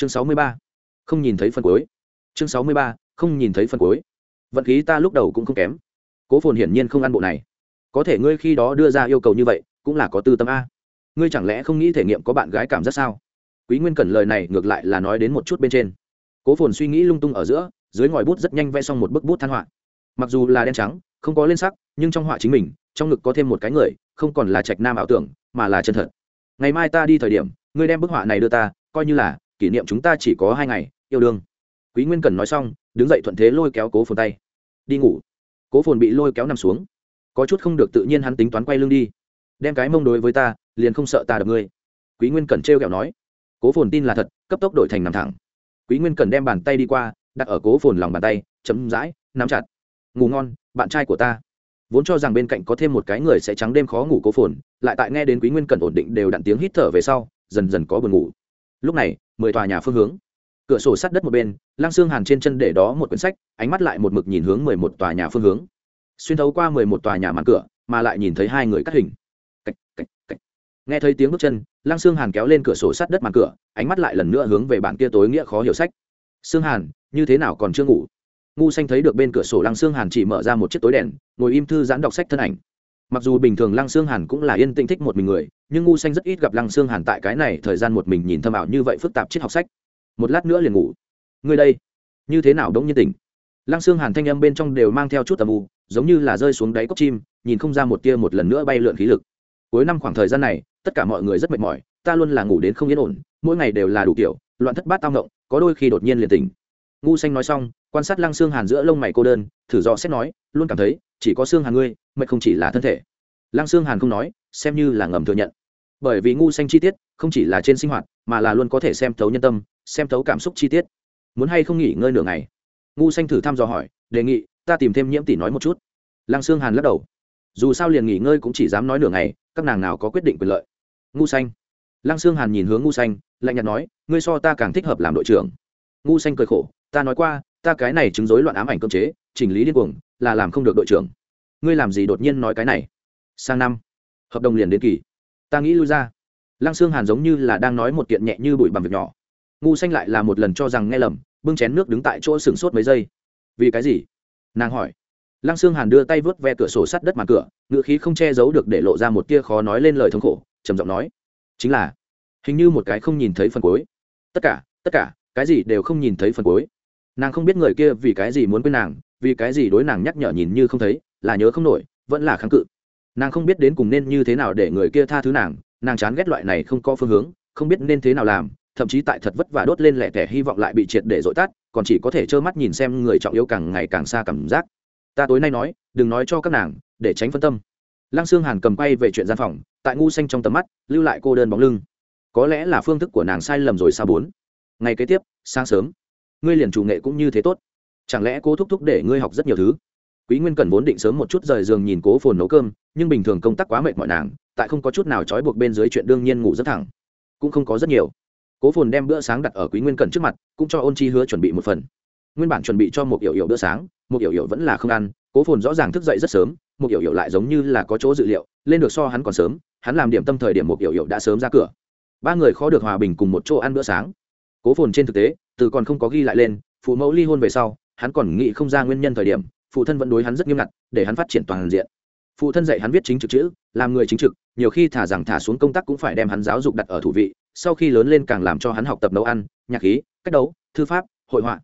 chương sáu mươi ba. Không nhìn thấy phần cuối. Chương sáu mươi ba, không nhìn thấy phần cuối. Vận khí ta lúc đầu cũng không kém. Cố phồn hiển nhiên không ăn bộ này. Có thể ngươi khi đó đưa ra yêu cầu như vậy, cũng là có tư tâm a. Ngươi chẳng lẽ không nghĩ thể nghiệm có bạn gái cảm giác sao? Quý nguyên cẩn lời này ngược lại là nói đến một chút bên trên. Cố phồn suy nghĩ lung tung ở giữa, dưới ngòi bút rất nhanh vẽ xong một bức bút than họa. Mặc dù là đen trắng, không có lên sắc, nhưng trong họa chính mình, trong ngực có thêm một cái người, không còn là trạch nam ảo tưởng, mà là chân thật. Ngày mai ta đi thời điểm, ngươi đem bức họa này đưa ta, coi như là kỷ niệm chúng ta chỉ có hai ngày, yêu đương. Quý nguyên cần nói xong, đứng dậy thuận thế lôi kéo cố phồn tay. Đi ngủ. Cố phồn bị lôi kéo nằm xuống. Có chút không được tự nhiên hắn tính toán quay lưng đi. Đem cái mông đối với ta, liền không sợ ta đập ngươi. Quý nguyên cần trêu kẹo nói. Cố phồn tin là thật, cấp tốc đổi thành nằm thẳng. Quý nguyên cần đem bàn tay đi qua, đặt ở cố phồn lòng bàn tay chấm dãi nắm chặt. Ngủ ngon, bạn trai của ta. Vốn cho rằng bên cạnh có thêm một cái người sẽ trắng đêm khó ngủ cố phồn, lại tại nghe đến quý nguyên cần ổn định đều đặn tiếng hít thở về sau, dần dần có buồn ngủ lúc này mười tòa nhà phương hướng. Cửa sổ sát đất một bên lăng xương hàn trên chân để đó một quyển sách ánh mắt lại một mực nhìn hướng mười một tòa nhà phương hướng. Xuyên thấu qua mười một tòa nhà màn cửa mà lại nhìn thấy hai người cắt hình. Cách, cách, cách. nghe thấy tiếng bước chân lăng xương hàn kéo lên cửa sổ sát đất màn cửa ánh mắt lại lần nữa hướng về bản kia tối nghĩa khó hiểu sách. Xương hàn như thế nào còn chưa ngủ? Ngu xanh thấy được bên cửa sổ lăng xương hàn chỉ mở ra một chiếc tối đèn ngồi im thư giãn đọc sách thân ảnh. Mặc dù bình thường lăng xương hàn cũng là yên tĩnh thích một mình người nhưng ngu xanh rất ít gặp lăng xương hàn tại cái này thời gian một mình nhìn thâm ảo như vậy phức tạp triết học sách. Một lát nữa liền ngủ. Ngươi đây, như thế nào đống như tỉnh? Lăng xương hàn thanh âm bên trong đều mang theo chút tầm u, giống như là rơi xuống đáy cốc chim, nhìn không ra một tia một lần nữa bay lượn khí lực. Cuối năm khoảng thời gian này, tất cả mọi người rất mệt mỏi, ta luôn là ngủ đến không yên ổn, mỗi ngày đều là đủ kiểu, loạn thất bát tao ngộng, có đôi khi đột nhiên liền tỉnh. Ngu xanh nói xong, quan sát lăng xương hàn giữa lông mày cô đơn, thử dò xét nói, luôn cảm thấy, chỉ có xương hàn ngươi, mệt không chỉ là thân thể. Lăng xương hàn không nói xem như là ngầm thừa nhận. Bởi vì ngu xanh chi tiết không chỉ là trên sinh hoạt, mà là luôn có thể xem thấu nhân tâm, xem thấu cảm xúc chi tiết. Muốn hay không nghỉ ngơi nửa ngày? Ngu xanh thử thăm dò hỏi, đề nghị, ta tìm thêm nhiễm tỷ nói một chút. Lăng Sương hàn lắc đầu. Dù sao liền nghỉ ngơi cũng chỉ dám nói nửa ngày, các nàng nào có quyết định quyền lợi? Ngu xanh lăng Sương hàn nhìn hướng ngu xanh lạnh nhạt nói, ngươi so ta càng thích hợp làm đội trưởng. Ngu xanh cười khổ, ta nói qua, ta cái này chứng dối loạn ám ảnh cơ chế, chỉnh lý điên cuồng, là làm không được đội trưởng. Ngươi làm gì đột nhiên nói cái này? Sang năm hợp đồng liền đến kỳ. Ta nghĩ lui ra. Lăng xương hàn giống như là đang nói một kiện nhẹ như bụi bằng việc nhỏ. Ngu xanh lại là một lần cho rằng nghe lầm, bưng chén nước đứng tại chỗ sửng sốt mấy giây. Vì cái gì? Nàng hỏi. Lăng xương hàn đưa tay vớt ve cửa sổ sắt đất màn cửa, ngựa khí không che giấu được để lộ ra một tia khó nói lên lời thống khổ, trầm giọng nói. Chính là, hình như một cái không nhìn thấy phần cuối. Tất cả tất cả, cái gì đều không nhìn thấy phần cuối. Nàng không biết người kia vì cái gì muốn quên nàng, vì cái gì đối nàng nhắc nhở nhìn như không thấy, là nhớ không nổi, vẫn là kháng cự nàng không biết đến cùng nên như thế nào để người kia tha thứ nàng nàng chán ghét loại này không có phương hướng, không biết nên thế nào làm, thậm chí tại thật vất vả đốt lên lẻ tẻ hy vọng lại bị triệt để dội tắt, còn chỉ có thể trơ mắt nhìn xem người trọng yếu càng ngày càng xa cảm giác. Ta tối nay nói, đừng nói cho các nàng, để tránh phân tâm. Lăng xương hàn cầm quay về chuyện gian phòng, tại ngu xanh trong tầm mắt, lưu lại cô đơn bóng lưng. Có lẽ là phương thức của nàng sai lầm rồi sao bốn? Ngày kế tiếp, sáng sớm, ngươi liền chủ nghệ cũng như thế tốt. Chẳng lẽ cô thúc thúc để ngươi học rất nhiều thứ? Quý nguyên cần vốn định sớm một chút rời giường nhìn cố phồn nấu cơm, nhưng bình thường công tác quá mệt mỏi nàng, tại không có chút nào trói buộc bên dưới chuyện đương nhiên ngủ rất thẳng. Cũng không có rất nhiều. Cố phồn đem bữa sáng đặt ở quý nguyên cần trước mặt, cũng cho ôn chi hứa chuẩn bị một phần. Nguyên bản chuẩn bị cho một yểu yểu bữa sáng, một yểu yểu vẫn là không ăn, cố phồn rõ ràng thức dậy rất sớm, một yểu yểu lại giống như là có chỗ dự liệu, lên được so hắn còn sớm, hắn làm điểm tâm thời điểm một yểu yểu đã sớm ra cửa. Ba người khó được hòa bình cùng một chỗ ăn bữa sáng. Cố phồn trên thực tế, từ còn không có ghi lại lên, phụ mẫu ly hôn về sau, hắn còn nghĩ không ra nguyên nhân thời điểm phụ thân vẫn đối hắn rất nghiêm ngặt, để hắn phát triển toàn diện. Phụ thân dạy hắn viết chính trực chữ, làm người chính trực, nhiều khi thả rằng thả xuống công tác cũng phải đem hắn giáo dục đặt ở thủ vị, sau khi lớn lên càng làm cho hắn học tập nấu ăn, nhạc khí, cách đấu, thư pháp, hội họa.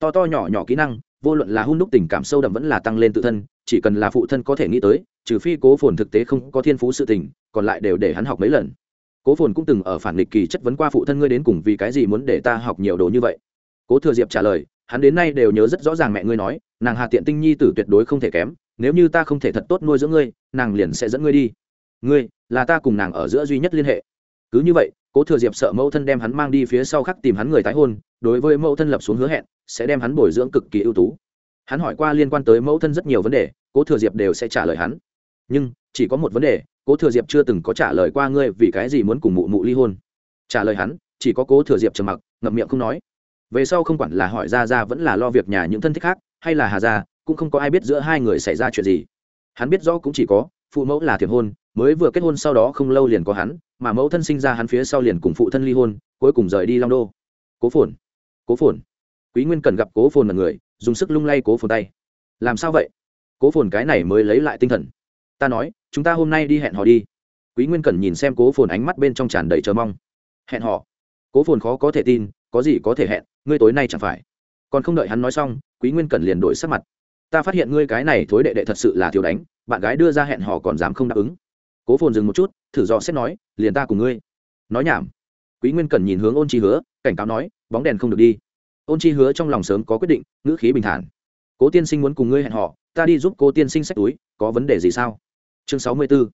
To to nhỏ nhỏ kỹ năng, vô luận là hung đúc tình cảm sâu đậm vẫn là tăng lên tự thân, chỉ cần là phụ thân có thể nghĩ tới, trừ phi cố phồn thực tế không có thiên phú sự tình, còn lại đều để hắn học mấy lần. Cố phồn cũng từng ở phản nghịch kỳ chất vấn qua phụ thân ngươi đến cùng vì cái gì muốn để ta học nhiều đồ như vậy. Cố thừa diệp trả lời hắn đến nay đều nhớ rất rõ ràng mẹ ngươi nói, nàng hà tiện tinh nhi tử tuyệt đối không thể kém, nếu như ta không thể thật tốt nuôi dưỡng ngươi, nàng liền sẽ dẫn ngươi đi. Ngươi, là ta cùng nàng ở giữa duy nhất liên hệ. Cứ như vậy, cố thừa diệp sợ mẫu thân đem hắn mang đi phía sau khắc tìm hắn người tái hôn, đối với mẫu thân lập xuống hứa hẹn, sẽ đem hắn bồi dưỡng cực kỳ ưu tú. Hắn hỏi qua liên quan tới mẫu thân rất nhiều vấn đề, cố thừa diệp đều sẽ trả lời hắn. Nhưng, chỉ có một vấn đề, cố thừa diệp chưa từng có trả lời qua ngươi vì cái gì muốn cùng mụ mụ ly hôn. Trả lời hắn, chỉ có cố thừa diệp trầm mặc, ngậm miệng không nói về sau không quản là hỏi ra ra vẫn là lo việc nhà những thân thích khác, hay là hà ra cũng không có ai biết giữa hai người xảy ra chuyện gì. Hắn biết rõ cũng chỉ có, phụ mẫu là thiệp hôn, mới vừa kết hôn sau đó không lâu liền có hắn, mà mẫu thân sinh ra hắn phía sau liền cùng phụ thân ly hôn, cuối cùng rời đi long đô. Cố phồn cố phồn. Quý nguyên cần gặp cố phồn là người, dùng sức lung lay cố phồn tay. Làm sao vậy? Cố phồn cái này mới lấy lại tinh thần. Ta nói, chúng ta hôm nay đi hẹn hò đi. Quý nguyên cần nhìn xem cố phồn ánh mắt bên trong tràn đầy chờ mong. Hẹn hò. Cố phồn khó có thể tin có gì có thể hẹn, ngươi tối nay chẳng phải. Còn không đợi hắn nói xong, quý nguyên cần liền đổi sắc mặt. Ta phát hiện ngươi cái này thối đệ đệ thật sự là thiếu đánh, bạn gái đưa ra hẹn hò còn dám không đáp ứng. Cố phồn dừng một chút, thử dò xét nói, liền ta cùng ngươi. Nói nhảm. Quý nguyên cần nhìn hướng ôn chi hứa, cảnh cáo nói, bóng đèn không được đi. Ôn chi hứa trong lòng sớm có quyết định, ngữ khí bình thản. Cố tiên sinh muốn cùng ngươi hẹn hò, ta đi giúp cô tiên sinh sách túi, có vấn đề gì sao? Chương sáu mươi 64.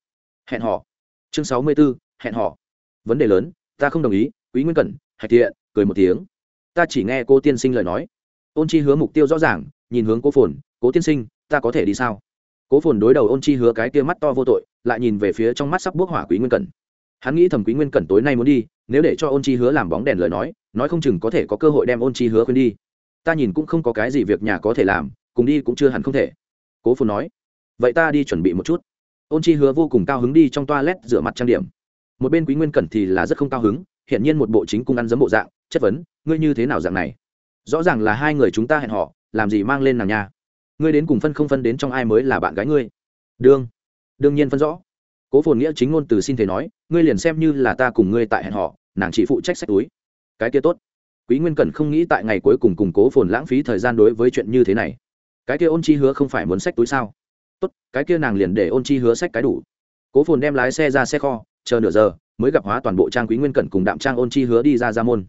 hẹn hò. Chương sáu mươi 64. hẹn hò. Vấn đề lớn, ta không đồng ý, quý nguyên cẩn, hạch thiện cười một tiếng. Ta chỉ nghe cô tiên sinh lời nói. Ôn chi hứa mục tiêu rõ ràng, nhìn hướng cố phồn, cố tiên sinh, ta có thể đi sao? Cố phồn đối đầu ôn chi hứa cái kia mắt to vô tội, lại nhìn về phía trong mắt sắp bước hỏa quý nguyên cẩn. Hắn nghĩ thầm quý nguyên cẩn tối nay muốn đi, nếu để cho ôn chi hứa làm bóng đèn lời nói nói không chừng có thể có cơ hội đem ôn chi hứa khuyên đi. Ta nhìn cũng không có cái gì việc nhà có thể làm, cùng đi cũng chưa hẳn không thể. Cố phồn nói, vậy ta đi chuẩn bị một chút. Ôn chi hứa vô cùng cao hứng đi trong toilet rửa mặt trang điểm. Một bên quý nguyên cẩn thì là rất không cao hứng hiện nhiên một bộ chính cung ăn giấm bộ dạng chất vấn, ngươi như thế nào dạng này? Rõ ràng là hai người chúng ta hẹn họ, làm gì mang lên nàng nha ngươi đến cùng phân không phân đến trong ai mới là bạn gái ngươi? Đương đương nhiên phân rõ. Cố phồn nghĩa chính ngôn từ xin thể nói, ngươi liền xem như là ta cùng ngươi tại hẹn họ, nàng chỉ phụ trách sách túi. Cái kia tốt. Quý nguyên cẩn không nghĩ tại ngày cuối cùng cùng cố phồn lãng phí thời gian đối với chuyện như thế này. Cái kia ôn chi hứa không phải muốn sách túi sao? Tốt, cái kia nàng liền để ôn chi hứa sách cái đủ. Cố phồn đem lái xe ra xe kho, chờ nửa giờ, mới gặp hóa toàn bộ trang quý nguyên cẩn cùng đạm trang ôn chi hứa đi ra ra môn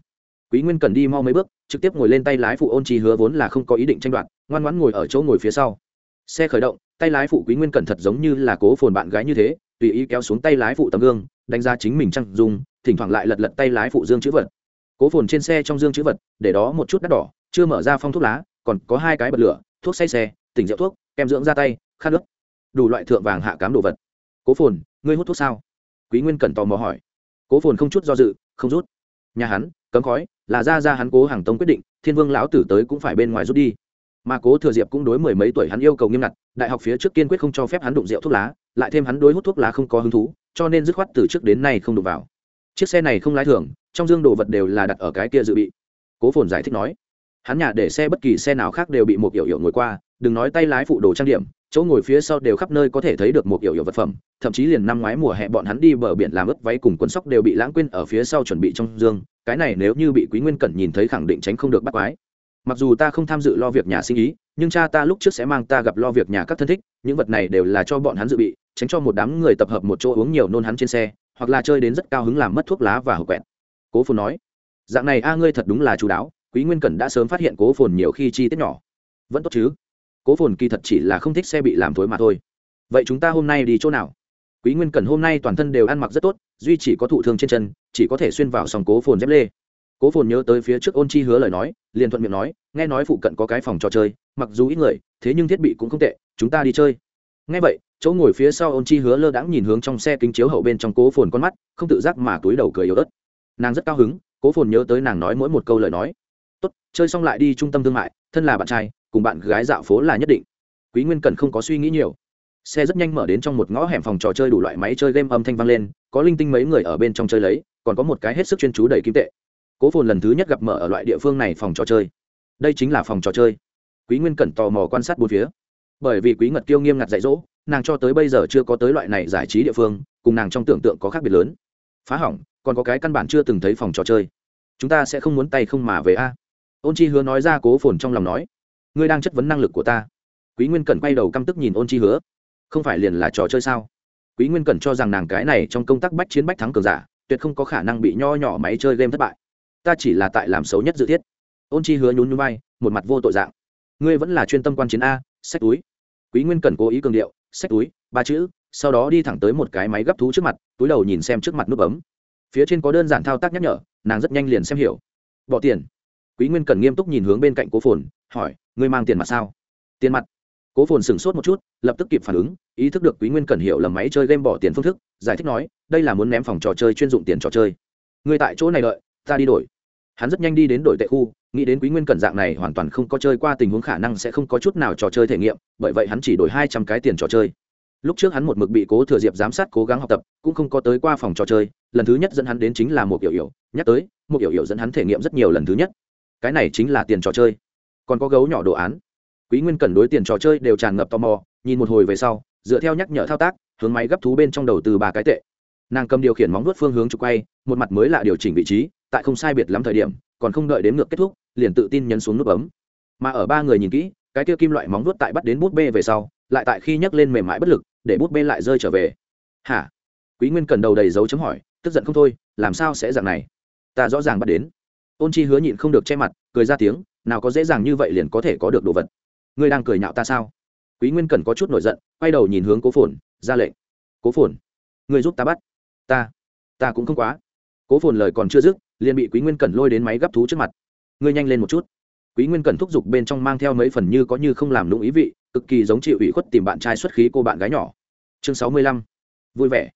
quý nguyên cẩn đi mau mấy bước, trực tiếp ngồi lên tay lái phụ ôn chi hứa vốn là không có ý định tranh đoạt, ngoan ngoãn ngồi ở chỗ ngồi phía sau. Xe khởi động, tay lái phụ quý nguyên cẩn thật giống như là cố phồn bạn gái như thế, tùy ý kéo xuống tay lái phụ tấm gương, đánh giá chính mình trăng dùng thỉnh thoảng lại lật lật tay lái phụ dương chữ vật. Cố phồn trên xe trong dương chữ vật, để đó một chút đắt đỏ, chưa mở ra phong thuốc lá, còn có hai cái bật lửa, thuốc say xe, tỉnh rượu thuốc, kem dưỡng ra tay, khát nước. Đủ loại thượng vàng hạ cám đồ vật. Cố phồn, ngươi hút thuốc sao? Quý nguyên cẩn tò mò hỏi. Cố phồn không chút do dự, không rút nhà hắn, cấm khói, là ra ra hắn cố hàng tông quyết định, thiên vương lão tử tới cũng phải bên ngoài rút đi. Mà cố thừa diệp cũng đối mười mấy tuổi hắn yêu cầu nghiêm ngặt, đại học phía trước kiên quyết không cho phép hắn đụng rượu thuốc lá, lại thêm hắn đối hút thuốc lá không có hứng thú, cho nên dứt khoát từ trước đến nay không đụng vào. Chiếc xe này không lái thường, trong dương đồ vật đều là đặt ở cái kia dự bị. Cố phồn giải thích nói, hắn nhà để xe bất kỳ xe nào khác đều bị một yểu yểu ngồi qua, đừng nói tay lái phụ đồ trang điểm chỗ ngồi phía sau đều khắp nơi có thể thấy được một kiểu yểu vật phẩm, thậm chí liền năm ngoái mùa hè bọn hắn đi bờ biển làm ướp váy cùng quần sóc đều bị lãng quên ở phía sau chuẩn bị trong dương, cái này nếu như bị quý nguyên cẩn nhìn thấy khẳng định tránh không được bắt quái. Mặc dù ta không tham dự lo việc nhà sinh ý, nhưng cha ta lúc trước sẽ mang ta gặp lo việc nhà các thân thích, những vật này đều là cho bọn hắn dự bị, tránh cho một đám người tập hợp một chỗ uống nhiều nôn hắn trên xe, hoặc là chơi đến rất cao hứng làm mất thuốc lá và hộp quẹt. Cố phồn nói, dạng này a, ngươi thật đúng là chú đáo, quý nguyên cẩn đã sớm phát hiện cố phồn nhiều khi chi tiết nhỏ. Vẫn tốt chứ? Cố phồn kỳ thật chỉ là không thích xe bị làm thối mà thôi. Vậy chúng ta hôm nay đi chỗ nào? Quý nguyên cẩn hôm nay toàn thân đều ăn mặc rất tốt, duy chỉ có thụ thương trên chân, chỉ có thể xuyên vào sòng cố phồn dép lê. Cố phồn nhớ tới phía trước ôn chi hứa lời nói, liền thuận miệng nói, nghe nói phụ cận có cái phòng trò chơi, mặc dù ít người, thế nhưng thiết bị cũng không tệ, chúng ta đi chơi. Nghe vậy, chỗ ngồi phía sau ôn chi hứa lơ đãng nhìn hướng trong xe kính chiếu hậu bên trong cố phồn con mắt, không tự giác mà túi đầu cười yếu ớt. Nàng rất cao hứng, cố phồn nhớ tới nàng nói mỗi một câu lời nói. Tốt, chơi xong lại đi trung tâm thương mại, thân là bạn trai cùng bạn gái dạo phố là nhất định. Quý nguyên cần không có suy nghĩ nhiều. Xe rất nhanh mở đến trong một ngõ hẻm phòng trò chơi đủ loại máy chơi game âm thanh vang lên, có linh tinh mấy người ở bên trong chơi lấy, còn có một cái hết sức chuyên chú đầy kim tệ. Cố phồn lần thứ nhất gặp mở ở loại địa phương này phòng trò chơi. Đây chính là phòng trò chơi. Quý nguyên cẩn tò mò quan sát bốn phía. Bởi vì quý ngật tiêu nghiêm ngặt dạy dỗ, nàng cho tới bây giờ chưa có tới loại này giải trí địa phương, cùng nàng trong tưởng tượng có khác biệt lớn. Phá hỏng, còn có cái căn bản chưa từng thấy phòng trò chơi. Chúng ta sẽ không muốn tay không mà về a. Ôn chi hứa nói ra cố phồn trong lòng nói ngươi đang chất vấn năng lực của ta. Quý nguyên cẩn quay đầu căm tức nhìn ôn chi hứa. Không phải liền là trò chơi sao? Quý nguyên cẩn cho rằng nàng cái này trong công tác bách chiến bách thắng cường giả, tuyệt không có khả năng bị nho nhỏ máy chơi game thất bại. Ta chỉ là tại làm xấu nhất dự thiết. Ôn chi hứa nhún nhún bay một mặt vô tội dạng. Ngươi vẫn là chuyên tâm quan chiến a, sách túi. Quý nguyên cẩn cố ý cường điệu, sách túi, ba chữ, sau đó đi thẳng tới một cái máy gấp thú trước mặt, túi đầu nhìn xem trước mặt nút bấm. Phía trên có đơn giản thao tác nhắc nhở, nàng rất nhanh liền xem hiểu. Bỏ tiền. Quý nguyên cẩn nghiêm túc nhìn hướng bên cạnh cố phồn, hỏi ngươi mang tiền mặt sao? Tiền mặt. Cố phồn sửng sốt một chút, lập tức kịp phản ứng, ý thức được quý nguyên cần hiểu là máy chơi game bỏ tiền phương thức, giải thích nói, đây là muốn ném phòng trò chơi chuyên dụng tiền trò chơi. Người tại chỗ này đợi, ta đi đổi. Hắn rất nhanh đi đến đổi tệ khu, nghĩ đến quý nguyên cần dạng này hoàn toàn không có chơi qua tình huống khả năng sẽ không có chút nào trò chơi thể nghiệm, bởi vậy hắn chỉ đổi hai trăm cái tiền trò chơi. Lúc trước hắn một mực bị cố thừa diệp giám sát cố gắng học tập, cũng không có tới qua phòng trò chơi, lần thứ nhất dẫn hắn đến chính là một kiểu hiểu, nhắc tới một kiểu hiểu dẫn hắn thể nghiệm rất nhiều lần thứ nhất. Cái này chính là tiền trò chơi còn có gấu nhỏ đồ án. Quý nguyên cần đối tiền trò chơi đều tràn ngập tò mò, nhìn một hồi về sau, dựa theo nhắc nhở thao tác, hướng máy gấp thú bên trong đầu từ ba cái tệ. Nàng cầm điều khiển móng vuốt phương hướng trục quay, một mặt mới là điều chỉnh vị trí, tại không sai biệt lắm thời điểm, còn không đợi đến ngược kết thúc, liền tự tin nhấn xuống nút bấm mà ở ba người nhìn kỹ, cái kia kim loại móng vuốt tại bắt đến bút bê về sau, lại tại khi nhấc lên mềm mại bất lực, để bút bê lại rơi trở về. Hả? Quý nguyên cần đầu đầy dấu chấm hỏi, tức giận không thôi, làm sao sẽ dạng này? Ta rõ ràng bắt đến. Ôn chi hứa nhịn không được che mặt, cười ra tiếng nào có dễ dàng như vậy liền có thể có được đồ vật. Ngươi đang cười nhạo ta sao? Quý nguyên cần có chút nổi giận, quay đầu nhìn hướng cố phồn, ra lệnh. Cố phồn, ngươi giúp ta bắt. Ta ta cũng không quá. Cố phồn lời còn chưa dứt, liền bị quý nguyên cẩn lôi đến máy gấp thú trước mặt. Ngươi nhanh lên một chút. Quý nguyên cẩn thúc giục bên trong mang theo mấy phần như có như không làm lũng ý vị, cực kỳ giống chịu ủy khuất tìm bạn trai xuất khí cô bạn gái nhỏ. Chương sáu mươi lăm. Vui vẻ.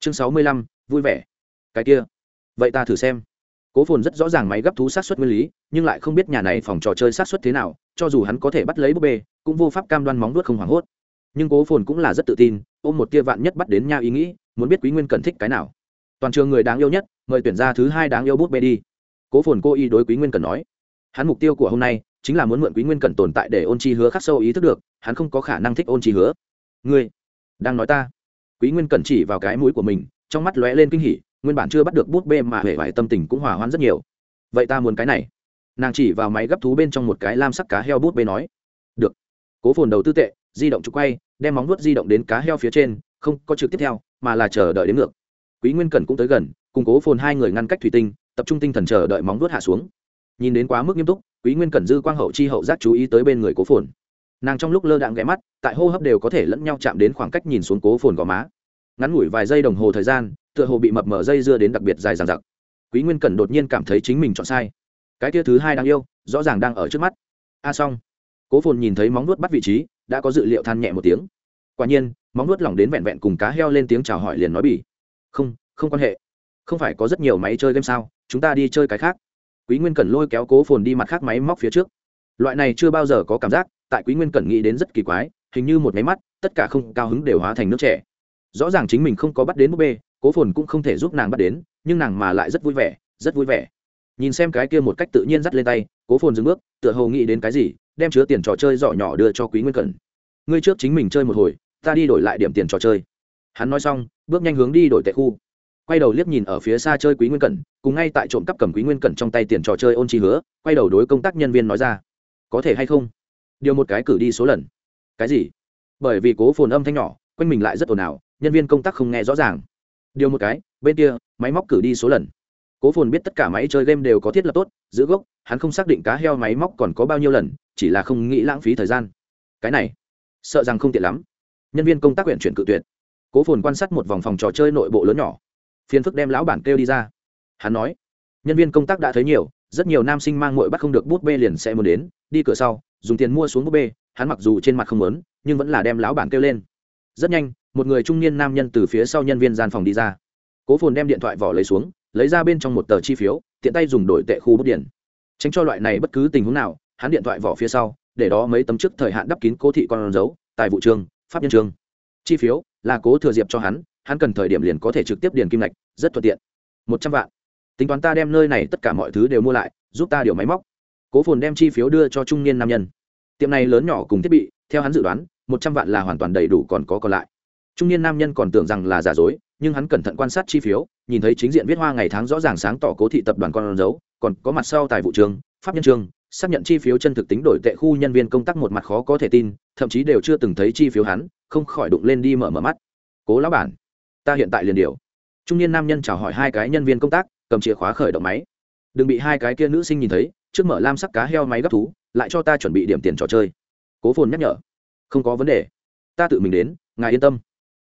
Chương sáu mươi lăm. Vui vẻ. Cái kia. Vậy ta thử xem cố phồn rất rõ ràng máy gấp thú sát xuất nguyên lý, nhưng lại không biết nhà này phòng trò chơi sát xuất thế nào, cho dù hắn có thể bắt lấy búp bê, cũng vô pháp cam đoan móng đuốt không hoảng hốt. Nhưng cố phồn cũng là rất tự tin, ôm một tia vạn nhất bắt đến nha ý nghĩ, muốn biết quý nguyên cần thích cái nào. Toàn trường người đáng yêu nhất, mời tuyển ra thứ hai đáng yêu búp bê đi. Cố phồn cô y đối quý nguyên cần nói. Hắn mục tiêu của hôm nay, chính là muốn mượn quý nguyên cần tồn tại để ôn chi hứa khắc sâu ý thức được, hắn không có khả năng thích ôn chi hứa. Ngươi, đang nói ta. Quý nguyên cần chỉ vào cái mũi của mình, trong mắt lóe lên kinh hỉ nguyên bản chưa bắt được bút bê mà hệ vải tâm tình cũng hòa hoãn rất nhiều. Vậy ta muốn cái này. Nàng chỉ vào máy gấp thú bên trong một cái lam sắc cá heo bút bê nói. Được. Cố phồn đầu tư tệ, di động trục quay, đem móng vuốt di động đến cá heo phía trên, không có trực tiếp theo, mà là chờ đợi đến ngược. Quý nguyên cẩn cũng tới gần, cùng cố phồn hai người ngăn cách thủy tinh, tập trung tinh thần chờ đợi móng vuốt hạ xuống. Nhìn đến quá mức nghiêm túc, quý nguyên cẩn dư quang hậu chi hậu giác chú ý tới bên người cố phồn. Nàng trong lúc lơ đạn ghé mắt, tại hô hấp đều có thể lẫn nhau chạm đến khoảng cách nhìn xuống cố phồn gò má. Ngắn ngủi vài giây đồng hồ thời gian tựa hồ bị mập mở dây dưa đến đặc biệt dài dằng dặc. Quý nguyên cẩn đột nhiên cảm thấy chính mình chọn sai. Cái tia thứ hai đang yêu, rõ ràng đang ở trước mắt. A à xong. Cố phồn nhìn thấy móng nuốt bắt vị trí, đã có dự liệu than nhẹ một tiếng. Quả nhiên, móng nuốt lỏng đến vẹn vẹn cùng cá heo lên tiếng chào hỏi liền nói bỉ không không quan hệ. Không phải có rất nhiều máy chơi game sao? Chúng ta đi chơi cái khác. Quý nguyên cẩn lôi kéo cố phồn đi mặt khác máy móc phía trước. Loại này chưa bao giờ có cảm giác, tại quý nguyên cẩn nghĩ đến rất kỳ quái, hình như một máy mắt, tất cả không cao hứng đều hóa thành nước trẻ rõ ràng chính mình không có bắt đến búp bê, cố phồn cũng không thể giúp nàng bắt đến, nhưng nàng mà lại rất vui vẻ, rất vui vẻ. Nhìn xem cái kia một cách tự nhiên dắt lên tay, cố phồn dừng bước, tựa hồ nghĩ đến cái gì, đem chứa tiền trò chơi giỏ nhỏ đưa cho quý nguyên cẩn. Ngươi trước chính mình chơi một hồi, ta đi đổi lại điểm tiền trò chơi. Hắn nói xong, bước nhanh hướng đi đổi tệ khu. Quay đầu liếc nhìn ở phía xa chơi quý nguyên cẩn, cùng ngay tại trộm cắp cầm quý nguyên cẩn trong tay tiền trò chơi ôn chi hứa, quay đầu đối công tác nhân viên nói ra. Có thể hay không? Điều một cái cử đi số lần. Cái gì? Bởi vì cố phồn âm thanh nhỏ, quanh mình lại rất ồn ào nhân viên công tác không nghe rõ ràng. Điều một cái, bên kia, máy móc cử đi số lần. Cố phồn biết tất cả máy chơi game đều có thiết lập tốt, giữ gốc, hắn không xác định cá heo máy móc còn có bao nhiêu lần, chỉ là không nghĩ lãng phí thời gian. Cái này, sợ rằng không tiện lắm. Nhân viên công tác huyện chuyển cự tuyệt. Cố phồn quan sát một vòng phòng trò chơi nội bộ lớn nhỏ. Phiền phức đem lão bản kêu đi ra. Hắn nói, nhân viên công tác đã thấy nhiều, rất nhiều nam sinh mang mội bắt không được bút bê liền sẽ muốn đến, đi cửa sau, dùng tiền mua xuống bút bê. Hắn mặc dù trên mặt không lớn nhưng vẫn là đem lão bản kêu lên. Rất nhanh một người trung niên nam nhân từ phía sau nhân viên gian phòng đi ra. Cố phồn đem điện thoại vỏ lấy xuống lấy ra bên trong một tờ chi phiếu tiện tay dùng đổi tệ khu bút điện, tránh cho loại này bất cứ tình huống nào hắn điện thoại vỏ phía sau để đó mấy tấm chức thời hạn đắp kín cố thị con dấu tài vụ trường pháp nhân trường. Chi phiếu là cố thừa diệp cho hắn hắn cần thời điểm liền có thể trực tiếp điền kim lạch rất thuận tiện. Một trăm vạn. Tính toán ta đem nơi này tất cả mọi thứ đều mua lại giúp ta điều máy móc. Cố phồn đem chi phiếu đưa cho trung niên nam nhân. Tiệm này lớn nhỏ cùng thiết bị theo hắn dự đoán một trăm vạn là hoàn toàn đầy đủ còn có còn lại trung niên nam nhân còn tưởng rằng là giả dối, nhưng hắn cẩn thận quan sát chi phiếu, nhìn thấy chính diện viết hoa ngày tháng rõ ràng sáng tỏ cố thị tập đoàn con dấu, còn có mặt sau tài vụ trường, pháp nhân trường, xác nhận chi phiếu chân thực tính đổi tệ khu nhân viên công tác một mặt khó có thể tin, thậm chí đều chưa từng thấy chi phiếu hắn, không khỏi đụng lên đi mở mở mắt. Cố lão bản, ta hiện tại liền điều. Trung niên nam nhân chào hỏi hai cái nhân viên công tác, cầm chìa khóa khởi động máy. Đừng bị hai cái kia nữ sinh nhìn thấy, trước mở lam sắc cá heo máy gấp thú, lại cho ta chuẩn bị điểm tiền trò chơi. Cố phồn nhắc nhở. Không có vấn đề, ta tự mình đến, ngài yên tâm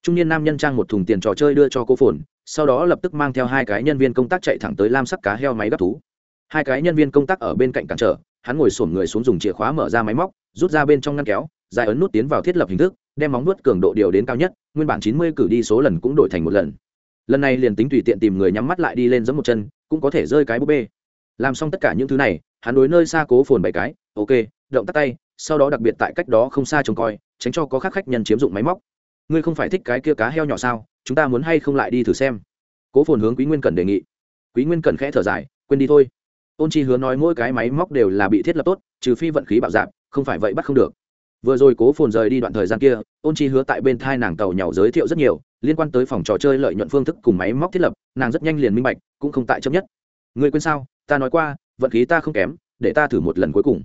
trung niên nam nhân trang một thùng tiền trò chơi đưa cho cô phồn, sau đó lập tức mang theo hai cái nhân viên công tác chạy thẳng tới lam sắc cá heo máy gấp thú. Hai cái nhân viên công tác ở bên cạnh cản trở, hắn ngồi sổm người xuống dùng chìa khóa mở ra máy móc, rút ra bên trong ngăn kéo, dài ấn nút tiến vào thiết lập hình thức, đem móng nuốt cường độ điều đến cao nhất, nguyên bản chín mươi cử đi số lần cũng đổi thành một lần. Lần này liền tính tùy tiện tìm người nhắm mắt lại đi lên giấm một chân, cũng có thể rơi cái búp bê. Làm xong tất cả những thứ này, hắn đối nơi xa cố phồn bảy cái, ok, động tắt tay, sau đó đặc biệt tại cách đó không xa trông coi, tránh cho có khác khách nhân chiếm dụng máy móc ngươi không phải thích cái kia cá heo nhỏ sao, chúng ta muốn hay không lại đi thử xem. Cố phồn hướng quý nguyên cần đề nghị. Quý nguyên cần khẽ thở dài, quên đi thôi. Ôn chi hứa nói mỗi cái máy móc đều là bị thiết lập tốt, trừ phi vận khí bạo dạp không phải vậy bắt không được. Vừa rồi cố phồn rời đi đoạn thời gian kia, ôn chi hứa tại bên thai nàng tàu nhỏ giới thiệu rất nhiều, liên quan tới phòng trò chơi lợi nhuận phương thức cùng máy móc thiết lập, nàng rất nhanh liền minh bạch, cũng không tại chấp nhất. Người quên sao, ta nói qua, vận khí ta không kém, để ta thử một lần cuối cùng.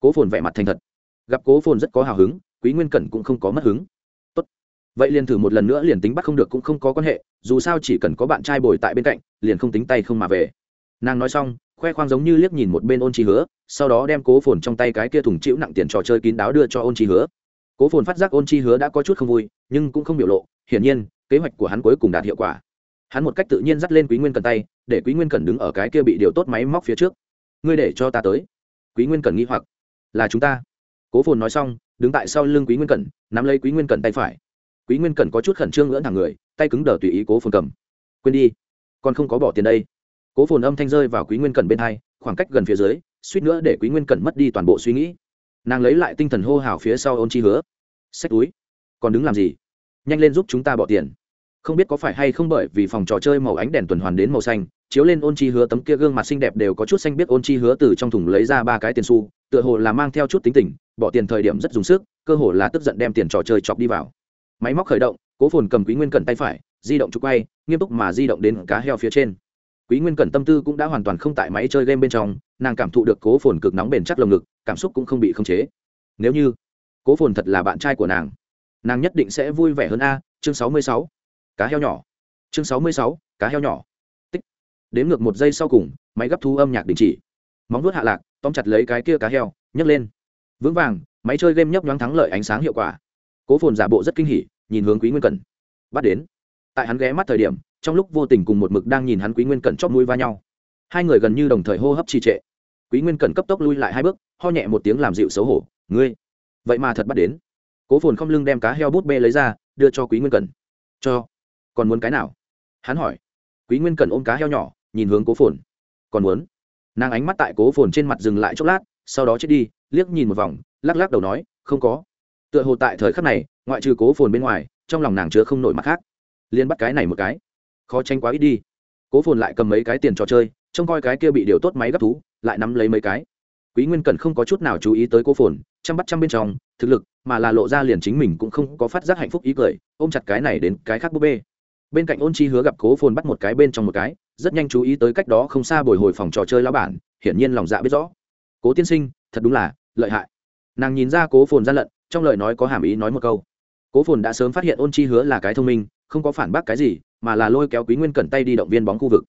Cố phồn vẻ mặt thành thật. Gặp cố phồn rất có hào hứng, quý nguyên cẩn cũng không có mất hứng vậy liền thử một lần nữa liền tính bắt không được cũng không có quan hệ, dù sao chỉ cần có bạn trai bồi tại bên cạnh, liền không tính tay không mà về. Nàng nói xong, khoe khoang giống như liếc nhìn một bên ôn trí hứa, sau đó đem cố phồn trong tay cái kia thùng chịu nặng tiền trò chơi kín đáo đưa cho ôn trí hứa. Cố phồn phát giác ôn trí hứa đã có chút không vui, nhưng cũng không biểu lộ, hiển nhiên, kế hoạch của hắn cuối cùng đạt hiệu quả. Hắn một cách tự nhiên dắt lên quý nguyên cần tay, để quý nguyên cần đứng ở cái kia bị điều tốt máy móc phía trước. Ngươi để cho ta tới. Quý nguyên cần nghĩ hoặc. Là chúng ta. Cố phồn nói xong, đứng tại sau lưng quý nguyên cẩn nắm lấy quý nguyên cẩn tay phải quý nguyên cẩn có chút khẩn trương lưỡn thẳng người, tay cứng đờ tùy ý cố phồn cầm. Quên đi, còn không có bỏ tiền đây. Cố phồn âm thanh rơi vào quý nguyên cẩn bên hai, khoảng cách gần phía dưới, suýt nữa để quý nguyên cẩn mất đi toàn bộ suy nghĩ. Nàng lấy lại tinh thần hô hào phía sau ôn chi hứa. Xách túi, còn đứng làm gì? Nhanh lên giúp chúng ta bỏ tiền. Không biết có phải hay không bởi vì phòng trò chơi màu ánh đèn tuần hoàn đến màu xanh, chiếu lên ôn chi hứa tấm kia gương mặt xinh đẹp đều có chút xanh biết ôn chi hứa từ trong thùng lấy ra ba cái tiền xu, tựa hồ là mang theo chút tính tình, bỏ tiền thời điểm rất dùng sức, cơ hồ là tức giận đem tiền trò chơi chọc đi vào máy móc khởi động, cố phồn cầm quý nguyên cẩn tay phải, di động trục quay, nghiêm túc mà di động đến cá heo phía trên. Quý nguyên cẩn tâm tư cũng đã hoàn toàn không tại máy chơi game bên trong, nàng cảm thụ được cố phồn cực nóng bền chắc lồng ngực, cảm xúc cũng không bị khống chế. Nếu như cố phồn thật là bạn trai của nàng nàng nhất định sẽ vui vẻ hơn a, chương sáu mươi sáu, cá heo nhỏ. Chương sáu mươi sáu, cá heo nhỏ. Tích. Đếm ngược một giây sau cùng, máy gấp thu âm nhạc đình chỉ. Móng vuốt hạ lạc, tóm chặt lấy cái kia cá heo, nhấc lên. Vững vàng, máy chơi game nhấp nhoáng thắng lợi ánh sáng hiệu quả cố phồn giả bộ rất kinh hỉ, nhìn hướng quý nguyên cẩn. Bắt đến. Tại hắn ghé mắt thời điểm, trong lúc vô tình cùng một mực đang nhìn hắn quý nguyên cẩn chóp mũi va nhau. Hai người gần như đồng thời hô hấp trì trệ. Quý nguyên cẩn cấp tốc lui lại hai bước, ho nhẹ một tiếng làm dịu xấu hổ, ngươi, vậy mà thật bắt đến. Cố phồn không lưng đem cá heo bút bê lấy ra, đưa cho quý nguyên cẩn. Cho, còn muốn cái nào? Hắn hỏi. Quý nguyên cẩn ôm cá heo nhỏ, nhìn hướng cố phồn. Còn muốn? Nàng ánh mắt tại cố phồn trên mặt dừng lại chốc lát, sau đó chết đi, liếc nhìn một vòng, lắc lắc đầu nói, không có tựa hồ tại thời khắc này, ngoại trừ cố phồn bên ngoài, trong lòng nàng chứa không nổi mặt khác. Liên bắt cái này một cái. Khó tranh quá ít đi. Cố phồn lại cầm mấy cái tiền trò chơi, trông coi cái kia bị điều tốt máy gấp thú, lại nắm lấy mấy cái. Quý nguyên cần không có chút nào chú ý tới cố phồn, chăm bắt chăm bên trong, thực lực, mà là lộ ra liền chính mình cũng không có phát giác hạnh phúc ý cười, ôm chặt cái này đến cái khác búp bê. Bên cạnh ôn chi hứa gặp cố phồn bắt một cái bên trong một cái, rất nhanh chú ý tới cách đó không xa bồi hồi phòng trò chơi lao bản, hiển nhiên lòng dạ biết rõ. Cố tiên sinh, thật đúng là lợi hại. Nàng nhìn ra cố phồn gian lận trong lời nói có hàm ý nói một câu. Cố phồn đã sớm phát hiện ôn chi hứa là cái thông minh, không có phản bác cái gì, mà là lôi kéo quý nguyên cẩn tay đi động viên bóng khu vực.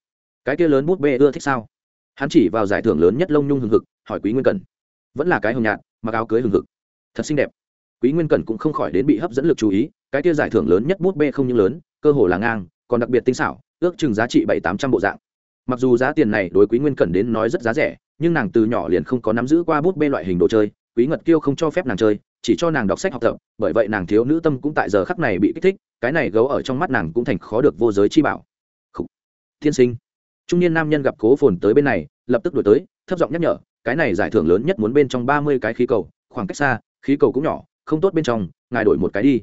Cái kia lớn bút bê ưa thích sao? Hắn chỉ vào giải thưởng lớn nhất lông nhung hừng hực, hỏi quý nguyên cẩn. Vẫn là cái hồng nhạt, mặc áo cưới hừng hực. Thật xinh đẹp. Quý nguyên cẩn cũng không khỏi đến bị hấp dẫn lực chú ý, cái kia giải thưởng lớn nhất bút bê không những lớn, cơ hồ là ngang, còn đặc biệt tinh xảo, ước chừng giá trị bảy tám trăm bộ dạng. Mặc dù giá tiền này đối quý nguyên cẩn đến nói rất giá rẻ, nhưng nàng từ nhỏ liền không có nắm giữ qua bút bê loại hình đồ chơi, quý ngật kiêu không cho phép nàng chơi chỉ cho nàng đọc sách học tập, bởi vậy nàng thiếu nữ tâm cũng tại giờ khắc này bị kích thích, cái này gấu ở trong mắt nàng cũng thành khó được vô giới chi bảo. Khủ. thiên sinh. Trung niên nam nhân gặp cố phồn tới bên này, lập tức đổi tới, thấp giọng nhắc nhở, cái này giải thưởng lớn nhất muốn bên trong ba mươi cái khí cầu, khoảng cách xa, khí cầu cũng nhỏ, không tốt bên trong, ngài đổi một cái đi.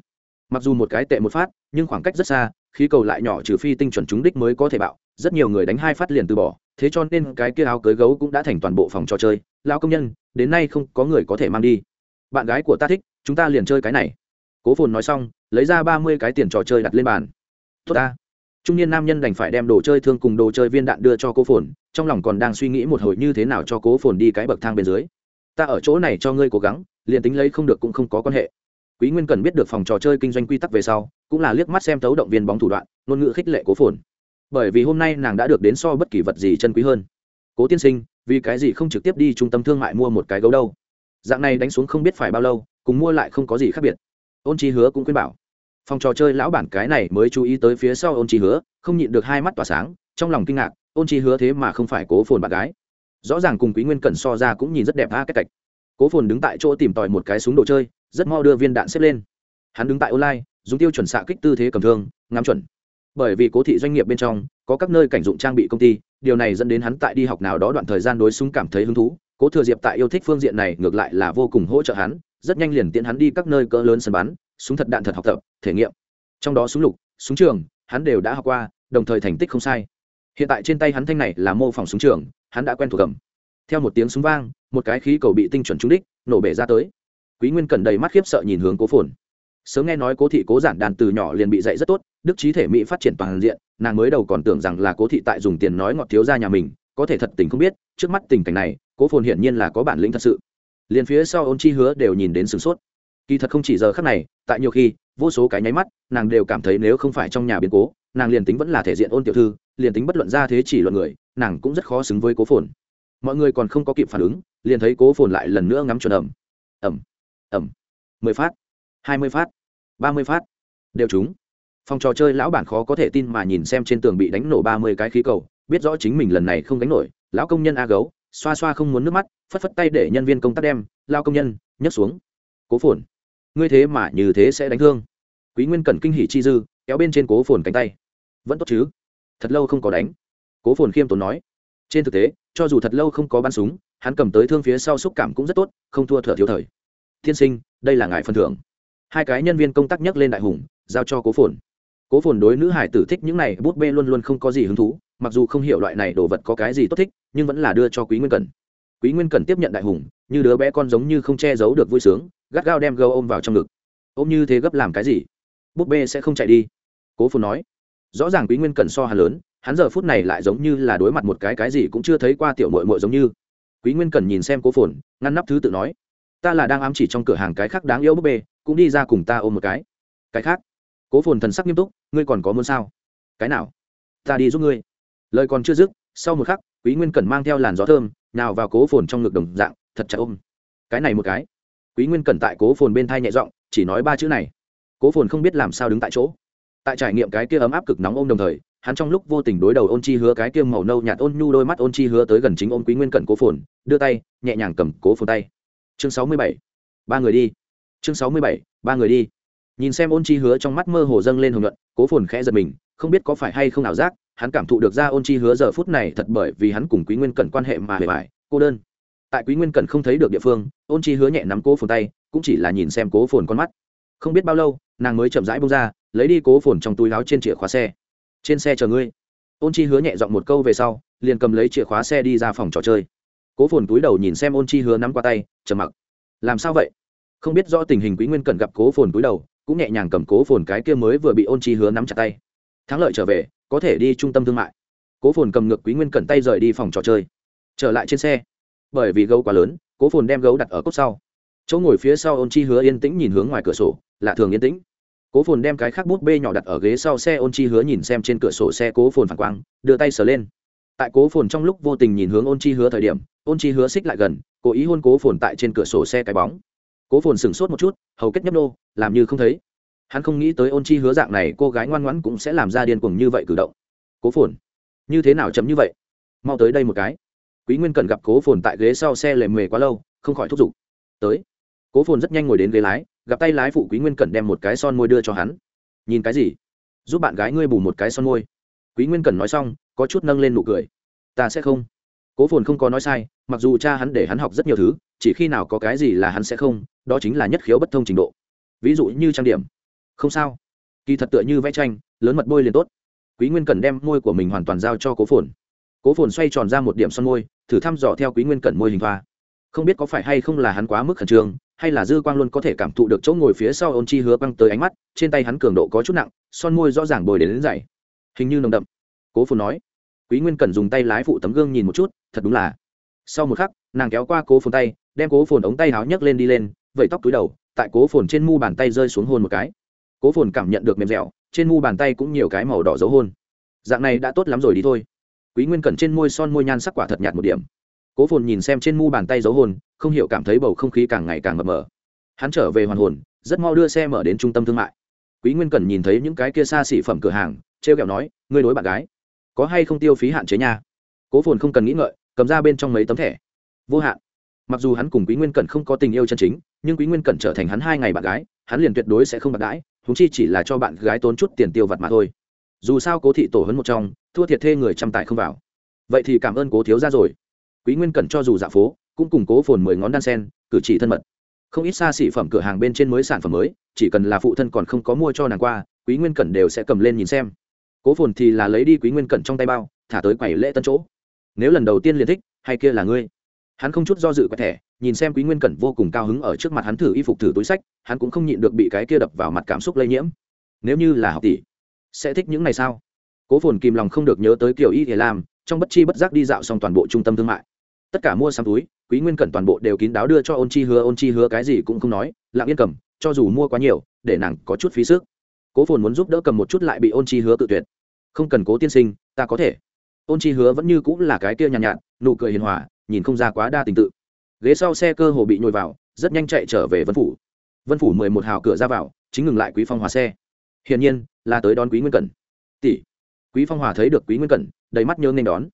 Mặc dù một cái tệ một phát, nhưng khoảng cách rất xa, khí cầu lại nhỏ trừ phi tinh chuẩn trúng đích mới có thể bạo, rất nhiều người đánh hai phát liền từ bỏ, thế cho nên cái kia áo cưới gấu cũng đã thành toàn bộ phòng trò chơi. Lao công nhân, đến nay không có người có thể mang đi bạn gái của ta thích, chúng ta liền chơi cái này. Cố phồn nói xong, lấy ra ba mươi cái tiền trò chơi đặt lên bàn. Tốt ta. Trung niên nam nhân đành phải đem đồ chơi thương cùng đồ chơi viên đạn đưa cho cố phồn, trong lòng còn đang suy nghĩ một hồi như thế nào cho cố phồn đi cái bậc thang bên dưới. Ta ở chỗ này cho ngươi cố gắng, liền tính lấy không được cũng không có quan hệ. Quý nguyên cần biết được phòng trò chơi kinh doanh quy tắc về sau, cũng là liếc mắt xem tấu động viên bóng thủ đoạn, ngôn ngữ khích lệ cố phồn. Bởi vì hôm nay nàng đã được đến so bất kỳ vật gì chân quý hơn. Cố tiên sinh, vì cái gì không trực tiếp đi trung tâm thương mại mua một cái gấu đâu? Dạng này đánh xuống không biết phải bao lâu, cùng mua lại không có gì khác biệt. Ôn chi hứa cũng khuyên bảo. Phòng trò chơi lão bản cái này mới chú ý tới phía sau ôn chi hứa, không nhịn được hai mắt tỏa sáng, trong lòng kinh ngạc, ôn chi hứa thế mà không phải cố phồn bạn gái. Rõ ràng cùng quý nguyên cẩn so ra cũng nhìn rất đẹp a cách cạch cố phồn đứng tại chỗ tìm tòi một cái súng đồ chơi, rất mau đưa viên đạn xếp lên. Hắn đứng tại online, dùng tiêu chuẩn xạ kích tư thế cầm thương, ngắm chuẩn. Bởi vì cố thị doanh nghiệp bên trong, có các nơi cảnh dụng trang bị công ty, điều này dẫn đến hắn tại đi học nào đó đoạn thời gian đối súng cảm thấy hứng thú cố thừa diệp tại yêu thích phương diện này ngược lại là vô cùng hỗ trợ hắn, rất nhanh liền tiện hắn đi các nơi cỡ lớn sân bắn, súng thật đạn thật học tập, thể nghiệm. Trong đó súng lục, súng trường, hắn đều đã học qua, đồng thời thành tích không sai. Hiện tại trên tay hắn thanh này là mô phỏng súng trường, hắn đã quen thuộc cầm. Theo một tiếng súng vang, một cái khí cầu bị tinh chuẩn trúng đích, nổ bể ra tới. Quý nguyên cẩn đầy mắt khiếp sợ nhìn hướng cố phồn. Sớm nghe nói cố thị cố giản đàn từ nhỏ liền bị dạy rất tốt, đức trí thể mỹ phát triển toàn diện, nàng mới đầu còn tưởng rằng là cố thị tại dùng tiền nói ngọt thiếu ra nhà mình, có thể thật tình không biết trước mắt tình cảnh này, cố phồn hiển nhiên là có bản lĩnh thật sự. Liền phía sau ôn chi hứa đều nhìn đến sửng sốt. Kỳ thật không chỉ giờ khắc này, tại nhiều khi, vô số cái nháy mắt, nàng đều cảm thấy nếu không phải trong nhà biến cố, nàng liền tính vẫn là thể diện ôn tiểu thư, liền tính bất luận ra thế chỉ luận người, nàng cũng rất khó xứng với cố phồn. Mọi người còn không có kịp phản ứng, liền thấy cố phồn lại lần nữa ngắm chuẩn ẩm. Ẩm ẩm. Mười phát, hai mươi phát, ba mươi phát. Đều chúng phòng trò chơi lão bản khó có thể tin mà nhìn xem trên tường bị đánh nổ ba mươi cái khí cầu, biết rõ chính mình lần này không đánh nổi lão công nhân a gấu, xoa xoa không muốn nước mắt, phất phất tay để nhân viên công tác đem lao công nhân, nhấc xuống. Cố phồn. Ngươi thế mà như thế sẽ đánh thương. Quý nguyên cần kinh hỉ chi dư, kéo bên trên cố phồn cánh tay. Vẫn tốt chứ? Thật lâu không có đánh. Cố phồn khiêm tốn nói. Trên thực tế, cho dù thật lâu không có bắn súng, hắn cầm tới thương phía sau xúc cảm cũng rất tốt, không thua thở thiếu thời. Thiên sinh, đây là ngài phần thưởng. Hai cái nhân viên công tác nhấc lên đại hùng, giao cho cố phồn. Cố phồn đối nữ hải tử thích những này, bút bê luôn luôn không có gì hứng thú mặc dù không hiểu loại này đồ vật có cái gì tốt thích, nhưng vẫn là đưa cho quý nguyên cẩn. Quý nguyên cẩn tiếp nhận đại hùng, như đứa bé con giống như không che giấu được vui sướng, gắt gao đem gâu ôm vào trong ngực. Ôm như thế gấp làm cái gì? Búp bê sẽ không chạy đi. Cố phồn nói. Rõ ràng quý nguyên cẩn so hà lớn, hắn giờ phút này lại giống như là đối mặt một cái cái gì cũng chưa thấy qua tiểu mội mội giống như. Quý nguyên cẩn nhìn xem cố phồn ngăn nắp thứ tự nói. Ta là đang ám chỉ trong cửa hàng cái khác đáng yêu búp bê, cũng đi ra cùng ta ôm một cái. Cái khác? Cố phồn thần sắc nghiêm túc. Ngươi còn có muốn sao? Cái nào? Ta đi giúp ngươi lời còn chưa dứt, sau một khắc, quý nguyên cẩn mang theo làn gió thơm, nào vào cố phồn trong ngực đồng dạng, thật chặt ôm. Cái này một cái. Quý nguyên cẩn tại cố phồn bên thai nhẹ giọng, chỉ nói ba chữ này. Cố phồn không biết làm sao đứng tại chỗ. Tại trải nghiệm cái kia ấm áp cực nóng ôm đồng thời, hắn trong lúc vô tình đối đầu ôn chi hứa cái kia màu nâu nhạt ôn nhu đôi mắt ôn chi hứa tới gần chính ôn quý nguyên cẩn cố phồn, đưa tay, nhẹ nhàng cầm cố phồn tay. Chương sáu mươi bảy. Ba người đi. Chương sáu mươi bảy. Ba người đi. Nhìn xem ôn chi hứa trong mắt mơ hồ dâng lên hồng nhuận, cố phồn khẽ giật mình, không biết có phải hay không ảo giác hắn cảm thụ được ra ôn chi hứa giờ phút này thật bởi vì hắn cùng quý nguyên cẩn quan hệ mà hề vải cô đơn. Tại quý nguyên cẩn không thấy được địa phương, ôn chi hứa nhẹ nắm cố phồn tay, cũng chỉ là nhìn xem cố phồn con mắt. Không biết bao lâu, nàng mới chậm rãi bông ra, lấy đi cố phồn trong túi láo trên chìa khóa xe. Trên xe chờ ngươi. Ôn chi hứa nhẹ dọn một câu về sau, liền cầm lấy chìa khóa xe đi ra phòng trò chơi. Cố phồn túi đầu nhìn xem ôn chi hứa nắm qua tay chờ mặc. Làm sao vậy? Không biết rõ tình hình quý nguyên cần gặp cố phồn túi đầu, cũng nhẹ nhàng cầm cố phồn cái kia mới vừa bị ôn chi hứa nắm chặt tay. Thắng lợi trở về có thể đi trung tâm thương mại. Cố phồn cầm ngược quý nguyên cẩn tay rời đi phòng trò chơi. Trở lại trên xe. Bởi vì gấu quá lớn, cố phồn đem gấu đặt ở cốt sau. Chỗ ngồi phía sau ôn chi hứa yên tĩnh nhìn hướng ngoài cửa sổ, lạ thường yên tĩnh. Cố phồn đem cái khác bút bê nhỏ đặt ở ghế sau xe, ôn chi hứa nhìn xem trên cửa sổ xe cố phồn phản quang, đưa tay sờ lên. Tại cố phồn trong lúc vô tình nhìn hướng ôn chi hứa thời điểm, ôn chi hứa xích lại gần, cố ý hôn cố phồn tại trên cửa sổ xe cái bóng. Cố phồn sửng sốt một chút, hầu kết nhấp nô, làm như không thấy hắn không nghĩ tới ôn chi hứa dạng này cô gái ngoan ngoãn cũng sẽ làm ra điên cuồng như vậy cử động. Cố phồn, như thế nào chấm như vậy? Mau tới đây một cái. Quý nguyên cần gặp cố phồn tại ghế sau xe lề mề quá lâu, không khỏi thúc giục. Tới. Cố phồn rất nhanh ngồi đến ghế lái, gặp tay lái phụ quý nguyên cẩn đem một cái son môi đưa cho hắn. Nhìn cái gì? Giúp bạn gái ngươi bù một cái son môi. Quý nguyên cẩn nói xong, có chút nâng lên nụ cười. Ta sẽ không. Cố phồn không có nói sai, mặc dù cha hắn để hắn học rất nhiều thứ, chỉ khi nào có cái gì là hắn sẽ không, đó chính là nhất khiếu bất thông trình độ. Ví dụ như trang điểm không sao. Kỳ thật tựa như vẽ tranh lớn mật bôi liền tốt. Quý nguyên cần đem môi của mình hoàn toàn giao cho cố phồn. Cố phồn xoay tròn ra một điểm son môi thử thăm dò theo quý nguyên cẩn môi hình thoa. Không biết có phải hay không là hắn quá mức khẩn trương hay là dư quang luôn có thể cảm thụ được chỗ ngồi phía sau ôn chi hứa băng tới ánh mắt trên tay hắn cường độ có chút nặng son môi rõ ràng bồi đến, đến dày. Hình như nồng đậm. Cố phồn nói. Quý nguyên cần dùng tay lái phụ tấm gương nhìn một chút thật đúng là. Sau một khắc nàng kéo qua cố phồn tay đem cố phồn ống tay háo nhấc lên đi lên vẩy tóc túi đầu tại cố phồn trên mu bàn tay rơi xuống hôn một cái cố phồn cảm nhận được mềm dẻo, trên mu bàn tay cũng nhiều cái màu đỏ dấu hôn. Dạng này đã tốt lắm rồi đi thôi. Quý nguyên cẩn trên môi son môi nhan sắc quả thật nhạt một điểm. Cố phồn nhìn xem trên mu bàn tay dấu hôn, không hiểu cảm thấy bầu không khí càng ngày càng mập mờ. Hắn trở về hoàn hồn, rất mau đưa xe mở đến trung tâm thương mại. Quý nguyên cẩn nhìn thấy những cái kia xa xỉ phẩm cửa hàng t r e o kẹo nói, ngươi đối bạn gái, có hay không tiêu phí hạn chế nha? Cố phồn không cần nghĩ ngợi, cầm ra bên trong mấy tấm thẻ. Vô hạn. Mặc dù hắn cùng quý nguyên cẩn không có tình yêu chân chính, nhưng quý nguyên cẩn trở thành hắn hai ngày bạn gái, hắn liền tuyệt đối sẽ không bạc đãi húng chi chỉ là cho bạn gái tốn chút tiền tiêu vặt mà thôi. Dù sao cố thị tổ hấn một trong, thua thiệt thê người trăm tài không vào. Vậy thì cảm ơn cố thiếu ra rồi. Quý nguyên cẩn cho dù dạ phố, cũng cùng cố phồn mười ngón đan sen, cử chỉ thân mật. Không ít xa xỉ phẩm cửa hàng bên trên mới sản phẩm mới, chỉ cần là phụ thân còn không có mua cho nàng qua, quý nguyên cẩn đều sẽ cầm lên nhìn xem. Cố phồn thì là lấy đi quý nguyên cẩn trong tay bao, thả tới quầy lễ tân chỗ. Nếu lần đầu tiên liền thích, hay kia là ngươi? Hắn không chút do dự quẹt thẻ nhìn xem quý nguyên cẩn vô cùng cao hứng ở trước mặt hắn thử y phục thử túi sách hắn cũng không nhịn được bị cái kia đập vào mặt cảm xúc lây nhiễm. Nếu như là học tỷ sẽ thích những này sao? Cố phồn kìm lòng không được nhớ tới kiểu y thì làm trong bất chi bất giác đi dạo xong toàn bộ trung tâm thương mại. Tất cả mua sắm túi quý nguyên cẩn toàn bộ đều kín đáo đưa cho ôn chi hứa ôn chi hứa cái gì cũng không nói lặng yên cầm cho dù mua quá nhiều để nàng có chút phí sức. Cố phồn muốn giúp đỡ cầm một chút lại bị ôn chi hứa tự tuyệt. Không cần cố tiên sinh ta có thể. Ôn chi hứa vẫn như cũng là cái kia nhàn nhạt, nhạt nụ cười hiền hòa nhìn không ra quá đa tình tự ghế sau xe cơ hồ bị nhồi vào, rất nhanh chạy trở về vân phủ. Vân phủ mười một hào cửa ra vào, chính ngừng lại quý phong hòa xe. Hiển nhiên, là tới đón quý nguyên cẩn. Tỷ. Quý phong hòa thấy được quý nguyên cẩn, đầy mắt nhớ nên đón.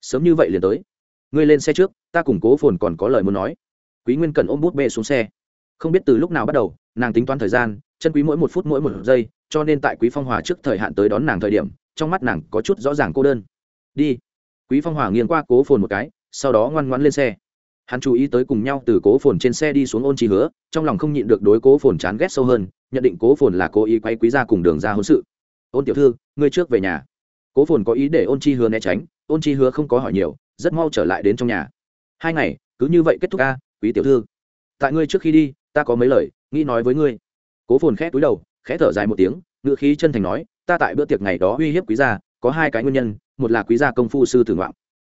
Sớm như vậy liền tới. Ngươi lên xe trước, ta cùng cố phồn còn có lời muốn nói. Quý nguyên cẩn ôm bút bê xuống xe. Không biết từ lúc nào bắt đầu, nàng tính toán thời gian, chân quý mỗi một phút mỗi một giây, cho nên tại quý phong hòa trước thời hạn tới đón nàng thời điểm, trong mắt nàng có chút rõ ràng cô đơn. Đi. Quý phong hòa nghiêng qua cố phồn một cái, sau đó ngoan ngoãn lên xe hắn chú ý tới cùng nhau từ cố phồn trên xe đi xuống ôn trí hứa, trong lòng không nhịn được đối cố phồn chán ghét sâu hơn, nhận định cố phồn là cố ý quay quý ra cùng đường ra hôn sự. Ôn tiểu thư, ngươi trước về nhà. Cố phồn có ý để ôn chi hứa né tránh, ôn chi hứa không có hỏi nhiều, rất mau trở lại đến trong nhà. Hai ngày, cứ như vậy kết thúc ca quý tiểu thư. Tại ngươi trước khi đi, ta có mấy lời, nghĩ nói với ngươi. Cố phồn khẽ túi đầu, khẽ thở dài một tiếng ngựa khí chân thành nói, ta tại bữa tiệc ngày đó uy hiếp quý gia, có hai cái nguyên nhân, một là quý gia công phu sư tử ngoạn.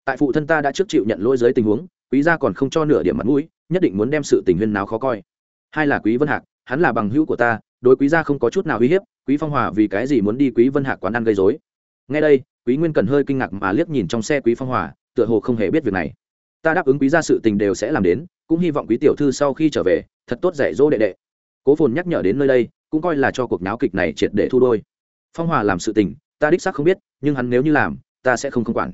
Tại phụ thân ta đã trước chịu nhận lỗi dưới tình huống quý gia còn không cho nửa điểm mặt mũi, nhất định muốn đem sự tình huyên nào khó coi. Hai là quý vân hạc, hắn là bằng hữu của ta, đối quý gia không có chút nào uy hiếp, quý phong hòa vì cái gì muốn đi quý vân hạc quán ăn gây rối. Ngay đây, quý nguyên cần hơi kinh ngạc mà liếc nhìn trong xe quý phong hòa, tựa hồ không hề biết việc này. Ta đáp ứng quý gia sự tình đều sẽ làm đến, cũng hy vọng quý tiểu thư sau khi trở về, thật tốt dạy dỗ đệ đệ. Cố phồn nhắc nhở đến nơi đây, cũng coi là cho cuộc náo kịch này triệt để thu đôi. Phong hòa làm sự tình, ta đích xác không biết, nhưng hắn nếu như làm, ta sẽ không không quản.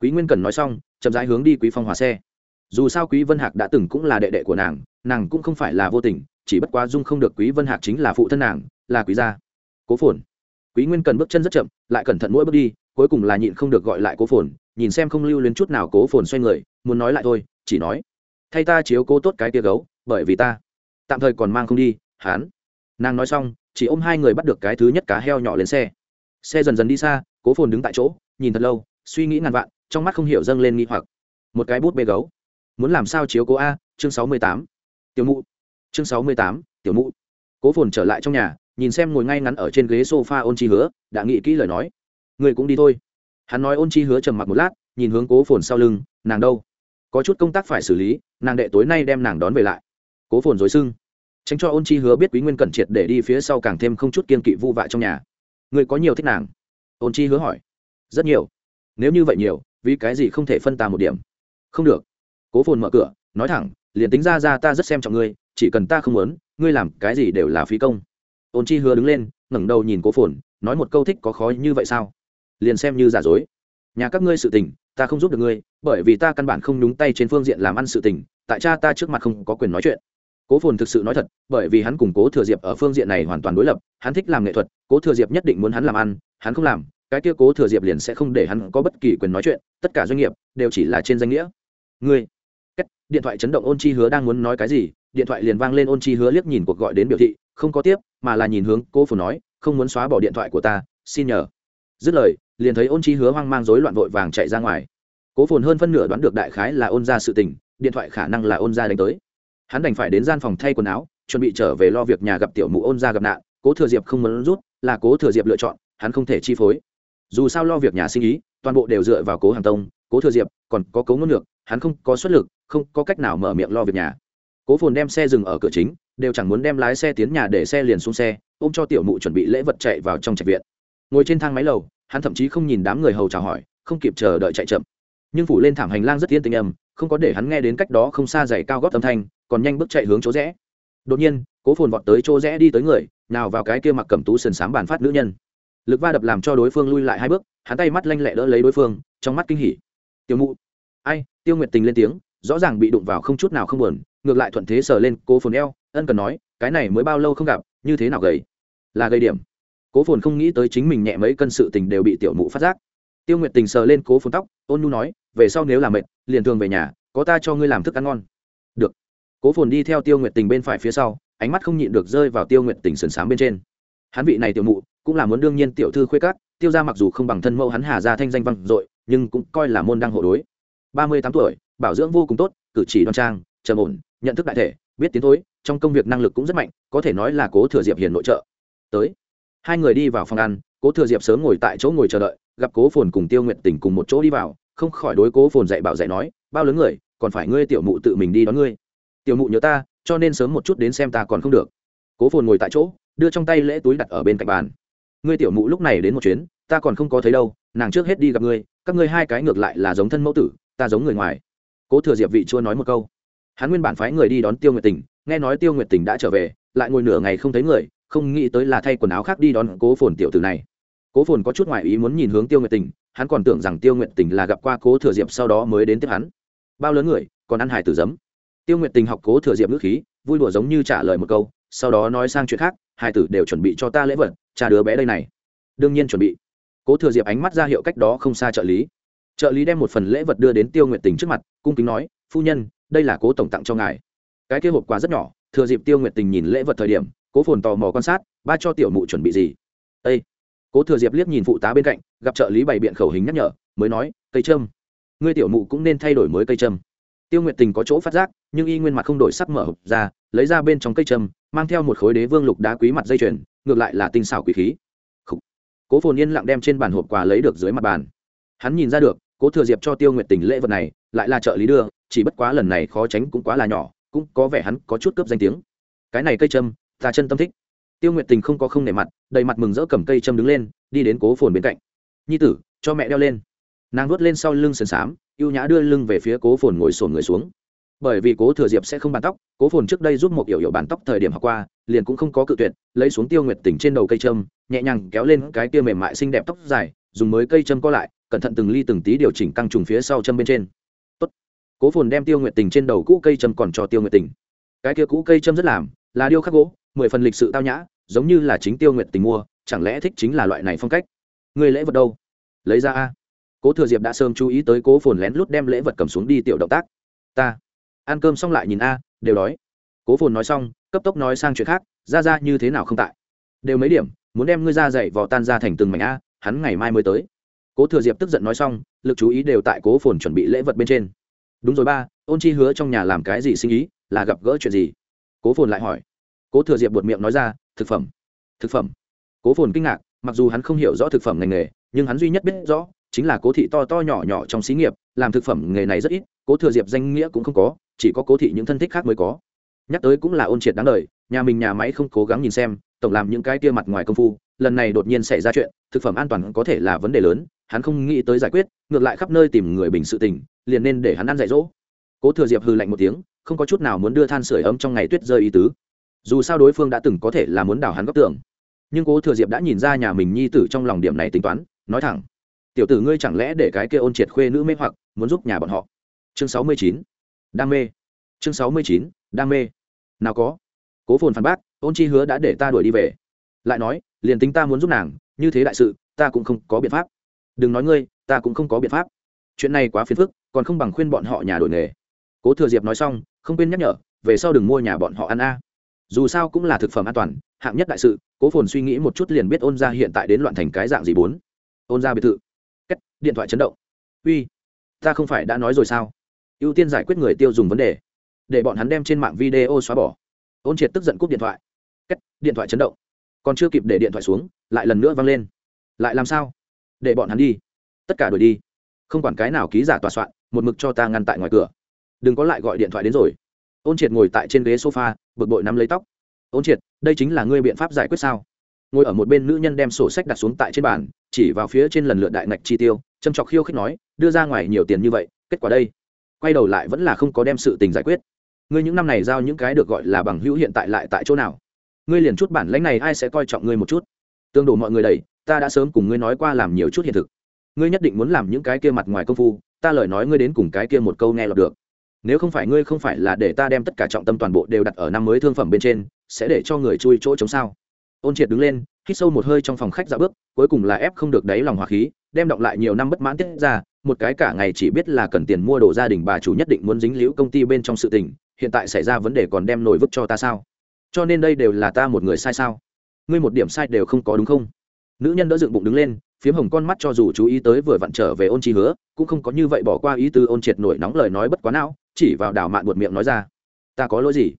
Quý nguyên cần nói xong, chậm rãi hướng đi quý phong hòa xe dù sao quý vân hạc đã từng cũng là đệ đệ của nàng nàng cũng không phải là vô tình, chỉ bất quá dung không được quý vân hạc chính là phụ thân nàng, là quý gia. Cố phồn. Quý nguyên cần bước chân rất chậm, lại cẩn thận mỗi bước đi, cuối cùng là nhịn không được gọi lại cố phồn, nhìn xem không lưu luyến chút nào cố phồn xoay người, muốn nói lại thôi, chỉ nói, thay ta chiếu cố tốt cái tia gấu, bởi vì ta tạm thời còn mang không đi hán nàng nói xong, chỉ ôm hai người bắt được cái thứ nhất cá heo nhỏ lên xe. Xe dần dần đi xa, cố phồn đứng tại chỗ, nhìn thật lâu, suy nghĩ ngàn vạn, trong mắt không hiểu dâng lên nghi hoặc. Một cái bút bê gấu muốn làm sao chiếu cố a, chương sáu mươi tám. Tiểu mụ. Chương sáu mươi tám, tiểu mụ. Cố phồn trở lại trong nhà, nhìn xem ngồi ngay ngắn ở trên ghế s o f a ôn chi hứa, đã nghĩ kỹ lời nói. Người cũng đi thôi. Hắn nói ôn chi hứa trầm mặc một lát, nhìn hướng cố phồn sau lưng, nàng đâu? Có chút công tác phải xử lý, nàng đệ tối nay đem nàng đón về lại. Cố phồn dối sưng. Tránh cho ôn chi hứa biết quý nguyên cẩn triệt để đi phía sau càng thêm không chút kiên kỵ vu vạ trong nhà. Người có nhiều thích nàng? Ôn chi hứa hỏi. Rất nhiều. Nếu như vậy nhiều, vì cái gì không thể phân tà một điểm? Không được cố phồn mở cửa, nói thẳng, liền tính ra ra ta rất xem trọng ngươi, chỉ cần ta không muốn, ngươi làm cái gì đều là phí công. Ôn chi hứa đứng lên, ngẩng đầu nhìn cố phồn, nói một câu thích có khó như vậy sao? Liền xem như giả dối. Nhà các ngươi sự tình, ta không giúp được ngươi, bởi vì ta căn bản không nhúng tay trên phương diện làm ăn sự tình, tại cha ta trước mặt không có quyền nói chuyện. Cố phồn thực sự nói thật, bởi vì hắn cùng cố thừa diệp ở phương diện này hoàn toàn đối lập, hắn thích làm nghệ thuật, cố thừa diệp nhất định muốn hắn làm ăn, hắn không làm, cái kia cố thừa diệp liền sẽ không để hắn có bất kỳ quyền nói chuyện, tất cả doanh nghiệp đều chỉ là trên danh nghĩa. Ngươi điện thoại chấn động ôn chi hứa đang muốn nói cái gì, điện thoại liền vang lên ôn chi hứa liếc nhìn cuộc gọi đến biểu thị, không có tiếp, mà là nhìn hướng cô phủ nói, không muốn xóa bỏ điện thoại của ta, xin nhờ. Dứt lời, liền thấy ôn chi hứa hoang mang rối loạn vội vàng chạy ra ngoài. Cố phồn hơn phân nửa đoán được đại khái là ôn ra sự tình, điện thoại khả năng là ôn ra đánh tới. Hắn đành phải đến gian phòng thay quần áo, chuẩn bị trở về lo việc nhà gặp tiểu mụ ôn ra gặp nạn, cố thừa diệp không muốn rút, là cố thừa diệp lựa chọn, hắn không thể chi phối. Dù sao lo việc nhà sinh ý, toàn bộ đều dựa vào cố hàng tông, cố thừa diệp, còn có cố ngôn ngược hắn không có xuất lực không có cách nào mở miệng lo việc nhà. Cố phồn đem xe dừng ở cửa chính, đều chẳng muốn đem lái xe tiến nhà để xe liền xuống xe, ôm cho tiểu mụ chuẩn bị lễ vật chạy vào trong trạch viện. Ngồi trên thang máy lầu, hắn thậm chí không nhìn đám người hầu chào hỏi, không kịp chờ đợi chạy chậm. Nhưng phủ lên thảm hành lang rất yên tình âm, không có để hắn nghe đến cách đó không xa dày cao gót âm thanh, còn nhanh bước chạy hướng chỗ rẽ. Đột nhiên, cố phồn vọt tới chỗ rẽ đi tới người, nào vào cái kia mặc cầm tú sườn sám bàn phát nữ nhân. Lực va đập làm cho đối phương lui lại hai bước, hắn tay mắt lanh lẹ đỡ lấy đối phương, trong mắt kinh hỉ. Tiểu mụ. Ai? Tiêu nguyệt tình lên tiếng rõ ràng bị đụng vào không chút nào không buồn, ngược lại thuận thế sờ lên cố phồn eo, ân cần nói, cái này mới bao lâu không gặp, như thế nào gầy? Là gây điểm. Cố phồn không nghĩ tới chính mình nhẹ mấy cân sự tình đều bị tiểu mụ phát giác. Tiêu nguyệt tình sờ lên cố phồn tóc, ôn nu nói, về sau nếu làm mệt, liền thường về nhà, có ta cho ngươi làm thức ăn ngon. Được. Cố phồn đi theo tiêu nguyệt tình bên phải phía sau, ánh mắt không nhịn được rơi vào tiêu nguyệt tình sườn s bên trên. Hắn vị này tiểu mụ, cũng là muốn đương nhiên tiểu thư khuê cát tiêu ra mặc dù không bằng thân mẫu hắn hà ra thanh danh văn dội, nhưng cũng coi là môn đăng hộ đối. Ba mươi tám tuổi bảo dưỡng vô cùng tốt, cử chỉ đoan trang, trầm ổn, nhận thức đại thể, biết tiến thối, trong công việc năng lực cũng rất mạnh, có thể nói là cố thừa diệp hiền nội trợ. Tới, hai người đi vào phòng ăn, cố thừa diệp sớm ngồi tại chỗ ngồi chờ đợi, gặp cố phồn cùng tiêu nguyện tỉnh cùng một chỗ đi vào, không khỏi đối cố phồn dạy bảo dạy nói, bao lớn người, còn phải ngươi tiểu mụ tự mình đi đón ngươi. Tiểu mụ nhớ ta, cho nên sớm một chút đến xem ta còn không được. Cố phồn ngồi tại chỗ, đưa trong tay lễ túi đặt ở bên cạnh bàn. Ngươi tiểu mụ lúc này đến một chuyến, ta còn không có thấy đâu, nàng trước hết đi gặp ngươi, các ngươi hai cái ngược lại là giống thân mẫu tử, ta giống người ngoài cố thừa diệp vị chua nói một câu. Hắn nguyên bản phái người đi đón tiêu nguyệt tình, nghe nói tiêu nguyệt tình đã trở về, lại ngồi nửa ngày không thấy người, không nghĩ tới là thay quần áo khác đi đón cố phồn tiểu tử này. Cố phồn có chút ngoại ý muốn nhìn hướng tiêu nguyệt tình, hắn còn tưởng rằng tiêu nguyệt tình là gặp qua cố thừa diệp sau đó mới đến tiếp hắn. Bao lớn người, còn ăn hải tử giấm. Tiêu nguyệt tình học cố thừa diệp ngữ khí, vui đùa giống như trả lời một câu, sau đó nói sang chuyện khác hai tử đều chuẩn bị cho ta lễ vật, cha đứa bé đây này. Đương nhiên chuẩn bị. Cố thừa diệp ánh mắt ra hiệu cách đó không xa trợ lý trợ lý đem một phần lễ vật đưa đến tiêu nguyệt tình trước mặt, cung kính nói, phu nhân, đây là cố tổng tặng cho ngài. Cái kia hộp quà rất nhỏ, thừa dịp tiêu nguyệt tình nhìn lễ vật thời điểm, cố phồn tò mò quan sát, ba cho tiểu mụ chuẩn bị gì? Â cố thừa diệp liếc nhìn phụ tá bên cạnh, gặp trợ lý bày biện khẩu hình nhắc nhở, mới nói, cây trâm ngươi tiểu mụ cũng nên thay đổi mới cây trâm tiêu nguyệt tình có chỗ phát giác, nhưng y nguyên mặt không đổi sắc mở hộp ra, lấy ra bên trong cây trâm mang theo một khối đế vương lục đá quý mặt dây chuyền, ngược lại là tinh xảo quý khí. Cố phồn yên lặng đem trên bàn hộp quà lấy được dưới mặt bàn. Hắn nhìn ra được cố thừa diệp cho tiêu nguyệt tình lễ vật này, lại là trợ lý đưa, chỉ bất quá lần này khó tránh cũng quá là nhỏ, cũng có vẻ hắn có chút cướp danh tiếng. Cái này cây châm, ta chân tâm thích. Tiêu nguyệt tình không có không nể mặt, đầy mặt mừng rỡ cầm cây châm đứng lên, đi đến cố phồn bên cạnh. Nhi tử, cho mẹ đeo lên. Nàng vuốt lên sau lưng sườn xám, ưu nhã đưa lưng về phía cố phồn ngồi sồn người xuống. Bởi vì cố thừa diệp sẽ không bàn tóc, cố phồn trước đây giúp một yểu yểu bàn tóc thời điểm học qua, liền cũng không có cự tuyệt, lấy xuống tiêu nguyệt tình trên đầu cây châm, nhẹ nhàng kéo lên cái kia mềm mại xinh đẹp tóc dài, dùng mới cây châm co lại cẩn thận từng ly từng tí điều chỉnh căng trùng phía sau châm bên trên. Tốt. cố phồn đem tiêu nguyệt tình trên đầu cũ cây châm còn cho tiêu nguyệt tình. Cái kia cũ cây châm rất làm, là điêu khắc gỗ, mười phần lịch sự tao nhã, giống như là chính tiêu nguyệt tình mua, chẳng lẽ thích chính là loại này phong cách? Người lễ vật đâu? Lấy ra a. Cố thừa diệp đã sớm chú ý tới cố phồn lén lút đem lễ vật cầm xuống đi tiểu động tác. Ta. Ăn cơm xong lại nhìn a, đều đói. Cố phồn nói xong, cấp tốc nói sang chuyện khác, ra ra như thế nào không tại? Đều mấy điểm, muốn đem ngươi ra dậy vò tan ra thành từng mảnh a, hắn ngày mai mới tới cố thừa diệp tức giận nói xong lực chú ý đều tại cố phồn chuẩn bị lễ vật bên trên. Đúng rồi ba ôn chi hứa trong nhà làm cái gì sinh ý là gặp gỡ chuyện gì? Cố phồn lại hỏi. Cố thừa diệp buột miệng nói ra thực phẩm. Thực phẩm. Cố phồn kinh ngạc mặc dù hắn không hiểu rõ thực phẩm ngành nghề nhưng hắn duy nhất biết rõ chính là cố thị to to nhỏ nhỏ trong xí nghiệp làm thực phẩm nghề này rất ít cố thừa diệp danh nghĩa cũng không có chỉ có cố thị những thân thích khác mới có. Nhắc tới cũng là ôn triệt đáng lời, nhà mình nhà máy không cố gắng nhìn xem tổng làm những cái tia mặt ngoài công phu lần này đột nhiên xảy ra chuyện thực phẩm an toàn có thể là vấn đề lớn hắn không nghĩ tới giải quyết, ngược lại khắp nơi tìm người bình sự tình, liền nên để hắn ăn dạy dỗ. Cố thừa diệp hư lạnh một tiếng, không có chút nào muốn đưa than sửa ấm trong ngày tuyết rơi ý tứ. Dù sao đối phương đã từng có thể là muốn đào hắn góc tưởng nhưng cố thừa diệp đã nhìn ra nhà mình nhi tử trong lòng điểm này tính toán, nói thẳng, tiểu tử ngươi chẳng lẽ để cái kia ôn triệt khuê nữ mê hoặc, muốn giúp nhà bọn họ? Chương sáu mươi chín, đam mê. Chương sáu mươi chín, đam mê. Nào có. Cố phồn phản bác, ôn chi hứa đã để ta đuổi đi về. Lại nói, liền tính ta muốn giúp nàng, như thế đại sự, ta cũng không có biện pháp đừng nói ngươi, ta cũng không có biện pháp. Chuyện này quá phiền phức, còn không bằng khuyên bọn họ nhà đổi nghề. Cố thừa diệp nói xong, không quên nhắc nhở, về sau đừng mua nhà bọn họ ăn a. Dù sao cũng là thực phẩm an toàn, hạng nhất đại sự, cố phồn suy nghĩ một chút liền biết ôn ra hiện tại đến loạn thành cái dạng gì bốn. Ôn ra biệt thự. Cách điện thoại chấn động. Uy, ta không phải đã nói rồi sao? Ưu tiên giải quyết người tiêu dùng vấn đề. Để bọn hắn đem trên mạng video xóa bỏ. Ôn triệt tức giận cúp điện thoại. Cách điện thoại chấn động. Còn chưa kịp để điện thoại xuống, lại lần nữa văng lên. Lại làm sao? Để bọn hắn đi. Tất cả đuổi đi. Không quản cái nào ký giả tòa soạn, một mực cho ta ngăn tại ngoài cửa. Đừng có lại gọi điện thoại đến rồi. Ôn triệt ngồi tại trên ghế sofa, bực bội nắm lấy tóc. Ôn triệt, đây chính là ngươi biện pháp giải quyết sao? Ngồi ở một bên nữ nhân đem sổ sách đặt xuống tại trên bàn, chỉ vào phía trên lần lượt đại ngạch chi tiêu, châm chọc khiêu khích nói, đưa ra ngoài nhiều tiền như vậy, kết quả đây. Quay đầu lại vẫn là không có đem sự tình giải quyết. Ngươi những năm này giao những cái được gọi là bằng hữu hiện tại lại tại chỗ nào? Ngươi liền chút bản lãnh này ai sẽ coi trọng ngươi một chút? Tương đổ mọi người đầy ta đã sớm cùng ngươi nói qua làm nhiều chút hiện thực. Ngươi nhất định muốn làm những cái kia mặt ngoài công phu, ta lời nói ngươi đến cùng cái kia một câu nghe lọt được. Nếu không phải ngươi không phải là để ta đem tất cả trọng tâm toàn bộ đều đặt ở năm mới thương phẩm bên trên, sẽ để cho người chui chỗ chống sao? Ôn triệt đứng lên, hít sâu một hơi trong phòng khách dạo bước, cuối cùng là ép không được đáy lòng hỏa khí, đem động lại nhiều năm bất mãn tiết ra, một cái cả ngày chỉ biết là cần tiền mua đồ gia đình bà chủ nhất định muốn dính liễu công ty bên trong sự tình, hiện tại xảy ra vấn đề còn đem nổi vứt cho ta sao? Cho nên đây đều là ta một người sai sao? Ngươi một điểm sai đều không có đúng không? Nữ nhân đỡ dựng bụng đứng lên, phiếm hồng con mắt cho dù chú ý tới vừa vặn trở về ôn chi hứa, cũng không có như vậy bỏ qua ý tư ôn triệt nổi nóng lời nói bất quá não, chỉ vào đảo mạn buột miệng nói ra, ta có lỗi gì?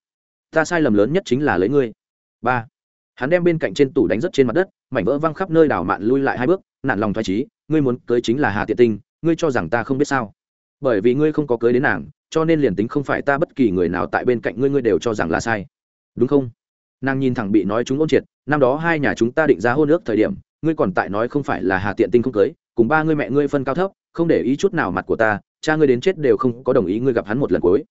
Ta sai lầm lớn nhất chính là lấy ngươi. Ba, hắn đem bên cạnh trên tủ đánh rất trên mặt đất, mảnh vỡ văng khắp nơi đảo mạn lui lại hai bước, nản lòng thoải trí ngươi muốn cưới chính là hà tiện tinh, ngươi cho rằng ta không biết sao? Bởi vì ngươi không có cưới đến nàng, cho nên liền tính không phải ta bất kỳ người nào tại bên cạnh ngươi ngươi đều cho rằng là sai. Đúng không? Nàng nhìn thẳng bị nói chúng ôn triệt, năm đó hai nhà chúng ta định ra hôn ước thời điểm ngươi còn tại nói không phải là hà tiện tinh không cưới, cùng ba ngươi mẹ ngươi phân cao thấp, không để ý chút nào mặt của ta, cha ngươi đến chết đều không có đồng ý ngươi gặp hắn một lần cuối.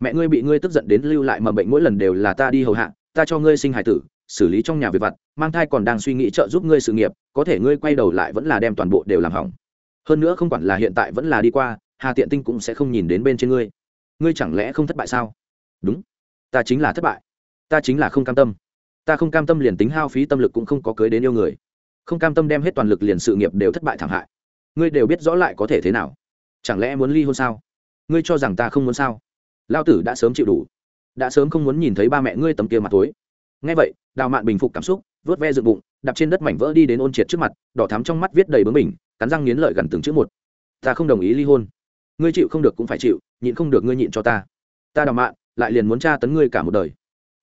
Mẹ ngươi bị ngươi tức giận đến lưu lại mầm bệnh mỗi lần đều là ta đi hầu hạ, ta cho ngươi sinh hài tử, xử lý trong nhà về vặt, mang thai còn đang suy nghĩ trợ giúp ngươi sự nghiệp, có thể ngươi quay đầu lại vẫn là đem toàn bộ đều làm hỏng. Hơn nữa không quản là hiện tại vẫn là đi qua, hà tiện tinh cũng sẽ không nhìn đến bên trên ngươi. Ngươi chẳng lẽ không thất bại sao? Đúng. Ta chính là thất bại. Ta chính là không cam tâm. Ta không cam tâm liền tính hao phí tâm lực cũng không có cưới đến yêu người không cam tâm đem hết toàn lực liền sự nghiệp đều thất bại thảm hại. Ngươi đều biết rõ lại có thể thế nào. Chẳng lẽ muốn ly hôn sao? Ngươi cho rằng ta không muốn sao? Lao tử đã sớm chịu đủ. Đã sớm không muốn nhìn thấy ba mẹ ngươi tầm kia mặt tối. Ngay vậy, đào mạn bình phục cảm xúc vớt ve dựng bụng, đạp trên đất mảnh vỡ đi đến ôn triệt trước mặt, đỏ thắm trong mắt viết đầy bướng mình cắn răng nghiến lợi gần từng chữ một. Ta không đồng ý ly hôn. Ngươi chịu không được cũng phải chịu, nhịn không được ngươi nhịn cho ta. Ta đào mạn, lại liền muốn tra tấn ngươi cả một đời.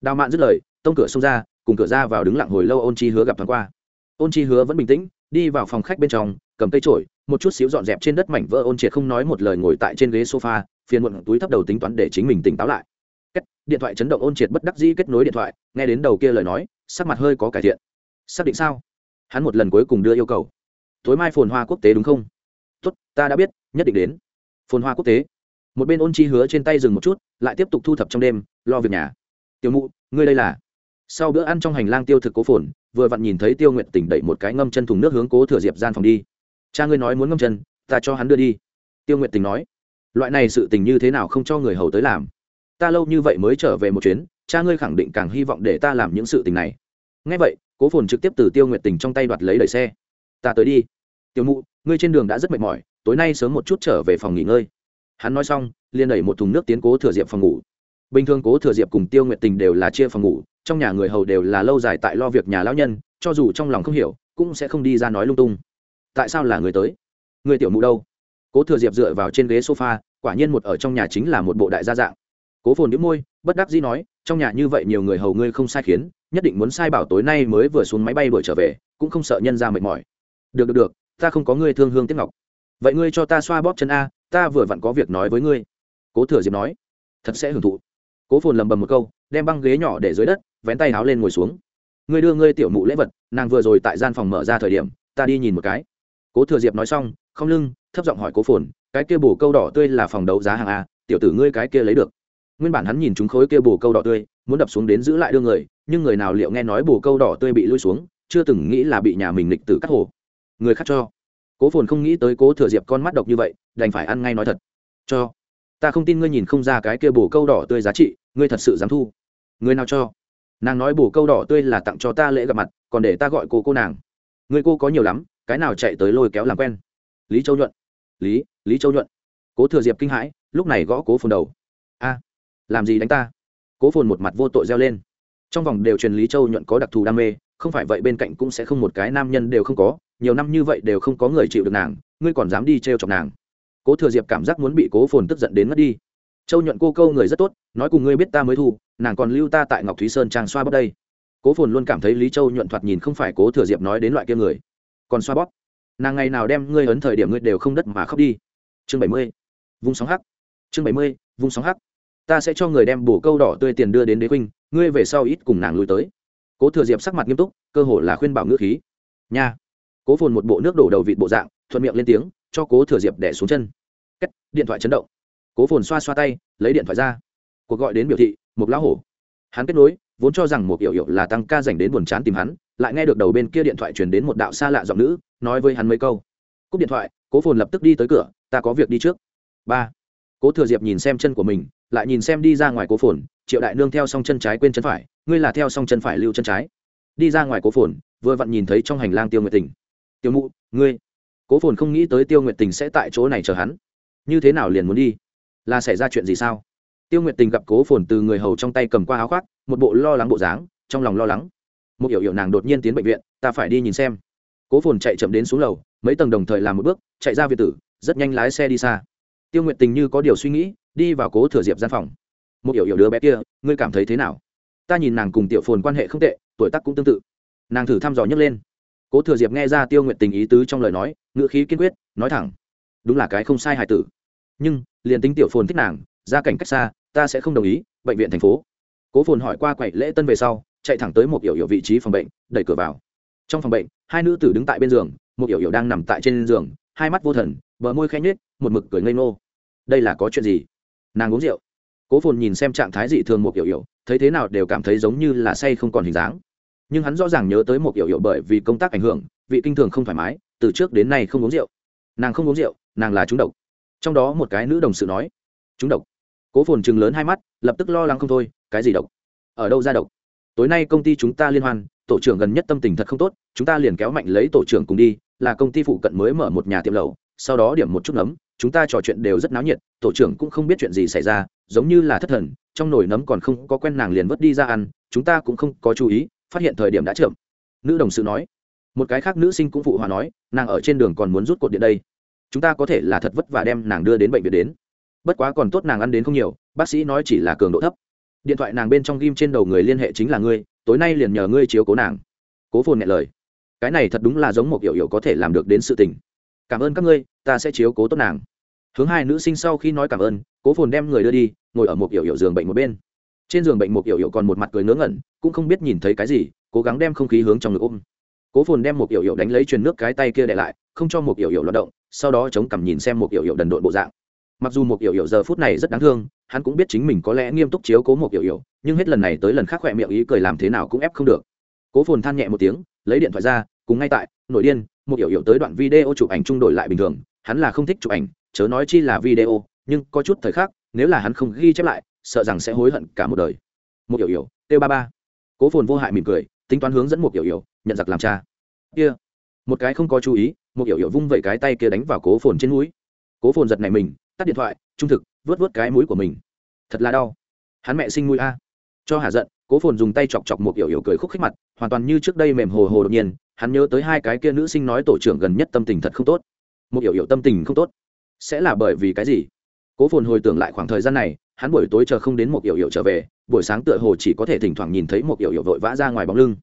Đào mạn dứt lời, tông cửa xông ra, cùng cửa ra vào đứng lặng hồi lâu ôn chi hứa gặp thoáng qua ôn chi hứa vẫn bình tĩnh đi vào phòng khách bên trong cầm cây trổi một chút xíu dọn dẹp trên đất mảnh vỡ ôn triệt không nói một lời ngồi tại trên ghế sofa phiền muộn túi thấp đầu tính toán để chính mình tỉnh táo lại. Kết, điện thoại chấn động ôn triệt bất đắc dĩ kết nối điện thoại nghe đến đầu kia lời nói sắc mặt hơi có cải thiện. Xác định sao? Hắn một lần cuối cùng đưa yêu cầu. Tối mai phồn hoa quốc tế đúng không? Tốt ta đã biết nhất định đến. Phồn hoa quốc tế. Một bên ôn chi hứa trên tay dừng một chút lại tiếp tục thu thập trong đêm lo việc nhà. Tiểu mụ ngươi đây là? Sau bữa ăn trong hành lang tiêu thực cố phồn vừa vặn nhìn thấy tiêu nguyện tỉnh đẩy một cái ngâm chân thùng nước hướng cố thừa diệp gian phòng đi. Cha ngươi nói muốn ngâm chân, ta cho hắn đưa đi. Tiêu nguyện tình nói. Loại này sự tình như thế nào không cho người hầu tới làm? Ta lâu như vậy mới trở về một chuyến, cha ngươi khẳng định càng hy vọng để ta làm những sự tình này. Ngay vậy, cố phồn trực tiếp từ tiêu nguyện tình trong tay đoạt lấy đẩy xe. Ta tới đi. Tiêu mụ, ngươi trên đường đã rất mệt mỏi, tối nay sớm một chút trở về phòng nghỉ ngơi. Hắn nói xong, liền đẩy một thùng nước tiến cố thừa diệp phòng ngủ. Bình thường cố thừa diệp cùng tiêu nguyện tình đều là chia phòng ngủ trong nhà người hầu đều là lâu dài tại lo việc nhà lão nhân, cho dù trong lòng không hiểu, cũng sẽ không đi ra nói lung tung. Tại sao là người tới? Người tiểu mụ đâu? Cố thừa diệp dựa vào trên ghế sofa, quả nhiên một ở trong nhà chính là một bộ đại gia dạng. Cố phồn đĩu môi, bất đắc dĩ nói, trong nhà như vậy nhiều người hầu ngươi không sai khiến, nhất định muốn sai bảo tối nay mới vừa xuống máy bay đuổi trở về, cũng không sợ nhân ra mệt mỏi. Được được được, ta không có ngươi thương hương tiếc ngọc. Vậy ngươi cho ta xoa bóp chân a, ta vừa vặn có việc nói với ngươi. Cố thừa diệp nói, thật sẽ hưởng thụ cố phồn lầm bầm một câu, đem băng ghế nhỏ để dưới đất, vén tay áo lên ngồi xuống. Ngươi đưa ngươi tiểu mụ lễ vật, nàng vừa rồi tại gian phòng mở ra thời điểm, ta đi nhìn một cái. Cố thừa diệp nói xong, không lưng, thấp giọng hỏi cố phồn, cái kia bổ câu đỏ tươi là phòng đấu giá hàng a, tiểu tử ngươi cái kia lấy được. Nguyên bản hắn nhìn chúng khối kia bổ câu đỏ tươi, muốn đập xuống đến giữ lại đưa người, nhưng người nào liệu nghe nói bổ câu đỏ tươi bị lui xuống, chưa từng nghĩ là bị nhà mình lịch tử cắt hồ. Người khác cho. Cố phồn không nghĩ tới cố thừa diệp con mắt độc như vậy, đành phải ăn ngay nói thật. Cho. Ta không tin ngươi nhìn không ra cái kia bổ câu đỏ tươi giá trị ngươi thật sự dám thu? Người nào cho? Nàng nói bổ câu đỏ tươi là tặng cho ta lễ gặp mặt, còn để ta gọi cô cô nàng. Người cô có nhiều lắm, cái nào chạy tới lôi kéo làm quen? Lý châu nhuận. Lý lý châu nhuận. Cố thừa diệp kinh hãi, lúc này gõ cố phồn đầu. A, làm gì đánh ta? Cố phồn một mặt vô tội reo lên. Trong vòng đều truyền lý châu nhuận có đặc thù đam mê, không phải vậy bên cạnh cũng sẽ không một cái nam nhân đều không có, nhiều năm như vậy đều không có người chịu được nàng, ngươi còn dám đi t r e o chọc nàng. Cố thừa diệp cảm giác muốn bị cố phồn tức giận đến mất đi châu nhuận cô câu người rất tốt nói cùng ngươi biết ta mới thu nàng còn lưu ta tại ngọc thúy sơn trang xoa bóp đây. Cố phồn luôn cảm thấy lý châu nhuận thoạt nhìn không phải cố thừa diệp nói đến loại kia người. Còn xoa bóp. Nàng ngày nào đem ngươi ấn thời điểm ngươi đều không đất mà khóc đi. Chương bảy mươi. Vung sóng hắc. Chương bảy mươi vung sóng hắc. Ta sẽ cho người đem bổ câu đỏ tươi tiền đưa đến đế huynh ngươi về sau ít cùng nàng lui tới. Cố thừa diệp sắc mặt nghiêm túc cơ hồ là khuyên bảo ngữ khí. Nha. Cố phồn một bộ nước đổ đầu vịt bộ dạng thuận miệng lên tiếng cho cố thừa diệp đẻ xuống chân. Kết, điện thoại chấn động cố phồn xoa xoa tay, lấy điện thoại ra. Cuộc gọi đến biểu thị một lão hổ. Hắn kết nối, vốn cho rằng một yểu yểu là tăng ca dành đến buồn chán tìm hắn, lại nghe được đầu bên kia điện thoại truyền đến một đạo xa lạ giọng nữ, nói với hắn mấy câu. Cúp điện thoại, cố phồn lập tức đi tới cửa, ta có việc đi trước. Ba. Cố thừa diệp nhìn xem chân của mình, lại nhìn xem đi ra ngoài cố phồn, triệu đại nương theo song chân trái quên chân phải, ngươi là theo song chân phải lưu chân trái. Đi ra ngoài cố phồn, vừa vặn nhìn thấy trong hành lang tiêu nguyệt tình. Tiêu mụ, ngươi. Cố phồn không nghĩ tới tiêu nguyệt tình sẽ tại chỗ này chờ hắn. Như thế nào liền muốn đi? Là xảy ra chuyện gì sao? Tiêu nguyệt tình gặp cố phồn từ người hầu trong tay cầm qua áo khoác, một bộ lo lắng bộ dáng, trong lòng lo lắng. Một hiểu hiểu nàng đột nhiên tiến bệnh viện, ta phải đi nhìn xem. Cố phồn chạy chậm đến xuống lầu, mấy tầng đồng thời làm một bước, chạy ra việt tử, rất nhanh lái xe đi xa. Tiêu Nguyệt tình như có điều suy nghĩ, đi vào cố thừa diệp gian phòng. Một hiểu hiểu đứa bé kia, ngươi cảm thấy thế nào? Ta nhìn nàng cùng tiểu phồn quan hệ không tệ, tuổi tác cũng tương tự. Nàng thử thăm dò nhấc lên. Cố thừa diệp nghe ra tiêu nguyện tình ý tứ trong lời nói ngựa khí kiên quyết, nói thẳng, đúng là cái không sai hài tử nhưng liền tính tiểu phồn thích nàng, ra cảnh cách xa, ta sẽ không đồng ý, bệnh viện thành phố. Cố phồn hỏi qua quậy lễ tân về sau, chạy thẳng tới một yểu yểu vị trí phòng bệnh, đẩy cửa vào. Trong phòng bệnh, hai nữ tử đứng tại bên giường, một yểu yểu đang nằm tại trên giường, hai mắt vô thần, bờ môi khẽ nhếch, một mực cười ngây ngô. Đây là có chuyện gì? Nàng uống rượu. Cố phồn nhìn xem trạng thái dị thường một yểu yểu thấy thế nào đều cảm thấy giống như là say không còn hình dáng. Nhưng hắn rõ ràng nhớ tới một yểu yểu bởi vì công tác ảnh hưởng, vị kinh thường không thoải mái, từ trước đến nay không uống rượu. Nàng không uống rượu, nàng là trúng độc trong đó một cái nữ đồng sự nói, chúng độc. Cố phồn chừng lớn hai mắt, lập tức lo lắng không thôi, cái gì độc? Ở đâu ra độc? Tối nay công ty chúng ta liên hoan, tổ trưởng gần nhất tâm tình thật không tốt, chúng ta liền kéo mạnh lấy tổ trưởng cùng đi, là công ty phụ cận mới mở một nhà tiệm lẩu, sau đó điểm một chút nấm, chúng ta trò chuyện đều rất náo nhiệt, tổ trưởng cũng không biết chuyện gì xảy ra, giống như là thất thần, trong nồi nấm còn không có quen nàng liền vớt đi ra ăn, chúng ta cũng không có chú ý, phát hiện thời điểm đã chậm. Nữ đồng sự nói. Một cái khác nữ sinh cũng phụ hòa nói, nàng ở trên đường còn muốn rút cột điện đây chúng ta có thể là thật vất và đem nàng đưa đến bệnh viện đến. Bất quá còn tốt nàng ăn đến không nhiều, bác sĩ nói chỉ là cường độ thấp. Điện thoại nàng bên trong ghim trên đầu người liên hệ chính là ngươi, tối nay liền nhờ ngươi chiếu cố nàng. Cố phồn nhẹ lời. Cái này thật đúng là giống một hiểu hiểu có thể làm được đến sự tình. Cảm ơn các ngươi, ta sẽ chiếu cố tốt nàng. Hướng hai nữ sinh sau khi nói cảm ơn, cố phồn đem người đưa đi, ngồi ở một hiểu hiểu giường bệnh một bên. Trên giường bệnh một hiểu hiểu còn một mặt cười ngớ ngẩn, cũng không biết nhìn thấy cái gì, cố gắng đem không khí hướng trong ngực ôm. Cố phồn đem một hiểu hiểu đánh lấy truyền nước cái tay kia để lại, không cho một hiểu hiểu loạt động sau đó chống cằm nhìn xem một yểu yểu đần độn bộ dạng. Mặc dù một yểu yểu giờ phút này rất đáng thương, hắn cũng biết chính mình có lẽ nghiêm túc chiếu cố một yểu yểu nhưng hết lần này tới lần khác khỏe miệng ý cười làm thế nào cũng ép không được. Cố phồn than nhẹ một tiếng, lấy điện thoại ra, cùng ngay tại, nội điên, một yểu yểu tới đoạn video chụp ảnh trung đổi lại bình thường, hắn là không thích chụp ảnh, chớ nói chi là video, nhưng có chút thời khắc, nếu là hắn không ghi chép lại, sợ rằng sẽ hối hận cả một đời. Một yểu yểu t ba ba. Cố phồn vô hại mỉm cười, tính toán hướng dẫn một yểu yểu nhận giặc làm cha. Kia. Một cái không có chú ý một hiểu hiểu vung vẩy cái tay kia đánh vào cố phồn trên mũi. cố phồn giật này mình, tắt điện thoại, trung thực vớt vớt cái mũi của mình. Thật là đau. Hắn mẹ sinh mũi a. Cho hà giận, cố phồn dùng tay chọc chọc một hiểu hiểu cười khúc khích mặt, hoàn toàn như trước đây mềm hồ hồ đột nhiên, hắn nhớ tới hai cái kia nữ sinh nói tổ trưởng gần nhất tâm tình thật không tốt. Một hiểu hiểu tâm tình không tốt. Sẽ là bởi vì cái gì? Cố phồn hồi tưởng lại khoảng thời gian này, hắn buổi tối chờ không đến một hiểu hiểu trở về, buổi sáng tựa hồ chỉ có thể thỉnh thoảng nhìn thấy một hiểu hiểu vội vã ra ngoài bóng lưng.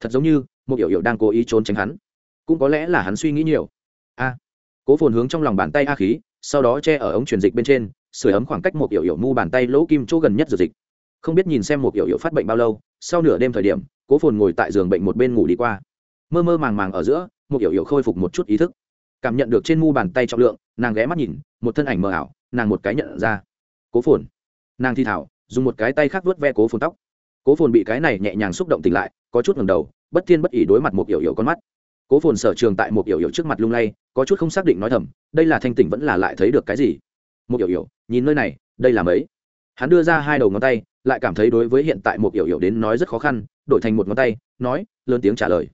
Thật giống như, một hiểu hiểu đang cố ý trốn tránh hắn cũng có lẽ là hắn suy nghĩ nhiều. A, cố phồn hướng trong lòng bàn tay a khí, sau đó che ở ống truyền dịch bên trên sửa ấm khoảng cách một yểu yểu mu bàn tay lỗ kim chỗ gần nhất dược dịch. Không biết nhìn xem một yểu yểu phát bệnh bao lâu, sau nửa đêm thời điểm, cố phồn ngồi tại giường bệnh một bên ngủ đi qua. Mơ mơ màng màng ở giữa, một yểu yểu khôi phục một chút ý thức. Cảm nhận được trên mu bàn tay trọng lượng, nàng ghé mắt nhìn, một thân ảnh mờ ảo, nàng một cái nhận ra. Cố phồn. Nàng thi thảo, dùng một cái tay khác vớt ve cố phồn tóc. Cố phồn bị cái này nhẹ nhàng xúc động tỉnh lại, có chút ngầm đầu, bất thiên bất ỉ đối mặt một yểu yểu con mắt cố phồn sở trường tại một yểu yểu trước mặt lung lay, có chút không xác định nói thầm, đây là thanh tỉnh vẫn là lại thấy được cái gì? Một yểu yểu nhìn nơi này, đây là mấy? Hắn đưa ra hai đầu ngón tay, lại cảm thấy đối với hiện tại một yểu yểu đến nói rất khó khăn, đổi thành một ngón tay, nói, lớn tiếng trả lời.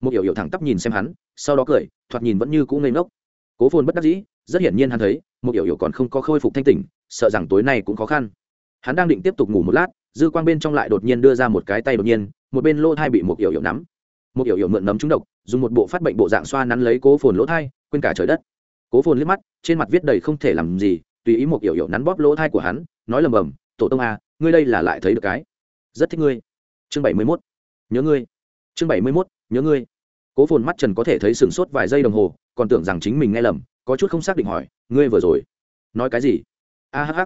Một yểu yểu thẳng tắp nhìn xem hắn, sau đó cười, thoạt nhìn vẫn như cũ ngây ngốc. Cố phồn bất đắc dĩ, rất hiển nhiên hắn thấy một yểu yểu còn không có khôi phục thanh tỉnh, sợ rằng tối nay cũng khó khăn. Hắn đang định tiếp tục ngủ một lát, dư quang bên trong lại đột nhiên đưa ra một cái tay đột nhiên, một bên lô thai bị một yểu yểu nắm một yểu yểu mượn nấm trúng độc, dùng một bộ phát bệnh bộ dạng xoa nắn lấy cố phồn lỗ thai, quên cả trời đất. Cố phồn liếc mắt, trên mặt viết đầy không thể làm gì, tùy ý một yểu yểu nắn bóp lỗ thai của hắn, nói lầm bầm, tổ tông a ngươi đây là lại thấy được cái. Rất thích ngươi. Chương bảy mươi mốt. Nhớ ngươi. Chương bảy mươi mốt, nhớ ngươi. Cố phồn mắt trần có thể thấy sửng sốt vài giây đồng hồ, còn tưởng rằng chính mình nghe lầm, có chút không xác định hỏi, ngươi vừa rồi nói cái gì? A hh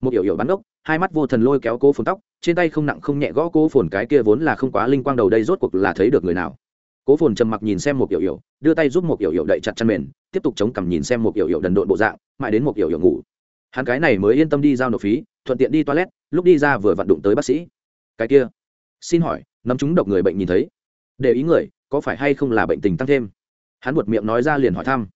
một yểu yểu bắn ốc hai mắt vô thần lôi kéo cố phồn tóc, trên tay không nặng không nhẹ gõ cố phồn cái kia vốn là không quá linh quang đầu đây rốt cuộc là thấy được người nào. Cố phồn trầm mặc nhìn xem một yểu yểu đưa tay giúp một yểu yểu đậy chặt chăn mền, tiếp tục chống cằm nhìn xem một yểu yểu đần độn bộ dạng, mãi đến một yểu yểu ngủ. Hắn cái này mới yên tâm đi giao nộp phí, thuận tiện đi toilet, lúc đi ra vừa vặn đụng tới bác sĩ. Cái kia, xin hỏi nắm chúng độc người bệnh nhìn thấy? Để ý người, có phải hay không là bệnh tình tăng thêm? Hắn buột miệng nói ra liền hỏi thăm.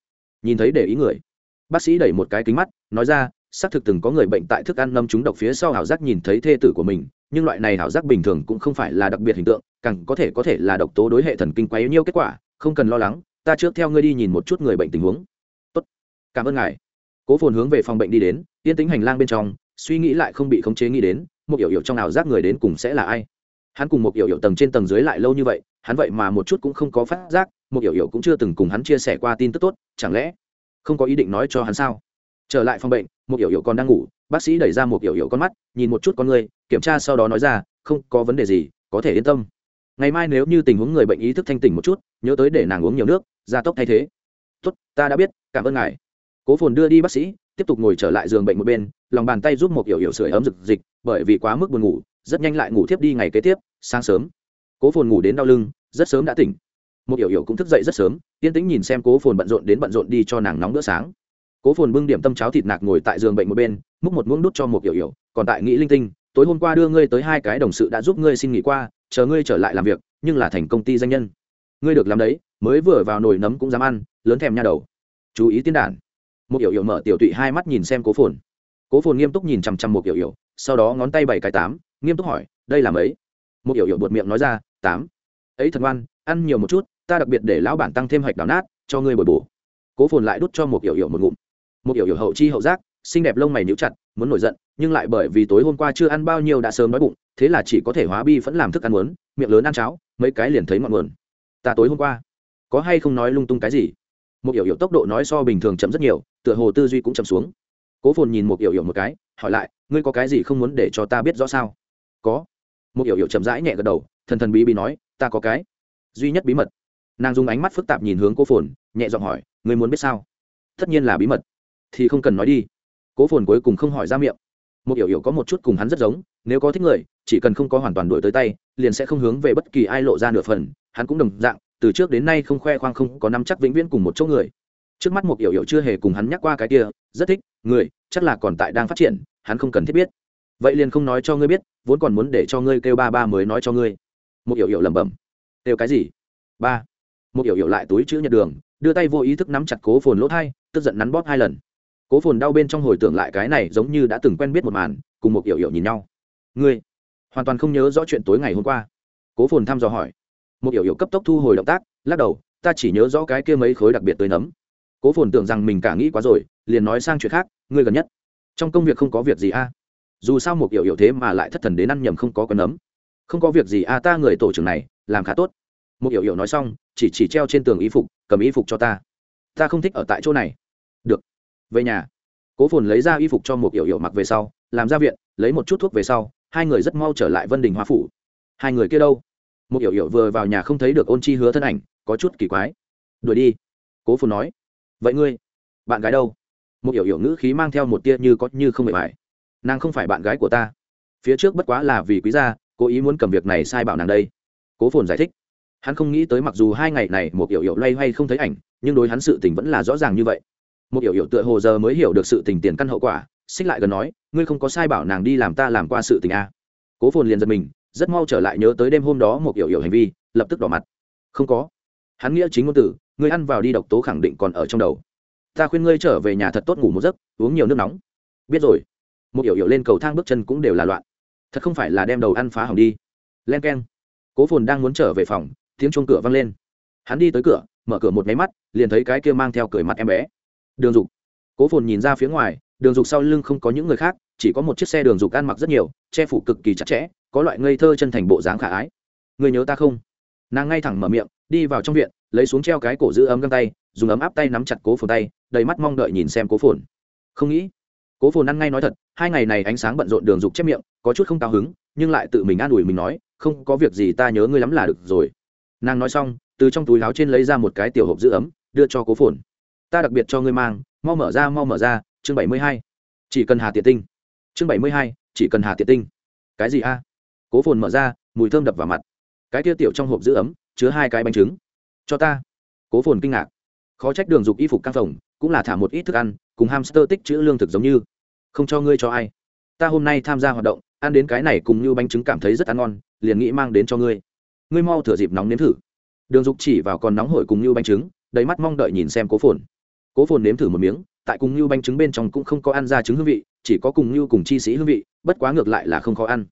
Nhìn thấy để ý người. Bác sĩ đẩy một cái kính mắt, nói ra xác thực từng có người bệnh tại thức ăn nâm trúng độc phía sau ảo giác nhìn thấy thê tử của mình, nhưng loại này ảo giác bình thường cũng không phải là đặc biệt hình tượng, càng có thể có thể là độc tố đối hệ thần kinh quá yếu nhiêu kết quả, không cần lo lắng, ta trước theo ngươi đi nhìn một chút người bệnh tình huống. Tốt, cảm ơn ngài. Cố phồn hướng về phòng bệnh đi đến, yên tính hành lang bên trong, suy nghĩ lại không bị khống chế nghĩ đến một yểu yểu trong ảo giác người đến cùng sẽ là ai? Hắn cùng một yểu yểu tầng trên tầng dưới lại lâu như vậy, hắn vậy mà một chút cũng không có phát giác một hiểu hiểu cũng chưa từng cùng hắn chia sẻ qua tin tức tốt, chẳng lẽ không có ý định nói cho hắn sao? Trở lại phòng bệnh, một yểu yểu còn đang ngủ, bác sĩ đẩy ra một yểu yểu con mắt, nhìn một chút con người, kiểm tra sau đó nói ra, không có vấn đề gì, có thể yên tâm. Ngày mai nếu như tình huống người bệnh ý thức thanh tỉnh một chút, nhớ tới để nàng uống nhiều nước, gia tốc thay thế. Tốt, ta đã biết, cảm ơn ngài. Cố phồn đưa đi bác sĩ, tiếp tục ngồi trở lại giường bệnh một bên, lòng bàn tay giúp một yểu yểu sưởi ấm rực dịch bởi vì quá mức buồn ngủ, rất nhanh lại ngủ tiếp đi ngày kế tiếp, sáng sớm. Cố phồn ngủ đến đau lưng, rất sớm đã tỉnh. Một yểu yểu cũng thức dậy rất sớm, yên tĩnh nhìn xem cố phồn bận rộn đến bận rộn đi cho nàng nóng bữa sáng cố phồn bưng điểm tâm cháo thịt nạc ngồi tại giường bệnh một bên, múc một muỗng đút cho một kiểu hiểu. Còn tại nghĩ linh tinh, tối hôm qua đưa ngươi tới hai cái đồng sự đã giúp ngươi xin nghỉ qua, chờ ngươi trở lại làm việc, nhưng là thành công ty danh nhân. Ngươi được làm đấy, mới vừa vào nồi nấm cũng dám ăn, lớn thèm nha đầu. Chú ý tiên đản một hiểu hiểu mở tiểu tụy hai mắt nhìn xem cố phồn. Cố phồn nghiêm túc nhìn chằm chằm một hiểu hiểu, sau đó ngón tay bảy cái tám, nghiêm túc hỏi, đây là mấy? Một hiểu hiểu buột miệng nói ra, tám. Ấy thật ngoan, ăn nhiều một chút, ta đặc biệt để lão bản tăng thêm hạch đào nát, cho ngươi bồi bổ. Cố phồn lại đút cho một hiểu hiểu một ngụm một hiểu hiểu hậu chi hậu giác, xinh đẹp lông mày níu chặt, muốn nổi giận, nhưng lại bởi vì tối hôm qua chưa ăn bao nhiêu đã sớm đói bụng, thế là chỉ có thể hóa bi vẫn làm thức ăn muốn, miệng lớn ăn cháo, mấy cái liền thấy ngọn nguồn. Ta tối hôm qua, có hay không nói lung tung cái gì? Một hiểu hiểu tốc độ nói so bình thường chậm rất nhiều, tựa hồ tư duy cũng chậm xuống. Cố phồn nhìn một hiểu hiểu một cái, hỏi lại, ngươi có cái gì không muốn để cho ta biết rõ sao? Có. Một hiểu hiểu chậm rãi nhẹ gật đầu, thần thần bí bí nói, ta có cái. Duy nhất bí mật. Nàng dùng ánh mắt phức tạp nhìn hướng cố phồn, nhẹ giọng hỏi, ngươi muốn biết sao? Tất nhiên là bí mật thì không cần nói đi. Cố phồn cuối cùng không hỏi ra miệng. Một hiểu hiểu có một chút cùng hắn rất giống, nếu có thích người, chỉ cần không có hoàn toàn đuổi tới tay, liền sẽ không hướng về bất kỳ ai lộ ra nửa phần, hắn cũng đồng dạng, từ trước đến nay không khoe khoang không có năm chắc vĩnh viễn cùng một chỗ người. Trước mắt một hiểu hiểu chưa hề cùng hắn nhắc qua cái kia, rất thích, người, chắc là còn tại đang phát triển, hắn không cần thiết biết. Vậy liền không nói cho ngươi biết, vốn còn muốn để cho ngươi kêu ba ba mới nói cho ngươi. Một hiểu hiểu lẩm bẩm. Kêu cái gì? Ba. Một hiểu hiểu lại túi chữ nhật đường, đưa tay vô ý thức nắm chặt cố phồn lỗ thai, tức giận nắn bóp hai lần cố phồn đau bên trong hồi tưởng lại cái này giống như đã từng quen biết một màn, cùng một hiểu hiểu nhìn nhau. Ngươi, hoàn toàn không nhớ rõ chuyện tối ngày hôm qua. Cố phồn thăm dò hỏi. Một hiểu hiểu cấp tốc thu hồi động tác, lắc đầu, ta chỉ nhớ rõ cái kia mấy khối đặc biệt tới nấm. Cố phồn tưởng rằng mình cả nghĩ quá rồi, liền nói sang chuyện khác, ngươi gần nhất, trong công việc không có việc gì a dù sao một hiểu hiểu thế mà lại thất thần đến ăn nhầm không có con nấm. Không có việc gì a ta người tổ trưởng này, làm khá tốt. Một hiểu hiểu nói xong, chỉ chỉ treo trên tường y phục, cầm y phục cho ta. Ta không thích ở tại chỗ này. Được về nhà. Cố phồn lấy ra y phục cho một yểu yểu mặc về sau, làm ra viện, lấy một chút thuốc về sau, hai người rất mau trở lại vân đình hoa phủ. Hai người kia đâu? Một yểu yểu vừa vào nhà không thấy được ôn chi hứa thân ảnh, có chút kỳ quái. Đuổi đi, cố phồn nói. Vậy ngươi, bạn gái đâu? Một yểu yểu ngữ khí mang theo một tia như có như không bề bài nàng không phải bạn gái của ta. Phía trước bất quá là vì quý gia, cố ý muốn cầm việc này sai bảo nàng đây. Cố phồn giải thích. Hắn không nghĩ tới mặc dù hai ngày này một yểu yểu loay hoay không thấy ảnh, nhưng đối hắn sự tình vẫn là rõ ràng như vậy một hiểu hiểu tựa hồ giờ mới hiểu được sự tình tiền căn hậu quả, xích lại gần nói, ngươi không có sai bảo nàng đi làm ta làm qua sự tình a. À. cố phồn liền giật mình, rất mau trở lại nhớ tới đêm hôm đó một hiểu hiểu hành vi, lập tức đỏ mặt. Không có. Hắn nghĩa chính ngôn tử, ngươi ăn vào đi độc tố khẳng định còn ở trong đầu. Ta khuyên ngươi trở về nhà thật tốt ngủ một giấc, uống nhiều nước nóng. Biết rồi. Một hiểu hiểu lên cầu thang bước chân cũng đều là loạn. Thật không phải là đem đầu ăn phá hỏng đi. Len k e n cố phồn đang muốn trở về phòng, tiếng chuông cửa văng lên. Hắn đi tới cửa, mở cửa một máy mắt, liền thấy cái kia mang theo cười mặt em bé đường dục. Cố phồn nhìn ra phía ngoài, đường dục sau lưng không có những người khác, chỉ có một chiếc xe đường dục ăn mặc rất nhiều, che phủ cực kỳ chặt chẽ, có loại ngây thơ chân thành bộ dáng khả ái. Người nhớ ta không? Nàng ngay thẳng mở miệng, đi vào trong viện, lấy xuống treo cái cổ giữ ấm găng tay, dùng ấm áp tay nắm chặt cố phồn tay, đầy mắt mong đợi nhìn xem cố phồn. Không nghĩ, cố phồn ăn ngay nói thật, hai ngày này ánh sáng bận rộn đường dục chép miệng, có chút không cao hứng, nhưng lại tự mình an ủi mình nói, không có việc gì ta nhớ ngươi lắm là được rồi. Nàng nói xong, từ trong túi áo trên lấy ra một cái tiểu hộp giữ ấm, đưa cho cố phồn ta đặc biệt cho ngươi mang, mau mở ra, mau mở ra, chương bảy mươi hai. Chỉ cần hà tiện tinh. Chương bảy mươi hai, chỉ cần hà tiện tinh. Cái gì a? Cố phồn mở ra, mùi thơm đập vào mặt. Cái kia tiểu trong hộp giữ ấm, chứa hai cái bánh trứng. Cho ta. Cố phồn kinh ngạc. Khó trách đường dục y phục căng phòng cũng là thả một ít thức ăn, cùng hamster tích chữ lương thực giống như. Không cho ngươi cho ai. Ta hôm nay tham gia hoạt động, ăn đến cái này cùng như bánh trứng cảm thấy rất ăn ngon, liền nghĩ mang đến cho ngươi. Ngươi mau thửa dịp nóng nếm thử. Đường dục chỉ vào còn nóng hổi cùng như bánh trứng, đầy mắt mong đợi nhìn xem cố phồn cố phồn nếm thử một miếng, tại cùng như bánh trứng bên trong cũng không có ăn ra trứng hương vị, chỉ có cùng như cùng chi sĩ hương vị, bất quá ngược lại là không khó ăn.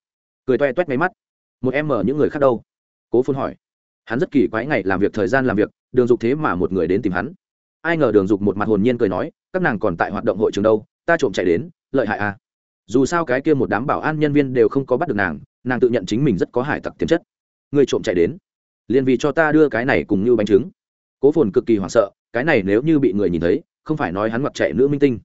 Cười toe toét máy mắt. Một em mở những người khác đâu? Cố phồn hỏi. Hắn rất kỳ quái ngày làm việc, thời gian làm việc, đường dục thế mà một người đến tìm hắn. Ai ngờ đường dục một mặt hồn nhiên cười nói, các nàng còn tại hoạt động hội trường đâu, ta trộm chạy đến, lợi hại à? Dù sao cái kia một đám bảo an nhân viên đều không có bắt được nàng nàng tự nhận chính mình rất có hải tặc tiềm chất. Người trộm chạy đến, liền vì cho ta đưa cái này cùng như bánh trứng. Cố phồn cực kỳ hoảng sợ cái này nếu như bị người nhìn thấy, không phải nói hắn ngoặt chạy nữ minh tinh.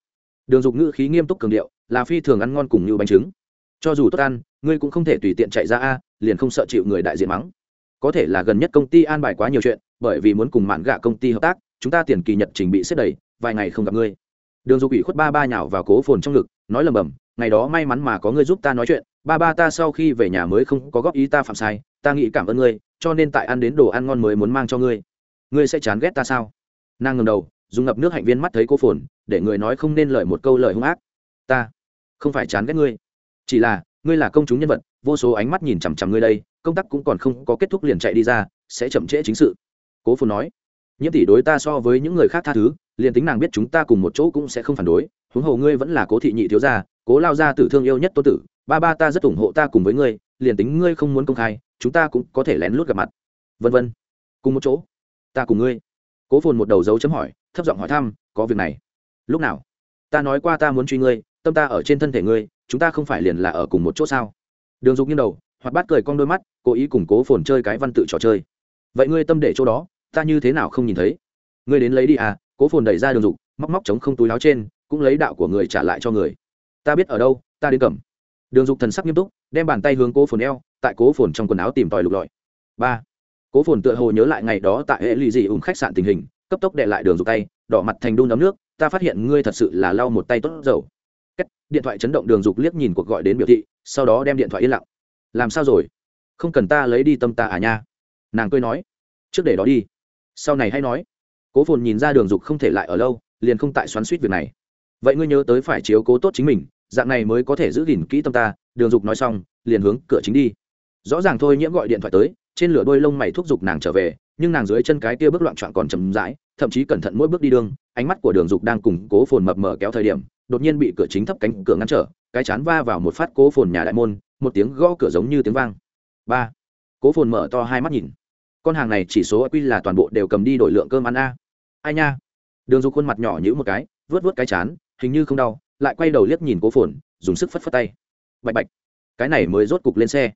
Đường dục ngữ khí nghiêm túc cường điệu, là phi thường ăn ngon cùng như bánh trứng. Cho dù tốt ăn, ngươi cũng không thể tùy tiện chạy ra a, liền không sợ chịu người đại diện mắng. Có thể là gần nhất công ty an bài quá nhiều chuyện, bởi vì muốn cùng mạn gạ công ty hợp tác, chúng ta tiền kỳ nhật trình bị xếp đầy, vài ngày không gặp ngươi. Đường dục ủy khuất ba ba nhào vào cố phồn trong ngực, nói lầm bầm ngày đó may mắn mà có ngươi giúp ta nói chuyện, ba ba ta sau khi về nhà mới không có góp ý ta phạm sai, ta nghĩ cảm ơn ngươi, cho nên tại ăn đến đồ ăn ngon mới muốn mang cho ngươi. Ngươi sẽ chán ghét ta sao? Nàng ngầm đầu, dùng ngập nước hạnh viên mắt thấy cô phồn, để người nói không nên lời một câu lời hung ác. Ta không phải chán ghét ngươi, chỉ là ngươi là công chúng nhân vật, vô số ánh mắt nhìn chằm chằm ngươi đây, công tác cũng còn không có kết thúc liền chạy đi ra, sẽ chậm trễ chính sự. Cố phồn nói. Nhiễm tỷ đối ta so với những người khác tha thứ, liền tính nàng biết chúng ta cùng một chỗ cũng sẽ không phản đối, huống hồ ngươi vẫn là cố thị nhị thiếu gia, cố lao gia tử thương yêu nhất tô tử, ba ba ta rất ủng hộ ta cùng với ngươi, liền tính ngươi không muốn công khai, chúng ta cũng có thể lén lút gặp mặt. Vân vân. Cùng một chỗ, ta cùng ngươi cố phồn một đầu dấu chấm hỏi, thấp giọng hỏi thăm, có việc này? Lúc nào? Ta nói qua ta muốn truy ngươi, tâm ta ở trên thân thể ngươi, chúng ta không phải liền là ở cùng một chỗ sao? Đường dục nghiêng đầu hoặc bắt cười con đôi mắt, cố ý củng cố phồn chơi cái văn tự trò chơi. Vậy ngươi tâm để chỗ đó, ta như thế nào không nhìn thấy? Ngươi đến lấy đi à? Cố phồn đẩy ra đường dục, móc móc chống không túi láo trên, cũng lấy đạo của người trả lại cho người. Ta biết ở đâu, ta đến cầm. Đường dục thần sắc nghiêm túc, đem bàn tay hướng cố phồn eo, tại cố phồn trong quần áo tìm tòi lục lọi. Ba cố phồn tựa hồ nhớ lại ngày đó tại hệ lụy dị ủng khách sạn tình hình cấp tốc đệ lại đường dục tay đỏ mặt thành đun đóng nước ta phát hiện ngươi thật sự là lau một tay tốt dầu. Kết, điện thoại chấn động đường dục liếc nhìn cuộc gọi đến biểu thị sau đó đem điện thoại yên lặng. Làm sao rồi? Không cần ta lấy đi tâm ta à nha. Nàng cười nói trước để đó đi. Sau này hay nói. Cố phồn nhìn ra đường dục không thể lại ở lâu liền không tại xoắn suýt việc này. Vậy ngươi nhớ tới phải chiếu cố tốt chính mình dạng này mới có thể giữ gìn kỹ tâm ta. Đường dục nói xong liền hướng cửa chính đi. Rõ ràng thôi nhiễm gọi điện thoại tới trên lửa đôi lông mày thúc giục nàng trở về, nhưng nàng dưới chân cái kia bước loạn trọn còn chầm rãi, thậm chí cẩn thận mỗi bước đi đường, ánh mắt của đường dục đang củng cố phồn mập mờ kéo thời điểm, đột nhiên bị cửa chính thấp cánh cửa ngăn trở, cái chán va vào một phát cố phồn nhà đại môn, một tiếng gõ cửa giống như tiếng vang. Ba. Cố phồn mở to hai mắt nhìn. Con hàng này chỉ số quy là toàn bộ đều cầm đi đổi lượng cơm ăn a. Ai nha. Đường dục khuôn mặt nhỏ nhữ một cái vớt vớt cái chán, hình như không đau, lại quay đầu liếc nhìn cố phồn, dùng sức phất phất tay. Bạch bạch. Cái này mới rốt cục lên xe.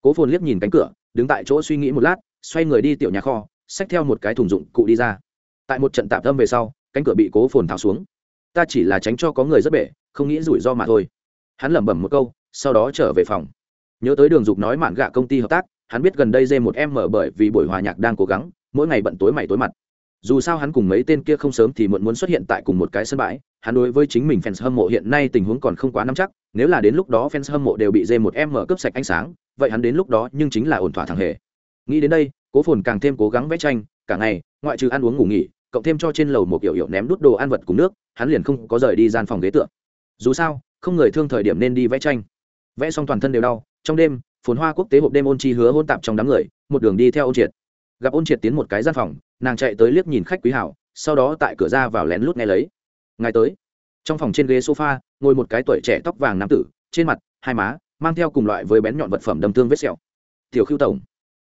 Cố phồn liếc nhìn cánh cửa đứng tại chỗ suy nghĩ một lát, xoay người đi tiểu nhà kho, xách theo một cái thùng dụng cụ đi ra. Tại một trận tạm tâm về sau, cánh cửa bị cố phồn tháo xuống. Ta chỉ là tránh cho có người rất bể, không nghĩ rủi ro mà thôi. Hắn lẩm bẩm một câu, sau đó trở về phòng. Nhớ tới đường dục nói mạn gạ công ty hợp tác, hắn biết gần đây dê một em mở bởi vì buổi hòa nhạc đang cố gắng, mỗi ngày bận tối mày tối mặt dù sao hắn cùng mấy tên kia không sớm thì muộn muốn xuất hiện tại cùng một cái sân bãi, hắn đối với chính mình fans hâm mộ hiện nay tình huống còn không quá nắm chắc, nếu là đến lúc đó fans hâm mộ đều bị dê một em mở cướp sạch ánh sáng, vậy hắn đến lúc đó nhưng chính là ổn thỏa thằng hề. Nghĩ đến đây, cố phồn càng thêm cố gắng vẽ tranh, cả ngày, ngoại trừ ăn uống ngủ nghỉ, cộng thêm cho trên lầu một kiểu hiệu ném đút đồ ăn vật cùng nước, hắn liền không có rời đi gian phòng ghế tựa. Dù sao, không người thương thời điểm nên đi vẽ tranh. Vẽ xong toàn thân đều đau, trong đêm, phồn hoa quốc tế hộp đêm ôn chi hứa hôn tạp trong đám người, một đường đi theo ôn triệt gặp ôn triệt tiến một cái gian phòng, nàng chạy tới liếc nhìn khách quý hảo, sau đó tại cửa ra vào lén lút nghe lấy. Ngài tới. Trong phòng trên ghế sofa, ngồi một cái tuổi trẻ tóc vàng nam tử, trên mặt, hai má, mang theo cùng loại với bén nhọn vật phẩm đâm thương vết sẹo. Tiểu khưu tổng.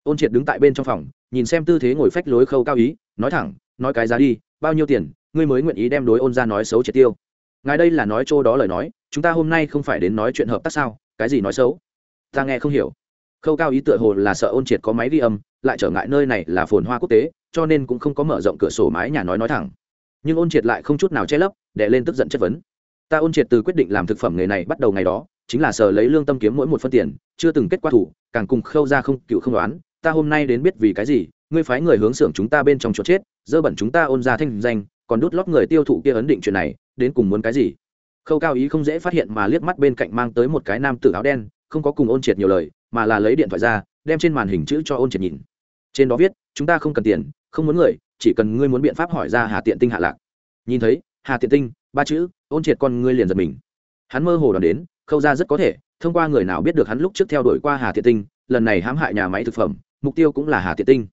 Ôn triệt đứng tại bên trong phòng, nhìn xem tư thế ngồi phách lối khâu cao ý, nói thẳng, nói cái giá đi, bao nhiêu tiền, ngươi mới nguyện ý đem đối ôn ra nói xấu triệt tiêu? Ngài đây là nói chỗ đó lời nói, chúng ta hôm nay không phải đến nói chuyện hợp tác sao? Cái gì nói xấu? Ta nghe không hiểu. Khâu cao ý tựa hồ là sợ ôn triệt có máy ghi âm lại trở ngại nơi này là phồn hoa quốc tế, cho nên cũng không có mở rộng cửa sổ mái nhà nói nói thẳng. Nhưng ôn triệt lại không chút nào che lấp để lên tức giận chất vấn. Ta ôn triệt từ quyết định làm thực phẩm nghề này bắt đầu ngày đó, chính là sờ lấy lương tâm kiếm mỗi một phân tiền, chưa từng kết quả thủ, càng cùng khâu ra không, cựu không đoán. Ta hôm nay đến biết vì cái gì, ngươi phái người hướng xưởng chúng ta bên trong chỗ chết, dơ bẩn chúng ta ôn ra thanh danh, còn đút lót người tiêu thụ kia ấn định chuyện này, đến cùng muốn cái gì? Khâu cao ý không dễ phát hiện mà liếc mắt bên cạnh mang tới một cái nam tử áo đen, không có cùng ôn triệt nhiều lời, mà là lấy điện thoại ra, đem trên màn hình chữ cho ôn triệt nhìn trên đó viết, chúng ta không cần tiền, không muốn người, chỉ cần ngươi muốn biện pháp hỏi ra hà tiện tinh hạ lạc. Nhìn thấy, hà tiện tinh, ba chữ, ôn triệt con ngươi liền giật mình. Hắn mơ hồ đoán đến, khâu ra rất có thể, thông qua người nào biết được hắn lúc trước theo đuổi qua hà tiện tinh, lần này hãm hại nhà máy thực phẩm, mục tiêu cũng là hà tiện tinh.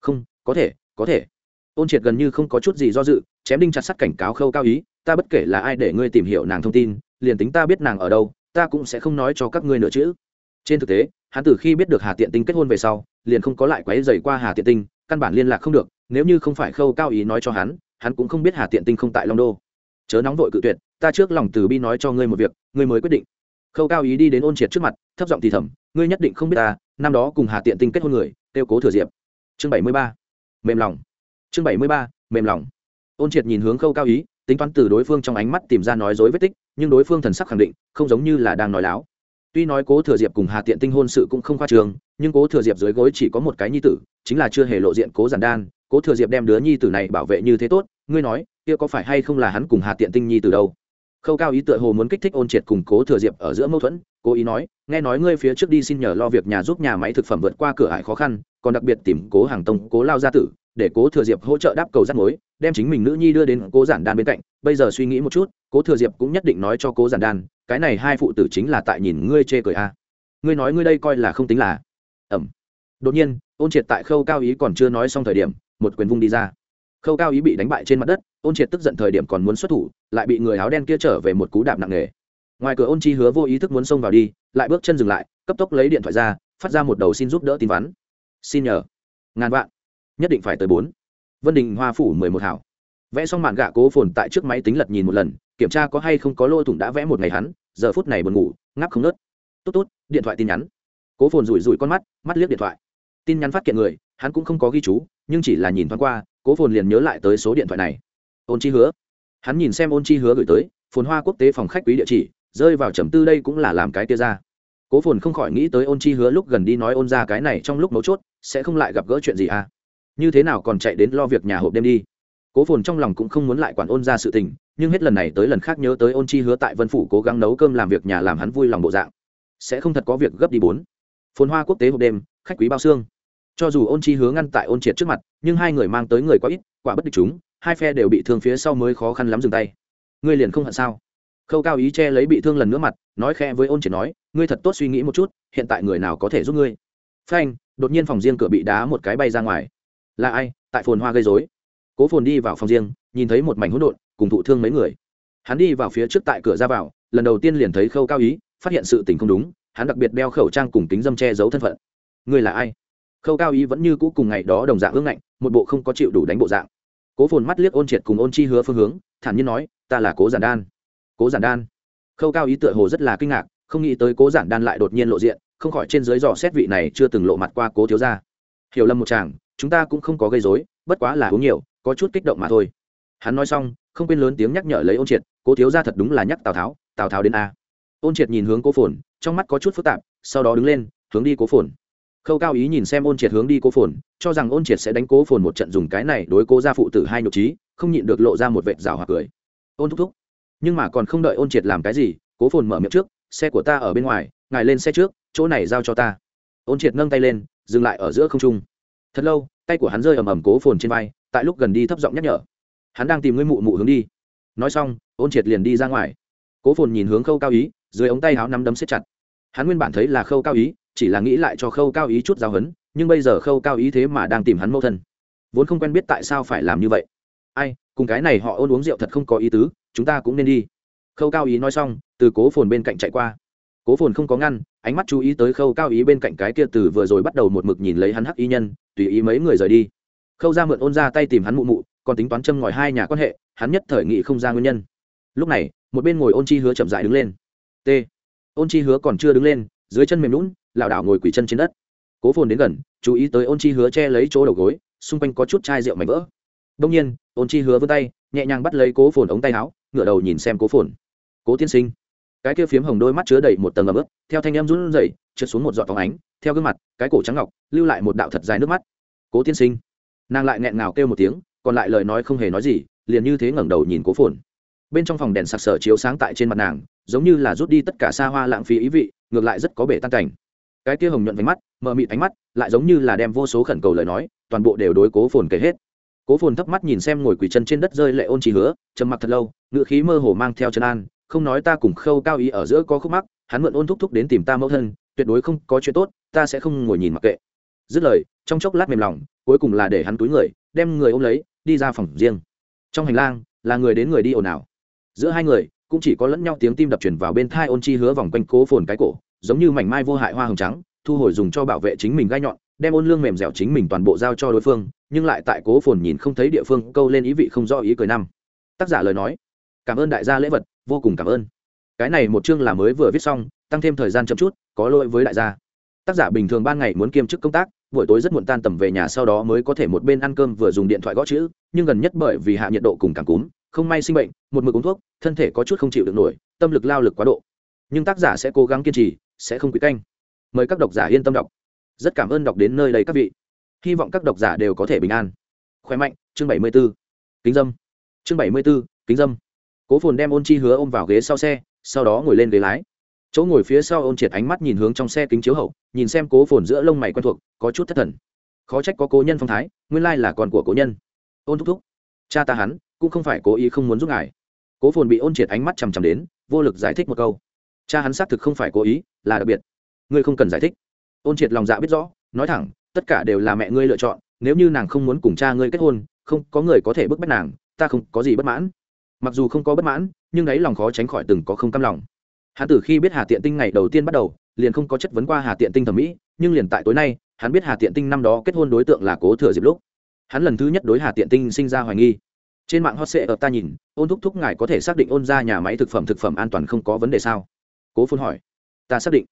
Không, có thể có thể. Ôn triệt gần như không có chút gì do dự, chém đinh chặt sắt cảnh cáo khâu cao ý, ta bất kể là ai để ngươi tìm hiểu nàng thông tin, liền tính ta biết nàng ở đâu, ta cũng sẽ không nói cho các ngươi nữa chứ. Trên thực tế, hắn từ khi biết được hà tiện tinh kết hôn về sau liền không có lại quấy rầy qua hà tiện tinh, căn bản liên lạc không được, nếu như không phải khâu cao ý nói cho hắn hắn cũng không biết hà tiện tinh không tại long đô. Chớ nóng vội cự tuyệt, ta trước lòng từ bi nói cho ngươi một việc, ngươi mới quyết định. Khâu cao ý đi đến ôn triệt trước mặt, thấp giọng thì thầm, ngươi nhất định không biết ta, năm đó cùng hà tiện tinh kết hôn người tiêu cố thừa diệp. Chương bảy mươi ba, mềm lòng. Chương bảy mươi ba, mềm lòng. Ôn triệt nhìn hướng khâu cao ý, tính toán từ đối phương trong ánh mắt tìm ra nói dối vết tích, nhưng đối phương thần sắc khẳng định, không giống như là đang nói láo tuy nói cố thừa diệp cùng hà tiện tinh hôn sự cũng không khoa trường nhưng cố thừa diệp dưới gối chỉ có một cái nhi tử, chính là chưa hề lộ diện cố giản đan. Cố thừa diệp đem đứa nhi tử này bảo vệ như thế tốt, ngươi nói, kia có phải hay không là hắn cùng hà tiện tinh nhi từ đâu? Khâu cao ý tựa hồ muốn kích thích ôn triệt cùng cố thừa diệp ở giữa mâu thuẫn, cố ý nói, nghe nói ngươi phía trước đi xin nhờ lo việc nhà giúp nhà máy thực phẩm vượt qua cửa ải khó khăn, còn đặc biệt tìm cố hàng tông, cố lao gia tử, để cố thừa diệp hỗ trợ đáp cầu rắt mối, đem chính mình nữ nhi đưa đến cố giản đan bên cạnh. Bây giờ suy nghĩ một chút, cố thừa diệp cũng nhất định nói cho cố giản đan cái này hai phụ tử chính là tại nhìn ngươi chê cười a ngươi nói ngươi đây coi là không tính là. Ẩm. Đột nhiên, ôn triệt tại khâu cao ý còn chưa nói xong thời điểm, một quyền vung đi ra. Khâu cao ý bị đánh bại trên mặt đất, ôn triệt tức giận thời điểm còn muốn xuất thủ, lại bị người áo đen kia trở về một cú đạp nặng nề. Ngoài cửa ôn chi hứa vô ý thức muốn xông vào đi, lại bước chân dừng lại, cấp tốc lấy điện thoại ra, phát ra một đầu xin giúp đỡ tin vắn. Xin nhờ. Ngàn vạn. Nhất định phải tới bốn. Vân đình hoa phủ mười một hảo vẽ xong mạn gạ cố phồn tại trước máy tính lật nhìn một lần, kiểm tra có hay không có lô thủng đã vẽ một ngày hắn, giờ phút này buồn ngủ, ngáp không nớt tốt tốt, điện thoại tin nhắn. Cố phồn rủi rủi con mắt mắt liếc điện thoại. Tin nhắn phát kiện người, hắn cũng không có ghi chú, nhưng chỉ là nhìn thoáng qua, cố phồn liền nhớ lại tới số điện thoại này. Ôn chi hứa. Hắn nhìn xem ôn chi hứa gửi tới, phồn hoa quốc tế phòng khách quý địa chỉ, rơi vào trầm tư đây cũng là làm cái tia ra. Cố phồn không khỏi nghĩ tới ôn chi hứa lúc gần đi nói ôn ra cái này trong lúc mấu chốt, sẽ không lại gặp gỡ chuyện gì à? Như thế nào còn chạy đến lo việc nhà hộp đêm đi? Cố phồn trong lòng cũng không muốn lại quản ôn ra sự tình, nhưng hết lần này tới lần khác nhớ tới ôn chi hứa tại vân phủ cố gắng nấu cơm làm việc nhà làm hắn vui lòng bộ dạng. Sẽ không thật có việc gấp đi bốn. Phồn hoa quốc tế hộp đêm, khách quý bao xương. Cho dù ôn chi hứa ngăn tại ôn triệt trước mặt, nhưng hai người mang tới người quá ít, quả bất địch chúng, hai phe đều bị thương phía sau mới khó khăn lắm dừng tay. Ngươi liền không hận sao? Khâu cao ý che lấy bị thương lần nữa mặt, nói khe với ôn triệt nói, ngươi thật tốt suy nghĩ một chút, hiện tại người nào có thể giúp ngươi? Phanh, đột nhiên phòng riêng cửa bị đá một cái bay ra ngoài. Là ai? Tại phồn hoa gây dối cố phồn đi vào phòng riêng, nhìn thấy một mảnh hỗn độn, cùng thụ thương mấy người. Hắn đi vào phía trước tại cửa ra vào, lần đầu tiên liền thấy khâu cao ý, phát hiện sự tình không đúng, hắn đặc biệt đeo khẩu trang cùng kính dâm che giấu thân phận. Người là ai? Khâu cao ý vẫn như cũ cùng ngày đó đồng dạng ương ngạnh, một bộ không có chịu đủ đánh bộ dạng. Cố phồn mắt liếc ôn triệt cùng ôn chi hứa phương hướng, thản nhiên nói, ta là cố giản đan. Cố giản đan? Khâu cao ý tựa hồ rất là kinh ngạc, không nghĩ tới cố giản đan lại đột nhiên lộ diện, không khỏi trên dưới dò xét vị này chưa từng lộ mặt qua cố thiếu gia. Hiểu lầm một chàng, chúng ta cũng không có gây dối bất quá là uống nhiều có chút kích động mà thôi. Hắn nói xong, không quên lớn tiếng nhắc nhở lấy ôn triệt, cố thiếu gia thật đúng là nhắc tào tháo tào tháo đến a. Ôn triệt nhìn hướng cố phồn, trong mắt có chút phức tạp, sau đó đứng lên, hướng đi cố phồn. Khâu cao ý nhìn xem ôn triệt hướng đi cố phồn, cho rằng ôn triệt sẽ đánh cố phồn một trận dùng cái này đối cố gia phụ tử hai nhục trí, không nhịn được lộ ra một vệt rào hoặc cười. Ôn thúc thúc, nhưng mà còn không đợi ôn triệt làm cái gì, cố phồn mở miệng trước, xe của ta ở bên ngoài, ngài lên xe trước, chỗ này giao cho ta. Ôn triệt nâng tay lên, dừng lại ở giữa không trung. Thật lâu, tay của hắn rơi ầm ầm cố phồn trên vai tại lúc gần đi thấp giọng nhắc nhở. Hắn đang tìm ngươi mụ mụ hướng đi. Nói xong, ôn triệt liền đi ra ngoài. Cố phồn nhìn hướng khâu cao ý, dưới ống tay áo nắm đấm xếp chặt. Hắn nguyên bản thấy là khâu cao ý, chỉ là nghĩ lại cho khâu cao ý chút giáo hấn nhưng bây giờ khâu cao ý thế mà đang tìm hắn mâu thân. Vốn không quen biết tại sao phải làm như vậy. Ai, cùng cái này họ ôn uống rượu thật không có ý tứ, chúng ta cũng nên đi. Khâu cao ý nói xong, từ cố phồn bên cạnh chạy qua. Cố phồn không có ngăn, ánh mắt chú ý tới khâu cao ý bên cạnh cái kia từ vừa rồi bắt đầu một mực nhìn lấy hắn hắc y nhân, tùy ý mấy người rời đi khâu ra mượn ôn ra tay tìm hắn mụ mụ, còn tính toán châm ngòi hai nhà quan hệ, hắn nhất thời nghị không ra nguyên nhân. Lúc này, một bên ngồi ôn chi hứa chậm dại đứng lên. T. Ôn chi hứa còn chưa đứng lên, dưới chân mềm lún lảo đảo ngồi quỳ chân trên đất. Cố phồn đến gần, chú ý tới ôn chi hứa che lấy chỗ đầu gối, xung quanh có chút chai rượu mảnh vỡ. Đông nhiên, ôn chi hứa vươn tay, nhẹ nhàng bắt lấy cố phồn ống tay áo, ngửa đầu nhìn xem cố phồn. Cố tiên sinh. Cái kia phiếm hồng đôi mắt chứa đầy một tầng ấm ướt, theo thanh em run rẩy, trượt xuống một giọt phóng ánh, theo gương mặt, cái cổ trắng ngọc, lưu lại một đạo thật dài nước mắt. Cố tiên sinh nàng lại nghẹn ngào kêu một tiếng, còn lại lời nói không hề nói gì, liền như thế ngẩng đầu nhìn cố phồn. Bên trong phòng đèn sặc sỡ chiếu sáng tại trên mặt nàng, giống như là rút đi tất cả xa hoa lãng phí ý vị, ngược lại rất có bể tan cảnh. Cái kia hồng nhuận vánh mắt, mờ mịt ánh mắt, lại giống như là đem vô số khẩn cầu lời nói, toàn bộ đều đối cố phồn kể hết. Cố phồn thấp mắt nhìn xem ngồi quỳ chân trên đất rơi lệ ôn trí hứa, trầm mặc thật lâu ngự khí mơ hồ mang theo chân an, không nói ta cùng khâu cao ý ở giữa có khúc mắc, hắn mượn ôn thúc thúc đến tìm ta mẫu thân, tuyệt đối không có chuyện tốt, ta sẽ không ngồi nhìn mặc kệ dứt lời, trong chốc lát mềm lòng, cuối cùng là để hắn túi người, đem người ôm lấy, đi ra phòng riêng. Trong hành lang, là người đến người đi ồn ào. Giữa hai người, cũng chỉ có lẫn nhau tiếng tim đập chuyển vào bên thai ôn chi hứa vòng quanh cố phồn cái cổ, giống như mảnh mai vô hại hoa hồng trắng, thu hồi dùng cho bảo vệ chính mình gai nhọn, đem ôn lương mềm dẻo chính mình toàn bộ giao cho đối phương, nhưng lại tại cố phồn nhìn không thấy địa phương, câu lên ý vị không do ý cười năm. Tác giả lời nói. Cảm ơn đại gia lễ vật, vô cùng cảm ơn. Cái này một chương là mới vừa viết xong, tăng thêm thời gian chậm chút, có lỗi với đại gia tác giả bình thường ban ngày muốn kiêm chức công tác, buổi tối rất muộn tan tầm về nhà sau đó mới có thể một bên ăn cơm vừa dùng điện thoại gõ chữ, nhưng gần nhất bởi vì hạ nhiệt độ cùng cảm cúm, không may sinh bệnh, một mực uống thuốc, thân thể có chút không chịu được nổi, tâm lực lao lực quá độ. Nhưng tác giả sẽ cố gắng kiên trì, sẽ không quý canh. Mời các độc giả yên tâm đọc. Rất cảm ơn đọc đến nơi đây các vị. Hy vọng các độc giả đều có thể bình an. Khỏe mạnh, chương bảy mươi b ố kính dâm. Chương bảy mươi b ố kính dâm. Cố phồn đem ôn chi hứa ôm vào ghế sau xe, sau đó ngồi lên ghế lái chỗ ngồi phía sau ôn triệt ánh mắt nhìn hướng trong xe kính chiếu hậu, nhìn xem cố phồn giữa lông mày quen thuộc, có chút thất thần. Khó trách có cố nhân phong thái, nguyên lai là con của cố nhân. Ôn thúc thúc. Cha ta hắn, cũng không phải cố ý không muốn giúp ngài. Cố phồn bị ôn triệt ánh mắt chằm chằm đến, vô lực giải thích một câu. Cha hắn xác thực không phải cố ý, là đặc biệt. Ngươi không cần giải thích. Ôn triệt lòng dạ biết rõ, nói thẳng, tất cả đều là mẹ ngươi lựa chọn, nếu như nàng không muốn cùng cha ngươi kết hôn, không có người có thể bức bách nàng, ta không có gì bất mãn. Mặc dù không có bất mãn, nhưng ấy lòng khó tránh khỏi từng có không cam lòng hắn từ khi biết hà tiện tinh ngày đầu tiên bắt đầu, liền không có chất vấn qua hà tiện tinh thẩm mỹ, nhưng liền tại tối nay, hắn biết hà tiện tinh năm đó kết hôn đối tượng là cố thừa dịp lúc. Hắn lần thứ nhất đối hà tiện tinh sinh ra hoài nghi. Trên mạng hot sệ ở ta nhìn, ôn thúc thúc ngài có thể xác định ôn ra nhà máy thực phẩm thực phẩm an toàn không có vấn đề sao? Cố phun hỏi. Ta xác định.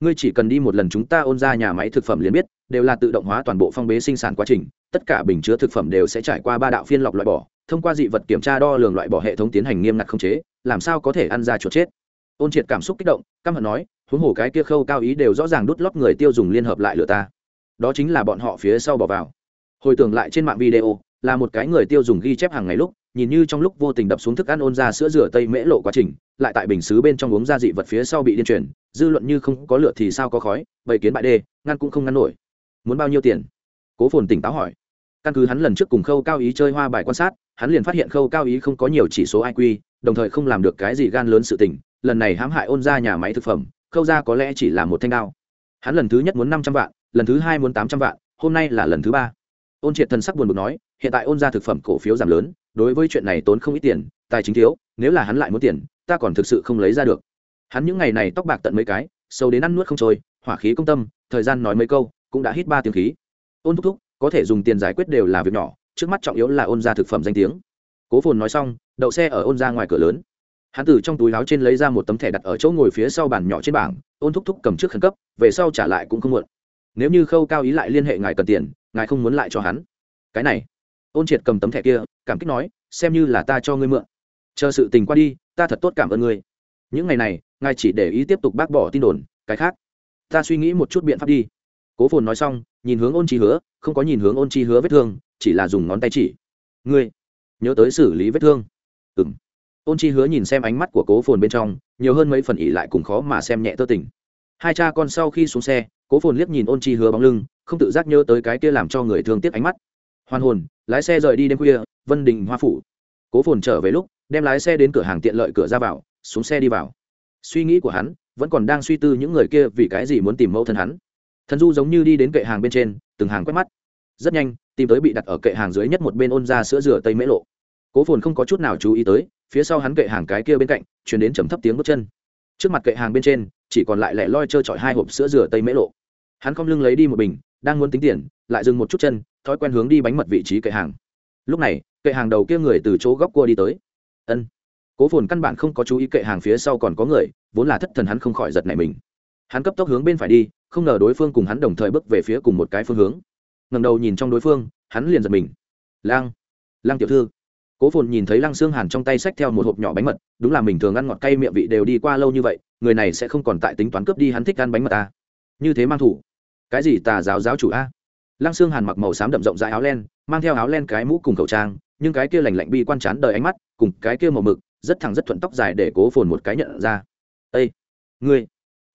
Ngươi chỉ cần đi một lần chúng ta ôn ra nhà máy thực phẩm liền biết, đều là tự động hóa toàn bộ phong bế sinh sản quá trình, tất cả bình chứa thực phẩm đều sẽ trải qua ba đạo phiên lọc loại bỏ, thông qua dị vật kiểm tra đo lường loại bỏ hệ thống tiến hành nghiêm ngặt không chế, làm sao có thể ăn ra chuột chết? Ôn triệt cảm xúc kích động, căm hận nói, huống hồ cái kia khâu cao ý đều rõ ràng đút lót người tiêu dùng liên hợp lại lựa ta. Đó chính là bọn họ phía sau bỏ vào. Hồi tưởng lại trên mạng video, là một cái người tiêu dùng ghi chép hàng ngày lúc, nhìn như trong lúc vô tình đập xuống thức ăn ôn ra sữa rửa tây mễ lộ quá trình, lại tại bình xứ bên trong uống ra dị vật phía sau bị điên truyền, dư luận như không có lửa thì sao có khói, bầy kiến bại đê, ngăn cũng không ngăn nổi. Muốn bao nhiêu tiền? Cố phồn tỉnh táo hỏi. Căn cứ hắn lần trước cùng khâu cao ý chơi hoa bài quan sát, hắn liền phát hiện khâu cao ý không có nhiều chỉ số iq đồng thời không làm được cái gì gan lớn sự tình lần này hãm hại ôn ra nhà máy thực phẩm, khâu ra có lẽ chỉ là một thanh đao. Hắn lần thứ nhất muốn năm trăm vạn, lần thứ hai muốn tám trăm vạn, hôm nay là lần thứ ba. Ôn triệt thần sắc buồn bực nói, hiện tại ôn ra thực phẩm cổ phiếu giảm lớn, đối với chuyện này tốn không ít tiền, tài chính thiếu, nếu là hắn lại muốn tiền, ta còn thực sự không lấy ra được. Hắn những ngày này tóc bạc tận mấy cái, sâu đến ăn nuốt không trôi, hỏa khí công tâm, thời gian nói mấy câu, cũng đã hít ba tiếng khí. Ôn thúc thúc, có thể dùng tiền giải quyết đều là việc nhỏ, trước mắt trọng yếu là ôn ra thực phẩm danh tiếng. Cố phồn nói xong, đậu xe ở ôn ra ngoài cửa lớn hắn từ trong túi áo trên lấy ra một tấm thẻ đặt ở chỗ ngồi phía sau bàn nhỏ trên bảng, ôn thúc thúc cầm trước khẩn cấp, về sau trả lại cũng không muộn. Nếu như khâu cao ý lại liên hệ ngài cần tiền, ngài không muốn lại cho hắn. Cái này. Ôn triệt cầm tấm thẻ kia, cảm kích nói, xem như là ta cho ngươi mượn. Chờ sự tình qua đi, ta thật tốt cảm ơn ngươi. Những ngày này, ngài chỉ để ý tiếp tục bác bỏ tin đồn, cái khác. Ta suy nghĩ một chút biện pháp đi. Cố phồn nói xong, nhìn hướng ôn chi hứa, không có nhìn hướng ôn chi hứa vết thương, chỉ là dùng ngón tay chỉ. Ngươi, nhớ tới xử lý vết thương. Ừ ôn chi hứa nhìn xem ánh mắt của cố phồn bên trong, nhiều hơn mấy phần ỉ lại cùng khó mà xem nhẹ tơ tình. Hai cha con sau khi xuống xe, cố phồn liếc nhìn ôn chi hứa bóng lưng, không tự giác nhớ tới cái kia làm cho người thương tiếc ánh mắt. Hoàn hồn, lái xe rời đi đêm khuya, vân đình hoa phủ. Cố phồn trở về lúc, đem lái xe đến cửa hàng tiện lợi cửa ra vào, xuống xe đi vào. Suy nghĩ của hắn, vẫn còn đang suy tư những người kia vì cái gì muốn tìm mẫu thân hắn. Thần du giống như đi đến kệ hàng bên trên, từng hàng quét mắt. Rất nhanh, tìm tới bị đặt ở kệ hàng dưới nhất một bên ôn ra sữa rửa tây mễ lộ. Cố phồn không có chút nào chú ý tới phía sau hắn kệ hàng cái kia bên cạnh chuyển đến trầm thấp tiếng bước chân. Trước mặt kệ hàng bên trên, chỉ còn lại lẻ loi trơ trọi hai hộp sữa rửa tây mễ lộ. Hắn không lưng lấy đi một bình, đang muốn tính tiền, lại dừng một chút chân, thói quen hướng đi bánh mật vị trí kệ hàng. Lúc này, kệ hàng đầu kia người từ chỗ góc cua đi tới. Ân. Cố phồn căn bản không có chú ý kệ hàng phía sau còn có người, vốn là thất thần hắn không khỏi giật nảy mình. Hắn cấp tốc hướng bên phải đi, không ngờ đối phương cùng hắn đồng thời bước về phía cùng một cái phương hướng. Ngầm đầu nhìn trong đối phương, hắn liền giật mình. Lang lang tiểu thư cố phồn nhìn thấy lăng xương hàn trong tay xách theo một hộp nhỏ bánh mật, đúng là mình thường ăn ngọt cay miệng vị đều đi qua lâu như vậy, người này sẽ không còn tại tính toán cướp đi hắn thích ăn bánh mật ta. Như thế mang thủ. Cái gì tà giáo giáo chủ a? Lăng xương hàn mặc màu xám đậm rộng rãi áo len, mang theo áo len cái mũ cùng khẩu trang, nhưng cái kia lành lạnh bi quan chán đời ánh mắt, cùng cái kia màu mực, rất thẳng rất thuận tóc dài để cố phồn một cái nhận ra. Ây ngươi,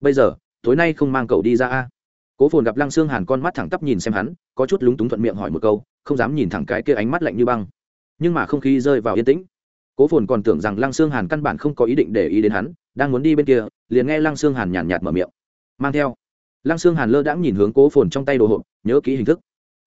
bây giờ, tối nay không mang cậu đi ra a? Cố phồn gặp lăng xương hàn con mắt thẳng tắp nhìn xem hắn, có chút lúng túng thuận miệng hỏi một câu, không dám nhìn thẳng cái kia ánh mắt lạnh như băng nhưng mà không khí rơi vào yên tĩnh. Cố phồn còn tưởng rằng lăng Sương hàn căn bản không có ý định để ý đến hắn, đang muốn đi bên kia, liền nghe lăng Sương hàn nhàn nhạt mở miệng. Mang theo. Lăng Sương hàn lơ đãng nhìn hướng cố phồn trong tay đồ hộp, nhớ kỹ hình thức.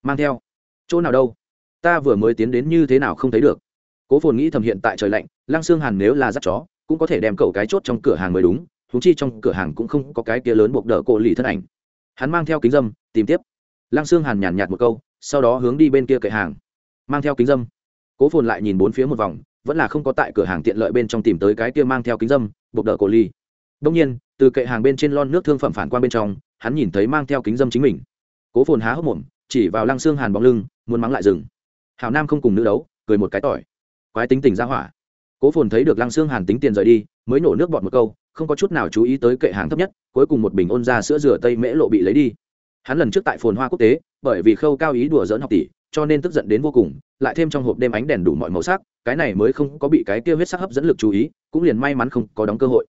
Mang theo. Chỗ nào đâu? Ta vừa mới tiến đến như thế nào không thấy được. Cố phồn nghĩ thầm hiện tại trời lạnh, lăng Sương hàn nếu là dắt chó, cũng có thể đem cậu cái chốt trong cửa hàng mới đúng húng chi trong cửa hàng cũng không có cái kia lớn buộc đỡ cổ lì thân ảnh. Hắn mang theo kính dâm, tìm tiếp. Lăng Sương hàn nhàn nhạt một câu, sau đó hướng đi bên kia cậy hàng. Mang theo kính dâm cố phồn lại nhìn bốn phía một vòng, vẫn là không có tại cửa hàng tiện lợi bên trong tìm tới cái kia mang theo kính dâm, buộc đỡ cổ ly. Đông nhiên, từ kệ hàng bên trên lon nước thương phẩm phản quan bên trong, hắn nhìn thấy mang theo kính dâm chính mình. Cố phồn há hốc mồm, chỉ vào lăng xương hàn bóng lưng, muốn mắng lại rừng hào nam không cùng nữ đấu, cười một cái tỏi. Quái tính tình ra hỏa. Cố phồn thấy được lăng xương hàn tính tiền rời đi, mới nổ nước bọt một câu, không có chút nào chú ý tới kệ hàng thấp nhất, cuối cùng một bình ôn ra sữa rửa tây mễ lộ bị lấy đi. Hắn lần trước tại phồn hoa quốc tế, bởi vì khâu cao ý đùa dỡn học tỷ cho nên tức giận đến vô cùng, lại thêm trong hộp đêm ánh đèn đủ mọi màu sắc, cái này mới không có bị cái kia huyết sắc hấp dẫn lực chú ý, cũng liền may mắn không có đóng cơ hội.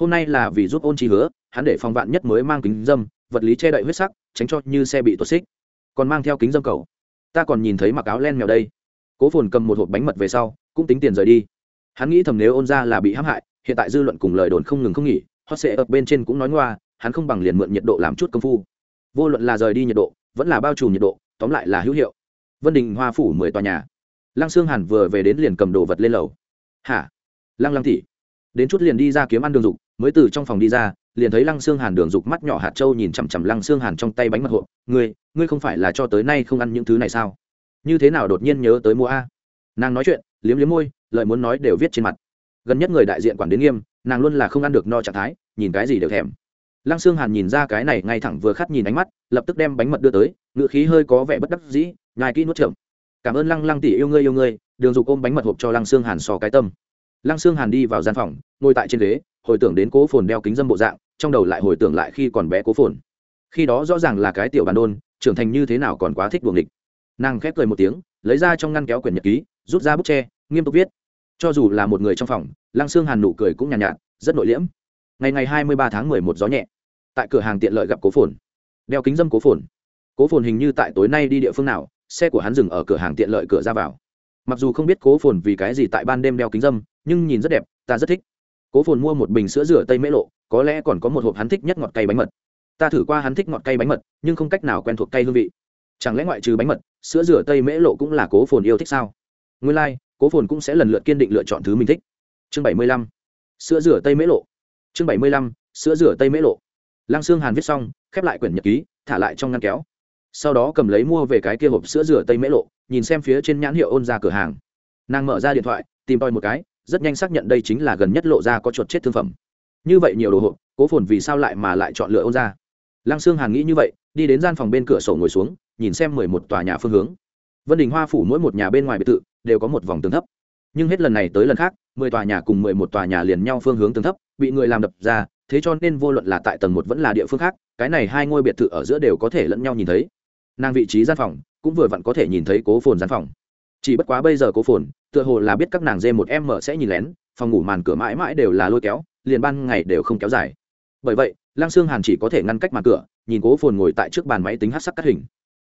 Hôm nay là vì giúp ôn chi hứa, hắn để phòng vạn nhất mới mang kính dâm, vật lý che đậy huyết sắc, tránh cho như xe bị tuột xích. Còn mang theo kính dâm cầu. Ta còn nhìn thấy mặc áo len mèo đây. Cố phồn cầm một hộp bánh mật về sau, cũng tính tiền rời đi. Hắn nghĩ thầm nếu ôn ra là bị hãm hại, hiện tại dư luận cùng lời đồn không ngừng không nghỉ, hot sệ ập bên trên cũng nói ngoa, hắn không bằng liền mượn nhiệt độ làm chút công phu. Vô luận là rời đi nhiệt độ, vẫn là bao trùm nhiệt độ, tóm lại là hữu hiệu vân đình hoa phủ mười tòa nhà. Lăng sương hàn vừa về đến liền cầm đồ vật lên lầu. Hả? Lăng lăng tỉ đến chút liền đi ra kiếm ăn đường dục, mới từ trong phòng đi ra, liền thấy lăng xương hàn đường dục mắt nhỏ hạt trâu nhìn chằm chằm lăng xương hàn trong tay bánh mật hộp. Ngươi ngươi không phải là cho tới nay không ăn những thứ này sao? Như thế nào đột nhiên nhớ tới mua a? Nàng nói chuyện, liếm liếm môi, lời muốn nói đều viết trên mặt. Gần nhất người đại diện quản đến nghiêm, nàng luôn là không ăn được no trạng thái, nhìn cái gì đều thèm. Lăng xương hàn nhìn ra cái này ngay thẳng vừa khắt nhìn ánh mắt, lập tức đem bánh mật đưa tới ngựa khí hơi có vẻ bất đắc dĩ nhai kỹ nuốt trộm cảm ơn lăng lăng tỷ yêu ngươi yêu ngươi đường dục ôm bánh mật hộp cho lăng xương hàn sò cái tâm. Lăng xương hàn đi vào gian phòng ngồi tại trên ghế hồi tưởng đến cố phồn đeo kính dâm bộ dạng trong đầu lại hồi tưởng lại khi còn bé cố phồn. Khi đó rõ ràng là cái tiểu bàn đôn trưởng thành như thế nào còn quá thích buồng địch nàng khép cười một tiếng lấy ra trong ngăn kéo quyển nhật ký rút ra bút tre nghiêm túc viết. Cho dù là một người trong phòng lăng xương hàn nụ cười cũng nhàn nhạt, nhạt rất nội liễm. Ngày ngày hai mươi ba tháng mười một gió nhẹ. Tại cửa hàng tiện lợi gặp cố phồn. Đeo kính dâm cố phồn. Cố phồn hình như tại tối nay đi địa phương nào xe của hắn dừng ở cửa hàng tiện lợi cửa ra vào. Mặc dù không biết cố phồn vì cái gì tại ban đêm đeo kính dâm nhưng nhìn rất đẹp ta rất thích. Cố phồn mua một bình sữa rửa tây mễ lộ có lẽ còn có một hộp hắn thích nhất ngọt cay bánh mật. Ta thử qua hắn thích ngọt cay bánh mật nhưng không cách nào quen thuộc cay hương vị. Chẳng lẽ ngoại trừ bánh mật sữa rửa tây mễ lộ cũng là cố phồn yêu thích sao? Nguyên lai、like, cố phồn cũng sẽ lần lượt kiên định lựa chọn thứ mình thích. Chương bảy mươi lăm. Sữa rửa tây mễ lộ. Chương bảy mươi lăm. Sữa rửa tây mễ lộ. Lăng xương hàn viết xong khép lại quyển nhật ký thả lại trong ngăn kéo sau đó cầm lấy mua về cái kia hộp sữa rửa tây mễ lộ, nhìn xem phía trên nhãn hiệu ôn ra cửa hàng. Nàng mở ra điện thoại, tìm tòi một cái, rất nhanh xác nhận đây chính là gần nhất lộ ra có chuột chết thương phẩm. Như vậy nhiều đồ hộp, cố phồn vì sao lại mà lại chọn lựa ôn ra? Lăng sương hàn nghĩ như vậy, đi đến gian phòng bên cửa sổ ngồi xuống, nhìn xem mười một tòa nhà phương hướng. Vân đình hoa phủ mỗi một nhà bên ngoài biệt thự đều có một vòng tường thấp. Nhưng hết lần này tới lần khác, mười tòa nhà cùng mười một tòa nhà liền nhau phương hướng tường thấp, bị người làm đập ra, thế cho nên vô luận là tại tầng một vẫn là địa phương khác, cái này hai ngôi biệt thự ở giữa đều có thể lẫn nhau nhìn thấy nàng vị trí gian phòng cũng vừa vặn có thể nhìn thấy cố phồn gian phòng. Chỉ bất quá bây giờ cố phồn, tựa hồ là biết các nàng dê một em mở sẽ nhìn lén, phòng ngủ màn cửa mãi mãi đều là lôi kéo, liền ban ngày đều không kéo dài. Bởi vậy, lăng sương hàn chỉ có thể ngăn cách màn cửa, nhìn cố phồn ngồi tại trước bàn máy tính hát sắc cắt hình.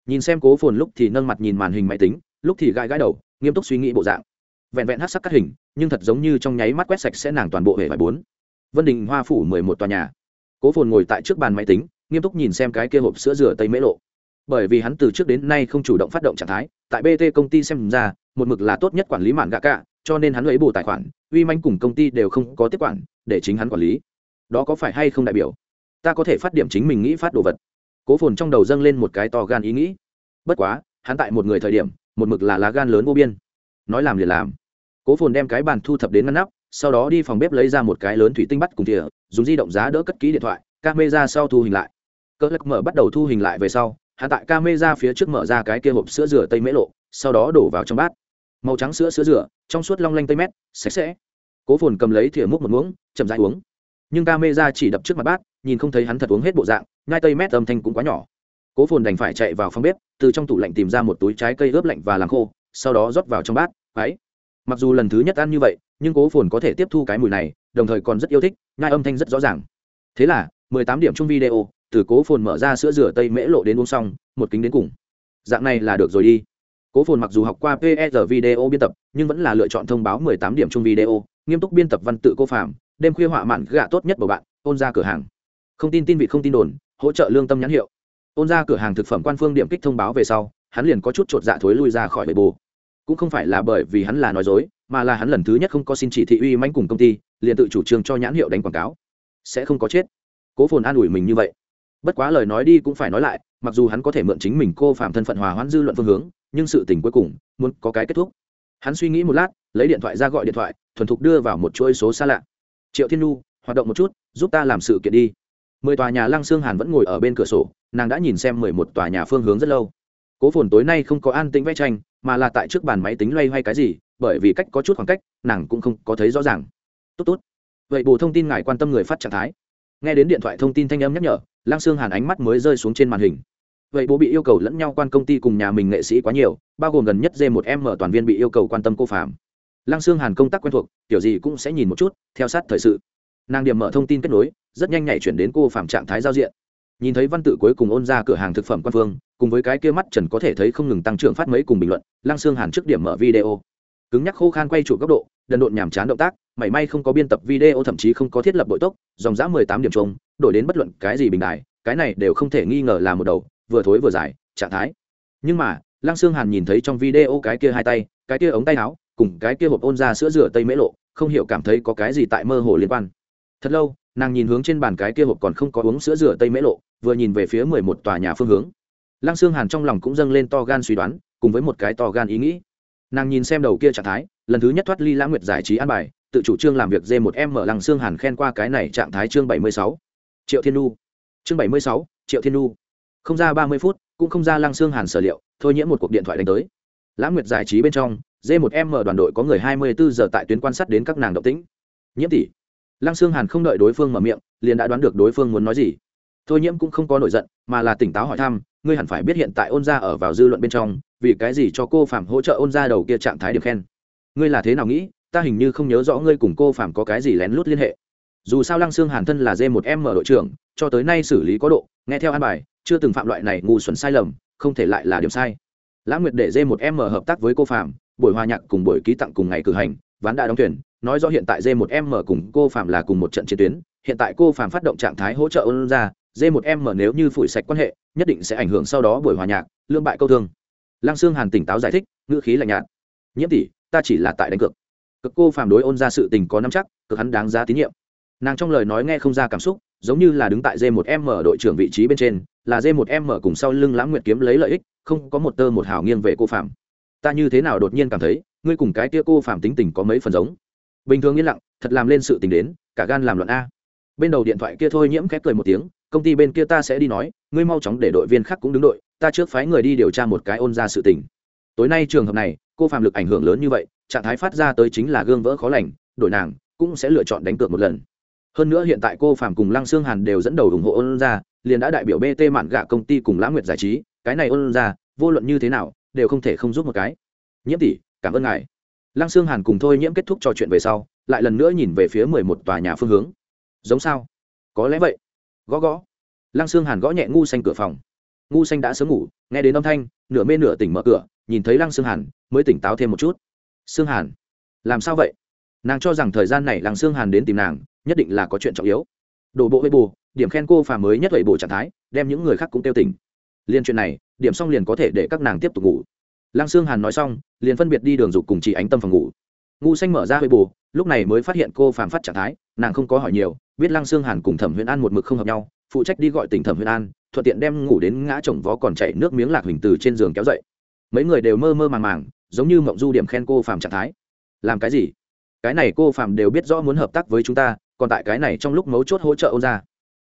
Nhìn xem cố phồn lúc thì nâng mặt nhìn màn hình máy tính, lúc thì gãi gãi đầu, nghiêm túc suy nghĩ bộ dạng. Vẹn vẹn hát sắc cắt hình, nhưng thật giống như trong nháy mắt quét sạch sẽ nàng toàn bộ hệ vải bốn. Vân đình hoa phủ mười một tòa nhà. Cố phồn ngồi tại trước bàn máy tính, nghiêm túc nhìn xem cái kia hộp sữa rửa tây mễ lộ bởi vì hắn từ trước đến nay không chủ động phát động trạng thái, tại bt công ty xem ra, một mực là tốt nhất quản lý mạn gạ cả, cho nên hắn lấy bù tài khoản, uy manh cùng công ty đều không có tiếp quản, để chính hắn quản lý. Đó có phải hay không đại biểu? Ta có thể phát điểm chính mình nghĩ phát đồ vật. Cố phồn trong đầu dâng lên một cái to gan ý nghĩ. Bất quá, hắn tại một người thời điểm, một mực là lá gan lớn vô biên. Nói làm liền làm. Cố phồn đem cái bàn thu thập đến ngăn nắp, sau đó đi phòng bếp lấy ra một cái lớn thủy tinh bắt cùng thìa, dùng di động giá đỡ cất ký điện thoại, camera mê ra sau thu hình lại. Cỡ lắc mở bắt đầu thu hình lại về sau hắn tại ca mê ra phía trước mở ra cái kia hộp sữa rửa tây mễ lộ, sau đó đổ vào trong bát. Màu trắng sữa sữa rửa, trong suốt long lanh tây mét, sạch sẽ. Cố phồn cầm lấy thìa múc một muỗng, chậm dãi uống. Nhưng ca mê ra chỉ đập trước mặt bát, nhìn không thấy hắn thật uống hết bộ dạng ngai tây mét âm thanh cũng quá nhỏ. Cố phồn đành phải chạy vào phòng bếp, từ trong tủ lạnh tìm ra một túi trái cây ướp lạnh và làm khô, sau đó rót vào trong bát, ấy. Mặc dù lần thứ nhất ăn như vậy, nhưng cố phồn có thể tiếp thu cái mùi này, đồng thời còn rất yêu thích ngai âm thanh rất rõ ràng. Thế là, mười tám điểm chung video từ cố phồn mở ra sữa rửa tây mễ lộ đến uống xong, một kính đến cùng. Dạng này là được rồi đi. Cố phồn mặc dù học qua pr video biên tập, nhưng vẫn là lựa chọn thông báo mười tám điểm chung video, nghiêm túc biên tập văn tự cô phạm, đêm khuya họa mạn gạ tốt nhất của bạn, ôn ra cửa hàng. Không tin tin vị không tin đồn, hỗ trợ lương tâm nhãn hiệu. Ôn ra cửa hàng thực phẩm quan phương điểm kích thông báo về sau, hắn liền có chút chột dạ thối lui ra khỏi bể bù. Cũng không phải là bởi vì hắn là nói dối, mà là hắn lần thứ nhất không có xin chỉ thị uy manh cùng công ty, liền tự chủ trương cho nhãn hiệu đánh quảng cáo. Sẽ không có chết. Cố phồn an ủi mình như vậy bất quá lời nói đi cũng phải nói lại, mặc dù hắn có thể mượn chính mình cô phạm thân phận hòa hoãn dư luận phương hướng, nhưng sự tình cuối cùng muốn có cái kết thúc. Hắn suy nghĩ một lát, lấy điện thoại ra gọi điện thoại, thuần thục đưa vào một chuỗi số xa lạ. Triệu thiên nhu, hoạt động một chút, giúp ta làm sự kiện đi. Mười tòa nhà lăng xương hàn vẫn ngồi ở bên cửa sổ, nàng đã nhìn xem mười một tòa nhà phương hướng rất lâu. Cố phồn tối nay không có an tĩnh vẽ tranh, mà là tại trước bàn máy tính loay hoay cái gì, bởi vì cách có chút khoảng cách, nàng cũng không có thấy rõ ràng. Tốt tốt. Vậy bù thông tin ngài quan tâm người phát trạng thái. Nghe đến điện thoại thông tin thanh âm nhắc nhở lăng xương hàn ánh mắt mới rơi xuống trên màn hình. Vậy bố bị yêu cầu lẫn nhau quan công ty cùng nhà mình nghệ sĩ quá nhiều, bao gồm gần nhất d một m toàn viên bị yêu cầu quan tâm cô phạm. Lăng xương hàn công tác quen thuộc, kiểu gì cũng sẽ nhìn một chút, theo sát thời sự. Nàng điểm mở thông tin kết nối, rất nhanh nhảy chuyển đến cô phạm trạng thái giao diện. Nhìn thấy văn tự cuối cùng ôn ra cửa hàng thực phẩm quan phương, cùng với cái kia mắt trần có thể thấy không ngừng tăng trưởng phát mấy cùng bình luận, lăng xương hàn trước điểm mở video. Cứng nhắc khô khan quay chủ góc độ, đần độn nhàm chán động tác, mảy may không có biên tập video, thậm chí không có thiết lập bội tốc, dòng giã mười tám điểm chung đổi đến bất luận cái gì bình đài, cái này đều không thể nghi ngờ là một đầu vừa thối vừa dài trạng thái. Nhưng mà, lăng xương hàn nhìn thấy trong video cái kia hai tay, cái kia ống tay áo, cùng cái kia hộp ôn ra sữa rửa tây mễ lộ, không hiểu cảm thấy có cái gì tại mơ hồ liên quan. Thật lâu, nàng nhìn hướng trên bàn cái kia hộp còn không có uống sữa rửa tây mễ lộ, vừa nhìn về phía mười một tòa nhà phương hướng. Lăng xương hàn trong lòng cũng dâng lên to gan suy đoán, cùng với một cái to gan ý nghĩ. Nàng nhìn xem đầu kia trạng thái, lần thứ nhất thoát ly lãng nguyệt giải trí an bài, tự chủ trương làm việc dê một em mở lăng xương hàn khen qua cái này trạng thái chương bảy mươi sáu triệu thiên nu chương bảy mươi sáu, triệu thiên nu không ra ba mươi phút, cũng không ra lăng xương hàn sở liệu, thôi nhiễm một cuộc điện thoại đánh tới. Lãng nguyệt giải trí bên trong d một m đoàn đội có người hai mươi bốn giờ tại tuyến quan sát đến các nàng động tĩnh. Nhiễm tỷ. Lăng xương hàn không đợi đối phương mở miệng, liền đã đoán được đối phương muốn nói gì. Thôi nhiễm cũng không có nổi giận, mà là tỉnh táo hỏi thăm, ngươi hẳn phải biết hiện tại ôn gia ở vào dư luận bên trong, vì cái gì cho cô phạm hỗ trợ ôn gia đầu kia trạng thái được khen? Ngươi là thế nào nghĩ? Ta hình như không nhớ rõ ngươi cùng cô phạm có cái gì lén lút liên hệ dù sao lăng xương hàn thân là d một m đội trưởng, cho tới nay xử lý có độ, nghe theo an bài, chưa từng phạm loại này ngu xuẩn sai lầm, không thể lại là điểm sai. Lãng nguyệt để d một m hợp tác với cô phạm, buổi hòa nhạc cùng buổi ký tặng cùng ngày cử hành, ván đã đóng tuyển nói rõ hiện tại d một m cùng cô phạm là cùng một trận chiến tuyến, hiện tại cô phạm phát động trạng thái hỗ trợ ôn ra d một m nếu như phủi sạch quan hệ, nhất định sẽ ảnh hưởng sau đó buổi hòa nhạc lương bại câu thương. Lăng sương hàn tỉnh táo giải thích, ngữ khí lạnh nhạt. Nhiễm tỷ, ta chỉ là tại đánh cược. Cực cô phàm đối ôn ra sự tình có nắm chắc, cực hắn đáng giá tín nhiệm nàng trong lời nói nghe không ra cảm xúc, giống như là đứng tại d 1 m đội trưởng vị trí bên trên, là d 1 m cùng sau lưng lãng nguyệt kiếm lấy lợi ích, không có một tơ một hào nghiêng về cô phạm. Ta như thế nào đột nhiên cảm thấy, ngươi cùng cái kia cô phạm tính tình có mấy phần giống? Bình thường yên lặng, thật làm lên sự tình đến, cả gan làm luận a. Bên đầu điện thoại kia thôi nhiễm khép cười một tiếng, công ty bên kia ta sẽ đi nói, ngươi mau chóng để đội viên khác cũng đứng đội, ta trước phái người đi điều tra một cái ôn ra sự tình. Tối nay trường hợp này, cô phạm lực ảnh hưởng lớn như vậy, trạng thái phát ra tới chính là gương vỡ khó lành, đội nàng cũng sẽ lựa chọn đánh cược một lần hơn nữa hiện tại cô phạm cùng lăng Sương hàn đều dẫn đầu ủng hộ ôn ra liền đã đại biểu bt mạn gạ công ty cùng lãng nguyệt giải trí, cái này ôn ra vô luận như thế nào, đều không thể không giúp một cái. Nhiễm tỷ, cảm ơn ngài. Lăng Sương hàn cùng thôi nhiễm kết thúc trò chuyện về sau, lại lần nữa nhìn về phía mười một tòa nhà phương hướng. Giống sao? Có lẽ vậy. Gõ gõ. Lăng Sương hàn gõ nhẹ ngu xanh cửa phòng. Ngu xanh đã sớm ngủ, nghe đến âm thanh, nửa mê nửa tỉnh mở cửa, nhìn thấy lăng Sương hàn, mới tỉnh táo thêm một chút. Sương hàn, làm sao vậy? Nàng cho rằng thời gian này lăng Sương hàn đến tìm nàng nhất định là có chuyện trọng yếu. Đổ bộ với bù điểm khen cô phà mới nhất vậy bù trạng thái, đem những người khác cũng tiêu tỉnh liên chuyện này, điểm xong liền có thể để các nàng tiếp tục ngủ. Lăng xương hàn nói xong, liền phân biệt đi đường dục cùng chị ánh tâm phòng ngủ. Ngu xanh mở ra hơi bù lúc này mới phát hiện cô phàm phát trạng thái, nàng không có hỏi nhiều, biết lăng xương hàn cùng thẩm huyền an một mực không hợp nhau, phụ trách đi gọi tỉnh thẩm huyền an, thuận tiện đem ngủ đến ngã chồng vó còn chảy nước miếng lạc hình từ trên giường kéo dậy. Mấy người đều mơ mơ màng màng, giống như mộng du điểm khen cô phàm trạng thái. Làm cái gì? Cái này cô phàm đều biết rõ muốn hợp tác với chúng ta còn tại cái này trong lúc mấu chốt hỗ trợ ôn ra.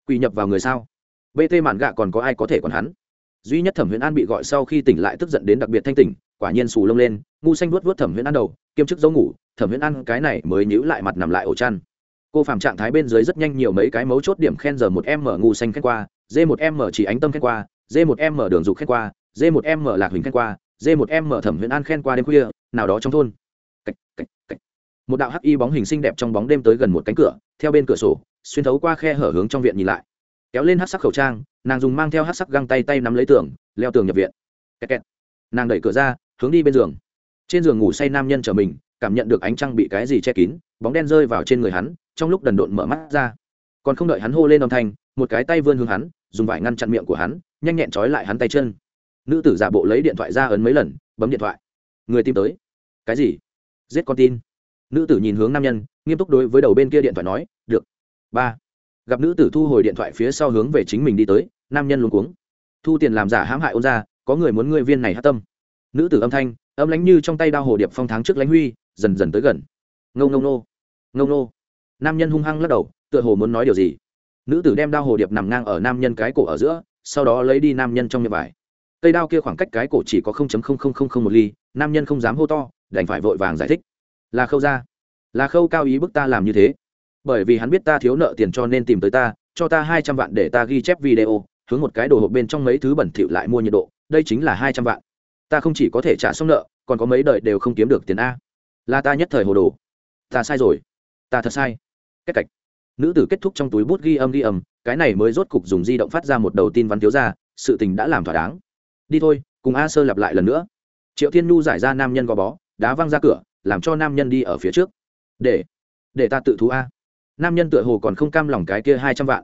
Quỳ nhập vào người sao? Bt mạn gạ còn có ai có thể còn hắn? Duy nhất thẩm huyễn an bị gọi sau khi tỉnh lại tức giận đến đặc biệt thanh tỉnh quả nhiên xù lông lên ngu xanh vuốt vuốt thẩm huyễn an đầu kiêm chức dấu ngủ thẩm huyễn an cái này mới nhíu lại mặt nằm lại ổ chăn. Cô phạm trạng thái bên dưới rất nhanh nhiều mấy cái mấu chốt điểm khen giờ một m ngu xanh khen qua d một m chỉ ánh tâm khen qua d một m đường dục khen qua d một m lạc huỳnh khen qua d một m thẩm huyễn an khen qua đêm khuya nào đó trong thôn. Cách, cách, cách một đạo hắc y bóng hình xinh đẹp trong bóng đêm tới gần một cánh cửa, theo bên cửa sổ, xuyên thấu qua khe hở hướng trong viện nhìn lại. Kéo lên hát sắc khẩu trang, nàng dùng mang theo hát sắc găng tay tay nắm lấy tường, leo tường nhập viện. Kẹt kẹt. nàng đẩy cửa ra, hướng đi bên giường. Trên giường ngủ say nam nhân trở mình, cảm nhận được ánh trăng bị cái gì che kín, bóng đen rơi vào trên người hắn, trong lúc đần độn mở mắt ra. Còn không đợi hắn hô lên âm thanh, một cái tay vươn hướng hắn, dùng vải ngăn chặn miệng của hắn, nhanh nhẹn trói lại hắn tay chân. Nữ tử giả bộ lấy điện thoại ra ấn mấy lần, bấm điện thoại. Người tìm tới. Cái gì? Giết con tin nữ tử nhìn hướng nam nhân, nghiêm túc đối với đầu bên kia điện thoại nói, được, ba. Gặp nữ tử thu hồi điện thoại phía sau hướng về chính mình đi tới, nam nhân luôn cuống. Thu tiền làm giả hãm hại ôn ra có người muốn ngươi viên này hát tâm. Nữ tử âm thanh, âm lánh như trong tay đao hồ điệp phong tháng trước lãnh huy, dần dần tới gần. Ngâu ngâu nô ngâu nô nam nhân hung hăng lắc đầu, tựa hồ muốn nói điều gì. Nữ tử đem đao hồ điệp nằm ngang ở nam nhân cái cổ ở giữa, sau đó lấy đi nam nhân trong miệng vải cây đao kia khoảng cách cái cổ chỉ có một ly, nam nhân không dám hô to, đành phải vội vàng giải thích là khâu ra là khâu cao ý bức ta làm như thế. Bởi vì hắn biết ta thiếu nợ tiền cho nên tìm tới ta, cho ta hai trăm vạn để ta ghi chép video, hướng một cái đồ hộp bên trong mấy thứ bẩn thỉu lại mua nhiệt độ, đây chính là hai trăm vạn. Ta không chỉ có thể trả xong nợ, còn có mấy đời đều không kiếm được tiền a. Là ta nhất thời hồ đồ. Ta sai rồi. Ta thật sai. Cách cạch. Nữ tử kết thúc trong túi bút ghi âm ghi âm, cái này mới rốt cục dùng di động phát ra một đầu tin văn thiếu ra sự tình đã làm thỏa đáng. Đi thôi, cùng a sơ lặp lại lần nữa. Triệu thiên nhu giải ra nam nhân gò bó, đá văng ra cửa làm cho nam nhân đi ở phía trước. Để để ta tự thú a. Nam nhân tựa hồ còn không cam lòng cái kia hai trăm vạn.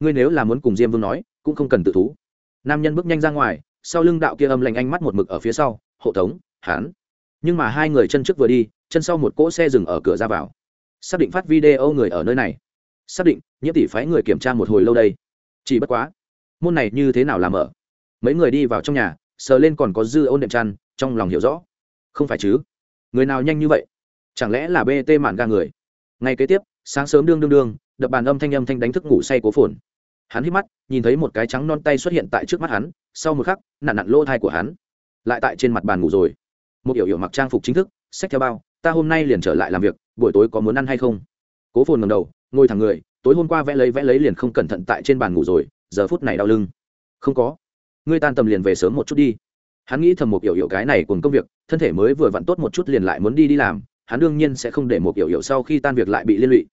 Ngươi nếu là muốn cùng diêm vương nói, cũng không cần tự thú. Nam nhân bước nhanh ra ngoài, sau lưng đạo kia âm lạnh anh mắt một mực ở phía sau, hộ tống hán nhưng mà hai người chân trước vừa đi, chân sau một cỗ xe dừng ở cửa ra vào. Xác định phát video người ở nơi này. Xác định, nhiễm tỷ phái người kiểm tra một hồi lâu đây. Chỉ bất quá, môn này như thế nào làm ở? Mấy người đi vào trong nhà, sờ lên còn có dư ôn đệm chăn, trong lòng hiểu rõ. Không phải chứ? Người nào nhanh như vậy? Chẳng lẽ là bt mạn ga người? Ngay kế tiếp, sáng sớm đương đương đương, đập bàn âm thanh âm thanh đánh thức ngủ say cố phồn. Hắn hít mắt, nhìn thấy một cái trắng non tay xuất hiện tại trước mắt hắn, sau một khắc nạn nặn lỗ thai của hắn. Lại tại trên mặt bàn ngủ rồi. Một hiểu hiểu mặc trang phục chính thức, xách theo bao, ta hôm nay liền trở lại làm việc, buổi tối có muốn ăn hay không? Cố phồn ngầm đầu, ngồi thẳng người, tối hôm qua vẽ lấy vẽ lấy liền không cẩn thận tại trên bàn ngủ rồi, giờ phút này đau lưng. Không có. Ngươi tan tầm liền về sớm một chút đi hắn nghĩ thầm một hiểu hiểu cái này cùng công việc, thân thể mới vừa vặn tốt một chút liền lại muốn đi đi làm, hắn đương nhiên sẽ không để một hiểu hiểu sau khi tan việc lại bị liên lụy.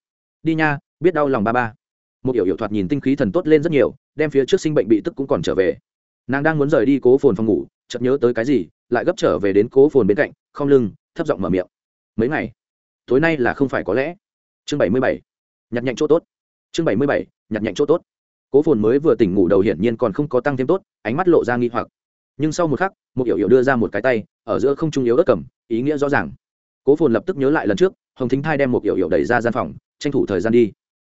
Đi nha, biết đau lòng ba ba. Một hiểu hiểu thoạt nhìn tinh khí thần tốt lên rất nhiều, đem phía trước sinh bệnh bị tức cũng còn trở về. Nàng đang muốn rời đi cố phồn phòng ngủ, chợt nhớ tới cái gì, lại gấp trở về đến cố phồn bên cạnh, không lưng, thấp giọng mở miệng. Mấy ngày? Tối nay là không phải có lẽ. Chương bảy mươi bảy. Nhặt nhạnh chỗ tốt. Chương bảy mươi bảy. Nhặt nhạnh chỗ tốt. Cố phồn mới vừa tỉnh ngủ đầu hiển nhiên còn không có tăng thêm tốt, ánh mắt lộ ra nghi hoặc nhưng sau một khắc, một hiểu hiểu đưa ra một cái tay, ở giữa không trung yếu ớt cầm, ý nghĩa rõ ràng. Cố phồn lập tức nhớ lại lần trước, hồng thính thai đem một hiểu hiểu đẩy ra gian phòng, tranh thủ thời gian đi.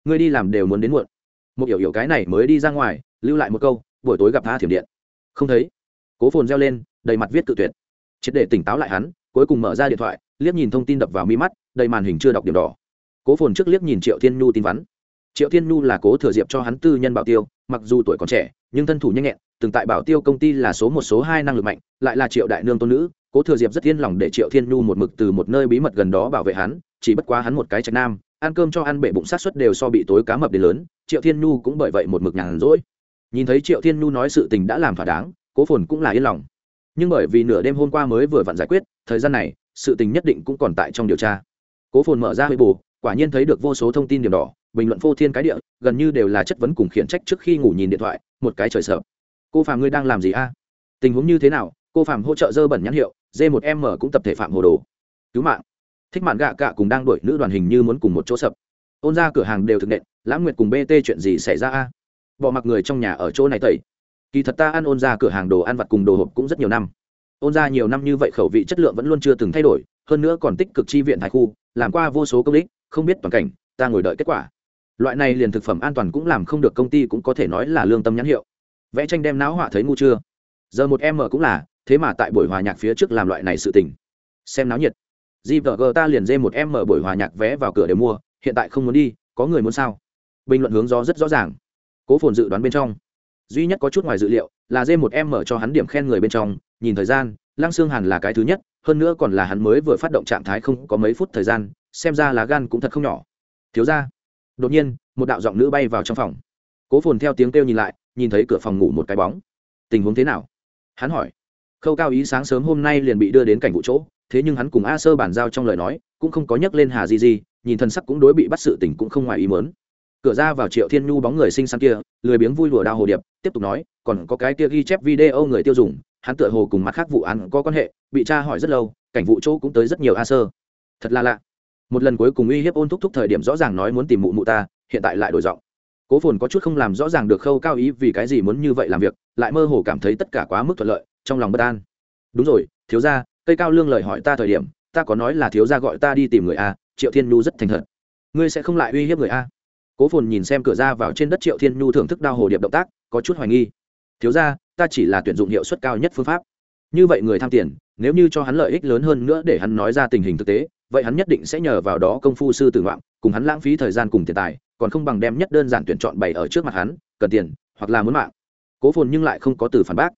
Ngươi đi làm đều muốn đến muộn. Một hiểu hiểu cái này mới đi ra ngoài, lưu lại một câu, buổi tối gặp tha thiểm điện. Không thấy. Cố phồn reo lên, đầy mặt viết tự tuyệt. Triệt để tỉnh táo lại hắn, cuối cùng mở ra điện thoại, liếc nhìn thông tin đập vào mi mắt, đầy màn hình chưa đọc điểm đỏ. Cố phồn trước liếc nhìn triệu thiên nhu tin vắn triệu thiên nhu là cố thừa diệp cho hắn tư nhân bảo tiêu, mặc dù tuổi còn trẻ, nhưng thân thủ nhanh nhẹn, từng tại bảo tiêu công ty là số một, số hai năng lực mạnh, lại là triệu đại nương tôn nữ, cố thừa diệp rất yên lòng để triệu thiên nhu một mực từ một nơi bí mật gần đó bảo vệ hắn, chỉ bất quá hắn một cái trạch nam, ăn cơm cho ăn bể bụng sát xuất đều so bị tối cá mập đến lớn, triệu thiên nhu cũng bởi vậy một mực nhàn rỗi. Nhìn thấy triệu thiên nhu nói sự tình đã làm thỏa đáng, cố phồn cũng là yên lòng. Nhưng bởi vì nửa đêm hôm qua mới vừa vặn giải quyết, thời gian này, sự tình nhất định cũng còn tại trong điều tra. Cố phồn mở ra hơi bù quả nhiên thấy được vô số thông tin điểm đỏ bình luận phô thiên cái địa, gần như đều là chất vấn cùng khiển trách trước khi ngủ nhìn điện thoại, một cái trời sợ. Cô phàm ngươi đang làm gì a? Tình huống như thế nào? Cô phàm hỗ trợ dơ bẩn nhãn hiệu d một m cũng tập thể phạm hồ đồ. Cứu mạng. Thích mạn gạ cạ cùng đang đuổi nữ đoàn hình như muốn cùng một chỗ sập. Ôn ra cửa hàng đều thực nện, lãng nguyệt cùng bt chuyện gì xảy ra a? Bỏ mặc người trong nhà ở chỗ này tẩy. Kỳ thật ta ăn ôn ra cửa hàng đồ ăn vặt cùng đồ hộp cũng rất nhiều năm. Ôn ra nhiều năm như vậy khẩu vị chất lượng vẫn luôn chưa từng thay đổi, hơn nữa còn tích cực chi viện thái khu, làm qua vô số công đích, không biết toàn cảnh, ta ngồi đợi kết quả loại này liền thực phẩm an toàn cũng làm không được công ty cũng có thể nói là lương tâm nhãn hiệu. Vẽ tranh đem não họa thấy ngu chưa? Giờ một em mở cũng là, thế mà tại buổi hòa nhạc phía trước làm loại này sự tình. Xem náo nhiệt. Gvg ta liền dê một em mở buổi hòa nhạc vé vào cửa để mua, hiện tại không muốn đi, có người muốn sao? Bình luận hướng gió rất rõ ràng. Cố phồn dự đoán bên trong. Duy nhất có chút ngoài dự liệu, là dê một em mở cho hắn điểm khen người bên trong, nhìn thời gian, lăng xương hàn là cái thứ nhất, hơn nữa còn là hắn mới vừa phát động trạng thái không có mấy phút thời gian, xem ra lá gan cũng thật không nhỏ. Thiếu ra đột nhiên, một đạo giọng nữ bay vào trong phòng. Cố phồn theo tiếng kêu nhìn lại, nhìn thấy cửa phòng ngủ một cái bóng. Tình huống thế nào? Hắn hỏi. Khâu cao ý sáng sớm hôm nay liền bị đưa đến cảnh vụ chỗ, thế nhưng hắn cùng a sơ bàn giao trong lời nói, cũng không có nhắc lên hà gì gì nhìn thân sắc cũng đối bị bắt sự tình cũng không ngoài ý mớn cửa ra vào triệu thiên nhu bóng người xinh xắn kia, lười biếng vui lùa đao hồ điệp, tiếp tục nói, còn có cái kia ghi chép video người tiêu dùng, hắn tựa hồ cùng mặt khác vụ án có quan hệ, bị tra hỏi rất lâu, cảnh vụ chỗ cũng tới rất nhiều a sơ. Thật là lạ một lần cuối cùng uy hiếp ôn thúc thúc thời điểm rõ ràng nói muốn tìm mụ mụ ta, hiện tại lại đổi giọng. Cố phồn có chút không làm rõ ràng được khâu cao ý vì cái gì muốn như vậy làm việc, lại mơ hồ cảm thấy tất cả quá mức thuận lợi, trong lòng bất an. Đúng rồi, thiếu ra cây cao lương lời hỏi ta thời điểm, ta có nói là thiếu ra gọi ta đi tìm người a, triệu thiên nhu rất thành thật. Ngươi sẽ không lại uy hiếp người a. Cố phồn nhìn xem cửa ra vào trên đất triệu thiên nhu thưởng thức đao hồ điệp động tác, có chút hoài nghi. Thiếu ra ta chỉ là tuyển dụng hiệu suất cao nhất phương pháp. Như vậy người tham tiền, nếu như cho hắn lợi ích lớn hơn nữa để hắn nói ra tình hình thực tế vậy hắn nhất định sẽ nhờ vào đó công phu sư tử ngoạn cùng hắn lãng phí thời gian cùng tiền tài, còn không bằng đem nhất đơn giản tuyển chọn bày ở trước mặt hắn, cần tiền, hoặc là muốn mạng. Cố phồn nhưng lại không có từ phản bác.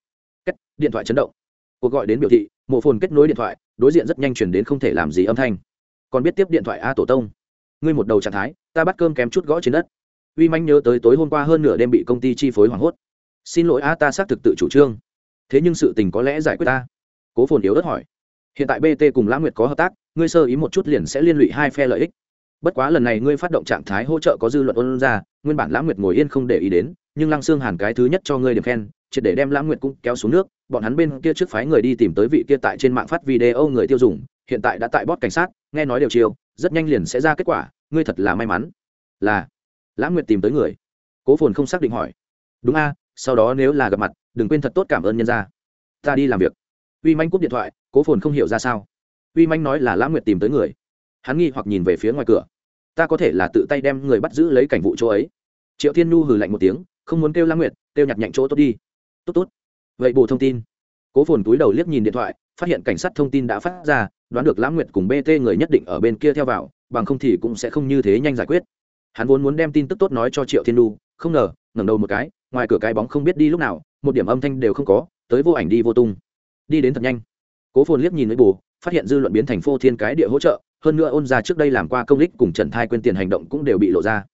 Kết, điện thoại chấn động. Cuộc gọi đến biểu thị, mộ phồn kết nối điện thoại, đối diện rất nhanh chuyển đến không thể làm gì âm thanh. Còn biết tiếp điện thoại a tổ tông. Ngươi một đầu trạng thái, ta bắt cơm kém chút gõ trên đất. Uy manh nhớ tới tối hôm qua hơn nửa đêm bị công ty chi phối hoảng hốt. Xin lỗi a, ta xác thực tự chủ trương. Thế nhưng sự tình có lẽ giải quyết ta. Cố phồn yếu ớt hỏi. Hiện tại bt cùng lã nguyệt có hợp tác ngươi sơ ý một chút liền sẽ liên lụy hai phe lợi ích. Bất quá lần này ngươi phát động trạng thái hỗ trợ có dư luận ôn ra, nguyên bản lãng nguyệt ngồi yên không để ý đến, nhưng lăng xương hàn cái thứ nhất cho ngươi điểm khen, triệt để đem lãng nguyệt cũng kéo xuống nước, bọn hắn bên kia trước phái người đi tìm tới vị kia tại trên mạng phát video người tiêu dùng, hiện tại đã tại bót cảnh sát, nghe nói đều chiều rất nhanh liền sẽ ra kết quả, ngươi thật là may mắn. Là, lãng nguyệt tìm tới người. Cố phồn không xác định hỏi. Đúng a, sau đó nếu là gặp mặt, đừng quên thật tốt cảm ơn nhân gia. Ta đi làm việc. Uy manh cúp điện thoại, cố phồn không hiểu ra sao uy manh nói là lã nguyệt tìm tới người. Hắn nghi hoặc nhìn về phía ngoài cửa. Ta có thể là tự tay đem người bắt giữ lấy cảnh vụ chỗ ấy. Triệu thiên nhu hừ lạnh một tiếng, không muốn kêu lã nguyệt, kêu nhặt nhạnh chỗ tốt đi. Tốt tốt. Vậy bù thông tin. Cố phồn túi đầu liếc nhìn điện thoại, phát hiện cảnh sát thông tin đã phát ra, đoán được lã nguyệt cùng bt người nhất định ở bên kia theo vào, bằng không thì cũng sẽ không như thế nhanh giải quyết. Hắn vốn muốn đem tin tức tốt nói cho triệu thiên nhu, không ngờ, ngẩng đầu một cái, ngoài cửa cái bóng không biết đi lúc nào, một điểm âm thanh đều không có, tới vô ảnh đi vô tung. Đi đến thật nhanh. Cố phồn liếc nhìn với bù phát hiện dư luận biến thành phô thiên cái địa hỗ trợ, hơn nữa ôn ra trước đây làm qua công lích cùng trần thai quên tiền hành động cũng đều bị lộ ra.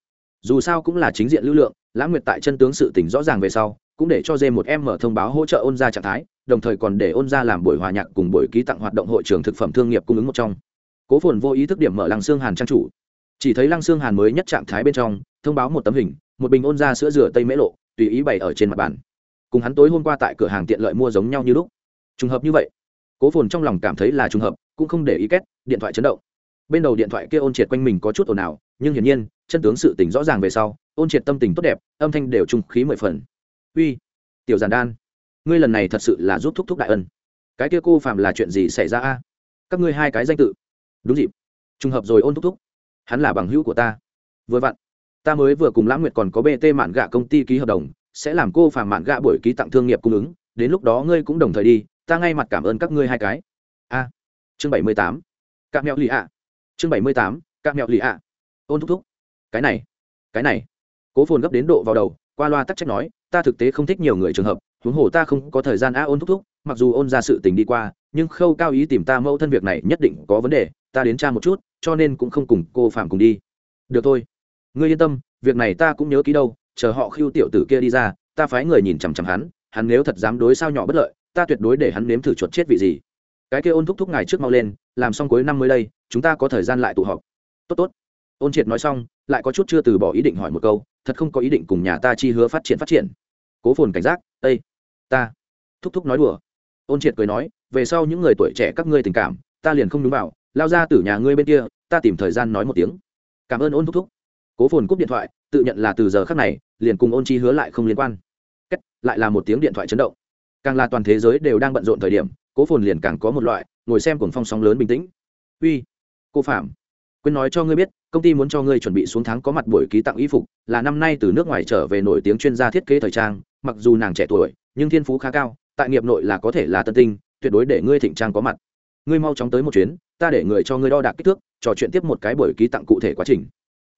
Dù sao cũng là chính diện lưu lượng, lãng nguyệt tại chân tướng sự tỉnh rõ ràng về sau, cũng để cho dê một em mở thông báo hỗ trợ ôn ra trạng thái, đồng thời còn để ôn ra làm buổi hòa nhạc cùng buổi ký tặng hoạt động hội trường thực phẩm thương nghiệp cung ứng một trong. Cố phồn vô ý thức điểm mở lăng xương hàn trang chủ. Chỉ thấy lăng xương hàn mới nhất trạng thái bên trong, thông báo một tấm hình, một bình ôn ra sữa rửa tây mễ lộ, tùy ý bày ở trên mặt bàn. Cùng hắn tối hôm qua tại cửa hàng tiện lợi mua giống nhau như lúc. Trùng hợp như vậy cố phồn trong lòng cảm thấy là trùng hợp cũng không để ý két, điện thoại chấn động. Bên đầu điện thoại kia ôn triệt quanh mình có chút ồn ào nhưng hiển nhiên chân tướng sự tình rõ ràng về sau ôn triệt tâm tình tốt đẹp âm thanh đều trung khí mười phần. Uy tiểu Giản đan ngươi lần này thật sự là giúp thúc thúc đại ân. Cái kia cô phạm là chuyện gì xảy ra a? Các ngươi hai cái danh tự. Đúng dịp. Trùng hợp rồi ôn thúc thúc. Hắn là bằng hữu của ta. Vừa vặn ta mới vừa cùng lãng nguyệt còn có bt mạn gạ công ty ký hợp đồng sẽ làm cô phạm mạn gạ buổi ký tặng thương nghiệp cung ứng đến lúc đó ngươi cũng đồng thời đi ta ngay mặt cảm ơn các ngươi hai cái. A, chương bảy mươi tám. Cạm mẹo lì ạ. Chương bảy mươi tám, cạm mẹo lì ạ. Ôn thúc thúc. Cái này cái này. Cố phồn gấp đến độ vào đầu, qua loa tắc trách nói, ta thực tế không thích nhiều người trường hợp, huống hồ ta không có thời gian a, ôn thúc thúc, mặc dù ôn ra sự tình đi qua, nhưng khâu cao ý tìm ta mẫu thân việc này nhất định có vấn đề, ta đến tra một chút, cho nên cũng không cùng cô phạm cùng đi. Được thôi. Ngươi yên tâm, việc này ta cũng nhớ ký đâu, chờ họ khiêu tiểu tử kia đi ra, ta phái người nhìn chằm chằm hắn hắn nếu thật dám đối sao nhỏ bất lợi ta tuyệt đối để hắn nếm thử chuột chết vị gì. Cái kia ôn thúc thúc ngài trước mau lên, làm xong cuối năm mới đây, chúng ta có thời gian lại tụ họp. Tốt tốt. Ôn triệt nói xong, lại có chút chưa từ bỏ ý định hỏi một câu, thật không có ý định cùng nhà ta chi hứa phát triển phát triển. Cố phồn cảnh giác ây ta. Thúc thúc nói đùa. Ôn triệt cười nói, về sau những người tuổi trẻ các ngươi tình cảm, ta liền không đúng vào, lao ra từ nhà ngươi bên kia, ta tìm thời gian nói một tiếng. Cảm ơn ôn thúc thúc. Cố phồn cúp điện thoại, tự nhận là từ giờ khác này, liền cùng ôn chi hứa lại không liên quan. Cách lại là một tiếng điện thoại chấn động càng là toàn thế giới đều đang bận rộn thời điểm, cố phồn liền càng có một loại, ngồi xem cuồng phong sóng lớn bình tĩnh. Uy, cô phạm, quên nói cho ngươi biết, công ty muốn cho ngươi chuẩn bị xuống tháng có mặt buổi ký tặng y phục, là năm nay từ nước ngoài trở về nổi tiếng chuyên gia thiết kế thời trang, mặc dù nàng trẻ tuổi, nhưng thiên phú khá cao, tại nghiệp nội là có thể là tân tinh, tuyệt đối để ngươi thịnh trang có mặt. Ngươi mau chóng tới một chuyến, ta để người cho ngươi đo đạc kích thước, trò chuyện tiếp một cái buổi ký tặng cụ thể quá trình.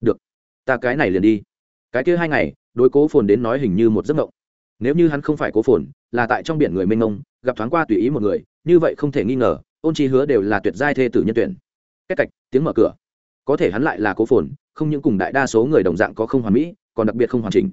Được, ta cái này liền đi. Cái kia hai ngày, đối cố phồn đến nói hình như một giấc mộng. Nếu như hắn không phải cố phồn là tại trong biển người mênh mông, gặp thoáng qua tùy ý một người, như vậy không thể nghi ngờ, ôn chi hứa đều là tuyệt giai thê tử nhân tuyển. Cách cạch, tiếng mở cửa. Có thể hắn lại là cố phồn, không những cùng đại đa số người đồng dạng có không hoàn mỹ, còn đặc biệt không hoàn chỉnh.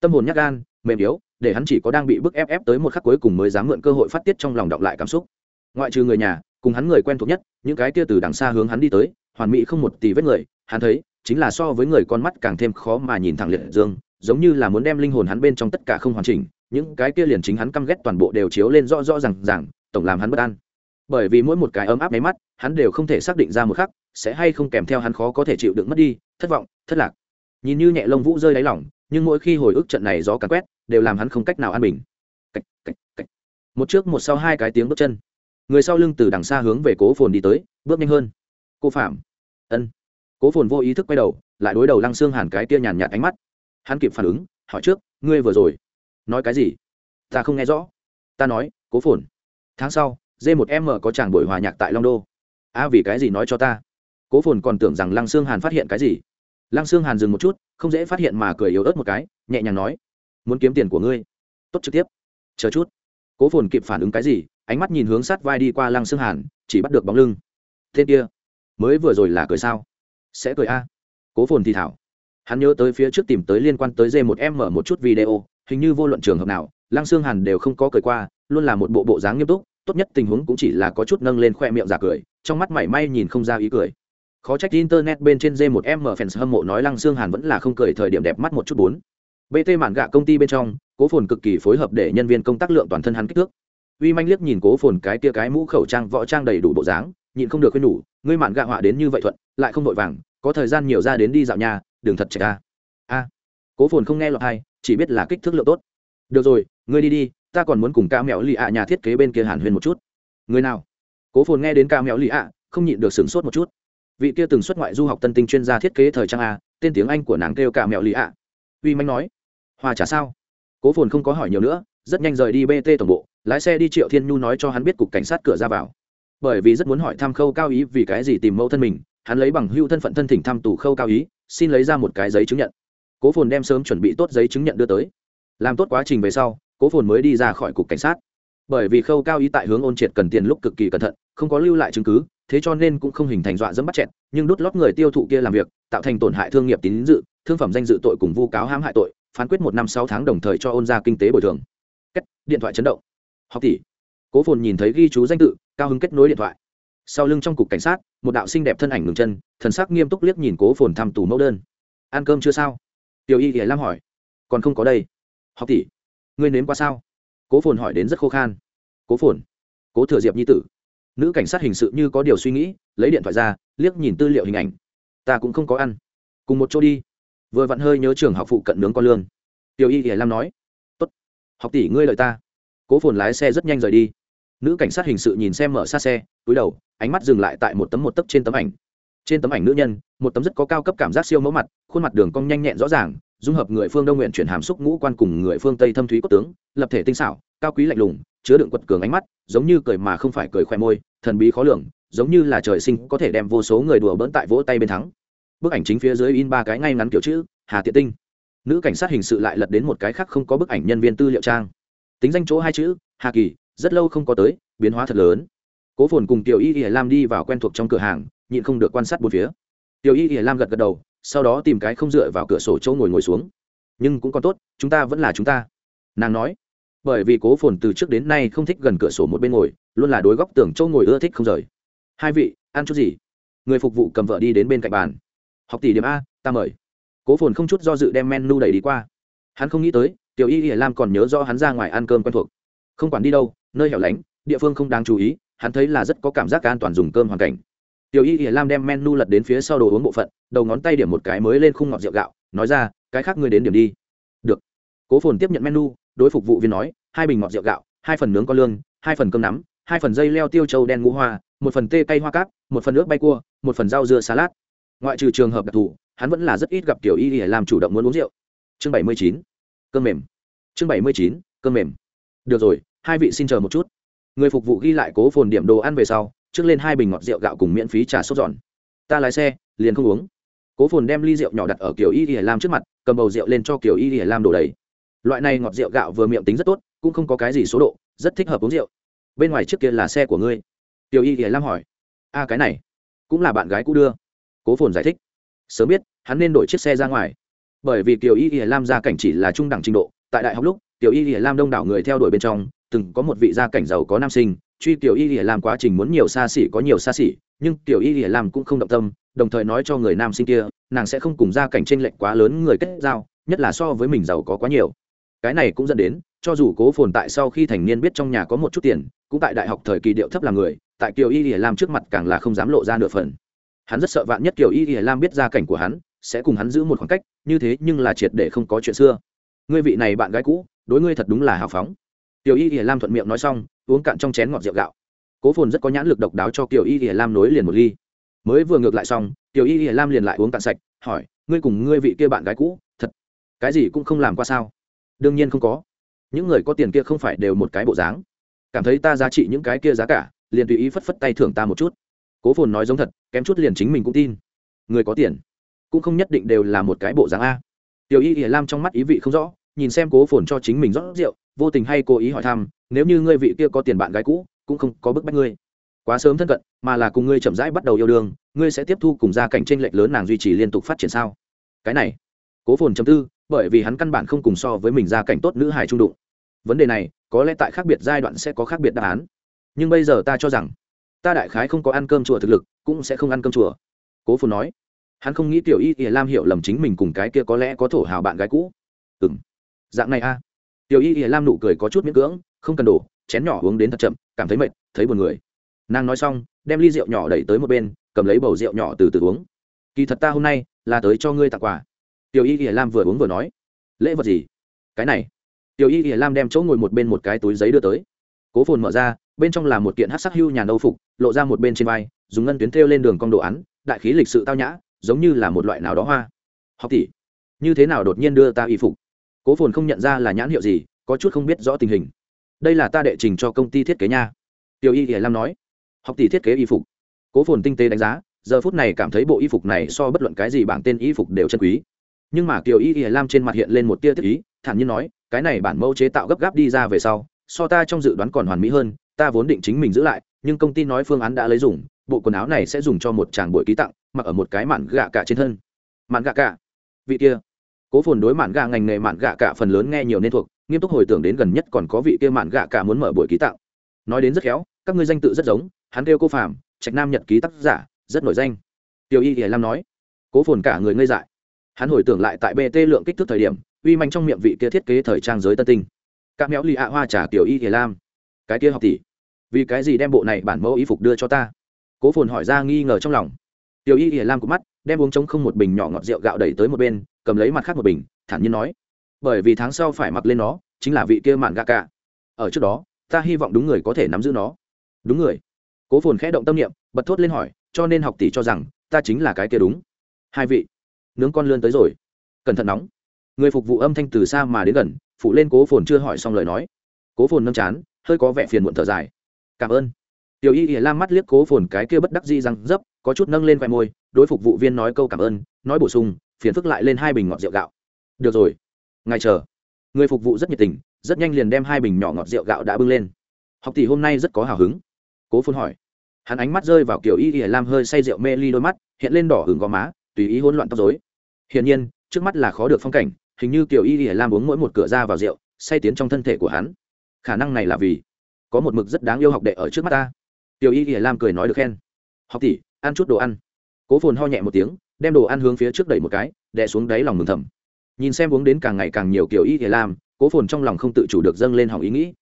Tâm hồn nhắc gan, mềm yếu, để hắn chỉ có đang bị bức ép ép tới một khắc cuối cùng mới dám mượn cơ hội phát tiết trong lòng đọng lại cảm xúc. Ngoại trừ người nhà, cùng hắn người quen thuộc nhất, những cái kia từ đằng xa hướng hắn đi tới, hoàn mỹ không một tỷ vết người, hắn thấy, chính là so với người con mắt càng thêm khó mà nhìn thẳng liệt dương, giống như là muốn đem linh hồn hắn bên trong tất cả không hoàn chỉnh những cái kia liền chính hắn căm ghét toàn bộ đều chiếu lên rõ rõ rằng rằng tổng làm hắn bất an. Bởi vì mỗi một cái ấm áp máy mắt hắn đều không thể xác định ra một khắc sẽ hay không kèm theo hắn khó có thể chịu đựng mất đi thất vọng thất lạc. Nhìn như nhẹ lông vũ rơi đáy lỏng nhưng mỗi khi hồi ức trận này gió càn quét đều làm hắn không cách nào an bình. Cách, cách, cách. một trước một sau hai cái tiếng bước chân. Người sau lưng từ đằng xa hướng về cố phồn đi tới bước nhanh hơn. Cô phạm. Ân. Cố phồn vô ý thức quay đầu lại đối đầu lăng xương hàn cái tia nhàn nhạt ánh mắt. Hắn kịp phản ứng hỏi trước ngươi vừa rồi nói cái gì? Ta không nghe rõ. Ta nói, cố phồn. Tháng sau d một m có chàng buổi hòa nhạc tại long đô. A vì cái gì nói cho ta? Cố phồn còn tưởng rằng lăng xương hàn phát hiện cái gì. Lăng xương hàn dừng một chút, không dễ phát hiện mà cười yếu ớt một cái, nhẹ nhàng nói, muốn kiếm tiền của ngươi. Tốt, trực tiếp. Chờ chút. Cố phồn kịp phản ứng cái gì, ánh mắt nhìn hướng sát vai đi qua lăng xương hàn, chỉ bắt được bóng lưng. Tên kia, mới vừa rồi là cười sao? Sẽ cười a. Cố phồn thì thảo. Hắn nhớ tới phía trước tìm tới liên quan tới d một m một chút video hình như vô luận trường hợp nào, lăng xương hàn đều không có cười qua, luôn là một bộ bộ dáng nghiêm túc, tốt nhất tình huống cũng chỉ là có chút nâng lên khoe miệng giả cười, trong mắt mảy may nhìn không ra ý cười. Khó trách internet bên trên d một m fans hâm mộ nói lăng xương hàn vẫn là không cười thời điểm đẹp mắt một chút bốn. Bt mạn gạ công ty bên trong, cố phồn cực kỳ phối hợp để nhân viên công tác lượng toàn thân hắn kích thước. Uy manh liếc nhìn cố phồn cái tia cái mũ khẩu trang võ trang đầy đủ bộ dáng, nhịn không được khuyên nhủ, ngươi mạn gạ họa đến như vậy thuận, lại không vội vàng, có thời gian nhiều ra đến đi dạo nhà, đường thật chạy a. A. Cố phồn không nghe lọt hay chỉ biết là kích thước lượng tốt. Được rồi, ngươi đi đi, ta còn muốn cùng ca mẹo lì ạ nhà thiết kế bên kia hàn huyên một chút. Người nào? Cố phồn nghe đến ca mẹo lì ạ, không nhịn được sửng sốt một chút. Vị kia từng xuất ngoại du học tân tinh chuyên gia thiết kế thời trang a, tên tiếng anh của nàng kêu ca mẹo lì ạ. Uy manh nói hòa trả sao? Cố phồn không có hỏi nhiều nữa, rất nhanh rời đi bt tổng bộ, lái xe đi triệu thiên nhu nói cho hắn biết cục cảnh sát cửa ra vào. Bởi vì rất muốn hỏi thăm khâu cao ý vì cái gì tìm mẫu thân mình, hắn lấy bằng hưu thân phận thân thỉnh thăm tù khâu cao ý, xin lấy ra một cái giấy chứng nhận cố phồn đem sớm chuẩn bị tốt giấy chứng nhận đưa tới. Làm tốt quá trình về sau, cố phồn mới đi ra khỏi cục cảnh sát. Bởi vì khâu cao ý tại hướng ôn triệt cần tiền lúc cực kỳ cẩn thận, không có lưu lại chứng cứ, thế cho nên cũng không hình thành dọa dẫm bắt chẹn nhưng đút lót người tiêu thụ kia làm việc, tạo thành tổn hại thương nghiệp tín dự, thương phẩm danh dự tội cùng vu cáo hãm hại tội, phán quyết một năm sáu tháng đồng thời cho ôn ra kinh tế bồi thường. Kết, điện thoại chấn động. Học tỷ. Cố phồn nhìn thấy ghi chú danh tự, cao hứng kết nối điện thoại. Sau lưng trong cục cảnh sát, một đạo xinh đẹp thân ảnh ngừng chân, thần sắc nghiêm túc liếc nhìn cố phồn thăm tù mẫu đơn. Ăn cơm chưa sao? Tiểu y thì lam hỏi, còn không có đây. Học tỷ, ngươi nếm qua sao? Cố phồn hỏi đến rất khô khan. Cố phồn, cố thừa diệp nhi tử. Nữ cảnh sát hình sự như có điều suy nghĩ, lấy điện thoại ra, liếc nhìn tư liệu hình ảnh. Ta cũng không có ăn. Cùng một chỗ đi. Vừa vặn hơi nhớ trường học phụ cận nướng con lương tiểu y thì lam nói, tốt. Học tỷ, ngươi lợi ta. Cố phồn lái xe rất nhanh rời đi. Nữ cảnh sát hình sự nhìn xem mở xa xe, túi đầu, ánh mắt dừng lại tại một tấm một tấc trên tấm ảnh trên tấm ảnh nữ nhân, một tấm rất có cao cấp cảm giác siêu mẫu mặt, khuôn mặt đường cong nhanh nhẹn rõ ràng, dung hợp người phương đông nguyện chuyển hàm xúc ngũ quan cùng người phương tây thâm thúy cốt tướng, lập thể tinh xảo, cao quý lạnh lùng, chứa đựng quật cường ánh mắt, giống như cười mà không phải cười khoe môi, thần bí khó lường, giống như là trời sinh có thể đem vô số người đùa bỡn tại vỗ tay bên thắng. Bức ảnh chính phía dưới in ba cái ngay ngắn kiểu chữ, hà tiện tinh. Nữ cảnh sát hình sự lại lật đến một cái khác không có bức ảnh nhân viên tư liệu trang. Tính danh chỗ hai chữ, hà kỳ, rất lâu không có tới, biến hóa thật lớn. Cố phồn cùng tiểu y y lam đi vào quen thuộc trong cửa hàng nhịn không được quan sát bốn phía. Tiểu y y lam gật gật đầu, sau đó tìm cái không dựa vào cửa sổ chỗ ngồi ngồi xuống. Nhưng cũng còn tốt, chúng ta vẫn là chúng ta. Nàng nói, bởi vì cố phồn từ trước đến nay không thích gần cửa sổ một bên ngồi, luôn là đối góc tường chỗ ngồi ưa thích không rời. Hai vị, ăn chút gì? Người phục vụ cầm vợ đi đến bên cạnh bàn. Học tỷ điểm a, ta mời. Cố phồn không chút do dự đem menu đẩy đi qua. Hắn không nghĩ tới, tiểu y y lam còn nhớ do hắn ra ngoài ăn cơm quen thuộc. Không quản đi đâu, nơi hẻo lánh, địa phương không đáng chú ý, hắn thấy là rất có cảm giác an toàn dùng cơm hoàn cảnh tiểu y y lam đem menu lật đến phía sau đồ uống bộ phận, đầu ngón tay điểm một cái mới lên khung ngọt rượu gạo, nói ra, cái khác ngươi đến điểm đi. Được. Cố phồn tiếp nhận menu, đối phục vụ viên nói, hai bình ngọt rượu gạo, hai phần nướng con lương, hai phần cơm nắm, hai phần dây leo tiêu trâu đen ngũ hoa, một phần tê cây hoa cát một phần nước bay cua, một phần rau dưa salad. Ngoại trừ trường hợp đặc thù, hắn vẫn là rất ít gặp tiểu y y làm chủ động muốn uống rượu. Chương bảy mươi chín, cơm mềm. Chương bảy mươi chín, cơm mềm. Được rồi, hai vị xin chờ một chút. Người phục vụ ghi lại cố phồn điểm đồ ăn về sau trước lên hai bình ngọt rượu gạo cùng miễn phí trà sốt giòn. Ta lái xe, liền không uống. Cố phồn đem ly rượu nhỏ đặt ở kiểu y y lam trước mặt, cầm bầu rượu lên cho kiểu y y lam đổ đầy. Loại này ngọt rượu gạo vừa miệng tính rất tốt, cũng không có cái gì số độ, rất thích hợp uống rượu. Bên ngoài trước kia là xe của ngươi? Tiểu y y lam hỏi. A, cái này cũng là bạn gái cũ đưa. Cố phồn giải thích. Sớm biết, hắn nên đổi chiếc xe ra ngoài. Bởi vì tiểu y y lam gia cảnh chỉ là trung đẳng trình độ, tại đại học lúc tiểu y y lam đông đảo người theo đuổi bên trong, từng có một vị gia cảnh giàu có nam sinh truy tiểu y lìa làm quá trình muốn nhiều xa xỉ có nhiều xa xỉ, nhưng tiểu y lìa làm cũng không động tâm, đồng thời nói cho người nam sinh kia, nàng sẽ không cùng gia cảnh tranh lệch quá lớn người kết giao, nhất là so với mình giàu có quá nhiều. Cái này cũng dẫn đến, cho dù cố phồn tại sau khi thành niên biết trong nhà có một chút tiền, cũng tại đại học thời kỳ điệu thấp là người, tại kiều y lìa làm trước mặt càng là không dám lộ ra nửa phần. Hắn rất sợ vạn nhất kiều y lìa làm biết gia cảnh của hắn, sẽ cùng hắn giữ một khoảng cách, như thế nhưng là triệt để không có chuyện xưa. Ngươi vị này bạn gái cũ, đối ngươi thật đúng là hào phóng tiểu y ỉa lam thuận miệng nói xong, uống cạn trong chén ngọt rượu gạo. Cố phồn rất có nhãn lực độc đáo cho tiểu y ỉa lam nối liền một ly. Mới vừa ngược lại xong, tiểu y ỉa lam liền lại uống cạn sạch, hỏi, ngươi cùng ngươi vị kia bạn gái cũ, thật, cái gì cũng không làm qua sao? Đương nhiên không có. Những người có tiền kia không phải đều một cái bộ dáng. Cảm thấy ta giá trị những cái kia giá cả, liền tùy ý phất phất tay thưởng ta một chút. Cố phồn nói giống thật, kém chút liền chính mình cũng tin. Người có tiền, cũng không nhất định đều là một cái bộ dáng a. Tiểu y ỉa lam trong mắt ý vị không rõ, nhìn xem cố phồn cho chính mình rót rượu vô tình hay cố ý hỏi thăm, nếu như ngươi vị kia có tiền bạn gái cũ, cũng không có bức bách ngươi. Quá sớm thân cận, mà là cùng ngươi chậm rãi bắt đầu yêu đương, ngươi sẽ tiếp thu cùng gia cảnh tranh lệch lớn nàng duy trì liên tục phát triển sao? Cái này, cố phồn chấm tư, bởi vì hắn căn bản không cùng so với mình gia cảnh tốt nữ hài trung đụng. Vấn đề này, có lẽ tại khác biệt giai đoạn sẽ có khác biệt đáp án. Nhưng bây giờ ta cho rằng, ta đại khái không có ăn cơm chùa thực lực, cũng sẽ không ăn cơm chùa. Cố phồn nói. Hắn không nghĩ tiểu y ỉa lam hiểu lầm chính mình cùng cái kia có lẽ có thổ hào bạn gái cũ. Ừ m dạng này a tiểu y ỉa lam nụ cười có chút miễn cưỡng, không cần đổ, chén nhỏ uống đến thật chậm, cảm thấy mệt, thấy buồn người. Nàng nói xong, đem ly rượu nhỏ đẩy tới một bên, cầm lấy bầu rượu nhỏ từ từ uống. Kỳ thật ta hôm nay là tới cho ngươi tặng quà. Tiểu y ỉa lam vừa uống vừa nói, lễ vật gì? Cái này. Tiểu y ỉa lam đem chỗ ngồi một bên một cái túi giấy đưa tới. Cố phồn mở ra, bên trong là một kiện hát sắc hưu nhà nâu phục, lộ ra một bên trên vai, dùng ngân tuyến thêu lên đường cong đồ án, đại khí lịch sự tao nhã, giống như là một loại nào đó hoa. Học tỷ, như thế nào đột nhiên đưa ta y phục? Cố phồn không nhận ra là nhãn hiệu gì, có chút không biết rõ tình hình. Đây là ta đệ trình cho công ty thiết kế nha. Tiểu y hiển lam nói. Học tỷ thiết kế y phục. Cố phồn tinh tế đánh giá, giờ phút này cảm thấy bộ y phục này so bất luận cái gì bảng tên y phục đều chân quý. Nhưng mà tiểu y hiển lam trên mặt hiện lên một tia thiết ý, thản nhiên nói, cái này bản mẫu chế tạo gấp gáp đi ra về sau, so ta trong dự đoán còn hoàn mỹ hơn, ta vốn định chính mình giữ lại, nhưng công ty nói phương án đã lấy dùng, bộ quần áo này sẽ dùng cho một chàng buổi ký tặng, mặc ở một cái mạn gạ cả trên thân. Mạn gạ cả? Vị kia cố phồn đối mạn gạ ngành nghề mạn gạ cả phần lớn nghe nhiều nên thuộc nghiêm túc hồi tưởng đến gần nhất còn có vị kia mạn gạ cả muốn mở buổi ký tặng. Nói đến rất khéo các ngươi danh tự rất giống hắn kêu cô Phạm, trạch nam nhật ký tác giả rất nổi danh. Tiểu y hiền lam nói cố phồn cả người ngây dại. Hắn hồi tưởng lại tại bt lượng kích thước thời điểm uy manh trong miệng vị kia thiết kế thời trang giới tân tinh. Các méo lì ạ hoa trả tiểu y hiền lam. Cái kia học tỷ vì cái gì đem bộ này bản mẫu y phục đưa cho ta? Cố phồn hỏi ra nghi ngờ trong lòng. Tiểu y ỉa lam của mắt đem uống trống không một bình nhỏ ngọt rượu gạo đẩy tới một bên, cầm lấy mặt khác một bình, thản nhiên nói, bởi vì tháng sau phải mặc lên nó, chính là vị kia mạn gạ cả. Ở trước đó, ta hy vọng đúng người có thể nắm giữ nó. Đúng người. Cố phồn khẽ động tâm niệm, bật thốt lên hỏi, cho nên học tỷ cho rằng, ta chính là cái kia đúng. Hai vị, nướng con lươn tới rồi. Cẩn thận nóng. Người phục vụ âm thanh từ xa mà đến gần, phụ lên cố phồn chưa hỏi xong lời nói. Cố phồn nâm chán, hơi có vẻ phiền muộn thở dài. Cảm ơn. Tiểu y ỉa lam mắt liếc cố phồn cái kia bất đắc di răng dấp, có chút nâng lên khoe môi đối phục vụ viên nói câu cảm ơn, nói bổ sung, phiền phức lại lên hai bình ngọt rượu gạo. Được rồi, ngài chờ. Người phục vụ rất nhiệt tình, rất nhanh liền đem hai bình nhỏ ngọt rượu gạo đã bưng lên. Học tỷ hôm nay rất có hào hứng. Cố phun hỏi. Hắn ánh mắt rơi vào kiểu y y lam hơi say rượu mê ly đôi mắt, hiện lên đỏ hừng gò má, tùy ý hỗn loạn tóc dối hiển nhiên, trước mắt là khó được phong cảnh, hình như kiểu y y lam uống mỗi một cửa ra vào rượu, say tiến trong thân thể của hắn. Khả năng này là vì có một mực rất đáng yêu học đệ ở trước mắt ta. Tiểu y y lam cười nói được khen. Học tỷ, ăn chút đồ ăn cố phồn ho nhẹ một tiếng, đem đồ ăn hướng phía trước đẩy một cái, đè xuống đáy lòng mừng thầm. Nhìn xem uống đến càng ngày càng nhiều kiểu y thì lam, cố phồn trong lòng không tự chủ được dâng lên hỏng ý nghĩ.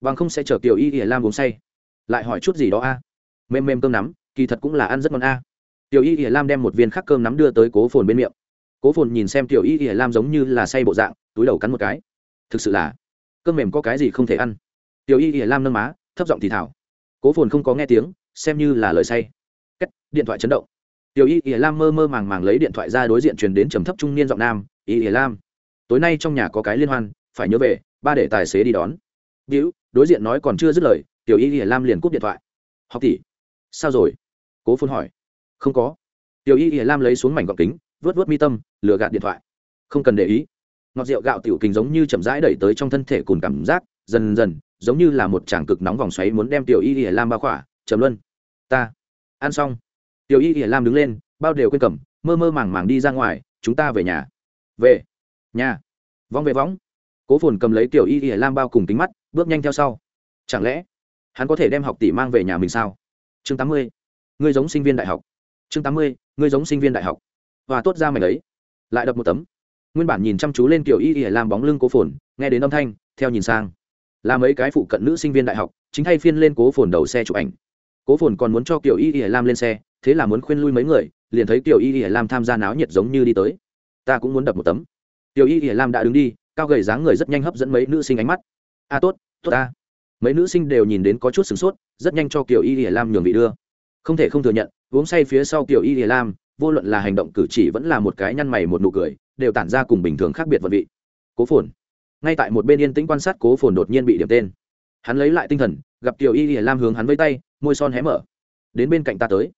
Bằng không sẽ chờ kiểu y thì lam uống say. Lại hỏi chút gì đó a? Mềm mềm cơm nắm, kỳ thật cũng là ăn rất ngon a. Tiểu y hiển lam đem một viên khắc cơm nắm đưa tới cố phồn bên miệng. Cố phồn nhìn xem tiểu y hiển lam giống như là say bộ dạng, túi đầu cắn một cái. Thực sự là, cơm mềm có cái gì không thể ăn? Tiểu y hiển lam nâng má, thấp giọng thì thảo cố phồn không có nghe tiếng, xem như là lời say. Cách điện thoại chấn động tiểu y ỉa lam mơ mơ màng màng lấy điện thoại ra đối diện truyền đến trầm thấp trung niên giọng nam, y ỉa lam, tối nay trong nhà có cái liên hoan, phải nhớ về, ba để tài xế đi đón. Víu đối diện nói còn chưa dứt lời, tiểu y ỉa lam liền cúp điện thoại. Học tỷ, sao rồi? Cố phun hỏi. Không có. Tiểu y ỉa lam lấy xuống mảnh gọc kính vớt vớt mi tâm, lừa gạt điện thoại. Không cần để ý. Ngọt rượu gạo tiểu kính giống như chậm rãi đẩy tới trong thân thể cùng cảm giác, dần dần, giống như là một tràng cực nóng vòng xoáy muốn đem tiểu y ỉa lam bao khỏa. Trầm luân, ta, ăn xong tiểu y hiển lam đứng lên, bao đều quên cầm, mơ mơ màng màng đi ra ngoài, chúng ta về nhà. Về? Nhà? Vong về võng cố phồn cầm lấy tiểu y hiển lam bao cùng tính mắt, bước nhanh theo sau. Chẳng lẽ hắn có thể đem học tỷ mang về nhà mình sao? Chương tám mươi, ngươi giống sinh viên đại học. Chương tám mươi, ngươi giống sinh viên đại học. Và tốt ra mày đấy lại đập một tấm. Nguyên bản nhìn chăm chú lên kiểu y Y lam bóng lưng cố phồn, nghe đến âm thanh, theo nhìn sang. Là mấy cái phụ cận nữ sinh viên đại học, chính thay phiên lên cố phồn đầu xe chụp ảnh. Cố phồn còn muốn cho kiểu y y lam lên xe thế là muốn khuyên lui mấy người, liền thấy tiểu y y lam tham gia náo nhiệt giống như đi tới. Ta cũng muốn đập một tấm. Tiểu y y lam đã đứng đi, cao gầy dáng người rất nhanh hấp dẫn mấy nữ sinh ánh mắt. A tốt tốt ta. Mấy nữ sinh đều nhìn đến có chút sửng sốt, rất nhanh cho kiểu y y lam nhường vị đưa. Không thể không thừa nhận, uống say phía sau kiểu y y lam, vô luận là hành động cử chỉ vẫn là một cái nhăn mày một nụ cười, đều tản ra cùng bình thường khác biệt vật vị. Cố phồn. Ngay tại một bên yên tĩnh quan sát, cố phồn đột nhiên bị điểm tên. Hắn lấy lại tinh thần, gặp tiểu y Y lam hướng hắn với tay, môi son hé mở. Đến bên cạnh ta tới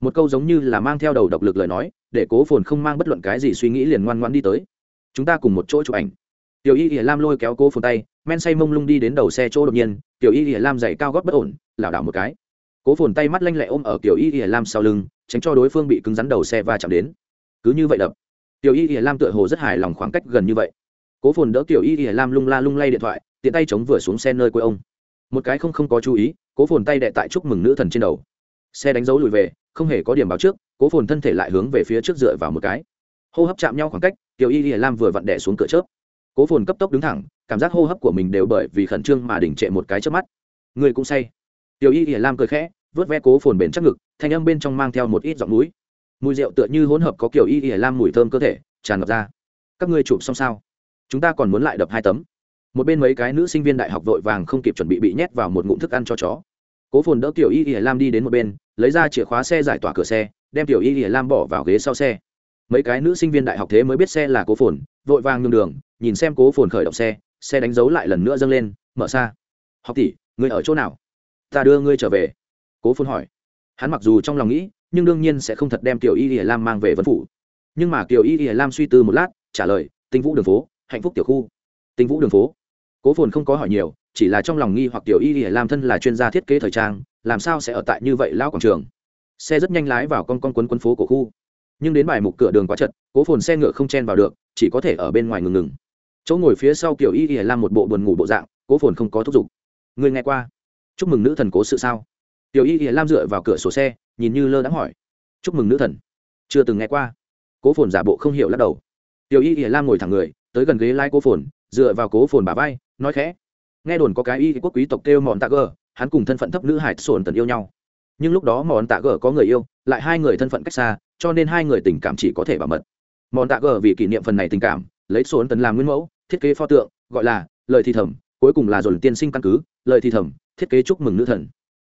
một câu giống như là mang theo đầu độc lực lời nói, để cố phồn không mang bất luận cái gì suy nghĩ liền ngoan ngoan đi tới. Chúng ta cùng một chỗ chụp ảnh. Tiểu y ỉa lam lôi kéo cố phồn tay, men say mông lung đi đến đầu xe chỗ đột nhiên, tiểu y ỉa lam dày cao gót bất ổn, lảo đảo một cái. Cố phồn tay mắt lanh lẹ ôm ở tiểu y ỉa lam sau lưng, tránh cho đối phương bị cứng rắn đầu xe va chạm đến. Cứ như vậy đập. Tiểu y ỉa lam tựa hồ rất hài lòng khoảng cách gần như vậy. Cố phồn đỡ tiểu y ỉa lam lung la lung lay điện thoại, tiện tay chống vừa xuống xe nơi quê ông. Một cái không không có chú ý, cố phồn tay đệ tại chúc mừng nữ thần trên đầu. Xe đánh dấu lùi về không hề có điểm báo trước, cố phồn thân thể lại hướng về phía trước dựa vào một cái. Hô hấp chạm nhau khoảng cách, tiểu y hiền lam vừa vặn đẻ xuống cửa chớp. Cố phồn cấp tốc đứng thẳng, cảm giác hô hấp của mình đều bởi vì khẩn trương mà đỉnh trệ một cái trước mắt. Người cũng say. Tiểu y hiền lam cười khẽ, vớt ve cố phồn bền chắc ngực, thanh âm bên trong mang theo một ít giọng núi. Mùi rượu tựa như hỗn hợp có kiểu y hiền lam mùi thơm cơ thể, tràn ngập ra. Các ngươi chụp xong sao? Chúng ta còn muốn lại đập hai tấm. Một bên mấy cái nữ sinh viên đại học vội vàng không kịp chuẩn bị bị nhét vào một ngụm thức ăn cho chó. Cố phồn đỡ kiểu y hiền lam đi đến một bên lấy ra chìa khóa xe giải tỏa cửa xe, đem tiểu y lìa lam bỏ vào ghế sau xe. Mấy cái nữ sinh viên đại học thế mới biết xe là cố phồn, vội vàng nhường đường, nhìn xem cố phồn khởi động xe xe đánh dấu lại lần nữa dâng lên, mở xa học tỷ người ở chỗ nào? Ta đưa ngươi trở về. Cố phồn hỏi. Hắn mặc dù trong lòng nghĩ, nhưng đương nhiên sẽ không thật đem tiểu y lìa lam mang về vân phủ. Nhưng mà tiểu y lìa lam suy tư một lát, trả lời, tinh vũ đường phố, hạnh phúc tiểu khu. Tinh vũ đường phố? Cố phồn không có hỏi nhiều chỉ là trong lòng nghi hoặc tiểu y y lam thân là chuyên gia thiết kế thời trang, làm sao sẽ ở tại như vậy lao quảng trường? Xe rất nhanh lái vào con con quấn quấn phố của khu. Nhưng đến bài mục cửa đường quá chật, cố phồn xe ngựa không chen vào được, chỉ có thể ở bên ngoài ngừng ngừng. Chỗ ngồi phía sau kiểu y y làm một bộ buồn ngủ bộ dạng, cố phồn không có thúc giục. Người nghe qua? Chúc mừng nữ thần cố sự sao? Tiểu y y lam dựa vào cửa sổ xe, nhìn như lơ đãng hỏi. Chúc mừng nữ thần. Chưa từng nghe qua. Cố phồn giả bộ không hiểu lắc đầu. Tiểu y y lam ngồi thẳng người, tới gần ghế lai cố phồn, dựa vào cố phồn bà vai, nói khẽ nghe đồn có cái y quốc quý tộc kêu mòn tạ gờ, hắn cùng thân phận thấp nữ hải sồn tần yêu nhau. Nhưng lúc đó mòn tạ gờ có người yêu, lại hai người thân phận cách xa, cho nên hai người tình cảm chỉ có thể bảo mật. Mòn tạ gờ vì kỷ niệm phần này tình cảm, lấy sồn tần làm nguyên mẫu, thiết kế pho tượng, gọi là lời thi thầm, cuối cùng là dồn tiên sinh căn cứ, lời thi thầm, thiết kế chúc mừng nữ thần.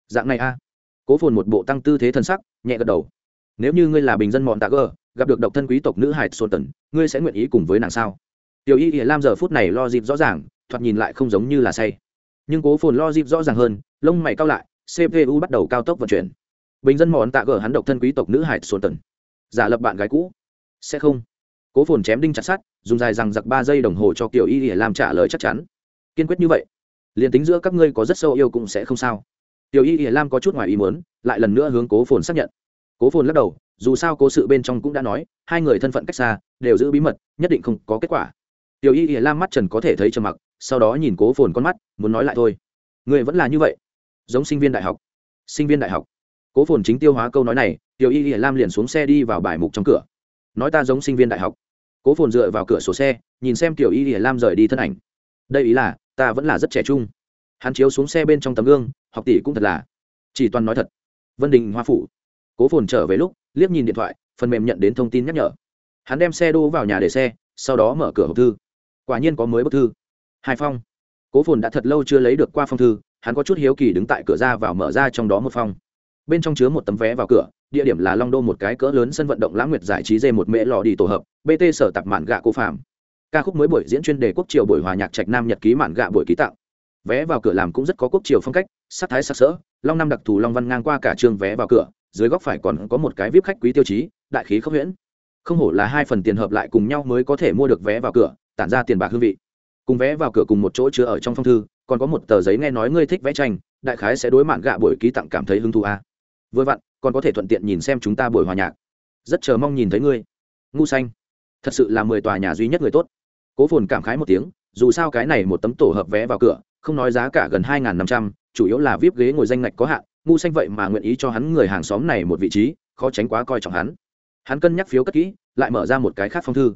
Dạng này a. Cố phồn một bộ tăng tư thế thân sắc, nhẹ gật đầu. Nếu như ngươi là bình dân mòn tạ gờ, gặp được độc thân quý tộc nữ hải sồn tần, ngươi sẽ nguyện ý cùng với nàng sao? Tiểu y lam giờ phút này lo dịp rõ ràng thoạt nhìn lại không giống như là say. Nhưng cố phồn lo dịp rõ ràng hơn, lông mày cao lại cpu bắt đầu cao tốc vận chuyển. Bình dân mòn tạ gở hắn độc thân quý tộc nữ hải sồn tần. Giả lập bạn gái cũ. Sẽ không. Cố phồn chém đinh chặt sắt, dùng dài rằng giặc ba giây đồng hồ cho kiểu y để làm trả lời chắc chắn. Kiên quyết như vậy, liền tính giữa các ngươi có rất sâu yêu cũng sẽ không sao. Tiểu y ỉa lam có chút ngoài ý muốn, lại lần nữa hướng cố phồn xác nhận. Cố phồn lắc đầu, dù sao cố sự bên trong cũng đã nói, hai người thân phận cách xa, đều giữ bí mật, nhất định không có kết quả. Tiểu y ỉa lam mắt trần có thể thấy trầm mặc sau đó nhìn cố phồn con mắt, muốn nói lại thôi. Người vẫn là như vậy. Giống sinh viên đại học. Sinh viên đại học. Cố phồn chính tiêu hóa câu nói này, tiểu y hiển lam liền xuống xe đi vào bài mục trong cửa. Nói ta giống sinh viên đại học. Cố phồn dựa vào cửa sổ xe, nhìn xem tiểu y hiển lam rời đi thân ảnh. Đây ý là, ta vẫn là rất trẻ trung. Hắn chiếu xuống xe bên trong tấm gương, học tỷ cũng thật là. Chỉ toàn nói thật. Vân đình hoa phủ. Cố phồn trở về lúc, liếc nhìn điện thoại, phần mềm nhận đến thông tin nhắc nhở. Hắn đem xe đô vào nhà để xe, sau đó mở cửa hộp thư. Quả nhiên có mới bức thư hai phong. Cố phồn đã thật lâu chưa lấy được qua phong thư, hắn có chút hiếu kỳ đứng tại cửa ra vào mở ra trong đó một phong. Bên trong chứa một tấm vé vào cửa, địa điểm là long đô một cái cỡ lớn sân vận động lãng nguyệt giải trí dê một mễ lò đi tổ hợp bt sở tạp mạn gạ cô phạm. Ca khúc mới buổi diễn chuyên đề quốc triều buổi hòa nhạc trạch nam nhật ký mạn gạ buổi ký tặng. Vé vào cửa làm cũng rất có quốc triều phong cách, sắc thái sắc sỡ, long năm đặc thù long văn ngang qua cả trường vé vào cửa, dưới góc phải còn có một cái vip khách quý tiêu chí, đại khí khốc huyễn. Không hổ là hai phần tiền hợp lại cùng nhau mới có thể mua được vé vào cửa, tản ra tiền bạc hương vị cùng vé vào cửa cùng một chỗ chứa ở trong phong thư, còn có một tờ giấy nghe nói ngươi thích vẽ tranh, đại khái sẽ đối mạn gạ buổi ký tặng cảm thấy hứng thú a à. vừa vặn, còn có thể thuận tiện nhìn xem chúng ta buổi hòa nhạc. Rất chờ mong nhìn thấy ngươi. Ngu xanh. Thật sự là mười tòa nhà duy nhất người tốt. Cố phồn cảm khái một tiếng, dù sao cái này một tấm tổ hợp vé vào cửa, không nói giá cả gần hai n g h n năm trăm, chủ yếu là vip ghế ngồi danh ngạch có hạn, ngu xanh vậy mà nguyện ý cho hắn người hàng xóm này một vị trí, khó tránh quá coi trọng hắn. Hắn cân nhắc phiếu cất kỹ, lại mở ra một cái khác phong thư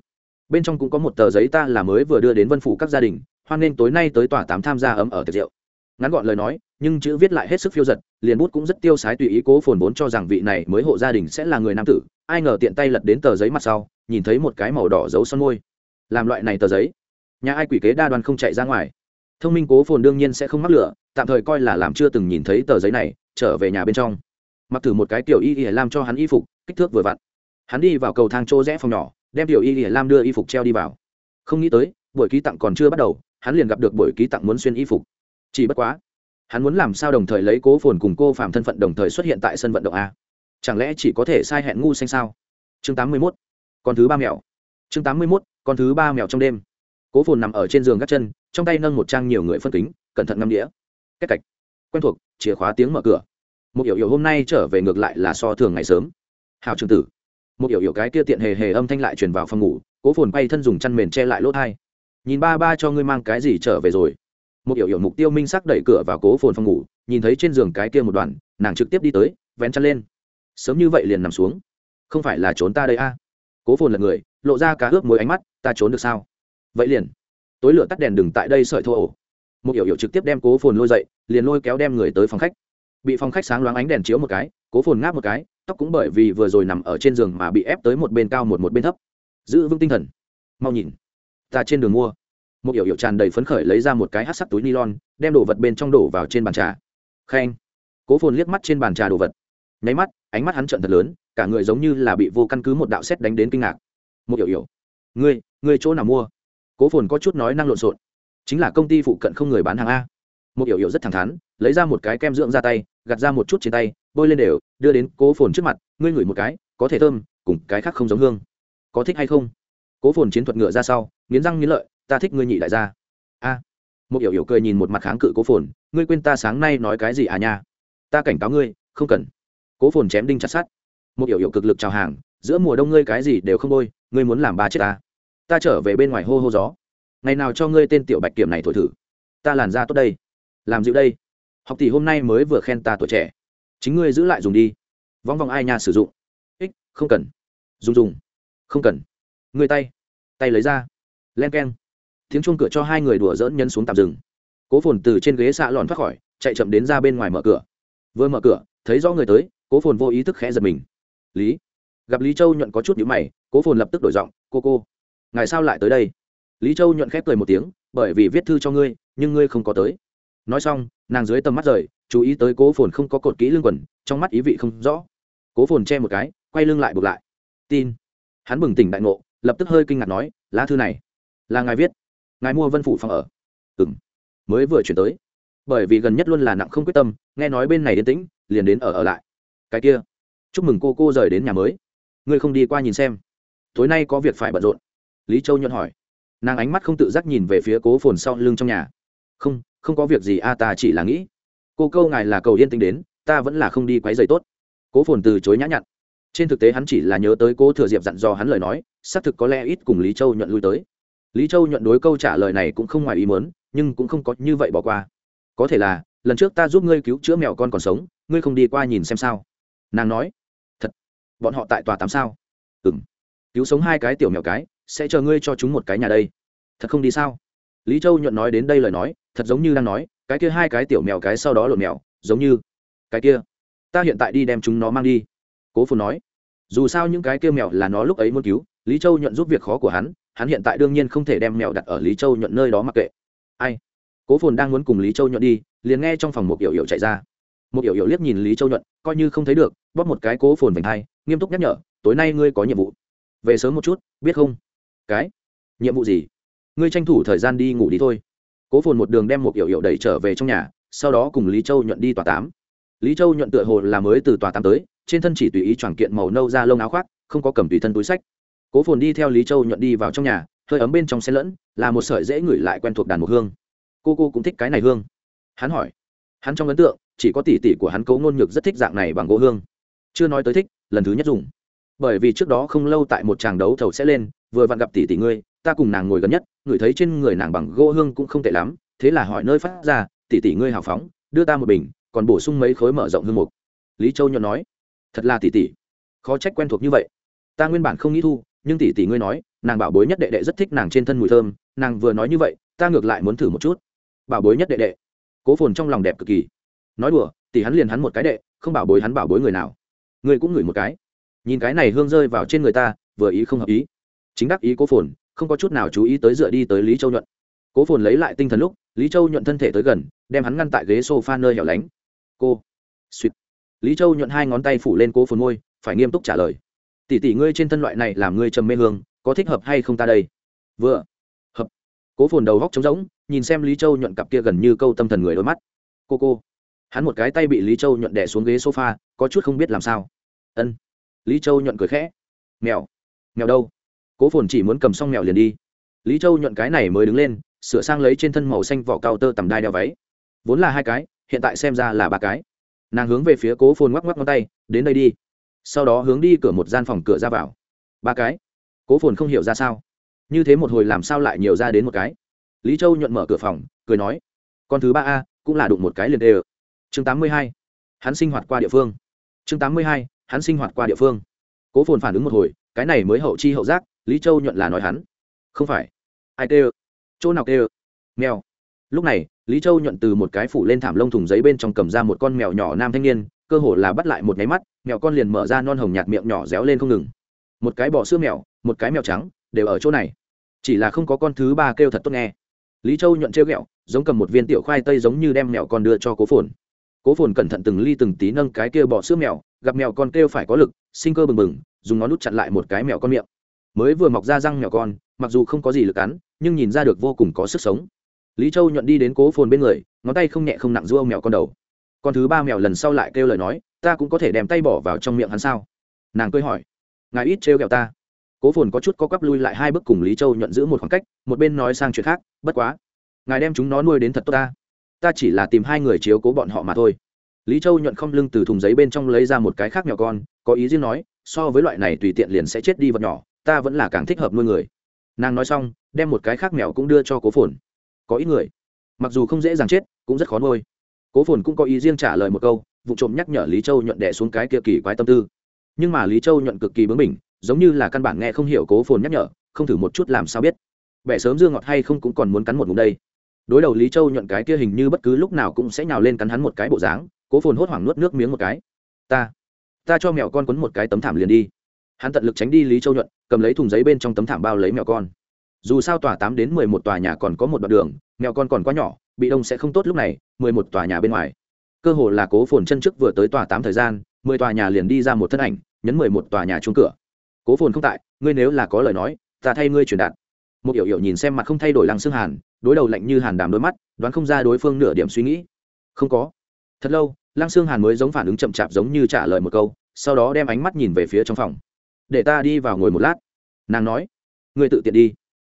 bên trong cũng có một tờ giấy ta là mới vừa đưa đến vân phủ các gia đình, hoan nên tối nay tới tòa tám tham gia ấm ở tiệc rượu. Ngắn gọn lời nói, nhưng chữ viết lại hết sức phiêu giật, liền bút cũng rất tiêu sái tùy ý cố phồn vốn cho rằng vị này mới hộ gia đình sẽ là người nam tử, ai ngờ tiện tay lật đến tờ giấy mặt sau, nhìn thấy một cái màu đỏ dấu son môi. Làm loại này tờ giấy, nhà ai quỷ kế đa đoan không chạy ra ngoài. Thông minh cố phồn đương nhiên sẽ không mắc lửa, tạm thời coi là làm chưa từng nhìn thấy tờ giấy này, trở về nhà bên trong. Mặc thử một cái kiểu y y làm cho hắn y phục, kích thước vừa vặn hắn đi vào cầu thang chỗ rẽ phòng nhỏ, đem tiểu y y lam đưa y phục treo đi vào. Không nghĩ tới, buổi ký tặng còn chưa bắt đầu, hắn liền gặp được buổi ký tặng muốn xuyên y phục. Chỉ bất quá, hắn muốn làm sao đồng thời lấy cố phồn cùng cô phạm thân phận đồng thời xuất hiện tại sân vận động a? Chẳng lẽ chỉ có thể sai hẹn ngu xanh sao? Chương tám mươi mốt, con thứ ba mèo. chương tám mươi mốt, con thứ ba mèo trong đêm. Cố phồn nằm ở trên giường gác chân, trong tay nâng một trang nhiều người phân kính, cẩn thận ngâm đĩa. Cách cạch. Quen thuộc, chìa khóa tiếng mở cửa. Một hiểu hiểu hôm nay trở về ngược lại là so thường ngày sớm. Hào trường tử một yểu yểu cái kia tiện hề hề âm thanh lại truyền vào phòng ngủ, cố phồn bay thân dùng chăn mền che lại lỗ thai. Nhìn ba ba cho ngươi mang cái gì trở về rồi. Một yểu yểu mục tiêu minh sắc đẩy cửa vào cố phồn phòng ngủ, nhìn thấy trên giường cái kia một đoàn, nàng trực tiếp đi tới, vén chăn lên. Sớm như vậy liền nằm xuống. Không phải là trốn ta đây a? À? cố phồn là người, lộ ra cá ướp mối ánh mắt, ta trốn được sao? Vậy liền. Tối lửa tắt đèn đừng tại đây sợi thô ổ. Một yểu yểu trực tiếp đem cố phồn lôi dậy, liền lôi kéo đem người tới phòng khách. Bị phòng khách sáng loáng ánh đèn chiếu một cái cố phồn ngáp một cái, tóc cũng bởi vì vừa rồi nằm ở trên giường mà bị ép tới một bên cao một một bên thấp. Giữ vững tinh thần. Mau nhìn. Ta trên đường mua. Một hiểu hiểu tràn đầy phấn khởi lấy ra một cái hát sắc túi nylon, đem đồ vật bên trong đổ vào trên bàn trà. Khen. Cố phồn liếc mắt trên bàn trà đồ vật. Nháy mắt, ánh mắt hắn trợn thật lớn, cả người giống như là bị vô căn cứ một đạo xét đánh đến kinh ngạc. Một hiểu hiểu. Ngươi ngươi chỗ nào mua? Cố phồn có chút nói năng lộn xộn. Chính là công ty phụ cận không người bán hàng a. Một hiểu hiểu rất thẳng thắn, lấy ra một cái kem dưỡng ra tay, gạt ra một chút trên tay bôi lên đều, đưa đến cố phồn trước mặt, ngươi ngửi một cái, có thể thơm, cùng cái khác không giống hương. Có thích hay không? Cố phồn chiến thuật ngựa ra sau, nghiến răng nghiến lợi, ta thích ngươi nhị đại gia. A. Một hiểu hiểu cười nhìn một mặt kháng cự cố phồn, ngươi quên ta sáng nay nói cái gì à nha? Ta cảnh cáo ngươi, không cần. Cố phồn chém đinh chặt sát một hiểu hiểu cực lực chào hàng, giữa mùa đông ngươi cái gì đều không bôi, ngươi muốn làm ba chết ta. Ta trở về bên ngoài hô hô gió. Ngày nào cho ngươi tên tiểu bạch kiểm này thổi thử. Ta làn ra tốt đây. Làm dịu đây. Học tỷ hôm nay mới vừa khen ta tuổi trẻ chính ngươi giữ lại dùng đi. Vong vòng ai nhà sử dụng. Ích, không cần. Dùng dùng. Không cần. Ngươi tay. Tay lấy ra. Len k e n tiếng chuông cửa cho hai người đùa dỡn nhân xuống tạm dừng. Cố phồn từ trên ghế xạ lòn thoát khỏi, chạy chậm đến ra bên ngoài mở cửa. Vừa mở cửa, thấy rõ người tới, cố phồn vô ý thức khẽ giật mình. Lý. Gặp lý châu nhuận có chút nhữ mày, cố phồn lập tức đổi giọng, cô cô, ngài sao lại tới đây? Lý châu nhuận khép cười một tiếng, bởi vì viết thư cho ngươi, nhưng ngươi không có tới. Nói xong, nàng dưới tầm mắt rời chú ý tới cố phồn không có cột kỹ lương quần, trong mắt ý vị không rõ. Cố phồn che một cái, quay lưng lại buộc lại. Tin. Hắn bừng tỉnh đại ngộ, lập tức hơi kinh ngạc nói, lá thư này, là ngài viết. Ngài mua vân phủ phòng ở. Ừ m mới vừa chuyển tới. Bởi vì gần nhất luôn là nặng không quyết tâm, nghe nói bên này yên tĩnh, liền đến ở ở lại. Cái kia. Chúc mừng cô cô rời đến nhà mới. Ngươi không đi qua nhìn xem. Tối nay có việc phải bận rộn. Lý châu nhuận hỏi. Nàng ánh mắt không tự giác nhìn về phía cố phồn sau lưng trong nhà. Không không có việc gì a, ta chỉ là nghĩ cô câu ngài là cầu yên tĩnh đến, ta vẫn là không đi quấy giày tốt. Cố phồn từ chối nhã nhặn. Trên thực tế hắn chỉ là nhớ tới cô thừa diệp dặn dò hắn lời nói, xác thực có lẽ ít cùng lý châu nhuận lui tới. Lý châu nhuận đối câu trả lời này cũng không ngoài ý mớn nhưng cũng không có như vậy bỏ qua. Có thể là, lần trước ta giúp ngươi cứu chữa mèo con còn sống, ngươi không đi qua nhìn xem sao? Nàng nói. Thật? Bọn họ tại tòa tám sao? Ừ m cứu sống hai cái tiểu mèo cái, sẽ chờ ngươi cho chúng một cái nhà đây. Thật không đi sao? Lý châu nhuận nói đến đây lời nói, thật giống như đang nói, cái kia hai cái tiểu mèo cái sau đó lộn mèo, giống như cái kia. Ta hiện tại đi đem chúng nó mang đi. Cố phù nói. Dù sao những cái kia mèo là nó lúc ấy muốn cứu, lý châu nhuận giúp việc khó của hắn hắn hiện tại đương nhiên không thể đem mèo đặt ở lý châu nhuận nơi đó mặc kệ. Ai? Cố phồn đang muốn cùng lý châu nhuận đi, liền nghe trong phòng một yểu yểu chạy ra. Một yểu yểu liếc nhìn lý châu nhuận, coi như không thấy được, bóp một cái cố phồn vành hai nghiêm túc nhắc nhở, tối nay ngươi có nhiệm vụ. Về sớm một chút, biết không? Cái? Nhiệm vụ gì? Ngươi tranh thủ thời gian đi ngủ đi thôi. Cố phồn một đường đem một yểu yểu đẩy trở về trong nhà, sau đó cùng lý châu nhuận đi tòa tám. Lý châu nhuận tựa hồ là mới từ tòa tám tới, trên thân chỉ tùy ý choàng kiện màu nâu ra lông áo khoác, không có cầm tùy thân túi sách. Cố phồn đi theo lý châu nhuận đi vào trong nhà, hơi ấm bên trong xe lẫn, là một sợi dễ ngửi lại quen thuộc đàn mục hương. Cô cô cũng thích cái này hương. Hắn hỏi. Hắn trong ấn tượng, chỉ có tỷ tỷ của hắn cấu ngôn nhược rất thích dạng này bằng gỗ hương. Chưa nói tới thích, lần thứ nhất dùng. Bởi vì trước đó không lâu tại một tràng đấu thầu sẽ lên, vừa vặn gặp tỷ tỷ ngươi ta cùng nàng ngồi gần nhất, ngửi thấy trên người nàng bằng gỗ hương cũng không tệ lắm, thế là hỏi nơi phát ra, tỷ tỷ ngươi hào phóng, đưa ta một bình, còn bổ sung mấy khối mở rộng hương mục. Lý châu nhuận nói, thật là tỷ tỷ, khó trách quen thuộc như vậy. Ta nguyên bản không nghĩ thu, nhưng tỷ tỷ ngươi nói, nàng bảo bối nhất đệ đệ rất thích nàng trên thân mùi thơm, nàng vừa nói như vậy, ta ngược lại muốn thử một chút. Bảo bối nhất đệ đệ. Cố phồn trong lòng đẹp cực kỳ. Nói đùa, tỷ hắn liền hắn một cái đệ, không bảo bối hắn bảo bối người nào. Ngươi cũng ngửi một cái. Nhìn cái này hương rơi vào trên người ta, vừa ý không hợp ý. Chính đắc ý cố phồn không có chút nào chú ý tới dựa đi tới lý châu nhuận. Cố phồn lấy lại tinh thần lúc, lý châu nhuận thân thể tới gần, đem hắn ngăn tại ghế s o f a nơi hẻo lánh. Cô. Suýt lý châu nhuận hai ngón tay phủ lên cố phồn môi, phải nghiêm túc trả lời. Tỷ tỷ ngươi trên thân loại này làm ngươi trầm mê hương, có thích hợp hay không ta đây? Vừa. Hợp. Cố phồn đầu góc trống rỗng, nhìn xem lý châu nhuận cặp kia gần như câu tâm thần người đôi mắt. Cô cô. Hắn một cái tay bị lý châu nhuận đẻ xuống ghế sofa, có chút không biết làm sao. Ân. Lý châu nhuận cười khẽ. Mèo. Mèo đâu? Cố phồn chỉ muốn cầm xong mèo liền đi. Lý châu nhuận cái này mới đứng lên, sửa sang lấy trên thân màu xanh vỏ cao tơ tầm đai đeo váy. Vốn là hai cái, hiện tại xem ra là ba cái. Nàng hướng về phía cố phồn ngoắc ngoắc ngón tay, đến đây đi. Sau đó hướng đi cửa một gian phòng cửa ra vào. Ba cái? Cố phồn không hiểu ra sao. Như thế một hồi làm sao lại nhiều ra đến một cái? Lý châu nhuận mở cửa phòng, cười nói, con thứ ba a, cũng là đụng một cái liền đê ơ. Chương tám mươi hai, hắn sinh hoạt qua địa phương. Chương tám mươi hai, hắn sinh hoạt qua địa phương. Cố phồn phản ứng một hồi, cái này mới hậu chi hậu giác lý châu nhuận là nói hắn. Không phải. Ai tê ơ chỗ nào tê ơ mèo. Lúc này, lý châu nhuận từ một cái phủ lên thảm lông thùng giấy bên trong cầm ra một con mèo nhỏ nam thanh niên, cơ hồ là bắt lại một nháy mắt, mèo con liền mở ra non hồng nhạt miệng nhỏ réo lên không ngừng. Một cái bọ sữa mèo, một cái mèo trắng, đều ở chỗ này. Chỉ là không có con thứ ba kêu thật tốt nghe. Lý châu nhuận trêu ghẹo, giống cầm một viên tiểu khoai tây giống như đem mèo con đưa cho cố phồn. Cố phồn cẩn thận từng ly từng tí nâng cái kia bọ sữa mèo, gặp mèo con kêu phải có lực, sinh cơ bừng bừng, dùng ngón nút chặn lại một cái mèo con miệng mới vừa mọc ra răng mèo con, mặc dù không có gì lực cắn, nhưng nhìn ra được vô cùng có sức sống. Lý châu nhuận đi đến cố phồn bên người, ngón tay không nhẹ không nặng dua mèo con đầu. Con thứ ba mèo lần sau lại kêu lời nói, ta cũng có thể đem tay bỏ vào trong miệng hắn sao? Nàng cười hỏi. Ngài ít trêu ghẹo ta. Cố phồn có chút có quắp lui lại hai bước cùng lý châu nhuận giữ một khoảng cách, một bên nói sang chuyện khác, bất quá, ngài đem chúng nó nuôi đến thật tốt ta. Ta chỉ là tìm hai người chiếu cố bọn họ mà thôi. Lý châu nhuận không lưng từ thùng giấy bên trong lấy ra một cái khác nhỏ con, có ý riêng nói, so với loại này tùy tiện liền sẽ chết đi vật nhỏ ta vẫn là càng thích hợp nuôi người. Nàng nói xong, đem một cái khác mèo cũng đưa cho cố phồn. Có ít người, mặc dù không dễ dàng chết, cũng rất khó nuôi. Cố phồn cũng có ý riêng trả lời một câu, vụ trộm nhắc nhở lý châu nhuận đẻ xuống cái kia kỳ quái tâm tư. Nhưng mà lý châu nhuận cực kỳ bướng bỉnh, giống như là căn bản nghe không hiểu cố phồn nhắc nhở, không thử một chút làm sao biết. Vẻ sớm dương ngọt hay không cũng còn muốn cắn một ngụm đây. Đối đầu lý châu nhuận cái kia hình như bất cứ lúc nào cũng sẽ nhào lên cắn hắn một cái bộ dáng, cố phồn hốt hoảng nuốt nước miếng một cái. Ta ta cho mèo con quấn một cái tấm thảm liền đi hắn tận lực tránh đi lý châu nhuận, cầm lấy thùng giấy bên trong tấm thảm bao lấy mèo con. Dù sao tòa tám đến mười một tòa nhà còn có một đoạn đường, mèo con còn quá nhỏ, bị đông sẽ không tốt lúc này, mười một tòa nhà bên ngoài. Cơ hồ là cố phồn chân trước vừa tới tòa tám thời gian, mười tòa nhà liền đi ra một thân ảnh, nhấn mười một tòa nhà chung cửa. Cố phồn không tại, ngươi nếu là có lời nói, ta thay ngươi truyền đạt. Một yểu yểu nhìn xem mặt không thay đổi lăng xương hàn, đối đầu lạnh như hàn đàm đôi mắt, đoán không ra đối phương nửa điểm suy nghĩ. Không có. Thật lâu, lăng xương hàn mới giống phản ứng chậm chạp giống như trả lời một câu, sau đó đem ánh mắt nhìn về phía trong phòng để ta đi vào ngồi một lát. Nàng nói, ngươi tự tiện đi.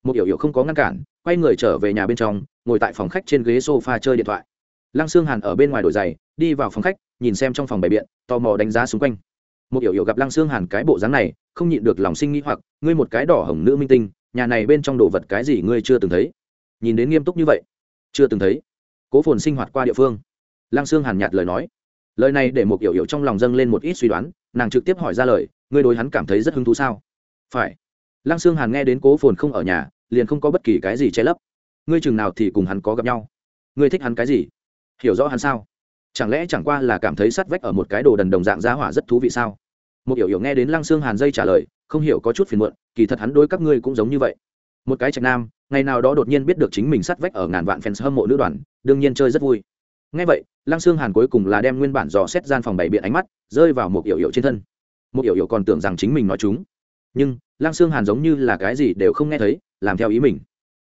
Một hiểu hiểu không có ngăn cản, quay người trở về nhà bên trong, ngồi tại phòng khách trên ghế sofa chơi điện thoại. Lăng xương hàn ở bên ngoài đổi giày, đi vào phòng khách, nhìn xem trong phòng bày biện, tò mò đánh giá xung quanh. Một hiểu hiểu gặp lăng xương hàn cái bộ dáng này, không nhịn được lòng sinh nghĩ hoặc, ngươi một cái đỏ hồng nữ minh tinh, nhà này bên trong đồ vật cái gì ngươi chưa từng thấy? Nhìn đến nghiêm túc như vậy, chưa từng thấy. Cố phồn sinh hoạt qua địa phương. Lăng sương hàn nhạt lời nói. Lời này để một hiểu hiểu trong lòng dâng lên một ít suy đoán, nàng trực tiếp hỏi ra lời ngươi đối hắn cảm thấy rất hứng thú sao? Phải. Lăng sương hàn nghe đến cố phồn không ở nhà, liền không có bất kỳ cái gì che lấp. Ngươi chừng nào thì cùng hắn có gặp nhau? Ngươi thích hắn cái gì? Hiểu rõ hắn sao? Chẳng lẽ chẳng qua là cảm thấy sắt vách ở một cái đồ đần đồng dạng giá hỏa rất thú vị sao? Một hiểu hiểu nghe đến lăng sương hàn dây trả lời, không hiểu có chút phiền muộn, kỳ thật hắn đối các ngươi cũng giống như vậy. Một cái trạch nam, ngày nào đó đột nhiên biết được chính mình sắt vách ở ngàn vạn fans hâm mộ nữ đoàn, đương nhiên chơi rất vui. Ngay vậy, lăng sương hàn cuối cùng là đem nguyên bản dò xét gian phòng bày biện ánh mắt, rơi vào một hiểu hiểu trên thân một hiểu hiểu còn tưởng rằng chính mình nói chúng. Nhưng lăng sương hàn giống như là cái gì đều không nghe thấy, làm theo ý mình.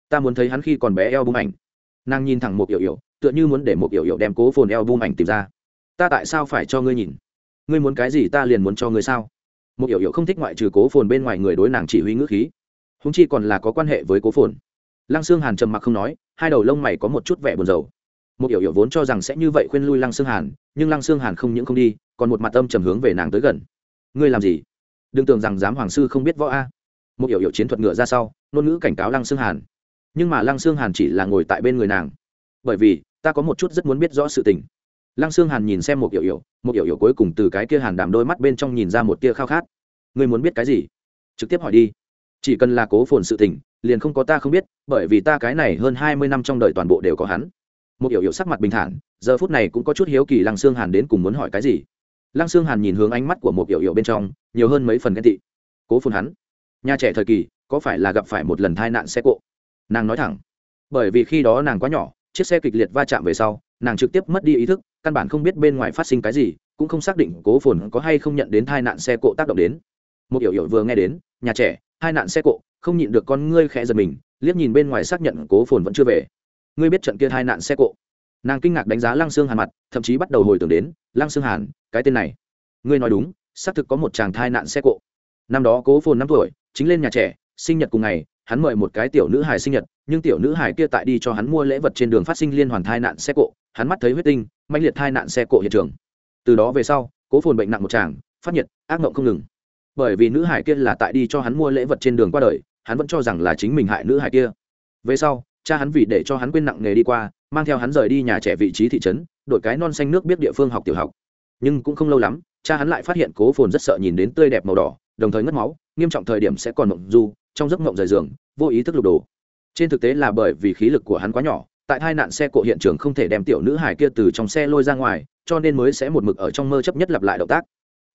Ta muốn thấy hắn khi còn bé eo bung ảnh. Nàng nhìn thẳng một hiểu hiểu, tựa như muốn để một hiểu hiểu đem cố phồn eo bung ảnh tìm ra. Ta tại sao phải cho ngươi nhìn? Ngươi muốn cái gì ta liền muốn cho ngươi sao? Một hiểu hiểu không thích ngoại trừ cố phồn bên ngoài người đối nàng chỉ huy ngữ khí. Húng chi còn là có quan hệ với cố phồn. Lăng xương hàn trầm mặc không nói, hai đầu lông mày có một chút vẻ buồn rầu. Một hiểu hiểu vốn cho rằng sẽ như vậy khuyên lui lăng xương hàn, nhưng lăng xương hàn không những không đi, còn một mặt âm trầm hướng về nàng tới gần ngươi làm gì? Đừng tưởng rằng dám hoàng sư không biết võ a. Một hiểu hiểu chiến thuật ngựa ra sau, ngôn ngữ cảnh cáo lăng xương hàn. Nhưng mà lăng xương hàn chỉ là ngồi tại bên người nàng. Bởi vì, ta có một chút rất muốn biết rõ sự tình. Lăng xương hàn nhìn xem một hiểu hiểu, một hiểu hiểu cuối cùng từ cái kia hàn đàm đôi mắt bên trong nhìn ra một tia khao khát. Ngươi muốn biết cái gì? Trực tiếp hỏi đi. Chỉ cần là cố phồn sự tình, liền không có ta không biết, bởi vì ta cái này hơn hai mươi năm trong đời toàn bộ đều có hắn. Một hiểu hiểu sắc mặt bình thản, giờ phút này cũng có chút hiếu kỳ lăng xương hàn đến cùng muốn hỏi cái gì lăng xương hàn nhìn hướng ánh mắt của một yểu yểu bên trong, nhiều hơn mấy phần ghen tị. Cố phồn hắn, nhà trẻ thời kỳ, có phải là gặp phải một lần tai nạn xe cộ? Nàng nói thẳng. Bởi vì khi đó nàng quá nhỏ, chiếc xe kịch liệt va chạm về sau, nàng trực tiếp mất đi ý thức, căn bản không biết bên ngoài phát sinh cái gì, cũng không xác định cố phồn có hay không nhận đến tai nạn xe cộ tác động đến. Một hiểu hiểu vừa nghe đến, nhà trẻ hai nạn xe cộ, không nhịn được con ngươi khẽ giật mình, liếc nhìn bên ngoài xác nhận cố phồn vẫn chưa về. Ngươi biết trận kia hai nạn xe cộ? Nàng kinh ngạc đánh giá lăng xương hàn mặt, thậm chí bắt đầu hồi tưởng đến, lăng xương hàn, cái tên này. Ngươi nói đúng, xác thực có một chàng thai nạn xe cộ. Năm đó cố phồn năm tuổi, chính lên nhà trẻ, sinh nhật cùng ngày, hắn mời một cái tiểu nữ hài sinh nhật, nhưng tiểu nữ hài kia tại đi cho hắn mua lễ vật trên đường phát sinh liên hoàn thai nạn xe cộ, hắn mắt thấy huyết tinh mạnh liệt thai nạn xe cộ hiện trường. Từ đó về sau, cố phồn bệnh nặng một chàng, phát nhiệt, ác mộng không ngừng. Bởi vì nữ hải kia là tại đi cho hắn mua lễ vật trên đường qua đời, hắn vẫn cho rằng là chính mình hại nữ hải kia. Về sau cha hắn vì để cho hắn quên nặng nghề đi qua, mang theo hắn rời đi nhà trẻ vị trí thị trấn đội cái non xanh nước biết địa phương học tiểu học. Nhưng cũng không lâu lắm, cha hắn lại phát hiện cố phồn rất sợ nhìn đến tươi đẹp màu đỏ, đồng thời ngất máu, nghiêm trọng thời điểm sẽ còn mộng du, trong giấc mộng rời giường, vô ý thức lục đồ. Trên thực tế là bởi vì khí lực của hắn quá nhỏ, tại hai nạn xe cộ hiện trường không thể đem tiểu nữ hải kia từ trong xe lôi ra ngoài, cho nên mới sẽ một mực ở trong mơ chấp nhất lặp lại động tác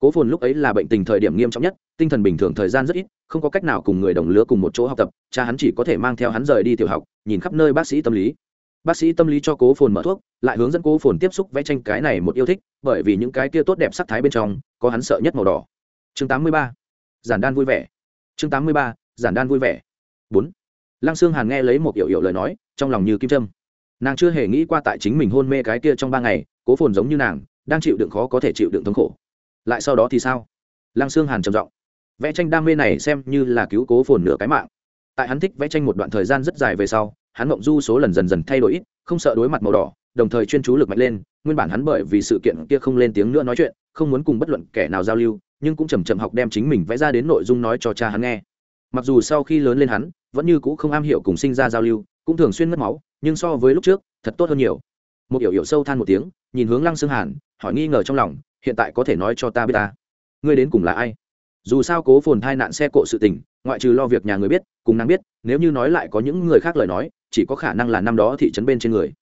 cố phồn lúc ấy là bệnh tình thời điểm nghiêm trọng nhất, tinh thần bình thường thời gian rất ít, không có cách nào cùng người đồng lứa cùng một chỗ học tập, cha hắn chỉ có thể mang theo hắn rời đi tiểu học, nhìn khắp nơi bác sĩ tâm lý bác sĩ tâm lý cho cố phồn mở thuốc, lại hướng dẫn cố phồn tiếp xúc vẽ tranh cái này một yêu thích, bởi vì những cái kia tốt đẹp sắc thái bên trong, có hắn sợ nhất màu đỏ chương 83. giản đan vui vẻ chương 83. giản đan vui vẻ bốn, lăng sương hàn nghe lấy một yểu yểu lời nói, trong lòng như kim trâm nàng chưa hề nghĩ qua tại chính mình hôn mê cái kia trong ba ngày, cố phồn giống như nàng, đang chịu đựng khó có thể chịu đựng thống khổ lại sau đó thì sao? Lăng sương hàn trầm giọng. Vẽ tranh đam mê này xem như là cứu cố phồn nửa cái mạng. Tại hắn thích vẽ tranh một đoạn thời gian rất dài về sau, hắn mộng du số lần dần dần thay đổi ít, không sợ đối mặt màu đỏ, đồng thời chuyên chú lực mạnh lên, nguyên bản hắn bởi vì sự kiện kia không lên tiếng nữa nói chuyện, không muốn cùng bất luận kẻ nào giao lưu, nhưng cũng chầm chậm học đem chính mình vẽ ra đến nội dung nói cho cha hắn nghe. Mặc dù sau khi lớn lên hắn, vẫn như cũ không am hiểu cùng sinh ra giao lưu, cũng thường xuyên mất máu, nhưng so với lúc trước, thật tốt hơn nhiều. Một hiểu hiểu sâu than một tiếng, nhìn hướng lăng xương hàn, hỏi nghi ngờ trong lòng hiện tại có thể nói cho ta biết ta. Ngươi đến cùng là ai? Dù sao cố phồn thai nạn xe cộ sự tình, ngoại trừ lo việc nhà người biết, cùng nàng biết, nếu như nói lại có những người khác lời nói, chỉ có khả năng là năm đó thị trấn bên trên người.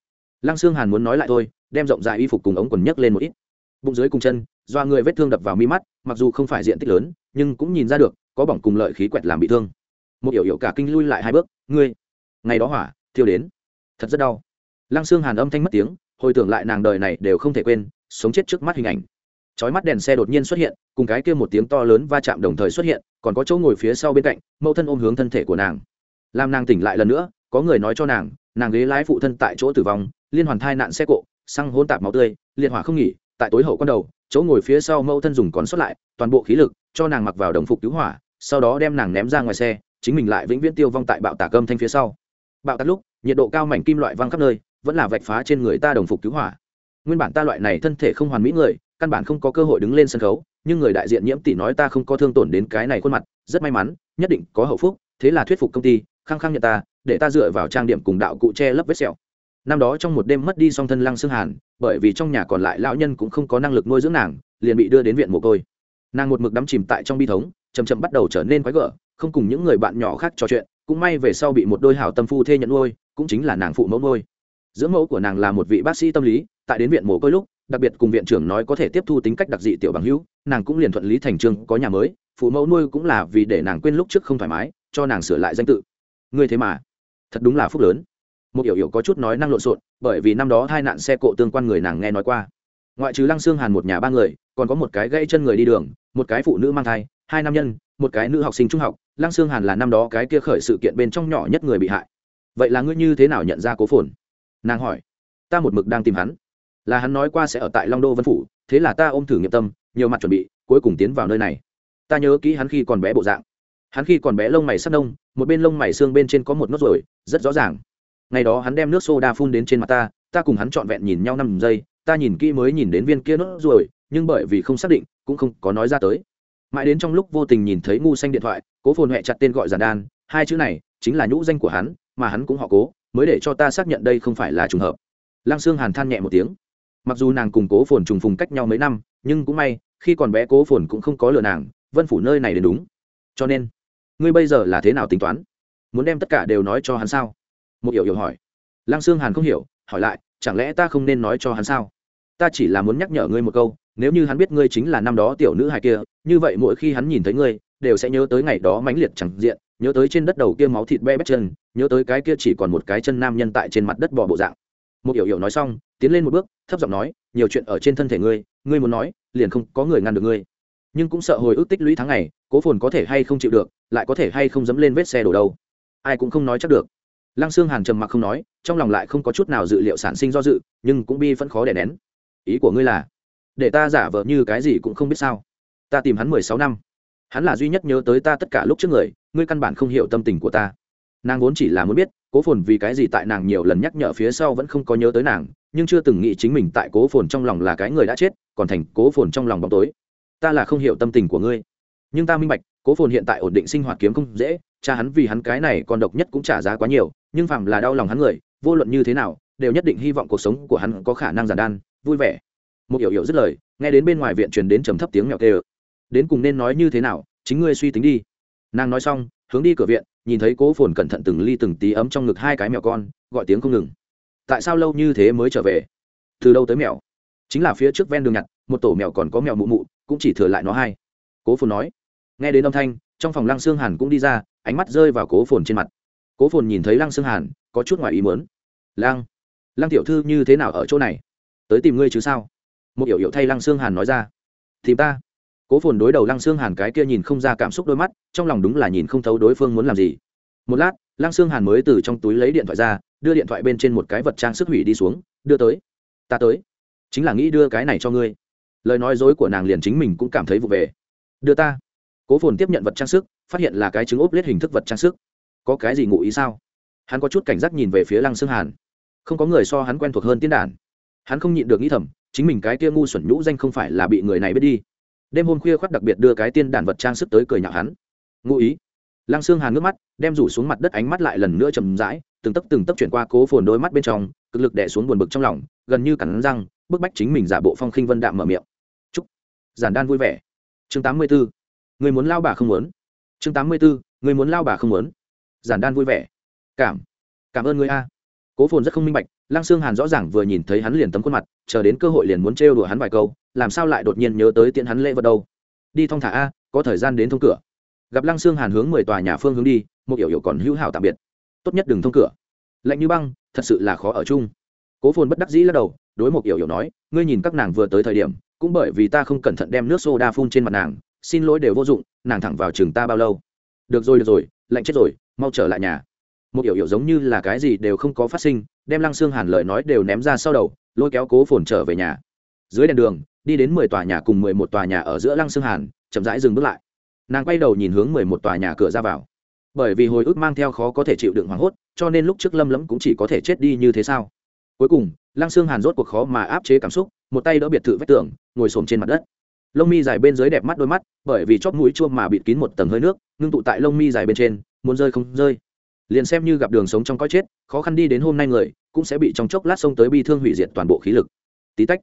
Lăng xương hàn muốn nói lại thôi, đem rộng dài y phục cùng ống quần nhấc lên một ít. Bụng dưới cùng chân do người vết thương đập vào mi mắt, mặc dù không phải diện tích lớn, nhưng cũng nhìn ra được, có bỏng cùng lợi khí quẹt làm bị thương. Một hiểu hiểu cả kinh lui lại hai bước, ngươi, ngày đó hỏa, thiêu đến. Thật rất đau. Lăng xương hàn âm thanh mất tiếng, hồi tưởng lại nàng đời này đều không thể quên, sống chết trước mắt hình ảnh chói mắt đèn xe đột nhiên xuất hiện, cùng cái kia một tiếng to lớn va chạm đồng thời xuất hiện, còn có chỗ ngồi phía sau bên cạnh, mẫu thân ôm hướng thân thể của nàng. Làm nàng tỉnh lại lần nữa, có người nói cho nàng nàng ghế lái phụ thân tại chỗ tử vong, liên hoàn thai nạn xe cộ, xăng hôn tạp máu tươi liệt hỏa không nghỉ, tại tối hậu con đầu, chỗ ngồi phía sau mẫu thân dùng còn xuất lại, toàn bộ khí lực, cho nàng mặc vào đồng phục cứu hỏa, sau đó đem nàng ném ra ngoài xe, chính mình lại vĩnh viễn tiêu vong tại bạo tạc âm thanh phía sau. Bạo tạc lúc, nhiệt độ cao mảnh kim loại văng khắp nơi, vẫn là vạch phá trên người ta đồng phục cứu hỏa. Nguyên bản ta loại này thân thể không hoàn mỹ người căn bản không có cơ hội đứng lên sân khấu, nhưng người đại diện nhiễm tỷ nói ta không có thương tổn đến cái này khuôn mặt, rất may mắn, nhất định có hậu phúc, thế là thuyết phục công ty, khăng khăng nhận ta, để ta dựa vào trang điểm cùng đạo cụ che lấp vết sẹo. Năm đó trong một đêm mất đi song thân lăng xương hàn, bởi vì trong nhà còn lại lão nhân cũng không có năng lực nuôi dưỡng nàng, liền bị đưa đến viện mồ côi. Nàng một mực đắm chìm tại trong bi thống chầm chậm bắt đầu trở nên quái gở, không cùng những người bạn nhỏ khác trò chuyện, cũng may về sau bị một đôi hảo tâm phu thê nhận nuôi, cũng chính là nàng phụ mẫu nuôi. Dưỡng mẫu của nàng là một vị bác sĩ tâm lý, tại đến viện mồ côi lúc đặc biệt cùng viện trưởng nói có thể tiếp thu tính cách đặc dị tiểu bằng hữu, nàng cũng liền thuận lý thành trường có nhà mới, phụ mẫu nuôi cũng là vì để nàng quên lúc trước không thoải mái, cho nàng sửa lại danh tự. Ngươi thế mà, thật đúng là phúc lớn. Một hiểu hiểu có chút nói năng lộn xộn, bởi vì năm đó hai nạn xe cộ tương quan người nàng nghe nói qua. Ngoại trừ lăng xương hàn một nhà ba người, còn có một cái gãy chân người đi đường, một cái phụ nữ mang thai, hai nam nhân, một cái nữ học sinh trung học, lăng xương hàn là năm đó cái kia khởi sự kiện bên trong nhỏ nhất người bị hại. Vậy là ngươi như thế nào nhận ra cố phồn? Nàng hỏi. Ta một mực đang tìm hắn là hắn nói qua sẽ ở tại long đô vân phủ, thế là ta ôm thử nghiệm tâm, nhiều mặt chuẩn bị, cuối cùng tiến vào nơi này. Ta nhớ kỹ hắn khi còn bé bộ dạng. Hắn khi còn bé lông mày sắt nông, một bên lông mày xương bên trên có một nốt ruồi, rất rõ ràng. Ngày đó hắn đem nước soda phun đến trên mặt ta ta cùng hắn trọn vẹn nhìn nhau năm giây, ta nhìn kỹ mới nhìn đến viên kia nốt ruồi, nhưng bởi vì không xác định, cũng không có nói ra tới. Mãi đến trong lúc vô tình nhìn thấy ngu xanh điện thoại, cố phồn huệ chặt tên gọi giản đan, hai chữ này chính là nhũ danh của hắn, mà hắn cũng họ cố, mới để cho ta xác nhận đây không phải là trùng hợp. Lăng sương hàn than nhẹ một tiếng mặc dù nàng cùng cố phồn trùng phùng cách nhau mấy năm, nhưng cũng may, khi còn bé cố phồn cũng không có lừa nàng, vân phủ nơi này đến đúng. Cho nên, ngươi bây giờ là thế nào tính toán? Muốn đem tất cả đều nói cho hắn sao? Một hiểu hiểu hỏi. Lăng sương hàn không hiểu, hỏi lại, chẳng lẽ ta không nên nói cho hắn sao? Ta chỉ là muốn nhắc nhở ngươi một câu, nếu như hắn biết ngươi chính là năm đó tiểu nữ hài kia, như vậy mỗi khi hắn nhìn thấy ngươi, đều sẽ nhớ tới ngày đó mãnh liệt chẳng diện, nhớ tới trên đất đầu kia máu thịt be bét chân, nhớ tới cái kia chỉ còn một cái chân nam nhân tại trên mặt đất bò bộ dạng một hiểu hiểu nói xong, tiến lên một bước, thấp giọng nói, nhiều chuyện ở trên thân thể ngươi ngươi muốn nói, liền không có người ngăn được ngươi. Nhưng cũng sợ hồi ức tích lũy tháng ngày, cố phồn có thể hay không chịu được, lại có thể hay không dẫm lên vết xe đổ đâu. Ai cũng không nói chắc được. Lăng xương hàn trầm mặc không nói, trong lòng lại không có chút nào dự liệu sản sinh do dự, nhưng cũng bi vẫn khó đè nén. Ý của ngươi là, để ta giả vờ như cái gì cũng không biết sao? Ta tìm hắn mười sáu năm. Hắn là duy nhất nhớ tới ta tất cả lúc trước người, ngươi căn bản không hiểu tâm tình của ta. Nàng vốn chỉ là muốn biết cố phồn vì cái gì tại nàng nhiều lần nhắc nhở phía sau vẫn không có nhớ tới nàng, nhưng chưa từng nghĩ chính mình tại cố phồn trong lòng là cái người đã chết, còn thành cố phồn trong lòng bóng tối. Ta là không hiểu tâm tình của ngươi. Nhưng ta minh bạch, cố phồn hiện tại ổn định sinh hoạt kiếm không dễ, cha hắn vì hắn cái này còn độc nhất cũng trả giá quá nhiều, nhưng phàm là đau lòng hắn người, vô luận như thế nào, đều nhất định hy vọng cuộc sống của hắn có khả năng giản đan, vui vẻ. Một hiểu hiểu dứt lời, nghe đến bên ngoài viện truyền đến trầm thấp tiếng mèo tê ơ đến cùng nên nói như thế nào, chính ngươi suy tính đi. Nàng nói xong, hướng đi cửa viện nhìn thấy cố phồn cẩn thận từng ly từng tí ấm trong ngực hai cái mèo con, gọi tiếng không ngừng. Tại sao lâu như thế mới trở về? Từ đâu tới mèo? Chính là phía trước ven đường nhặt, một tổ mèo còn có mèo mụ mụ, cũng chỉ thừa lại nó hai. Cố phồn nói. Nghe đến âm thanh, trong phòng lăng xương hàn cũng đi ra, ánh mắt rơi vào cố phồn trên mặt. Cố phồn nhìn thấy lăng xương hàn, có chút ngoài ý mớn lăng lăng tiểu thư như thế nào ở chỗ này? Tới tìm ngươi chứ sao? Một hiểu hiểu thay lăng xương hàn nói ra. Tìm ta cố phồn đối đầu lăng xương hàn cái kia nhìn không ra cảm xúc đôi mắt, trong lòng đúng là nhìn không thấu đối phương muốn làm gì. Một lát, lăng xương hàn mới từ trong túi lấy điện thoại ra, đưa điện thoại bên trên một cái vật trang sức hủy đi xuống, đưa tới. Ta tới. Chính là nghĩ đưa cái này cho ngươi. Lời nói dối của nàng liền chính mình cũng cảm thấy vụ về. Đưa ta. Cố phồn tiếp nhận vật trang sức, phát hiện là cái trứng ốp lết hình thức vật trang sức. Có cái gì ngụ ý sao? Hắn có chút cảnh giác nhìn về phía lăng xương hàn. Không có người so hắn quen thuộc hơn tiên đản hắn không nhịn được nghĩ thầm, chính mình cái kia ngu xuẩn nhũ danh không phải là bị người này biết đi đêm hôm khuya khoác đặc biệt đưa cái tiên đản vật trang sức tới cười nhạo hắn. Ngụ ý. Lăng xương hàn nước mắt, đem rủ xuống mặt đất ánh mắt lại lần nữa chầm rãi, từng tấc từng tấc chuyển qua cố phồn đôi mắt bên trong, cực lực đẻ xuống buồn bực trong lòng, gần như cắn răng, bức bách chính mình giả bộ phong khinh vân đạm mở miệng. Chúc. Giản đan vui vẻ. Chương tám mươi b ố người muốn lao bà không muốn. Chương tám mươi b ố người muốn lao bà không muốn. Giản đan vui vẻ. Cảm. Cảm ơn người a. Cố phồn rất không minh bạch, lăng xương hàn rõ ràng vừa nhìn thấy hắn liền tấm khuôn mặt, chờ đến cơ hội liền muốn trêu đùa hắn vài câu làm sao lại đột nhiên nhớ tới tiện hắn lễ vật đâu? Đi thong thả a, có thời gian đến thông cửa. Gặp lăng xương hàn hướng mười tòa nhà phương hướng đi, một hiểu hiểu còn hữu hảo tạm biệt. Tốt nhất đừng thông cửa. Lạnh như băng, thật sự là khó ở chung. Cố phồn bất đắc dĩ lắc đầu, đối một hiểu hiểu nói, ngươi nhìn các nàng vừa tới thời điểm, cũng bởi vì ta không cẩn thận đem nước soda phun trên mặt nàng, xin lỗi đều vô dụng, nàng thẳng vào trường ta bao lâu. Được rồi được rồi, lạnh chết rồi, mau trở lại nhà. Một hiểu hiểu giống như là cái gì đều không có phát sinh, đem lăng xương hàn lời nói đều ném ra sau đầu, lôi kéo cố phồn trở về nhà. Dưới đèn đường đi đến mười tòa nhà cùng mười một tòa nhà ở giữa lăng xương hàn, chậm rãi dừng bước lại. Nàng quay đầu nhìn hướng mười một tòa nhà cửa ra vào. Bởi vì hồi ức mang theo khó có thể chịu đựng hoảng hốt, cho nên lúc trước lâm lẫm cũng chỉ có thể chết đi như thế sao? Cuối cùng, lăng xương hàn rốt cuộc khó mà áp chế cảm xúc, một tay đỡ biệt thự vách tường, ngồi xổm trên mặt đất. Lông mi dài bên dưới đẹp mắt đôi mắt, bởi vì chóp mũi chua mà bịt kín một tầng hơi nước, ngưng tụ tại lông mi dài bên trên, muốn rơi không rơi. Liền xem như gặp đường sống trong cõi chết, khó khăn đi đến hôm nay người, cũng sẽ bị trong chốc lát xông tới bi thương hủy diệt toàn bộ khí lực. Tí tách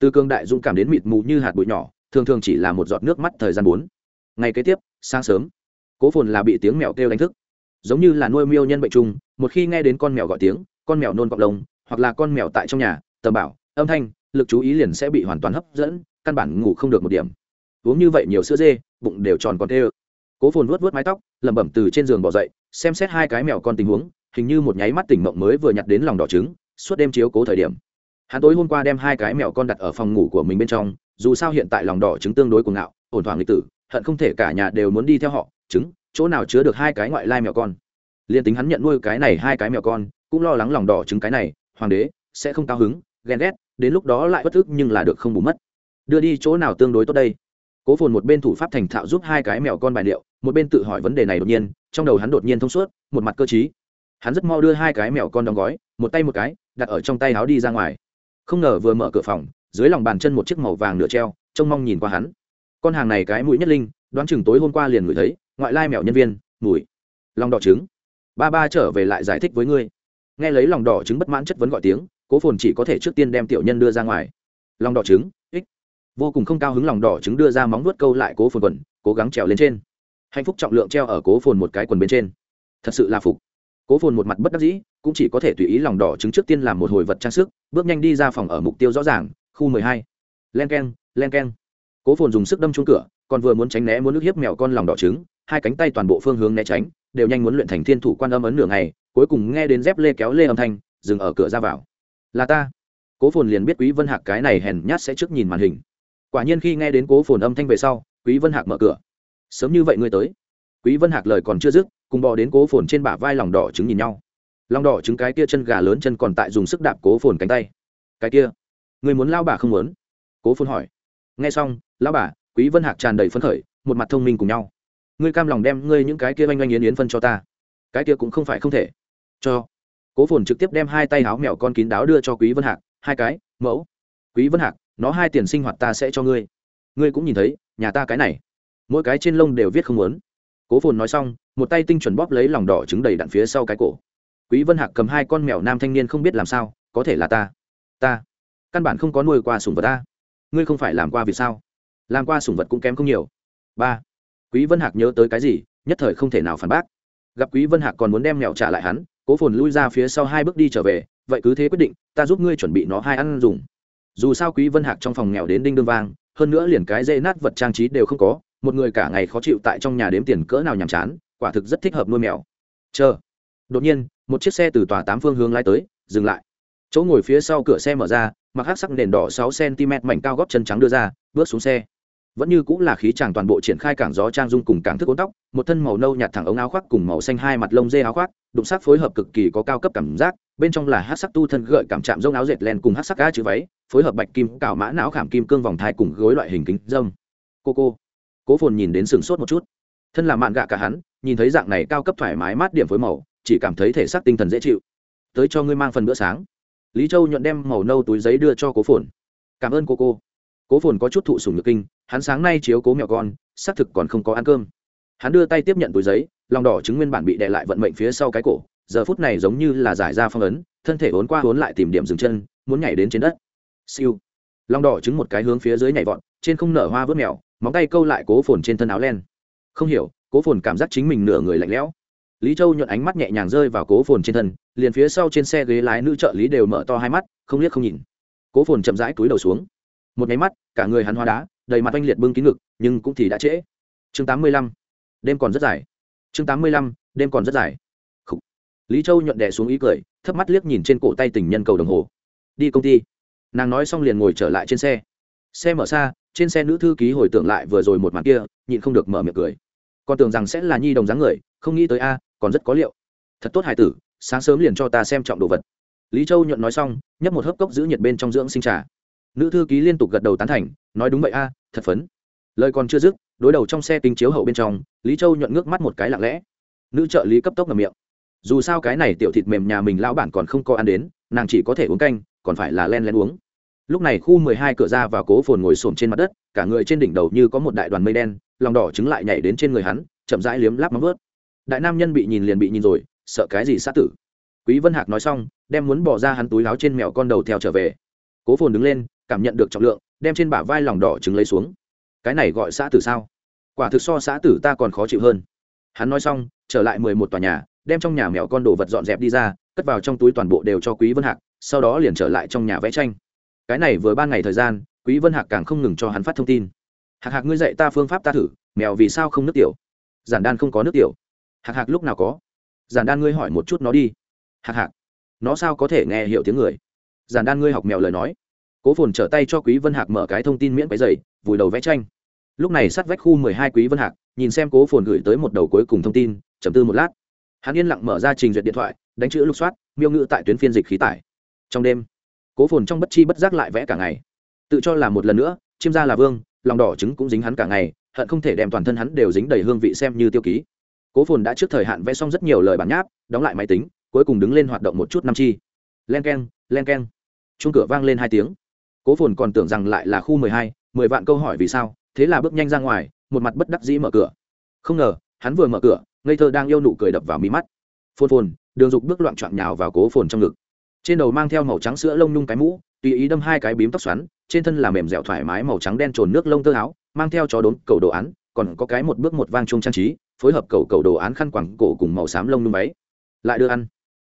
từ cương đại dũng cảm đến mịt mù như hạt bụi nhỏ, thường thường chỉ là một giọt nước mắt thời gian bốn. Ngày kế tiếp, sáng sớm, cố phồn là bị tiếng mèo kêu đánh thức. Giống như là nuôi miêu nhân bệnh chung một khi nghe đến con mèo gọi tiếng, con mèo nôn cọc lông, hoặc là con mèo tại trong nhà, tầm bảo, âm thanh, lực chú ý liền sẽ bị hoàn toàn hấp dẫn, căn bản ngủ không được một điểm. Uống như vậy nhiều sữa dê, bụng đều tròn còn tê ơ. Cố phồn vuốt vuốt mái tóc, lẩm bẩm từ trên giường bỏ dậy, xem xét hai cái mèo con tình huống, hình như một nháy mắt tỉnh mộng mới vừa nhặt đến lòng đỏ trứng, suốt đêm chiếu cố thời điểm hắn tối hôm qua đem hai cái mèo con đặt ở phòng ngủ của mình bên trong, dù sao hiện tại lòng đỏ trứng tương đối cuồng ngạo, ổn thỏa nghịch tử, hận không thể cả nhà đều muốn đi theo họ, trứng, chỗ nào chứa được hai cái ngoại lai mèo con. Liền tính hắn nhận nuôi cái này hai cái mèo con, cũng lo lắng lòng đỏ trứng cái này, hoàng đế sẽ không cao hứng, ghen ghét, đến lúc đó lại bất thức nhưng là được không bù mất. Đưa đi chỗ nào tương đối tốt đây? Cố phồn một bên thủ pháp thành thạo giúp hai cái mèo con bài liệu, một bên tự hỏi vấn đề này đột nhiên, trong đầu hắn đột nhiên thông suốt, một mặt cơ t hắn rất mau đưa hai cái mèo con đóng gói, một tay một cái, đặt ở trong tay áo đi ra ngoài không ngờ vừa mở cửa phòng, dưới lòng bàn chân một chiếc màu vàng nửa treo, trông mong nhìn qua hắn. Con hàng này cái mũi nhất linh, đoán chừng tối hôm qua liền ngửi thấy, ngoại lai mèo nhân viên, mùi. Lòng đỏ trứng. Ba ba trở về lại giải thích với ngươi. Nghe lấy lòng đỏ trứng bất mãn chất vấn gọi tiếng, cố phồn chỉ có thể trước tiên đem tiểu nhân đưa ra ngoài. Lòng đỏ trứng, ích. Vô cùng không cao hứng lòng đỏ trứng đưa ra móng nuốt câu lại cố phồn quần, cố gắng trèo lên trên. Hạnh phúc trọng lượng treo ở cố phồn một cái quần bên trên. Thật sự là phục. Cố phồn một mặt bất đắc dĩ cũng chỉ có thể tùy ý lòng đỏ trứng trước tiên làm một hồi vật trang sức, bước nhanh đi ra phòng ở mục tiêu rõ ràng, khu mười hai. Len k e n len k e n cố phồn dùng sức đâm trúng cửa, còn vừa muốn tránh né muốn nước hiếp mèo con lòng đỏ trứng, hai cánh tay toàn bộ phương hướng né tránh, đều nhanh muốn luyện thành thiên thủ quan âm ấn nửa ngày, cuối cùng nghe đến dép lê kéo lê âm thanh, dừng ở cửa ra vào. Là ta. Cố phồn liền biết quý vân hạc cái này hèn nhát sẽ trước nhìn màn hình. Quả nhiên khi nghe đến cố phồn âm thanh về sau, quý vân hạc mở cửa. Sớm như vậy ngươi tới. Quý vân hạc lời còn chưa dứt, cùng bò đến cố phồn trên bả vai lòng đỏ trứng nhìn nhau lòng đỏ trứng cái kia chân gà lớn chân còn tại dùng sức đạp cố phồn cánh tay. Cái kia, người muốn lao bà không muốn? Cố phồn hỏi. Nghe xong, lao bà, quý vân hạc tràn đầy phấn khởi, một mặt thông minh cùng nhau. Ngươi cam lòng đem ngươi những cái kia oanh oanh yến yến phân cho ta. Cái kia cũng không phải không thể. Cho. Cố phồn trực tiếp đem hai tay áo mèo con kín đáo đưa cho quý vân hạc. Hai cái, mẫu. Quý vân hạc, nó hai tiền sinh hoạt ta sẽ cho ngươi. Ngươi cũng nhìn thấy, nhà ta cái này. Mỗi cái trên lông đều viết không muốn. Cố phồn nói xong, một tay tinh chuẩn bóp lấy lòng đỏ trứng đầy đặn phía sau cái cổ quý vân hạc cầm hai con mèo nam thanh niên không biết làm sao, có thể là ta. Ta. Căn bản không có nuôi qua sủng vật ta. Ngươi không phải làm qua vì sao? Làm qua sủng vật cũng kém không nhiều. Ba. Quý vân hạc nhớ tới cái gì, nhất thời không thể nào phản bác. Gặp quý vân hạc còn muốn đem mèo trả lại hắn, cố phồn lui ra phía sau hai bước đi trở về, vậy cứ thế quyết định, ta giúp ngươi chuẩn bị nó hai ăn dùng. Dù sao quý vân hạc trong phòng nghèo đến đinh đương vang, hơn nữa liền cái dây nát vật trang trí đều không có, một người cả ngày khó chịu tại trong nhà đếm tiền cỡ nào nhàm chán, quả thực rất thích hợp nuôi mèo. Chờ. Đột nhiên một chiếc xe từ tòa tám phương hướng lái tới, dừng lại. Chỗ ngồi phía sau cửa xe mở ra, mặc hát sắc nền đỏ sáu cm mảnh cao góp chân trắng đưa ra, bước xuống xe. Vẫn như cũng là khí chàng toàn bộ triển khai cảng gió trang dung cùng cảng thức ốn tóc, một thân màu nâu nhạt thẳng ống áo khoác cùng màu xanh hai mặt lông dê áo khoác, đụng sắc phối hợp cực kỳ có cao cấp cảm giác, bên trong là hát sắc tu thân gợi cảm chạm rông áo dệt len cùng hát sắc ga chữ váy, phối hợp bạch kim cào mã não khảm kim cương vòng thai cùng gối loại hình kính dâm cô cô. Cố phồn nhìn đến sừng sốt một chút. Thân là mạn gạ cả hắn, nhìn thấy dạng này cao cấp thoải mái mát điểm phối màu chỉ cảm thấy thể xác tinh thần dễ chịu. Tới cho ngươi mang phần bữa sáng. Lý châu nhuận đem màu nâu túi giấy đưa cho cố phồn. Cảm ơn cô cô. Cố phồn có chút thụ sùng nhược kinh, hắn sáng nay chiếu cố mẹo con, xác thực còn không có ăn cơm. Hắn đưa tay tiếp nhận túi giấy, lòng đỏ chứng nguyên bản bị đè lại vận mệnh phía sau cái cổ, giờ phút này giống như là giải ra phong ấn, thân thể vốn qua vốn lại tìm điểm dừng chân, muốn nhảy đến trên đất. Siêu. Lòng đỏ trứng một cái hướng phía dưới nhảy vọt, trên không nở hoa vớt mèo, móng tay câu lại cố phồn trên thân áo len. Không hiểu, cố phồn cảm giác chính mình nửa người lạnh lẽo lý châu nhuận ánh mắt nhẹ nhàng rơi vào cố phồn trên thân, liền phía sau trên xe ghế lái nữ trợ lý đều mở to hai mắt, không liếc không nhìn. Cố phồn chậm rãi túi đầu xuống. Một nháy mắt, cả người hắn hoa đá, đầy mặt oanh liệt bưng kín ngực, nhưng cũng thì đã trễ. Chương tám mươi lăm. Đêm còn rất dài. Chương tám mươi lăm, đêm còn rất dài. Khủ. lý châu nhuận đẻ xuống ý cười, thấp mắt liếc nhìn trên cổ tay tình nhân cầu đồng hồ. Đi công ty. Nàng nói xong liền ngồi trở lại trên xe. Xe mở xa, trên xe nữ thư ký hồi tưởng lại vừa rồi một màn kia, nhịn không được mở miệng cười. Còn tưởng rằng sẽ là nhi đồng dáng người, không nghĩ tới a còn rất có liệu. Thật tốt, hải tử, sáng sớm liền cho ta xem trọng đồ vật. Lý châu nhuận nói xong, nhấp một hớp cốc giữ nhiệt bên trong dưỡng sinh trà. Nữ thư ký liên tục gật đầu tán thành, nói đúng vậy a, thật phấn. Lời còn chưa dứt, đối đầu trong xe kính chiếu hậu bên trong, lý châu nhuận ngước mắt một cái lặng lẽ. Nữ trợ lý cấp tốc ngầm miệng. Dù sao cái này tiểu thịt mềm nhà mình lão bản còn không có ăn đến, nàng chỉ có thể uống canh, còn phải là len len uống. Lúc này khu mười hai cửa ra và cố phồn ngồi xổm trên mặt đất, cả người trên đỉnh đầu như có một đại đoàn mây đen, lòng đỏ trứng lại nhảy đến trên người hắn, chậm rãi liếm láp móng vớt đại nam nhân bị nhìn liền bị nhìn rồi, sợ cái gì sát tử? Quý vân hạc nói xong, đem muốn bỏ ra hắn túi láo trên mèo con đầu theo trở về. Cố phồn đứng lên, cảm nhận được trọng lượng, đem trên bả vai lòng đỏ trứng lấy xuống. Cái này gọi xã tử sao? Quả thực so xã tử ta còn khó chịu hơn. Hắn nói xong, trở lại mười một tòa nhà, đem trong nhà mèo con đồ vật dọn dẹp đi ra, cất vào trong túi toàn bộ đều cho quý vân hạc, sau đó liền trở lại trong nhà vẽ tranh. Cái này vừa ban ngày thời gian, quý vân hạc càng không ngừng cho hắn phát thông tin. Hạc hạc, ngươi dạy ta phương pháp ta thử mèo vì sao không nước tiểu? Giản đan không có nước tiểu hạc hạc lúc nào có? Giản đan ngươi hỏi một chút nó đi. Hạc hạc, nó sao có thể nghe hiểu tiếng người? Giản đan ngươi học mèo lời nói. Cố phồn trở tay cho quý vân hạc mở cái thông tin miễn váy dày vùi đầu vẽ tranh. Lúc này sát vách khu mười hai quý vân hạc, nhìn xem cố phồn gửi tới một đầu cuối cùng thông tin chấm tư một lát. Hắn yên lặng mở ra trình duyệt điện thoại, đánh chữ lục soát, miêu ngữ tại tuyến phiên dịch khí tải. Trong đêm, cố phồn trong bất chi bất giác lại vẽ cả ngày. Tự cho là một lần nữa chiêm gia là vương, lòng đỏ trứng cũng dính hắn cả ngày, hận không thể đem toàn thân hắn đều dính đầy hương vị xem như tiêu ký cố phồn đã trước thời hạn vẽ xong rất nhiều lời bản nháp, đóng lại máy tính, cuối cùng đứng lên hoạt động một chút năm chi. Len k e n len k e n chung cửa vang lên hai tiếng. Cố phồn còn tưởng rằng lại là khu mười hai, mười vạn câu hỏi vì sao, thế là bước nhanh ra ngoài, một mặt bất đắc dĩ mở cửa. Không ngờ, hắn vừa mở cửa, ngây thơ đang yêu nụ cười đập vào mí mắt. Phồn phồn, đường dục bước loạn trọn nhào vào cố phồn trong ngực. Trên đầu mang theo màu trắng sữa lông nhung cái mũ, tùy ý đâm hai cái bím tóc xoắn, trên thân là mềm dẻo thoải mái màu trắng đen trồn nước lông tơ áo, mang theo chó đốn cầu đồ án, còn có cái một bước một vang chung trang trí phối hợp cầu cầu đồ án khăn quẳng cổ cùng màu xám lông nhung váy. Lại đưa ăn.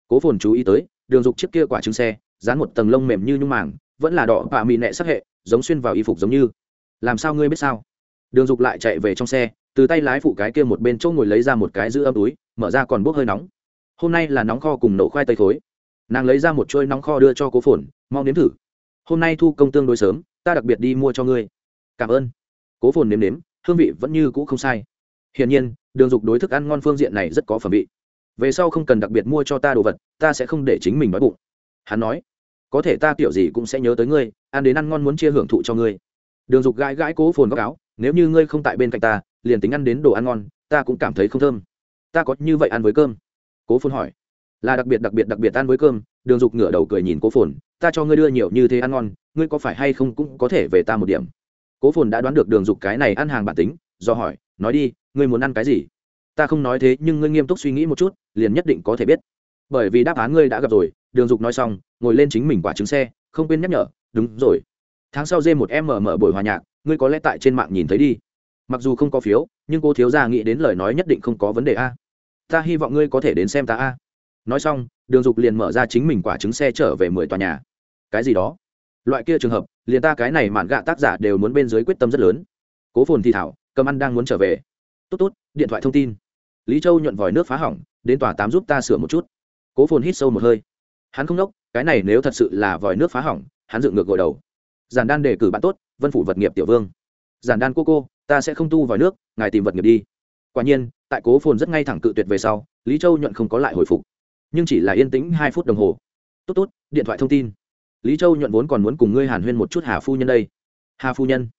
Cố phồn chú ý tới, đường dục chiếc kia quả trứng xe, dán một tầng lông mềm như nhung màng, vẫn là đỏ và mị nẹ sắc hệ, giống xuyên vào y phục giống như. Làm sao ngươi biết sao? Đường dục lại chạy về trong xe, từ tay lái phụ cái kia một bên chỗ ngồi lấy ra một cái giữ âm túi, mở ra còn bốc hơi nóng. Hôm nay là nóng kho cùng nổ khoai tây thối nàng lấy ra một chuôi nóng kho đưa cho cố phồn mong nếm thử. Hôm nay thu công tương đối sớm, ta đặc biệt đi mua cho ngươi. Cảm ơn. Cố phồn nếm nếm, hương vị vẫn như cũ không sai hiển nhiên, đường dục đối thức ăn ngon phương diện này rất có phẩm vị. Về sau không cần đặc biệt mua cho ta đồ vật, ta sẽ không để chính mình đói bụng. Hắn nói, có thể ta kiểu gì cũng sẽ nhớ tới ngươi, ăn đến ăn ngon muốn chia hưởng thụ cho ngươi. Đường dục gãi gãi cố phồn góc áo, nếu như ngươi không tại bên cạnh ta, liền tính ăn đến đồ ăn ngon, ta cũng cảm thấy không thơm. Ta có như vậy ăn với cơm? Cố phồn hỏi. Là đặc biệt đặc biệt đặc biệt ăn với cơm, đường dục ngửa đầu cười nhìn cố phồn, ta cho ngươi đưa nhiều như thế ăn ngon, ngươi có phải hay không cũng có thể về ta một điểm. Cố phồn đã đoán được đường dục cái này ăn hàng bản tính, do hỏi, nói đi ngươi muốn ăn cái gì? Ta không nói thế, nhưng ngươi nghiêm túc suy nghĩ một chút, liền nhất định có thể biết. Bởi vì đáp án ngươi đã gặp rồi, đường dục nói xong, ngồi lên chính mình quả trứng xe, không quên nhắc nhở, đúng rồi. Tháng sau dê một em mở mở buổi hòa nhạc, ngươi có lẽ tại trên mạng nhìn thấy đi. Mặc dù không có phiếu, nhưng cô thiếu gia nghĩ đến lời nói nhất định không có vấn đề a. Ta hy vọng ngươi có thể đến xem ta a. Nói xong, đường dục liền mở ra chính mình quả trứng xe trở về mười tòa nhà. Cái gì đó? Loại kia trường hợp, liền ta cái này mạn gạ tác giả đều muốn bên dưới quyết tâm rất lớn. Cố phồn thì thảo, cầm ăn đang muốn trở về tốt tốt, điện thoại thông tin. Lý châu nhuận vòi nước phá hỏng, đến tòa tám giúp ta sửa một chút. Cố phồn hít sâu một hơi. Hắn không đốc, cái này nếu thật sự là vòi nước phá hỏng, hắn dựng ngược gội đầu. Giản đan đề cử bạn tốt, vân phủ vật nghiệp tiểu vương. Giản đan cô cô, ta sẽ không tu vòi nước, ngài tìm vật nghiệp đi. Quả nhiên, tại cố phồn rất ngay thẳng cự tuyệt về sau, lý châu nhuận không có lại hồi phục. Nhưng chỉ là yên tĩnh hai phút đồng hồ. Tốt tốt, điện thoại thông tin. Lý châu nhuận vốn còn muốn cùng ngươi hàn huyên một chút hà phu nhân đây. Hà phu nhân.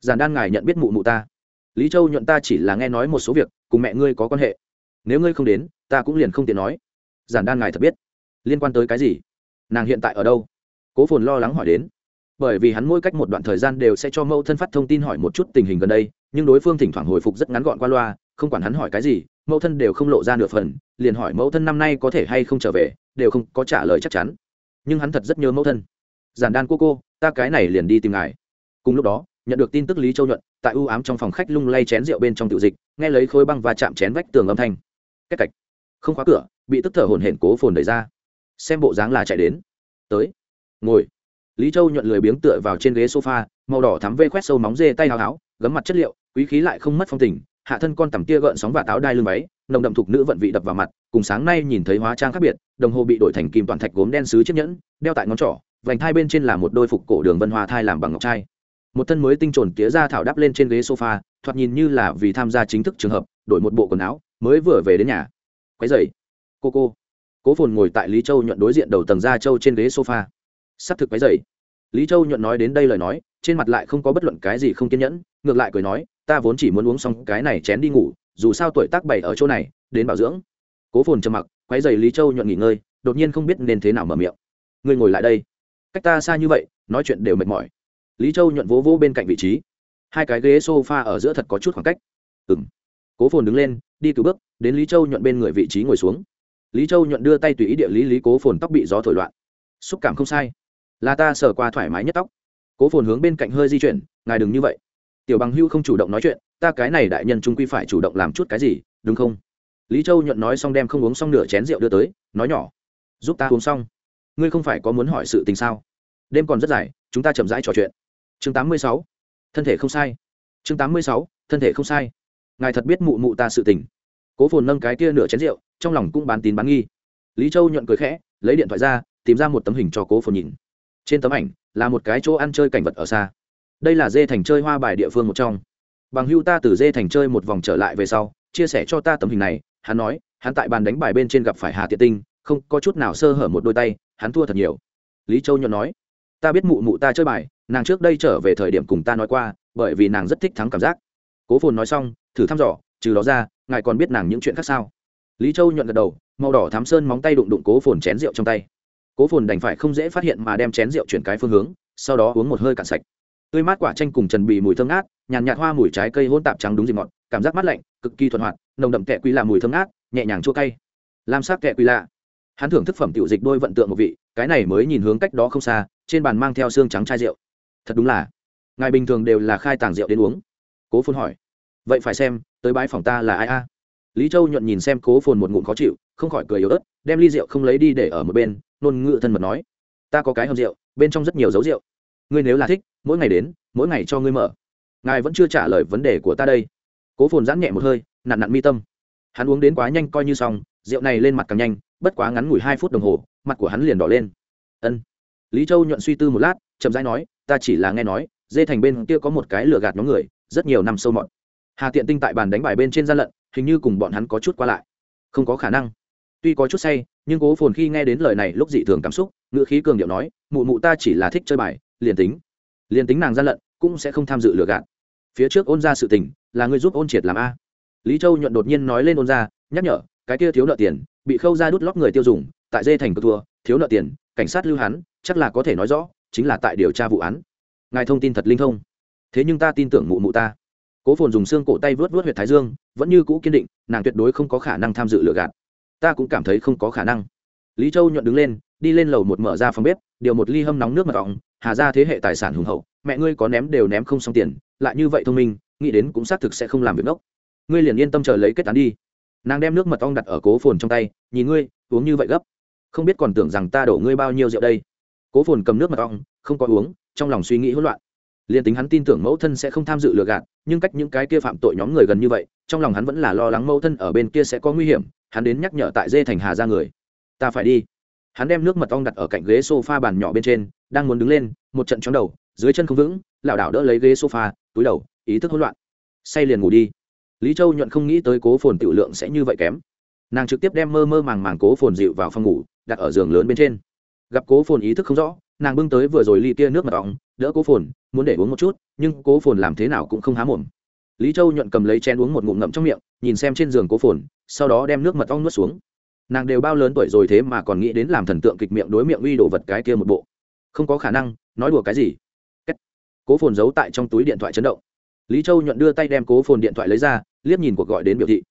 Giản đan ngài nhận biết mụ mụ ta lý châu nhuận ta chỉ là nghe nói một số việc, cùng mẹ ngươi có quan hệ. Nếu ngươi không đến, ta cũng liền không tiện nói. Giản đan ngài thật biết. Liên quan tới cái gì? Nàng hiện tại ở đâu? Cố phồn lo lắng hỏi đến. Bởi vì hắn mỗi cách một đoạn thời gian đều sẽ cho mẫu thân phát thông tin hỏi một chút tình hình gần đây, nhưng đối phương thỉnh thoảng hồi phục rất ngắn gọn qua loa, không quản hắn hỏi cái gì, mẫu thân đều không lộ ra nửa phần, liền hỏi mẫu thân năm nay có thể hay không trở về, đều không có trả lời chắc chắn. Nhưng hắn thật rất nhớ mẫu thân. Giản đan cô cô, ta cái này liền đi tìm ngài. Cùng lúc đó nhận được tin tức lý châu nhuận, tại ưu ám trong phòng khách lung lay chén rượu bên trong tiểu dịch, nghe lấy khối băng và chạm chén vách tường âm thanh. Cách cạch. Không khóa cửa, bị tức thở hổn hển cố phồn đẩy ra. Xem bộ dáng là chạy đến. Tới. Ngồi. Lý châu nhuận lười biếng tựa vào trên ghế sofa, màu đỏ thắm vê khoét sâu móng dê tay hào háo, gấm mặt chất liệu, quý khí lại không mất phong tình, hạ thân con tằm tia gợn sóng và táo đai lưng váy, nồng đậm thục nữ vận vị đập vào mặt, cùng sáng nay nhìn thấy hóa trang khác biệt, đồng hồ bị đổi thành kim toàn thạch gốm đen sứ chiếc nhẫn, đeo tại ngón trỏ, vành thai bên trên là một đôi phục cổ đường vân hoa thai làm bằng ngọc trai một thân mới tinh trồn tía ra thảo đắp lên trên ghế sofa, thoạt nhìn như là vì tham gia chính thức trường hợp, đổi một bộ quần áo, mới vừa về đến nhà. Quái dày cô cô. Cố phồn ngồi tại lý châu nhuận đối diện đầu tầng ra châu trên ghế sofa. S ắ c thực quái dày lý châu nhuận nói đến đây lời nói, trên mặt lại không có bất luận cái gì không kiên nhẫn, ngược lại cười nói, ta vốn chỉ muốn uống xong cái này chén đi ngủ, dù sao tuổi tác bày ở chỗ này, đến bảo dưỡng. Cố phồn trầm mặc quái dày lý châu nhuận nghỉ ngơi, đột nhiên không biết nên thế nào mở miệng. Ngươi ngồi lại đây. Cách ta xa như vậy, nói chuyện đều mệt mỏi lý châu nhuận vỗ vỗ bên cạnh vị trí. Hai cái ghế s o f a ở giữa thật có chút khoảng cách. Ừng cố phồn đứng lên, đi cứu bước, đến lý châu nhuận bên người vị trí ngồi xuống. Lý châu nhuận đưa tay tùy ý địa lý lý cố phồn tóc bị gió thổi loạn. Xúc cảm không sai. Là ta sờ qua thoải mái nhất tóc. Cố phồn hướng bên cạnh hơi di chuyển, ngài đừng như vậy. Tiểu bằng hưu không chủ động nói chuyện, ta cái này đại nhân trung quy phải chủ động làm chút cái gì, đúng không? Lý châu nhuận nói xong đem không uống xong nửa chén rượu đưa tới, nói nhỏ. Giúp ta uống xong. Ngươi không phải có muốn hỏi sự tình sao? Đêm còn rất dài, chúng ta chậm rãi trò chuyện chương tám mươi sáu. Thân thể không sai. Chương tám mươi sáu. Thân thể không sai. Ngài thật biết mụ mụ ta sự tình. Cố phồn nâng cái kia nửa chén rượu, trong lòng cũng bán tín bán nghi. Lý châu nhuận cười khẽ, lấy điện thoại ra, tìm ra một tấm hình cho cố phồn nhìn. Trên tấm ảnh là một cái chỗ ăn chơi cảnh vật ở xa. Đây là dê thành chơi hoa bài địa phương một trong. Bằng hưu ta từ dê thành chơi một vòng trở lại về sau, chia sẻ cho ta tấm hình này, hắn nói, hắn tại bàn đánh bài bên trên gặp phải hà tiện tinh, không có chút nào sơ hở một đôi tay, hắn thua thật nhiều. Lý châu nhuận nói ta biết mụ mụ ta chơi bài, nàng trước đây trở về thời điểm cùng ta nói qua, bởi vì nàng rất thích thắng cảm giác. Cố phồn nói xong, thử thăm dò, trừ đó ra, ngài còn biết nàng những chuyện khác sao? Lý châu nhuận gật đầu, màu đỏ thám sơn móng tay đụng đụng cố phồn chén rượu trong tay. Cố phồn đành phải không dễ phát hiện mà đem chén rượu chuyển cái phương hướng, sau đó uống một hơi cạn sạch. Tươi mát quả chanh cùng trần bị mùi thơm ngát, nhàn nhạt hoa mùi trái cây hôn tạp trắng đúng dịp ngọt, cảm giác mát lạnh, cực kỳ thuận hoạt, nồng đậm kẹ quý là mùi thơm ngát, nhẹ nhàng chua cay. Lam sắc kẹ quý lạ. Hắn thưởng thức phẩm tiểu dịch đôi vận tượng một vị, cái này mới nhìn hướng cách đó không xa trên bàn mang theo xương trắng chai rượu. Thật đúng là, ngài bình thường đều là khai tàng rượu đến uống. Cố phồn hỏi. Vậy phải xem, tới bãi phòng ta là ai a? Lý châu nhuận nhìn xem cố phồn một ngụm khó chịu, không khỏi cười yếu ớt, đem ly rượu không lấy đi để ở một bên, nôn ngự thân mật nói. Ta có cái hầm rượu, bên trong rất nhiều dấu rượu. Ngươi nếu là thích, mỗi ngày đến, mỗi ngày cho ngươi mở. Ngài vẫn chưa trả lời vấn đề của ta đây. Cố phồn giãn nhẹ một hơi, nặn nặn mi tâm. Hắn uống đến quá nhanh coi như xong, rượu này lên mặt càng nhanh, bất quá ngắn ngủi hai phút đồng hồ, mặt của hắn liền đỏ lên. Ân lý châu nhuận suy tư một lát, chậm rãi nói, ta chỉ là nghe nói, dê thành bên kia có một cái lừa gạt nhóm người, rất nhiều năm sâu mọt. Hà tiện tinh tại bàn đánh bài bên trên gian lận, hình như cùng bọn hắn có chút qua lại. Không có khả năng. Tuy có chút say, nhưng cố phồn khi nghe đến lời này lúc dị thường cảm xúc ngựa khí cường điệu nói, mụ mụ ta chỉ là thích chơi bài, liền tính liền tính nàng gian lận, cũng sẽ không tham dự lừa gạt. Phía trước ôn ra sự tình, là người giúp ôn triệt làm a. Lý châu nhuận đột nhiên nói lên ôn ra, nhắc nhở, cái kia thiếu nợ tiền, bị khâu ra đút lót người tiêu dùng, tại dê thành cực thua, thiếu nợ tiền cảnh sát lưu hắn chắc là có thể nói rõ, chính là tại điều tra vụ án. Ngài thông tin thật linh thông. Thế nhưng ta tin tưởng mụ mụ ta. Cố phồn dùng xương cổ tay vớt vớt h u y ệ t thái dương, vẫn như cũ kiên định, nàng tuyệt đối không có khả năng tham dự lựa gạt. Ta cũng cảm thấy không có khả năng. Lý châu nhuận đứng lên, đi lên lầu một mở ra phòng bếp, điều một ly hâm nóng nước mật ong hà ra thế hệ tài sản hùng hậu, mẹ ngươi có ném đều ném không xong tiền, lại như vậy thông minh, nghĩ đến cũng xác thực sẽ không làm việc ngốc ngươi liền yên tâm chờ lấy kết án đi. Nàng đem nước mật ong đặt ở cố phồn trong tay, nhìn ngươi, uống như vậy gấp không biết còn tưởng rằng ta đổ ngươi bao nhiêu rượu đây. Cố phồn cầm nước mật ong, không có uống, trong lòng suy nghĩ hỗn loạn. Liền tính hắn tin tưởng mẫu thân sẽ không tham dự lừa gạt, nhưng cách những cái kia phạm tội nhóm người gần như vậy, trong lòng hắn vẫn là lo lắng mẫu thân ở bên kia sẽ có nguy hiểm, hắn đến nhắc nhở tại dê thành hà ra người. Ta phải đi. Hắn đem nước mật ong đặt ở cạnh ghế s o f a bàn nhỏ bên trên, đang muốn đứng lên, một trận chóng đầu, dưới chân không vững, lảo đảo đỡ lấy ghế s o f a túi đầu, ý thức hỗn loạn. Say liền ngủ đi. Lý châu nhuận không nghĩ tới cố phồn tiểu lượng sẽ như vậy kém. Nàng trực tiếp đem mơ mơ màng màng cố phồn dịu vào phòng ngủ đặt ở giường lớn bên trên. Gặp cố phồn ý thức không rõ, nàng bưng tới vừa rồi ly Tia nước mật ong đỡ cố phồn, muốn để uống một chút, nhưng cố phồn làm thế nào cũng không há mồm. Lý châu nhuận cầm lấy chén uống một ngụm ngậm trong miệng, nhìn xem trên giường cố phồn, sau đó đem nước mật ong nuốt xuống. Nàng đều bao lớn tuổi rồi thế mà còn nghĩ đến làm thần tượng kịch miệng đối miệng uy đồ vật cái kia một bộ. Không có khả năng, nói đùa cái gì? Cố phồn giấu tại trong túi điện thoại chấn động. Lý châu nhuận đưa tay đem cố phồn điện thoại lấy ra, liếc nhìn cuộc gọi đến biểu thị.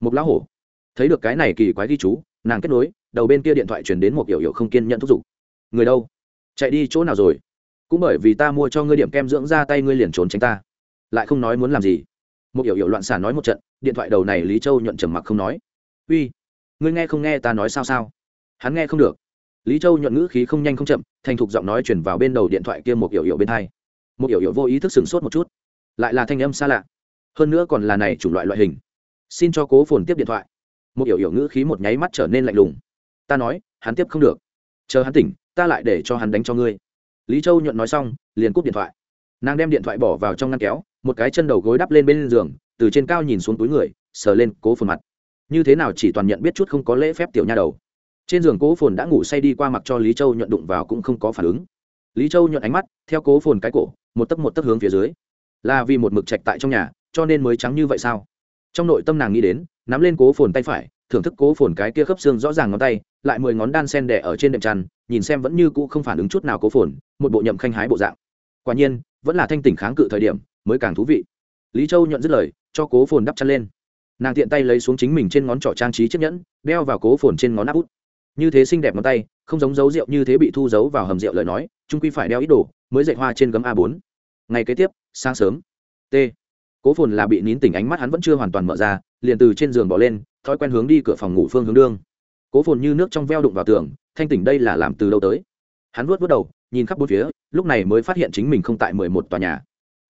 Một lão hổ. Thấy được cái này kỳ quái ghi chú nàng kết nối, đầu bên kia điện thoại chuyển đến một yểu yểu không kiên nhận thúc giục. Người đâu? Chạy đi chỗ nào rồi? Cũng bởi vì ta mua cho ngươi điểm kem dưỡng ra tay ngươi liền trốn tránh ta. Lại không nói muốn làm gì. Một yểu yểu loạn xả nói một trận, điện thoại đầu này lý châu nhuận trầm mặc không nói. Uy, ngươi nghe không nghe ta nói sao sao? Hắn nghe không được. Lý châu nhuận ngữ khí không nhanh không chậm, thành thục giọng nói chuyển vào bên đầu điện thoại kia một yểu yểu bên hai. Một yểu yểu vô ý thức sửng sốt một chút. Lại là thanh âm xa lạ. Hơn nữa còn là này chủng loại loại hình. Xin cho cố phồn tiếp điện thoại một yểu yểu ngữ khí một nháy mắt trở nên lạnh lùng. Ta nói, hắn tiếp không được. Chờ hắn tỉnh, ta lại để cho hắn đánh cho ngươi. Lý châu nhuận nói xong, liền cúp điện thoại. Nàng đem điện thoại bỏ vào trong ngăn kéo, một cái chân đầu gối đắp lên bên giường, từ trên cao nhìn xuống túi người, sờ lên cố phồn mặt. Như thế nào chỉ toàn nhận biết chút không có lễ phép tiểu nha đầu. Trên giường cố phồn đã ngủ say đi qua mặc cho lý châu nhuận đụng vào cũng không có phản ứng. Lý châu nhuận ánh mắt, theo cố phồn cái cổ, một tấc một tấc hướng phía dưới. Là vì một mực trạch tại trong nhà, cho nên mới trắng như vậy sao? Trong nội tâm nàng nghĩ đến, nắm lên cố phồn tay phải, thưởng thức cố phồn cái kia khớp xương rõ ràng ngón tay, lại mười ngón đan sen đẻ ở trên đệm tràn nhìn xem vẫn như cũ không phản ứng chút nào cố phồn, một bộ nhậm khanh hái bộ dạng. Quả nhiên, vẫn là thanh tỉnh kháng cự thời điểm, mới càng thú vị. Lý châu nhận dứt lời, cho cố phồn đắp chăn lên. Nàng tiện tay lấy xuống chính mình trên ngón trỏ trang trí chiếc nhẫn, đeo vào cố phồn trên ngón áp út. Như thế xinh đẹp ngón tay, không giống dấu rượu như thế bị thu giấu vào hầm rượu lời nói trung quy phải đeo ít đồ, mới dạy hoa trên gấm a bốn. Ngày kế tiếp, sáng sớm. T cố phồn là bị nín tỉnh ánh mắt hắn vẫn chưa hoàn toàn mở ra, liền từ trên giường bỏ lên, thói quen hướng đi cửa phòng ngủ phương hướng đương. Cố phồn như nước trong veo đụng vào tường, thanh tỉnh đây là làm từ đâu tới. Hắn vuốt vớt đầu, nhìn khắp bốn phía, lúc này mới phát hiện chính mình không tại mười một tòa nhà.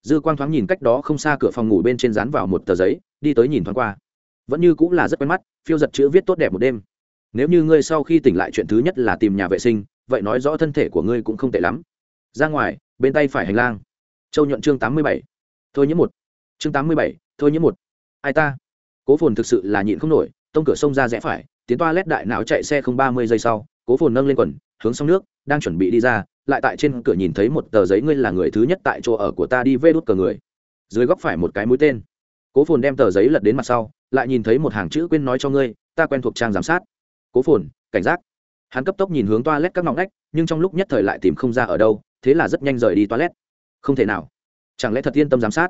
Dư quang thoáng nhìn cách đó không xa cửa phòng ngủ bên trên dán vào một tờ giấy, đi tới nhìn thoáng qua. Vẫn như cũng là rất quen mắt, phiêu giật chữ viết tốt đẹp một đêm. Nếu như ngươi sau khi tỉnh lại chuyện thứ nhất là tìm nhà vệ sinh, vậy nói rõ thân thể của ngươi cũng không tệ lắm. Ra ngoài, bên tay phải hành lang. Châu nhuận chương tám mươi bảy. Thôi nhiễm một chương tám mươi bảy, thôi nhiễm một. Ai ta? Cố phồn thực sự là nhịn không nổi, tông cửa sông ra rẽ phải, tiến toa lét đại não chạy xe không ba mươi giây sau, cố phồn nâng lên quần, hướng sông nước, đang chuẩn bị đi ra, lại tại trên cửa nhìn thấy một tờ giấy ngươi là người thứ nhất tại chỗ ở của ta đi vê đốt cờ người. Dưới góc phải một cái mũi tên. Cố phồn đem tờ giấy lật đến mặt sau, lại nhìn thấy một hàng chữ quên nói cho ngươi, ta quen thuộc trang giám sát. Cố phồn, cảnh giác. Hắn cấp tốc nhìn hướng toa lét các ngõ ngách, nhưng trong lúc nhất thời lại tìm không ra ở đâu, thế là rất nhanh rời đi toa lét. Không thể nào. Chẳng lẽ thật yên tâm giám sát?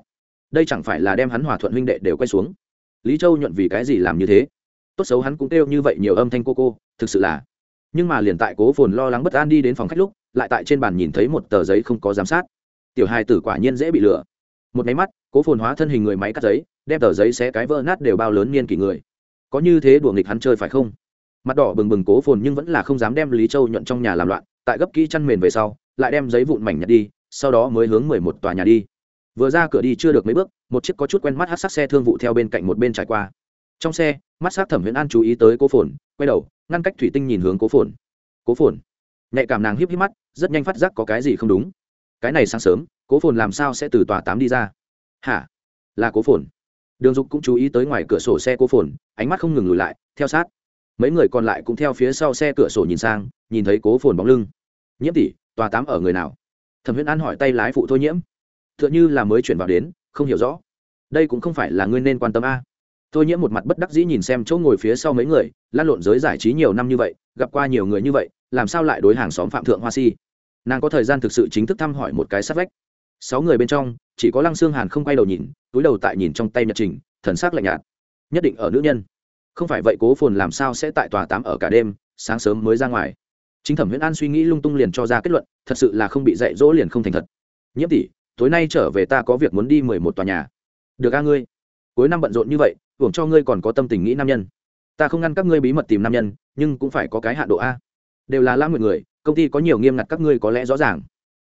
Đây chẳng phải là đem hắn hòa thuận huynh đệ đều quay xuống. Lý châu nhuận vì cái gì làm như thế? Tốt xấu hắn cũng kêu như vậy nhiều âm thanh cô cô, thực sự là. Nhưng mà liền tại cố phồn lo lắng bất an đi đến phòng khách lúc, lại tại trên bàn nhìn thấy một tờ giấy không có giám sát. Tiểu hai tử quả nhiên dễ bị lừa. Một máy mắt, cố phồn hóa thân hình người máy cắt giấy, đem tờ giấy xé cái vỡ nát đều bao lớn niên kỷ người. Có như thế đùa nghịch hắn chơi phải không? Mặt đỏ bừng bừng cố phồn nhưng vẫn là không dám đem lý châu nhuận trong nhà làm loạn, tại gấp kỹ chăn mền về sau, lại đem giấy vụn mảnh nhặt đi, sau đó mới hướng mười một tòa nhà đi vừa ra cửa đi chưa được mấy bước, một chiếc có chút quen mắt hát sắc xe thương vụ theo bên cạnh một bên trải qua. Trong xe, mắt s á c thẩm viễn an chú ý tới cố phồn, quay đầu, ngăn cách thủy tinh nhìn hướng cố phồn. Cố phồn. Nhạy cảm nàng híp híp mắt, rất nhanh phát giác có cái gì không đúng. Cái này sáng sớm, cố phồn làm sao sẽ từ tòa tám đi ra? Hả? Là cố phồn. Đường dục cũng chú ý tới ngoài cửa sổ xe cố phồn, ánh mắt không ngừng lùi lại, theo sát. Mấy người còn lại cũng theo phía sau xe cửa sổ nhìn sang, nhìn thấy cố phồn bóng lưng. Nhiễm tỷ, tòa tám ở người nào? Thẩm viễn an hỏi tay lái phụ thôi nhiễm tựa như là mới chuyển vào đến, không hiểu rõ. Đây cũng không phải là ngươi nên quan tâm a. Tôi nhiễm một mặt bất đắc dĩ nhìn xem chỗ ngồi phía sau mấy người, lan lộn giới giải trí nhiều năm như vậy, gặp qua nhiều người như vậy, làm sao lại đối hàng xóm phạm thượng hoa si? Nàng có thời gian thực sự chính thức thăm hỏi một cái sát vách. Sáu người bên trong, chỉ có lăng xương hàn không quay đầu nhìn, túi đầu tại nhìn trong tay nhật trình, thần sắc lạnh nhạt. Nhất định ở nữ nhân. Không phải vậy cố phồn làm sao sẽ tại tòa tám ở cả đêm, sáng sớm mới ra ngoài. Chính thẩm huyễn an suy nghĩ lung tung liền cho ra kết luận, thật sự là không bị dạy dỗ liền không thành thật. Nhiễm tỷ tối nay trở về ta có việc muốn đi mười một tòa nhà. Được a ngươi? Cuối năm bận rộn như vậy, hưởng cho ngươi còn có tâm tình nghĩ nam nhân. Ta không ngăn các ngươi bí mật tìm nam nhân, nhưng cũng phải có cái hạ độ a. Đều là lãng nguyện người, công ty có nhiều nghiêm ngặt các ngươi có lẽ rõ ràng.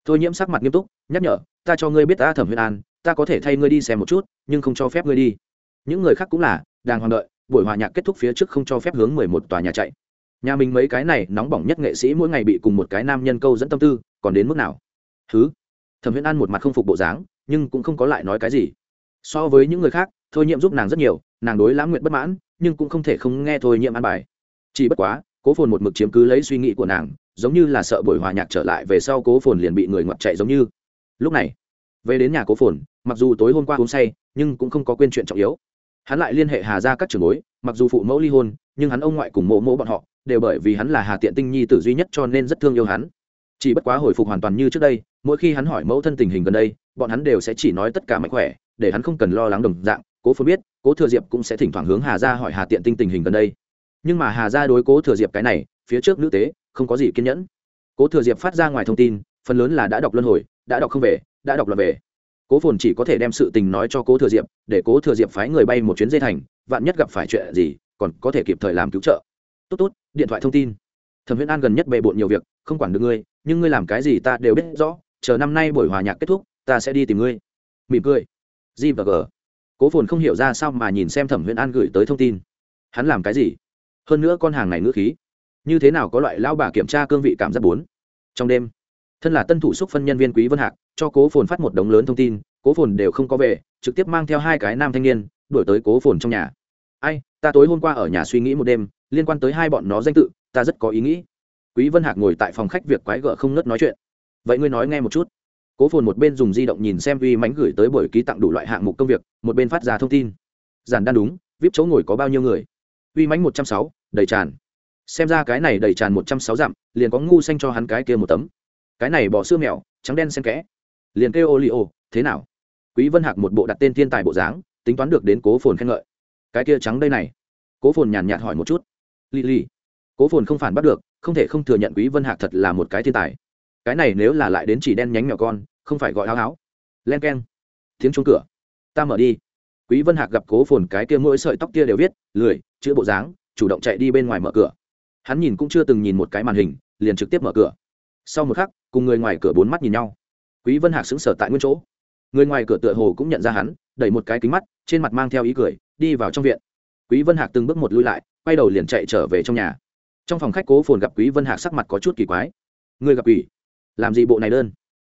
Thôi nhiễm sắc mặt nghiêm túc, nhắc nhở, ta cho ngươi biết ta thẩm huyền an, ta có thể thay ngươi đi xem một chút, nhưng không cho phép ngươi đi. Những người khác cũng là, đang hoàng đợi, buổi hòa nhạc kết thúc phía trước không cho phép hướng mười một tòa nhà chạy. Nhà mình mấy cái này nóng bỏng nhất nghệ sĩ mỗi ngày bị cùng một cái nam nhân câu dẫn tâm tư, còn đến mức nào? Thứ thẩm huyễn an một mặt không phục bộ dáng, nhưng cũng không có lại nói cái gì. So với những người khác, thôi nhiệm giúp nàng rất nhiều, nàng đối lãng nguyện bất mãn, nhưng cũng không thể không nghe thôi nhiệm an bài. Chỉ bất quá, cố phồn một mực chiếm cứ lấy suy nghĩ của nàng, giống như là sợ buổi hòa nhạc trở lại về sau cố phồn liền bị người ngoặt chạy giống như. Lúc này, về đến nhà cố phồn, mặc dù tối hôm qua uống say, nhưng cũng không có quên chuyện trọng yếu. Hắn lại liên hệ hà ra các trường bối, mặc dù phụ mẫu ly hôn, nhưng hắn ông ngoại cùng mộ mộ bọn họ, đều bởi vì hắn là hà tiện tinh nhi tử duy nhất cho nên rất thương yêu hắn chỉ bất quá hồi phục hoàn toàn như trước đây, mỗi khi hắn hỏi mẫu thân tình hình gần đây, bọn hắn đều sẽ chỉ nói tất cả mạnh khỏe, để hắn không cần lo lắng đồng dạng, cố phồn biết, cố thừa diệp cũng sẽ thỉnh thoảng hướng hà ra hỏi hà tiện tinh tình hình gần đây. Nhưng mà hà ra đối cố thừa diệp cái này, phía trước nữ tế, không có gì kiên nhẫn. Cố thừa diệp phát ra ngoài thông tin, phần lớn là đã đọc luân hồi, đã đọc không về, đã đọc là về. Cố phồn chỉ có thể đem sự tình nói cho cố thừa diệp, để cố thừa diệp phái người bay một chuyến dây thành, vạn nhất gặp phải chuyện gì, còn có thể kịp thời làm cứu trợ. Tốt tốt, điện thoại thông tin. Thẩm huyễn an gần nhất bề bộn nhiều việc, không quản được ngươi nhưng ngươi làm cái gì ta đều biết rõ, chờ năm nay buổi hòa nhạc kết thúc, ta sẽ đi tìm ngươi. Mỉm cười. G và g. Cố phồn không hiểu ra sao mà nhìn xem thẩm viễn an gửi tới thông tin. Hắn làm cái gì? Hơn nữa con hàng này ngữ khí, như thế nào có loại lao bà kiểm tra cương vị cảm giác bốn? Trong đêm, thân là tân thủ xúc phân nhân viên quý vân hạc, cho cố phồn phát một đống lớn thông tin, cố phồn đều không có về, trực tiếp mang theo hai cái nam thanh niên, đuổi tới cố phồn trong nhà. Ai, ta tối hôm qua ở nhà suy nghĩ một đêm, liên quan tới hai bọn nó danh tự, ta rất có ý nghĩ quý vân hạc ngồi tại phòng khách việc quái gở không nớt nói chuyện. Vậy ngươi nói nghe một chút. Cố phồn một bên dùng di động nhìn xem uy mánh gửi tới buổi ký tặng đủ loại hạng mục công việc, một bên phát ra thông tin. Giản đan đúng, vip chỗ ngồi có bao nhiêu người? Uy mánh một trăm sáu, đầy tràn. Xem ra cái này đầy tràn một trăm sáu dặm, liền có ngu xanh cho hắn cái kia một tấm. Cái này bỏ xưa mèo, trắng đen xen kẽ. Liền kêu ô li ô, thế nào? Quý vân hạc một bộ đặt tên thiên tài bộ dáng, tính toán được đến cố phồn khen ngợi. Cái kia trắng đây này. Cố phồn nhàn nhạt hỏi một chút. Li li cố phồn không phản bắt được, không thể không thừa nhận quý vân hạc thật là một cái thiên tài. Cái này nếu là lại đến chỉ đen nhánh mèo con, không phải gọi áo áo len keng. Tiếng chuông cửa. Ta mở đi. Quý vân hạc gặp cố phồn cái kia mỗi sợi tóc kia đều viết, lười, chữ bộ dáng, chủ động chạy đi bên ngoài mở cửa. Hắn nhìn cũng chưa từng nhìn một cái màn hình, liền trực tiếp mở cửa. Sau một khắc, cùng người ngoài cửa bốn mắt nhìn nhau. Quý vân hạc sững sờ tại nguyên chỗ. Người ngoài cửa tựa hồ cũng nhận ra hắn, đẩy một cái kính mắt, trên mặt mang theo ý cười, đi vào trong viện. Quý vân hạc từng bước một lui lại, quay đầu liền chạy trở về trong nhà trong phòng khách cố phồn gặp quý vân hạc sắc mặt có chút kỳ quái. Người gặp quỷ? Làm gì bộ này đơn?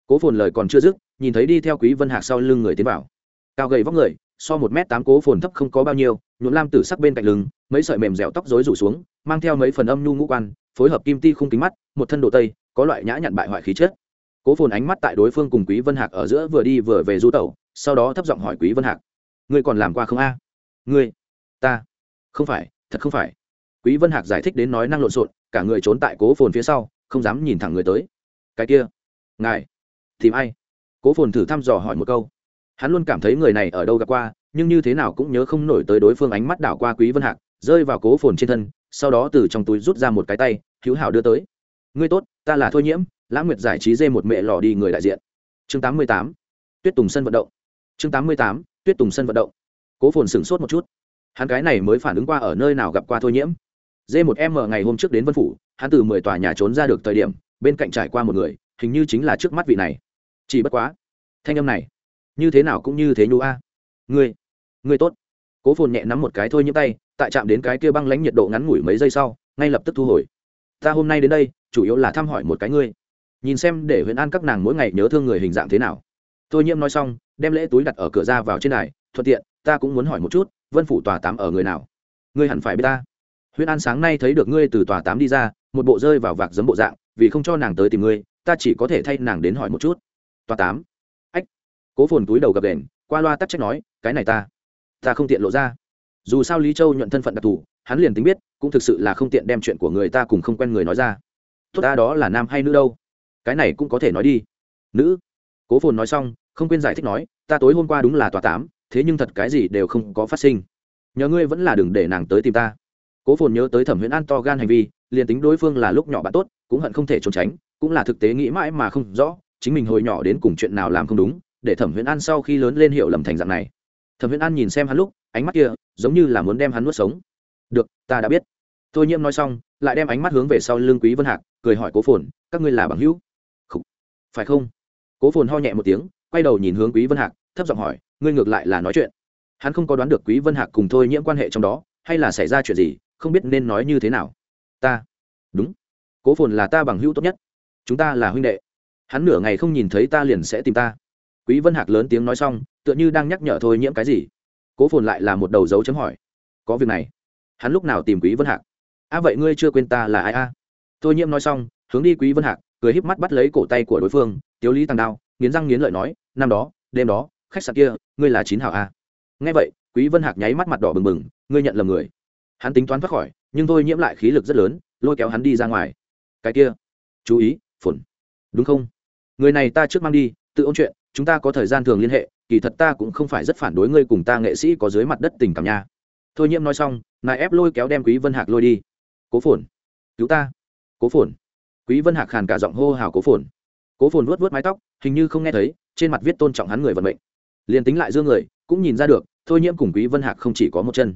Cố phồn lời còn chưa dứt, nhìn thấy đi theo quý vân hạc sau lưng người tiến vào. Cao gầy vóc người, so một m tám cố phồn thấp không có bao nhiêu, nhuộm lam tử sắc bên cạnh lưng, mấy sợi mềm dẻo tóc rối rủ xuống, mang theo mấy phần âm nhu ngũ quan, phối hợp kim ti khung kính mắt, một thân đồ tây, có loại nhã nhặn bại hoại khí chất. Cố phồn ánh mắt tại đối phương cùng quý vân hạc ở giữa vừa đi vừa về du tẩu, sau đó thấp giọng hỏi quý vân hạc, ngươi còn làm qua không a? Ngươi? Ta? Không phải, thật không phải quý vân hạc giải thích đến nói năng lộn xộn, cả người trốn tại cố phồn phía sau, không dám nhìn thẳng người tới. Cái kia, ngài, tìm ai? Cố phồn thử thăm dò hỏi một câu. Hắn luôn cảm thấy người này ở đâu gặp qua, nhưng như thế nào cũng nhớ không nổi tới đối phương ánh mắt đảo qua quý vân hạc, rơi vào cố phồn trên thân, sau đó từ trong túi rút ra một cái tay, hữu hảo đưa tới. Ngươi tốt, ta là thôi nhiễm, lãng nguyệt giải trí dê một mẹ lò đi người đại diện. Chương 88. tuyết tùng sân vận động. Chương 88. tuyết tùng sân vận động. Cố phồn sửng sốt một chút. Hắn cái này mới phản ứng qua ở nơi nào gặp qua thôi nhiễm? Dê một em ngày hôm trước đến vân phủ, hắn từ mười tòa nhà trốn ra được thời điểm, bên cạnh trải qua một người, hình như chính là trước mắt vị này. Chỉ bất quá, thanh âm này, như thế nào cũng như thế nhu a. Ngươi ngươi tốt. Cố phồn nhẹ nắm một cái thôi những tay, tại chạm đến cái kia băng lãnh nhiệt độ ngắn ngủi mấy giây sau, ngay lập tức thu hồi. Ta hôm nay đến đây, chủ yếu là thăm hỏi một cái ngươi. Nhìn xem để huyện an các nàng mỗi ngày nhớ thương người hình dạng thế nào. Thôi nhiễm nói xong, đem lễ túi đặt ở cửa ra vào trên này thuận tiện, ta cũng muốn hỏi một chút, vân phủ tòa tám ở người nào? Ngươi hẳn phải biết ta huyện an sáng nay thấy được ngươi từ tòa tám đi ra, một bộ rơi vào vạc giấm bộ dạng, vì không cho nàng tới tìm ngươi, ta chỉ có thể thay nàng đến hỏi một chút. Tòa tám. Ách. Cố phồn túi đầu gập đèn qua loa tắc trách nói, cái này ta ta không tiện lộ ra. Dù sao lý châu nhận thân phận đặc thù, hắn liền tính biết, cũng thực sự là không tiện đem chuyện của người ta cùng không quen người nói ra. Tốt ta đó là nam hay nữ đâu? Cái này cũng có thể nói đi. Nữ. Cố phồn nói xong, không quên giải thích nói, ta tối hôm qua đúng là tòa tám, thế nhưng thật cái gì đều không có phát sinh. Nhờ ngươi vẫn là đừng để nàng tới tìm ta cố phồn nhớ tới thẩm huyễn an to gan hành vi, liền tính đối phương là lúc nhỏ bạn tốt, cũng hận không thể trốn tránh, cũng là thực tế nghĩ mãi mà không rõ, chính mình hồi nhỏ đến cùng chuyện nào làm không đúng, để thẩm huyễn an sau khi lớn lên hiểu lầm thành dạng này. Thẩm huyễn an nhìn xem hắn lúc, ánh mắt kia, giống như là muốn đem hắn nuốt sống. Được, ta đã biết. Thôi nhiễm nói xong, lại đem ánh mắt hướng về sau lưng quý vân hạc, cười hỏi cố phồn, các ngươi là bằng hữu? Khủ. phải không? Cố phồn ho nhẹ một tiếng, quay đầu nhìn hướng quý vân hạc, thấp giọng hỏi, ngươi ngược lại là nói chuyện? Hắn không có đoán được quý vân hạc cùng thôi nhiễm quan hệ trong đó, hay là xảy ra chuyện gì không biết nên nói như thế nào. Ta. Đúng. Cố phồn là ta bằng hữu tốt nhất. Chúng ta là huynh đệ. Hắn nửa ngày không nhìn thấy ta liền sẽ tìm ta. Quý vân hạc lớn tiếng nói xong, tựa như đang nhắc nhở thôi nhiễm cái gì. Cố phồn lại là một đầu dấu chấm hỏi. Có việc này. Hắn lúc nào tìm quý vân hạc? A vậy ngươi chưa quên ta là ai a thôi nhiễm nói xong, hướng đi quý vân hạc, cười híp mắt bắt lấy cổ tay của đối phương tiếu lý tăng đao, nghiến răng nghiến lợi nói, năm đó, đêm đó, khách sạn kia, ngươi là chín hảo a nghe vậy, quý vân hạc nháy mắt mặt đỏ bừng bừng, ngươi nhận lầm người hắn tính toán thoát khỏi, nhưng thôi nhiễm lại khí lực rất lớn, lôi kéo hắn đi ra ngoài. Cái kia, chú ý, phồn. Đúng không? Người này ta trước mang đi, tự ôn chuyện, chúng ta có thời gian thường liên hệ, kỳ thật ta cũng không phải rất phản đối ngươi cùng ta nghệ sĩ có dưới mặt đất tình cảm nha. Thôi nhiễm nói xong, nài ép lôi kéo đem quý vân hạc lôi đi. Cố phồn. Cứu ta. Cố phồn. Quý vân hạc khàn cả giọng hô hào cố phồn. Cố phồn vuốt vuốt mái tóc, hình như không nghe thấy, trên mặt viết tôn trọng hắn người vận mệnh. Liền tính lại dương người, cũng nhìn ra được, thôi nhiễm cùng quý vân hạc không chỉ có một chân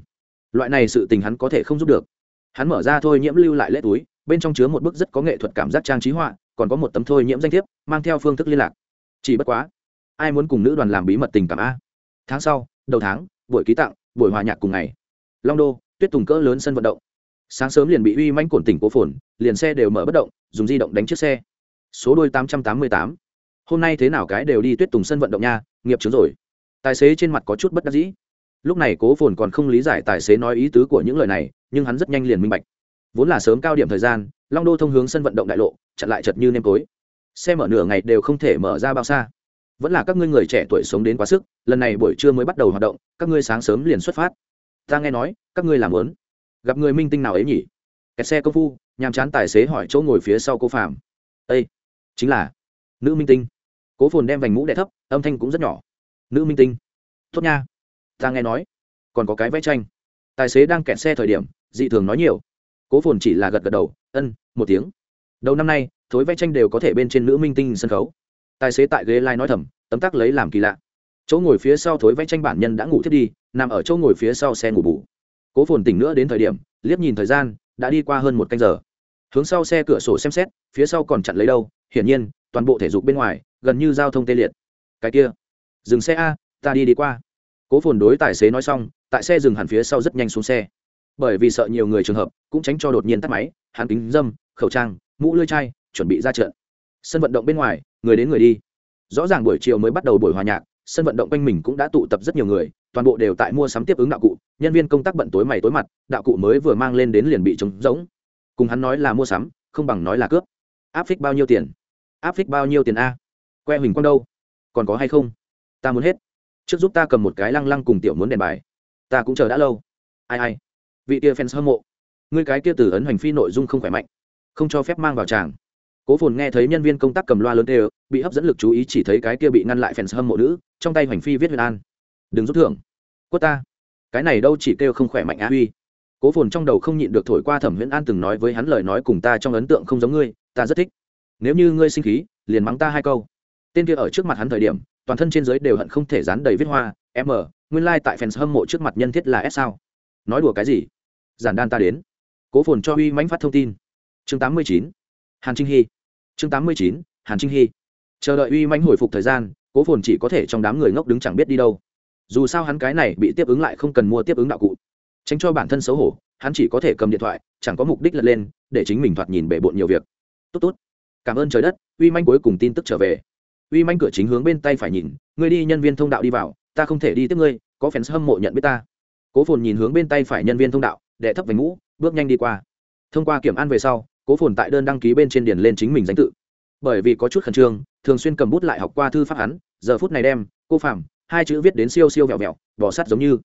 loại này sự tình hắn có thể không giúp được. Hắn mở ra thôi nhiễm lưu lại lễ túi, bên trong chứa một bức rất có nghệ thuật cảm giác trang trí họa, còn có một tấm thôi nhiễm danh thiếp, mang theo phương thức liên lạc. Chỉ bất quá, ai muốn cùng nữ đoàn làm bí mật tình cảm a? Tháng sau, đầu tháng, buổi ký tặng, buổi hòa nhạc cùng ngày. Long đô, tuyết tùng cỡ lớn sân vận động. Sáng sớm liền bị uy manh cổn tỉnh cố phồn, liền xe đều mở bất động, dùng di động đánh chiếc xe. Số đôi tám trăm tám mươi tám. Hôm nay thế nào cái đều đi tuyết tùng sân vận động nha, nghiệp chứng rồi. Tài xế trên mặt có chút bất đắc dĩ lúc này cố phồn còn không lý giải tài xế nói ý tứ của những lời này, nhưng hắn rất nhanh liền minh bạch. Vốn là sớm cao điểm thời gian, long đô thông hướng sân vận động đại lộ, chặn lại chật như nêm tối. Xe mở nửa ngày đều không thể mở ra bao xa. Vẫn là các ngươi người trẻ tuổi sống đến quá sức, lần này buổi trưa mới bắt đầu hoạt động, các ngươi sáng sớm liền xuất phát. Ta nghe nói, các ngươi làm lớn gặp người minh tinh nào ấy nhỉ? Kẹt xe công phu, nhàm chán tài xế hỏi chỗ ngồi phía sau cô phạm. Ây chính là nữ minh tinh. Cố phồn đem vành mũ đẻ thấp, âm thanh cũng rất nhỏ. Nữ minh tinh. Tốt nha ta nghe nói, còn có cái vẽ tranh. Tài xế đang kẹt xe thời điểm, dị thường nói nhiều. Cố phồn chỉ là gật gật đầu, ân, một tiếng. Đầu năm nay, thối vẽ tranh đều có thể bên trên nữ minh tinh sân khấu. Tài xế tại ghế lai nói thầm, tấm tắc lấy làm kỳ lạ. Chỗ ngồi phía sau thối vẽ tranh bản nhân đã ngủ thiết đi, nằm ở chỗ ngồi phía sau xe ngủ bù. Cố phồn tỉnh nữa đến thời điểm, liếc nhìn thời gian, đã đi qua hơn một canh giờ. Hướng sau xe cửa sổ xem xét, phía sau còn chặn lấy đâu, hiển nhiên, toàn bộ thể dục bên ngoài, gần như giao thông tê liệt. Cái kia, dừng xe a, ta đi đi qua cố phồn đối tài xế nói xong, tại xe dừng hẳn phía sau rất nhanh xuống xe. Bởi vì sợ nhiều người trường hợp, cũng tránh cho đột nhiên tắt máy, hắn kính dâm, khẩu trang, mũ lưỡi chai, chuẩn bị ra trận. Sân vận động bên ngoài, người đến người đi. Rõ ràng buổi chiều mới bắt đầu buổi hòa nhạc, sân vận động quanh mình cũng đã tụ tập rất nhiều người, toàn bộ đều tại mua sắm tiếp ứng đạo cụ, nhân viên công tác bận tối mày tối mặt, đạo cụ mới vừa mang lên đến liền bị trống rỗng. Cùng hắn nói là mua sắm, không bằng nói là cướp. Áp phích bao nhiêu tiền? Áp phích bao nhiêu tiền a? Que huỳnh quang đâu? Còn có hay không? Ta muốn hết trước giúp ta cầm một cái lăng lăng cùng tiểu muốn đèn bài. Ta cũng chờ đã lâu. Ai ai. Vị kia fans hâm mộ. Ngươi cái kia từ ấn hành phi nội dung không khỏe mạnh. Không cho phép mang vào tràng. Cố phồn nghe thấy nhân viên công tác cầm loa lớn đều, bị hấp dẫn lực chú ý chỉ thấy cái kia bị ngăn lại fans hâm mộ nữ, trong tay hoành phi viết huyền an. Đừng rút thưởng. Quất ta. Cái này đâu chỉ kêu không khỏe mạnh á huy. Cố phồn trong đầu không nhịn được thổi qua thẩm huyễn an từng nói với hắn lời nói cùng ta trong ấn tượng không giống ngươi, ta rất thích. Nếu như ngươi sinh khí, liền mắng ta hai câu. Tên kia ở trước mặt hắn thời điểm toàn thân trên giới đều hận không thể dán đầy viết hoa, m, nguyên lai、like、tại fans hâm mộ trước mặt nhân thiết là s sao? Nói đùa cái gì? Giản đan ta đến. Cố phồn cho uy mãnh phát thông tin. Chương tám mươi chín, hàn trinh hy. Chương tám mươi chín, hàn trinh hy. Chờ đợi uy mãnh hồi phục thời gian, cố phồn chỉ có thể trong đám người ngốc đứng chẳng biết đi đâu. Dù sao hắn cái này bị tiếp ứng lại không cần mua tiếp ứng đạo cụ. Tránh cho bản thân xấu hổ, hắn chỉ có thể cầm điện thoại, chẳng có mục đích lật lên, để chính mình thoạt nhìn bể bộn nhiều việc. Tốt tốt. Cảm ơn trời đất, uy manh cuối cùng tin tức trở về uy manh cửa chính hướng bên tay phải nhìn, ngươi đi nhân viên thông đạo đi vào, ta không thể đi tiếp ngươi, có fans hâm mộ nhận biết ta. Cố phồn nhìn hướng bên tay phải nhân viên thông đạo, đệ thấp vành ngũ bước nhanh đi qua. Thông qua kiểm an về sau, cố phồn tại đơn đăng ký bên trên điền lên chính mình danh tự. Bởi vì có chút khẩn trương, thường xuyên cầm bút lại học qua thư pháp hắn, giờ phút này đem, cô phạm, hai chữ viết đến siêu siêu vẹo vẹo, bỏ sắt giống như.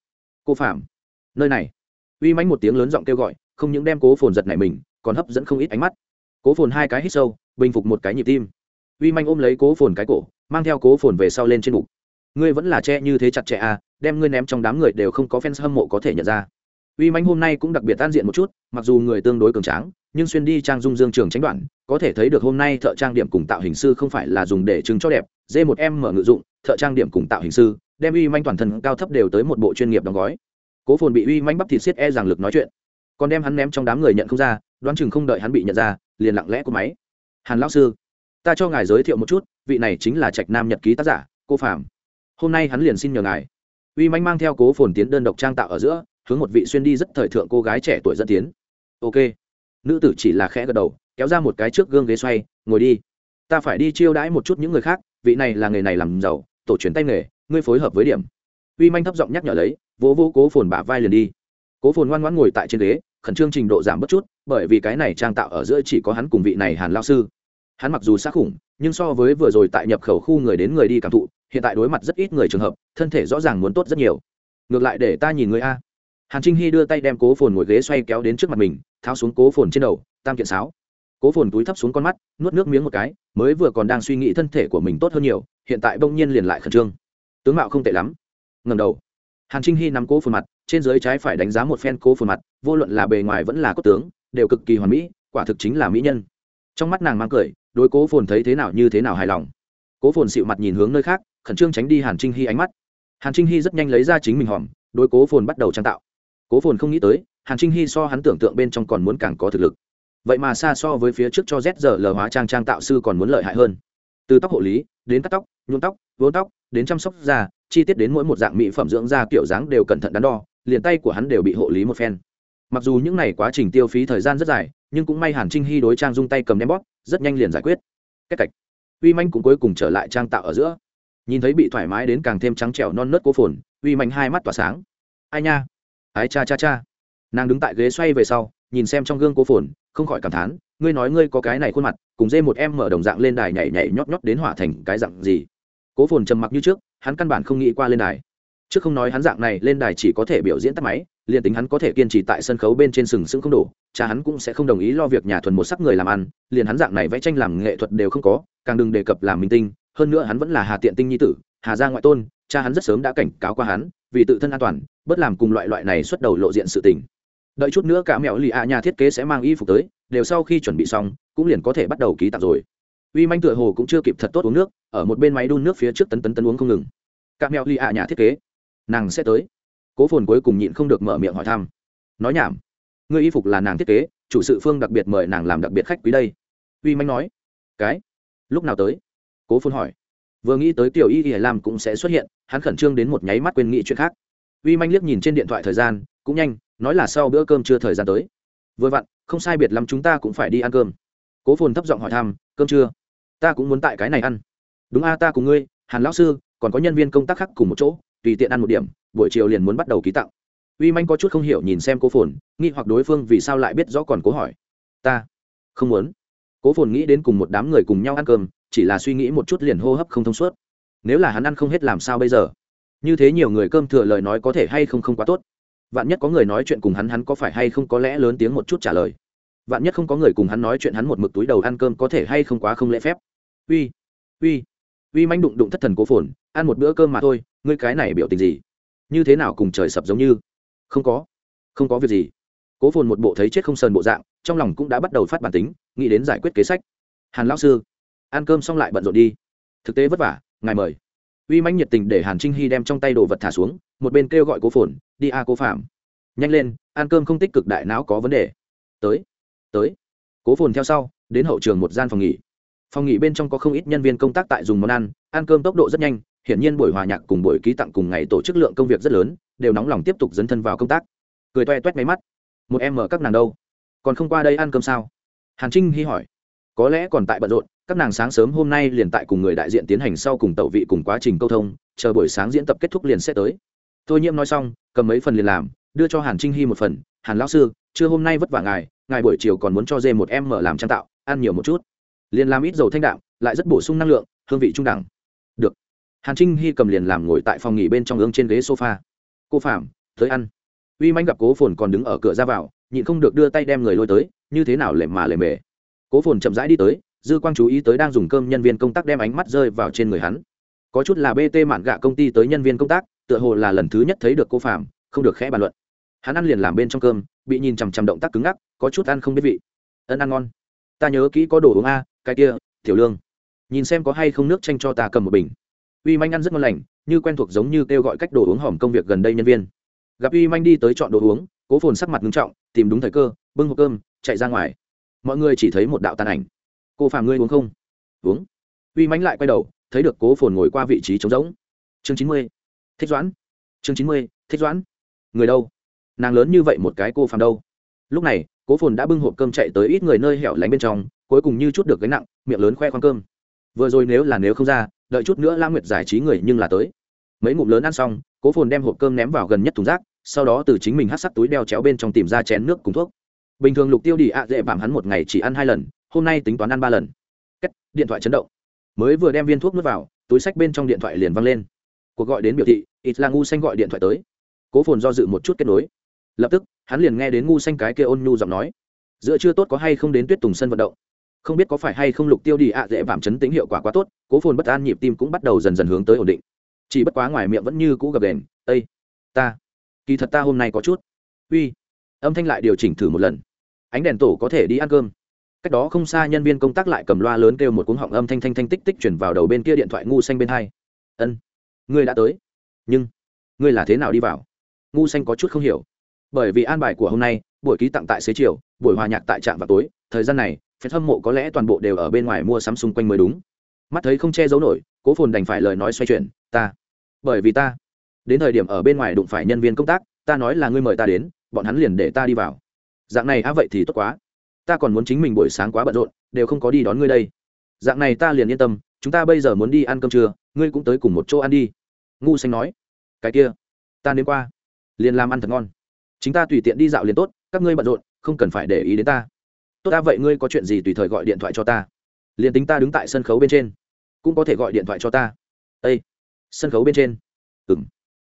Cô phạm. Nơi này, uy mánh một tiếng lớn giọng kêu gọi, không những đem cố phồn giật này mình, còn hấp dẫn không ít ánh mắt. Cố phồn hai cái hít sâu, bình phục một cái nhịp tim uy manh ôm lấy cố phồn cái cổ, mang theo cố phồn về sau lên trên bục. Ngươi vẫn là che như thế chặt chẽ à đem ngươi ném trong đám người đều không có fans hâm mộ có thể nhận ra. Uy manh hôm nay cũng đặc biệt tan diện một chút, mặc dù người tương đối cường tráng, nhưng xuyên đi trang dung dương trường tránh đoạn, có thể thấy được hôm nay thợ trang điểm cùng tạo hình sư không phải là dùng để chứng cho đẹp d một em mở ngự dụng, thợ trang điểm cùng tạo hình sư, đem uy manh toàn thân cao thấp đều tới một bộ chuyên nghiệp đóng gói. Cố phồn bị uy manh bắp thịt xiết e rằng lực nói chuyện. Còn đem hắn ném trong đám người nhận không ra, đoán chừng không đợi hắn bị nhận ra, liền lặng lẽ của máy. Hàn lão sư ta cho ngài giới thiệu một chút, vị này chính là trạch nam nhật ký tác giả, cô phạm. Hôm nay hắn liền xin nhờ ngài. Uy manh mang theo cố phồn tiến đơn độc trang tạo ở giữa, hướng một vị xuyên đi rất thời thượng cô gái trẻ tuổi dẫn tiến. Ok. Nữ tử chỉ là khẽ gật đầu, kéo ra một cái trước gương ghế xoay, ngồi đi. Ta phải đi chiêu đãi một chút những người khác, vị này là nghề này làm giàu, tổ truyền tay nghề, ngươi phối hợp với điểm. Uy manh thấp giọng nhắc nhở lấy, vỗ vỗ cố phồn bả vai liền đi. Cố phồn ngoan ngoãn ngồi tại trên ghế, khẩn trương trình độ giảm bất chút, bởi vì cái này trang tạo ở giữa chỉ có hắn cùng vị này hàn lao sư hắn mặc dù xác khủng, nhưng so với vừa rồi tại nhập khẩu khu người đến người đi cảm thụ, hiện tại đối mặt rất ít người trường hợp, thân thể rõ ràng muốn tốt rất nhiều. Ngược lại để ta nhìn người a. Hàn trinh hy đưa tay đem cố phồn ngồi ghế xoay kéo đến trước mặt mình, tháo xuống cố phồn trên đầu, tam kiện sáo. Cố phồn túi thấp xuống con mắt, nuốt nước miếng một cái, mới vừa còn đang suy nghĩ thân thể của mình tốt hơn nhiều, hiện tại bỗng nhiên liền lại khẩn trương. Tướng mạo không tệ lắm. Ngầm đầu. Hàn trinh hy nắm cố phồn mặt, trên dưới trái phải đánh giá một phen cố phồn mặt, vô luận là bề ngoài vẫn là cốt tướng, đều cực kỳ hoàn mỹ, quả thực chính là mỹ nhân. Trong mắt nàng mang cười đối cố phồn thấy thế nào như thế nào hài lòng. Cố phồn xịu mặt nhìn hướng nơi khác, khẩn trương tránh đi hàn trinh hy ánh mắt. Hàn trinh hy rất nhanh lấy ra chính mình hòm, đối cố phồn bắt đầu trang tạo. Cố phồn không nghĩ tới, hàn trinh hy so hắn tưởng tượng bên trong còn muốn càng có thực lực. Vậy mà xa so với phía trước cho z giờ lờ hóa trang trang tạo sư còn muốn lợi hại hơn. Từ tóc hộ lý, đến cắt tóc, nhuộm tóc vốn tóc, đến chăm sóc da, chi tiết đến mỗi một dạng mỹ phẩm dưỡng da kiểu dáng đều cẩn thận đắn đo, liền tay của hắn đều bị hộ lý một phen. Mặc dù những n à y quá trình tiêu phí thời gian rất dài nhưng cũng may hàn trinh hy đối trang dung tay cầm ném bóp, rất nhanh liền giải quyết. Cách cạch. Uy manh cũng cuối cùng trở lại trang tạo ở giữa. Nhìn thấy bị thoải mái đến càng thêm trắng trẻo non nớt cố phồn, uy manh hai mắt tỏa sáng. Ai nha? Ái cha cha cha. Nàng đứng tại ghế xoay về sau, nhìn xem trong gương cố phồn, không khỏi cảm thán, ngươi nói ngươi có cái này khuôn mặt, cùng dê một em mở đồng dạng lên đài nhảy nhảy nhót nhót đến hỏa thành cái dạng gì? Cố phồn trầm mặc như trước, hắn căn bản không nghĩ qua lên đài. Trước không nói hắn dạng này, lên đài chỉ có thể biểu diễn tắt máy, liền tính hắn có thể kiên trì tại sân khấu bên trên sừng sững không đủ cha hắn cũng sẽ không đồng ý lo việc nhà thuần một sắc người làm ăn, liền hắn dạng này vẽ tranh làm nghệ thuật đều không có, càng đừng đề cập làm minh tinh, hơn nữa hắn vẫn là hà tiện tinh nhi tử, hà gia ngoại tôn, cha hắn rất sớm đã cảnh cáo qua hắn, vì tự thân an toàn, bất làm cùng loại loại này xuất đầu lộ diện sự tình. Đợi chút nữa cả mẹo lì ạ nhà thiết kế sẽ mang y phục tới, đều sau khi chuẩn bị xong, cũng liền có thể bắt đầu ký tặng rồi. Uy manh tựa hồ cũng chưa kịp thật tốt uống nước, ở một bên máy đun nước phía trước tấn tấn tấn uống không ngừng. Cả mẹo lì ạ nhà thiết kế, nàng sẽ tới. Cố phồn cuối cùng nhịn không được mở miệng hỏi thăm. Nói nhảm người y phục là nàng thiết kế, chủ sự phương đặc biệt mời nàng làm đặc biệt khách quý đây. Uy manh nói. Cái? Lúc nào tới? Cố phồn hỏi. Vừa nghĩ tới tiểu y y làm cũng sẽ xuất hiện, hắn khẩn trương đến một nháy mắt quên nghĩ chuyện khác. Uy manh liếc nhìn trên điện thoại thời gian, cũng nhanh, nói là sau bữa cơm chưa thời gian tới. Vừa vặn, không sai biệt lắm chúng ta cũng phải đi ăn cơm. Cố phồn thấp giọng hỏi thăm, cơm chưa ta cũng muốn tại cái này ăn. Đúng a, ta cùng ngươi, hàn lão sư, còn có nhân viên công tác khác cùng một chỗ, tùy tiện ăn một điểm, buổi chiều liền muốn bắt đầu ký tặng uy manh có chút không hiểu nhìn xem cố phồn, nghi hoặc đối phương vì sao lại biết rõ còn cố hỏi. Ta không muốn. Cố phồn nghĩ đến cùng một đám người cùng nhau ăn cơm, chỉ là suy nghĩ một chút liền hô hấp không thông suốt. Nếu là hắn ăn không hết làm sao bây giờ? Như thế nhiều người cơm thừa lời nói có thể hay không không quá tốt? Vạn nhất có người nói chuyện cùng hắn hắn có phải hay không có lẽ lớn tiếng một chút trả lời? Vạn nhất không có người cùng hắn nói chuyện hắn một mực túi đầu ăn cơm có thể hay không quá không lễ phép? Uy uy. Uy manh đụng đụng thất thần cố phồn, ăn một bữa cơm mà thôi, ngươi cái này biểu tình gì? Như thế nào cùng trời sập giống như? Không có. Không có việc gì. Cố phồn một bộ thấy chết không sờn bộ dạng, trong lòng cũng đã bắt đầu phát bản tính, nghĩ đến giải quyết kế sách. Hàn lão sư, ăn cơm xong lại bận rộn đi. Thực tế vất vả, ngài mời. Uy mãnh nhiệt tình để hàn trinh hy đem trong tay đồ vật thả xuống, một bên kêu gọi cố phồn, đi a, cố phạm. Nhanh lên, ăn cơm không tích cực đại não có vấn đề. Tới tới. Cố phồn theo sau, đến hậu trường một gian phòng nghỉ. Phòng nghỉ bên trong có không ít nhân viên công tác tại dùng món ăn ăn cơm tốc độ rất nhanh, hiển nhiên buổi hòa nhạc cùng buổi ký tặng cùng ngày tổ chức lượng công việc rất lớn đều nóng lòng tiếp tục dấn thân vào công tác. Cười toe toét máy mắt. Một em mở các nàng đâu? Còn không qua đây ăn cơm sao? Hàn trinh hy hỏi. Có lẽ còn tại bận rộn, các nàng sáng sớm hôm nay liền tại cùng người đại diện tiến hành sau cùng tẩu vị cùng quá trình câu thông, chờ buổi sáng diễn tập kết thúc liền sẽ tới. Tôi nhiễm nói xong, cầm mấy phần liền làm, đưa cho hàn trinh hy một phần. Hàn lão sư, trưa hôm nay vất vả ngài ngài buổi chiều còn muốn cho dê một em mở làm trang tạo, ăn nhiều một chút. Liền làm ít dầu thanh đạm, lại rất bổ sung năng lượng, hương vị trung đẳng. Được. Hàn trinh hy cầm liền làm ngồi tại phòng nghỉ bên trong ương trên ghế sofa cô phạm tới ăn. Uy manh gặp cố phồn còn đứng ở cửa ra vào, nhịn không được đưa tay đem người lôi tới, như thế nào lệ mà lệ mề. Cố phồn chậm rãi đi tới, dư quang chú ý tới đang dùng cơm nhân viên công tác đem ánh mắt rơi vào trên người hắn. Có chút là bt mạn gạ công ty tới nhân viên công tác, tựa hồ là lần thứ nhất thấy được cô phạm không được khẽ bàn luận. Hắn ăn liền làm bên trong cơm, bị nhìn chằm chằm động tác cứng ngắc, có chút ăn không biết vị. Ân ăn ngon. Ta nhớ kỹ có đồ uống a, cái kia, tiểu lương. Nhìn xem có hay không nước chanh cho ta cầm một bình. Uy manh ăn rất ngon lành như quen thuộc giống như kêu gọi cách đồ uống hòm công việc gần đây nhân viên. Gặp uy manh đi tới chọn đồ uống, cố phồn sắc mặt nghiêm trọng, tìm đúng thời cơ, bưng hộp cơm, chạy ra ngoài. Mọi người chỉ thấy một đạo tàn ảnh. Cô phàm ngươi uống không? Uống. Uy mánh lại quay đầu, thấy được cố phồn ngồi qua vị trí trống rỗng. Chương chín mươi. Thích doãn. Chương chín mươi, thích doãn. Người đâu? Nàng lớn như vậy một cái cô phàm đâu? Lúc này, cố phồn đã bưng hộp cơm chạy tới ít người nơi hẻo lánh bên trong, cuối cùng như chút được gánh nặng, miệng lớn khoe khoang cơm. Vừa rồi nếu là nếu không ra đợi chút nữa la nguyệt giải trí người nhưng là tới. Mấy ngụm lớn ăn xong cố phồn đem hộp cơm ném vào gần nhất thùng rác sau đó từ chính mình hát sắt túi đeo chéo bên trong tìm ra chén nước cùng thuốc. Bình thường lục tiêu đi ạ dễ bảm hắn một ngày chỉ ăn hai lần hôm nay tính toán ăn ba lần. Kết, điện thoại chấn động. Mới vừa đem viên thuốc nước vào túi sách bên trong điện thoại liền văng lên. Cuộc gọi đến biểu thị ít là ngu xanh gọi điện thoại tới. Cố phồn do dự một chút kết nối. Lập tức hắn liền nghe đến ngu xanh cái kia ôn nhu giọng nói. Giữa chưa tốt có hay không đến tuyết tùng sân vận động? Không biết có phải hay không lục tiêu đi ạ à, dễ vảm chấn tính hiệu quả quá tốt, cố phồn bất an nhịp tim cũng bắt đầu dần dần hướng tới ổn định. Chỉ bất quá ngoài miệng vẫn như cũ gập đèn ây ta, kỳ thật ta hôm nay có chút, uy. Âm thanh lại điều chỉnh thử một lần. Ánh đèn tổ có thể đi ăn cơm. Cách đó không xa nhân viên công tác lại cầm loa lớn kêu một cuống họng âm thanh thanh thanh tích tích chuyển vào đầu bên kia điện thoại ngu xanh bên hai. Ân, ngươi đã tới, nhưng ngươi là thế nào đi vào? Ngu xanh có chút không hiểu. Bởi vì an bài của hôm nay, buổi ký tặng tại xế chiều, buổi hòa nhạc tại trạm vào tối, thời gian này Phép hâm mộ có lẽ toàn bộ đều ở bên ngoài mua sắm xung quanh mới đúng. Mắt thấy không che giấu nổi, cố phồn đành phải lời nói xoay chuyển, ta, bởi vì ta, đến thời điểm ở bên ngoài đụng phải nhân viên công tác, ta nói là ngươi mời ta đến, bọn hắn liền để ta đi vào. Dạng này á, vậy thì tốt quá. Ta còn muốn chính mình buổi sáng quá bận rộn, đều không có đi đón ngươi đây. Dạng này ta liền yên tâm, chúng ta bây giờ muốn đi ăn cơm trưa, ngươi cũng tới cùng một chỗ ăn đi. Ngu xanh nói. Cái kia, ta đến qua, liền làm ăn thật ngon. Chính ta tùy tiện đi dạo liền tốt, các ngươi bận rộn, không cần phải để ý đến ta tốt ta, vậy ngươi có chuyện gì tùy thời gọi điện thoại cho ta. Liền tính ta đứng tại sân khấu bên trên, cũng có thể gọi điện thoại cho ta. Â sân khấu bên trên. Ừ m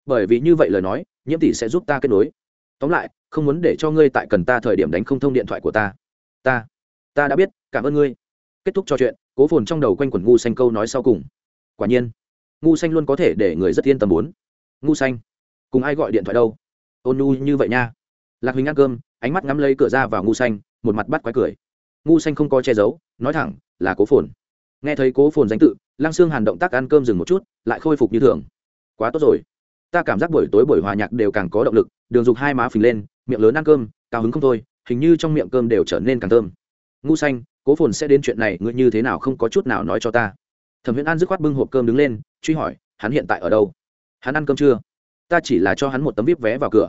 bởi vì như vậy lời nói, nhiễm tỷ sẽ giúp ta kết nối. Tóm lại, không muốn để cho ngươi tại cần ta thời điểm đánh không thông điện thoại của ta. Ta ta đã biết, cảm ơn ngươi. Kết thúc trò chuyện, cố phồn trong đầu quanh quẩn ngu xanh câu nói sau cùng. Quả nhiên, ngu xanh luôn có thể để người rất yên tâm muốn. Ngu xanh, cùng ai gọi điện thoại đâu? Ôn nhu như vậy nha. Lạc huỳnh ăn cơm, ánh mắt ngắm lấy cửa ra vào ngu xanh một mặt bắt quái cười. Ngu xanh không có che giấu, nói thẳng, là cố phồn. Nghe thấy cố phồn danh tự, lăng xương hàn động tác ăn cơm dừng một chút, lại khôi phục như thường. Quá tốt rồi. Ta cảm giác buổi tối buổi hòa nhạc đều càng có động lực, đường dục hai má phình lên, miệng lớn ăn cơm, cao hứng không thôi, hình như trong miệng cơm đều trở nên càng thơm. Ngu xanh, cố phồn sẽ đến chuyện này, ngươi như thế nào không có chút nào nói cho ta. Thẩm viễn an dứt khoát bưng hộp cơm đứng lên, truy hỏi, hắn hiện tại ở đâu? Hắn ăn cơm chưa? Ta chỉ là cho hắn một tấm vip vé vào cửa.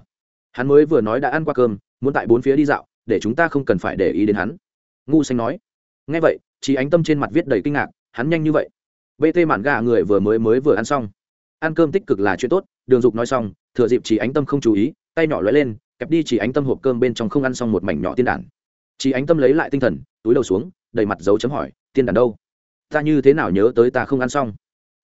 Hắn mới vừa nói đã ăn qua cơm, muốn tại bốn phía đi dạo để chúng ta không cần phải để ý đến hắn. Ngu xanh nói. Nghe vậy chị ánh tâm trên mặt viết đầy kinh ngạc, hắn nhanh như vậy. Bt mạn gà người vừa mới mới vừa ăn xong. Ăn cơm tích cực là chuyện tốt, đường dục nói xong, thừa dịp chỉ ánh tâm không chú ý, tay nhỏ lóe lên, kẹp đi chỉ ánh tâm hộp cơm bên trong không ăn xong một mảnh nhỏ tiên đản chỉ ánh tâm lấy lại tinh thần, túi đầu xuống, đầy mặt dấu chấm hỏi, tiên đản đâu? Ta như thế nào nhớ tới ta không ăn xong?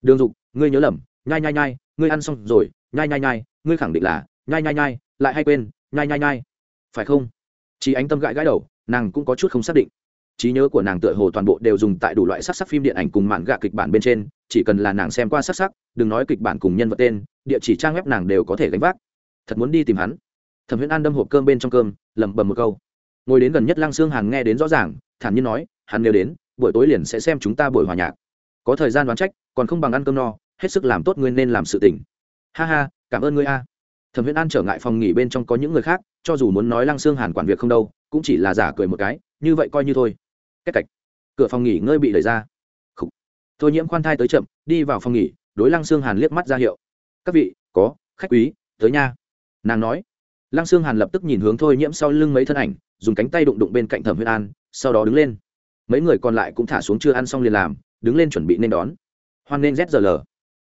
Đường dục, ngươi nhớ lầm, nhai nhai nhai, ngươi ăn xong rồi, nhai nhai nhai, ngươi khẳng định là nhai nhai nhai, lại hay quên, nhai nhai nhai. Phải không? Chỉ ánh tâm gãi gãi đầu, nàng cũng có chút không xác định. Trí nhớ của nàng tựa hồ toàn bộ đều dùng tại đủ loại sắc sắc phim điện ảnh cùng mạn gạ kịch bản bên trên, chỉ cần là nàng xem qua sắc sắc, đừng nói kịch bản cùng nhân vật tên, địa chỉ trang web nàng đều có thể gánh vác. Thật muốn đi tìm hắn. Thẩm huyễn an đâm hộp cơm bên trong cơm, lẩm bẩm một câu. Ngồi đến gần nhất lăng xương hàng nghe đến rõ ràng, thản nhiên nói, hắn nếu đến, buổi tối liền sẽ xem chúng ta buổi hòa nhạc. Có thời gian đoán trách, còn không bằng ăn cơm no, hết sức làm tốt ngươi nên làm sự tỉnh ha ha, cảm ơn ngươi a thẩm huyễn an trở ngại phòng nghỉ bên trong có những người khác, cho dù muốn nói lăng xương hàn quản việc không đâu, cũng chỉ là giả cười một cái, như vậy coi như thôi. Cách cạch cửa phòng nghỉ ngơi bị đẩy ra. Khủ. thôi nhiễm khoan thai tới chậm, đi vào phòng nghỉ, đối lăng xương hàn liếc mắt ra hiệu. Các vị, có, khách quý, tới nha. Nàng nói. Lăng xương hàn lập tức nhìn hướng thôi nhiễm sau lưng mấy thân ảnh, dùng cánh tay đụng đụng bên cạnh thẩm huyễn an, sau đó đứng lên. Mấy người còn lại cũng thả xuống chưa ăn xong liền làm, đứng lên chuẩn bị nên đón. Hoan nên lờ.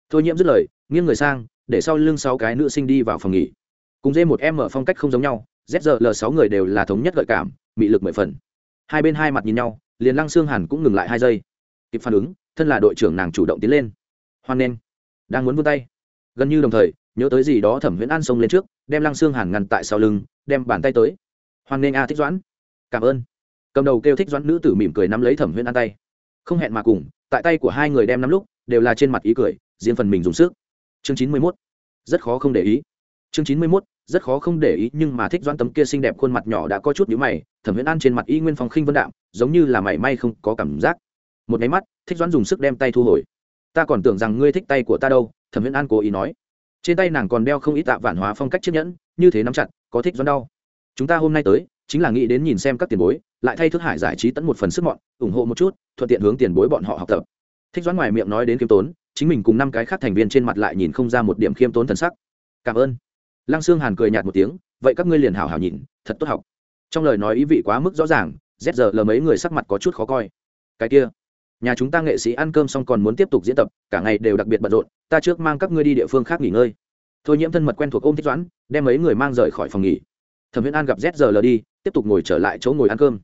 thôi nhiễm dứt lời, nghiêng người sang để sau lưng sáu cái nữ sinh đi vào phòng nghỉ. Cùng dê một em ở phong cách không giống nhau zl sáu người đều là thống nhất gợi cảm bị lực mười phần. Hai bên hai mặt nhìn nhau, liền lăng xương hàn cũng ngừng lại hai giây. Kịp phản ứng, thân là đội trưởng nàng chủ động tiến lên. Hoan nghênh. Đang muốn vươn tay. Gần như đồng thời, nhớ tới gì đó thẩm viễn an xông lên trước, đem lăng xương hàn ngăn tại sau lưng, đem bàn tay tới. Hoan nghênh a thích doãn. Cảm ơn. Cầm đầu kêu thích doãn nữ tử mỉm cười nắm lấy thẩm viễn an tay. Không hẹn mà cùng, tại tay của hai người đem nắm lúc, đều là trên mặt ý cười, riêng phần mình dùng sức chương chín mươi mốt. Rất khó không để ý. Chương chín mươi mốt, rất khó không để ý, nhưng mà thích doãn tấm kia xinh đẹp khuôn mặt nhỏ đã có chút nhíu mày, thẩm viễn an trên mặt y nguyên phong khinh vân đạm, giống như là mảy may không có cảm giác. Một nháy mắt, thích doãn dùng sức đem tay thu hồi. Ta còn tưởng rằng ngươi thích tay của ta đâu, thẩm viễn an cố ý nói. Trên tay nàng còn đeo không ít tạ vạn hóa phong cách chiếc nhẫn, như thế nắm chặt, có thích doãn đau. Chúng ta hôm nay tới, chính là nghĩ đến nhìn xem các tiền bối, lại thay thức hải giải trí tẫn một phần sức mọn, ủng hộ một chút, thuận tiện hướng tiền bối bọn họ học tập. Thích doãn ngoài miệng nói đến kiêm tốn chính mình cùng năm cái khác thành viên trên mặt lại nhìn không ra một điểm khiêm tốn thần sắc. Cảm ơn. Lăng sương hàn cười nhạt một tiếng, vậy các ngươi liền hảo hảo nhìn, thật tốt học. Trong lời nói ý vị quá mức rõ ràng rét giờ lờ mấy người sắc mặt có chút khó coi. Cái kia, nhà chúng ta nghệ sĩ ăn cơm xong còn muốn tiếp tục diễn tập, cả ngày đều đặc biệt bận rộn, ta trước mang các ngươi đi địa phương khác nghỉ ngơi. Thôi nhiễm thân mật quen thuộc ôm thích doãn, đem mấy người mang rời khỏi phòng nghỉ. Thẩm viễn an gặp rét giờ lờ đi, tiếp tục ngồi trở lại chỗ ngồi ăn cơm.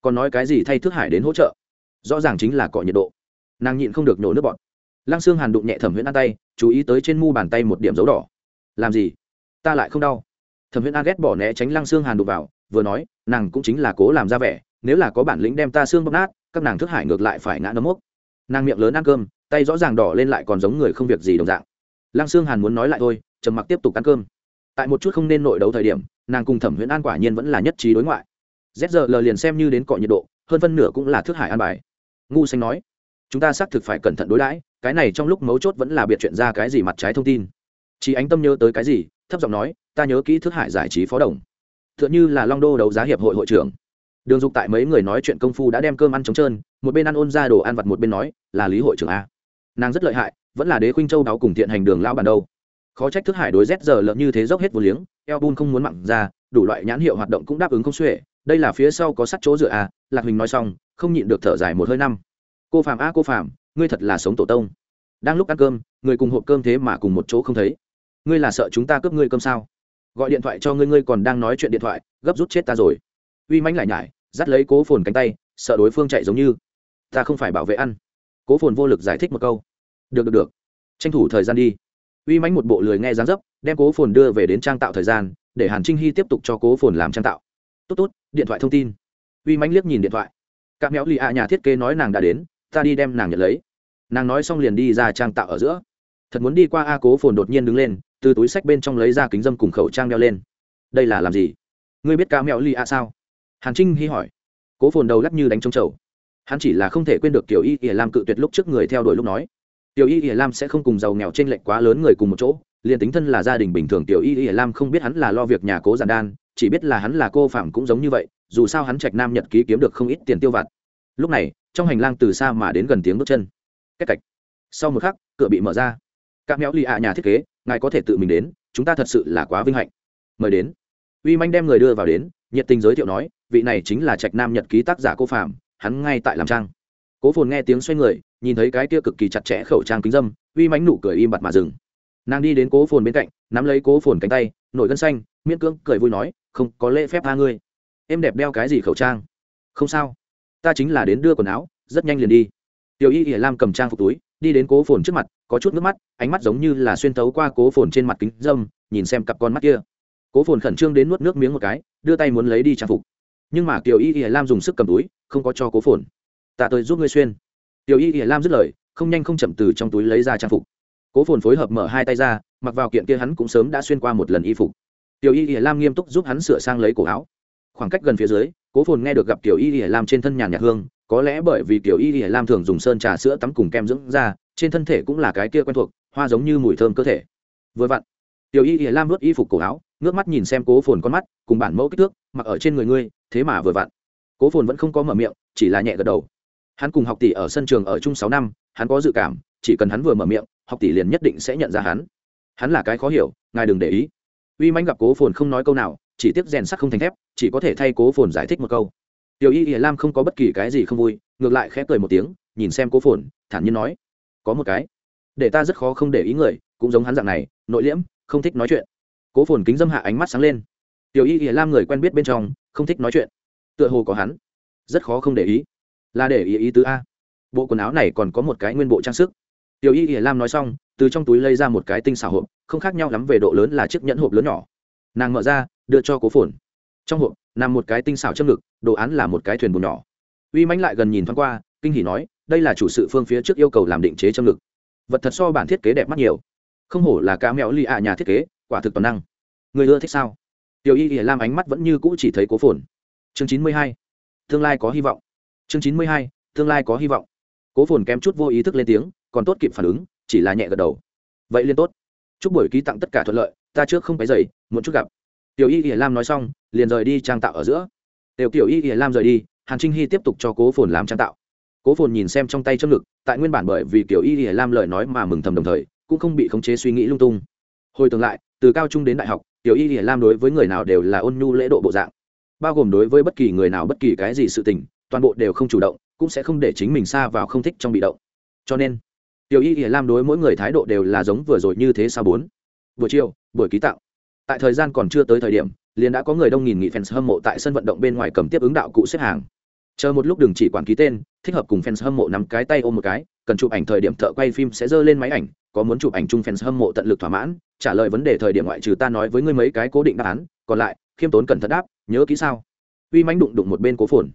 Còn nói cái gì thay thước hải đến hỗ trợ? Rõ ràng chính là cọ nhiệt độ. Nàng nhịn không được nhổ nước bọt lăng xương hàn đụng nhẹ thẩm Huyễn an tay, chú ý tới trên mu bàn tay một điểm dấu đỏ. Làm gì? Ta lại không đau. Thẩm Huyễn an ghét bỏ né tránh lăng xương hàn đụng vào, vừa nói, nàng cũng chính là cố làm ra vẻ, nếu là có bản lĩnh đem ta xương bóc nát, các nàng thức hải ngược lại phải ngã nấm mốc. Nàng miệng lớn ăn cơm, tay rõ ràng đỏ lên lại còn giống người không việc gì đồng dạng. Lăng xương hàn muốn nói lại thôi, trầm mặc tiếp tục ăn cơm. Tại một chút không nên nội đấu thời điểm, nàng cùng thẩm huyễn an quả nhiên vẫn là nhất trí đối ngoại. Zl liền xem như đến cọ nhiệt độ, hơn phân nửa cũng là thức hải an bài. Ngu xanh nói chúng ta xác thực phải cẩn thận đối đãi, cái này trong lúc mấu chốt vẫn là biệt chuyện ra cái gì mặt trái thông tin. Chị ánh tâm nhớ tới cái gì, thấp giọng nói, ta nhớ kỹ thức hải giải trí phó đồng. T h ư ợ n h ư là long đô đấu giá hiệp hội hội trưởng. Đường dục tại mấy người nói chuyện công phu đã đem cơm ăn trống trơn, một bên ăn ôn ra đồ ăn vặt một bên nói, là lý hội trưởng a. Nàng rất lợi hại, vẫn là đế khuynh châu đáo cùng thiện hành đường lao bàn đâu. Khó trách thức hải đối z giờ lợn như thế dốc hết vô liếng eo bun không muốn mặn ra, đủ loại nhãn hiệu hoạt động cũng đáp ứng không xuể, đây là phía sau có sắt chỗ dựa a, lạc huỳnh nói xong, không nhịn được thở dài một hơi năm cô phạm a cô phạm ngươi thật là sống tổ tông. Đang lúc ăn cơm, người cùng hộp cơm thế mà cùng một chỗ không thấy. Ngươi là sợ chúng ta cướp ngươi cơm sao? Gọi điện thoại cho ngươi ngươi còn đang nói chuyện điện thoại, gấp rút chết ta rồi. Uy mánh lại nhải, dắt lấy cố phồn cánh tay, sợ đối phương chạy giống như. Ta không phải bảo vệ ăn. Cố phồn vô lực giải thích một câu. Được được được. Tranh thủ thời gian đi. Uy mánh một bộ lười nghe dán dấp, đem cố phồn đưa về đến trang tạo thời gian, để hàn trinh hy tiếp tục cho cố phồn làm trang tạo. Tốt tốt, điện thoại thông tin. Uy mánh liếc nhìn điện thoại. Các méo lì ạ nhà thiết kế nói nàng đã đến ta đi đem nàng nhận lấy. Nàng nói xong liền đi ra trang tạo ở giữa. Thật muốn đi qua a cố phồn đột nhiên đứng lên, từ túi sách bên trong lấy ra kính dâm cùng khẩu trang đeo lên. Đây là làm gì? Ngươi biết ca mẹo ly a sao? Hàn trinh hy hỏi. Cố phồn đầu lắc như đánh trống trầu. Hắn chỉ là không thể quên được tiểu y ỉa lam cự tuyệt lúc trước người theo đuổi lúc nói. Tiểu y ỉa lam sẽ không cùng giàu nghèo t r ê n lệch quá lớn người cùng một chỗ, liền tính thân là gia đình bình thường tiểu y ỉa lam không biết hắn là lo việc nhà cố giản đan, chỉ biết là hắn là cô phạm cũng giống như vậy, dù sao hắn trạch nam nhật ký kiếm được không ít tiền tiêu vặt lúc này, trong hành lang từ xa mà đến gần tiếng bước chân. Cách cạch. Sau một khắc, cửa bị mở ra. Các méo lì ạ nhà thiết kế, ngài có thể tự mình đến, chúng ta thật sự là quá vinh hạnh. Mời đến. Uy manh đem người đưa vào đến, nhiệt tình giới thiệu nói, vị này chính là trạch nam nhật ký tác giả cô phạm, hắn ngay tại làm trang. Cố phồn nghe tiếng xoay người, nhìn thấy cái kia cực kỳ chặt chẽ khẩu trang kính dâm, uy mánh nụ cười im bặt mà dừng. Nàng đi đến cố phồn bên cạnh, nắm lấy cố phồn cánh tay, nổi gân xanh, miễn cưỡng cười vui nói, không có lễ phép tha ngươi. Em đẹp đeo cái gì khẩu trang? Không sao ta chính là đến đưa quần áo, rất nhanh liền đi. Tiểu y ỉa lam cầm trang phục túi, đi đến cố phồn trước mặt, có chút nước mắt, ánh mắt giống như là xuyên thấu qua cố phồn trên mặt kính dâm, nhìn xem cặp con mắt kia. Cố phồn khẩn trương đến nuốt nước miếng một cái, đưa tay muốn lấy đi trang phục. Nhưng mà tiểu y ỉa lam dùng sức cầm túi, không có cho cố phồn. Ta tôi giúp ngươi xuyên. Tiểu y ỉa lam dứt lời, không nhanh không chậm từ trong túi lấy ra trang phục. Cố phồn phối hợp mở hai tay ra, mặc vào kiện kia hắn cũng sớm đã xuyên qua một lần y phục. Tiểu y ỉa lam nghiêm túc giúp hắn sửa sang lấy cổ áo. Khoảng cách gần phía dưới cố phồn nghe được gặp tiểu y ỉa lam trên thân nhàn nhạt hương, có lẽ bởi vì tiểu y ỉa lam thường dùng sơn trà sữa tắm cùng kem dưỡng da, trên thân thể cũng là cái kia quen thuộc, hoa giống như mùi thơm cơ thể. Vừa vặn tiểu y ỉa lam nuốt y phục cổ áo, ngước mắt nhìn xem cố phồn con mắt, cùng bản mẫu kích thước, mặc ở trên người ngươi, thế mà vừa vặn. Cố phồn vẫn không có mở miệng, chỉ là nhẹ gật đầu. Hắn cùng học tỷ ở sân trường ở chung sáu năm, hắn có dự cảm, chỉ cần hắn vừa mở miệng, học tỷ liền nhất định sẽ nhận ra hắn. Hắn là cái khó hiểu, ngài đừng để ý. Uy mãnh gặp cố phồn không nói câu nào chỉ tiếc rèn sắt không thành thép, chỉ có thể thay cố phồn giải thích một câu. Tiểu y ỉa lam không có bất kỳ cái gì không vui, ngược lại khẽ cười một tiếng, nhìn xem cố phồn, thản nhiên nói, có một cái, để ta rất khó không để ý người, cũng giống hắn dạng này, nội liễm, không thích nói chuyện. Cố phồn kính dâm hạ ánh mắt sáng lên. Tiểu y ỉa lam người quen biết bên trong, không thích nói chuyện. Tựa hồ có hắn, rất khó không để ý. Là để ý ý tứ a. Bộ quần áo này còn có một cái nguyên bộ trang sức. Tiểu y ỉa lam nói xong, từ trong túi lấy ra một cái tinh xảo hộp, không khác nhau lắm về độ lớn là chiếc nhẫn hộp lớn nhỏ nàng mở ra, đưa cho cố phồn. Trong hộp, nằm một cái tinh xảo châm ngực, đồ án là một cái thuyền bùn nhỏ. Uy mãnh lại gần nhìn thoáng qua, kinh hỉ nói, đây là chủ sự phương phía trước yêu cầu làm định chế châm ngực. Vật thật so bản thiết kế đẹp mắt nhiều. Không hổ là cá mẹo lì ạ nhà thiết kế, quả thực toàn năng. Người ưa thích sao? Tiểu y ỉa lam ánh mắt vẫn như cũ chỉ thấy cố phồn. Chương chín mươi hai, tương lai có hy vọng. Chương chín mươi hai, tương lai có hy vọng. Cố phồn kém chút vô ý thức lên tiếng, còn tốt kịp phản ứng, chỉ là nhẹ gật đầu. Vậy liên tốt. Chúc buổi ký tặng tất cả thuận lợi ta trước không phải dậy muốn chút gặp. Tiểu y ỉa lam nói xong, liền rời đi trang tạo ở giữa. Đều tiểu y ỉa lam rời đi, hàn trinh hy tiếp tục cho cố phồn làm trang tạo. Cố phồn nhìn xem trong tay châm ngực, tại nguyên bản bởi vì kiểu y ỉa lam lời nói mà mừng thầm đồng thời, cũng không bị khống chế suy nghĩ lung tung. Hồi tương lại, từ cao trung đến đại học, tiểu y ỉa lam đối với người nào đều là ôn nhu lễ độ bộ dạng. Bao gồm đối với bất kỳ người nào bất kỳ cái gì sự tình, toàn bộ đều không chủ động, cũng sẽ không để chính mình xa vào không thích trong bị động. Cho nên, tiểu y ỉa lam đối mỗi người thái độ đều là giống vừa rồi như thế sao bốn buổi chiều, buổi ký tạo. Tại thời gian còn chưa tới thời điểm, liền đã có người đông nghìn nghị fans hâm mộ tại sân vận động bên ngoài cầm tiếp ứng đạo cụ xếp hàng. Chờ một lúc đừng chỉ quản ký tên, thích hợp cùng fans hâm mộ nắm cái tay ôm một cái, cần chụp ảnh thời điểm thợ quay phim sẽ dơ lên máy ảnh, có muốn chụp ảnh chung fans hâm mộ tận lực thỏa mãn, trả lời vấn đề thời điểm ngoại trừ ta nói với ngươi mấy cái cố định đáp án, còn lại, khiêm tốn cẩn thận đáp, nhớ kỹ sao. Uy mãnh đụng đụng một bên cố phồn.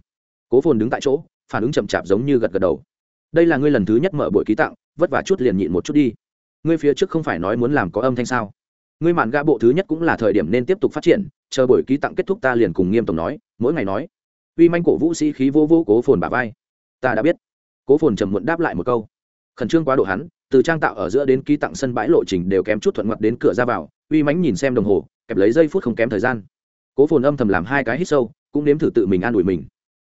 Cố phồn đứng tại chỗ, phản ứng chậm chạp giống như gật gật đầu. Đây là ngươi lần thứ nhất mở buổi ký tặng vất vả chút liền nhịn một chút đi ngươi phía trước không phải nói muốn làm có âm thanh sao? Ngươi mạn gã bộ thứ nhất cũng là thời điểm nên tiếp tục phát triển, chờ buổi ký tặng kết thúc ta liền cùng nghiêm tổng nói, mỗi ngày nói. Uy manh cổ vũ sĩ khí vô vô cố phồn bà vai. Ta đã biết. Cố phồn trầm muộn đáp lại một câu. Khẩn trương quá độ hắn, từ trang tạo ở giữa đến ký tặng sân bãi lộ trình đều kém chút thuận ngoặt đến cửa ra vào, uy mãnh nhìn xem đồng hồ, kẹp lấy giây phút không kém thời gian. Cố phồn âm thầm làm hai cái hít sâu, cũng nếm thử tự mình an ủi mình.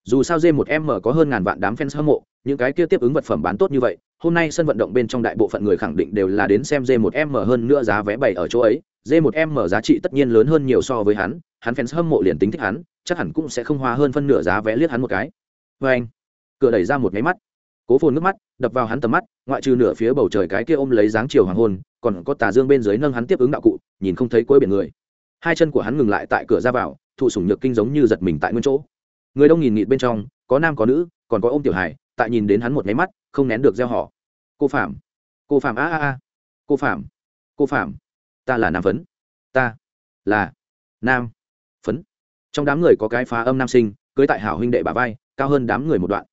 Dù sao dê một m có hơn ngàn vạn đám fans hâm mộ, những cái kia tiếp ứng vật phẩm bán tốt như vậy hôm nay sân vận động bên trong đại bộ phận người khẳng định đều là đến xem J1M hơn nữa giá vé bày ở chỗ ấy. J1M giá trị tất nhiên lớn hơn nhiều so với hắn. Hắn fans hâm mộ liền tính thích hắn, chắc hẳn cũng sẽ không hoa hơn phân nửa giá vé liếc hắn một cái. Và anh, cửa đẩy ra một máy mắt. Cố phồn nước mắt, đập vào hắn tầm mắt, ngoại trừ nửa phía bầu trời cái kia ôm lấy dáng chiều hoàng hôn, còn có tà dương bên dưới nâng hắn tiếp ứng đạo cụ, nhìn không thấy cuối biển người. Hai chân của hắn ngừng lại tại cửa ra vào, thụ sủng nhược kinh giống như giật mình tại nguyên chỗ. Người đông nghìn nghịt bên trong, có nam có nữ, còn có ôm tiểu hải tại nhìn đến hắn một máy mắt không nén được gieo họ. Cô phạm. Cô phạm a a a. Cô phạm. Cô phạm. Ta là nam phấn. Ta là nam phấn. Trong đám người có cái phá âm nam sinh, cưới tại hảo huynh đệ bà vai, cao hơn đám người một đoạn.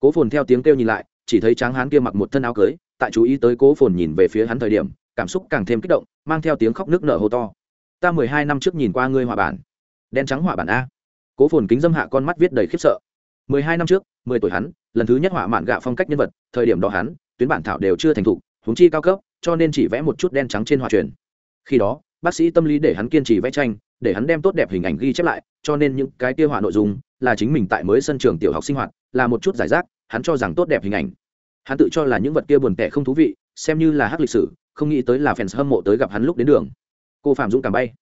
Cố phồn theo tiếng kêu nhìn lại, chỉ thấy tráng hán kia mặc một thân áo cưới, tại chú ý tới cố phồn nhìn về phía hắn thời điểm, cảm xúc càng thêm kích động, mang theo tiếng khóc nước nở hô to. Ta mười hai năm trước nhìn qua ngươi họa bản. Đen trắng họa bản a. Cố phồn kính dâm hạ con mắt viết đầy khiếp sợ mười hai năm trước, mười tuổi hắn, lần thứ nhất họa mạn gạ phong cách nhân vật, thời điểm đó hắn, tuyến bản thảo đều chưa thành thục, huống chi cao cấp, cho nên chỉ vẽ một chút đen trắng trên họa truyền. Khi đó, bác sĩ tâm lý để hắn kiên trì vẽ tranh, để hắn đem tốt đẹp hình ảnh ghi chép lại, cho nên những cái kia họa nội dung, là chính mình tại mới sân trường tiểu học sinh hoạt, là một chút giải rác, hắn cho rằng tốt đẹp hình ảnh. Hắn tự cho là những vật kia buồn tẻ không thú vị, xem như là hát lịch sử, không nghĩ tới là fans hâm mộ tới gặp hắn lúc đến đường. Cô phạm dũng cảm bay.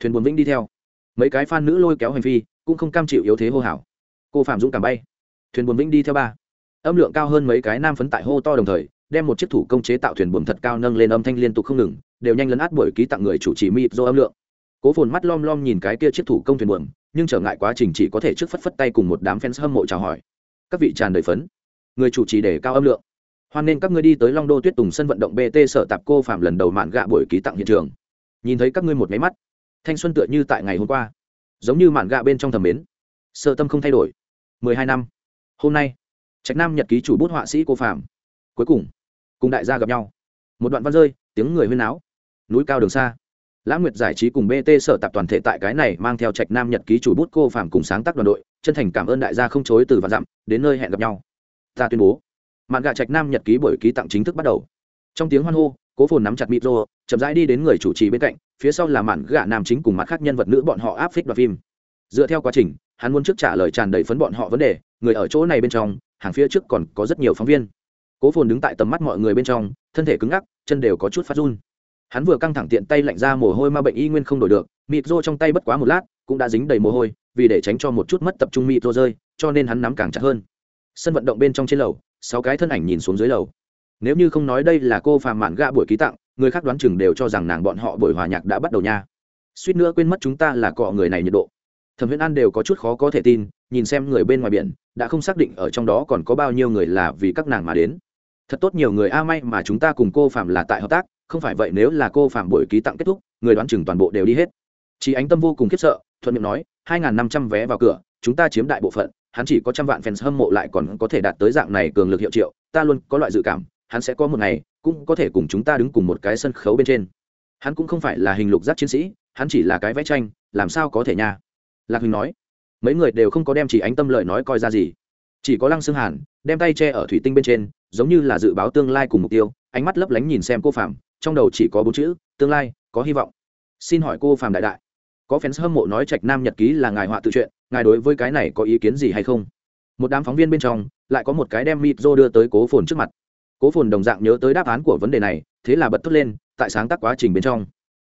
Thuyền buồn vĩnh đi theo. Mấy cái fan nữ lôi kéo hành vi cũng không cam chịu yếu thế hô hào cô phạm dũng cảm bay. Thuyền buồm vĩnh đi theo ba. Âm lượng cao hơn mấy cái nam phấn tại hô to đồng thời, đem một chiếc thủ công chế tạo thuyền buồm thật cao nâng lên âm thanh liên tục không ngừng, đều nhanh lấn át buổi ký tặng người chủ trì mịp do âm lượng. Cố phồn mắt lom lom nhìn cái kia chiếc thủ công thuyền buồm, nhưng trở ngại quá trình chỉ có thể trước phất phất tay cùng một đám fans hâm mộ chào hỏi. Các vị tràn đầy phấn. Người chủ trì để cao âm lượng. Hoan nên các ngươi đi tới long đô tuyết tùng sân vận động bt sở tạp cô phạm lần đầu mạn gạ buổi ký tặng hiện trường. Nhìn thấy các ngươi một máy mắt, thanh xuân tựa như tại ngày hôm qua, giống như mạn gạ bên trong thầm mến. Sợ tâm không thay đổi mười hai năm. Hôm nay, trạch nam nhật ký chủ bút họa sĩ cô phạm. Cuối cùng cùng đại gia gặp nhau. Một đoạn văn rơi, tiếng người huyên áo núi cao đường xa. Lãng nguyệt giải trí cùng bt sở tạp toàn thể tại cái này mang theo trạch nam nhật ký chủ bút cô phạm cùng sáng tác đoàn đội, chân thành cảm ơn đại gia không chối từ và dặm, đến nơi hẹn gặp nhau. Ta tuyên bố, mạn gạ trạch nam nhật ký buổi ký tặng chính thức bắt đầu. Trong tiếng hoan hô, cố phồn nắm chặt mịt rô chậm rãi đi đến người chủ trì bên cạnh, phía sau là mạn gạ nam chính cùng mặt khác nhân vật nữ bọn họ áp phích đoạt phim dựa theo quá trình, hắn muốn trước trả lời tràn đầy phấn bọn họ vấn đề, người ở chỗ này bên trong, hàng phía trước còn có rất nhiều phóng viên. Cố phồn đứng tại tầm mắt mọi người bên trong, thân thể cứng ngắc, chân đều có chút phát run. Hắn vừa căng thẳng tiện tay lạnh ra mồ hôi ma bệnh y nguyên không đổi được, mịt rô trong tay bất quá một lát, cũng đã dính đầy mồ hôi, vì để tránh cho một chút mất tập trung mịt rô rơi, cho nên hắn nắm càng chặt hơn. Sân vận động bên trong trên lầu, sáu cái thân ảnh nhìn xuống dưới lầu. Nếu như không nói đây là cô phàm mạn gạ buổi ký tặng, người khác đoán chừng đều cho rằng nàng bọn họ buổi hòa nhạc đã bắt đầu nha. Suýt nữa quên mất chúng ta là cọ người này nhiệt độ thẩm viễn an đều có chút khó có thể tin, nhìn xem người bên ngoài biển, đã không xác định ở trong đó còn có bao nhiêu người là vì các nàng mà đến. Thật tốt nhiều người a, may mà chúng ta cùng cô phạm là tại hợp tác, không phải vậy nếu là cô phạm buổi ký tặng kết thúc, người đoán chừng toàn bộ đều đi hết. Chị ánh tâm vô cùng khiếp sợ, thuận miệng nói, hai n g h n năm trăm vé vào cửa, chúng ta chiếm đại bộ phận, hắn chỉ có trăm vạn fans hâm mộ lại còn có thể đạt tới dạng này cường lực hiệu triệu, ta luôn có loại dự cảm, hắn sẽ có một ngày, cũng có thể cùng chúng ta đứng cùng một cái sân khấu bên trên. Hắn cũng không phải là hình lục giác chiến sĩ, hắn chỉ là cái vẽ tranh, làm sao có thể nha? Lạc huỳnh nói, mấy người đều không có đem chỉ ánh tâm lợi nói coi ra gì. Chỉ có lăng xương hàn, đem tay che ở thủy tinh bên trên, giống như là dự báo tương lai cùng mục tiêu, ánh mắt lấp lánh nhìn xem cô phạm, trong đầu chỉ có bốn chữ, tương lai, có hy vọng. Xin hỏi cô phạm đại đại, có fans hâm mộ nói trạch nam nhật ký là ngài họa tự truyện, ngài đối với cái này có ý kiến gì hay không? Một đám phóng viên bên trong, lại có một cái đem mịt rô đưa tới cố phồn trước mặt. Cố phồn đồng dạng nhớ tới đáp án của vấn đề này, thế là bật thốt lên, tại sáng tác quá trình bên trong,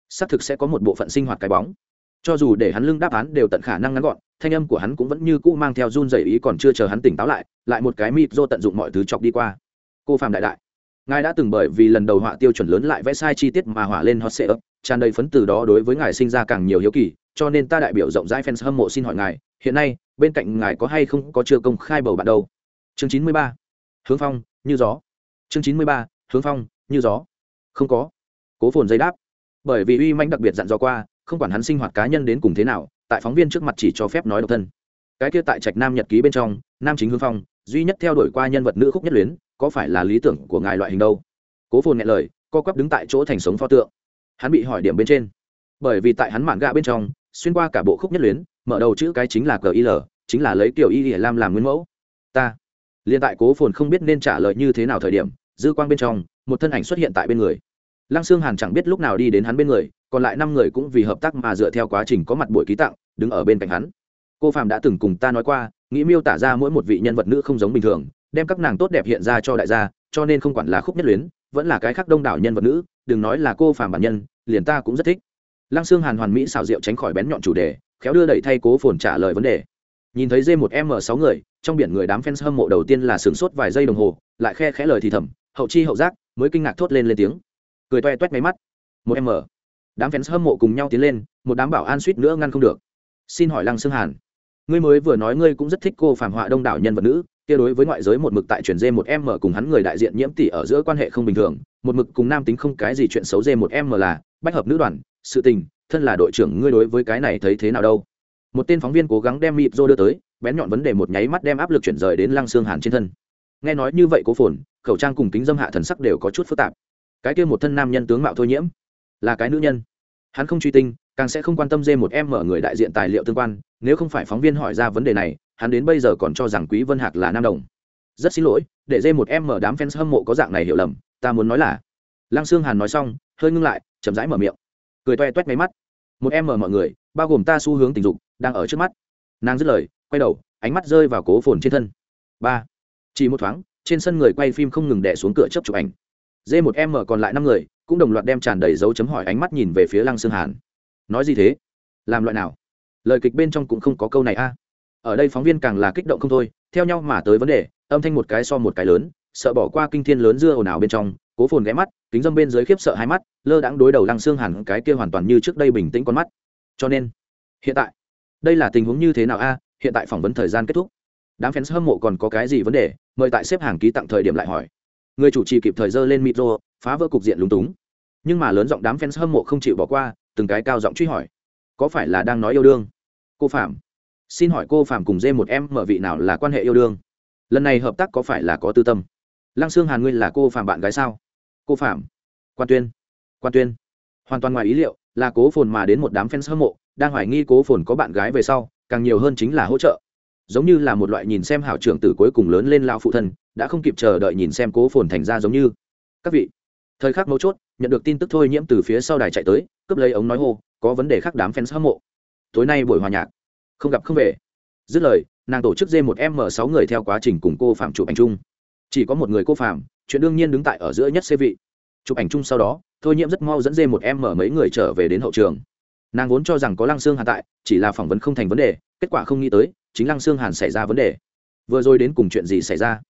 xác thực sẽ có một bộ phận sinh hoạt cái bóng cho dù để hắn lưng đáp án đều tận khả năng ngắn gọn, thanh âm của hắn cũng vẫn như cũ mang theo run dày ý còn chưa chờ hắn tỉnh táo lại lại một cái mịt do tận dụng mọi thứ chọc đi qua. Cô phạm đại đại, ngài đã từng bởi vì lần đầu họa tiêu chuẩn lớn lại vẽ sai chi tiết mà họa lên hot sệ ấp tràn đầy phấn từ đó đối với ngài sinh ra càng nhiều hiếu kỳ, cho nên ta đại biểu rộng rãi fans hâm mộ xin hỏi ngài, hiện nay, bên cạnh ngài có hay không có chưa công khai bầu bạn đâu? Chương chín mươi ba, hướng phong, như gió. Chương chín mươi ba, hướng phong, như gió. Không có. Cố phồn dây đáp. Bởi vì uy manh đặc biệt dặn dò qua không quản hắn sinh hoạt cá nhân đến cùng thế nào, tại phóng viên trước mặt chỉ cho phép nói độc thân. Cái kia tại trạch nam nhật ký bên trong, nam chính hương phong, duy nhất theo đuổi qua nhân vật nữ khúc nhất luyến, có phải là lý tưởng của ngài loại hình đâu? Cố phồn nghe lời, co quắp đứng tại chỗ thành sống pho tượng. Hắn bị hỏi điểm bên trên. Bởi vì tại hắn mạn gạ bên trong, xuyên qua cả bộ khúc nhất luyến, mở đầu chữ cái chính là cờ il chính là lấy kiểu y lam làm nguyên mẫu. Ta. Liền tại cố phồn không biết nên trả lời như thế nào thời điểm, dư quang bên trong, một thân ảnh xuất hiện tại bên người. Lăng xương hàn chẳng biết lúc nào đi đến hắn bên người còn lại năm người cũng vì hợp tác mà dựa theo quá trình có mặt buổi ký tặng, đứng ở bên cạnh hắn. Cô phạm đã từng cùng ta nói qua, nghĩ miêu tả ra mỗi một vị nhân vật nữ không giống bình thường, đem các nàng tốt đẹp hiện ra cho đại gia, cho nên không quản là khúc nhất luyến, vẫn là cái khác đông đảo nhân vật nữ, đừng nói là cô phạm bản nhân, liền ta cũng rất thích. Lăng xương hàn hoàn mỹ xào rượu tránh khỏi bén nhọn chủ đề, khéo đưa đẩy thay cố phồn trả lời vấn đề. Nhìn thấy d một m sáu người, trong biển người đám fans hâm mộ đầu tiên là sửng sốt vài giây đồng hồ, lại khe khẽ lời thì thầm, hậu chi hậu giác, mới kinh ngạc thốt lên lên tiếng. Cười toe toét máy mắt. Một m đám fans hâm mộ cùng nhau tiến lên, một đám bảo an suýt nữa ngăn không được. Xin hỏi lăng xương hàn, ngươi mới vừa nói ngươi cũng rất thích cô phản họa đông đảo nhân vật nữ, kia đối với ngoại giới một mực tại chuyển dê một m cùng hắn người đại diện nhiễm tỷ ở giữa quan hệ không bình thường, một mực cùng nam tính không cái gì chuyện xấu dê một m là bách hợp nữ đoàn, sự tình, thân là đội trưởng ngươi đối với cái này thấy thế nào đâu? Một tên phóng viên cố gắng đem mịp rô đưa tới, bén nhọn vấn đề một nháy mắt đem áp lực chuyển rời đến lăng xương hàn trên thân. Nghe nói như vậy cố phồn, khẩu trang cùng kính dâm hạ thần sắc đều có chút phức tạp. Cái kia một thân nam nhân tướng mạo thôi nhiễm là cái nữ nhân. Hắn không truy tinh, càng sẽ không quan tâm dê một em mở người đại diện tài liệu tương quan, nếu không phải phóng viên hỏi ra vấn đề này, hắn đến bây giờ còn cho rằng quý vân hạc là nam đồng. Rất xin lỗi, để dê một em mở đám fans hâm mộ có dạng này hiểu lầm, ta muốn nói là. Lăng xương hàn nói xong, hơi ngưng lại, chậm rãi mở miệng. Cười toe toét máy mắt. Một em mở mọi người, bao gồm ta xu hướng tình dục, đang ở trước mắt. Nàng dứt lời, quay đầu, ánh mắt rơi vào cố phồn trên thân. Ba. Chỉ một thoáng, trên sân người quay phim không ngừng đè xuống cửa chấp chụp ảnh d một em mở còn lại năm người, cũng đồng loạt đem tràn đầy dấu chấm hỏi ánh mắt nhìn về phía lăng xương hàn. Nói gì thế? Làm loại nào? Lời kịch bên trong cũng không có câu này a. Ở đây phóng viên càng là kích động không thôi, theo nhau mà tới vấn đề, âm thanh một cái so một cái lớn, sợ bỏ qua kinh thiên lớn dưa ồn ào bên trong, cố phồn ghé mắt, kính dâm bên dưới khiếp sợ hai mắt, lơ đãng đối đầu lăng xương Hàn cái kia hoàn toàn như trước đây bình tĩnh con mắt. Cho nên, hiện tại, đây là tình huống như thế nào a? Hiện tại phỏng vấn thời gian kết thúc. Đám fans hâm mộ còn có cái gì vấn đề? Mời tại xếp hàng ký tặng thời điểm lại hỏi người chủ trì kịp thời dơ lên micro, phá vỡ cục diện lúng túng. Nhưng mà lớn giọng đám fans hâm mộ không chịu bỏ qua, từng cái cao giọng truy hỏi. Có phải là đang nói yêu đương? Cô phạm. Xin hỏi cô phạm cùng dê một em mở vị nào là quan hệ yêu đương? Lần này hợp tác có phải là có tư tâm? Lăng xương hàn nguyên là cô phạm bạn gái sao? Cô phạm. Quan tuyên. Quan tuyên. Hoàn toàn ngoài ý liệu, là cố phồn mà đến một đám fans hâm mộ, đang hoài nghi cố phồn có bạn gái về sau, càng nhiều hơn chính là hỗ trợ giống như là một loại nhìn xem hảo trưởng tử cuối cùng lớn lên lao phụ thân, đã không kịp chờ đợi nhìn xem cố phồn thành ra giống như. Các vị, thời khắc mấu chốt, nhận được tin tức thôi nhiễm từ phía sau đài chạy tới, cướp lấy ống nói hô, có vấn đề khác đám fans hâm mộ. Tối nay buổi hòa nhạc, không gặp không về. Dứt lời, nàng tổ chức dê một m sáu người theo quá trình cùng cô phạm chụp ảnh chung. Chỉ có một người cô phạm, chuyện đương nhiên đứng tại ở giữa nhất xê vị. Chụp ảnh chung sau đó, thôi nhiễm rất mau dẫn dê một m mấy người trở về đến hậu trường. Nàng vốn cho rằng có lăng xương hàn tại, chỉ là phỏng vấn không thành vấn đề, kết quả không nghĩ tới chính lăng xương hàn xảy ra vấn đề. Vừa rồi đến cùng chuyện gì xảy ra?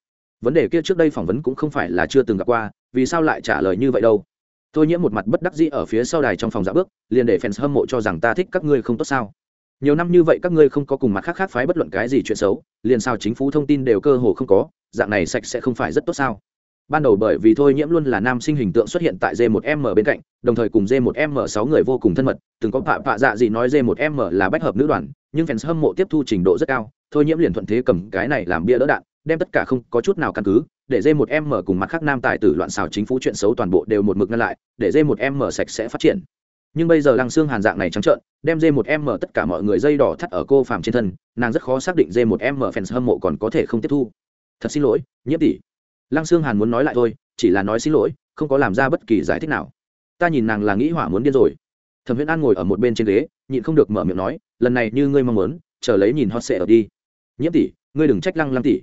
Vấn đề kia trước đây phỏng vấn cũng không phải là chưa từng gặp qua, vì sao lại trả lời như vậy đâu? Tôi nhiễm một mặt bất đắc dĩ ở phía sau đài trong phòng dạ bước, liền để fans hâm mộ cho rằng ta thích các ngươi không tốt sao? Nhiều năm như vậy các ngươi không có cùng mặt khác khác phái bất luận cái gì chuyện xấu, liền sao chính phủ thông tin đều cơ hồ không có, dạng này sạch sẽ không phải rất tốt sao? Ban đầu bởi vì thôi nhiễm luôn là nam sinh hình tượng xuất hiện tại d 1 m bên cạnh, đồng thời cùng d 1 m sáu người vô cùng thân mật, từng có phạ phạ dạ gì nói d 1 m là bách hợp nữ đoàn, nhưng fans hâm mộ tiếp thu trình độ rất cao, thôi nhiễm liền thuận thế cầm cái này làm bia đỡ đạn, đem tất cả không có chút nào căn cứ, để d 1 m cùng mặt khác nam tài tử loạn xào chính phủ chuyện xấu toàn bộ đều một mực ngăn lại, để d 1 m sạch sẽ phát triển. Nhưng bây giờ lăng xương hàn dạng này trắng trợn, đem d 1 m tất cả mọi người dây đỏ thắt ở cô phàm trên thân, nàng rất khó xác định d 1 m fans hâm mộ còn có thể không tiếp thu. Thật xin lỗi, nhiễm tỷ lăng xương hàn muốn nói lại thôi, chỉ là nói xin lỗi, không có làm ra bất kỳ giải thích nào. Ta nhìn nàng là nghĩ hỏa muốn điên rồi. Thẩm viễn an ngồi ở một bên trên ghế, nhịn không được mở miệng nói, lần này như ngươi mong muốn, chờ lấy nhìn hot sệ ở đi. Nhiễm tỷ, ngươi đừng trách lăng lăng tỷ.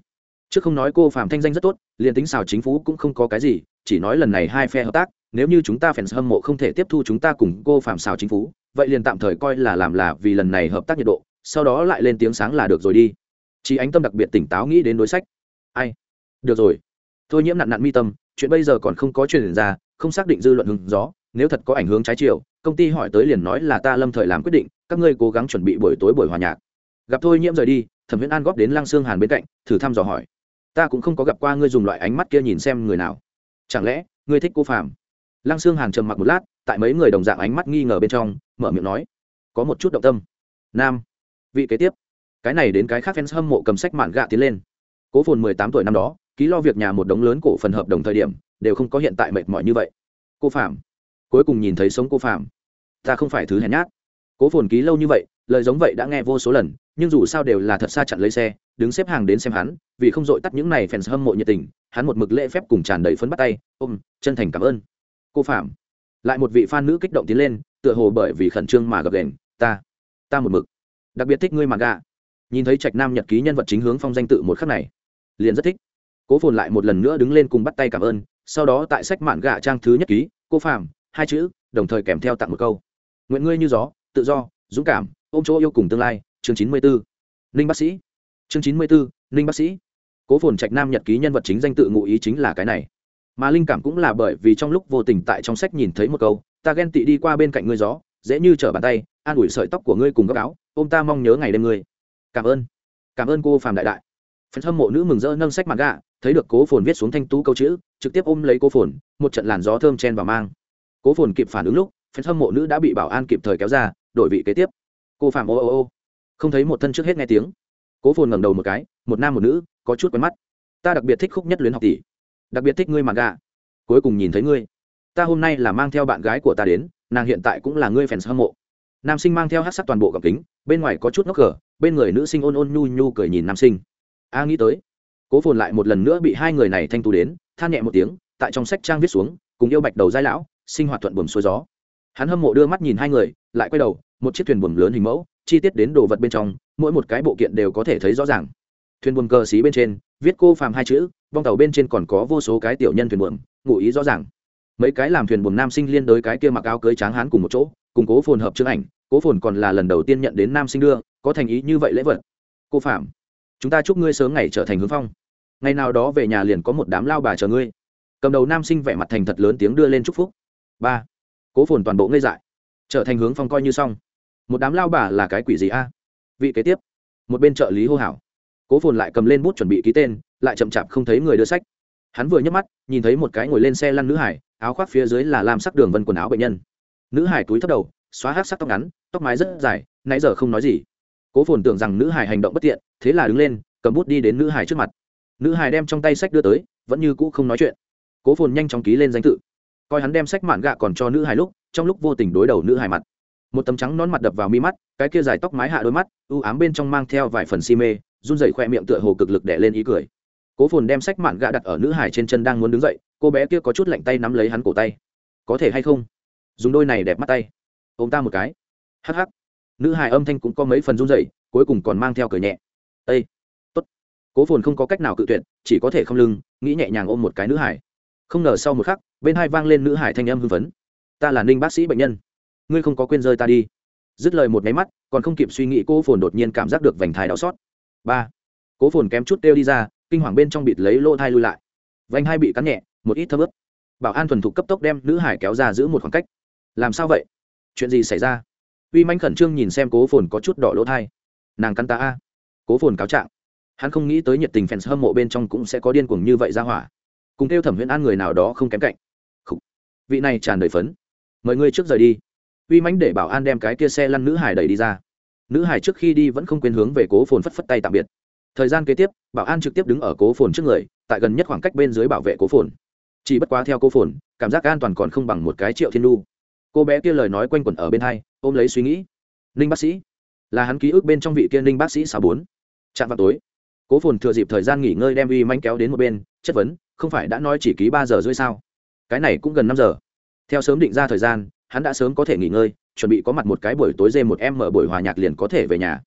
Trước không nói cô phạm thanh danh rất tốt, liền tính xào chính phủ cũng không có cái gì, chỉ nói lần này hai phe hợp tác, nếu như chúng ta fans hâm mộ không thể tiếp thu chúng ta cùng cô phạm xào chính phủ vậy liền tạm thời coi là làm là vì lần này hợp tác nhiệt độ, sau đó lại lên tiếng sáng là được rồi đi. Chị ánh tâm đặc biệt tỉnh táo nghĩ đến đối sách. Ai? Được rồi thôi nhiễm nặn nặn mi tâm, chuyện bây giờ còn không có chuyện ra, không xác định dư luận hứng gió, nếu thật có ảnh hưởng trái chiều, công ty hỏi tới liền nói là ta lâm thời làm quyết định, các ngươi cố gắng chuẩn bị buổi tối buổi hòa nhạc. Gặp thôi nhiễm rời đi, thẩm viễn an góp đến lăng xương hàn bên cạnh, thử thăm dò hỏi. Ta cũng không có gặp qua ngươi dùng loại ánh mắt kia nhìn xem người nào. Chẳng lẽ, ngươi thích cô phàm? Lăng xương hàn trầm mặc một lát, tại mấy người đồng dạng ánh mắt nghi ngờ bên trong, mở miệng nói. Có một chút động tâm. Nam. Vị kế tiếp. Cái này đến cái khác fans hâm mộ cầm sách mạn gạ tiến lên. Cố phồn mười tám tuổi năm đó ký lo việc nhà một đống lớn cổ phần hợp đồng thời điểm, đều không có hiện tại mệt mỏi như vậy. Cô phạm, cuối cùng nhìn thấy sống cô phạm. Ta không phải thứ hèn nhát. Cố phồn ký lâu như vậy, lời giống vậy đã nghe vô số lần, nhưng dù sao đều là thật xa chặn lấy xe, đứng xếp hàng đến xem hắn, vì không dội tắt những này fans hâm mộ nhiệt tình, hắn một mực lễ phép cùng tràn đầy phấn bắt tay, ôm, chân thành cảm ơn. Cô phạm, lại một vị fan nữ kích động tiến lên, tựa hồ bởi vì khẩn trương mà gặp đèn ta ta một mực, đặc biệt thích ngươi mà gà. Nhìn thấy trạch nam nhật ký nhân vật chính hướng phong danh tự một khắc này, liền rất thích cố phồn lại một lần nữa đứng lên cùng bắt tay cảm ơn, sau đó tại sách mạn gạ trang thứ nhất ký, cô phàm, hai chữ, đồng thời kèm theo tặng một câu. Nguyện ngươi như gió, tự do, dũng cảm, ôm chỗ yêu cùng tương lai. Chương chín mươi bốn ninh bác sĩ. Chương chín mươi bốn ninh bác sĩ. Cố phồn trạch nam nhật ký nhân vật chính danh tự ngụ ý chính là cái này. Mà linh cảm cũng là bởi vì trong lúc vô tình tại trong sách nhìn thấy một câu, ta ghen tị đi qua bên cạnh ngươi gió, dễ như trở bàn tay, an ủi sợi tóc của ngươi cùng góc áo, ôm ta mong nhớ ngày đêm ngươi. Cảm ơn. Cảm ơn cô phàm đại đại. Phần hâm mộ nữ mừng rỡ nâng sách mặt gạ thấy được cố phồn viết xuống thanh tú câu chữ, trực tiếp ôm lấy cố phồn, một trận làn gió thơm chen vào mang. Cố phồn kịp phản ứng lúc phần hâm mộ nữ đã bị bảo an kịp thời kéo ra, đổi vị kế tiếp. Cô phàm ô ô ô. Không thấy một thân trước hết nghe tiếng. Cố phồn ngẩng đầu một cái, một nam một nữ, có chút quen mắt. Ta đặc biệt thích khúc nhất luyến học tỷ. Đặc biệt thích ngươi mặt gà. cuối cùng nhìn thấy ngươi. Ta hôm nay là mang theo bạn gái của ta đến, nàng hiện tại cũng là ngươi fans hâm mộ. Nam sinh mang theo hát sắc toàn bộ gọng kính, bên ngoài có chút ngốc cờ bên người nữ sinh ôn ôn nhu nhu cười nhìn nam sinh. A nghĩ tới cố phồn lại một lần nữa bị hai người này thanh tú đến, than nhẹ một tiếng, tại trong sách trang viết xuống, cùng yêu bạch đầu giai lão, sinh hoạt thuận buồm xuôi gió. Hắn hâm mộ đưa mắt nhìn hai người, lại quay đầu, một chiếc thuyền buồm lớn hình mẫu, chi tiết đến đồ vật bên trong, mỗi một cái bộ kiện đều có thể thấy rõ ràng. Thuyền buồm cờ xí bên trên, viết cô phàm hai chữ bong tàu bên trên còn có vô số cái tiểu nhân thuyền buồm, ngụ ý rõ ràng. Mấy cái làm thuyền buồm nam sinh liên đối cái kia mặc áo cưới tráng hán cùng một chỗ, cùng cố phồn hợp chữ ảnh, cố phồn còn là lần đầu tiên nhận đến nam sinh đưa, có thành ý như vậy lễ vật. Cô phạm chúng ta chúc ngươi sớm ngày trở thành hướng phong. Ngày nào đó về nhà liền có một đám lao bà chờ ngươi. Cầm đầu nam sinh vẻ mặt thành thật lớn tiếng đưa lên chúc phúc. Ba. Cố phồn toàn bộ ngây dại. Trở thành hướng phong coi như xong. Một đám lao bà là cái quỷ gì a? Vị kế tiếp. Một bên trợ lý hô hảo cố phồn lại cầm lên bút chuẩn bị ký tên, lại chậm chạp không thấy người đưa sách. Hắn vừa nhấc mắt, nhìn thấy một cái ngồi lên xe lăn nữ hải, áo khoác phía dưới là làm sắc đường vân quần áo bệnh nhân. Nữ hải túi thấp đầu, xóa hát sắc tóc ngắn, tóc mái rất dài, nãy giờ không nói gì cố phồn tưởng rằng nữ hải hành động bất tiện, thế là đứng lên, cầm bút đi đến nữ hải trước mặt. Nữ hải đem trong tay sách đưa tới, vẫn như cũ không nói chuyện. Cố phồn nhanh chóng ký lên danh tự. Coi hắn đem sách mạn gạ còn cho nữ hải lúc, trong lúc vô tình đối đầu nữ hải mặt. Một tấm trắng nón mặt đập vào mi mắt, cái kia dài tóc mái hạ đôi mắt ưu ám bên trong mang theo vài phần si mê, run rẩy khoe miệng tựa hồ cực lực đẻ lên ý cười. Cố phồn đem sách mạn gạ đặt ở nữ hải trên chân đang muốn đứng dậy, cô bé kia có chút lạnh tay nắm lấy hắn cổ tay. Có thể hay không? Dùng đôi này đẹp mắt tay. Ô m ta một cái. Hh nữ hài âm thanh cũng có mấy phần run rẩy, cuối cùng còn mang theo cười nhẹ. Â tốt. Cố phồn không có cách nào cự tuyệt chỉ có thể không lưng nghĩ nhẹ nhàng ôm một cái nữ hải không ngờ sau một khắc bên hai vang lên nữ hải thanh âm hưng phấn. Ta là ninh bác sĩ bệnh nhân. Ngươi không có quên rơi ta đi. Dứt lời một nháy mắt còn không kịp suy nghĩ cố phồn đột nhiên cảm giác được vành thai đau xót. Ba. Cố phồn kém chút kêu đi ra kinh hoàng bên trong bịt lấy lỗ thai lui lại. Vành hai bị cắn nhẹ một ít thấm ướp bảo an thuần thục cấp tốc đem nữ hải kéo ra giữ một khoảng cách. Làm sao vậy? Chuyện gì xảy ra? Uy manh khẩn trương nhìn xem cố phồn có chút đỏ lỗ thai. Nàng căn ta a. Cố phồn cáo trạng. Hắn không nghĩ tới nhiệt tình fans hâm mộ bên trong cũng sẽ có điên cuồng như vậy ra hỏa. Cùng kêu thẩm huyễn an người nào đó không kém cạnh. Khủ. vị này tràn đầy phấn. Mời ngươi trước rời đi. Uy mãnh để bảo an đem cái kia xe lăn nữ hải đẩy đi ra. Nữ hải trước khi đi vẫn không quên hướng về cố phồn phất phất tay tạm biệt. Thời gian kế tiếp, bảo an trực tiếp đứng ở cố phồn trước người, tại gần nhất khoảng cách bên dưới bảo vệ cố phồn. Chỉ bất quá theo cố phồn, cảm giác an toàn còn không bằng một cái triệu thiên lu cô bé kia lời nói quanh quẩn ở bên hai ôm lấy suy nghĩ. Ninh bác sĩ. Là hắn ký ức bên trong vị kia ninh bác sĩ xà bốn. Chạm vào tối. Cố phồn thừa dịp thời gian nghỉ ngơi đem uy manh kéo đến một bên, chất vấn, không phải đã nói chỉ ký ba giờ rưỡi sao? Cái này cũng gần năm giờ. Theo sớm định ra thời gian, hắn đã sớm có thể nghỉ ngơi, chuẩn bị có mặt một cái buổi tối dê một em mở buổi hòa nhạc liền có thể về nhà.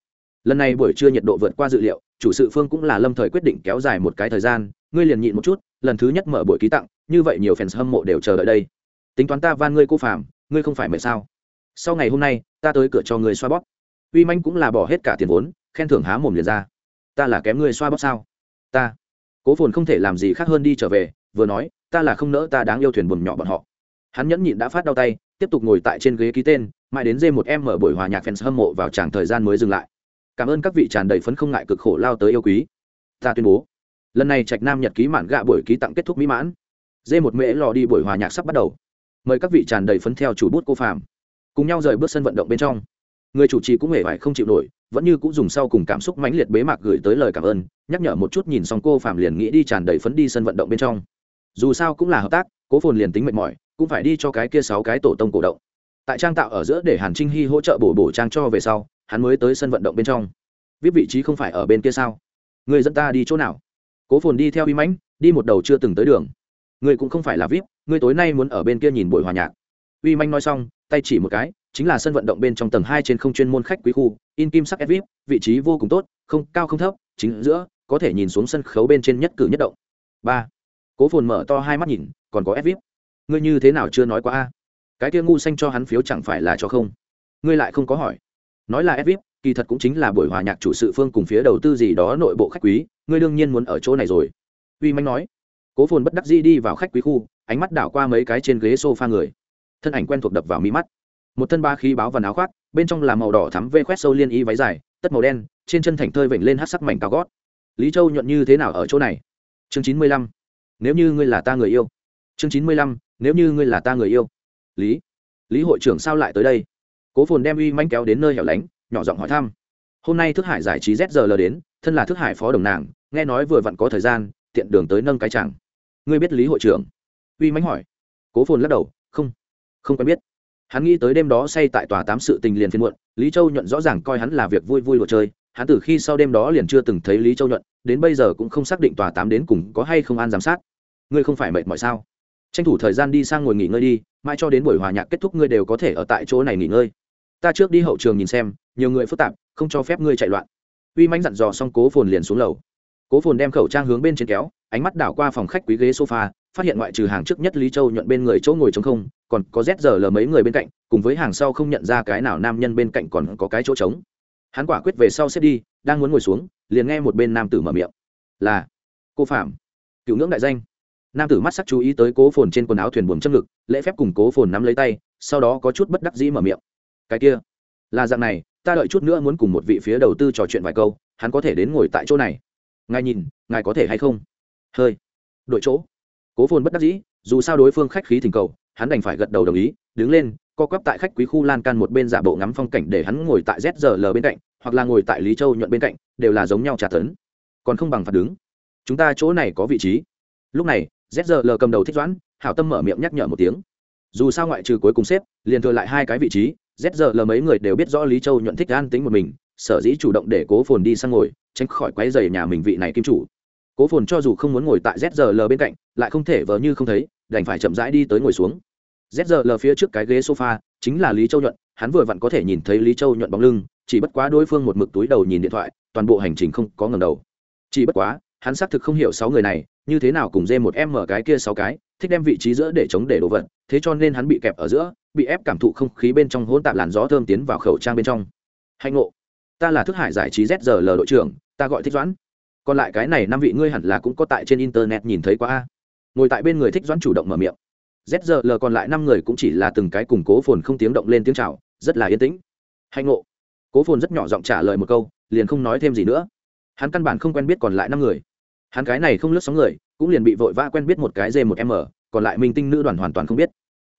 Lần này buổi trưa nhiệt độ vượt qua dự liệu, chủ sự phương cũng là lâm thời quyết định kéo dài một cái thời gian, ngươi liền nhịn một chút, lần thứ nhất mở buổi ký tặng, như vậy nhiều fans hâm mộ đều chờ đợi đây. Tính toán ta van ngươi cô phàm, ngươi không phải mệt sao? Sau ngày hôm nay, ta tới cửa cho ngươi xoa bóp. Uy manh cũng là bỏ hết cả tiền vốn, khen thưởng há mồm liền ra. Ta là kém ngươi xoa bóp sao? Ta. Cố phồn không thể làm gì khác hơn đi trở về, vừa nói, ta là không nỡ ta đáng yêu thuyền buồn nhỏ bọn họ. Hắn nhẫn nhịn đã phát đau tay, tiếp tục ngồi tại trên ghế ký tên, mãi đến dê một em mở buổi hòa nhạc fans hâm mộ vào tràng thời gian mới dừng lại. Cảm ơn các vị tràn đầy phấn không ngại cực khổ lao tới yêu quý. Ta tuyên bố, lần này trạch nam nhật ký mạn gạ buổi ký tặng kết thúc mỹ mãn. Dê một mễ lò đi buổi hòa nhạc sắp bắt đầu. Mời các vị tràn đầy phấn theo chủ bút cô phạm cùng nhau rời bước sân vận động bên trong. Người chủ trì cũng hề phải không chịu nổi, vẫn như cũng dùng sau cùng cảm xúc mãnh liệt bế mạc gửi tới lời cảm ơn, nhắc nhở một chút nhìn xong cô phạm liền nghĩ đi tràn đầy phấn đi sân vận động bên trong. Dù sao cũng là hợp tác, cố phồn liền tính mệt mỏi, cũng phải đi cho cái kia sáu cái tổ tông cổ động. Tại trang tạo ở giữa để hàn trinh hy hỗ trợ bổ bổ trang cho về sau, hắn mới tới sân vận động bên trong. Viết vị trí không phải ở bên kia sao? Người dẫn ta đi chỗ nào? Cố phồn đi theo uy mãnh, đi một đầu chưa từng tới đường. Người cũng không phải là vip, người tối nay muốn ở bên kia nhìn buổi hòa nhạc. Uy manh nói xong tay chỉ một cái, chính là sân vận động bên trong tầng hai trên không chuyên môn khách quý khu, in kim sắc vip vị trí vô cùng tốt, không, cao không thấp, chính giữa, có thể nhìn xuống sân khấu bên trên nhất cử nhất động. Ba. Cố phồn mở to hai mắt nhìn, còn có vip ngươi như thế nào chưa nói qua a? Cái kia ngu xanh cho hắn phiếu chẳng phải là cho không? Ngươi lại không có hỏi. Nói là vip kỳ thật cũng chính là buổi hòa nhạc chủ sự phương cùng phía đầu tư gì đó nội bộ khách quý, ngươi đương nhiên muốn ở chỗ này rồi. Uy manh nói. Cố phồn bất đắc dĩ đi vào khách quý khu, ánh mắt đảo qua mấy cái trên ghế s o f a người thân ảnh quen thuộc đập vào mi mắt. Một thân ba khí báo và áo khoác, bên trong là màu đỏ thắm vê khoét sâu liên y váy dài, tất màu đen, trên chân thành thơi vểnh lên hát sắc mảnh cao gót. Lý châu nhuận như thế nào ở chỗ này? Chương chín mươi lăm, nếu như ngươi là ta người yêu. Chương chín mươi lăm, nếu như ngươi là ta người yêu. Lý lý hội trưởng sao lại tới đây? Cố phồn đem uy manh kéo đến nơi hẻo lánh, nhỏ giọng hỏi thăm. Hôm nay thức hải giải trí z giờ lờ đến, thân là thức hải phó đồng nàng, nghe nói vừa vặn có thời gian, tiện đường tới nâng cái chẳng ngươi biết lý hội trưởng? Uy mánh hỏi. Cố phồn lắc đầu không quen biết. Hắn nghĩ tới đêm đó say tại tòa tám sự tình liền phiên muộn, lý châu nhuận rõ ràng coi hắn là việc vui vui đồ chơi, hắn từ khi sau đêm đó liền chưa từng thấy lý châu nhuận, đến bây giờ cũng không xác định tòa tám đến cùng có hay không an giám sát. Ngươi không phải mệt mỏi sao? Tranh thủ thời gian đi sang ngồi nghỉ ngơi đi mai cho đến buổi hòa nhạc kết thúc ngươi đều có thể ở tại chỗ này nghỉ ngơi. Ta trước đi hậu trường nhìn xem, nhiều người phức tạp, không cho phép ngươi chạy loạn. Uy mãnh dặn dò xong cố phồn liền xuống lầu. Cố phồn đem khẩu trang hướng bên trên kéo, ánh mắt đảo qua phòng khách quý ghế sofa phát hiện ngoại trừ hàng trước nhất lý châu nhuận bên người chỗ ngồi trống không, còn có rét giờ lờ mấy người bên cạnh, cùng với hàng sau không nhận ra cái nào nam nhân bên cạnh còn có cái chỗ trống. Hắn quả quyết về sau xếp đi, đang muốn ngồi xuống, liền nghe một bên nam tử mở miệng. Là, cô phạm, cựu ngưỡng đại danh. Nam tử mắt sắc chú ý tới cố phồn trên quần áo thuyền buồm châm ngực, lễ phép cùng cố phồn nắm lấy tay, sau đó có chút bất đắc dĩ mở miệng. Cái kia, là dạng này, ta đợi chút nữa muốn cùng một vị phía đầu tư trò chuyện vài câu, hắn có thể đến ngồi tại chỗ này. Ngài nhìn, ngài có thể hay không? Hơi đội chỗ cố phồn bất đắc dĩ, dù sao đối phương khách khí thỉnh cầu, hắn đành phải gật đầu đồng ý, đứng lên, co quắp tại khách quý khu lan can một bên giả bộ ngắm phong cảnh để hắn ngồi tại zl bên cạnh, hoặc là ngồi tại lý châu nhuận bên cạnh, đều là giống nhau trả tấn. Còn không bằng phạt đứng. Chúng ta chỗ này có vị trí. Lúc này zl cầm đầu thích doãn, hảo tâm mở miệng nhắc nhở một tiếng. Dù sao ngoại trừ cuối cùng xếp, liền thừa lại hai cái vị trí zl mấy người đều biết rõ lý châu nhuận thích an tính một mình, sở dĩ chủ động để cố phồn đi sang ngồi, tránh khỏi quấy dày nhà mình vị này kim chủ cố phồn cho dù không muốn ngồi tại zl bên cạnh, lại không thể vờ như không thấy, đành phải chậm rãi đi tới ngồi xuống. Zl phía trước cái ghế sofa chính là lý châu nhuận, hắn vừa vặn có thể nhìn thấy lý châu nhuận bóng lưng, chỉ bất quá đối phương một mực túi đầu nhìn điện thoại, toàn bộ hành trình không có ngầm đầu. Chỉ bất quá, hắn xác thực không hiểu sáu người này, như thế nào cùng dê một em mở cái kia sáu cái, thích đem vị trí giữa để chống để đồ vật, thế cho nên hắn bị kẹp ở giữa, bị ép cảm thụ không khí bên trong hỗn tạp làn gió thơm tiến vào khẩu trang bên trong. Hạnh ngộ, ta là thức hải giải trí zl đội trưởng, ta gọi thích doãn còn lại cái này năm vị ngươi hẳn là cũng có tại trên internet nhìn thấy qua a. Ngồi tại bên người thích doãn chủ động mở miệng. Zl còn lại năm người cũng chỉ là từng cái củng cố phồn không tiếng động lên tiếng chào, rất là yên tĩnh. Hạnh ngộ. Cố phồn rất nhỏ giọng trả lời một câu, liền không nói thêm gì nữa. Hắn căn bản không quen biết còn lại năm người. Hắn cái này không lướt sóng người, cũng liền bị vội vã quen biết một cái d một m, còn lại minh tinh nữ đoàn hoàn toàn không biết.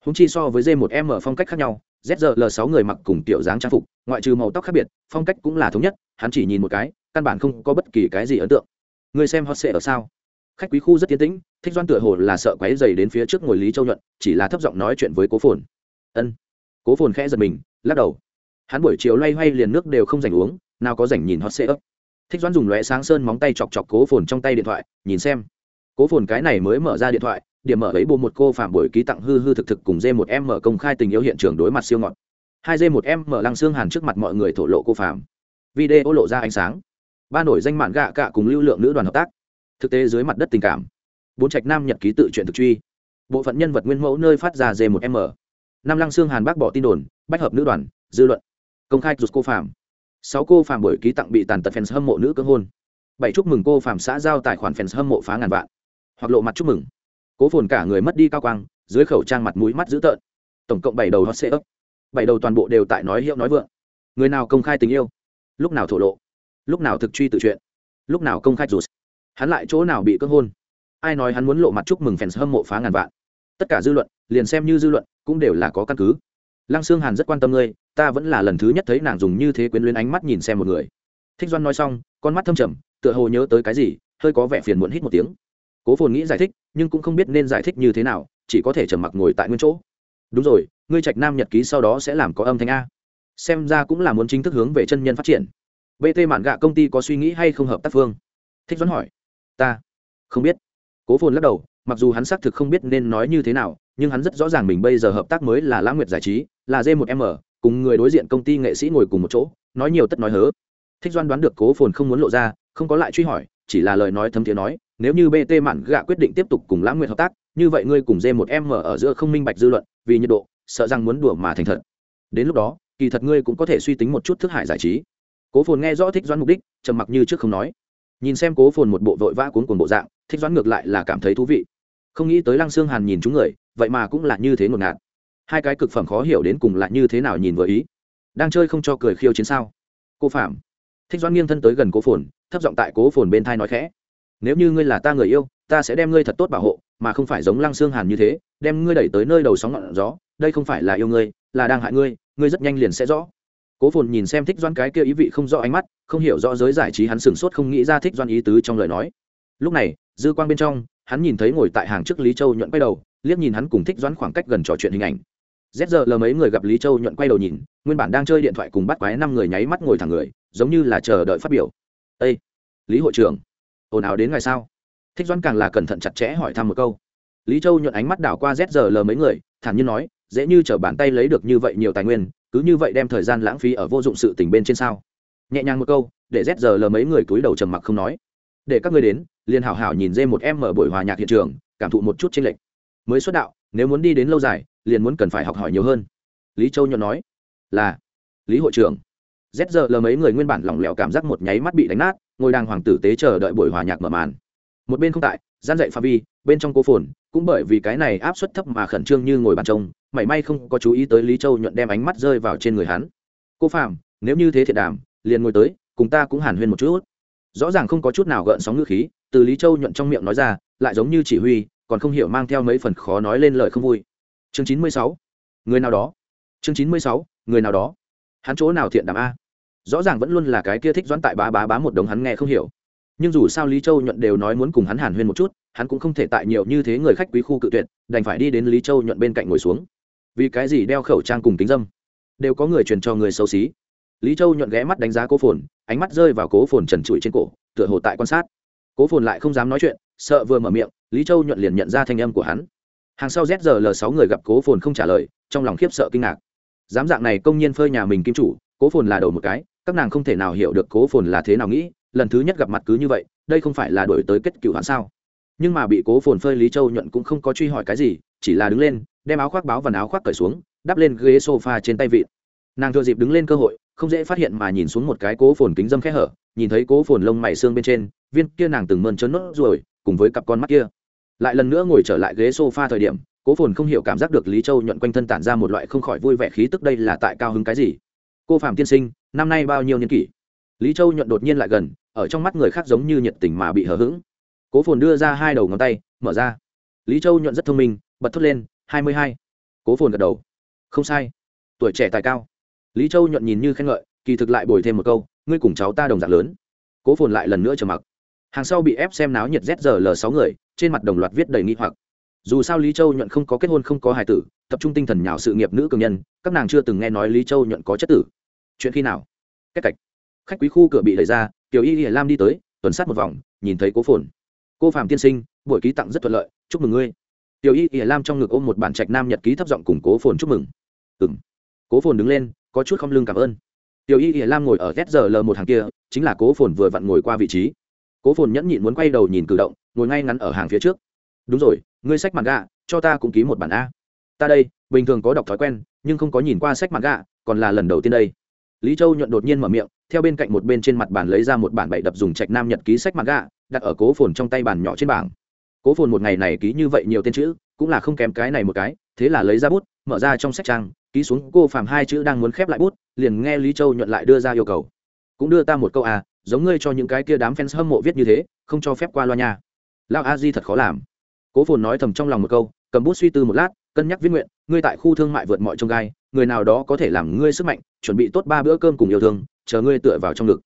Húng chi so với d một m phong cách khác nhau zl sáu người mặc cùng tiểu dáng trang phục, ngoại trừ màu tóc khác biệt, phong cách cũng là thống nhất, hắn chỉ nhìn một cái căn bản không có bất kỳ cái gì ấn tượng. Người xem hot sệ ở sao? Khách quý khu rất tiến tĩnh, thích doan tựa hồ là sợ quáy dày đến phía trước ngồi lý châu nhuận, chỉ là thấp giọng nói chuyện với cố phồn. Ân. Cố phồn khẽ giật mình, lắc đầu. Hắn buổi chiều loay hoay liền nước đều không dành uống, nào có dành nhìn hot sệ ấp thích doan dùng lóe sáng sơn móng tay chọc chọc cố phồn trong tay điện thoại, nhìn xem. Cố phồn cái này mới mở ra điện thoại, điểm mở ấy bộ một cô phạm buổi ký tặng hư hư thực thực cùng d một em mở công khai tình yêu hiện trường đối mặt siêu ngọt. Hai d một em mở lăng xương hàn trước mặt mọi người thổ lộ cô phạm. Video lộ ra ánh sáng ba nổi danh mạn gạ cạ cùng lưu lượng nữ đoàn hợp tác. Thực tế dưới mặt đất tình cảm. Bốn trạch nam nhật ký tự truyện thực truy. Bộ phận nhân vật nguyên mẫu nơi phát ra d một m. Năm lăng xương hàn bác bỏ tin đồn, bách hợp nữ đoàn, dư luận. Công khai rụt cô phạm sáu cô phạm buổi ký tặng bị tàn tật fans hâm mộ nữ cưỡng hôn. Bảy chúc mừng cô phạm xã giao tài khoản fans hâm mộ phá ngàn vạn. Hoặc lộ mặt chúc mừng. Cố phồn cả người mất đi cao quang, dưới khẩu trang mặt mũi mắt dữ tợn. Tổng cộng bảy đầu hot sê ấp bảy đầu toàn bộ đều tại nói hiệu nói vượng. Người nào công khai tình yêu? Lúc nào thổ lộ? Lúc nào thực truy tự chuyện, lúc nào công khai rụt. Hắn lại chỗ nào bị cưỡng hôn? Ai nói hắn muốn lộ mặt chúc mừng fans hâm mộ phá ngàn vạn? Tất cả dư luận, liền xem như dư luận, cũng đều là có căn cứ. Lăng sương hàn rất quan tâm ngươi, ta vẫn là lần thứ nhất thấy nàng dùng như thế quyến luyến ánh mắt nhìn xem một người. Thích doan nói xong, con mắt thâm trầm, tựa hồ nhớ tới cái gì, hơi có vẻ phiền muộn hít một tiếng. Cố phồn nghĩ giải thích, nhưng cũng không biết nên giải thích như thế nào, chỉ có thể trầm mặc ngồi tại nguyên chỗ. Đúng rồi, ngươi trạch nam nhật ký sau đó sẽ làm có âm thanh a. Xem ra cũng là muốn chính thức hướng về chân nhân phát triển bt mạn gạ công ty có suy nghĩ hay không hợp tác phương? Thích doãn hỏi. Ta không biết. Cố phồn lắc đầu, mặc dù hắn xác thực không biết nên nói như thế nào, nhưng hắn rất rõ ràng mình bây giờ hợp tác mới là lãng nguyệt giải trí, là g một m, cùng người đối diện công ty nghệ sĩ ngồi cùng một chỗ, nói nhiều tất nói hớ. Thích doan đoán được cố phồn không muốn lộ ra, không có lại truy hỏi, chỉ là lời nói thấm thiế nói, nếu như bt mạn gạ quyết định tiếp tục cùng lãng nguyệt hợp tác, như vậy ngươi cùng g một m ở giữa không minh bạch dư luận, vì nhiệt độ, sợ rằng muốn đùa mà thành thật. Đến lúc đó, kỳ thật ngươi cũng có thể suy tính một chút thức hải giải trí cố phồn nghe rõ thích doãn mục đích, trầm mặc như trước không nói. Nhìn xem cố phồn một bộ vội vã cuốn cuồng bộ dạng, thích doãn ngược lại là cảm thấy thú vị. Không nghĩ tới lăng xương hàn nhìn chúng người, vậy mà cũng là như thế ngột ngạt. Hai cái cực phẩm khó hiểu đến cùng là như thế nào nhìn vừa ý. Đang chơi không cho cười khiêu chiến sao? Cô phạm. Thích doãn nghiêng thân tới gần cố phồn, thấp giọng tại cố phồn bên thai nói khẽ. Nếu như ngươi là ta người yêu, ta sẽ đem ngươi thật tốt bảo hộ, mà không phải giống lăng xương hàn như thế, đem ngươi đẩy tới nơi đầu sóng ngọn gió, đây không phải là yêu ngươi, là đang hại ngươi ngươi rất nhanh liền sẽ rõ cố phồn nhìn xem thích doan cái kia ý vị không rõ ánh mắt, không hiểu rõ giới giải trí hắn sửng sốt không nghĩ ra thích doan ý tứ trong lời nói. Lúc này, dư quang bên trong, hắn nhìn thấy ngồi tại hàng trước lý châu nhuận quay đầu, liếc nhìn hắn cùng thích doan khoảng cách gần trò chuyện hình ảnh. Z lờ mấy người gặp lý châu nhuận quay đầu nhìn, nguyên bản đang chơi điện thoại cùng bắt quái năm người nháy mắt ngồi thẳng người, giống như là chờ đợi phát biểu. Â lý hội trưởng, ồn ào đến ngày sao? Thích doan càng là cẩn thận chặt chẽ hỏi thăm một câu. Lý châu nhuận ánh mắt đảo qua z lờ mấy người, thản nhiên nói, dễ như t bàn tay lấy được như vậy nhiều tài nguyên cứ như vậy đem thời gian lãng phí ở vô dụng sự tình bên trên sao? Nhẹ nhàng một câu, để rét giờ lờ mấy người túi đầu trầm mặc không nói. Để các ngươi đến, liền hảo hảo nhìn dê một em mở buổi hòa nhạc hiện trường, cảm thụ một chút trên lệnh mới xuất đạo, nếu muốn đi đến lâu dài, liền muốn cần phải học hỏi nhiều hơn. Lý châu nhuận nói, là, lý hội trưởng. Rét giờ lờ mấy người nguyên bản lỏng lẻo cảm giác một nháy mắt bị đánh nát, ngồi đàng hoàng tử tế chờ đợi buổi hòa nhạc mở màn một bên không tại, gian dạy pha vi, bên trong cô phồn, cũng bởi vì cái này áp suất thấp mà khẩn trương như ngồi bàn trông, mảy may không có chú ý tới lý châu nhuận đem ánh mắt rơi vào trên người hắn. Cô phạm nếu như thế thiệt đàm, liền ngồi tới, cùng ta cũng hàn huyên một chút. Rõ ràng không có chút nào gợn sóng ngữ khí, từ lý châu nhuận trong miệng nói ra, lại giống như chỉ huy, còn không hiểu mang theo mấy phần khó nói lên lời không vui. Chương chín mươi sáu, người nào đó. Chương chín mươi sáu, người nào đó. Hắn chỗ nào thiện đàm a? Rõ ràng vẫn luôn là cái kia thích doãn tại bá bá bá một đồng hắn nghe không hiểu nhưng dù sao lý châu nhuận đều nói muốn cùng hắn hàn huyên một chút, hắn cũng không thể tại nhiều như thế người khách quý khu cự tuyệt, đành phải đi đến lý châu nhuận bên cạnh ngồi xuống. Vì cái gì đeo khẩu trang cùng kính dâm? Đều có người truyền cho người xấu xí. Lý châu nhuận ghé mắt đánh giá cố phồn, ánh mắt rơi vào cố phồn trần trụi trên cổ, tựa hồ tại quan sát. Cố phồn lại không dám nói chuyện, sợ vừa mở miệng, lý châu nhuận liền nhận ra thanh âm của hắn. Hàng sau zl sáu người gặp cố phồn không trả lời, trong lòng khiếp sợ kinh ngạc. Dám dạng này công nhiên phơi nhà mình kim chủ cố phồn là đầu một cái, các nàng không thể nào hiểu được cố phồn là thế nào nghĩ, lần thứ nhất gặp mặt cứ như vậy, đây không phải là đổi tới kết cựu hắn sao? Nhưng mà bị cố phồn phơi lý châu nhuận cũng không có truy hỏi cái gì, chỉ là đứng lên, đem áo khoác báo và áo khoác cởi xuống, đắp lên ghế sofa trên tay vịn. nàng thừa dịp đứng lên cơ hội, không dễ phát hiện mà nhìn xuống một cái cố phồn kính dâm khẽ hở, nhìn thấy cố phồn lông mày xương bên trên, viên kia nàng từng mơn trớn nốt rồi cùng với cặp con mắt kia. Lại lần nữa ngồi trở lại ghế sofa thời điểm, cố phồn không hiểu cảm giác được lý châu nhuận quanh thân tản ra một loại không khỏi vui vẻ khí tức đây là tại cao hứng cái gì cô phạm tiên sinh, năm nay bao nhiêu niên kỷ? Lý châu nhuận đột nhiên lại gần, ở trong mắt người khác giống như nhiệt tình mà bị hờ hững. Cố phồn đưa ra hai đầu ngón tay, mở ra. Lý châu nhuận rất thông minh, bật thốt lên, hai mươi hai. Cố phồn gật đầu. Không sai. Tuổi trẻ tài cao. Lý châu nhuận nhìn như khen ngợi, kỳ thực lại bồi thêm một câu, ngươi cùng cháu ta đồng dạng lớn. Cố phồn lại lần nữa trầm mặc. Hàng sau bị ép xem náo nhiệt zl sáu người, trên mặt đồng loạt viết đầy nghi hoặc. Dù sao lý châu nhuận không có kết hôn, không có hài tử, tập trung tinh thần nhào sự nghiệp nữ cường nhân, các nàng chưa từng nghe nói lý châu nhuận có chất tử chuyện khi nào? Cách cạch. Khách quý khu cửa bị đẩy ra, tiểu y hiển lam đi tới, tuần sát một vòng, nhìn thấy cố phồn. Cô phạm tiên sinh, buổi ký tặng rất thuận lợi, chúc mừng ngươi. Tiểu y hiển lam trong ngực ôm một bản trạch nam nhật ký thấp giọng cùng cố phồn chúc mừng. Ừng cố phồn đứng lên, có chút không lưng cảm ơn. Tiểu y hiển lam ngồi ở z giờ l một hàng kia, chính là cố phồn vừa vặn ngồi qua vị trí. Cố phồn nhẫn nhịn muốn quay đầu nhìn cử động, ngồi ngay ngắn ở hàng phía trước. Đúng rồi, ngươi sách mặt gạ cho ta cũng ký một bản a. Ta đây, bình thường có đọc thói quen, nhưng không có nhìn qua sách mặt gạ còn là lần đầu tiên đây lý châu nhuận đột nhiên mở miệng, theo bên cạnh một bên trên mặt bàn lấy ra một bản bậy đập dùng trạch nam nhật ký sách mặt gạ đặt ở cố phồn trong tay bàn nhỏ trên bảng. Cố phồn một ngày này ký như vậy nhiều tên chữ, cũng là không kém cái này một cái, thế là lấy ra bút, mở ra trong sách trang, ký xuống cô phàm hai chữ đang muốn khép lại bút, liền nghe lý châu nhuận lại đưa ra yêu cầu. Cũng đưa ta một câu à giống ngươi cho những cái kia đám fans hâm mộ viết như thế, không cho phép qua loa nha. Lão a di thật khó làm. Cố phồn nói thầm trong lòng một câu, cầm bút suy tư một lát, cân nhắc viết nguyện, ngươi tại khu thương mại vượt mọi trông gai người nào đó có thể làm ngươi sức mạnh, chuẩn bị tốt ba bữa cơm cùng yêu thương, chờ ngươi tựa vào trong ngực.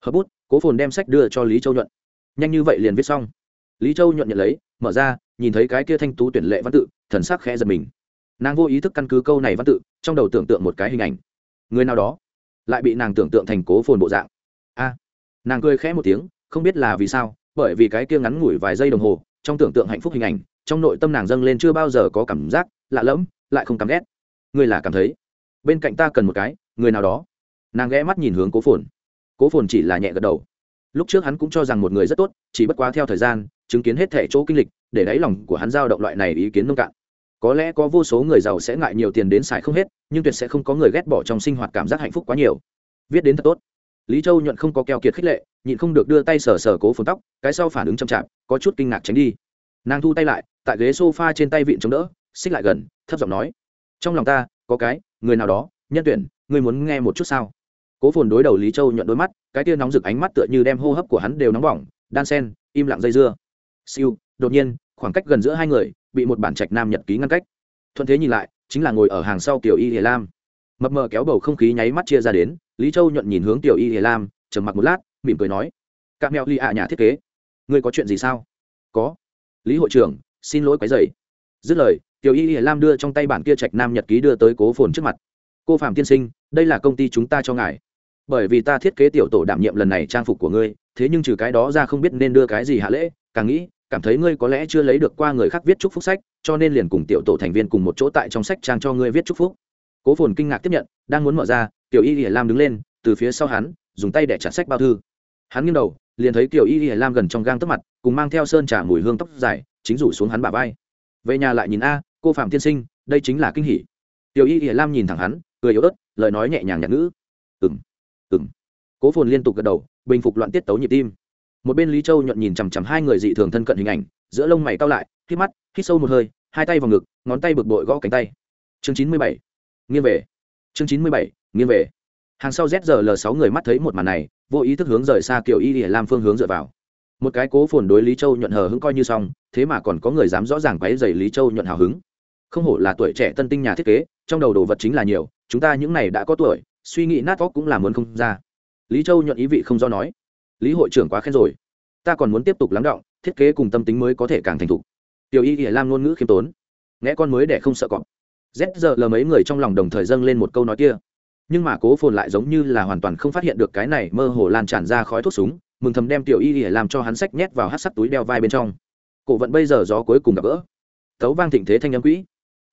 Hợp bút, cố phồn đem sách đưa cho lý châu nhuận. Nhanh như vậy liền viết xong. Lý châu nhuận nhận lấy, mở ra, nhìn thấy cái kia thanh tú tuyển lệ văn tự, thần sắc khẽ giật mình. Nàng vô ý thức căn cứ câu này văn tự, trong đầu tưởng tượng một cái hình ảnh. Người nào đó lại bị nàng tưởng tượng thành cố phồn bộ dạng. A! Nàng cười khẽ một tiếng, không biết là vì sao, bởi vì cái kia ngắn ngủi vài giây đồng hồ, trong tưởng tượng hạnh phúc hình ảnh, trong nội tâm nàng dâng lên chưa bao giờ có cảm giác lạ lẫm, lại không cảm ghét. Ngươi là cảm thấy, bên cạnh ta cần một cái, người nào đó. Nàng ghé mắt nhìn hướng cố phồn. Cố phồn chỉ là nhẹ gật đầu. Lúc trước hắn cũng cho rằng một người rất tốt, chỉ bất quá theo thời gian, chứng kiến hết thẻ chỗ kinh lịch, để đáy lòng của hắn giao động loại này ý kiến nông cạn. Có lẽ có vô số người giàu sẽ ngại nhiều tiền đến xài không hết, nhưng tuyệt sẽ không có người ghét bỏ trong sinh hoạt cảm giác hạnh phúc quá nhiều. Viết đến thật tốt. Lý châu nhuận không có keo kiệt khích lệ, nhịn không được đưa tay sờ sờ cố phồn tóc, cái sau phản ứng chậm chạp, có chút kinh ngạc tránh đi. Nàng thu tay lại, tại ghế s o f a trên tay vịn chống đỡ, xích lại gần, thấp giọng nói trong lòng ta, có cái, người nào đó, nhân tuyển, ngươi muốn nghe một chút sao? Cố phồn đối đầu lý châu nhuận đôi mắt, cái tia nóng rực ánh mắt tựa như đem hô hấp của hắn đều nóng bỏng, đan sen, im lặng dây dưa. Siêu, đột nhiên, khoảng cách gần giữa hai người, bị một bản trạch nam nhật ký ngăn cách. Thuận thế nhìn lại, chính là ngồi ở hàng sau tiểu y hiền lam. Mập mờ kéo bầu không khí nháy mắt chia ra đến, lý châu nhuận nhìn hướng tiểu y hiền lam, trầm mặc một lát, mỉm cười nói các mèo ly ạ nhà thiết kế, ngươi có chuyện gì sao? Có. Lý hội trưởng, xin lỗi quấy dày dứt lời tiểu y hiền lam đưa trong tay bản kia trạch nam nhật ký đưa tới cố phồn trước mặt. Cô phạm tiên sinh, đây là công ty chúng ta cho ngài. Bởi vì ta thiết kế tiểu tổ đảm nhiệm lần này trang phục của ngươi, thế nhưng trừ cái đó ra không biết nên đưa cái gì hạ lễ, càng nghĩ, cảm thấy ngươi có lẽ chưa lấy được qua người khác viết chúc phúc sách, cho nên liền cùng tiểu tổ thành viên cùng một chỗ tại trong sách trang cho ngươi viết chúc phúc. Cố phồn kinh ngạc tiếp nhận, đang muốn mở ra, tiểu y hiển lam đứng lên, từ phía sau hắn, dùng tay để chặt sách bao thư. Hắn nghiêng đầu, liền thấy tiểu y hiển lam gần trong gang tấp mặt, cùng mang theo sơn trà mùi hương tóc dài, chính rủ xuống hắn bả vai. Về nhà lại nhìn a cô phạm tiên sinh, đây chính là kinh hỉ. Tiểu y hiển lam nhìn thẳng hắn, cười yếu ớt, lời nói nhẹ nhàng nhạt ngữ. Ừng ừng cố phồn liên tục gật đầu, bình phục loạn tiết tấu nhịp tim. Một bên lý châu nhuận nhìn chằm chằm hai người dị thường thân cận hình ảnh, giữa lông mày cao lại, hít mắt, hít sâu một hơi, hai tay vào ngực, ngón tay bực bội gõ cánh tay. Chương chín mươi bảy, nghiêng về. Chương chín mươi bảy, nghiêng về. Hàng sau zl sáu người mắt thấy một màn này, vô ý thức hướng rời xa kiểu y để làm phương hướng dựa vào. Một cái cố phồn đối lý châu nhuận hờ hững coi như xong, thế mà còn có người dám rõ ràng quấy dày lý châu nhuận hào hứng không hổ là tuổi trẻ tân tinh nhà thiết kế, trong đầu đồ vật chính là nhiều, chúng ta những này đã có tuổi, suy nghĩ nát óc cũng là muốn không ra. Lý châu nhuận ý vị không do nói. Lý hội trưởng quá khen rồi. Ta còn muốn tiếp tục lắng động, thiết kế cùng tâm tính mới có thể càng thành thục. Tiểu y hiển lam ngôn ngữ khiêm tốn. Nghe con mới để không sợ cọp. Z giờ lờ mấy người trong lòng đồng thời dâng lên một câu nói kia. Nhưng mà cố phồn lại giống như là hoàn toàn không phát hiện được cái này mơ hồ lan tràn ra khói thuốc súng, mừng thầm đem tiểu y hiển làm cho hắn sách nhét vào hát sắt túi đeo vai bên trong. Cổ vận bây giờ gió cuối cùng gặp gỡ. Tấu vang thịnh thế thanh âm quỹ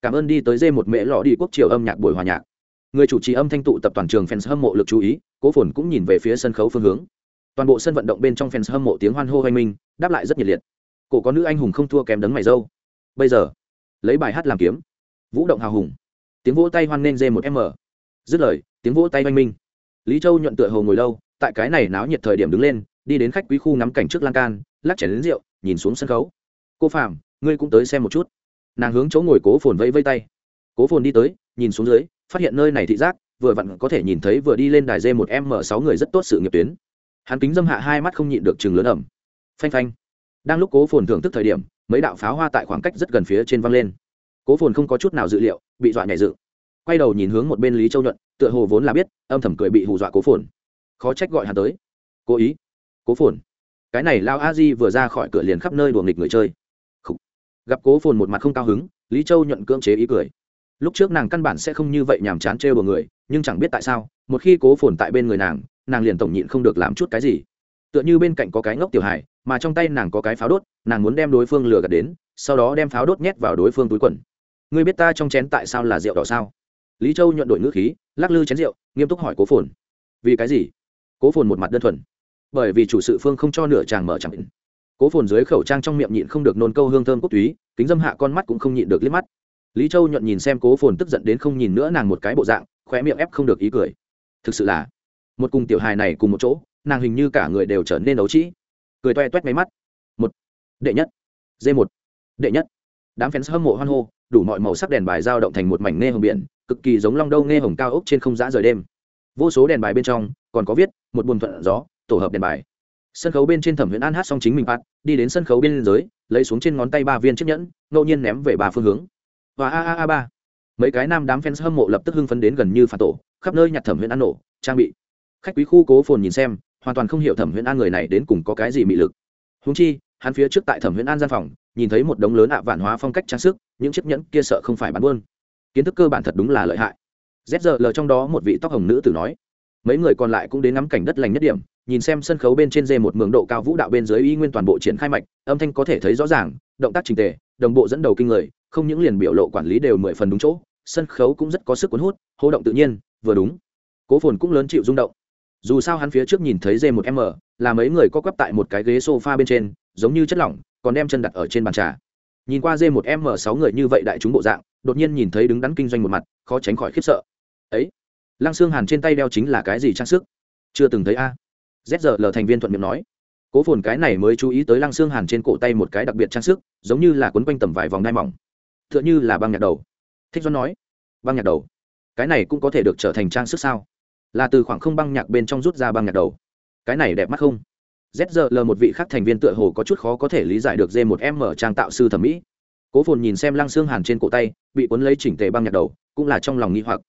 cảm ơn đi tới dê một mễ lọ đi quốc triều âm nhạc buổi hòa nhạc. Người chủ trì âm thanh tụ tập toàn trường fans hâm mộ lực chú ý, cố phồn cũng nhìn về phía sân khấu phương hướng. Toàn bộ sân vận động bên trong fans hâm mộ tiếng hoan hô hoanh minh, đáp lại rất nhiệt liệt. Cổ có nữ anh hùng không thua kém đấng mày dâu. Bây giờ, lấy bài hát làm kiếm. Vũ động hào hùng. Tiếng vỗ tay hoan nên dê một m dứt lời, tiếng vỗ tay hoanh minh. Lý châu nhuận tựa hồ ngồi lâu, tại cái này náo nhiệt thời điểm đứng lên, đi đến khách quý khu ngắm cảnh trước lan can lắc chảy đến rượu, nhìn xuống sân khấu. Cô phạm ngươi cũng tới xem một chút nàng hướng chỗ ngồi cố phồn vẫy vây tay. Cố phồn đi tới, nhìn xuống dưới, phát hiện nơi này thị giác, vừa vặn có thể nhìn thấy vừa đi lên đài dê một m sáu người rất tốt sự nghiệp tuyến. Hắn kính dâm hạ hai mắt không nhịn được chừng lớn ẩm. Phanh phanh. Đang lúc cố phồn thưởng thức thời điểm, mấy đạo pháo hoa tại khoảng cách rất gần phía trên văng lên. Cố phồn không có chút nào dự liệu, bị dọa nhảy dự quay đầu nhìn hướng một bên lý châu nhuận, tựa hồ vốn là biết, âm thầm cười bị hù dọa cố phồn. Khó trách gọi hắn tới. Cố ý. Cố phồn. Cái này lao a di vừa ra khỏi cửa liền khắp nơi đùa nghịch người chơi gặp cố phồn một mặt không cao hứng, lý châu nhuận cưỡng chế ý cười. Lúc trước nàng căn bản sẽ không như vậy nhàm chán trêu bờ người, nhưng chẳng biết tại sao, một khi cố phồn tại bên người nàng nàng liền tổng nhịn không được làm chút cái gì. Tựa như bên cạnh có cái ngốc tiểu hài, mà trong tay nàng có cái pháo đốt, nàng muốn đem đối phương lừa gạt đến, sau đó đem pháo đốt nhét vào đối phương túi quần. Ngươi biết ta trong chén tại sao là rượu đỏ sao? Lý châu nhuận đổi ngữ khí, lắc lư chén rượu, nghiêm túc hỏi cố phồn. Vì cái gì? Cố phồn một mặt đơn thuần. Bởi vì chủ sự phương không cho nửa chàng mở chẳng định cố phồn dưới khẩu trang trong miệng nhịn không được nôn câu hương thơm cốt túy, kính dâm hạ con mắt cũng không nhịn được liếc mắt. Lý châu nhuận nhìn xem cố phồn tức giận đến không nhìn nữa nàng một cái bộ dạng, khóe miệng ép không được ý cười. Thực sự là, một cùng tiểu hài này cùng một chỗ, nàng hình như cả người đều trở nên đấu trĩ. Cười toe toét máy mắt. Một. Đệ nhất. D một. Đệ nhất. Đám fans hâm mộ hoan hô, đủ mọi màu sắc đèn bài giao động thành một mảnh nghe hồng biển, cực kỳ giống long đâu nghe hồng cao ốc trên không giã rời đêm. Vô số đèn bài bên trong, còn có viết, một buồn thuận gió, tổ hợp đèn bài sân khấu bên trên thẩm huyễn an hát xong chính mình phạt, đi đến sân khấu bên dưới, lấy xuống trên ngón tay ba viên chiếc nhẫn, ngẫu nhiên ném về ba phương hướng. Và a a a ba. Mấy cái nam đám fans hâm mộ lập tức hưng phấn đến gần như phản tổ, khắp nơi nhặt thẩm huyễn an nổ, trang bị. Khách quý khu cố phồn nhìn xem, hoàn toàn không hiểu thẩm huyễn an người này đến cùng có cái gì mị lực. Húng chi, hắn phía trước tại thẩm huyễn an gian phòng, nhìn thấy một đống lớn ạ vạn hóa phong cách trang sức, những chiếc nhẫn kia sợ không phải bán buôn. Kiến thức cơ bản thật đúng là lợi hại. Zl trong đó một vị tóc hồng nữ tử nói, mấy người còn lại cũng đến ngắm cảnh đất lành nhất điểm nhìn xem sân khấu bên trên dê một mường độ cao vũ đạo bên dưới y nguyên toàn bộ triển khai mạch, âm thanh có thể thấy rõ ràng, động tác trình tề, đồng bộ dẫn đầu kinh người, không những liền biểu lộ quản lý đều mười phần đúng chỗ, sân khấu cũng rất có sức cuốn hút, hô động tự nhiên, vừa đúng. Cố phồn cũng lớn chịu rung động. Dù sao hắn phía trước nhìn thấy dê một m, là mấy người có quắp tại một cái ghế sofa bên trên, giống như chất lỏng, còn đem chân đặt ở trên bàn trà. Nhìn qua dê một m sáu người như vậy đại chúng bộ dạng, đột nhiên nhìn thấy đứng đắn kinh doanh một mặt, khó tránh khỏi khiếp sợ. Ấy, lăng xương hàn trên tay đeo chính là cái gì trang sức? Chưa từng thấy a zl thành viên thuận miệng nói. Cố phồn cái này mới chú ý tới lăng xương hàn trên cổ tay một cái đặc biệt trang sức, giống như là quấn quanh tầm vài vòng đai mỏng. T h ư ợ n h ư là băng nhạc đầu. Thích do nói, băng nhạc đầu? Cái này cũng có thể được trở thành trang sức sao? Là từ khoảng không băng nhạc bên trong rút ra băng nhạc đầu. Cái này đẹp mắt không? Zl một vị khác thành viên tựa hồ có chút khó có thể lý giải được d một m trang tạo sư thẩm mỹ. Cố phồn nhìn xem lăng xương hàn trên cổ tay, bị cuốn lấy chỉnh tề băng nhạc đầu, cũng là trong lòng nghi hoặc.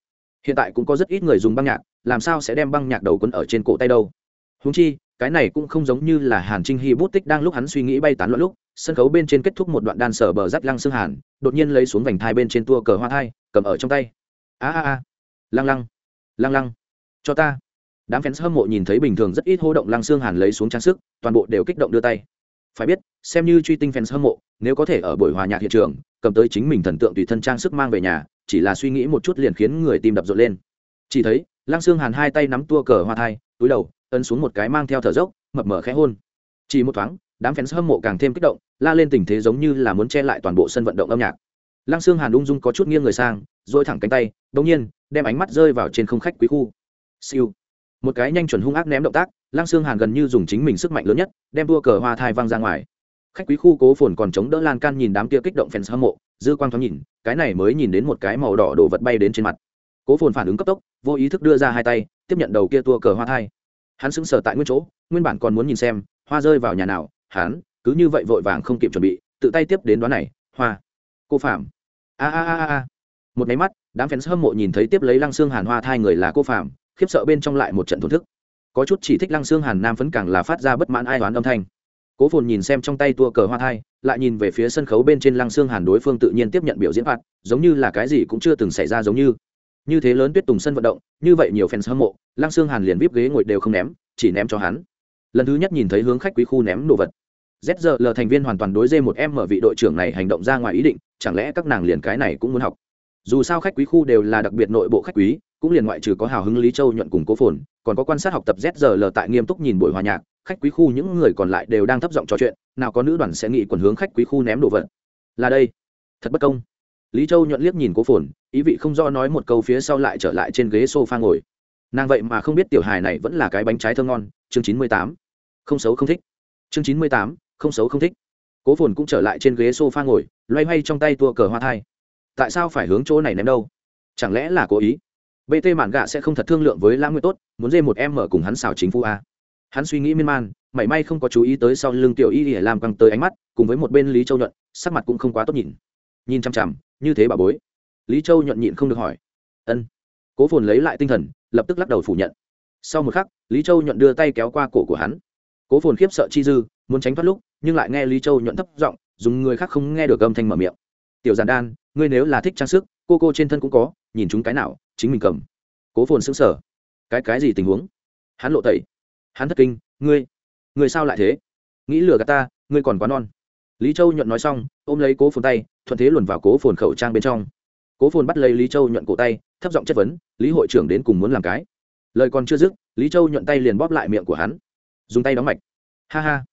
Hiện tại cũng có rất ít người dùng băng nhạc, làm sao sẽ đem băng nhạc đầu quấn ở trên cổ tay đâu? Huống chi, cái này cũng không giống như là hàn trinh hy bút tích đang lúc hắn suy nghĩ bay tán loạn lúc, sân khấu bên trên kết thúc một đoạn đan sở bờ rắt lăng xương hàn, đột nhiên lấy xuống vành thai bên trên tua cờ hoa thai, cầm ở trong tay. A a a. Lăng lăng. Lăng lăng. Cho ta. Đám fans hâm mộ nhìn thấy bình thường rất ít hô động lăng xương hàn lấy xuống trang sức, toàn bộ đều kích động đưa tay. Phải biết, xem như truy tinh fans hâm mộ, nếu có thể ở buổi hòa nhạc hiện trường, cầm tới chính mình thần tượng tùy thân trang sức mang về nhà, chỉ là suy nghĩ một chút liền khiến người tim đập rộn lên. Chỉ thấy lăng xương hàn hai tay nắm tua cờ hoa thai, túi đầu, ấn xuống một cái mang theo thở dốc, mập mờ khẽ hôn. Chỉ một thoáng, đám fans hâm mộ càng thêm kích động, la lên tình thế giống như là muốn che lại toàn bộ sân vận động âm nhạc. Lăng xương hàn ung dung có chút nghiêng người sang dỗi thẳng cánh tay đ nhiên, đem ánh mắt rơi vào trên không khách quý khu. Siêu. Một cái nhanh chuẩn hung ác ném động tác, lăng xương hàn gần như dùng chính mình sức mạnh lớn nhất, đem đua cờ hoa thai văng ra ngoài. Khách quý khu cố phồn còn chống đỡ lan can nhìn đám kia kích động fans hâm mộ, dư quang thoáng nhìn, cái này mới nhìn đến một cái màu đỏ đồ vật bay đến trên mặt. Cố phồn phản ứng cấp tốc vô ý thức đưa ra hai tay, tiếp nhận đầu kia tua cờ hoa thai. Hắn sững sờ tại nguyên chỗ, nguyên bản còn muốn nhìn xem, hoa rơi vào nhà nào, hắn cứ như vậy vội vàng không kịp chuẩn bị, tự tay tiếp đến đoán này, hoa. Cô phạm. A a a a một máy mắt, đám fans hâm mộ nhìn thấy tiếp lấy lăng xương hàn hoa thai người là cô phạm, khiếp sợ bên trong lại một trận thổn thức. Có chút chỉ thích lăng xương hàn nam phấn càng là phát ra bất mãn ai đoán âm thanh. Cố phồn nhìn xem trong tay tua cờ hoa thai, lại nhìn về phía sân khấu bên trên lăng xương hàn đối phương tự nhiên tiếp nhận biểu diễn phạt, giống như là cái gì cũng chưa từng xảy ra giống như như thế lớn tuyết tùng sân vận động, như vậy nhiều fans hâm mộ, lăng xương hàn liền vip ghế ngồi đều không ném, chỉ ném cho hắn. Lần thứ nhất nhìn thấy hướng khách quý khu ném đồ vật. Zl thành viên hoàn toàn đối dê một em mở vị đội trưởng này hành động ra ngoài ý định, chẳng lẽ các nàng liền cái này cũng muốn học? Dù sao khách quý khu đều là đặc biệt nội bộ khách quý, cũng liền ngoại trừ có hào hứng lý châu nhuận cùng cố phồn, còn có quan sát học tập zl tại nghiêm túc nhìn buổi hòa nhạc, khách quý khu những người còn lại đều đang thấp giọng trò chuyện, nào có nữ đoàn sẽ nghĩ quần hướng khách quý khu ném đồ vật. Là đây. Thật bất công lý châu nhuận liếc nhìn cố phồn, ý vị không do nói một câu phía sau lại trở lại trên ghế s o f a ngồi. Nàng vậy mà không biết tiểu hài này vẫn là cái bánh trái thơ ngon, chương chín mươi tám. Không xấu không thích. Chương chín mươi tám, không xấu không thích. Cố phồn cũng trở lại trên ghế s o f a ngồi, loay hoay trong tay tua cờ hoa thai. Tại sao phải hướng chỗ này ném đâu? Chẳng lẽ là cố ý? Bt mạn gạ sẽ không thật thương lượng với lãng nguyệt tốt, muốn dê một em mở cùng hắn xào chính phủ a. Hắn suy nghĩ miên man, mảy may không có chú ý tới sau lưng tiểu y để làm căng tới ánh mắt, cùng với một bên lý châu nhuận, sắc mặt cũng không quá tốt nhìn nhìn chằm chằm, như thế bà bối. Lý châu nhuận nhịn không được hỏi. Ân. Cố phồn lấy lại tinh thần, lập tức lắc đầu phủ nhận. Sau một khắc, lý châu nhuận đưa tay kéo qua cổ của hắn. Cố phồn khiếp sợ chi dư, muốn tránh thoát lúc, nhưng lại nghe lý châu nhuận thấp giọng, dùng người khác không nghe được âm thanh mở miệng. Tiểu giản đan, ngươi nếu là thích trang sức, cô cô trên thân cũng có, nhìn chúng cái nào, chính mình cầm. Cố phồn sững sờ. Cái cái gì tình huống? Hắn lộ tẩy. Hắn thất kinh. Ngươi ngươi sao lại thế? Nghĩ lừa gạt ta, ngươi còn quá non lý châu nhuận nói xong, ôm lấy cố phồn tay, thuận thế luồn vào cố phồn khẩu trang bên trong. Cố phồn bắt lấy lý châu nhuận cổ tay, thấp giọng chất vấn, lý hội trưởng đến cùng muốn làm cái? Lời còn chưa dứt, lý châu nhuận tay liền bóp lại miệng của hắn. Dùng tay đóng mạch. Ha ha,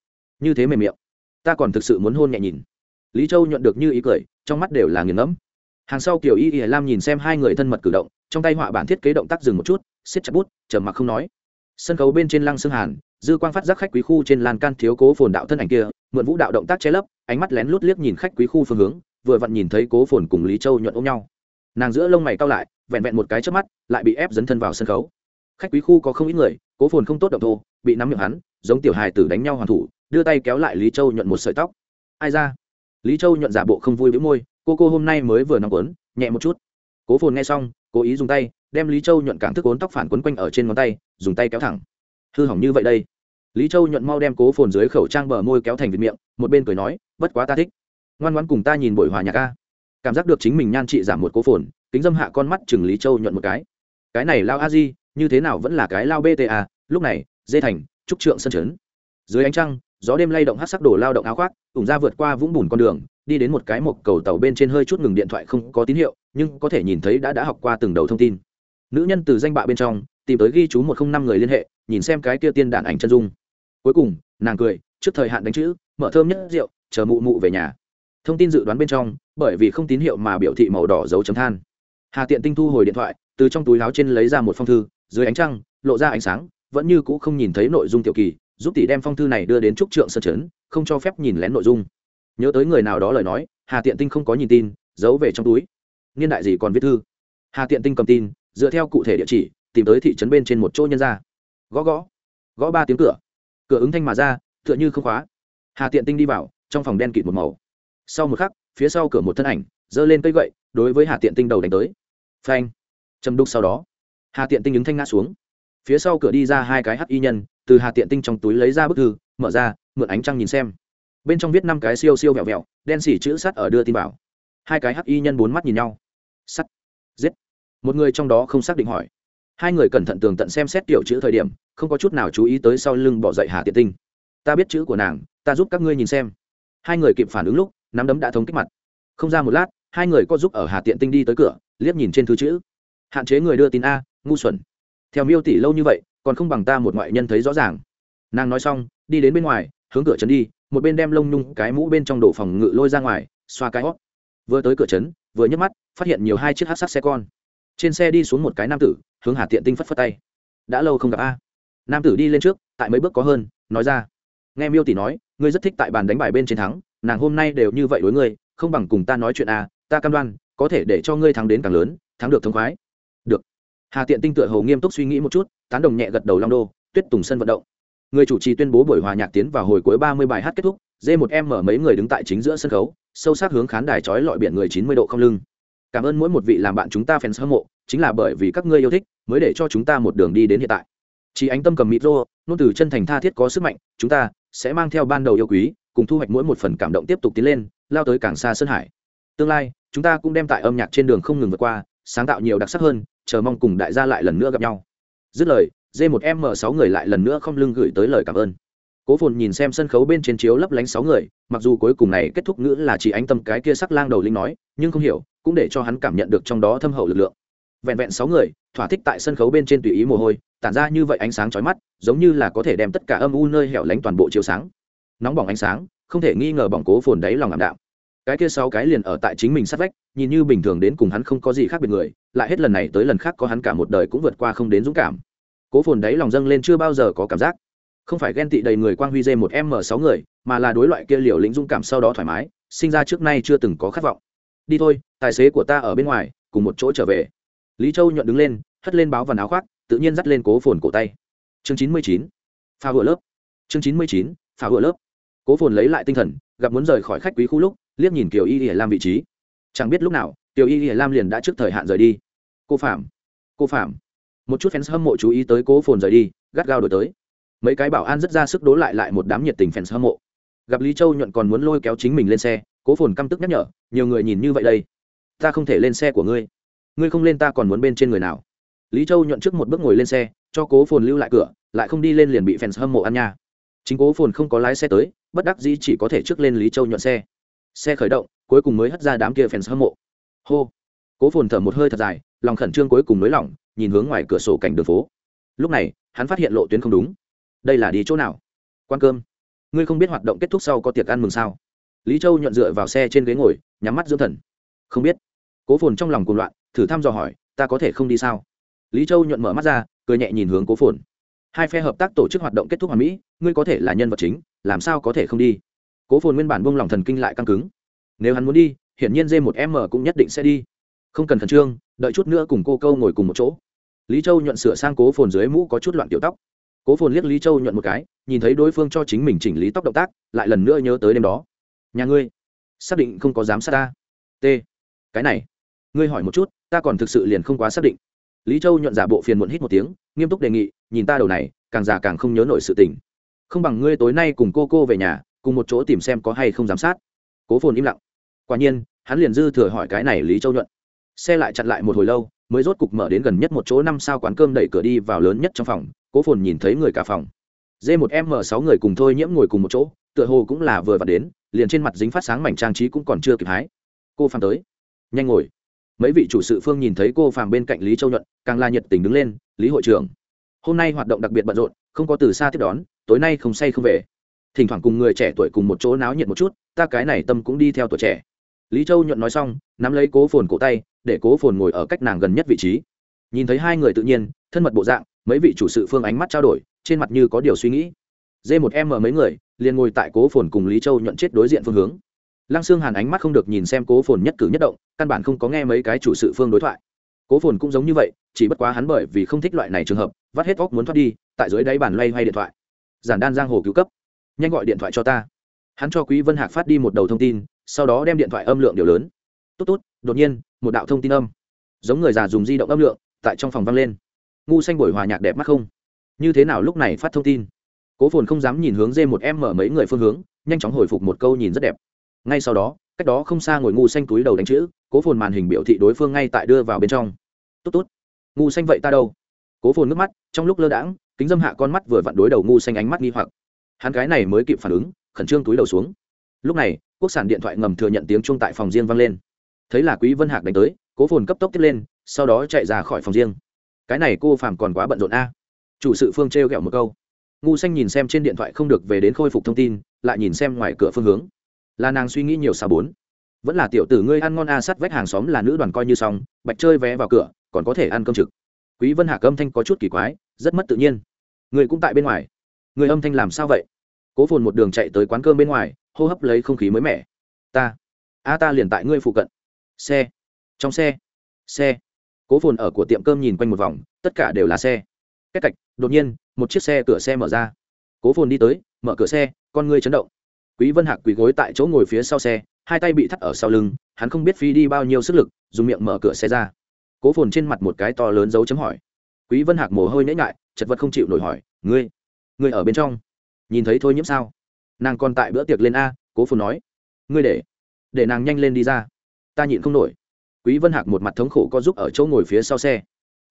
như thế mềm miệng. Ta còn thực sự muốn hôn nhẹ nhìn. Lý châu nhuận được như ý cười, trong mắt đều là nghiền ngẫm. Hàng sau kiểu y y lam nhìn xem hai người thân mật cử động, trong tay họa bản thiết kế động tác dừng một chút, siết chặt bút, trầm mặc không nói sân khấu bên trên lăng xương hàn, dư quang phát giác khách quý khu trên lan can thiếu cố phồn đạo thân ảnh kia, mượn vũ đạo động tác che lấp, ánh mắt lén lút liếc nhìn khách quý khu phương hướng, vừa vặn nhìn thấy cố phồn cùng lý châu nhuận ôm nhau. Nàng giữa lông mày cao lại, vẹn vẹn một cái trước mắt, lại bị ép dấn thân vào sân khấu. Khách quý khu có không ít người, cố phồn không tốt động thô, bị nắm miệng hắn, giống tiểu hài tử đánh nhau hoàn thủ, đưa tay kéo lại lý châu nhuận một sợi tóc. Ai ra? Lý châu nhuận giả bộ không vui với môi, cô cô hôm nay mới vừa nóng quấn nhẹ một chút. Cố phồn nghe xong, cố ý dùng tay đem lý châu nhuận cảng thức ốn tóc phản quấn quanh ở trên ngón tay, dùng tay kéo thẳng. Hư hỏng như vậy đây. Lý châu nhuận mau đem cố phồn dưới khẩu trang bờ môi kéo thành vịt miệng, một bên cười nói, bất quá ta thích. Ngoan ngoan cùng ta nhìn buổi hòa nhạc ca cảm giác được chính mình nhan trị giảm một cố phồn, kính dâm hạ con mắt chừng lý châu nhuận một cái. Cái này lao a di, như thế nào vẫn là cái lao bta lúc này, dê thành, trúc trượng sân trấn. Dưới ánh trăng, gió đêm lay động hát sắc đổ lao động áo khoác ủng ra vượt qua vũng bùn con đường, đi đến một cái một cầu tàu bên trên hơi chút ngừng điện thoại không có tín hiệu, nhưng có thể nhìn thấy đã đã học qua từng đầu thông tin nữ nhân từ danh bạ bên trong, tìm tới ghi chú một không năm người liên hệ, nhìn xem cái kia tiên đàn ảnh chân dung. Cuối cùng, nàng cười, trước thời hạn đánh chữ, mở thơm nhất rượu, chờ mụ mụ về nhà. Thông tin dự đoán bên trong, bởi vì không tín hiệu mà biểu thị màu đỏ dấu chấm than. Hà tiện tinh thu hồi điện thoại, từ trong túi áo trên lấy ra một phong thư, dưới ánh trăng, lộ ra ánh sáng, vẫn như cũ không nhìn thấy nội dung tiểu kỳ, giúp tỷ đem phong thư này đưa đến trúc trượng sân chấn, không cho phép nhìn lén nội dung. Nhớ tới người nào đó lời nói, hà tiện tinh không có nhìn tin, giấu về trong túi. Niên đại gì còn viết thư? Hà tiện tinh cầm tin dựa theo cụ thể địa chỉ, tìm tới thị trấn bên trên một chỗ nhân ra gõ gõ. Gõ ba tiếng cửa. Cửa ứng thanh mà ra, tựa như không khóa. Hà tiện tinh đi vào, trong phòng đen kịt một màu. Sau một khắc, phía sau cửa một thân ảnh, giơ lên cây gậy, đối với hà tiện tinh đầu đánh tới. Phanh. Châm đúc sau đó, hà tiện tinh ứng thanh ngã xuống. Phía sau cửa đi ra hai cái hắc y nhân, từ hà tiện tinh trong túi lấy ra bức thư, mở ra, mượn ánh trăng nhìn xem. Bên trong viết năm cái siêu siêu vẹo vẹo, đen xỉ chữ sắt ở đưa tin vào. Hai cái hắc y nhân bốn mắt nhìn nhau. Sắt một người trong đó không xác định hỏi. Hai người cẩn thận tường tận xem xét kiểu chữ thời điểm, không có chút nào chú ý tới sau lưng bỏ dậy hà tiện tinh. Ta biết chữ của nàng, ta giúp các ngươi nhìn xem. Hai người kịp phản ứng lúc, nắm đấm đã thống kích mặt. Không ra một lát, hai người có giúp ở hà tiện tinh đi tới cửa, liếc nhìn trên thứ chữ. Hạn chế người đưa tin a, ngu xuẩn. Theo miêu tỷ lâu như vậy, còn không bằng ta một ngoại nhân thấy rõ ràng. Nàng nói xong, đi đến bên ngoài, hướng cửa trấn đi, một bên đem lông nhung cái mũ bên trong đổ phòng ngự lôi ra ngoài, xoa cái hót. Vừa tới cửa trấn, vừa nhấc mắt, phát hiện nhiều hai chiếc hát sắc xe con trên xe đi xuống một cái nam tử, hướng hà tiện tinh phất phất tay. Đã lâu không gặp a. Nam tử đi lên trước, tại mấy bước có hơn, nói ra. Nghe miêu tỷ nói, ngươi rất thích tại bàn đánh bài bên chiến thắng, nàng hôm nay đều như vậy đối ngươi, không bằng cùng ta nói chuyện a, ta cam đoan, có thể để cho ngươi thắng đến càng lớn, thắng được thông khoái. Được. Hà tiện tinh tựa hồ nghiêm túc suy nghĩ một chút, tán đồng nhẹ gật đầu long đô, tuyết tùng sân vận động. Người chủ trì tuyên bố buổi hòa nhạc tiến vào hồi cuối ba mươi bài hát kết thúc d một em mở mấy người đứng tại chính giữa sân khấu, sâu sắc hướng khán đài trói lọi biển người chín mươi độ không lưng cảm ơn mỗi một vị làm bạn chúng ta fans hâm mộ, chính là bởi vì các ngươi yêu thích, mới để cho chúng ta một đường đi đến hiện tại. Chỉ ánh tâm cầm micro nôn từ chân thành tha thiết có sức mạnh, chúng ta sẽ mang theo ban đầu yêu quý, cùng thu hoạch mỗi một phần cảm động tiếp tục tiến lên, lao tới càng xa sơn hải. Tương lai, chúng ta cũng đem tại âm nhạc trên đường không ngừng vượt qua, sáng tạo nhiều đặc sắc hơn, chờ mong cùng đại gia lại lần nữa gặp nhau. Dứt lời d 1 m 6 người lại lần nữa không lưng gửi tới lời cảm ơn cố phồn nhìn xem sân khấu bên trên chiếu lấp lánh sáu người, mặc dù cuối cùng này kết thúc ngữ là chỉ ánh tâm cái kia sắc lang đầu linh nói, nhưng không hiểu, cũng để cho hắn cảm nhận được trong đó thâm hậu lực lượng. Vẹn vẹn sáu người, thỏa thích tại sân khấu bên trên tùy ý mồ hôi, tản ra như vậy ánh sáng chói mắt, giống như là có thể đem tất cả âm u nơi hẻo lánh toàn bộ chiếu sáng. Nóng bỏng ánh sáng, không thể nghi ngờ bỏng cố phồn đáy lòng ảm đạm. Cái kia sáu cái liền ở tại chính mình sát vách, nhìn như bình thường đến cùng hắn không có gì khác biệt người, lại hết lần này tới lần khác có hắn cả một đời cũng vượt qua không đến dũng cảm. Cố phồn đáy lòng dâng lên chưa bao giờ có cảm giác không phải ghen tị đầy người quang huy dê một m sáu người, mà là đối loại kia liều lĩnh dũng cảm sau đó thoải mái, sinh ra trước nay chưa từng có khát vọng. Đi thôi, tài xế của ta ở bên ngoài, cùng một chỗ trở về. Lý châu nhuận đứng lên, hất lên báo và áo khoác, tự nhiên dắt lên cố phồn cổ tay. Chương chín mươi chín, phá vựa lớp. Chương chín mươi chín, phá vựa lớp. Cố phồn lấy lại tinh thần, gặp muốn rời khỏi khách quý khu lúc, liếc nhìn kiều y y lam vị trí. Chẳng biết lúc nào, kiều y y lam liền đã trước thời hạn rời đi. Cô phạm cô phạm. Một chút fans hâm mộ chú ý tới cố phồn rời đi, gắt gao đổi tới mấy cái bảo an rất ra sức đố lại lại một đám nhiệt tình fans hâm mộ. Gặp lý châu nhuận còn muốn lôi kéo chính mình lên xe, cố phồn căm tức nhắc nhở, nhiều người nhìn như vậy đây, ta không thể lên xe của ngươi. Ngươi không lên ta còn muốn bên trên người nào? Lý châu nhuận trước một bước ngồi lên xe, cho cố phồn lưu lại cửa, lại không đi lên liền bị fans hâm mộ ăn nha. Chính cố phồn không có lái xe tới, bất đắc dĩ chỉ có thể trước lên lý châu nhuận xe. Xe khởi động, cuối cùng mới hất ra đám kia fans hâm mộ. Hô! Cố phồn thở một hơi thật dài, lòng khẩn trương cuối cùng nới lỏng, nhìn hướng ngoài cửa sổ cảnh đường phố. Lúc này, hắn phát hiện lộ tuyến không đúng đây là đi chỗ nào? Quan cơm. Ngươi không biết hoạt động kết thúc sau có tiệc ăn mừng sao? Lý châu nhuận dựa vào xe trên ghế ngồi, nhắm mắt dưỡng thần. Không biết. Cố phồn trong lòng cuồng loạn, thử thăm dò hỏi, ta có thể không đi sao? Lý châu nhuận mở mắt ra, cười nhẹ nhìn hướng cố phồn. Hai phe hợp tác tổ chức hoạt động kết thúc hoàn mỹ, ngươi có thể là nhân vật chính, làm sao có thể không đi? Cố phồn nguyên bản buông lòng thần kinh lại căng cứng. Nếu hắn muốn đi, hiển nhiên dê một m cũng nhất định sẽ đi. Không cần khẩn trương, đợi chút nữa cùng cô câu ngồi cùng một chỗ. Lý châu nhuận sửa sang cố phồn dưới mũ có chút loạn tiểu tóc cố phồn liếc lý châu nhuận một cái, nhìn thấy đối phương cho chính mình chỉnh lý tóc động tác, lại lần nữa nhớ tới đêm đó. Nhà ngươi, xác định không có giám sát ta? T, cái này, ngươi hỏi một chút, ta còn thực sự liền không quá xác định. Lý châu nhuận giả bộ phiền muộn hít một tiếng, nghiêm túc đề nghị, nhìn ta đầu này, càng già càng không nhớ nổi sự tình. Không bằng ngươi tối nay cùng cô cô về nhà, cùng một chỗ tìm xem có hay không giám sát. Cố phồn im lặng. Quả nhiên, hắn liền dư thừa hỏi cái này lý châu nhuận. Xe lại chặn lại một hồi lâu, mới rốt cục mở đến gần nhất một chỗ năm sao quán cơm đẩy cửa đi vào lớn nhất trong phòng cố phồn nhìn thấy người cả phòng. D một m sáu người cùng thôi nhiễm ngồi cùng một chỗ, tựa hồ cũng là vừa vặn đến, liền trên mặt dính phát sáng mảnh trang trí cũng còn chưa kịp hái. Cô phàm tới. Nhanh ngồi. Mấy vị chủ sự phương nhìn thấy cô phàm bên cạnh lý châu nhuận, càng la nhiệt tình đứng lên, lý hội trưởng, hôm nay hoạt động đặc biệt bận rộn, không có từ xa tiếp đón, tối nay không say không về. Thỉnh thoảng cùng người trẻ tuổi cùng một chỗ náo nhiệt một chút, ta cái này tâm cũng đi theo tuổi trẻ. Lý châu nhuận nói xong, nắm lấy cố phồn cổ tay, để cố phồn ngồi ở cách nàng gần nhất vị trí. Nhìn thấy hai người tự nhiên, thân mật bộ dạng mấy vị chủ sự phương ánh mắt trao đổi, trên mặt như có điều suy nghĩ. D một em mở mấy người liền ngồi tại cố phồn cùng lý châu nhận chết đối diện phương hướng. Lăng xương hàn ánh mắt không được nhìn xem cố phồn nhất cử nhất động, căn bản không có nghe mấy cái chủ sự phương đối thoại. Cố phồn cũng giống như vậy, chỉ bất quá hắn bởi vì không thích loại này trường hợp, vắt hết óc muốn thoát đi, tại dưới đáy bàn loay hoay điện thoại. Giản đan giang hồ cứu cấp. Nhanh gọi điện thoại cho ta. Hắn cho quý vân hạc phát đi một đầu thông tin, sau đó đem điện thoại âm lượng điều lớn. Tốt tốt, đột nhiên, một đạo thông tin âm. Giống người già dùng di động âm lượng, tại trong phòng vang lên ngu xanh buổi hòa nhạc đẹp mắt không? Như thế nào lúc này phát thông tin? Cố phồn không dám nhìn hướng dê một em mở mấy người phương hướng, nhanh chóng hồi phục một câu nhìn rất đẹp. Ngay sau đó, cách đó không xa ngồi ngu xanh túi đầu đánh chữ, cố phồn màn hình biểu thị đối phương ngay tại đưa vào bên trong. Tốt tốt. Ngu xanh vậy ta đâu? Cố phồn nước mắt, trong lúc lơ đãng, kính dâm hạ con mắt vừa vặn đối đầu ngu xanh ánh mắt nghi hoặc. Hắn cái này mới kịp phản ứng, khẩn trương túi đầu xuống. Lúc này, quốc sản điện thoại ngầm thừa nhận tiếng chuông tại phòng riêng vang lên. Thấy là quý vân hạc đánh tới, cố phồn cấp tốc tiếp lên, sau đó chạy ra khỏi phòng riêng cái này cô phàm còn quá bận rộn a. Chủ sự phương trêu ghẹo một câu. Ngu xanh nhìn xem trên điện thoại không được về đến khôi phục thông tin, lại nhìn xem ngoài cửa phương hướng. Là nàng suy nghĩ nhiều xa bốn. Vẫn là tiểu tử ngươi ăn ngon a sắt vách hàng xóm là nữ đoàn coi như xong, bạch chơi vé vào cửa, còn có thể ăn cơm trực. Quý vân hạ âm thanh có chút kỳ quái, rất mất tự nhiên. Người cũng tại bên ngoài. Người âm thanh làm sao vậy? Cố phồn một đường chạy tới quán cơm bên ngoài, hô hấp lấy không khí mới mẻ. Ta. A ta liền tại ngươi phụ cận. Xe. Trong xe. Xe cố phồn ở của tiệm cơm nhìn quanh một vòng, tất cả đều là xe. Cách cạch, đột nhiên, một chiếc xe cửa xe mở ra. Cố phồn đi tới, mở cửa xe, con ngươi chấn động. Quý vân hạc quỳ gối tại chỗ ngồi phía sau xe, hai tay bị thắt ở sau lưng, hắn không biết phi đi bao nhiêu sức lực, dùng miệng mở cửa xe ra. Cố phồn trên mặt một cái to lớn dấu chấm hỏi. Quý vân hạc mồ hôi nhễ ngại chật vật không chịu nổi hỏi, ngươi ngươi ở bên trong, nhìn thấy thôi nhiễm sao? Nàng còn tại bữa tiệc lên a, cố phồn nói, ngươi để để nàng nhanh lên đi ra, ta nhịn không nổi quý vân hạc một mặt thống khổ có giúp ở chỗ ngồi phía sau xe.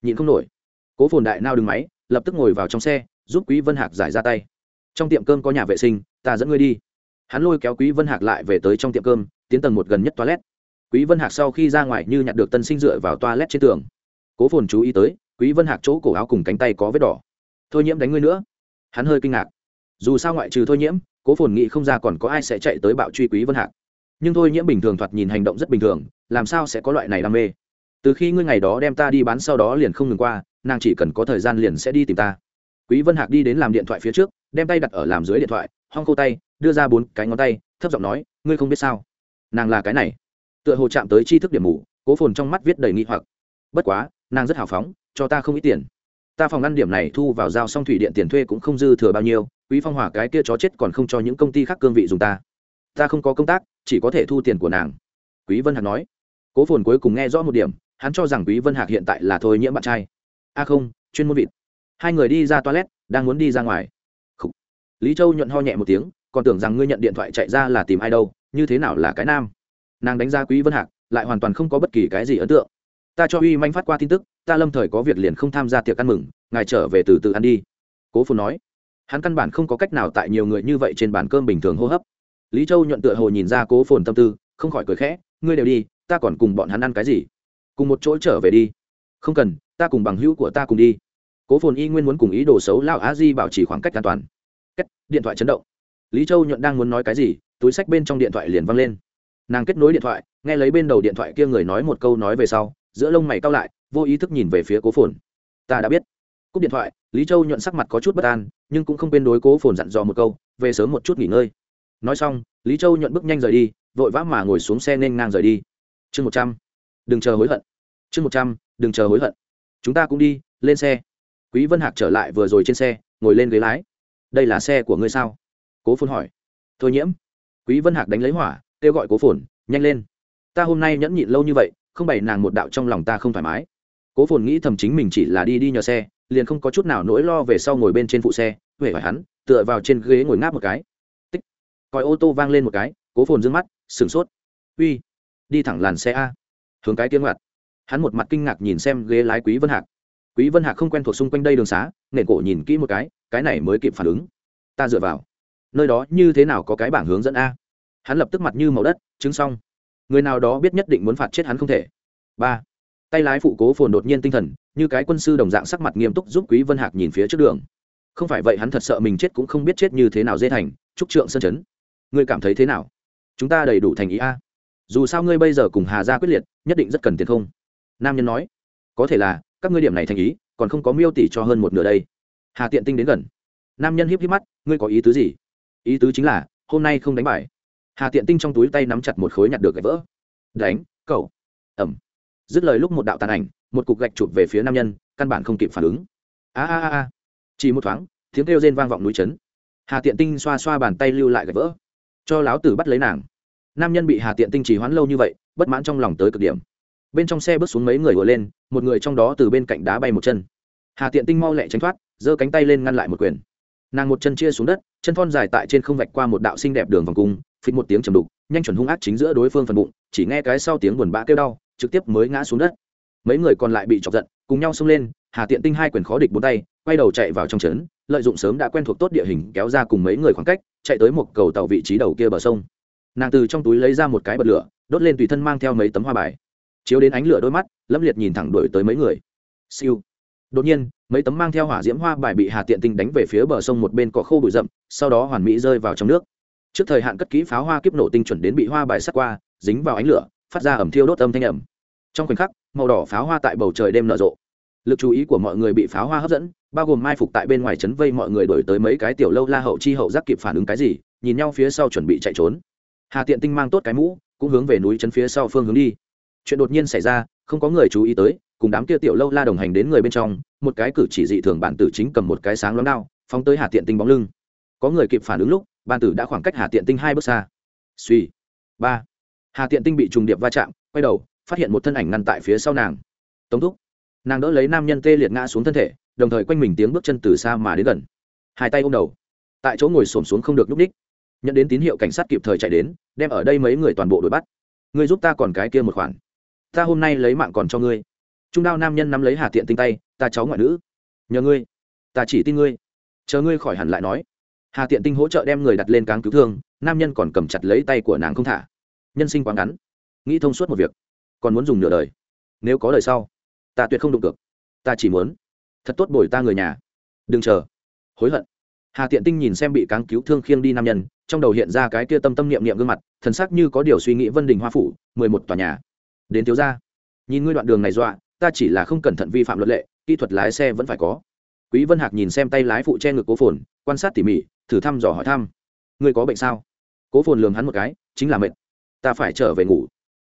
Nhịn không nổi. Cố phồn đại nao đứng máy, lập tức ngồi vào trong xe, giúp quý vân hạc giải ra tay. Trong tiệm cơm có nhà vệ sinh, ta dẫn ngươi đi. Hắn lôi kéo quý vân hạc lại về tới trong tiệm cơm, tiến tầng một gần nhất toilet. Quý vân hạc sau khi ra ngoài như nhặt được tân sinh dựa vào toilet trên tường. Cố phồn chú ý tới, quý vân hạc chỗ cổ áo cùng cánh tay có vết đỏ. Thôi nhiễm đánh ngươi nữa. Hắn hơi kinh ngạc. Dù sao ngoại trừ thôi nhiễm, cố phồn nghĩ không ra còn có ai sẽ chạy tới bạo truy quý vân hạc. Nhưng thôi nhiễm bình thường thoạt nhìn hành động rất bình thường làm sao sẽ có loại này đam mê? Từ khi ngươi ngày đó đem ta đi bán sau đó liền không ngừng qua, nàng chỉ cần có thời gian liền sẽ đi tìm ta. Quý vân hạc đi đến làm điện thoại phía trước, đem tay đặt ở làm dưới điện thoại, hong khô tay, đưa ra bốn cái ngón tay, thấp giọng nói, ngươi không biết sao? Nàng là cái này. Tựa hồ chạm tới tri thức điểm mù, cố phồn trong mắt viết đầy nghi hoặc. Bất quá, nàng rất hào phóng, cho ta không ít tiền. Ta phòng ngăn điểm này thu vào giao xong thủy điện tiền thuê cũng không dư thừa bao nhiêu, quý phong hỏa cái kia chó chết còn không cho những công ty khác cương vị dùng ta. Ta không có công tác, chỉ có thể thu tiền của nàng. Quý vân hạc nói cố phồn cuối cùng nghe rõ một điểm, hắn cho rằng quý vân hạc hiện tại là thôi nhiễm bạn trai. A không, chuyên môn vịt. Hai người đi ra toilet, đang muốn đi ra ngoài. Khủ. lý châu nhuận ho nhẹ một tiếng, còn tưởng rằng ngươi nhận điện thoại chạy ra là tìm ai đâu, như thế nào là cái nam? Nàng đánh giá quý vân hạc, lại hoàn toàn không có bất kỳ cái gì ấn tượng. Ta cho uy manh phát qua tin tức, ta lâm thời có việc liền không tham gia tiệc ăn mừng, ngài trở về từ từ ăn đi. Cố phồn nói. Hắn căn bản không có cách nào tại nhiều người như vậy trên bàn cơm bình thường hô hấp. Lý châu nhuận tựa hồ nhìn ra cố phồn tâm tư, không khỏi cười khẽ, ngươi đều đi ta còn cùng bọn hắn ăn cái gì? Cùng một chỗ trở về đi. Không cần, ta cùng bằng hữu của ta cùng đi. Cố phồn y nguyên muốn cùng ý đồ xấu lão Á di bảo trì khoảng cách an toàn. Cách điện thoại chấn động. Lý châu nhuận đang muốn nói cái gì, túi sách bên trong điện thoại liền văng lên. Nàng kết nối điện thoại, nghe lấy bên đầu điện thoại kia người nói một câu nói về sau, giữa lông mày cao lại, vô ý thức nhìn về phía cố phồn. Ta đã biết. Cúp điện thoại, lý châu nhuận sắc mặt có chút bất an, nhưng cũng không quên đối cố phồn dặn dò một câu, về sớm một chút nghỉ ngơi. Nói xong, lý châu nhuận bước nhanh rời đi, vội vã mà ngồi xuống xe nên ngang rời đi chương một trăm. Đừng chờ hối hận. Chương một trăm, đừng chờ hối hận. Chúng ta cũng đi, lên xe. Quý vân hạc trở lại vừa rồi trên xe, ngồi lên ghế lái. Đây là xe của ngươi sao? Cố phồn hỏi. Thôi nhiễm. Quý vân hạc đánh lấy hỏa, kêu gọi cố phồn, nhanh lên. Ta hôm nay nhẫn nhịn lâu như vậy, không bày nàng một đạo trong lòng ta không thoải mái. Cố phồn nghĩ thầm chính mình chỉ là đi đi nhờ xe, liền không có chút nào nỗi lo về sau ngồi bên trên phụ xe huệ hỏi hắn, tựa vào trên ghế ngồi ngáp một cái. Tích. Coi ô tô vang lên một cái, cố phồn d mắt, sửng sốt. Uy đi thẳng làn xe a. Hướng cái tiếng ngoặt. Hắn một mặt kinh ngạc nhìn xem ghế lái quý vân hạc. Quý vân hạc không quen thuộc xung quanh đây đường xá, nền cổ nhìn kỹ một cái cái này mới kịp phản ứng. Ta dựa vào. Nơi đó như thế nào có cái bảng hướng dẫn a? Hắn lập tức mặt như màu đất, chứng xong. Người nào đó biết nhất định muốn phạt chết hắn không thể. Ba. Tay lái phụ cố phồn đột nhiên tinh thần, như cái quân sư đồng dạng sắc mặt nghiêm túc giúp quý vân hạc nhìn phía trước đường. Không phải vậy hắn thật sợ mình chết cũng không biết chết như thế nào dễ thành trúc trượng sân chấn. Ngươi cảm thấy thế nào? Chúng ta đầy đủ thành ý a dù sao ngươi bây giờ cùng hà gia quyết liệt, nhất định rất cần tiền không? Nam nhân nói, có thể là, các ngươi điểm này thành ý, còn không có miêu tỷ cho hơn một nửa đây. Hà tiện tinh đến gần. Nam nhân hiếp hiếp mắt, ngươi có ý tứ gì? Ý tứ chính là, hôm nay không đánh bài. Hà tiện tinh trong túi tay nắm chặt một khối nhặt được gạch vỡ. Đánh cậu ẩm. Dứt lời lúc một đạo tàn ảnh, một cục gạch chụp về phía nam nhân, căn bản không kịp phản ứng. A a a chỉ một thoáng, tiếng kêu rên vang vọng núi trấn. Hà tiện tinh xoa xoa bàn tay lưu lại gạch vỡ. Cho láo tử bắt lấy nàng nam nhân bị hà tiện tinh trì hoãn lâu như vậy, bất mãn trong lòng tới cực điểm. Bên trong xe bước xuống mấy người vừa lên, một người trong đó từ bên cạnh đá bay một chân. Hà tiện tinh mau lẹ tránh thoát, giơ cánh tay lên ngăn lại một quyền. Nàng một chân chia xuống đất, chân thon dài tại trên không vạch qua một đạo xinh đẹp đường vòng cung, phịch một tiếng trầm đục, nhanh chuẩn hung ác chính giữa đối phương phần bụng, chỉ nghe cái sau tiếng buồn bã kêu đau, trực tiếp mới ngã xuống đất. Mấy người còn lại bị chọc giận, cùng nhau xông lên, hà tiện tinh hai quyền khó địch bốn tay, quay đầu chạy vào trong trấn, lợi dụng sớm đã quen thuộc tốt địa hình kéo ra cùng mấy người khoảng cách, chạy tới một cầu tàu vị trí đầu kia bờ sông nàng từ trong túi lấy ra một cái bật lửa, đốt lên tùy thân mang theo mấy tấm hoa bài. Chiếu đến ánh lửa đôi mắt, lâm liệt nhìn thẳng đuổi tới mấy người. Siêu. Đột nhiên, mấy tấm mang theo hỏa diễm hoa bài bị hà tiện tinh đánh về phía bờ sông một bên cỏ khô bụi rậm, sau đó hoàn mỹ rơi vào trong nước. Trước thời hạn cất kỹ pháo hoa kiếp nổ tinh chuẩn đến bị hoa bài sắt qua, dính vào ánh lửa, phát ra ẩm thiêu đốt âm thanh ẩm. Trong khoảnh khắc, màu đỏ pháo hoa tại bầu trời đêm nở rộ. Lực chú ý của mọi người bị pháo hoa hấp dẫn, bao gồm mai phục tại bên ngoài trấn vây mọi người đổi tới mấy cái tiểu lâu la hậu chi hậu giác kịp phản ứng cái gì, nhìn nhau phía sau chuẩn bị chạy trốn hà tiện tinh mang tốt cái mũ, cũng hướng về núi chân phía sau phương hướng đi. Chuyện đột nhiên xảy ra, không có người chú ý tới, cùng đám kia tiểu lâu la đồng hành đến người bên trong, một cái cử chỉ dị thường bản tử chính cầm một cái sáng lóng đao, phóng tới hà tiện tinh bóng lưng. Có người kịp phản ứng lúc, bản tử đã khoảng cách hà tiện tinh hai bước xa. Suy ba. Hà tiện tinh bị trùng điệp va chạm, quay đầu, phát hiện một thân ảnh ngăn tại phía sau nàng. Tống thúc. Nàng đỡ lấy nam nhân tê liệt ngã xuống thân thể, đồng thời quanh mình tiếng bước chân từ xa mà đến gần. Hai tay ôm đầu. Tại chỗ ngồi xổm xuống không được nhúc ních nhận đến tín hiệu cảnh sát kịp thời chạy đến, đem ở đây mấy người toàn bộ đuổi bắt. Ngươi giúp ta còn cái kia một khoản. Ta hôm nay lấy mạng còn cho ngươi. Trung đao nam nhân nắm lấy hà tiện tinh tay, ta cháu ngoại nữ. Nhờ ngươi. Ta chỉ tin ngươi. Chờ ngươi khỏi hẳn lại nói. Hà tiện tinh hỗ trợ đem người đặt lên cáng cứu thương, nam nhân còn cầm chặt lấy tay của nàng không thả. Nhân sinh quá ngắn. Nghĩ thông suốt một việc. Còn muốn dùng nửa đời. Nếu có đời sau, ta tuyệt không đụng được. Ta chỉ muốn. Thật tốt bồi ta người nhà. Đừng chờ. Hối hận. Hà tiện tinh nhìn xem bị cáng cứu thương khiêng đi nam nhân trong đầu hiện ra cái kia tâm tâm niệm niệm gương mặt, thần sắc như có điều suy nghĩ vân đình hoa phủ, mười một tòa nhà. Đến thiếu gia. Nhìn ngươi đoạn đường này dọa, ta chỉ là không cẩn thận vi phạm luật lệ, kỹ thuật lái xe vẫn phải có. Quý vân hạc nhìn xem tay lái phụ che ngực cố phồn, quan sát tỉ mỉ, thử thăm dò hỏi thăm. Ngươi có bệnh sao? Cố phồn lường hắn một cái, chính là mệt. Ta phải trở về ngủ.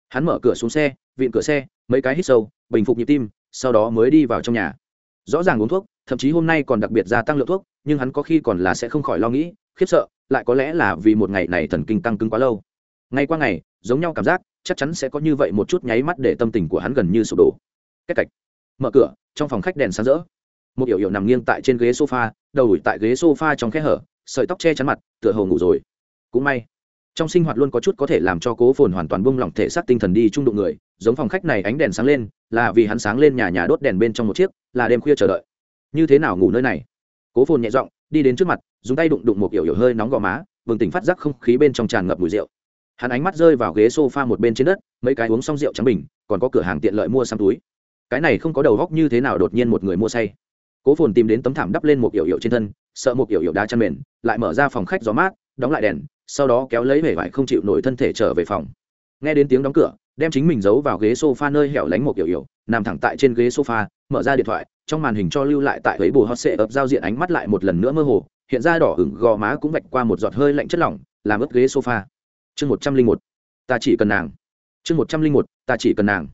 Hắn mở cửa xuống xe, vịn cửa xe, mấy cái hít sâu, bình phục nhịp tim, sau đó mới đi vào trong nhà. Rõ ràng uống thuốc, thậm chí hôm nay còn đặc biệt gia tăng lượng thuốc, nhưng hắn có khi còn là sẽ không khỏi lo nghĩ khiếp sợ, lại có lẽ là vì một ngày này thần kinh tăng cứng quá lâu. Ngay qua ngày, giống nhau cảm giác, chắc chắn sẽ có như vậy một chút nháy mắt để tâm tình của hắn gần như sụp đổ. Cách cạch. Mở cửa, trong phòng khách đèn sáng rỡ. Một yểu yểu nằm nghiêng tại trên ghế sofa, đầu ủi tại ghế sofa trong khe hở, sợi tóc che chắn mặt, tựa hồ ngủ rồi. Cũng may, trong sinh hoạt luôn có chút có thể làm cho cố phồn hoàn toàn buông lỏng thể xác tinh thần đi trung đụng người, giống phòng khách này ánh đèn sáng lên, là vì hắn sáng lên nhà nhà đốt đèn bên trong một chiếc, là đêm khuya chờ đợi. Như thế nào ngủ nơi này? Cố phồn nhẹ giọng đi đến trước mặt, dùng tay đụng đụng một kiểu hiểu hơi nóng gò má, bừng tỉnh phát giác không khí bên trong tràn ngập mùi rượu. Hắn ánh mắt rơi vào ghế sofa một bên trên đất, mấy cái uống xong rượu trắng bình, còn có cửa hàng tiện lợi mua xăm túi. Cái này không có đầu góc như thế nào đột nhiên một người mua say. Cố phồn tìm đến tấm thảm đắp lên một kiểu yểu trên thân, sợ một kiểu yểu đá chăn mền, lại mở ra phòng khách gió mát, đóng lại đèn, sau đó kéo lấy vẻ vải không chịu nổi thân thể trở về phòng. Nghe đến tiếng đóng cửa, đem chính mình giấu vào ghế sofa nơi hẻo lánh một kiểu yểu nằm thẳng tại trên ghế sofa, mở ra điện thoại trong màn hình cho lưu lại tại ấy bù hot sệ ập giao diện ánh mắt lại một lần nữa mơ hồ, hiện ra đỏ ửng gò má cũng vạch qua một giọt hơi lạnh chất lỏng, làm ướt ghế sofa. Chương một trăm linh một, ta chỉ cần nàng. Chương một trăm linh một, ta chỉ cần nàng.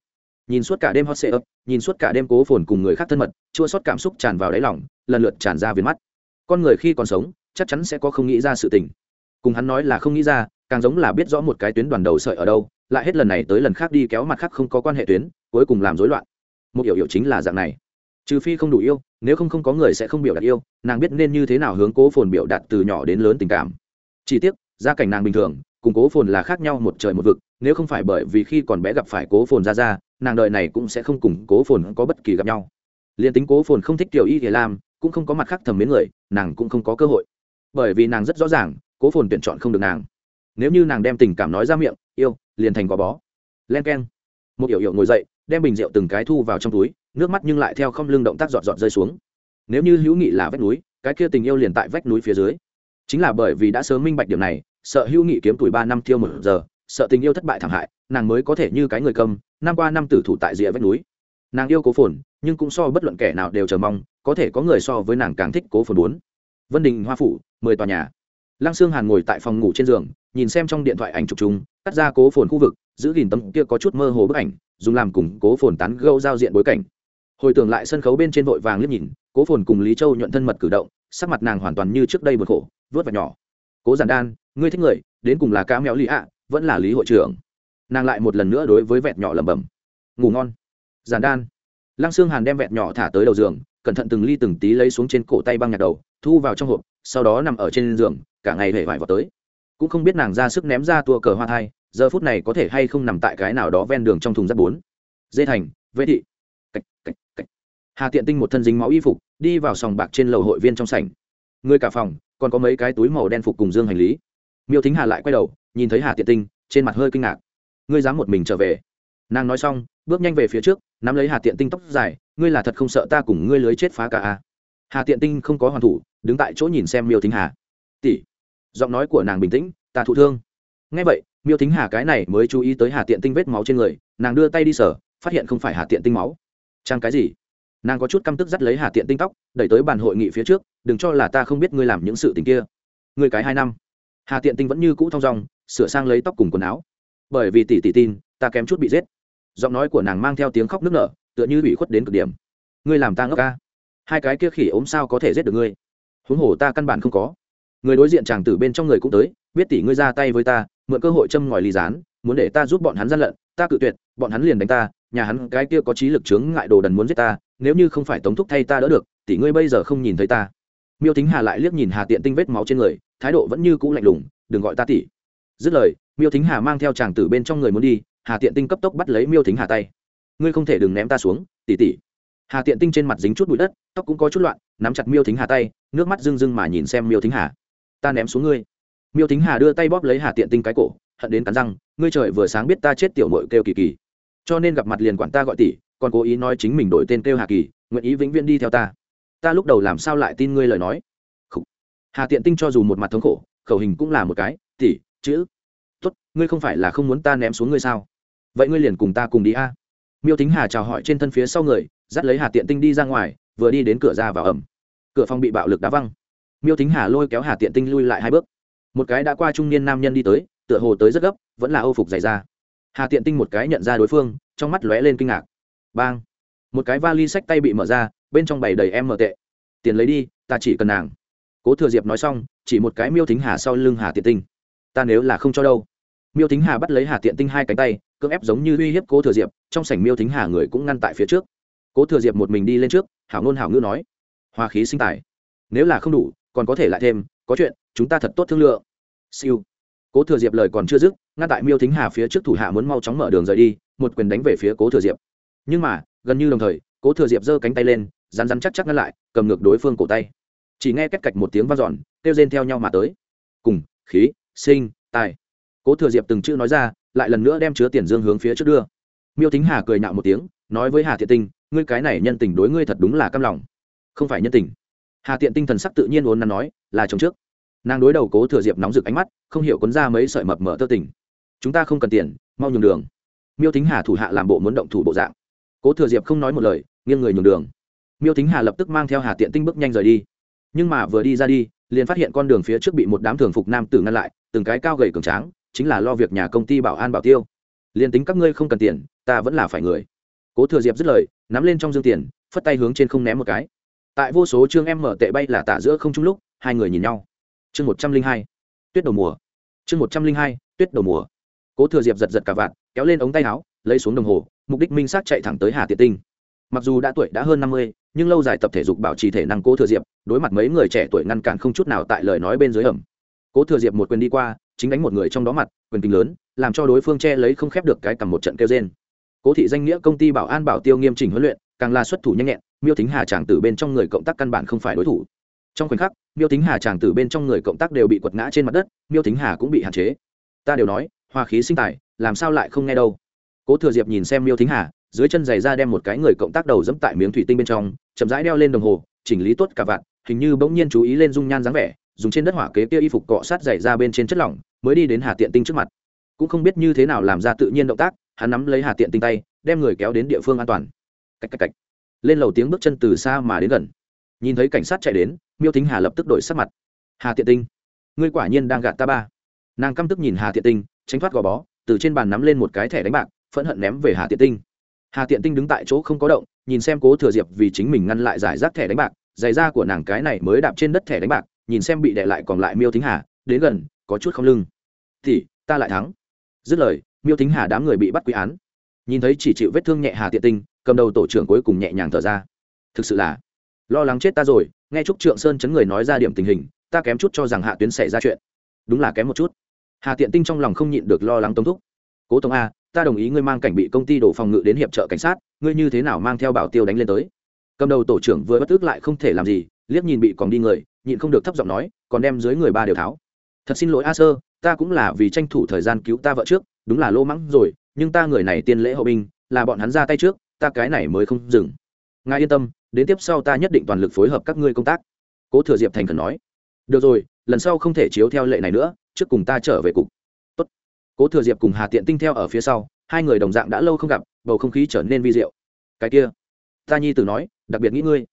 Nhìn suốt cả đêm hot sệ ấp nhìn suốt cả đêm cố phồn cùng người khác thân mật, chua sót cảm xúc tràn vào đáy lòng, lần lượt tràn ra viền mắt. Con người khi còn sống, chắc chắn sẽ có không nghĩ ra sự tình. Cùng hắn nói là không nghĩ ra, càng giống là biết rõ một cái tuyến đoàn đầu sợi ở đâu, lại hết lần này tới lần khác đi kéo mặt khác không có quan hệ tuyến, cuối cùng làm rối loạn. Một hiểu hiểu chính là dạng này trừ phi không đủ yêu, nếu không không có người sẽ không biểu đạt yêu, nàng biết nên như thế nào hướng cố phồn biểu đạt từ nhỏ đến lớn tình cảm. Chỉ tiếc, gia cảnh nàng bình thường, cùng cố phồn là khác nhau một trời một vực, nếu không phải bởi vì khi còn bé gặp phải cố phồn ra ra, nàng đời này cũng sẽ không cùng cố phồn có bất kỳ gặp nhau. Liền tính cố phồn không thích tiểu y thì làm, cũng không có mặt khác thầm mến người, nàng cũng không có cơ hội. Bởi vì nàng rất rõ ràng, cố phồn tuyển chọn không được nàng. Nếu như nàng đem tình cảm nói ra miệng, yêu, liền thành gò bó. Len k e n một yểu yểu ngồi dậy, đem bình rượu từng cái thu vào trong túi nước mắt nhưng lại theo không lưng động tác giọt giọt rơi xuống. Nếu như hữu nghị là vách núi, cái kia tình yêu liền tại vách núi phía dưới. Chính là bởi vì đã sớm minh bạch điểm này, sợ hữu nghị kiếm tuổi ba năm thiêu một giờ, sợ tình yêu thất bại thảm hại, nàng mới có thể như cái người cầm, năm qua năm tử thủ tại rìa vách núi. Nàng yêu cố phồn, nhưng cũng so bất luận kẻ nào đều chờ mong, có thể có người so với nàng càng thích cố phồn bốn. Vân đình hoa phủ, mười tòa nhà. Lăng sương hàn ngồi tại phòng ngủ trên giường, nhìn xem trong điện thoại ảnh chụp chúng cắt ra cố phồn khu vực, giữ gìn tấm kia có chút mơ hồ bức ảnh, dùng làm củng cố phồn tán gâu giao diện bối cảnh hồi tưởng lại sân khấu bên trên vội vàng liếc nhìn, cố phồn cùng lý châu nhuận thân mật cử động, sắc mặt nàng hoàn toàn như trước đây bật khổ vớt vào nhỏ. Cố giản đan, ngươi thích người, đến cùng là cá mèo lý ạ, vẫn là lý hội trưởng. Nàng lại một lần nữa đối với vẹt nhỏ lẩm bẩm. Ngủ ngon. Giản đan. Lăng xương hàn đem vẹt nhỏ thả tới đầu giường, cẩn thận từng ly từng tí lấy xuống trên cổ tay băng nhạt đầu, thu vào trong hộp, sau đó nằm ở trên giường, cả ngày hề vải vào tới. Cũng không biết nàng ra sức ném ra tua cờ hoa thai, giờ phút này có thể hay không nằm tại cái nào đó ven đường trong thùng rác bốn. Dê thành, vệ thị cách, cách, hà tiện tinh một thân dính máu y phục đi vào sòng bạc trên lầu hội viên trong sảnh. Người cả phòng còn có mấy cái túi màu đen phục cùng dương hành lý. Miêu thính hà lại quay đầu nhìn thấy hà tiện tinh trên mặt hơi kinh ngạc. Ngươi dám một mình trở về? Nàng nói xong bước nhanh về phía trước nắm lấy hà tiện tinh tóc dài ngươi là thật không sợ ta cùng ngươi lưới chết phá cả à. hà tiện tinh không có hoàn thủ đứng tại chỗ nhìn xem miêu thính hà. Tỷ giọng nói của nàng bình tĩnh ta thụ thương. Ngay vậy miêu thính hà cái này mới chú ý tới hà tiện tinh vết máu trên người nàng đưa tay đi sở phát hiện không phải hà tiện tinh máu trang cái gì? Nàng có chút căm tức dắt lấy hà tiện tinh tóc, đẩy tới bàn hội nghị phía trước, đừng cho là ta không biết ngươi làm những sự tình kia. Ngươi cái hai năm. Hà tiện tinh vẫn như cũ thong dong, sửa sang lấy tóc cùng quần áo. Bởi vì tỷ tỷ tin, ta kém chút bị giết. Giọng nói của nàng mang theo tiếng khóc nức nở, tựa như bị khuất đến cực điểm. Ngươi làm ta ngốc ca. Hai cái kia khỉ ốm sao có thể giết được ngươi? Huống hồ ta căn bản không có. Người đối diện chàng tử bên trong người cũng tới, biết tỷ ngươi ra tay với ta, mượn cơ hội châm ngòi ly gián, muốn để ta giúp bọn hắn gian lận, ta cự tuyệt, bọn hắn liền đánh ta nhà hắn cái kia có trí lực chướng ngại đồ đần muốn giết ta, nếu như không phải tống thúc thay ta đỡ được, tỷ ngươi bây giờ không nhìn thấy ta. Miêu thính hà lại liếc nhìn hà tiện tinh vết máu trên người, thái độ vẫn như cũ lạnh lùng, đừng gọi ta tỷ. Dứt lời, miêu thính hà mang theo chàng tử bên trong người muốn đi, hà tiện tinh cấp tốc bắt lấy miêu thính hà tay. Ngươi không thể đừng ném ta xuống, tỷ tỷ. Hà tiện tinh trên mặt dính chút bụi đất, tóc cũng có chút loạn, nắm chặt miêu thính hà tay, nước mắt rưng rưng mà nhìn xem miêu thính hà. Ta ném xuống ngươi. Miêu thính hà đưa tay bóp lấy hà tiện tinh cái cổ, hận đến cắn răng, ngươi trời vừa sáng biết ta chết tiểu mội kêu kỳ kỳ cho nên gặp mặt liền quản ta gọi tỷ, còn cố ý nói chính mình đổi tên kêu hà kỳ, nguyện ý vĩnh viễn đi theo ta. Ta lúc đầu làm sao lại tin ngươi lời nói? Hà tiện tinh cho dù một mặt thống khổ, khẩu hình cũng là một cái, tỷ, chữ. Tốt, ngươi không phải là không muốn ta ném xuống ngươi sao? Vậy ngươi liền cùng ta cùng đi a. Miêu thính hà chào hỏi trên thân phía sau người, dắt lấy hà tiện tinh đi ra ngoài, vừa đi đến cửa ra vào ẩm. Cửa phòng bị bạo lực đá văng. Miêu thính hà lôi kéo hà tiện tinh lui lại hai bước. Một cái đã qua trung niên nam nhân đi tới, tựa hồ tới rất gấp, vẫn là âu phục dày ra hà tiện tinh một cái nhận ra đối phương, trong mắt lóe lên kinh ngạc. Bang! Một cái vali sách tay bị mở ra, bên trong bày đầy em mở tệ. Tiền lấy đi, ta chỉ cần nàng. Cố thừa diệp nói xong, chỉ một cái miêu thính hà sau lưng hà tiện tinh. Ta nếu là không cho đâu. Miêu thính hà bắt lấy hà tiện tinh hai cánh tay, cưỡng ép giống như uy hiếp cố thừa diệp, trong sảnh miêu thính hà người cũng ngăn tại phía trước. Cố thừa diệp một mình đi lên trước, hảo ngôn hảo ngữ nói. Hoa khí sinh tài. Nếu là không đủ, còn có thể lại thêm, có chuyện, chúng ta thật tốt thương lượng. Siêu. Cố thừa diệp lời còn chưa dứt ngăn tại miêu thính hà phía trước thủ hạ muốn mau chóng mở đường rời đi, một quyền đánh về phía cố thừa diệp. Nhưng mà, gần như đồng thời, cố thừa diệp giơ cánh tay lên, rắn rắn chắc chắc ngăn lại, cầm ngược đối phương cổ tay. Chỉ nghe cách cạch một tiếng vang dọn, kêu rên theo nhau mà tới. Cùng, khí, sinh, tài. Cố thừa diệp từng chữ nói ra, lại lần nữa đem chứa tiền dương hướng phía trước đưa. Miêu thính hà cười nhạo một tiếng, nói với hà thiện tinh, ngươi cái này nhân tình đối ngươi thật đúng là căm lòng. Không phải nhân tình. Hà tiện tinh thần sắc tự nhiên uốn nắn nói, là chồng trước. Nàng đối đầu cố thừa diệp nóng rực ánh mắt, không hiểu cuốn ra mấy sợi mập mở tơ tình chúng ta không cần tiền, mau nhường đường. Miêu thính hà thủ hạ làm bộ muốn động thủ bộ dạng. Cố thừa diệp không nói một lời, nghiêng người nhường đường. Miêu thính hà lập tức mang theo hà tiện tinh bước nhanh rời đi. Nhưng mà vừa đi ra đi, liền phát hiện con đường phía trước bị một đám thường phục nam tử ngăn lại, từng cái cao gầy cường tráng, chính là lo việc nhà công ty bảo an bảo tiêu. Liền tính các ngươi không cần tiền, ta vẫn là phải người. Cố thừa diệp dứt lời, nắm lên trong dương tiền, phất tay hướng trên không ném một cái. Tại vô số chương em mở tệ bay là tả giữa không chung lúc, hai người nhìn nhau. Chương một trăm linh hai, tuyết đầu mùa. Chương một trăm linh hai, tuyết đầu mùa cố thừa diệp giật giật cả vạt, kéo lên ống tay áo, lấy xuống đồng hồ, mục đích minh sát chạy thẳng tới hà tiện tinh. Mặc dù đã tuổi đã hơn năm mươi, nhưng lâu dài tập thể dục bảo trì thể năng cố thừa diệp, đối mặt mấy người trẻ tuổi ngăn cản không chút nào tại lời nói bên dưới ẩm. Cố thừa diệp một quyền đi qua, chính đánh một người trong đó mặt, quyền kinh lớn, làm cho đối phương che lấy không khép được cái cầm một trận kêu trên cố thị danh nghĩa công ty bảo an bảo tiêu nghiêm chỉnh huấn luyện, càng là xuất thủ nhanh nhẹn, miêu thính hà tràng từ bên trong người cộng tác căn bản không phải đối thủ. Trong khoảnh khắc, miêu thính hà tràng từ bên trong người cộng tác đều bị quật ngã trên mặt đất, miêu thính hà cũng bị hạn chế. Ta đều nói hoa khí sinh tài làm sao lại không nghe đâu? Cố thừa diệp nhìn xem miêu thính hà dưới chân giày ra đem một cái người cộng tác đầu dẫm tại miếng thủy tinh bên trong chậm rãi đeo lên đồng hồ chỉnh lý tốt cả vạn hình như bỗng nhiên chú ý lên dung nhan dáng vẻ dùng trên đất hỏa kế kia y phục cọ sát giày ra bên trên chất lỏng mới đi đến hà tiện tinh trước mặt. Cũng không biết như thế nào làm ra tự nhiên động tác hắn nắm lấy hà tiện tinh tay đem người kéo đến địa phương an toàn. Cạch cạch cạch, lên lầu tiếng bước chân từ xa mà đến gần. Nhìn thấy cảnh sát chạy đến miêu thính hà lập tức đổi sắc mặt. Hà tiện tinh ngươi quả nhiên đang gạt ta ba nàng căm tức nhìn hà tiện tinh, tránh thoát gò bó, từ trên bàn nắm lên một cái thẻ đánh bạc, phẫn hận ném về hà tiện tinh. Hà tiện tinh đứng tại chỗ không có động, nhìn xem cố thừa diệp vì chính mình ngăn lại giải rác thẻ đánh bạc, giày da của nàng cái này mới đạp trên đất thẻ đánh bạc, nhìn xem bị đè lại còn lại miêu thính hà, đến gần, có chút không lưng. Thì ta lại thắng. Dứt lời, miêu thính hà đám người bị bắt quy án. Nhìn thấy chỉ chịu vết thương nhẹ hà tiện tinh, cầm đầu tổ trưởng cuối cùng nhẹ nhàng thở ra. Thực sự là, lo lắng chết ta rồi. Nghe trúc trượng sơn chấn người nói ra điểm tình hình, ta kém chút cho rằng hạ tuyến xảy ra chuyện. Đúng là kém một chút hà tiện tinh trong lòng không nhịn được lo lắng tống thúc. Cố tống a, ta đồng ý ngươi mang cảnh bị công ty đổ phòng ngự đến hiệp trợ cảnh sát, ngươi như thế nào mang theo bảo tiêu đánh lên tới? Cầm đầu tổ trưởng vừa bất tức lại không thể làm gì, liếc nhìn bị còn đi người, nhịn không được thấp giọng nói, còn đem dưới người ba đều tháo. Thật xin lỗi a sơ, ta cũng là vì tranh thủ thời gian cứu ta vợ trước, đúng là lô mắng rồi, nhưng ta người này tiên lễ hậu binh, là bọn hắn ra tay trước, ta cái này mới không dừng. Ngài yên tâm, đến tiếp sau ta nhất định toàn lực phối hợp các ngươi công tác. Cố thừa diệp thành khẩn nói. Được rồi, lần sau không thể chiếu theo lệ này nữa trước cùng ta trở về cục. Tốt. cố thừa diệp cùng hà tiện tinh theo ở phía sau, hai người đồng dạng đã lâu không gặp, bầu không khí trở nên vi diệu. Cái kia, ta nhi tử nói, đặc biệt nghĩ ngươi.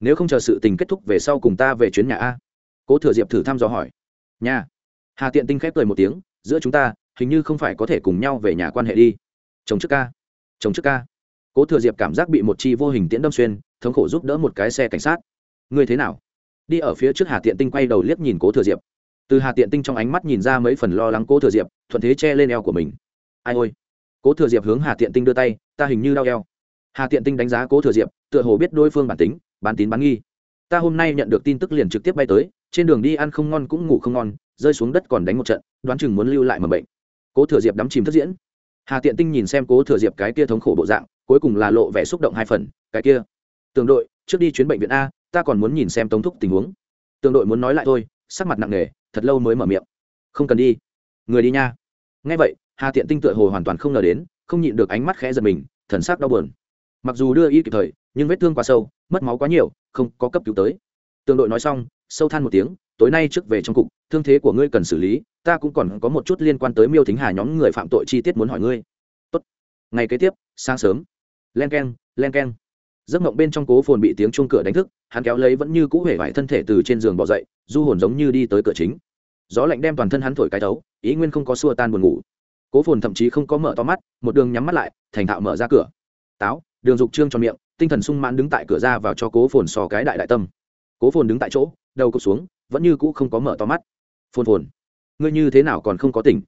Nếu không chờ sự tình kết thúc về sau cùng ta về chuyến nhà a. Cố thừa diệp thử thăm dò hỏi. Nhà. Hà tiện tinh khép cười một tiếng, giữa chúng ta, hình như không phải có thể cùng nhau về nhà quan hệ đi. Chồng trước ca. Chồng trước ca. Cố thừa diệp cảm giác bị một chi vô hình tiễn đâm xuyên, thống khổ giúp đỡ một cái xe cảnh sát. Ngươi thế nào? Đi ở phía trước hà tiện tinh quay đầu liếc nhìn cố thừa diệp từ hà tiện tinh trong ánh mắt nhìn ra mấy phần lo lắng cố thừa diệp, thuận thế che lên eo của mình. Ai ôi! Cố thừa diệp hướng hà tiện tinh đưa tay, ta hình như đau eo. Hà tiện tinh đánh giá cố thừa diệp, tựa hồ biết đối phương bản tính, bán tín bán nghi. Ta hôm nay nhận được tin tức liền trực tiếp bay tới, trên đường đi ăn không ngon cũng ngủ không ngon, rơi xuống đất còn đánh một trận, đoán chừng muốn lưu lại mầm bệnh. Cố thừa diệp đắm chìm thất diễn. Hà tiện tinh nhìn xem cố thừa diệp cái kia thống khổ bộ dạng, cuối cùng là lộ vẻ xúc động hai phần, cái kia. Tường đội, trước đi chuyến bệnh viện a, ta còn muốn nhìn xem tống thúc tình huống. Tường đội muốn nói lại thôi, sắc mặt nặng nề thật lâu mới mở miệng. Không cần đi. Người đi nha. Ngay vậy, hà tiện tinh tựa hồ hoàn toàn không ngờ đến, không nhịn được ánh mắt khẽ giật mình, thần sắc đau buồn. Mặc dù đưa y kịp thời, nhưng vết thương quá sâu, mất máu quá nhiều, không có cấp cứu tới. Tường đội nói xong, sâu than một tiếng, tối nay trước về trong cục, thương thế của ngươi cần xử lý, ta cũng còn có một chút liên quan tới miêu thính hà nhóm người phạm tội chi tiết muốn hỏi ngươi. Tốt. ngày kế tiếp, sáng sớm. Len k e n len k e n giấc mộng bên trong cố phồn bị tiếng chuông cửa đánh thức hắn kéo lấy vẫn như cũ hể vải thân thể từ trên giường bỏ dậy, du hồn giống như đi tới cửa chính. Gió lạnh đem toàn thân hắn thổi cái thấu, ý nguyên không có xua tan buồn ngủ. Cố phồn thậm chí không có mở to mắt, một đường nhắm mắt lại, thành thạo mở ra cửa. Táo, đường dục trương cho miệng, tinh thần sung mãn đứng tại cửa ra vào cho cố phồn so cái đại đại tâm. Cố phồn đứng tại chỗ, đầu cụp xuống, vẫn như cũ không có mở to mắt. Phồn phồn, ngươi như thế nào còn không có tỉnh?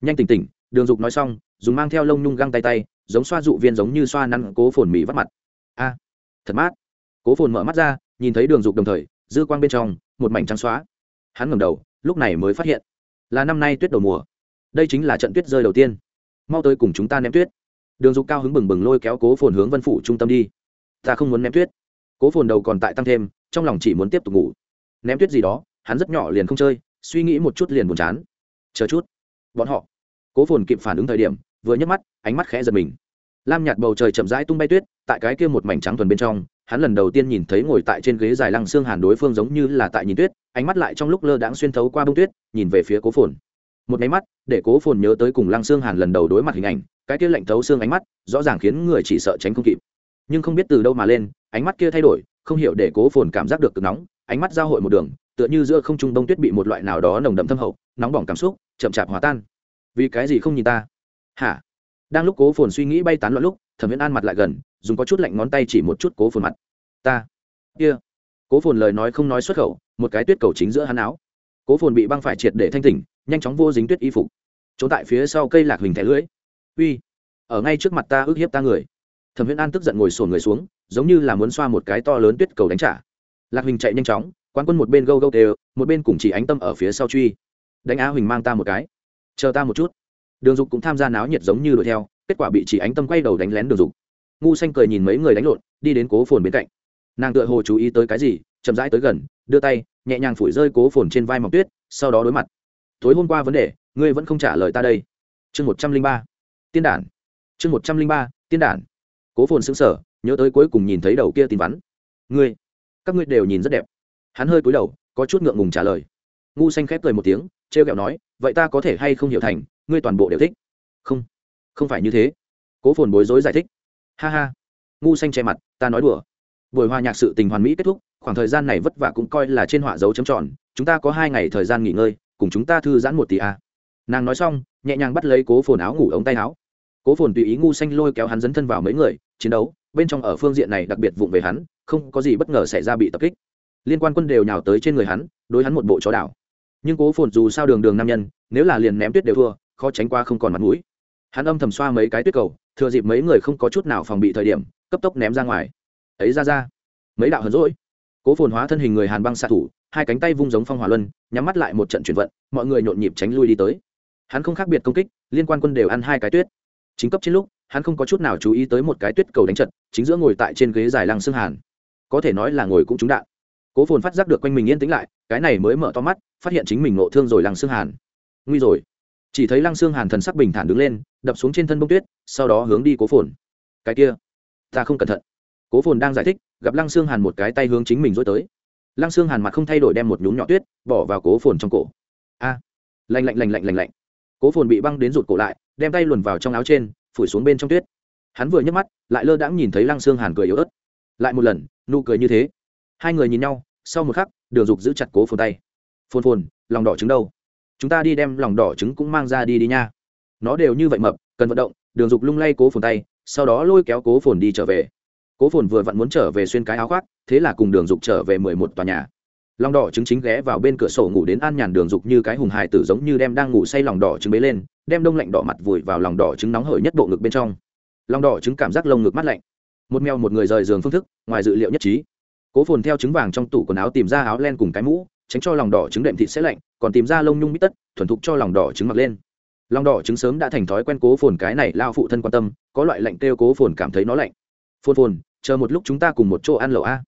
Nhanh tỉnh tỉnh, đường dục nói xong, dùng mang theo lông nhung găng tay tay, giống xoa dụ viên giống như xoa năn cố phồn mì vắt mặt. A, thật mát. Cố phồn mở mắt ra nhìn thấy đường dục đồng thời, dư quang bên trong, một mảnh trắng xóa. Hắn ngầm đầu, lúc này mới phát hiện, là năm nay tuyết đầu mùa. Đây chính là trận tuyết rơi đầu tiên. Mau tới cùng chúng ta ném tuyết. Đường dục cao hứng bừng bừng lôi kéo cố phồn hướng vân phủ trung tâm đi. Ta không muốn ném tuyết. Cố phồn đầu còn tại tăng thêm, trong lòng chỉ muốn tiếp tục ngủ. Ném tuyết gì đó, hắn rất nhỏ liền không chơi, suy nghĩ một chút liền buồn chán. Chờ chút. Bọn họ. Cố phồn kịp phản ứng thời điểm, vừa nhấc mắt, ánh mắt khẽ giật mình. Lam nhạt bầu trời chậm rãi tung bay tuyết, tại cái kia một mảnh trắng thuần bên trong hắn lần đầu tiên nhìn thấy ngồi tại trên ghế dài lăng xương hàn đối phương giống như là tại nhìn tuyết, ánh mắt lại trong lúc lơ đãng xuyên thấu qua bông tuyết, nhìn về phía cố phồn. Một máy mắt, để cố phồn nhớ tới cùng lăng xương hàn lần đầu đối mặt hình ảnh, cái kia lạnh thấu xương ánh mắt, rõ ràng khiến người chỉ sợ tránh không kịp. Nhưng không biết từ đâu mà lên, ánh mắt kia thay đổi, không hiểu để cố phồn cảm giác được cực nóng, ánh mắt giao hội một đường, tựa như giữa không trung đông tuyết bị một loại nào đó nồng đậm thâm hậu, nóng bỏng cảm xúc, chậm chạp hòa tan. Vì cái gì không nhìn ta? Hả? Đang lúc cố phồn suy nghĩ bay tán loạn lúc thẩm viễn an mặt lại gần, dùng có chút lạnh ngón tay chỉ một chút cố phồn mặt. Ta, kia、yeah. cố phồn lời nói không nói xuất khẩu, một cái tuyết cầu chính giữa hắn áo. Cố phồn bị băng phải triệt để thanh tỉnh, nhanh chóng vô dính tuyết y phục. Trốn tại phía sau cây lạc hình thẻ lưỡi. Uy, ở ngay trước mặt ta ức hiếp ta người. Thẩm viễn an tức giận ngồi sổn người xuống, giống như là muốn xoa một cái to lớn tuyết cầu đánh trả. Lạc hình chạy nhanh chóng quan quân một bên gâu gâu đều, một bên cùng chỉ ánh tâm ở phía sau truy. Đánh á huỳnh mang ta một cái, chờ ta một chút. Đường dục cũng tham gia náo nhiệt giống như đuổi theo kết quả bị chỉ ánh tâm quay đầu đánh lén đường dục. Ngu xanh cười nhìn mấy người đánh lộn, đi đến cố phồn bên cạnh. Nàng tựa hồ chú ý tới cái gì, chậm rãi tới gần, đưa tay, nhẹ nhàng phủi rơi cố phồn trên vai mọc tuyết, sau đó đối mặt. Tối hôm qua vấn đề, ngươi vẫn không trả lời ta đây. Chương một trăm linh ba. Tiên đản. Chương một trăm linh ba, tiên đản. Cố phồn xứng sở nhớ tới cuối cùng nhìn thấy đầu kia tin vắn. Ngươi, các ngươi đều nhìn rất đẹp. Hắn hơi cúi đầu, có chút ngượng ngùng trả lời. Ngu xanh khép cười một tiếng t r e o kẹo nói, vậy ta có thể hay không hiểu thành, ngươi toàn bộ đều thích? Không không phải như thế. Cố phồn bối rối giải thích. Ha ha. Ngu xanh che mặt, ta nói đùa. Buổi hòa nhạc sự tình hoàn mỹ kết thúc, khoảng thời gian này vất vả cũng coi là trên họa dấu chấm tròn, chúng ta có hai ngày thời gian nghỉ ngơi, cùng chúng ta thư giãn một tỷ a à. nàng nói xong, nhẹ nhàng bắt lấy cố phồn áo ngủ ống tay áo. Cố phồn tùy ý ngu xanh lôi kéo hắn dấn thân vào mấy người, chiến đấu, bên trong ở phương diện này đặc biệt vụng về hắn, không có gì bất ngờ xảy ra bị tập kích. Liên quan quân đều nhào tới trên người hắn, đối hắn một bộ chó đảo. Nhưng cố phồn dù sao đường đường nam nhân, nếu là liền ném tuyết đều thua, khó tránh qua không còn mặt mũi hắn âm thầm xoa mấy cái tuyết cầu, thừa dịp mấy người không có chút nào phòng bị thời điểm, cấp tốc ném ra ngoài. Ấy ra ra, mấy đạo hờn rỗi cố phồn hóa thân hình người hàn băng xạ thủ, hai cánh tay vung giống phong hỏa luân, nhắm mắt lại một trận chuyển vận, mọi người nhộn nhịp tránh lui đi tới. Hắn không khác biệt công kích, liên quan quân đều ăn hai cái tuyết. Chính cấp trên lúc, hắn không có chút nào chú ý tới một cái tuyết cầu đánh trận, chính giữa ngồi tại trên ghế dài lăng xương hàn. Có thể nói là ngồi cũng trúng đạn. Cố phồn phát giác được quanh mình yên tĩnh lại, cái này mới mở to mắt, phát hiện chính mình nộ thương rồi lăng xương hàn. Nguy rồi chỉ thấy lăng xương hàn thần sắc bình thản đứng lên, đập xuống trên thân bông tuyết, sau đó hướng đi cố phồn. Cái kia, ta không cẩn thận. Cố phồn đang giải thích, gặp lăng xương hàn một cái tay hướng chính mình dối tới. Lăng xương hàn mặt không thay đổi đem một nhúm nhỏ tuyết, bỏ vào cố phồn trong cổ. A, lạnh lạnh lạnh lạnh lạnh lạnh. Cố phồn bị băng đến rụt cổ lại, đem tay luồn vào trong áo trên, phủi xuống bên trong tuyết. Hắn vừa nhấc mắt, lại lơ đãng nhìn thấy lăng xương hàn cười yếu ớt. Lại một lần, nụ cười như thế. Hai người nhìn nhau, sau một khắc, đường dục giữ chặt cố phồn tay. Phồn phồn, lòng đỏ trứng đâu? Chúng ta đi đem lòng đỏ trứng cũng mang ra đi đi nha. Nó đều như vậy mập, cần vận động, đường dục lung lay cố phồn tay, sau đó lôi kéo cố phồn đi trở về. Cố phồn vừa vặn muốn trở về xuyên cái áo khoác, thế là cùng đường dục trở về mười một tòa nhà. Lòng đỏ trứng chính ghé vào bên cửa sổ ngủ đến an nhàn đường dục như cái hùng hài tử giống như đem đang ngủ say lòng đỏ trứng bế lên, đem đông lạnh đỏ mặt vùi vào lòng đỏ trứng nóng hởi nhất bộ ngực bên trong. Lòng đỏ trứng cảm giác lông ngực mát lạnh. Một mèo một người rời giường phương thức, ngoài dự liệu nhất trí. Cố phồn theo trứng vàng trong tủ quần áo tìm ra áo len cùng cái mũ, tránh cho lòng đỏ trứng đệm thịt sẽ lạnh còn tìm ra lông nhung bít tất, thuần thục cho lòng đỏ trứng mặc lên. Lòng đỏ trứng sớm đã thành thói quen cố phồn cái này lao phụ thân quan tâm, có loại lạnh kêu cố phồn cảm thấy nó lạnh. Phồn phồn, chờ một lúc chúng ta cùng một chỗ ăn lẩu a.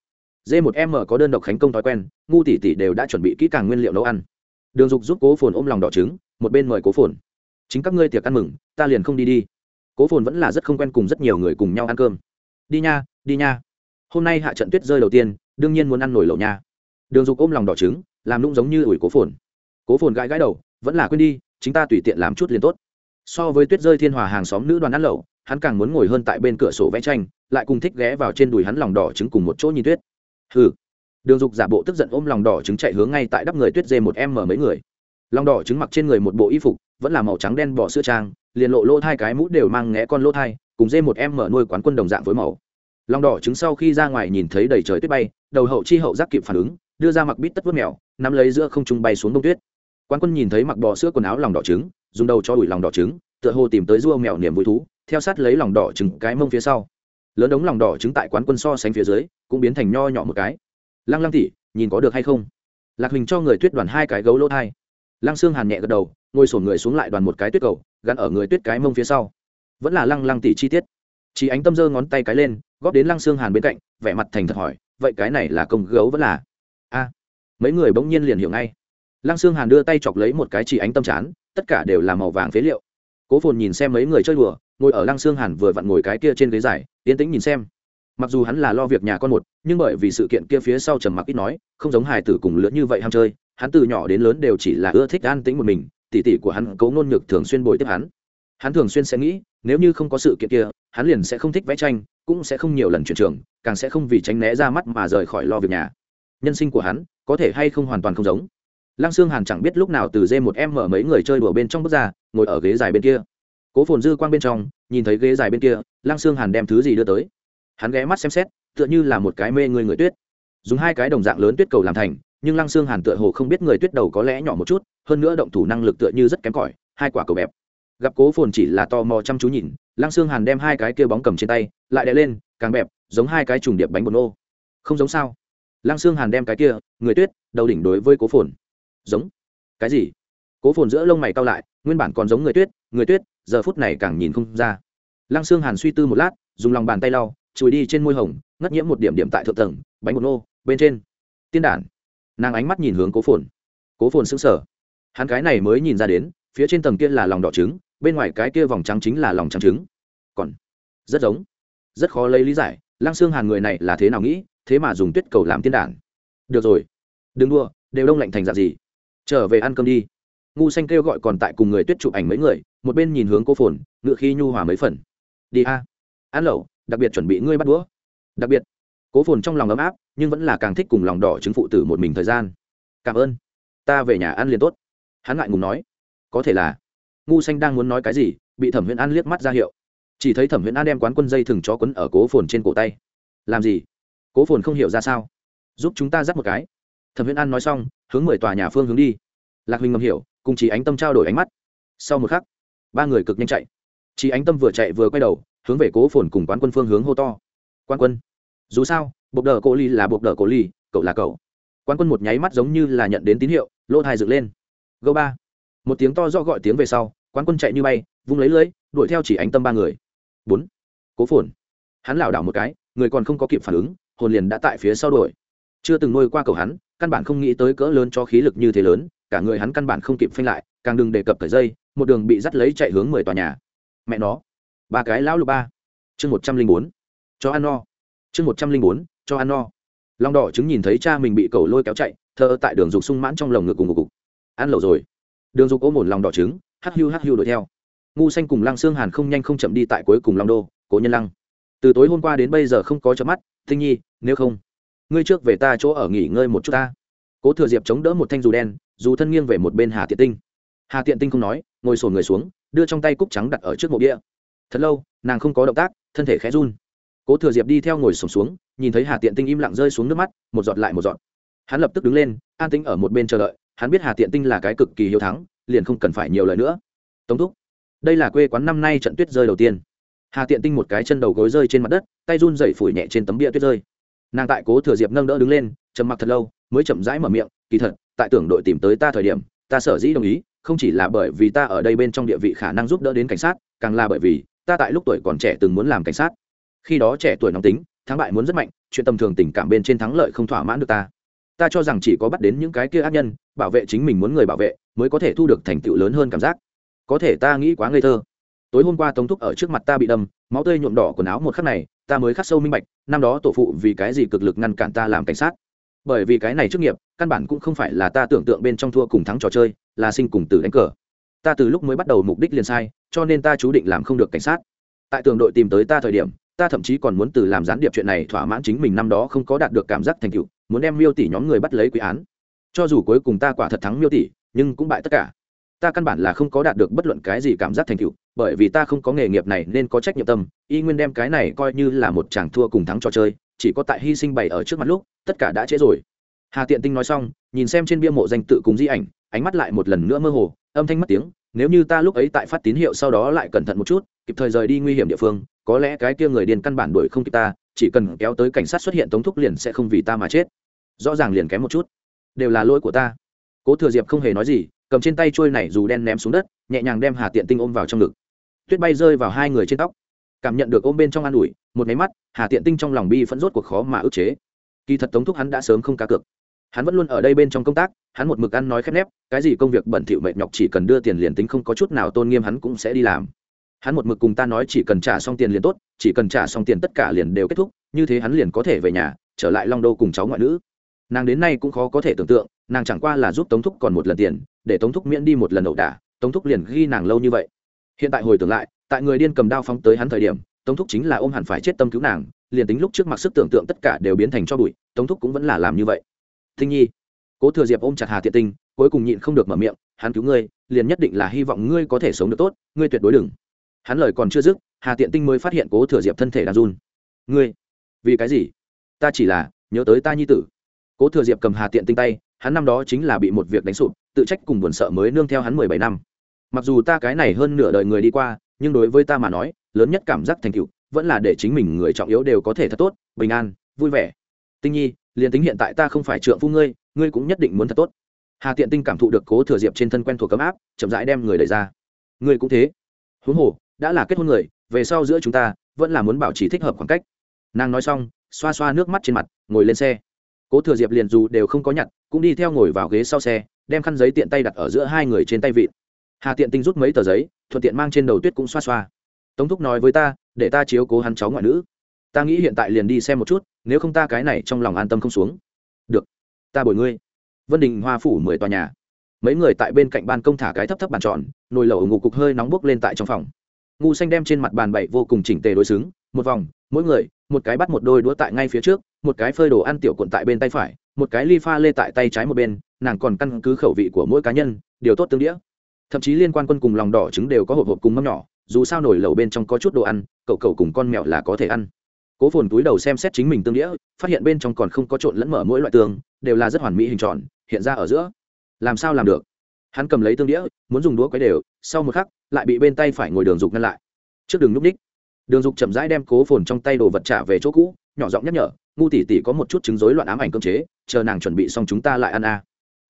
D một m có đơn độc khánh công thói quen, ngu tỷ tỷ đều đã chuẩn bị kỹ càng nguyên liệu nấu ăn. Đường dục giúp cố phồn ôm lòng đỏ trứng, một bên mời cố phồn. Chính các ngươi tiệc ăn mừng, ta liền không đi đi. Cố phồn vẫn là rất không quen cùng rất nhiều người cùng nhau ăn cơm. Đi nha đi nha. Hôm nay hạ trận tuyết rơi đầu tiên, đương nhiên muốn ăn nổi lẩu nha. Đường dục ôm lòng đỏ trứng, làm lũng giống như ủi cố phồn cố phồn gãi gãi đầu, vẫn là quên đi chúng ta tùy tiện làm chút liền tốt. So với tuyết rơi thiên hòa hàng xóm nữ đoàn ăn lẩu, hắn càng muốn ngồi hơn tại bên cửa sổ vẽ tranh, lại cùng thích ghé vào trên đùi hắn lòng đỏ trứng cùng một chỗ nhìn tuyết. Hừ. Đường dục giả bộ tức giận ôm lòng đỏ trứng chạy hướng ngay tại đắp người tuyết dê một em mở mấy người. Lòng đỏ trứng mặc trên người một bộ y phục, vẫn là màu trắng đen bỏ sữa trang, liền lộ lỗ thai cái mũ đều mang nghé con lỗ thai, cùng dê một em mở nuôi quán quân đồng dạng với màu. Lòng đỏ trứng sau khi ra ngoài nhìn thấy đầy trời tuyết bay, đầu hậu chi hậu giác kịp phản ứng, đưa ra mặc bít tất vớt mèo, nắm lấy giữa không trung bay xuống đông tuyết quan quân nhìn thấy mặc bò sữa quần áo lòng đỏ trứng, dùng đầu cho ủi lòng đỏ trứng, tựa hồ tìm tới rua mèo niềm vui thú, theo sát lấy lòng đỏ trứng cái mông phía sau. Lớn đống lòng đỏ trứng tại quán quân so sánh phía dưới, cũng biến thành nho nhỏ một cái. Lăng lăng tỉ nhìn có được hay không? Lạc hình cho người tuyết đoàn hai cái gấu lỗ thai. Lăng xương hàn nhẹ gật đầu, ngồi sổn người xuống lại đoàn một cái tuyết cầu, gắn ở người tuyết cái mông phía sau. Vẫn là lăng lăng tỉ chi tiết. Chỉ ánh tâm giơ ngón tay cái lên, góp đến lăng xương hàn bên cạnh, vẻ mặt thành thật hỏi, vậy cái này là công gấu vẫn là? A. Mấy người bỗng nhiên liền hiểu ngay lăng sương hàn đưa tay chọc lấy một cái chỉ ánh tâm chán, tất cả đều là màu vàng phế liệu. Cố phồn nhìn xem mấy người chơi đùa, ngồi ở lăng sương hàn vừa vặn ngồi cái kia trên ghế dài, yên tĩnh nhìn xem. Mặc dù hắn là lo việc nhà con một, nhưng bởi vì sự kiện kia phía sau trầm mặc ít nói, không giống hài tử cùng lứa như vậy ham chơi, hắn từ nhỏ đến lớn đều chỉ là ưa thích an tĩnh một mình, tỉ tỉ của hắn cấu nôn nhược thường xuyên bồi tiếp hắn. Hắn thường xuyên sẽ nghĩ, nếu như không có sự kiện kia, hắn liền sẽ không thích vẽ tranh, cũng sẽ không nhiều lần chuyển trường, càng sẽ không vì tránh né ra mắt mà rời khỏi lo việc nhà. Nhân sinh của hắn, có thể hay không hoàn toàn không giống lăng xương hàn chẳng biết lúc nào từ dê một em mở mấy người chơi đùa bên trong bước ra, ngồi ở ghế dài bên kia. Cố phồn dư quang bên trong, nhìn thấy ghế dài bên kia, lăng xương hàn đem thứ gì đưa tới. Hắn ghé mắt xem xét, tựa như là một cái mê người người tuyết. Dùng hai cái đồng dạng lớn tuyết cầu làm thành, nhưng lăng xương hàn tựa hồ không biết người tuyết đầu có lẽ nhỏ một chút, hơn nữa động thủ năng lực tựa như rất kém cỏi, hai quả cầu bẹp. Gặp cố phồn chỉ là to mò chăm chú nhìn, lăng xương hàn đem hai cái kia bóng cầm trên tay, lại đè lên, càng bẹp, giống hai cái trùng điệp bánh bột nô. Không giống sao? Lăng xương hàn đem cái kia, người tuyết, đầu đỉnh đối với cố phồn giống. Cái gì? Cố phồn giữa lông mày cao lại, nguyên bản còn giống người tuyết người tuyết, giờ phút này càng nhìn không ra. Lăng xương hàn suy tư một lát, dùng lòng bàn tay lau, chùi đi trên môi hồng, ngất nhiễm một điểm điểm tại thượng tầng, bánh bột nô, bên trên. Tiên đản. Nàng ánh mắt nhìn hướng cố phồn. Cố phồn sững sờ. Hắn cái này mới nhìn ra đến, phía trên tầng kia là lòng đỏ trứng, bên ngoài cái kia vòng trắng chính là lòng trắng trứng. Còn rất giống. Rất khó lấy lý giải, lăng xương hàn người này là thế nào nghĩ, thế mà dùng tuyết cầu làm tiên đản. Được rồi. Đừng đua đều đông lạnh thành dạng gì trở về ăn cơm đi. Ngu xanh kêu gọi còn tại cùng người tuyết chụp ảnh mấy người, một bên nhìn hướng cô phồn, ngựa khi nhu hòa mấy phần. Đi a. Ăn lẩu, đặc biệt chuẩn bị ngươi bắt đũa. Đặc biệt. Cố phồn trong lòng ấm áp, nhưng vẫn là càng thích cùng lòng đỏ chứng phụ tử một mình thời gian. Cảm ơn. Ta về nhà ăn liền tốt. Hắn ngại ngùng nói. Có thể là. Ngu xanh đang muốn nói cái gì, bị thẩm huyễn an liếc mắt ra hiệu. Chỉ thấy thẩm huyễn an đem quán quân dây thừng chó quấn ở cố phồn trên cổ tay. Làm gì? Cố phồn không hiểu ra sao. Giúp chúng ta dắt một cái. Thẩm huyễn an nói xong hướng mười tòa nhà phương hướng đi. Lạc huỳnh ngầm hiểu, cùng chỉ ánh tâm trao đổi ánh mắt. Sau một khắc, ba người cực nhanh chạy. Chỉ ánh tâm vừa chạy vừa quay đầu, hướng về cố phồn cùng quán quân phương hướng hô to. Quan quân, dù sao, bộc đờ cổ ly là bộc đờ cổ ly cậu là cậu. Quan quân một nháy mắt giống như là nhận đến tín hiệu, lỗ thai dựng lên. Gâu ba. Một tiếng to do gọi tiếng về sau quan quân chạy như bay, vung lấy lưới, đuổi theo chỉ ánh tâm ba người. Bốn. Cố phồn. Hắn lảo đảo một cái, người còn không có kịp phản ứng, hồn liền đã tại phía sau đuổi. Chưa từng nuôi qua cầu hắn căn bản không nghĩ tới cỡ lớn cho khí lực như thế lớn, cả người hắn căn bản không kịp phanh lại, càng đừng đề cập thời dây, một đường bị dắt lấy chạy hướng mười tòa nhà. Mẹ nó, ba cái lão lục ba. Chương một trăm linh bốn, cho ăn no. Chương một trăm linh bốn, cho ăn no. Long đỏ chứng nhìn thấy cha mình bị cầu lôi kéo chạy thơ tại đường dục sung mãn trong lồng ngực cùng ngục cục ăn lẩu rồi. Đường dục ôm một lòng đỏ trứng, hắc hiu hắc hiu đuổi theo. Ngu xanh cùng lăng xương hàn không nhanh không chậm đi tại cuối cùng long đô, cố nhân lăng. Từ tối hôm qua đến bây giờ không có chớp mắt, tinh nhi, nếu không ngươi trước về ta chỗ ở nghỉ ngơi một chút ta. Cố thừa diệp chống đỡ một thanh dù đen, dù thân nghiêng về một bên hà tiện tinh. Hà tiện tinh không nói, ngồi sổn người xuống, đưa trong tay cúc trắng đặt ở trước mộ bia. Thật lâu, nàng không có động tác, thân thể khẽ run. Cố thừa diệp đi theo ngồi sổm xuống, nhìn thấy hà tiện tinh im lặng rơi xuống nước mắt, một giọt lại một giọt. Hắn lập tức đứng lên, an tính ở một bên chờ đợi, hắn biết hà tiện tinh là cái cực kỳ hiếu thắng, liền không cần phải nhiều lời nữa. Tống thúc, đây là quê quán năm nay trận tuyết rơi đầu tiên. Hà tiện tinh một cái chân đầu gối rơi trên mặt đất, tay run dậy phủi nhẹ trên tấm bia tuyết rơi nàng tại cố thừa diệp nâng đỡ đứng lên, trầm mặc thật lâu, mới chậm rãi mở miệng, kỳ thật, tại tưởng đội tìm tới ta thời điểm, ta sở dĩ đồng ý, không chỉ là bởi vì ta ở đây bên trong địa vị khả năng giúp đỡ đến cảnh sát, càng là bởi vì, ta tại lúc tuổi còn trẻ từng muốn làm cảnh sát. Khi đó trẻ tuổi nóng tính, thắng bại muốn rất mạnh, chuyện tầm thường tình cảm bên trên thắng lợi không thỏa mãn được ta. Ta cho rằng chỉ có bắt đến những cái kia ác nhân, bảo vệ chính mình muốn người bảo vệ, mới có thể thu được thành tựu lớn hơn cảm giác. Có thể ta nghĩ quá ngây thơ tối hôm qua tống thúc ở trước mặt ta bị đâm, máu tươi nhuộm đỏ quần áo một khắc này, ta mới khắc sâu minh bạch, năm đó tổ phụ vì cái gì cực lực ngăn cản ta làm cảnh sát. Bởi vì cái này trước nghiệp, căn bản cũng không phải là ta tưởng tượng bên trong thua cùng thắng trò chơi, là sinh cùng tử đánh cờ. Ta từ lúc mới bắt đầu mục đích liền sai, cho nên ta chú định làm không được cảnh sát. Tại tường đội tìm tới ta thời điểm, ta thậm chí còn muốn từ làm gián điệp chuyện này thỏa mãn chính mình năm đó không có đạt được cảm giác thành tựu, muốn đem miêu tỷ nhóm người bắt lấy quý án. Cho dù cuối cùng ta quả thật thắng miêu tỷ nhưng cũng bại tất cả ta căn bản là không có đạt được bất luận cái gì cảm giác thành tựu, bởi vì ta không có nghề nghiệp này nên có trách nhiệm tâm, y nguyên đem cái này coi như là một chàng thua cùng thắng trò chơi, chỉ có tại hy sinh bày ở trước mặt lúc, tất cả đã trễ rồi. Hà tiện tinh nói xong, nhìn xem trên bia mộ danh tự cùng di ảnh, ánh mắt lại một lần nữa mơ hồ, âm thanh mất tiếng, nếu như ta lúc ấy tại phát tín hiệu sau đó lại cẩn thận một chút, kịp thời rời đi nguy hiểm địa phương, có lẽ cái kia người điền căn bản đuổi không kịp ta, chỉ cần kéo tới cảnh sát xuất hiện tống thúc liền sẽ không vì ta mà chết. Rõ ràng liền kém một chút. Đều là lỗi của ta. Cố thừa diệp không hề nói gì cầm trên tay trôi này dù đen ném xuống đất, nhẹ nhàng đem hà tiện tinh ôm vào trong ngực. Tuyết bay rơi vào hai người trên tóc. Cảm nhận được ôm bên trong an ủi, một máy mắt, hà tiện tinh trong lòng bi phẫn rốt cuộc khó mà ức chế. Kỳ thật tống thúc hắn đã sớm không cá cược. Hắn vẫn luôn ở đây bên trong công tác, hắn một mực ăn nói khép nép, cái gì công việc bẩn thỉu mệt nhọc chỉ cần đưa tiền liền tính không có chút nào tôn nghiêm hắn cũng sẽ đi làm. Hắn một mực cùng ta nói chỉ cần trả xong tiền liền tốt, chỉ cần trả xong tiền tất cả liền đều kết thúc, như thế hắn liền có thể về nhà, trở lại long đô cùng cháu ngoại nữ. Nàng đến nay cũng khó có thể tưởng tượng, nàng chẳng qua là giúp tống thúc còn một lần tiền để tống thúc miễn đi một lần ẩu đả, tống thúc liền ghi nàng lâu như vậy. Hiện tại hồi tưởng lại, tại người điên cầm đao phóng tới hắn thời điểm, tống thúc chính là ôm hẳn phải chết tâm cứu nàng, liền tính lúc trước mặc sức tưởng tượng tất cả đều biến thành cho bụi, tống thúc cũng vẫn là làm như vậy. Thinh nhi, cố thừa diệp ôm chặt hà thiện tinh, cuối cùng nhịn không được mở miệng, hắn cứu ngươi, liền nhất định là hy vọng ngươi có thể sống được tốt, ngươi tuyệt đối đừng. Hắn lời còn chưa dứt, hà tiện tinh mới phát hiện cố thừa diệp thân thể đang run. Ngươi, vì cái gì? Ta chỉ là nhớ tới ta nhi tử. Cố thừa diệp cầm hà tiện tinh tay, hắn năm đó chính là bị một việc đánh sụp tự trách cùng buồn sợ mới nương theo hắn mười bảy năm. Mặc dù ta cái này hơn nửa đời người đi qua, nhưng đối với ta mà nói, lớn nhất cảm giác thành tựu vẫn là để chính mình người trọng yếu đều có thể thật tốt, bình an, vui vẻ. Tinh nhi, liền tính hiện tại ta không phải trượng phu ngươi ngươi cũng nhất định muốn thật tốt. Hà tiện tinh cảm thụ được cố thừa diệp trên thân quen thuộc cấm áp, chậm rãi đem người đẩy ra. Ngươi cũng thế. Huống hồ, đã là kết hôn người, về sau giữa chúng ta, vẫn là muốn bảo trì thích hợp khoảng cách. Nàng nói xong, xoa xoa nước mắt trên mặt, ngồi lên xe. Cố thừa diệp liền dù đều không có nhặt, cũng đi theo ngồi vào ghế sau xe đem khăn giấy tiện tay đặt ở giữa hai người trên tay vịn. Hà tiện tinh rút mấy tờ giấy, thuận tiện mang trên đầu tuyết cũng xoa xoa. Tống thúc nói với ta, để ta chiếu cố hắn cháu ngoại nữ. Ta nghĩ hiện tại liền đi xem một chút, nếu không ta cái này trong lòng an tâm không xuống. Được, ta bồi ngươi. Vân đình hoa phủ mười tòa nhà. Mấy người tại bên cạnh ban công thả cái thấp thấp bàn tròn, nồi lẩu ngủ cục hơi nóng bốc lên tại trong phòng. Ngu xanh đem trên mặt bàn bậy vô cùng chỉnh tề đối xứng, một vòng, mỗi người, một cái bắt một đôi đũa tại ngay phía trước, một cái phơi đồ ăn tiểu cuộn tại bên tay phải, một cái ly pha lê tại tay trái một bên nàng còn căn cứ khẩu vị của mỗi cá nhân, điều tốt tương đĩa. Thậm chí liên quan quân cùng lòng đỏ trứng đều có hộp hộp cùng mâm nhỏ, dù sao nổi lẩu bên trong có chút đồ ăn, cậu cậu cùng con mèo là có thể ăn. Cố phồn túi đầu xem xét chính mình tương đĩa, phát hiện bên trong còn không có trộn lẫn mở mỗi loại tương, đều là rất hoàn mỹ hình tròn, hiện ra ở giữa. Làm sao làm được? Hắn cầm lấy tương đĩa, muốn dùng đũa quấy đều, sau một khắc, lại bị bên tay phải ngồi đường dục ngăn lại. Trước đường núp ních đường dục chậm rãi đem cố phồn trong tay đồ vật trả về chỗ cũ, nhỏ giọng nhắc nhở, ngu tỷ tỷ có một chút chứng rối loạn ám ảnh cơ chế, chờ nàng chuẩn bị xong chúng ta lại ăn a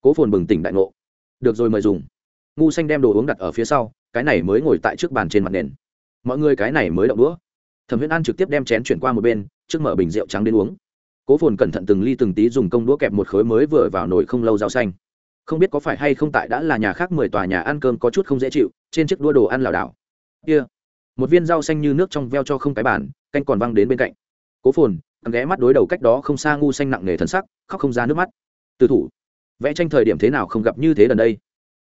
cố phồn bừng tỉnh đại ngộ. Được rồi mời dùng. Ngu xanh đem đồ uống đặt ở phía sau, cái này mới ngồi tại trước bàn trên mặt nền. Mọi người cái này mới đậu đũa. Thẩm Huyễn an trực tiếp đem chén chuyển qua một bên, trước mở bình rượu trắng đến uống. Cố phồn cẩn thận từng ly từng tí dùng công đũa kẹp một khối mới vừa vào nồi không lâu rau xanh. Không biết có phải hay không tại đã là nhà khác mười tòa nhà ăn cơm có chút không dễ chịu, trên chiếc đua đồ ăn lảo đảo. Kia、yeah. một viên rau xanh như nước trong veo cho không cái bàn, canh còn văng đến bên cạnh. Cố phồn ghé mắt đối đầu cách đó không xa ngu xanh nặng nề thần sắc, khóc không ra nước mắt. Từ thủ vẽ tranh thời điểm thế nào không gặp như thế lần đây?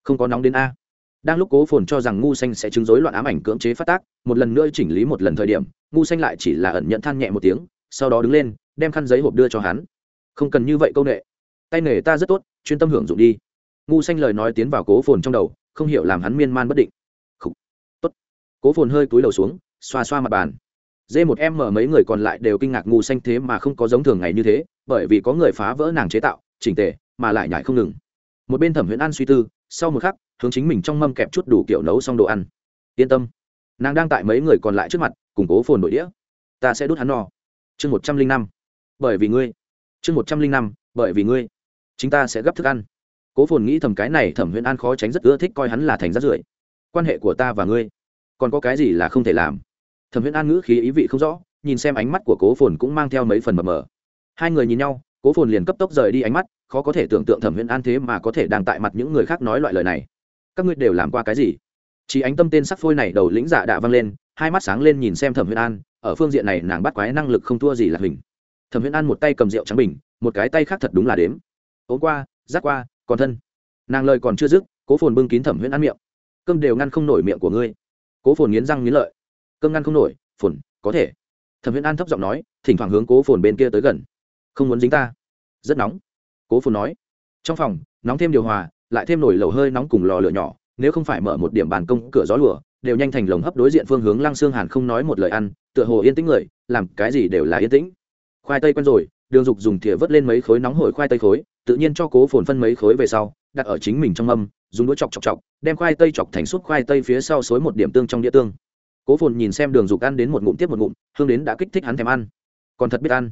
Không có nóng đến a. Đang lúc cố phồn cho rằng ngu xanh sẽ chứng dối loạn ám ảnh cưỡng chế phát tác, một lần nữa chỉnh lý một lần thời điểm, ngu xanh lại chỉ là ẩn nhận than nhẹ một tiếng, sau đó đứng lên, đem khăn giấy hộp đưa cho hắn. Không cần như vậy câu nệ. Tay nghề ta rất tốt, chuyên tâm hưởng dụng đi. Ngu xanh lời nói tiến vào cố phồn trong đầu, không hiểu làm hắn miên man bất định. Khủ. Tốt. cố phồn hơi túi đầu xuống, xoa xoa mặt bàn dê một em mở mấy người còn lại đều kinh ngạc ngu xanh thế mà không có giống thường ngày như thế, bởi vì có người phá vỡ nàng chế tạo, chỉnh tề, mà lại nhải không ngừng. Một bên thẩm huyễn an suy tư, sau một khắc, hướng chính mình trong mâm kẹp chút đủ kiểu nấu xong đồ ăn. Yên tâm. Nàng đang tại mấy người còn lại trước mặt, củng cố phồn nội đĩa ta sẽ đút hắn no chương một trăm linh năm. Bởi vì ngươi. Chương một trăm linh năm, bởi vì ngươi. Chúng ta sẽ gấp thức ăn. Cố phồn nghĩ thầm cái này, thẩm huyễn an khó tránh rất ưa thích coi hắn là thành rát rưởi. Quan hệ của ta và ngươi. Còn có cái gì là không thể làm? Thẩm huyễn an ngữ khí ý vị không rõ, nhìn xem ánh mắt của cố phồn cũng mang theo mấy phần mờ mờ. Hai người nhìn nhau, cố phồn liền cấp tốc rời đi ánh mắt, khó có thể tưởng tượng thẩm huyễn an thế mà có thể đang tại mặt những người khác nói loại lời này. Các ngươi đều làm qua cái gì? Chỉ ánh tâm tên sắc phôi này đầu lĩnh giả đạ vang lên, hai mắt sáng lên nhìn xem thẩm huyễn an, ở phương diện này nàng bắt quái năng lực không thua gì là hình. Thẩm huyễn an một tay cầm rượu trắng bình, một cái tay khác thật đúng là đếm. Ốm qua rác qua, còn thân. Nàng lời còn chưa dứt, cố phồn bưng kín thẩm huyễn an miệng. Cơm đều ngăn không nổi miệng của ngươi. Cố phồn nghiến răng nghiến lợi cơm ngăn không nổi phồn có thể. Thẩm viễn an thấp giọng nói thỉnh thoảng hướng cố phồn bên kia tới gần. Không muốn dính ta. Rất nóng. Cố phồn nói. Trong phòng nóng thêm điều hòa lại thêm nổi lẩu hơi nóng cùng lò lửa nhỏ nếu không phải mở một điểm bàn công cửa gió lửa, đều nhanh thành lồng hấp đối diện phương hướng lăng xương hàn không nói một lời ăn tựa hồ yên tĩnh người làm cái gì đều là yên tĩnh. Khoai tây quen rồi đường dục dùng thìa vớt lên mấy khối nóng hổi khoai tây khối tự nhiên cho cố phồn phân mấy khối về sau đặt ở chính mình trong âm, dùng đũa chọc chọc chọc đem khoai tây chọc thành suốt khoai tây phía sau xối một điểm tương trong đĩa tương cố phồn nhìn xem đường dục ăn đến một ngụm tiếp một ngụm, hương đến đã kích thích hắn thèm ăn. Còn thật biết ăn.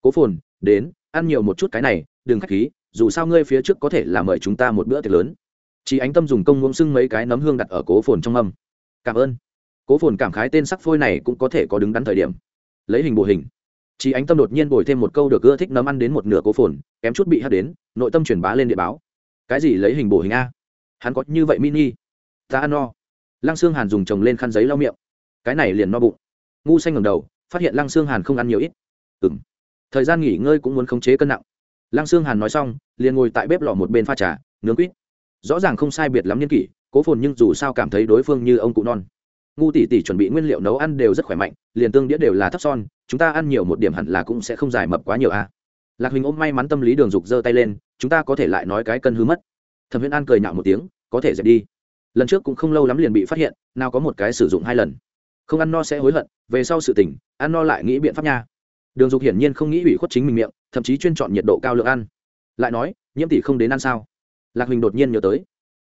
Cố phồn, đến, ăn nhiều một chút cái này, đừng k h á c h khí, dù sao ngươi phía trước có thể là mời chúng ta một bữa tiệc lớn. Chị ánh tâm dùng công ngỗng sưng mấy cái nấm hương đặt ở cố phồn trong mâm. Cảm ơn. Cố phồn cảm khái tên sắc phôi này cũng có thể có đứng đắn thời điểm. Lấy hình bổ hình. Chị ánh tâm đột nhiên bồi thêm một câu được ưa thích nấm ăn đến một nửa cố phồn, kém chút bị hát đến, nội tâm truyền bá lên địa báo. Cái gì lấy hình bổ hình a? Hắn có như vậy mini. Ta ăn no. Lăng xương hàn dùng chồng lên khăn giấy lau miệng cái này liền no bụng. Ngu xanh ngầm đầu, phát hiện lăng xương hàn không ăn nhiều ít. Ừ m thời gian nghỉ ngơi cũng muốn khống chế cân nặng. Lăng xương hàn nói xong, liền ngồi tại bếp lò một bên pha trà, nướng quýt. Rõ ràng không sai biệt lắm n kỷ, cố phồn nhưng dù sao cảm thấy đối phương như ông cụ non. Ngu tỷ tỷ chuẩn bị nguyên liệu nấu ăn đều rất khỏe mạnh, liền tương đĩa đều là thấp son, chúng ta ăn nhiều một điểm hẳn là cũng sẽ không giải mập quá nhiều a. Lạc huỳnh ôm may mắn tâm lý đường dục giơ tay lên, chúng ta có thể lại nói cái cân hư mất. Thẩm Huyễn an cười nhạo một tiếng, có thể dẹp đi. Lần trước cũng không lâu lắm liền bị phát hiện, nào có một cái sử dụng hai lần không ăn no sẽ hối hận, về sau sự tỉnh ăn no lại nghĩ biện pháp nha. Đường dục hiển nhiên không nghĩ ủy khuất chính mình miệng, thậm chí chuyên chọn nhiệt độ cao lượng ăn. Lại nói, nhiễm tỷ không đến ăn sao? Lạc huỳnh đột nhiên nhớ tới.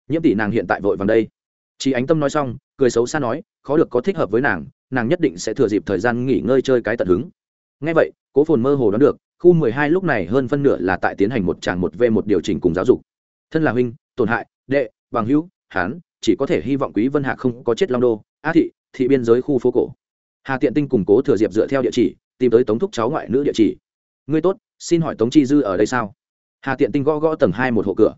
Nhiễm tỷ nàng hiện tại vội vàng đây. Chị ánh tâm nói xong, cười xấu xa nói, khó được có thích hợp với nàng nàng nhất định sẽ thừa dịp thời gian nghỉ ngơi chơi cái tận hứng. Ngay vậy, cố phồn mơ hồ đoán được, khu mười hai lúc này hơn phân nửa là tại tiến hành một tràng một v một điều chỉnh cùng giáo dục. Thân là huynh, tổn hại, đệ, bằng hữu, hán, chỉ có thể hy vọng quý vân hạ không có chết long đô. Á thị thị biên giới khu phố cổ. Hà tiện tinh củng cố thừa diệp dựa theo địa chỉ, tìm tới tống thúc cháu ngoại nữ địa chỉ. Ngươi tốt, xin hỏi tống chi dư ở đây sao? Hà tiện tinh gõ gõ tầng hai một hộ cửa.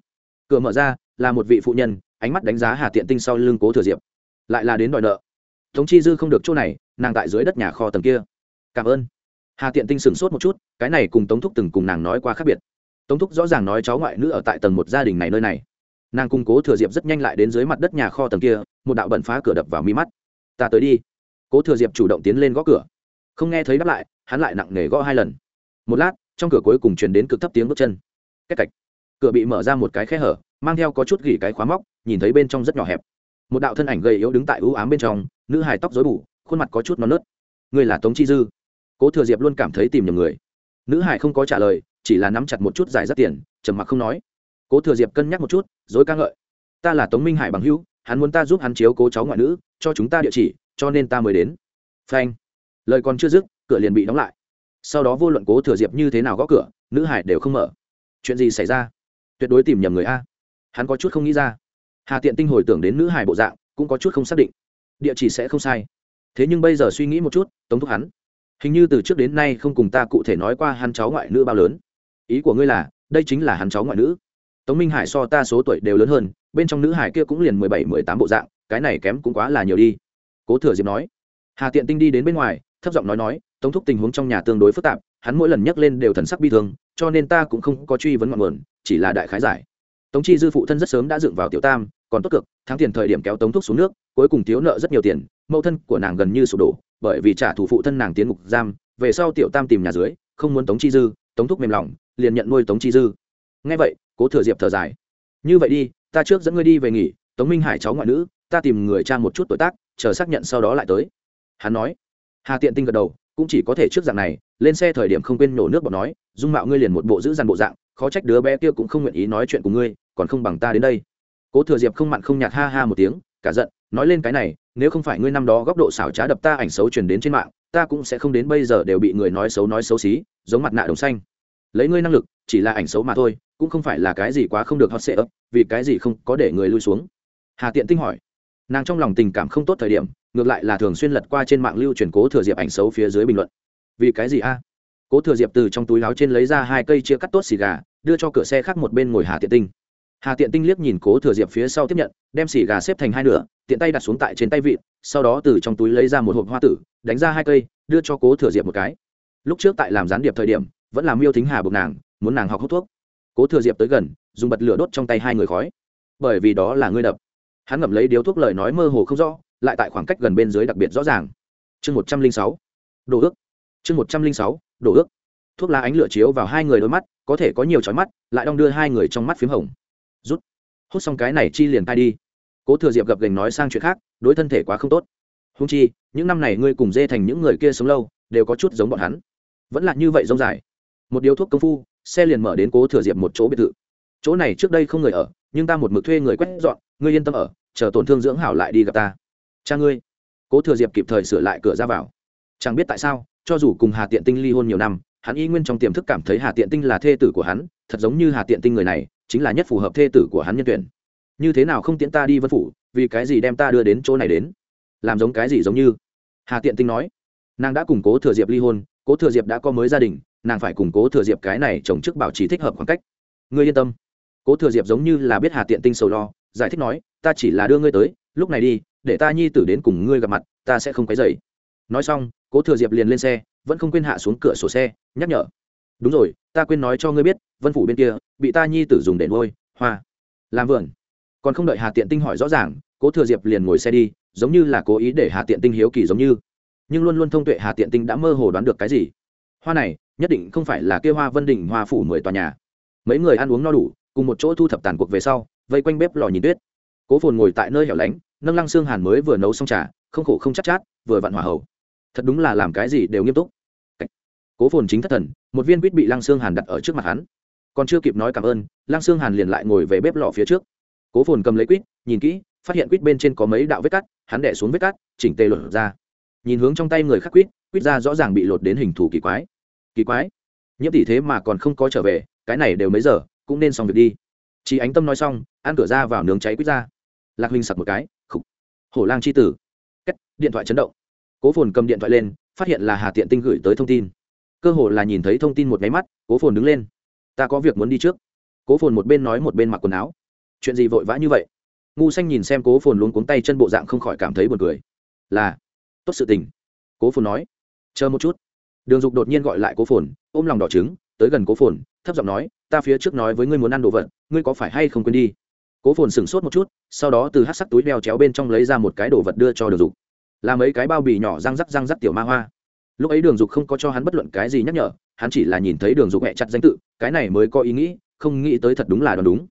Cửa mở ra, là một vị phụ nhân, ánh mắt đánh giá hà tiện tinh sau lưng cố thừa diệp. Lại là đến đòi nợ. Tống chi dư không được chỗ này, nàng tại dưới đất nhà kho tầng kia. Cảm ơn. Hà tiện tinh sửng sốt một chút, cái này cùng tống thúc từng cùng nàng nói qua khác biệt. Tống thúc rõ ràng nói cháu ngoại nữ ở tại tầng một gia đình này nơi này. Nàng cung cố thừa diệp rất nhanh lại đến dưới mặt đất nhà kho tầng kia, một đạo bẩn phá cửa đập vào mi mắt ta tới đi. Cố thừa diệp chủ động tiến lên gõ cửa. Không nghe thấy đáp lại, hắn lại nặng nề gõ hai lần. Một lát, trong cửa cuối cùng truyền đến cực thấp tiếng bước chân. Cách cạch. Cửa bị mở ra một cái khe hở, mang theo có chút gỉ cái khóa móc, nhìn thấy bên trong rất nhỏ hẹp. Một đạo thân ảnh gầy yếu đứng tại ưu ám bên trong, nữ hài tóc dối bù, khuôn mặt có chút non nớt. Người là tống chi dư. Cố thừa diệp luôn cảm thấy tìm nhầm người. Nữ hải không có trả lời, chỉ là nắm chặt một chút giải rất tiền, trầm mặc không nói. Cố thừa diệp cân nhắc một chút, dối ca ngợi. Ta là tống minh hải bằng hữu hắn muốn ta giúp hắn chiếu cố cháu ngoại nữ, cho chúng ta địa chỉ, cho nên ta mới đến. Phanh. Lời còn chưa dứt, cửa liền bị đóng lại. Sau đó vô luận cố thừa diệp như thế nào gõ cửa, nữ hải đều không mở. Chuyện gì xảy ra? Tuyệt đối tìm nhầm người a. Hắn có chút không nghĩ ra. Hà tiện tinh hồi tưởng đến nữ hải bộ dạng, cũng có chút không xác định. Địa chỉ sẽ không sai. Thế nhưng bây giờ suy nghĩ một chút, tống thúc hắn. Hình như từ trước đến nay không cùng ta cụ thể nói qua hắn cháu ngoại nữ bao lớn. Ý của ngươi là, đây chính là hắn cháu ngoại nữ tống minh hải so ta số tuổi đều lớn hơn, bên trong nữ hải kia cũng liền mười bảy, mười tám bộ dạng, cái này kém cũng quá là nhiều đi. Cố thừa diệp nói. Hà tiện tinh đi đến bên ngoài, thấp giọng nói nói, tống thúc tình huống trong nhà tương đối phức tạp, hắn mỗi lần nhắc lên đều thần sắc bi thương, cho nên ta cũng không có truy vấn ngọn nguồn, chỉ là đại khái giải. Tống chi dư phụ thân rất sớm đã dựng vào tiểu tam, còn tốt cực tháng tiền thời điểm kéo tống thúc xuống nước, cuối cùng thiếu nợ rất nhiều tiền, mẫu thân của nàng gần như sụp đổ, bởi vì trả thù phụ thân nàng tiến ngục giam, về sau tiểu tam tìm nhà dưới, không muốn tống chi dư, tống thúc mềm lòng, liền nhận nuôi tống chi dư nghe vậy, cố thừa diệp thở dài. Như vậy đi, ta trước dẫn ngươi đi về nghỉ, tống minh hải cháu ngoại nữ, ta tìm người cha một chút tuổi tác, chờ xác nhận sau đó lại tới. Hắn nói. Hà tiện tinh gật đầu, cũng chỉ có thể trước dạng này, lên xe thời điểm không quên nổ nước bọt nói, dung mạo ngươi liền một bộ giữ dằn bộ dạng, khó trách đứa bé kia cũng không nguyện ý nói chuyện của ngươi, còn không bằng ta đến đây. Cố thừa diệp không mặn không nhạt ha ha một tiếng, cả giận, nói lên cái này, nếu không phải ngươi năm đó góc độ xảo trá đập ta ảnh xấu truyền đến trên mạng, ta cũng sẽ không đến bây giờ đều bị người nói xấu nói xấu xí, giống mặt nạ đồng xanh lấy ngươi năng lực, chỉ là ảnh xấu mà thôi, cũng không phải là cái gì quá không được hot sệ ấp vì cái gì không có để người lui xuống. Hà tiện tinh hỏi. Nàng trong lòng tình cảm không tốt thời điểm, ngược lại là thường xuyên lật qua trên mạng lưu truyền cố thừa diệp ảnh xấu phía dưới bình luận. Vì cái gì a? Cố thừa diệp từ trong túi láo trên lấy ra hai cây chia cắt tốt xì gà, đưa cho cửa xe khác một bên ngồi hà tiện tinh. Hà tiện tinh liếc nhìn cố thừa diệp phía sau tiếp nhận, đem xì gà xếp thành hai nửa, tiện tay đặt xuống tại trên tay vịt, sau đó từ trong túi lấy ra một hộp hoa tử, đánh ra hai cây, đưa cho cố thừa diệp một cái. Lúc trước tại làm gián điệp thời điểm vẫn làm miêu thính hà buộc nàng, muốn nàng học hút thuốc. Cố thừa diệp tới gần, dùng bật lửa đốt trong tay hai người khói. Bởi vì đó là ngươi đập. Hắn ngậm lấy điếu thuốc lời nói mơ hồ không rõ, lại tại khoảng cách gần bên dưới đặc biệt rõ ràng. Chương một trăm linh sáu. Đồ ước. Chương một trăm linh sáu. Đồ ước. Thuốc lá ánh lửa chiếu vào hai người đôi mắt, có thể có nhiều trói mắt, lại đong đưa hai người trong mắt p h í m hồng. Rút. Hút xong cái này chi liền tay đi. Cố thừa diệp gập gành nói sang chuyện khác, đối thân thể quá không tốt. Húng chi, những năm này ngươi cùng dê thành những người kia sống lâu, đều có chút giống bọn hắn. Vẫn là như vậy giống dài một điếu thuốc công phu, xe liền mở đến cố thừa diệp một chỗ biệt thự. Chỗ này trước đây không người ở, nhưng ta một mực thuê người quét dọn, ngươi yên tâm ở, chờ tổn thương dưỡng hảo lại đi gặp ta. Cha ngươi. Cố thừa diệp kịp thời sửa lại cửa ra vào. Chẳng biết tại sao, cho dù cùng hà tiện tinh ly hôn nhiều năm, hắn y nguyên trong tiềm thức cảm thấy hà tiện tinh là thê tử của hắn, thật giống như hà tiện tinh người này, chính là nhất phù hợp thê tử của hắn nhân tuyển. Như thế nào không tiễn ta đi vân phủ, vì cái gì đem ta đưa đến chỗ này đến? Làm giống cái gì giống như? Hà tiện tinh nói. Nàng đã cùng cố thừa diệp ly hôn, cố thừa diệp đã có mới gia đình nàng phải củng cố thừa diệp cái này chồng chức bảo trì thích hợp khoảng cách. Ngươi yên tâm. Cố thừa diệp giống như là biết hà tiện tinh sầu lo, giải thích nói, ta chỉ là đưa ngươi tới, lúc này đi, để ta nhi tử đến cùng ngươi gặp mặt, ta sẽ không quấy dày nói xong, cố thừa diệp liền lên xe, vẫn không quên hạ xuống cửa sổ xe, nhắc nhở. Đúng rồi, ta quên nói cho ngươi biết, vân phủ bên kia, bị ta nhi tử dùng để nuôi, hoa, làm vườn. Còn không đợi hà tiện tinh hỏi rõ ràng, cố thừa diệp liền ngồi xe đi, giống như là cố ý để hà tiện tinh hiếu kỳ giống như. Nhưng luôn luôn thông tuệ hà tiện tinh đã mơ hồ đoán được cái gì. Hoa này nhất định không phải là kia hoa vân đỉnh hoa phủ mười tòa nhà. Mấy người ăn uống no đủ cùng một chỗ thu thập tàn cuộc về sau vây quanh bếp lò nhìn tuyết. Cố phồn ngồi tại nơi hẻo lánh nâng lăng xương hàn mới vừa nấu xong trà không khổ không chắc chát, chát vừa vặn hỏa hầu thật đúng là làm cái gì đều nghiêm túc. Cố phồn chính thất thần một viên quýt bị lăng xương hàn đặt ở trước mặt hắn. Còn chưa kịp nói cảm ơn lăng xương hàn liền lại ngồi về bếp lò phía trước. Cố phồn cầm lấy quýt nhìn kỹ phát hiện quýt bên trên có mấy đạo vết cắt hắn đẻ xuống vết cắt chỉnh tê lột ra. Nhìn hướng trong tay người khắc quýt quýt ra rõ ràng bị lột đến hình thù kỳ quái kỳ quái. Nhiễm tỷ thế mà còn không có trở về, cái này đều mấy giờ, cũng nên xong việc đi. Chị ánh tâm nói xong, ăn cửa ra vào nướng cháy quýt ra. Lạc huynh sặc một cái, khục. Hổ lang c h i tử. Cách điện thoại chấn động. Cố phồn cầm điện thoại lên, phát hiện là hà tiện tinh gửi tới thông tin. Cơ hồ là nhìn thấy thông tin một máy mắt, cố phồn đứng lên. Ta có việc muốn đi trước. Cố phồn một bên nói một bên mặc quần áo. Chuyện gì vội vã như vậy? Ngu xanh nhìn xem cố phồn luôn cuống tay chân bộ dạng không khỏi cảm thấy buồn cười. Là, tốt sự tình. Cố phồn nói, chờ một chút đường dục đột nhiên gọi lại cố phồn, ôm lòng đỏ trứng, tới gần cố phồn, thấp giọng nói, ta phía trước nói với ngươi muốn ăn đồ vật, ngươi có phải hay không quên đi? Cố phồn sửng sốt một chút, sau đó từ hát sắc túi đeo chéo bên trong lấy ra một cái đồ vật đưa cho đường dục. Là mấy cái bao bì nhỏ răng rắc răng rắc tiểu ma hoa. Lúc ấy đường dục không có cho hắn bất luận cái gì nhắc nhở, hắn chỉ là nhìn thấy đường dục hẹ chặt danh tự, cái này mới có ý nghĩ, không nghĩ tới thật đúng là đoán đúng.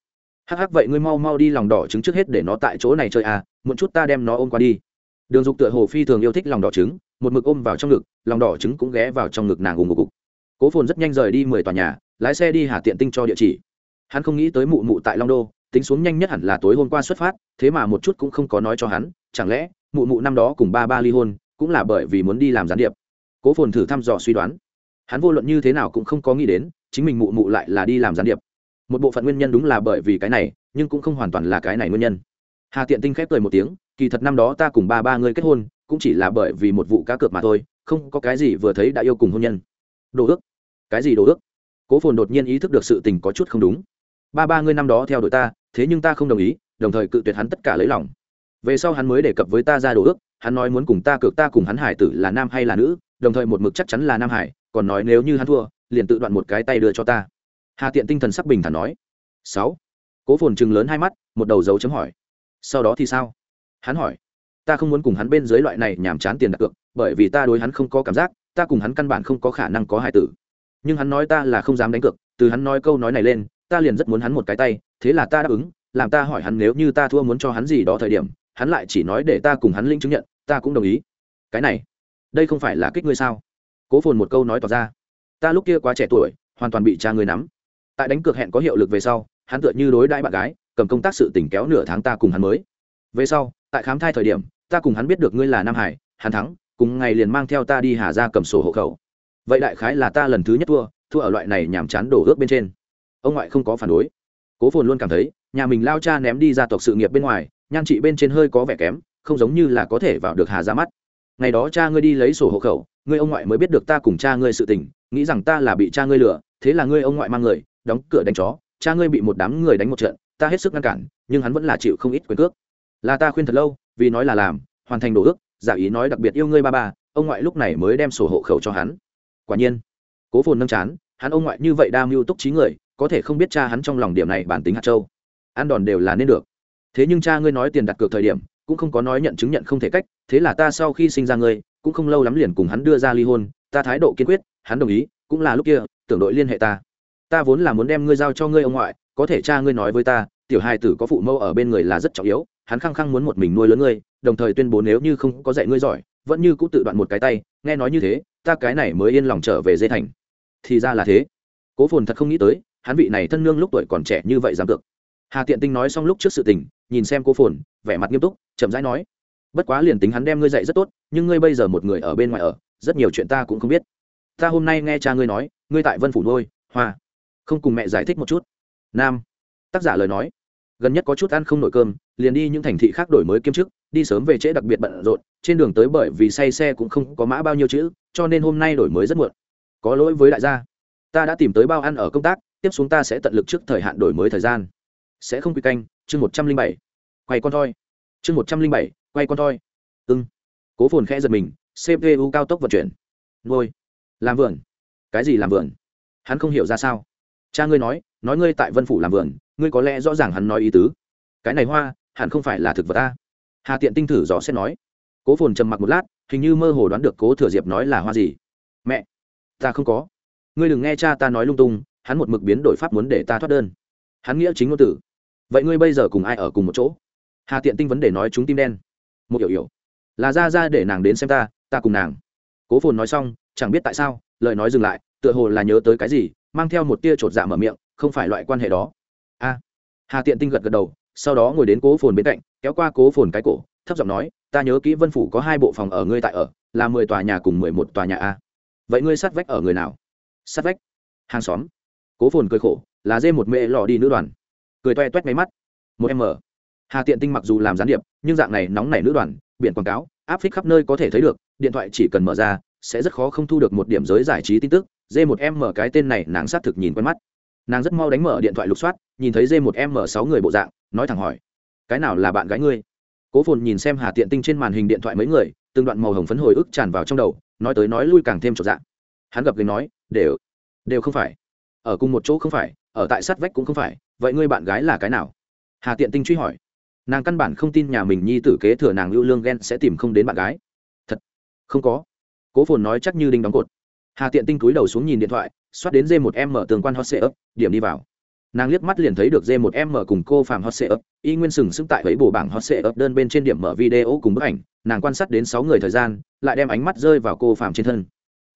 Hắc hắc, vậy ngươi mau mau đi lòng đỏ trứng trước hết để nó tại chỗ này chơi à một chút ta đem nó ôm qua đi. Đường dục tựa hồ phi thường yêu thích lòng đỏ trứng một mực ôm vào trong ngực, lòng đỏ trứng cũng ghé vào trong ngực nàng ùng ục ục cố phồn rất nhanh rời đi mười tòa nhà, lái xe đi hà tiện tinh cho địa chỉ. Hắn không nghĩ tới mụ mụ tại long đô, tính xuống nhanh nhất hẳn là tối hôm qua xuất phát, thế mà một chút cũng không có nói cho hắn, chẳng lẽ mụ mụ năm đó cùng ba ba ly hôn cũng là bởi vì muốn đi làm gián điệp? Cố phồn thử thăm dò suy đoán. Hắn vô luận như thế nào cũng không có nghĩ đến, chính mình mụ mụ lại là đi làm gián điệp. Một bộ phận nguyên nhân đúng là bởi vì cái này, nhưng cũng không hoàn toàn là cái này nguyên nhân. Hà tiện tinh khép cười một tiếng, kỳ thật năm đó ta cùng ba ba người kết hôn cũng chỉ là bởi vì một vụ cá cược mà thôi, không có cái gì vừa thấy đã yêu cùng hôn nhân. Đồ ước. Cái gì đồ ước? Cố phồn đột nhiên ý thức được sự tình có chút không đúng. Ba ba ngươi năm đó theo đuổi ta, thế nhưng ta không đồng ý, đồng thời cự tuyệt hắn tất cả lấy lòng. Về sau hắn mới đề cập với ta ra đồ ước, hắn nói muốn cùng ta cược ta cùng hắn hải tử là nam hay là nữ, đồng thời một mực chắc chắn là nam hải, còn nói nếu như hắn thua, liền tự đoạn một cái tay đưa cho ta. Hà tiện tinh thần sắc bình thản nói. Sáu. Cố phồn chừng lớn hai mắt, một đầu dấu chấm hỏi. Sau đó thì sao? Hắn hỏi ta không muốn cùng hắn bên dưới loại này nhàm chán tiền đặt cược, bởi vì ta đối hắn không có cảm giác, ta cùng hắn căn bản không có khả năng có hại tử. Nhưng hắn nói ta là không dám đánh cược, từ hắn nói câu nói này lên, ta liền rất muốn hắn một cái tay, thế là ta đáp ứng, làm ta hỏi hắn nếu như ta thua muốn cho hắn gì đó thời điểm, hắn lại chỉ nói để ta cùng hắn linh chứng nhận, ta cũng đồng ý. Cái này, đây không phải là kích ngươi sao? Cố phồn một câu nói tỏ ra. Ta lúc kia quá trẻ tuổi, hoàn toàn bị cha ngươi nắm. Tại đánh cược hẹn có hiệu lực về sau, hắn tựa như đối đãi bạn gái, cầm công tác sự tỉnh kéo nửa tháng ta cùng hắn mới. Về sau, tại khám thai thời điểm ta cùng hắn biết được ngươi là nam hải, hắn thắng, cùng ngày liền mang theo ta đi hà ra cầm sổ hộ khẩu. Vậy đại khái là ta lần thứ nhất thua thua ở loại này nhàm chán đổ ước bên trên. Ông ngoại không có phản đối. Cố phồn luôn cảm thấy, nhà mình lao cha ném đi gia tộc sự nghiệp bên ngoài, nhan trị bên trên hơi có vẻ kém, không giống như là có thể vào được hà ra mắt. Ngày đó cha ngươi đi lấy sổ hộ khẩu, ngươi ông ngoại mới biết được ta cùng cha ngươi sự tình, nghĩ rằng ta là bị cha ngươi lừa, thế là ngươi ông ngoại mang người, đóng cửa đánh chó, cha ngươi bị một đám người đánh một trận, ta hết sức ngăn cản, nhưng hắn vẫn là chịu không ít quyền cước. Là ta khuyên thật lâu vì nói là làm, hoàn thành đồ ước, giả ý nói đặc biệt yêu ngươi ba ba, ông ngoại lúc này mới đem sổ hộ khẩu cho hắn. Quả nhiên, cố phồn nâng chán, hắn ông ngoại như vậy đa mưu túc trí người, có thể không biết cha hắn trong lòng điểm này bản tính hạt châu. Ăn đòn đều là nên được. Thế nhưng cha ngươi nói tiền đặt cược thời điểm, cũng không có nói nhận chứng nhận không thể cách, thế là ta sau khi sinh ra ngươi, cũng không lâu lắm liền cùng hắn đưa ra ly hôn, ta thái độ kiên quyết, hắn đồng ý, cũng là lúc kia, tưởng đội liên hệ ta. Ta vốn là muốn đem ngươi giao cho ngươi ông ngoại, có thể cha ngươi nói với ta, tiểu hài tử có phụ mâu ở bên người là rất trọng yếu hắn khăng khăng muốn một mình nuôi lớn ngươi, đồng thời tuyên bố nếu như không có dạy ngươi giỏi, vẫn như cũng tự đoạn một cái tay, nghe nói như thế, ta cái này mới yên lòng trở về dây thành. Thì ra là thế. Cố phồn thật không nghĩ tới, hắn vị này thân nương lúc tuổi còn trẻ như vậy dám được. hà tiện tinh nói xong lúc trước sự tình, nhìn xem cố phồn, vẻ mặt nghiêm túc, chậm rãi nói, bất quá liền tính hắn đem ngươi dạy rất tốt, nhưng ngươi bây giờ một người ở bên ngoài ở, rất nhiều chuyện ta cũng không biết. Ta hôm nay nghe cha ngươi nói, ngươi tại vân phủ nuôi, hoa. Không cùng mẹ giải thích một chút. Nam. Tác giả lời nói gần nhất có chút ăn không nổi cơm, liền đi những thành thị khác đổi mới kiêm chức, đi sớm về trễ đặc biệt bận rộn, trên đường tới bởi vì say xe cũng không có mã bao nhiêu chữ, cho nên hôm nay đổi mới rất muộn. Có lỗi với đại gia. Ta đã tìm tới bao ăn ở công tác, tiếp xuống ta sẽ tận lực trước thời hạn đổi mới thời gian. Sẽ không quy canh, chương một trăm linh bảy. Quay con thoi. Chương một trăm linh bảy, quay con thoi. Ưng. Cố phồn khẽ giật mình cpu cao tốc vận chuyển. Ngôi làm vườn. Cái gì làm vườn? Hắn không hiểu ra sao. Cha ngươi nói nói ngươi tại vân phủ làm vườn, ngươi có lẽ rõ ràng hắn nói ý tứ. Cái này hoa, hẳn không phải là thực vật ta. Hà tiện tinh thử dò xét nói. Cố phồn trầm mặc một lát, hình như mơ hồ đoán được cố thừa diệp nói là hoa gì. Mẹ, ta không có. Ngươi đừng nghe cha ta nói lung tung, hắn một mực biến đổi pháp muốn để ta thoát đơn. Hắn nghĩa chính ngôn tử. Vậy ngươi bây giờ cùng ai ở cùng một chỗ? Hà tiện tinh vấn đề nói chúng tim đen. Một hiểu hiểu. Là ra ra để nàng đến xem ta ta cùng nàng. Cố phồn nói xong, chẳng biết tại sao, lời nói dừng lại, tựa hồ là nhớ tới cái gì, mang theo một tia chột dạ mở miệng không phải loại quan hệ đó. A. Hà tiện tinh gật gật đầu, sau đó ngồi đến cố phồn bên cạnh, kéo qua cố phồn cái cổ, thấp giọng nói, ta nhớ kỹ vân phủ có hai bộ phòng ở ngươi tại ở, là mười tòa nhà cùng mười một tòa nhà a. Vậy ngươi sát vách ở người nào? Sát vách. Hàng xóm. Cố phồn cười khổ, là dê một mẹ lò đi nữ đoàn. Cười toe toét máy mắt. Một em m hà tiện tinh mặc dù làm gián điệp, nhưng dạng này nóng nảy nữ đoàn, biển quảng cáo, áp phích khắp nơi có thể thấy được, điện thoại chỉ cần mở ra, sẽ rất khó không thu được một điểm giới giải trí tin tức. Dê một m cái tên này nàng xác thực nhìn quen mắt nàng rất mau đánh mở điện thoại lục soát, nhìn thấy dê một m sáu người bộ dạng, nói thẳng hỏi, cái nào là bạn gái ngươi? Cố phồn nhìn xem hà tiện tinh trên màn hình điện thoại mấy người, từng đoạn màu hồng phấn hồi ức tràn vào trong đầu, nói tới nói lui càng thêm trọn dạng. Hắn gặp gánh nói, đều đều không phải. Ở cùng một chỗ không phải, ở tại sát vách cũng không phải, vậy ngươi bạn gái là cái nào? Hà tiện tinh truy hỏi. Nàng căn bản không tin nhà mình nhi tử kế thừa nàng lưu lương ghen sẽ tìm không đến bạn gái. Thật, không có. Cố phồn nói chắc như đinh đóng cột. Hà tiện tinh cúi đầu xuống nhìn điện thoại xoát đến d một m tường quan hot sệ ấp điểm đi vào. Nàng liếc mắt liền thấy được d một m cùng cô phạm hot sệ ấp y nguyên sừng sững tại với bộ bảng hot sệ ấp đơn bên trên điểm mở video cùng bức ảnh, nàng quan sát đến sáu người thời gian, lại đem ánh mắt rơi vào cô phạm trên thân.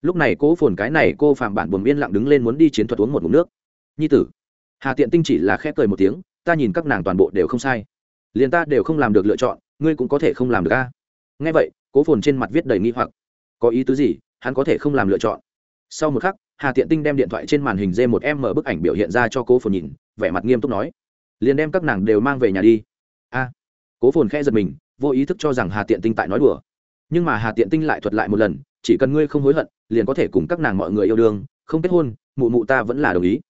Lúc này cô phồn cái này cô phạm bản buồn yên lặng đứng lên muốn đi chiến thuật uống một ngụm nước. Nhi tử, hà tiện tinh chỉ là khẽ cười một tiếng, ta nhìn các nàng toàn bộ đều không sai. Liền ta đều không làm được lựa chọn, ngươi cũng có thể không làm được a. Nghe vậy, cố phồn trên mặt viết đầy nghi hoặc. Có ý tứ gì, hắn có thể không làm lựa chọn. Sau một khắc hà tiện tinh đem điện thoại trên màn hình d một m bức ảnh biểu hiện ra cho cố phồn nhìn, vẻ mặt nghiêm túc nói, liền đem các nàng đều mang về nhà đi. A, cố phồn khẽ giật mình, vô ý thức cho rằng hà tiện tinh tại nói đùa. Nhưng mà hà tiện tinh lại thuật lại một lần, chỉ cần ngươi không hối hận, liền có thể cùng các nàng mọi người yêu đương, không kết hôn, mụ mụ ta vẫn là đồng ý.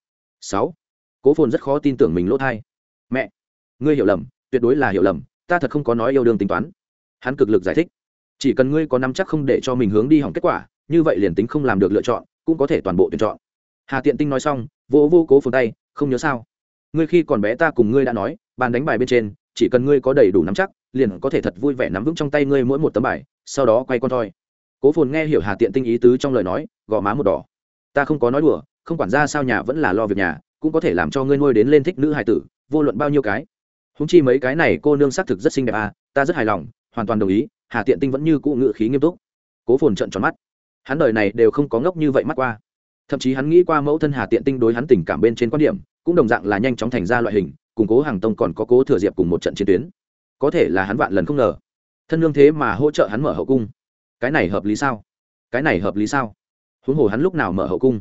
Sáu, cố phồn rất khó tin tưởng mình lỗ thai. Mẹ, ngươi hiểu lầm, tuyệt đối là hiểu lầm, ta thật không có nói yêu đương tính toán. Hắn cực lực giải thích, chỉ cần ngươi có nắm chắc không để cho mình hướng đi hỏng kết quả, như vậy liền tính không làm được lựa chọn cũng có thể toàn bộ tuyển chọn. Hà tiện tinh nói xong vô vô cố phồn tay, không nhớ sao. Ngươi khi còn bé ta cùng ngươi đã nói, bàn đánh bài bên trên, chỉ cần ngươi có đầy đủ nắm chắc, liền có thể thật vui vẻ nắm vững trong tay ngươi mỗi một tấm bài, sau đó quay con thoi cố phồn nghe hiểu hà tiện tinh ý tứ trong lời nói, gò má một đỏ. Ta không có nói đùa, không quản ra sao nhà vẫn là lo việc nhà, cũng có thể làm cho ngươi nuôi đến lên thích nữ hài tử, vô luận bao nhiêu cái. Húng chi mấy cái này cô nương xác thực rất xinh đẹp à ta rất hài lòng, hoàn toàn đồng ý, hà tiện tinh vẫn như cụ ngự khí nghiêm túc. Cố phồn trận tròn mắt hắn đời này đều không có ngốc như vậy mắt qua. Thậm chí hắn nghĩ qua mẫu thân hà tiện tinh đối hắn tình cảm bên trên quan điểm, cũng đồng dạng là nhanh chóng thành ra loại hình củng cố hàng tông còn có cố thừa diệp cùng một trận chiến tuyến. Có thể là hắn vạn lần không ngờ. Thân lương thế mà hỗ trợ hắn mở hậu cung. Cái này hợp lý sao? Cái này hợp lý sao? Huống hồ hắn lúc nào mở hậu cung?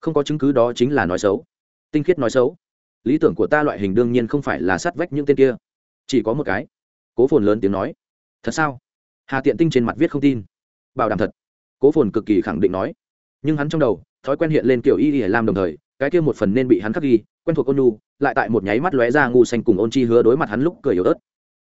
Không có chứng cứ đó chính là nói xấu. Tinh khiết nói xấu. Lý tưởng của ta loại hình đương nhiên không phải là sát vách những tên kia. Chỉ có một cái. Cố phồn lớn tiếng nói. Thật sao? Hà tiện tinh trên mặt viết không tin. Bảo đảm thật cố phồn cực kỳ khẳng định nói nhưng hắn trong đầu, thói quen hiện lên kiểu y y lam đồng thời, cái kia một phần nên bị hắn khắc ghi, quen thuộc ôn nhu, lại tại một nháy mắt lóe ra ngu xanh cùng ôn chi hứa đối mặt hắn lúc cười yếu ớt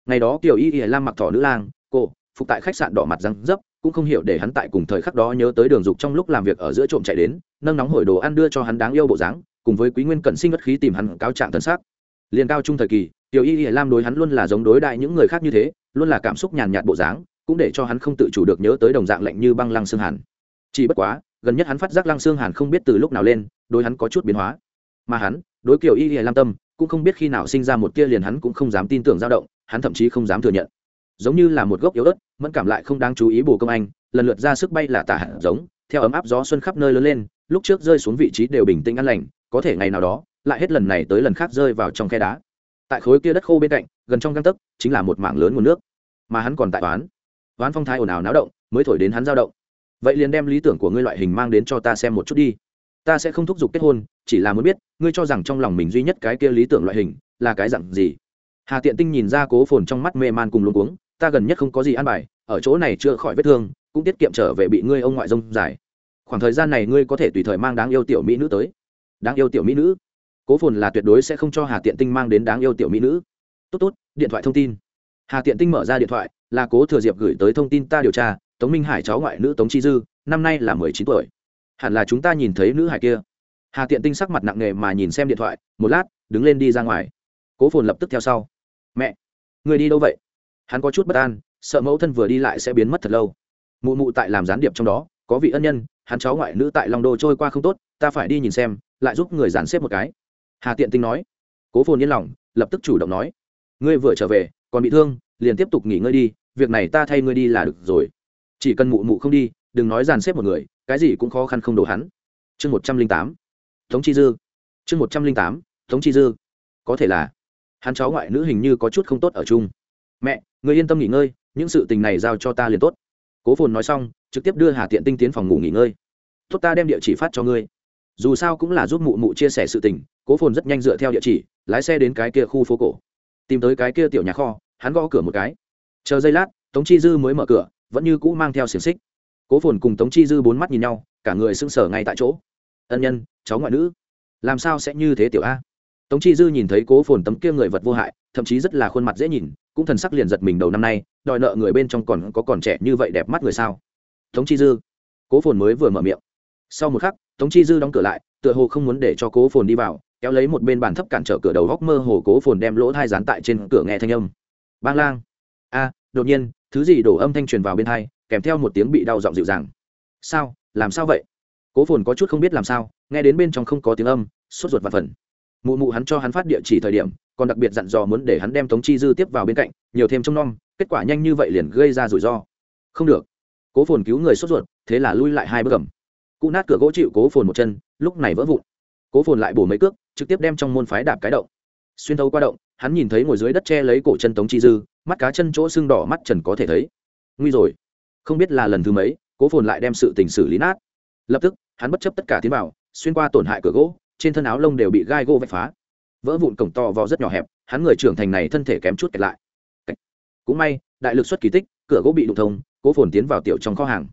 ngày đó kiểu y y lam mặc thỏ nữ lang, cô, phục tại khách sạn đỏ mặt răng dấp, cũng không hiểu để hắn tại cùng thời khắc đó nhớ tới đường dục trong lúc làm việc ở giữa trộm chạy đến, nâng nóng hổi đồ ăn đưa cho hắn đáng yêu bộ dáng, cùng với quý nguyên cận sinh bất khí tìm hắn cao trạng thân xác. liền cao trung thời kỳ tiểu y y lam đối hắn luôn là giống đối đại những người khác như thế, luôn là cảm xúc nhàn nhạt bộ dáng cũng để cho hắn không tự chủ được nhớ tới đồng dạng lạnh như băng lăng xương hàn. Chỉ bất quá, gần nhất hắn phát giác lăng xương hàn không biết từ lúc nào lên, đối hắn có chút biến hóa. Mà hắn, đối kiểu y hề lam tâm, cũng không biết khi nào sinh ra một kia liền hắn cũng không dám tin tưởng dao động, hắn thậm chí không dám thừa nhận. Giống như là một gốc yếu ớt, mẫn cảm lại không đáng chú ý bồ công anh, lần lượt ra sức bay là tả hạt giống, theo ấm áp gió xuân khắp nơi lớn lên, lúc trước rơi xuống vị trí đều bình tĩnh an lành, có thể ngày nào đó, lại hết lần này tới lần khác rơi vào trong khe đá. Tại khối kia đất khô bên cạnh, gần trong găng tấc, chính là một mảng lớn nguồn nước. Mà hắn còn tại toán hoán phong thái ồn ào náo động, mới thổi đến hắn dao động. Vậy liền đem lý tưởng của ngươi loại hình mang đến cho ta xem một chút đi. Ta sẽ không thúc giục kết hôn, chỉ là muốn biết, ngươi cho rằng trong lòng mình duy nhất cái kia lý tưởng loại hình là cái dặn gì? Hà tiện tinh nhìn ra cố phồn trong mắt mê man cùng luôn cuống, ta gần nhất không có gì ăn bài, ở chỗ này chưa khỏi vết thương, cũng tiết kiệm trở về bị ngươi ông ngoại rông dài. Khoảng thời gian này ngươi có thể tùy thời mang đáng yêu tiểu mỹ nữ tới. Đáng yêu tiểu mỹ nữ? Cố phồn là tuyệt đối sẽ không cho hà tiện tinh mang đến đáng yêu tiểu mỹ nữ. Tốt tốt, điện thoại thông tin. Hà tiện tinh mở ra điện thoại là cố thừa diệp gửi tới thông tin ta điều tra, tống minh hải cháu ngoại nữ tống chi dư, năm nay là mười chín tuổi. Hẳn là chúng ta nhìn thấy nữ hải kia. Hà tiện tinh sắc mặt nặng nề mà nhìn xem điện thoại, một lát, đứng lên đi ra ngoài. Cố phồn lập tức theo sau. Mẹ, người đi đâu vậy? Hắn có chút bất an, sợ mẫu thân vừa đi lại sẽ biến mất thật lâu. Mụ mụ tại làm gián điệp trong đó, có vị ân nhân, hắn cháu ngoại nữ tại long đô trôi qua không tốt, ta phải đi nhìn xem, lại giúp người dàn xếp một cái. Hà tiện tinh nói. Cố phồn yên lòng, lập tức chủ động nói. Ngươi vừa trở về, còn bị thương, liền tiếp tục nghỉ ngơi đi việc này ta thay ngươi đi là được rồi. Chỉ cần mụ mụ không đi, đừng nói dàn xếp một người, cái gì cũng khó khăn không đổ hắn. Chương một trăm linh tám. Tống chi dư. Chương một trăm linh tám. Tống chi dư. Có thể là, hắn cháu ngoại nữ hình như có chút không tốt ở chung. Mẹ người yên tâm nghỉ ngơi, những sự tình này giao cho ta liền tốt. Cố phồn nói xong, trực tiếp đưa hà tiện tinh tiến phòng ngủ nghỉ ngơi. Tốt, ta đem địa chỉ phát cho ngươi. Dù sao cũng là giúp mụ mụ chia sẻ sự tình, cố phồn rất nhanh dựa theo địa chỉ, lái xe đến cái kia khu phố cổ. Tìm tới cái kia tiểu nhà kho, hắn gõ cửa một cái chờ giây lát, tống chi dư mới mở cửa, vẫn như cũ mang theo xiềng xích. Cố phồn cùng tống chi dư bốn mắt nhìn nhau, cả người sững sờ ngay tại chỗ. Ân nhân, cháu ngoại nữ, làm sao sẽ như thế tiểu a? Tống chi dư nhìn thấy cố phồn tấm kia người vật vô hại, thậm chí rất là khuôn mặt dễ nhìn, cũng thần sắc liền giật mình đầu năm nay, đòi nợ người bên trong còn có còn trẻ như vậy đẹp mắt người sao? Tống chi dư. Cố phồn mới vừa mở miệng. Sau một khắc, tống chi dư đóng cửa lại, tựa hồ không muốn để cho cố phồn đi vào, kéo lấy một bên bàn thấp cản trở cửa đầu góc, mơ hồ cố phồn đem lỗ thai dán tại trên cửa nghe thanh âm. Bang lang a, đột nhiên, thứ gì đổ âm thanh truyền vào bên thai kèm theo một tiếng bị đau giọng dịu dàng. Sao? Làm sao vậy? Cố phồn có chút không biết làm sao, nghe đến bên trong không có tiếng âm, sốt ruột và phần mụ mụ hắn cho hắn phát địa chỉ thời điểm, còn đặc biệt dặn dò muốn để hắn đem tống chi dư tiếp vào bên cạnh, nhiều thêm trông nom, kết quả nhanh như vậy liền gây ra rủi ro. Không được. Cố phồn cứu người sốt ruột, thế là lui lại hai bước cầm cụ nát cửa gỗ chịu cố phồn một chân, lúc này vỡ vụn. Cố phồn lại bổ mấy cước, trực tiếp đem trong môn phái đạp cái động. Xuyên thấu qua động, hắn nhìn thấy ngồi dưới đất che lấy cổ chân tống chi dư mắt cá chân chỗ sưng đỏ mắt trần có thể thấy. Nguy rồi. Không biết là lần thứ mấy, cố phồn lại đem sự tình xử lý nát. Lập tức, hắn bất chấp tất cả tiến vào, xuyên qua tổn hại cửa gỗ, trên thân áo lông đều bị gai gỗ vạch phá. Vỡ vụn cổng to vò rất nhỏ hẹp, hắn người trưởng thành này thân thể kém chút kẹt lại. Cũng may, đại lực xuất kỳ tích, cửa gỗ bị đụng thông, cố phồn tiến vào tiểu trong kho hàng.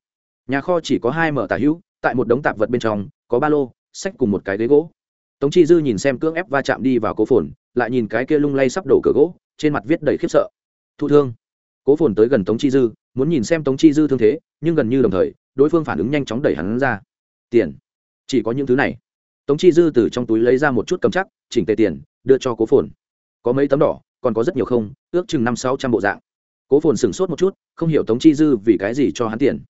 Nhà kho chỉ có hai mở tả hữu, tại một đống tạp vật bên trong, có ba lô, sách cùng một cái ghế gỗ. Tống chi dư nhìn xem cưỡng ép va chạm đi vào cố phồn, lại nhìn cái kia lung lay sắp đổ cửa gỗ, trên mặt viết đầy khiếp sợ thụ thương. Cố phồn tới gần tống chi dư, muốn nhìn xem tống chi dư thương thế, nhưng gần như đồng thời, đối phương phản ứng nhanh chóng đẩy hắn ra. Tiền. Chỉ có những thứ này. Tống chi dư từ trong túi lấy ra một chút cầm chắc, chỉnh tề tiền, đưa cho cố phồn. Có mấy tấm đỏ, còn có rất nhiều không, ước chừng năm sáu trăm bộ dạng. Cố phồn sửng sốt một chút, không hiểu tống chi dư vì cái gì cho hắn tiền.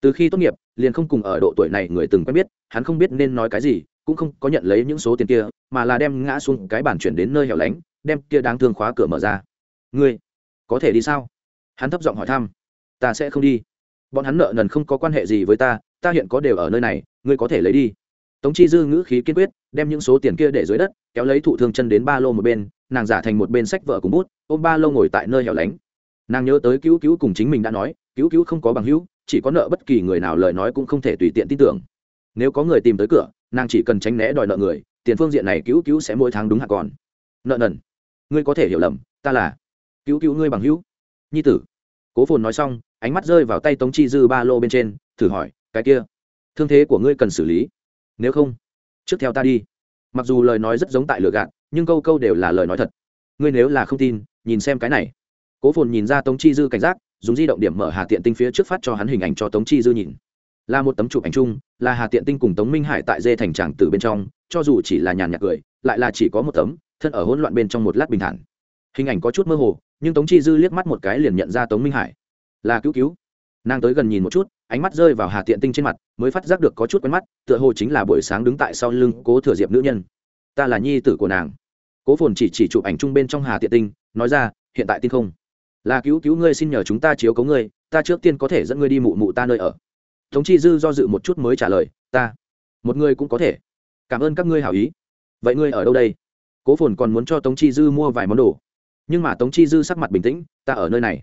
Từ khi tốt nghiệp, liền không cùng ở độ tuổi này người từng quen biết, hắn không biết nên nói cái gì, cũng không có nhận lấy những số tiền kia, mà là đem ngã xuống cái bản chuyển đến nơi hẻo lánh, đem kia đáng thương khóa cửa mở ra. Ngươi có thể đi sao? Hắn thấp giọng hỏi thăm. Ta sẽ không đi. Bọn hắn nợ nần không có quan hệ gì với ta ta hiện có đều ở nơi này, ngươi có thể lấy đi. Tống chi dư ngữ khí kiên quyết, đem những số tiền kia để dưới đất, kéo lấy thụ thương chân đến ba lô một bên, nàng giả thành một bên sách vợ cùng bút, ôm ba lô ngồi tại nơi hẻo lánh. Nàng nhớ tới cứu cứu cùng chính mình đã nói, cứu cứu không có bằng hữu, chỉ có nợ bất kỳ người nào lời nói cũng không thể tùy tiện tin tưởng. Nếu có người tìm tới cửa, nàng chỉ cần tránh né đòi nợ người, tiền phương diện này cứu cứu sẽ mỗi tháng đúng hạ còn. Nợ nần. Ngươi có thể hiểu lầm, ta là cứu cứu ngươi bằng hữu. Nhi tử. Cố phồn nói xong, ánh mắt rơi vào tay tống chi dư ba lô bên trên, thử hỏi, cái kia, thương thế của ngươi cần xử lý? Nếu không, trước theo ta đi. Mặc dù lời nói rất giống tại lửa gạn nhưng câu câu đều là lời nói thật. Ngươi nếu là không tin, nhìn xem cái này. Cố phồn nhìn ra tống chi dư cảnh giác, dùng di động điểm mở hà tiện tinh phía trước phát cho hắn hình ảnh cho tống chi dư nhìn. Là một tấm chụp ảnh chung, là hà tiện tinh cùng tống minh hải tại dê thành tràng từ bên trong, cho dù chỉ là nhàn nhạc cười, lại là chỉ có một tấm, thân ở hỗn loạn bên trong một lát bình thản. Hình ảnh có chút mơ hồ nhưng tống chi dư liếc mắt một cái liền nhận ra tống minh hải là cứu cứu nàng tới gần nhìn một chút ánh mắt rơi vào hà tiện tinh trên mặt mới phát giác được có chút quen mắt tựa hồ chính là buổi sáng đứng tại sau lưng cố thừa diệp nữ nhân ta là nhi tử của nàng cố phồn chỉ chỉ chụp ảnh chung bên trong hà tiện tinh nói ra hiện tại tin không là cứu cứu ngươi xin nhờ chúng ta chiếu cấu ngươi ta trước tiên có thể dẫn ngươi đi mụ mụ ta nơi ở tống chi dư do dự một chút mới trả lời ta một người cũng có thể cảm ơn các ngươi hảo ý vậy ngươi ở đâu đây cố phồn còn muốn cho tống chi dư mua vài món đồ nhưng mà tống chi dư sắc mặt bình tĩnh, ta ở nơi này.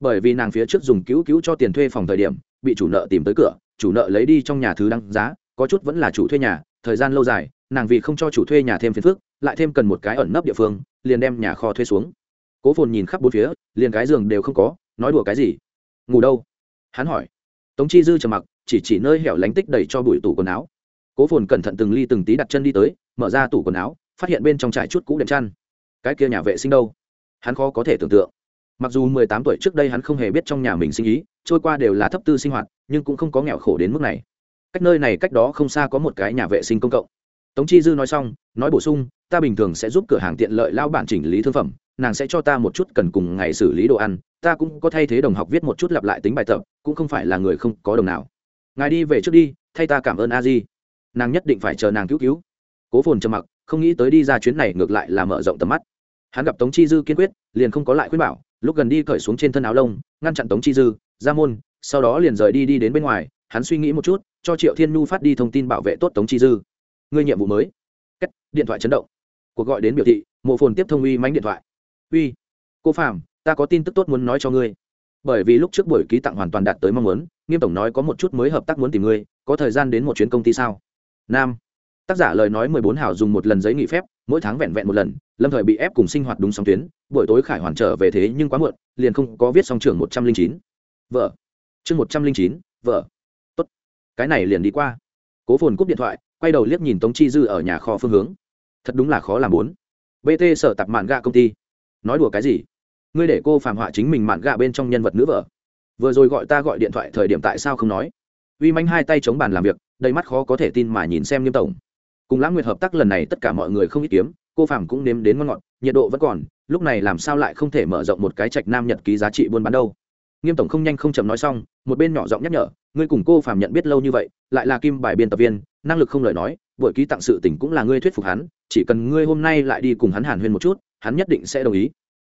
Bởi vì nàng phía trước dùng cứu cứu cho tiền thuê phòng thời điểm, bị chủ nợ tìm tới cửa, chủ nợ lấy đi trong nhà thứ đăng giá, có chút vẫn là chủ thuê nhà, thời gian lâu dài, nàng vì không cho chủ thuê nhà thêm phiền phức, lại thêm cần một cái ẩn nấp địa phương, liền đem nhà kho thuê xuống. Cố phồn nhìn khắp bốn phía, liền cái giường đều không có, nói đùa cái gì? Ngủ đâu? Hắn hỏi. Tống chi dư trầm mặc, chỉ chỉ nơi hẻo lánh tích đầy cho bụi tủ quần áo. Cố phồn cẩn thận từng ly từng tí đặt chân đi tới, mở ra tủ quần áo, phát hiện bên trong trải chút cũ đệm chăn. Cái kia nhà vệ sinh đâu? Hắn khó có thể tưởng tượng. Mặc dù mười tám tuổi trước đây hắn không hề biết trong nhà mình sinh ý, trôi qua đều là thấp tư sinh hoạt, nhưng cũng không có nghèo khổ đến mức này. Cách nơi này cách đó không xa có một cái nhà vệ sinh công cộng. Tống chi dư nói xong, nói bổ sung, ta bình thường sẽ giúp cửa hàng tiện lợi lao bản chỉnh lý thương phẩm, nàng sẽ cho ta một chút cần cùng ngày xử lý đồ ăn, ta cũng có thay thế đồng học viết một chút lặp lại tính bài tập, cũng không phải là người không có đồng nào. Ngài đi về trước đi, thay ta cảm ơn a di. Nàng nhất định phải chờ nàng cứu cứu. Cố phồn trầm mặc, không nghĩ tới đi ra chuyến này ngược lại là mở rộng tầm mắt hắn gặp tống chi dư kiên quyết, liền không có lại khuyên bảo, lúc gần đi cởi xuống trên thân áo lông, ngăn chặn tống chi dư, ra môn, sau đó liền rời đi đi đến bên ngoài, hắn suy nghĩ một chút, cho triệu thiên nhu phát đi thông tin bảo vệ tốt tống chi dư. Ngươi nhiệm vụ mới. Cách điện thoại chấn động. Cuộc gọi đến biểu thị, mộ phồn tiếp thông uy mánh điện thoại. Uy, cô phạm ta có tin tức tốt muốn nói cho ngươi. Bởi vì lúc trước buổi ký tặng hoàn toàn đạt tới mong muốn, nghiêm tổng nói có một chút mới hợp tác muốn tìm ngươi, có thời gian đến một chuyến công ty sao? Nam tác giả lời nói mười bốn hảo dùng một lần giấy nghỉ phép, mỗi tháng vẹn vẹn một lần, lâm thời bị ép cùng sinh hoạt đúng sóng tuyến, buổi tối khải hoàn trở về thế nhưng quá muộn, liền không có viết xong trường một trăm linh chín. Vợ. Chương một trăm linh chín, vợ. Tốt. Cái này liền đi qua. Cố phồn cúp điện thoại, quay đầu liếc nhìn tống chi dư ở nhà kho phương hướng. Thật đúng là khó làm bốn. Bt sở tạp mạn gạ công ty. Nói đùa cái gì? Ngươi để cô phàm họa chính mình mạn gạ bên trong nhân vật nữ vợ. Vừa rồi gọi ta gọi điện thoại thời điểm tại sao không nói? Uy manh hai tay chống bàn làm việc, đầy mắt khó có thể tin mà nhìn xem nghiêm tổng cùng lãng nguyệt hợp tác lần này tất cả mọi người không ít kiếm, cô phàm cũng nếm đến ngon ngọt, nhiệt độ vẫn còn, lúc này làm sao lại không thể mở rộng một cái trạch nam nhật ký giá trị buôn bán đâu. Nghiêm tổng không nhanh không chậm nói xong, một bên nhỏ giọng nhắc nhở, ngươi cùng cô phàm nhận biết lâu như vậy, lại là kim bài biên tập viên, năng lực không lời nói, buổi ký tặng sự tỉnh cũng là ngươi thuyết phục hắn, chỉ cần ngươi hôm nay lại đi cùng hắn hàn huyên một chút, hắn nhất định sẽ đồng ý.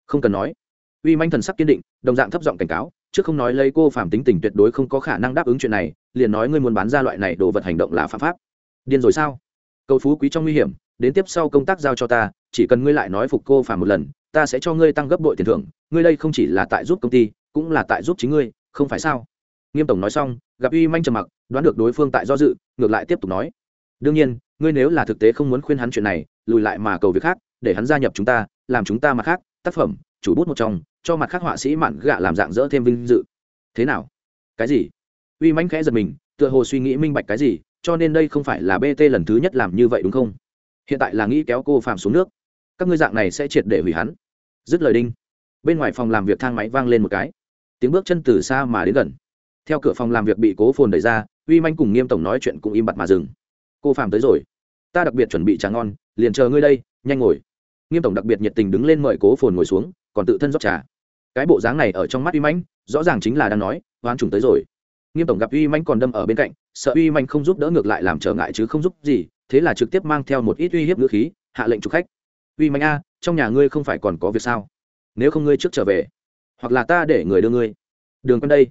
Không cần nói. Uy manh thần sắc kiên định, đồng dạng thấp giọng cảnh cáo, trước không nói lấy cô phàm tính tình tuyệt đối không có khả năng đáp ứng chuyện này, liền nói ngươi muốn bán ra loại này đồ vật hành động là phạm pháp. Điên rồi sao? Cầu phú quý trong nguy hiểm, đến tiếp sau công tác giao cho ta, chỉ cần ngươi lại nói phục cô phàm một lần, ta sẽ cho ngươi tăng gấp bội tiền thưởng, ngươi đây không chỉ là tại giúp công ty, cũng là tại giúp chính ngươi, không phải sao? Nghiêm tổng nói xong, gặp uy manh trầm mặc, đoán được đối phương tại do dự, ngược lại tiếp tục nói. Đương nhiên, ngươi nếu là thực tế không muốn khuyên hắn chuyện này, lùi lại mà cầu việc khác, để hắn gia nhập chúng ta, làm chúng ta mặt khác, tác phẩm, chủ bút một trong, cho mặt khác họa sĩ mạn gạ làm dạng dỡ thêm vinh dự. Thế nào? Cái gì? Uy manh khẽ giật mình, tựa hồ suy nghĩ minh bạch cái gì cho nên đây không phải là bt lần thứ nhất làm như vậy đúng không? Hiện tại là nghĩ kéo cô phạm xuống nước. Các ngươi dạng này sẽ triệt để hủy hắn. Dứt lời đinh. Bên ngoài phòng làm việc thang máy vang lên một cái. Tiếng bước chân từ xa mà đến gần. Theo cửa phòng làm việc bị cố phồn đẩy ra, uy manh cùng nghiêm tổng nói chuyện cũng im bặt mà dừng. Cô phạm tới rồi. Ta đặc biệt chuẩn bị trà ngon, liền chờ ngươi đây, nhanh ngồi. Nghiêm tổng đặc biệt nhiệt tình đứng lên mời cố phồn ngồi xuống, còn tự thân rót trà. Cái bộ dáng này ở trong mắt uy manh, rõ ràng chính là đang nói oan trùng tới rồi nghiêm tổng gặp uy manh còn đâm ở bên cạnh, sợ uy manh không giúp đỡ ngược lại làm trở ngại chứ không giúp gì, thế là trực tiếp mang theo một ít uy hiếp ngữ khí, hạ lệnh chụp khách. Uy manh a, trong nhà ngươi không phải còn có việc sao? Nếu không ngươi trước trở về, hoặc là ta để người đưa ngươi. Đường quân đây.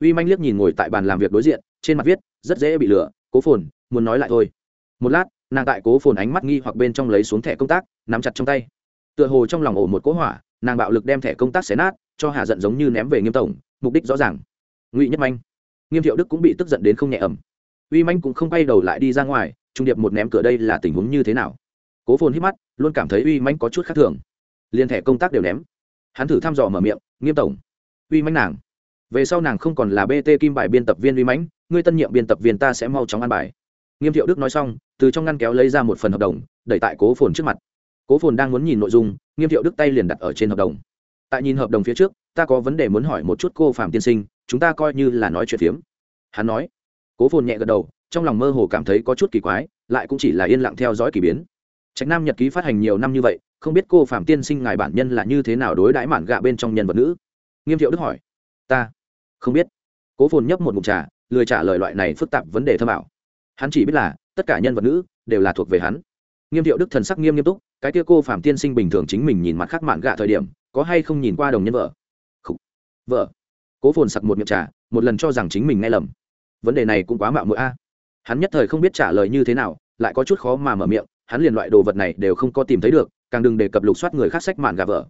Uy manh liếc nhìn ngồi tại bàn làm việc đối diện, trên mặt viết, rất dễ bị lửa cố phồn, muốn nói lại thôi. Một lát, nàng tại cố phồn ánh mắt nghi hoặc bên trong lấy xuống thẻ công tác, nắm chặt trong tay. Tựa hồ trong lòng ổ một cỗ hỏa, nàng bạo lực đem thẻ công tác xé nát, cho hạ giận giống như ném về nghiêm tổng, mục đích rõ ràng. Ngụy nhất manh nghiêm thiệu đức cũng bị tức giận đến không nhẹ ẩm. Uy manh cũng không quay đầu lại đi ra ngoài, trung điệp một ném cửa đây là tình huống như thế nào? Cố phồn hít mắt, luôn cảm thấy uy manh có chút khác thường. Liên thẻ công tác đều ném. Hắn thử thăm dò mở miệng, nghiêm tổng, uy manh nàng, về sau nàng không còn là bt kim bài biên tập viên uy mãnh ngươi tân nhiệm biên tập viên ta sẽ mau chóng ăn bài. Nghiêm thiệu đức nói xong, từ trong ngăn kéo lấy ra một phần hợp đồng, đẩy tại cố phồn trước mặt. Cố phồn đang muốn nhìn nội dung, nghiêm thiệu đức tay liền đặt ở trên hợp đồng. Tại nhìn hợp đồng phía trước ta có vấn đề muốn hỏi một chút cô phạm tiên sinh, chúng ta coi như là nói chuyện phiếm. Hắn nói. Cố phồn nhẹ gật đầu, trong lòng mơ hồ cảm thấy có chút kỳ quái, lại cũng chỉ là yên lặng theo dõi k ỳ biến. Trạch nam nhật ký phát hành nhiều năm như vậy, không biết cô phạm tiên sinh ngài bản nhân là như thế nào đối đãi mạn gạ bên trong nhân vật nữ? Nghiêm thiệu đức hỏi. Ta? Không biết. Cố phồn nhấp một mục trà, lười trả lời loại này phức tạp vấn đề thơ bảo hắn chỉ biết là, tất cả nhân vật nữ đều là thuộc về hắn. Nghiêm thiệu đức thần sắc nghiêm nghiêm túc, cái kia cô phạm tiên sinh bình thường chính mình nhìn mặt khác mạn gạ thời điểm, có hay không nhìn qua đồng nhân vợ? Vợ. Cố phồn sặc một miệng trà, một lần cho rằng chính mình nghe lầm. Vấn đề này cũng quá mạo mũi a. Hắn nhất thời không biết trả lời như thế nào, lại có chút khó mà mở miệng, hắn liền loại đồ vật này đều không có tìm thấy được, càng đừng đề cập lục soát người khác sách mạn gà vợ.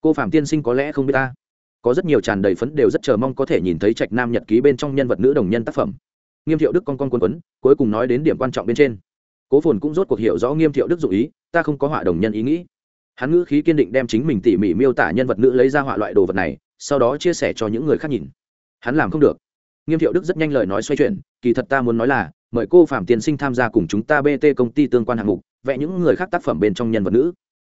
Cô phạm tiên sinh có lẽ không biết ta. Có rất nhiều tràn đầy phấn đều rất chờ mong có thể nhìn thấy trạch nam nhật ký bên trong nhân vật nữ đồng nhân tác phẩm. Nghiêm thiệu đức con con quân quấn, cuối cùng nói đến điểm quan trọng bên trên. Cố phồn cũng rốt cuộc hiểu rõ nghiêm thiệu đức dụ ý, ta không có họa đồng nhân ý nghĩ. Hắn ngữ khí kiên định đem chính mình tỉ mỉ miêu tả nhân vật nữ lấy ra họa loại đồ vật này sau đó chia sẻ cho những người khác nhìn. Hắn làm không được. Nghiêm thiệu đức rất nhanh lời nói xoay chuyển, kỳ thật ta muốn nói là, mời cô phạm tiên sinh tham gia cùng chúng ta bt công ty tương quan hạng mục, vẽ những người khác tác phẩm bên trong nhân vật nữ.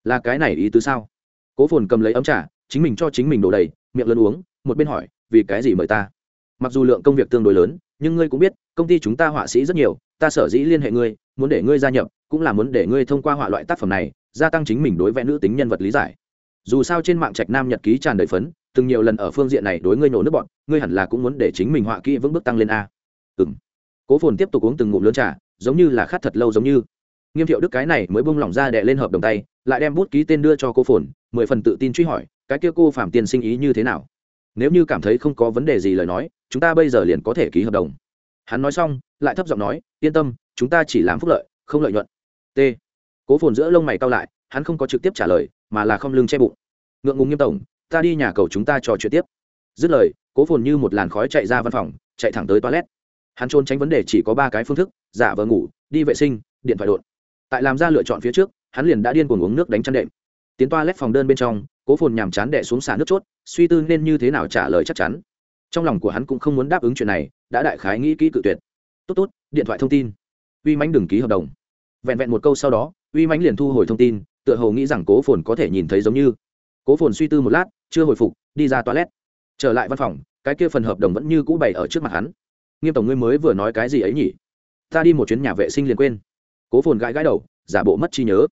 Là cái này ý tứ sao? Cố phồn cầm lấy ấm trà, chính mình cho chính mình đổ đầy, miệng lớn uống, một bên hỏi, vì cái gì mời ta? Mặc dù lượng công việc tương đối lớn, nhưng ngươi cũng biết, công ty chúng ta họa sĩ rất nhiều, ta sở dĩ liên hệ ngươi, muốn để ngươi gia nhập, cũng là muốn để ngươi thông qua họa loại tác phẩm này, gia tăng chính mình đối vẽ nữ tính nhân vật lý giải dù sao trên mạng trạch nam nhật ký tràn đầy phấn, từng nhiều lần ở phương diện này đối ngươi nổ nước bọn, ngươi hẳn là cũng muốn để chính mình họa kỹ vững bước tăng lên a. Ừ m cố phồn tiếp tục uống từng ngụm lớn trà, giống như là khát thật lâu giống như. Nghiêm thiệu đức cái này mới bung lỏng ra đệ lên hợp đồng tay, lại đem bút ký tên đưa cho cô phồn, mười phần tự tin truy hỏi, cái kia cô phạm tiền sinh ý như thế nào? Nếu như cảm thấy không có vấn đề gì lời nói, chúng ta bây giờ liền có thể ký hợp đồng. Hắn nói xong, lại thấp giọng nói, yên tâm, chúng ta chỉ làm phúc lợi, không lợi nhuận. T. Cố phồn giữa lông mày cao lại, hắn không có trực tiếp trả lời mà là không lưng che bụng. Ngượng ngùng nghiêm tổng, ta đi nhà cầu chúng ta trò chuyện tiếp. Dứt lời, cố phồn như một làn khói chạy ra văn phòng, chạy thẳng tới toilet. Hắn trốn tránh vấn đề chỉ có ba cái phương thức, giả vờ ngủ, đi vệ sinh, điện thoại đột. Tại làm ra lựa chọn phía trước, hắn liền đã điên cuồng uống nước đánh chăn đệm. Tiến toilet phòng đơn bên trong, cố phồn nhàm chán đẻ xuống xả nước chốt, suy tư nên như thế nào trả lời chắc chắn. Trong lòng của hắn cũng không muốn đáp ứng chuyện này, đã đại khái nghĩ kỹ cự tuyệt. Tốt tốt, điện thoại thông tin. Uy mãnh đừng ký hợp đồng. Vẹn vẹn một câu sau đó uy mãnh liền thu hồi thông tin, tựa hồ nghĩ rằng cố phồn có thể nhìn thấy giống như. Cố phồn suy tư một lát, chưa hồi phục, đi ra toilet. Trở lại văn phòng, cái kia phần hợp đồng vẫn như cũ bày ở trước mặt hắn. Nghiêm tổng ngươi mới vừa nói cái gì ấy nhỉ? Ta đi một chuyến nhà vệ sinh liền quên. Cố phồn gãi gãi đầu, giả bộ mất trí nhớ.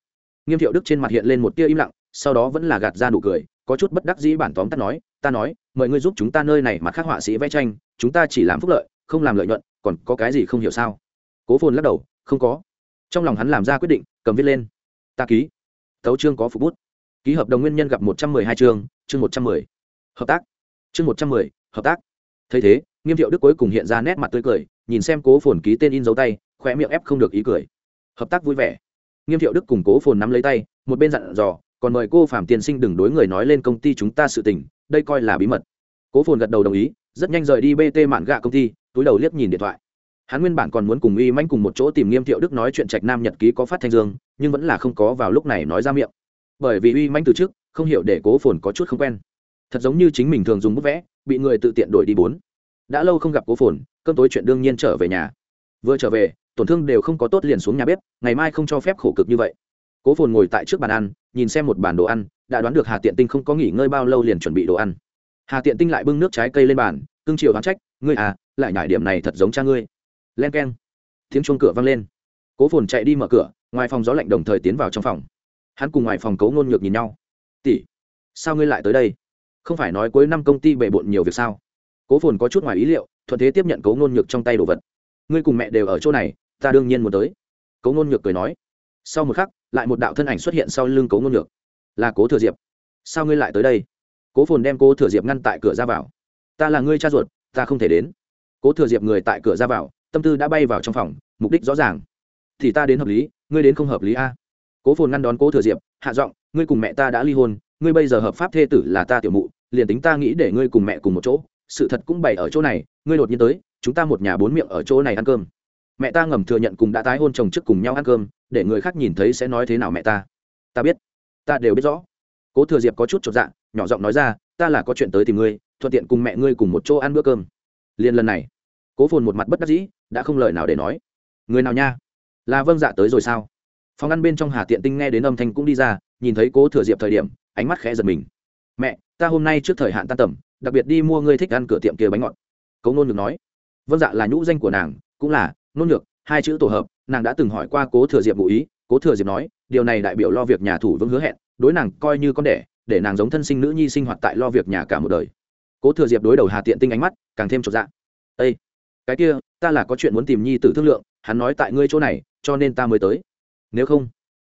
Nghiêm thiệu đức trên mặt hiện lên một tia im lặng, sau đó vẫn là gạt ra nụ cười, có chút bất đắc dĩ bản tóm tắt nói, ta nói, mời ngươi giúp chúng ta nơi này mặt khác họa sĩ vẽ tranh, chúng ta chỉ làm phúc lợi, không làm lợi nhuận, còn có cái gì không hiểu sao? Cố phồn lắc đầu, không có trong lòng hắn làm ra quyết định, cầm viết lên. Ta ký. Tấu chương có phục bút. Ký hợp đồng nguyên nhân gặp một trăm mười hai chương chương một trăm mười. Hợp tác. Chương một trăm mười, hợp tác. Thấy thế, nghiêm thiệu đức cuối cùng hiện ra nét mặt tươi cười, nhìn xem cố phồn ký tên in dấu tay khoe miệng ép không được ý cười. Hợp tác vui vẻ. Nghiêm thiệu đức cùng cố phồn nắm lấy tay, một bên dặn dò, còn mời cô phạm tiên sinh đừng đối người nói lên công ty chúng ta sự tình, đây coi là bí mật. Cố phồn gật đầu đồng ý, rất nhanh rời đi bt mạn gạ công ty, túi đầu liếc nhìn điện thoại hắn nguyên bản còn muốn cùng uy manh cùng một chỗ tìm nghiêm thiệu đức nói chuyện trạch nam nhật ký có phát thanh dương, nhưng vẫn là không có vào lúc này nói ra miệng. Bởi vì uy manh từ trước, không hiểu để cố phồn có chút không quen. Thật giống như chính mình thường dùng bút vẽ, bị người tự tiện đổi đi bốn. Đã lâu không gặp cố phồn, cơm tối chuyện đương nhiên trở về nhà. Vừa trở về, tổn thương đều không có tốt liền xuống nhà bếp, ngày mai không cho phép khổ cực như vậy. Cố phồn ngồi tại trước bàn ăn, nhìn xem một bàn đồ ăn, đã đoán được hà tiện tinh không có nghỉ ngơi bao lâu liền chuẩn bị đồ ăn. Hà tiện tinh lại bưng nước trái cây lên bàn, cưng chiều đoán trách, ngươi à lại nhải điểm này thật giống cha ngươi len k e n tiếng chuông cửa vang lên. Cố phồn chạy đi mở cửa, ngoài phòng gió lạnh đồng thời tiến vào trong phòng. Hắn cùng ngoài phòng cấu ngôn ngược nhìn nhau. Tỷ, sao ngươi lại tới đây? Không phải nói cuối năm công ty bề bộn nhiều việc sao? Cố phồn có chút ngoài ý liệu, thuận thế tiếp nhận cấu ngôn nhược trong tay đồ vật. Ngươi cùng mẹ đều ở chỗ này, ta đương nhiên muốn tới. Cấu ngôn nhược cười nói. Sau một khắc, lại một đạo thân ảnh xuất hiện sau lưng cấu ngôn nhược. Là cố thừa diệp. Sao ngươi lại tới đây? Cố phồn đem cố thừa diệp ngăn tại cửa ra vào. Ta là ngươi cha ruột, ta không thể đến. Cố thừa diệp người tại cửa ra vào tâm tư đã bay vào trong phòng, mục đích rõ ràng. Thì ta đến hợp lý, ngươi đến không hợp lý a. Cố phồn ngăn đón cố thừa diệp, hạ giọng, ngươi cùng mẹ ta đã ly hôn, ngươi bây giờ hợp pháp thê tử là ta tiểu mụ, liền tính ta nghĩ để ngươi cùng mẹ cùng một chỗ, sự thật cũng bày ở chỗ này, ngươi đột nhiên tới, chúng ta một nhà bốn miệng ở chỗ này ăn cơm. Mẹ ta ngầm thừa nhận cùng đã tái hôn chồng trước cùng nhau ăn cơm, để người khác nhìn thấy sẽ nói thế nào mẹ ta. Ta biết. Ta đều biết rõ. Cố thừa diệp có chút chột dạ nhỏ giọng nói ra, ta là có chuyện tới tìm ngươi, thuận tiện cùng mẹ ngươi cùng một chỗ ăn bữa cơm. Liền lần này cố phồn một mặt bất đắc dĩ, đã không lời nào để nói. Người nào nha? Là vâng dạ tới rồi sao? Phòng ăn bên trong hà tiện tinh nghe đến âm thanh cũng đi ra, nhìn thấy cố thừa diệp thời điểm, ánh mắt khẽ giật mình. Mẹ, ta hôm nay trước thời hạn tan tầm, đặc biệt đi mua ngươi thích ăn cửa tiệm kia bánh ngọt. Cố nôn được nói. Vâng dạ là nhũ danh của nàng, cũng là, nôn nhược, hai chữ tổ hợp, nàng đã từng hỏi qua cố thừa diệp ngụ ý. Cố thừa diệp nói, điều này đại biểu lo việc nhà thủ vững hứa hẹn, đối nàng coi như con đẻ, để nàng giống thân sinh nữ nhi sinh hoạt tại lo việc nhà cả một đời. Cố thừa diệp đối đầu hà tiện tinh ánh mắt, càng thêm trọn dạ. Ây cái kia, ta là có chuyện muốn tìm nhi tử thương lượng, hắn nói tại ngươi chỗ này, cho nên ta mới tới. Nếu không,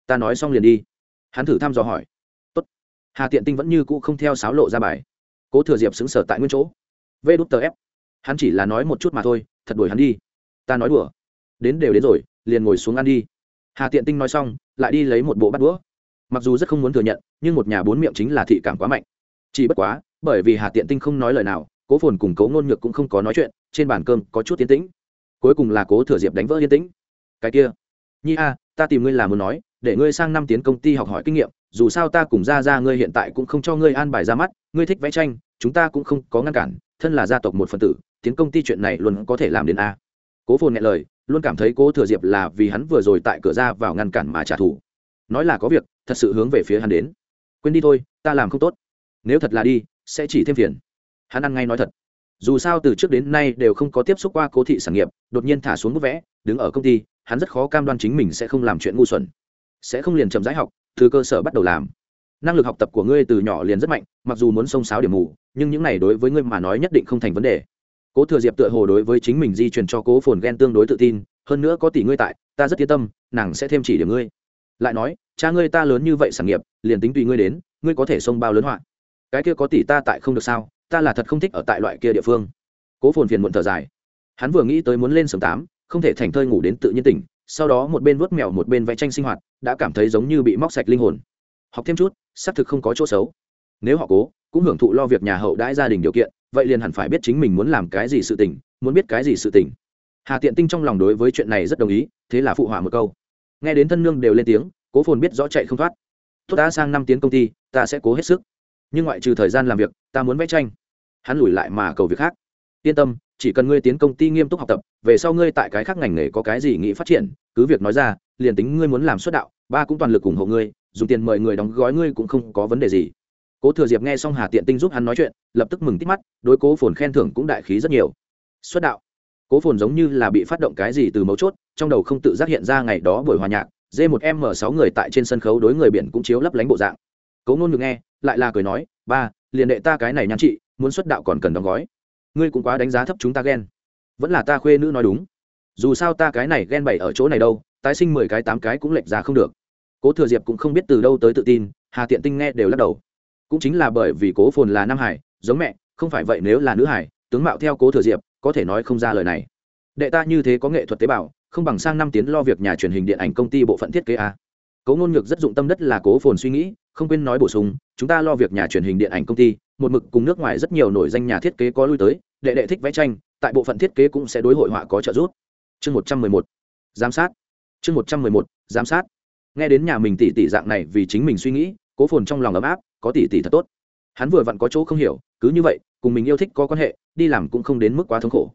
ta nói xong liền đi. Hắn thử thăm dò hỏi. Tốt. hà tiện tinh vẫn như cũ không theo sáo lộ ra bài. Cố thừa diệp xứng sở tại nguyên chỗ. Vê đút tờ ép. Hắn chỉ là nói một chút mà thôi, thật đuổi hắn đi. Ta nói đùa. Đến đều đến rồi, liền ngồi xuống ăn đi. Hà tiện tinh nói xong, lại đi lấy một bộ bắt đũa. Mặc dù rất không muốn thừa nhận, nhưng một nhà bốn miệng chính là thị cảm quá mạnh. Chỉ bất quá, bởi vì hà tiện tinh không nói lời nào cố phồn cùng cố ngôn nhược cũng không có nói chuyện, trên bàn cơm có chút tiến tĩnh. Cuối cùng là cố thừa diệp đánh vỡ yên tĩnh. Cái kia, nhi a, ta tìm ngươi là muốn nói, để ngươi sang năm tiến công ty học hỏi kinh nghiệm, dù sao ta cùng ra ra ngươi hiện tại cũng không cho ngươi an bài ra mắt, ngươi thích vẽ tranh, chúng ta cũng không có ngăn cản, thân là gia tộc một phần tử, tiến công ty chuyện này luôn có thể làm đến a. Cố phồn nghe lời, luôn cảm thấy cố thừa diệp là vì hắn vừa rồi tại cửa ra vào ngăn cản mà trả thù. Nói là có việc, thật sự hướng về phía hắn đến. Quên đi thôi, ta làm không tốt. Nếu thật là đi, sẽ chỉ thêm phiền hắn ăn ngay nói thật. Dù sao từ trước đến nay đều không có tiếp xúc qua cố thị sản nghiệp, đột nhiên thả xuống bức vẽ, đứng ở công ty, hắn rất khó cam đoan chính mình sẽ không làm chuyện ngu xuẩn. Sẽ không liền chậm rãi học, từ cơ sở bắt đầu làm. Năng lực học tập của ngươi từ nhỏ liền rất mạnh, mặc dù muốn xông xáo điểm mù, nhưng những này đối với ngươi mà nói nhất định không thành vấn đề. Cố thừa diệp tựa hồ đối với chính mình di truyền cho cố phồn ghen tương đối tự tin, hơn nữa có tỷ ngươi tại, ta rất yên tâm, nàng sẽ thêm chỉ điểm ngươi. Lại nói, cha ngươi ta lớn như vậy sản nghiệp, liền tính tùy ngươi đến, ngươi có thể xông bao lớn họa. Cái kia có tỷ ta tại không được sao? Ta là thật không thích ở tại loại kia địa phương. Cố phồn phiền muộn thở dài. Hắn vừa nghĩ tới muốn lên sớm tám, không thể thành thơi ngủ đến tự nhiên tỉnh, sau đó một bên vớt mèo một bên vẽ tranh sinh hoạt, đã cảm thấy giống như bị móc sạch linh hồn. Học thêm chút, xác thực không có chỗ xấu. Nếu họ cố, cũng hưởng thụ lo việc nhà hậu đãi gia đình điều kiện, vậy liền hẳn phải biết chính mình muốn làm cái gì sự tình, muốn biết cái gì sự tình. Hà tiện tinh trong lòng đối với chuyện này rất đồng ý, thế là phụ họa một câu. Nghe đến thân nương đều lên tiếng, cố phồn biết rõ chạy không thoát. Tốt đã, sang năm tiếng công ty, ta sẽ cố hết sức. Nhưng ngoại trừ thời gian làm việc, ta muốn vẽ tranh hắn lùi lại mà cầu việc khác. Yên tâm, chỉ cần ngươi tiến công ty nghiêm túc học tập, về sau ngươi tại cái khác ngành nghề có cái gì nghĩ phát triển, cứ việc nói ra, liền tính ngươi muốn làm xuất đạo, ba cũng toàn lực ủng hộ ngươi, dùng tiền mời người đóng gói ngươi cũng không có vấn đề gì. Cố thừa diệp nghe xong hà tiện tinh giúp hắn nói chuyện, lập tức mừng tít mắt, đối cố phồn khen thưởng cũng đại khí rất nhiều. Xuất đạo. Cố phồn giống như là bị phát động cái gì từ mấu chốt, trong đầu không tự giác hiện ra ngày đó buổi hòa nhạc d một m sáu người tại trên sân khấu đối người biển cũng chiếu lấp lánh bộ dạng. Cố ngôn được nghe, lại là cười nói, ba liền đệ ta cái này nhan chị muốn xuất đạo còn cần đóng gói. Ngươi cũng quá đánh giá thấp chúng ta ghen. Vẫn là ta khuê nữ nói đúng. Dù sao ta cái này ghen bày ở chỗ này đâu, tái sinh mười cái tám cái cũng lệch ra không được. Cố thừa diệp cũng không biết từ đâu tới tự tin, hà tiện tinh nghe đều lắc đầu. Cũng chính là bởi vì cố phồn là nam hải, giống mẹ, không phải vậy nếu là nữ hải, tướng mạo theo cố thừa diệp, có thể nói không ra lời này. Đệ ta như thế có nghệ thuật tế bào, không bằng sang năm tiến lo việc nhà truyền hình điện ảnh công ty bộ phận thiết kế a cố ngôn ngược rất dụng tâm đất là cố phồn suy nghĩ, không quên nói bổ sung, chúng ta lo việc nhà truyền hình điện ảnh công ty, một mực cùng nước ngoài rất nhiều nổi danh nhà thiết kế có lui tới, đệ đệ thích vẽ tranh, tại bộ phận thiết kế cũng sẽ đối hội họa có trợ giúp. Chương một trăm mười một, giám sát. Chương một trăm mười một, giám sát. Nghe đến nhà mình tỷ tỷ dạng này vì chính mình suy nghĩ, cố phồn trong lòng ấm áp, có tỷ tỷ thật tốt. Hắn vừa vặn có chỗ không hiểu, cứ như vậy, cùng mình yêu thích có quan hệ, đi làm cũng không đến mức quá thống khổ.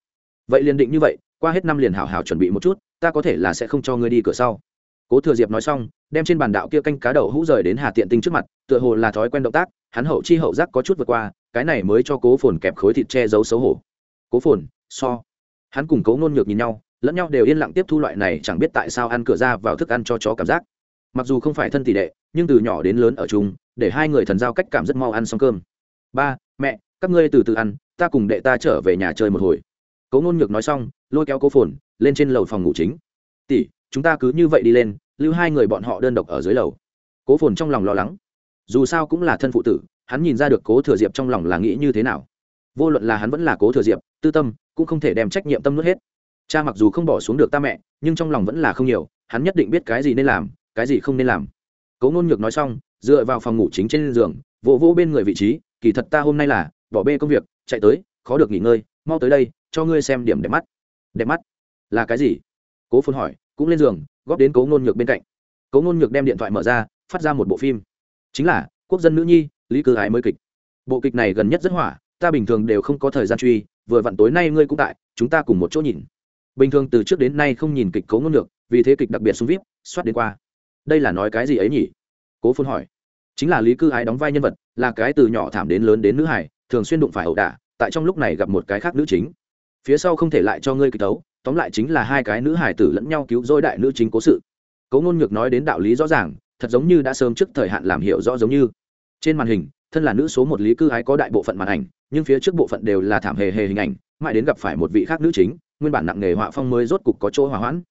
Vậy liền định như vậy, qua hết năm liền hảo hảo chuẩn bị một chút, ta có thể là sẽ không cho ngươi đi cửa sau cố thừa diệp nói xong, đem trên bàn đạo kia canh cá đậu hũ rời đến hà tiện tinh trước mặt, tựa hồ là thói quen động tác, hắn hậu chi hậu giác có chút vượt qua, cái này mới cho cố phồn kẹp khối thịt che giấu xấu hổ. Cố phồn, so. Hắn cùng cố ngôn nhược nhìn nhau, lẫn nhau đều yên lặng tiếp thu loại này chẳng biết tại sao ăn cửa ra vào thức ăn cho chó cảm giác. Mặc dù không phải thân tỷ đệ nhưng từ nhỏ đến lớn ở chung, để hai người thần giao cách cảm rất mau ăn xong cơm. Ba, mẹ, các ngươi từ từ ăn, ta cùng đệ ta trở về nhà chơi một hồi. Cố ngôn nhược nói xong, lôi kéo cố phồn lên trên lầu phòng ngủ chính. Tỷ chúng ta cứ như vậy đi lên, lưu hai người bọn họ đơn độc ở dưới lầu. Cố phồn trong lòng lo lắng. Dù sao cũng là thân phụ tử, hắn nhìn ra được cố thừa diệp trong lòng là nghĩ như thế nào. Vô luận là hắn vẫn là cố thừa diệp, tư tâm cũng không thể đem trách nhiệm tâm nuốt hết. Cha mặc dù không bỏ xuống được ta mẹ, nhưng trong lòng vẫn là không nhiều, hắn nhất định biết cái gì nên làm, cái gì không nên làm. Cố nôn nhược nói xong, dựa vào phòng ngủ chính trên giường, vỗ vỗ bên người vị trí, kỳ thật ta hôm nay là bỏ bê công việc, chạy tới, khó được nghỉ ngơi, mau tới đây, cho ngươi xem điểm đẹp mắt. Đẹp mắt? Là cái gì? Cố phồn hỏi cũng lên giường góp đến cố ngôn nhược bên cạnh. Cố ngôn nhược đem điện thoại mở ra phát ra một bộ phim. Chính là quốc dân nữ nhi lý cư ái mới kịch. Bộ kịch này gần nhất rất hỏa ta bình thường đều không có thời gian truy vừa vặn tối nay ngươi cũng tại chúng ta cùng một chỗ nhìn. Bình thường từ trước đến nay không nhìn kịch cố ngôn ngược, vì thế kịch đặc biệt xuống vip soát đến qua. Đây là nói cái gì ấy nhỉ? Cố phun hỏi. Chính là lý cư ái đóng vai nhân vật là cái từ nhỏ thảm đến lớn đến nữ hải thường xuyên đụng phải ẩu đả tại trong lúc này gặp một cái khác nữ chính. Phía sau không thể lại cho ngươi kịch tấu tóm lại chính là hai cái nữ hải tử lẫn nhau cứu rỗi đại nữ chính cố sự. Cố ngôn ngược nói đến đạo lý rõ ràng, thật giống như đã sớm trước thời hạn làm hiểu rõ giống như. Trên màn hình, thân là nữ số một lý cư ái có đại bộ phận màn ảnh, nhưng phía trước bộ phận đều là thảm hề hề hình ảnh, mãi đến gặp phải một vị khác nữ chính, nguyên bản nặng nghề họa phong mới rốt cục có chỗ hỏa hoãn.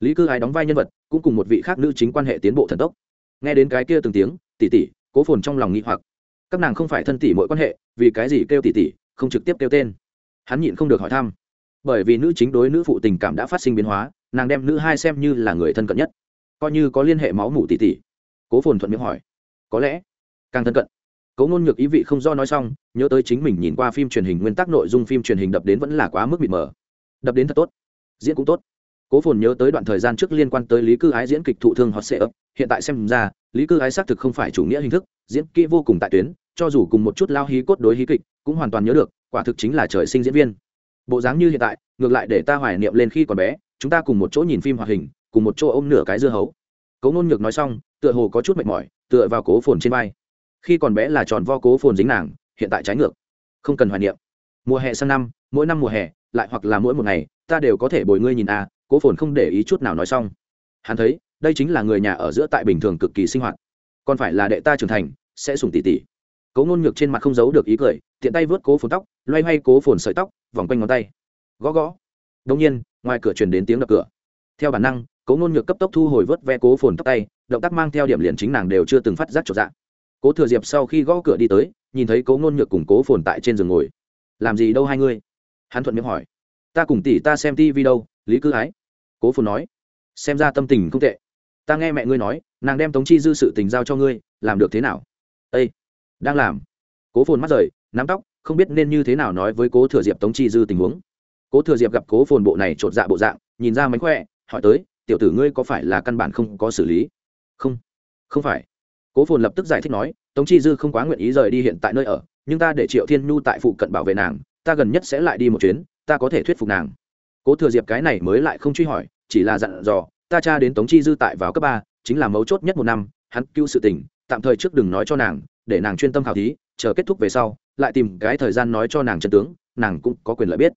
Lý cư ái đóng vai nhân vật, cũng cùng một vị khác nữ chính quan hệ tiến bộ thần tốc. Nghe đến cái kia từng tiếng tỉ tỉ cố phồn trong lòng nghĩ hoặc. Các nàng không phải thân tỷ mỗi quan hệ, vì cái gì kêu tỷ tỷ, không trực tiếp kêu tên. Hắn nhịn không được hỏi thăm bởi vì nữ chính đối nữ phụ tình cảm đã phát sinh biến hóa, nàng đem nữ hai xem như là người thân cận nhất. Coi như có liên hệ máu mủ tỷ tỷ cố phồn thuận miệng hỏi, có lẽ? Càng thân cận. Cố ngôn ngược ý vị không do nói xong, nhớ tới chính mình nhìn qua phim truyền hình nguyên tắc nội dung phim truyền hình đập đến vẫn là quá mức mịt mờ. Đập đến thật tốt, diễn cũng tốt. Cố phồn nhớ tới đoạn thời gian trước liên quan tới lý cư ái diễn kịch thụ thương hot sệ ấp hiện tại xem ra, lý cư ái xác thực không phải chủ nghĩa hình thức, diễn kỹ vô cùng tại tuyến, cho dù cùng một chút lao hí cốt đối hí kịch, cũng hoàn toàn nhớ được, quả thực chính là trời sinh diễn viên bộ dáng như hiện tại, ngược lại để ta hoài niệm lên khi còn bé, chúng ta cùng một chỗ nhìn phim hoạt hình, cùng một chỗ ôm nửa cái dưa hấu. Cố ngôn nhược nói xong, tựa hồ có chút mệt mỏi, tựa vào cố phồn trên vai. Khi còn bé là tròn vo cố phồn dính nàng, hiện tại trái ngược. Không cần hoài niệm. Mùa hè sang năm, mỗi năm mùa hè, lại hoặc là mỗi một ngày, ta đều có thể bồi ngươi nhìn a cố phồn không để ý chút nào nói xong. Hắn thấy, đây chính là người nhà ở giữa tại bình thường cực kỳ sinh hoạt. Còn phải là đệ ta trưởng thành, sẽ sùng tỷ tỷ cố ngôn ngược trên mặt không giấu được ý cười, tiện tay vớt cố phồn tóc, loay hoay cố phồn sợi tóc, vòng quanh ngón tay. Gõ gõ. Đông nhiên, ngoài cửa truyền đến tiếng đập cửa. Theo bản năng cố ngôn ngược cấp tốc thu hồi vớt ve cố phồn tóc tay, động tác mang theo điểm liền chính nàng đều chưa từng phát giác trọn dạng cố thừa diệp sau khi gõ cửa đi tới, nhìn thấy cố ngôn ngược cùng cố phồn tại trên giường ngồi. Làm gì đâu hai ngươi? Hắn thuận miệng hỏi. Ta cùng tỷ ta xem tv đâu, lý cư ái. Cố phồn nói. Xem ra tâm tình không tệ. Ta nghe mẹ ngươi nói, nàng đem tống chi dư sự tình giao cho ngươi, làm được thế nào? Ây đang làm. Cố phồn mắt rời, nắm tóc, không biết nên như thế nào nói với cố thừa diệp tống chi dư tình huống. Cố thừa diệp gặp cố phồn bộ này chột dạ bộ dạng, nhìn ra mánh khỏe, hỏi tới, tiểu tử ngươi có phải là căn bản không có xử lý? Không không phải. Cố phồn lập tức giải thích nói, tống chi dư không quá nguyện ý rời đi hiện tại nơi ở, nhưng ta để triệu thiên nhu tại phụ cận bảo vệ nàng, ta gần nhất sẽ lại đi một chuyến, ta có thể thuyết phục nàng. Cố thừa diệp cái này mới lại không truy hỏi, chỉ là dặn dò, ta cha đến tống chi dư tại vào cấp ba, chính là mấu chốt nhất một năm, hắn cứu sự tình, tạm thời trước đừng nói cho nàng để nàng chuyên tâm khảo thí, chờ kết thúc về sau, lại tìm cái thời gian nói cho nàng chân tướng, nàng cũng có quyền lợi biết.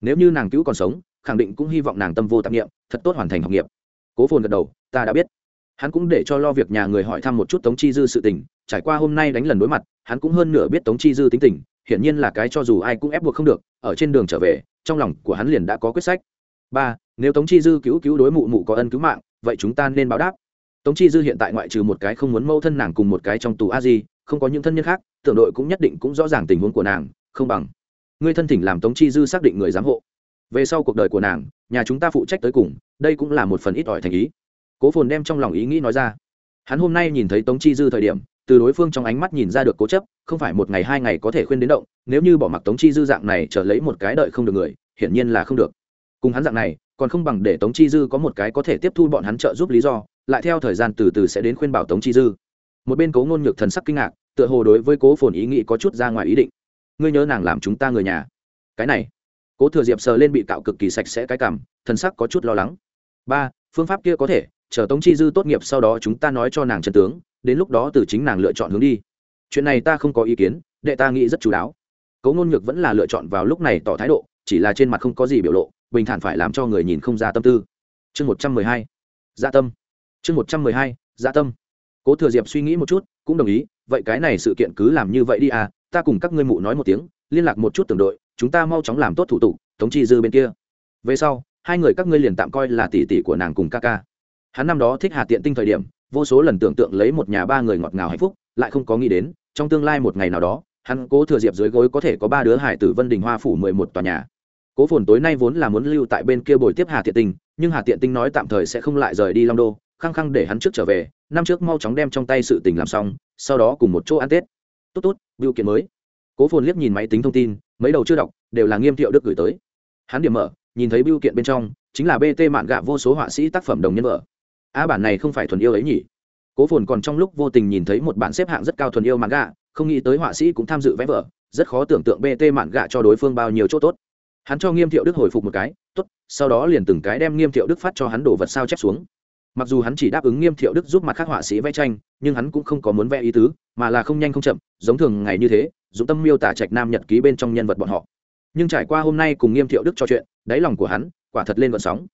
Nếu như nàng cứu còn sống, khẳng định cũng hy vọng nàng tâm vô tạp nghiệm thật tốt hoàn thành học nghiệp. Cố phồn gật đầu, ta đã biết. Hắn cũng để cho lo việc nhà người hỏi thăm một chút tống chi dư sự tình, trải qua hôm nay đánh lần đối mặt, hắn cũng hơn nửa biết tống chi dư tính tình, hiển nhiên là cái cho dù ai cũng ép buộc không được, ở trên đường trở về, trong lòng của hắn liền đã có quyết sách. Ba, nếu tống chi dư cứu cứu đối mụ mụ có ân cứu mạng, vậy chúng ta nên báo đáp. Tống chi dư hiện tại ngoại trừ một cái không muốn mâu thân nàng cùng một cái trong tù a di không có những thân nhân khác, tưởng đội cũng nhất định cũng rõ ràng tình huống của nàng, không bằng. Ngươi thân thỉnh làm tống chi dư xác định người giám hộ. Về sau cuộc đời của nàng, nhà chúng ta phụ trách tới cùng, đây cũng là một phần ít ỏi thành ý. Cố phồn đem trong lòng ý nghĩ nói ra. Hắn hôm nay nhìn thấy tống chi dư thời điểm, từ đối phương trong ánh mắt nhìn ra được cố chấp, không phải một ngày hai ngày có thể khuyên đến động, nếu như bỏ mặc tống chi dư dạng này trở lấy một cái đợi không được người, hiển nhiên là không được. Cùng hắn dạng này, còn không bằng để tống chi dư có một cái có thể tiếp thu bọn hắn trợ giúp lý do, lại theo thời gian từ từ sẽ đến khuyên bảo tống chi dư. Một bên cố ngôn nhược thần sắc kinh ngạc tựa hồ đối với cố phồn ý nghĩ có chút ra ngoài ý định. Ngươi nhớ nàng làm chúng ta người nhà. Cái này, cố thừa diệp sờ lên bị cạo cực kỳ sạch sẽ cái cảm thần sắc có chút lo lắng. Ba, phương pháp kia có thể, chờ tống chi dư tốt nghiệp sau đó chúng ta nói cho nàng trần tướng, đến lúc đó từ chính nàng lựa chọn hướng đi. Chuyện này ta không có ý kiến, đệ ta nghĩ rất chú đáo. Cố ngôn nhược vẫn là lựa chọn vào lúc này tỏ thái độ, chỉ là trên mặt không có gì biểu lộ, bình thản phải làm cho người nhìn không ra tâm tư. Chương một trăm mười hai dạ tâm. Chương một trăm mười hai dạ tâm. Cố thừa diệp suy nghĩ một chút cũng đồng ý, vậy cái này sự kiện cứ làm như vậy đi à ta cùng các ngươi mụ nói một tiếng, liên lạc một chút tưởng đội, chúng ta mau chóng làm tốt thủ tục, tống chi dư bên kia. Về sau, hai người các ngươi liền tạm coi là tỷ tỷ của nàng cùng ca ca. Hắn năm đó thích hà tiện tinh thời điểm, vô số lần tưởng tượng lấy một nhà ba người ngọt ngào hạnh phúc, lại không có nghĩ đến, trong tương lai một ngày nào đó, hắn cố thừa diệp dưới gối có thể có ba đứa hải tử vân đình hoa phủ mười một tòa nhà. Cố phồn tối nay vốn là muốn lưu tại bên kia bồi tiếp hà tiện tinh, nhưng hà tiện tinh nói tạm thời sẽ không lại rời đi long đô khăng khăng để hắn trước trở về, năm trước mau chóng đem trong tay sự tình làm xong, sau đó cùng một chỗ ăn tết. Tốt tốt, biểu kiện mới. Cố phồn liếc nhìn máy tính thông tin, mấy đầu chưa đọc, đều là nghiêm thiệu đức gửi tới. Hắn điểm mở, nhìn thấy biểu kiện bên trong, chính là bt mạn gạ vô số họa sĩ tác phẩm đồng nhân vợ. A bản này không phải thuần yêu ấy nhỉ? Cố phồn còn trong lúc vô tình nhìn thấy một bản xếp hạng rất cao thuần yêu mạn gạ, không nghĩ tới họa sĩ cũng tham dự vẽ vở, rất khó tưởng tượng bt mạn gạ cho đối phương bao nhiêu chỗ tốt. Hắn cho nghiêm thiệu đức hồi phục một cái, tốt, sau đó liền từng cái đem nghiêm thiệu đức phát cho hắn đổ vật sao chép xuống mặc dù hắn chỉ đáp ứng nghiêm thiệu đức giúp mặt khác họa sĩ vẽ tranh, nhưng hắn cũng không có muốn vẽ ý tứ, mà là không nhanh không chậm, giống thường ngày như thế dũng tâm miêu tả trạch nam nhật ký bên trong nhân vật bọn họ. Nhưng trải qua hôm nay cùng nghiêm thiệu đức trò chuyện, đáy lòng của hắn quả thật lên vận sóng.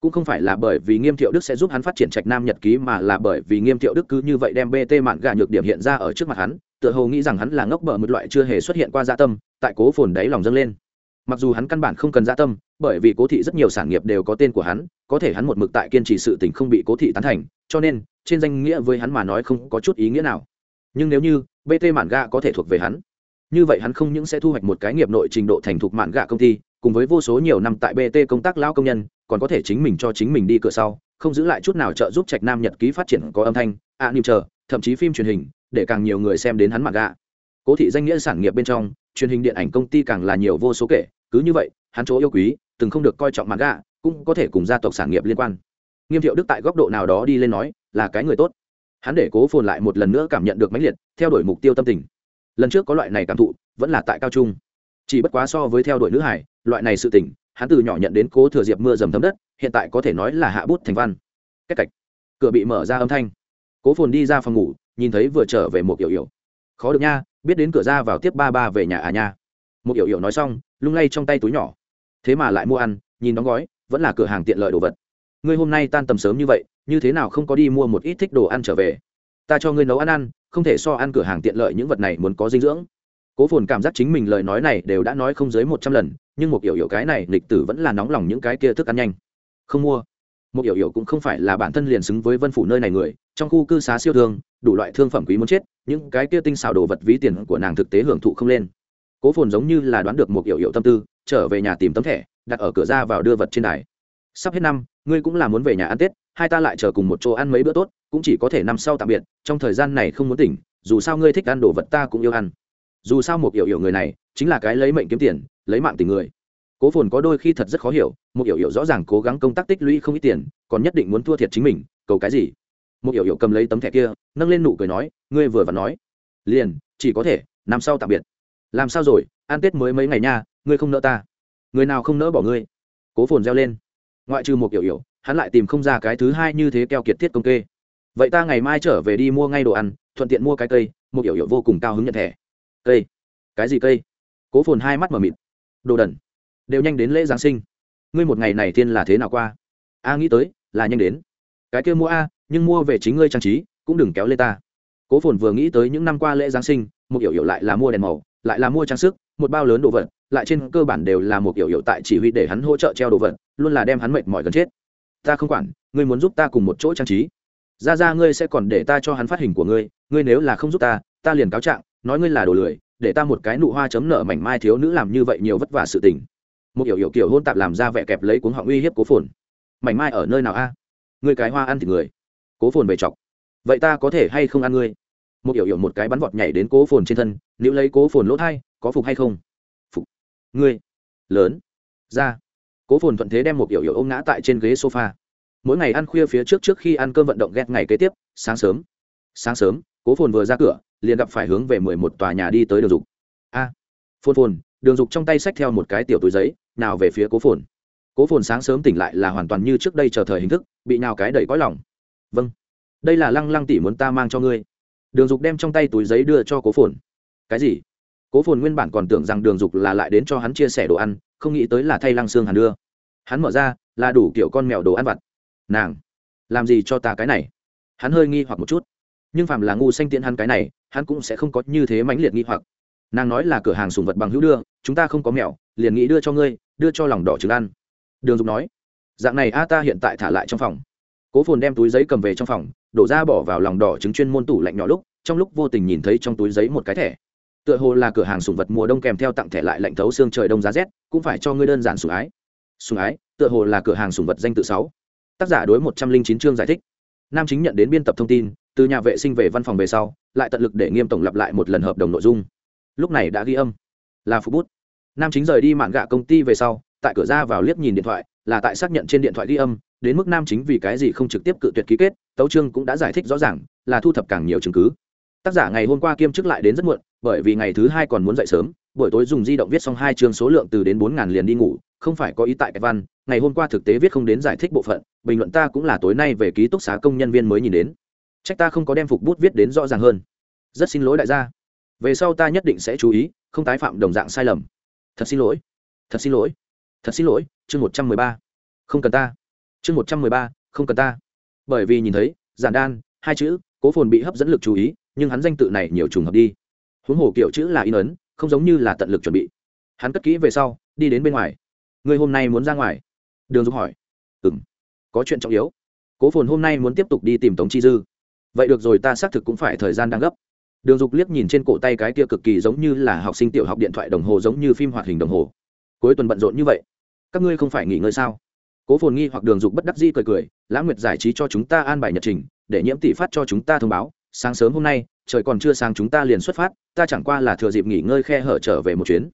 Cũng không phải là bởi vì nghiêm thiệu đức sẽ giúp hắn phát triển trạch nam nhật ký, mà là bởi vì nghiêm thiệu đức cứ như vậy đem bt mạn gà nhược điểm hiện ra ở trước mặt hắn, tựa hồ nghĩ rằng hắn là ngốc bở một loại chưa hề xuất hiện qua gia tâm, tại cố phồn đáy lòng dâng lên mặc dù hắn căn bản không cần gia tâm, bởi vì cố thị rất nhiều sản nghiệp đều có tên của hắn, có thể hắn một mực tại kiên trì sự tình không bị cố thị tán thành, cho nên, trên danh nghĩa với hắn mà nói không có chút ý nghĩa nào. Nhưng nếu như bt mạn gạ có thể thuộc về hắn, như vậy hắn không những sẽ thu hoạch một cái nghiệp nội trình độ thành thục mạn gạ công ty, cùng với vô số nhiều năm tại bt công tác lao công nhân, còn có thể chính mình cho chính mình đi cửa sau, không giữ lại chút nào trợ giúp trạch nam nhật ký phát triển có âm thanh, ạ niềm chờ, thậm chí phim truyền hình, để càng nhiều người xem đến hắn mạn gạ. Cố thị danh nghĩa sản nghiệp bên trong, truyền hình điện ảnh công ty càng là nhiều vô số kể cứ như vậy, hắn chỗ yêu quý, từng không được coi trọng mặt gạ, cũng có thể cùng gia tộc sản nghiệp liên quan. Nghiêm thiệu đức tại góc độ nào đó đi lên nói, là cái người tốt. Hắn để cố phồn lại một lần nữa cảm nhận được mãnh liệt, theo đuổi mục tiêu tâm tình. Lần trước có loại này cảm thụ, vẫn là tại cao trung. Chỉ bất quá so với theo đuổi nữ hải, loại này sự tỉnh hắn từ nhỏ nhận đến cố thừa diệp mưa dầm thấm đất, hiện tại có thể nói là hạ bút thành văn. Cách cạch cửa bị mở ra âm thanh. Cố phồn đi ra phòng ngủ, nhìn thấy vừa trở về một kiểu yểu khó được nha, biết đến cửa ra vào tiếp ba ba về nhà à nha một yểu yểu nói xong, lung lay trong tay túi nhỏ. Thế mà lại mua ăn, nhìn đóng gói, vẫn là cửa hàng tiện lợi đồ vật. Ngươi hôm nay tan tầm sớm như vậy, như thế nào không có đi mua một ít thích đồ ăn trở về? Ta cho ngươi nấu ăn ăn, không thể so ăn cửa hàng tiện lợi những vật này muốn có dinh dưỡng. Cố phồn cảm giác chính mình lời nói này đều đã nói không dưới một trăm lần, nhưng một yểu yểu cái này, lịch tử vẫn là nóng lòng những cái kia thức ăn nhanh. Không mua. Một yểu yểu cũng không phải là bản thân liền xứng với vân phủ nơi này người, trong khu cư xá siêu thương, đủ loại thương phẩm quý muốn chết, những cái kia tinh xảo đồ vật ví tiền của nàng thực tế hưởng thụ không lên cố phồn giống như là đoán được một hiệu hiệu tâm tư, trở về nhà tìm tấm thẻ, đặt ở cửa ra vào đưa vật trên đài. Sắp hết năm, ngươi cũng là muốn về nhà ăn tết, hai ta lại chờ cùng một chỗ ăn mấy bữa tốt, cũng chỉ có thể năm sau tạm biệt, trong thời gian này không muốn tỉnh, dù sao ngươi thích ăn đồ vật ta cũng yêu ăn. Dù sao một hiểu hiểu người này, chính là cái lấy mệnh kiếm tiền, lấy mạng tình người. Cố phồn có đôi khi thật rất khó hiểu, một hiểu hiểu rõ ràng cố gắng công tác tích lũy không ít tiền, còn nhất định muốn thua thiệt chính mình, cầu cái gì? Một hiểu hiểu cầm lấy tấm thẻ kia, nâng lên nụ cười nói, ngươi vừa và nói, liền, chỉ có thể, năm sau tạm biệt làm sao rồi, ăn tết mới mấy ngày nha, ngươi không nỡ ta. Người nào không nỡ bỏ ngươi? Cố phồn reo lên. Ngoại trừ một hiểu hiểu, hắn lại tìm không ra cái thứ hai như thế keo kiệt thiết công kê. Vậy ta ngày mai trở về đi mua ngay đồ ăn, thuận tiện mua cái cây, một hiểu hiểu vô cùng cao hứng nhận thẻ. Cây? Cái gì cây? Cố phồn hai mắt m ở mịt. Đồ đần. Đều nhanh đến lễ giáng sinh. Ngươi một ngày này tiên là thế nào qua? A, nghĩ tới, là nhanh đến. Cái kia mua a, nhưng mua về chính ngươi trang trí, cũng đừng kéo lên ta. Cố phồn vừa nghĩ tới những năm qua lễ giáng sinh, một hiểu hiểu lại là mua đèn màu lại là mua trang sức, một bao lớn đồ vật, lại trên cơ bản đều là một kiểu hiệu tại chỉ huy để hắn hỗ trợ treo đồ vật, luôn là đem hắn mệt mỏi gần chết. Ta không quản, ngươi muốn giúp ta cùng một chỗ trang trí. Ra ra, ngươi sẽ còn để ta cho hắn phát hình của ngươi ngươi nếu là không giúp ta ta liền cáo trạng, nói ngươi là đồ lười, để ta một cái nụ hoa chấm nợ mảnh mai thiếu nữ làm như vậy nhiều vất vả sự tình. Một kiểu hiệu kiểu hôn tạp làm ra vẻ kẹp lấy cuống họng uy hiếp cố phồn. Mảnh mai ở nơi nào a? Ngươi cái hoa ăn thì người. Cố phồn về chọc. Vậy ta có thể hay không ăn ngươi? Một hiểu hiểu một cái bắn vọt nhảy đến cố phồn trên thân nếu lấy cố phồn lỗ thai, có phục hay không? Phục. Ngươi. Lớn. Ra. Cố phồn thuận thế đem một hiểu hiểu ôm ngã tại trên ghế sofa. Mỗi ngày ăn khuya phía trước trước khi ăn cơm vận động ghét ngày kế tiếp, sáng sớm. Sáng sớm, cố phồn vừa ra cửa, liền gặp phải hướng về mười một tòa nhà đi tới đường dục. A. Phồn phồn, đường dục trong tay xách theo một cái tiểu túi giấy, nào về phía cố phồn. Cố phồn sáng sớm tỉnh lại là hoàn toàn như trước đây chờ thời hình thức, bị nào cái đầy cõi lòng. Vâng. Đây là lăng lăng tỷ muốn ta mang cho ngươi đường dục đem trong tay túi giấy đưa cho cố phồn. Cái gì? Cố phồn nguyên bản còn tưởng rằng đường dục là lại đến cho hắn chia sẻ đồ ăn, không nghĩ tới là thay lăng xương hàn đưa. Hắn mở ra, là đủ kiểu con mèo đồ ăn vặt. Nàng, làm gì cho ta cái này? Hắn hơi nghi hoặc một chút. Nhưng phạm là ngu xanh tiện hắn cái này, hắn cũng sẽ không có như thế mãnh liệt nghi hoặc. Nàng nói là cửa hàng sùng vật bằng hữu đưa, chúng ta không có mèo, liền nghĩ đưa cho ngươi, đưa cho lòng đỏ trứng ăn. Đường dục nói. Dạng này a, ta hiện tại thả lại trong phòng. Cố phồn đem túi giấy cầm về trong phòng đổ ra bỏ vào lòng đỏ trứng chuyên môn tủ lạnh nhỏ lúc, trong lúc vô tình nhìn thấy trong túi giấy một cái thẻ. Tựa hồ là cửa hàng sùng vật mùa đông kèm theo tặng thẻ lại lạnh thấu xương trời đông giá rét, cũng phải cho ngươi đơn giản sùng ái. Sùng ái, tựa hồ là cửa hàng sùng vật danh tự sáu. Tác giả đối một trăm linh chín chương giải thích. Nam chính nhận đến biên tập thông tin, từ nhà vệ sinh về văn phòng về sau, lại tận lực để nghiêm tổng lặp lại một lần hợp đồng nội dung. Lúc này đã ghi âm. Là phục bút. Nam chính rời đi mạn gạ công ty về sau, tại cửa ra vào liếc nhìn điện thoại là tại xác nhận trên điện thoại ghi âm, đến mức nam chính vì cái gì không trực tiếp cự tuyệt ký kết, tấu trương cũng đã giải thích rõ ràng, là thu thập càng nhiều chứng cứ. Tác giả ngày hôm qua kiêm chức lại đến rất muộn, bởi vì ngày thứ hai còn muốn dậy sớm, buổi tối dùng di động viết xong hai chương số lượng từ đến bốn ngàn liền đi ngủ, không phải có ý tại cái văn, ngày hôm qua thực tế viết không đến giải thích bộ phận, bình luận ta cũng là tối nay về ký túc xá công nhân viên mới nhìn đến. Trách ta không có đem phục bút viết đến rõ ràng hơn. Rất xin lỗi đại gia. Về sau ta nhất định sẽ chú ý, không tái phạm đồng dạng sai lầm. Thật xin lỗi. Thật xin lỗi thật xin lỗi, chương một trăm mười ba. Không cần ta. Chương một trăm mười ba, không cần ta. Bởi vì nhìn thấy, giản đan, hai chữ, cố phồn bị hấp dẫn lực chú ý, nhưng hắn danh tự này nhiều trùng hợp đi. Huống hồ kiểu chữ là in ấn, không giống như là tận lực chuẩn bị. Hắn cất kỹ về sau, đi đến bên ngoài. Người hôm nay muốn ra ngoài? Đường dục hỏi. Ừ m có chuyện trọng yếu. Cố phồn hôm nay muốn tiếp tục đi tìm tống chi dư. Vậy được rồi, ta xác thực cũng phải thời gian đang gấp. Đường dục liếc nhìn trên cổ tay cái kia cực kỳ giống như là học sinh tiểu học điện thoại đồng hồ giống như phim hoạt hình đồng hồ. Cuối tuần bận rộn như vậy các ngươi không phải nghỉ ngơi sao? Cố phồn nghi hoặc đường dục bất đắc dĩ cười cười lãng nguyệt giải trí cho chúng ta an bài nhật trình, để nhiễm tỷ phát cho chúng ta thông báo. Sáng sớm hôm nay, trời còn chưa sáng chúng ta liền xuất phát, ta chẳng qua là thừa dịp nghỉ ngơi khe hở trở về một chuyến.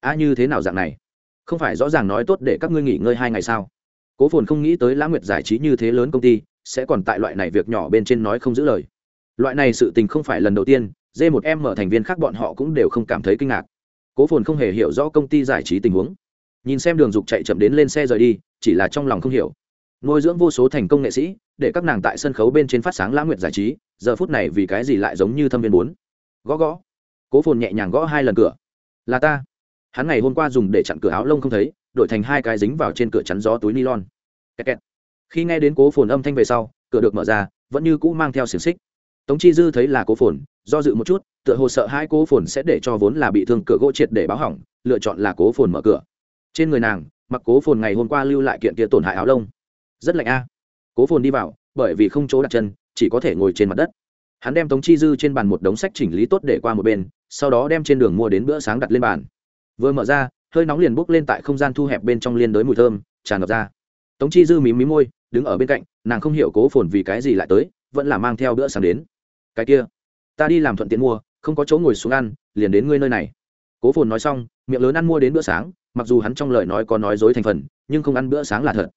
A, như thế nào dạng này? Không phải rõ ràng nói tốt để các ngươi nghỉ ngơi hai ngày sao? Cố phồn không nghĩ tới lãng nguyệt giải trí như thế lớn công ty, sẽ còn tại loại này việc nhỏ bên trên nói không giữ lời. Loại này sự tình không phải lần đầu tiên d một em mở thành viên khác bọn họ cũng đều không cảm thấy kinh ngạc. Cố phồn không hề hiểu rõ công ty giải trí tình huống nhìn xem đường dục chạy chậm đến lên xe rời đi, chỉ là trong lòng không hiểu. Nuôi dưỡng vô số thành công nghệ sĩ, để các nàng tại sân khấu bên trên phát sáng lãng nguyện giải trí, giờ phút này vì cái gì lại giống như thâm viên bốn? Gõ gõ. Cố phồn nhẹ nhàng gõ hai lần cửa. Là ta. Hắn ngày hôm qua dùng để chặn cửa áo lông không thấy, đổi thành hai cái dính vào trên cửa chắn gió túi nylon. Kẹt kẹt. khi nghe đến cố phồn âm thanh về sau, cửa được mở ra, vẫn như cũ mang theo xiềng xích. Tống chi dư thấy là cố phồn, do dự một chút, tựa hồ sợ hai cố phồn sẽ để cho vốn là bị thương, cửa gỗ triệt để báo hỏng, lựa chọn là cố phồn mở cửa trên người nàng, mặc cố phồn ngày hôm qua lưu lại kiện kia tổn hại áo lông. Rất lạnh a. Cố phồn đi vào, bởi vì không chỗ đặt chân, chỉ có thể ngồi trên mặt đất. Hắn đem tống chi dư trên bàn một đống sách chỉnh lý tốt để qua một bên, sau đó đem trên đường mua đến bữa sáng đặt lên bàn. Vừa mở ra, hơi nóng liền bốc lên tại không gian thu hẹp bên trong liên đới mùi thơm, tràn ngập ra. Tống chi dư mí mí môi, đứng ở bên cạnh, nàng không hiểu cố phồn vì cái gì lại tới, vẫn là mang theo bữa sáng đến. Cái kia, ta đi làm thuận tiện mua, không có chỗ ngồi xuống ăn, liền đến ngươi nơi này. Cố phồn nói xong, miệng lớn ăn mua đến bữa sáng mặc dù hắn trong lời nói có nói dối thành phần, nhưng không ăn bữa sáng là thật.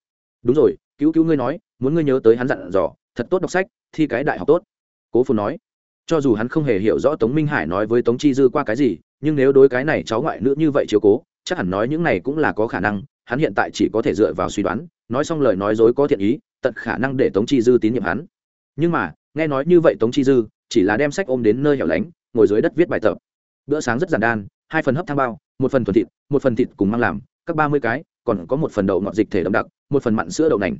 Đúng rồi, cứu cứu ngươi nói, muốn ngươi nhớ tới hắn dặn dò, thật tốt đọc sách, thi cái đại học tốt. Cố phồn nói. Cho dù hắn không hề hiểu rõ tống minh hải nói với tống chi dư qua cái gì, nhưng nếu đối cái này cháu ngoại nữ như vậy chiếu cố, chắc hẳn nói những này cũng là có khả năng, hắn hiện tại chỉ có thể dựa vào suy đoán, nói xong lời nói dối có thiện ý, tận khả năng để tống chi dư tín nhiệm hắn. Nhưng mà, nghe nói như vậy tống chi dư, chỉ là đem sách ôm đến nơi hẻo lánh, ngồi dưới đất viết bài tập. Bữa sáng rất giản đan, hai phần hấp thang bao một phần thuần thịt, một phần thịt cùng mang làm, các ba mươi cái, còn có một phần đậu ngọt dịch thể đậm đặc, một phần mặn sữa đậu nành.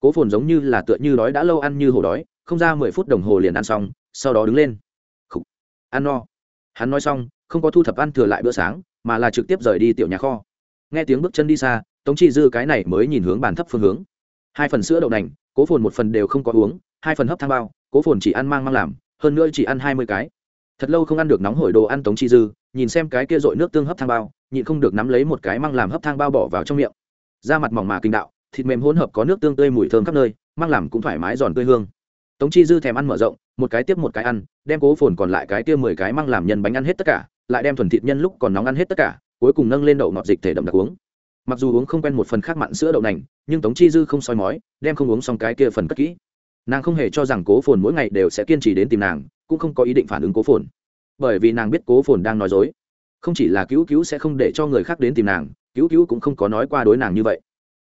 Cố phồn giống như là tựa như đói đã lâu ăn như hổ đói, không ra mười phút đồng hồ liền ăn xong, sau đó đứng lên. Khủ. ăn no. Hắn nói xong, không có thu thập ăn thừa lại bữa sáng, mà là trực tiếp rời đi tiểu nhà kho. Nghe tiếng bước chân đi xa, tống chi dư cái này mới nhìn hướng bàn thấp phương hướng. Hai phần sữa đậu nành, cố phồn một phần đều không có uống, hai phần hấp thang bao, cố phồn chỉ ăn mang mang làm, hơn nữa chỉ ăn hai mươi cái thật lâu không ăn được nóng hổi đồ ăn tống chi dư, nhìn xem cái kia dội nước tương hấp thang bao, nhịn không được nắm lấy một cái mang làm hấp thang bao bỏ vào trong miệng. Da mặt mỏng mà kinh đạo, thịt mềm hỗn hợp có nước tương tươi mùi thơm khắp nơi mang làm cũng thoải mái giòn tươi hương. Tống chi dư thèm ăn mở rộng, một cái tiếp một cái ăn, đem cố phồn còn lại cái kia mười cái mang làm nhân bánh ăn hết tất cả, lại đem thuần thịt nhân lúc còn nóng ăn hết tất cả, cuối cùng nâng lên đậu ngọt dịch thể đậm đặc uống. Mặc dù uống không quen một phần khác mặn sữa đậu nành, nhưng tống chi dư không soi mói, đem không uống xong cái kia phần cất kỹ nàng không hề cho rằng cố phồn mỗi ngày đều sẽ kiên trì đến tìm nàng, cũng không có ý định phản ứng cố phồn. Bởi vì nàng biết cố phồn đang nói dối. Không chỉ là cứu cứu sẽ không để cho người khác đến tìm nàng, cứu cứu cũng không có nói qua đối nàng như vậy.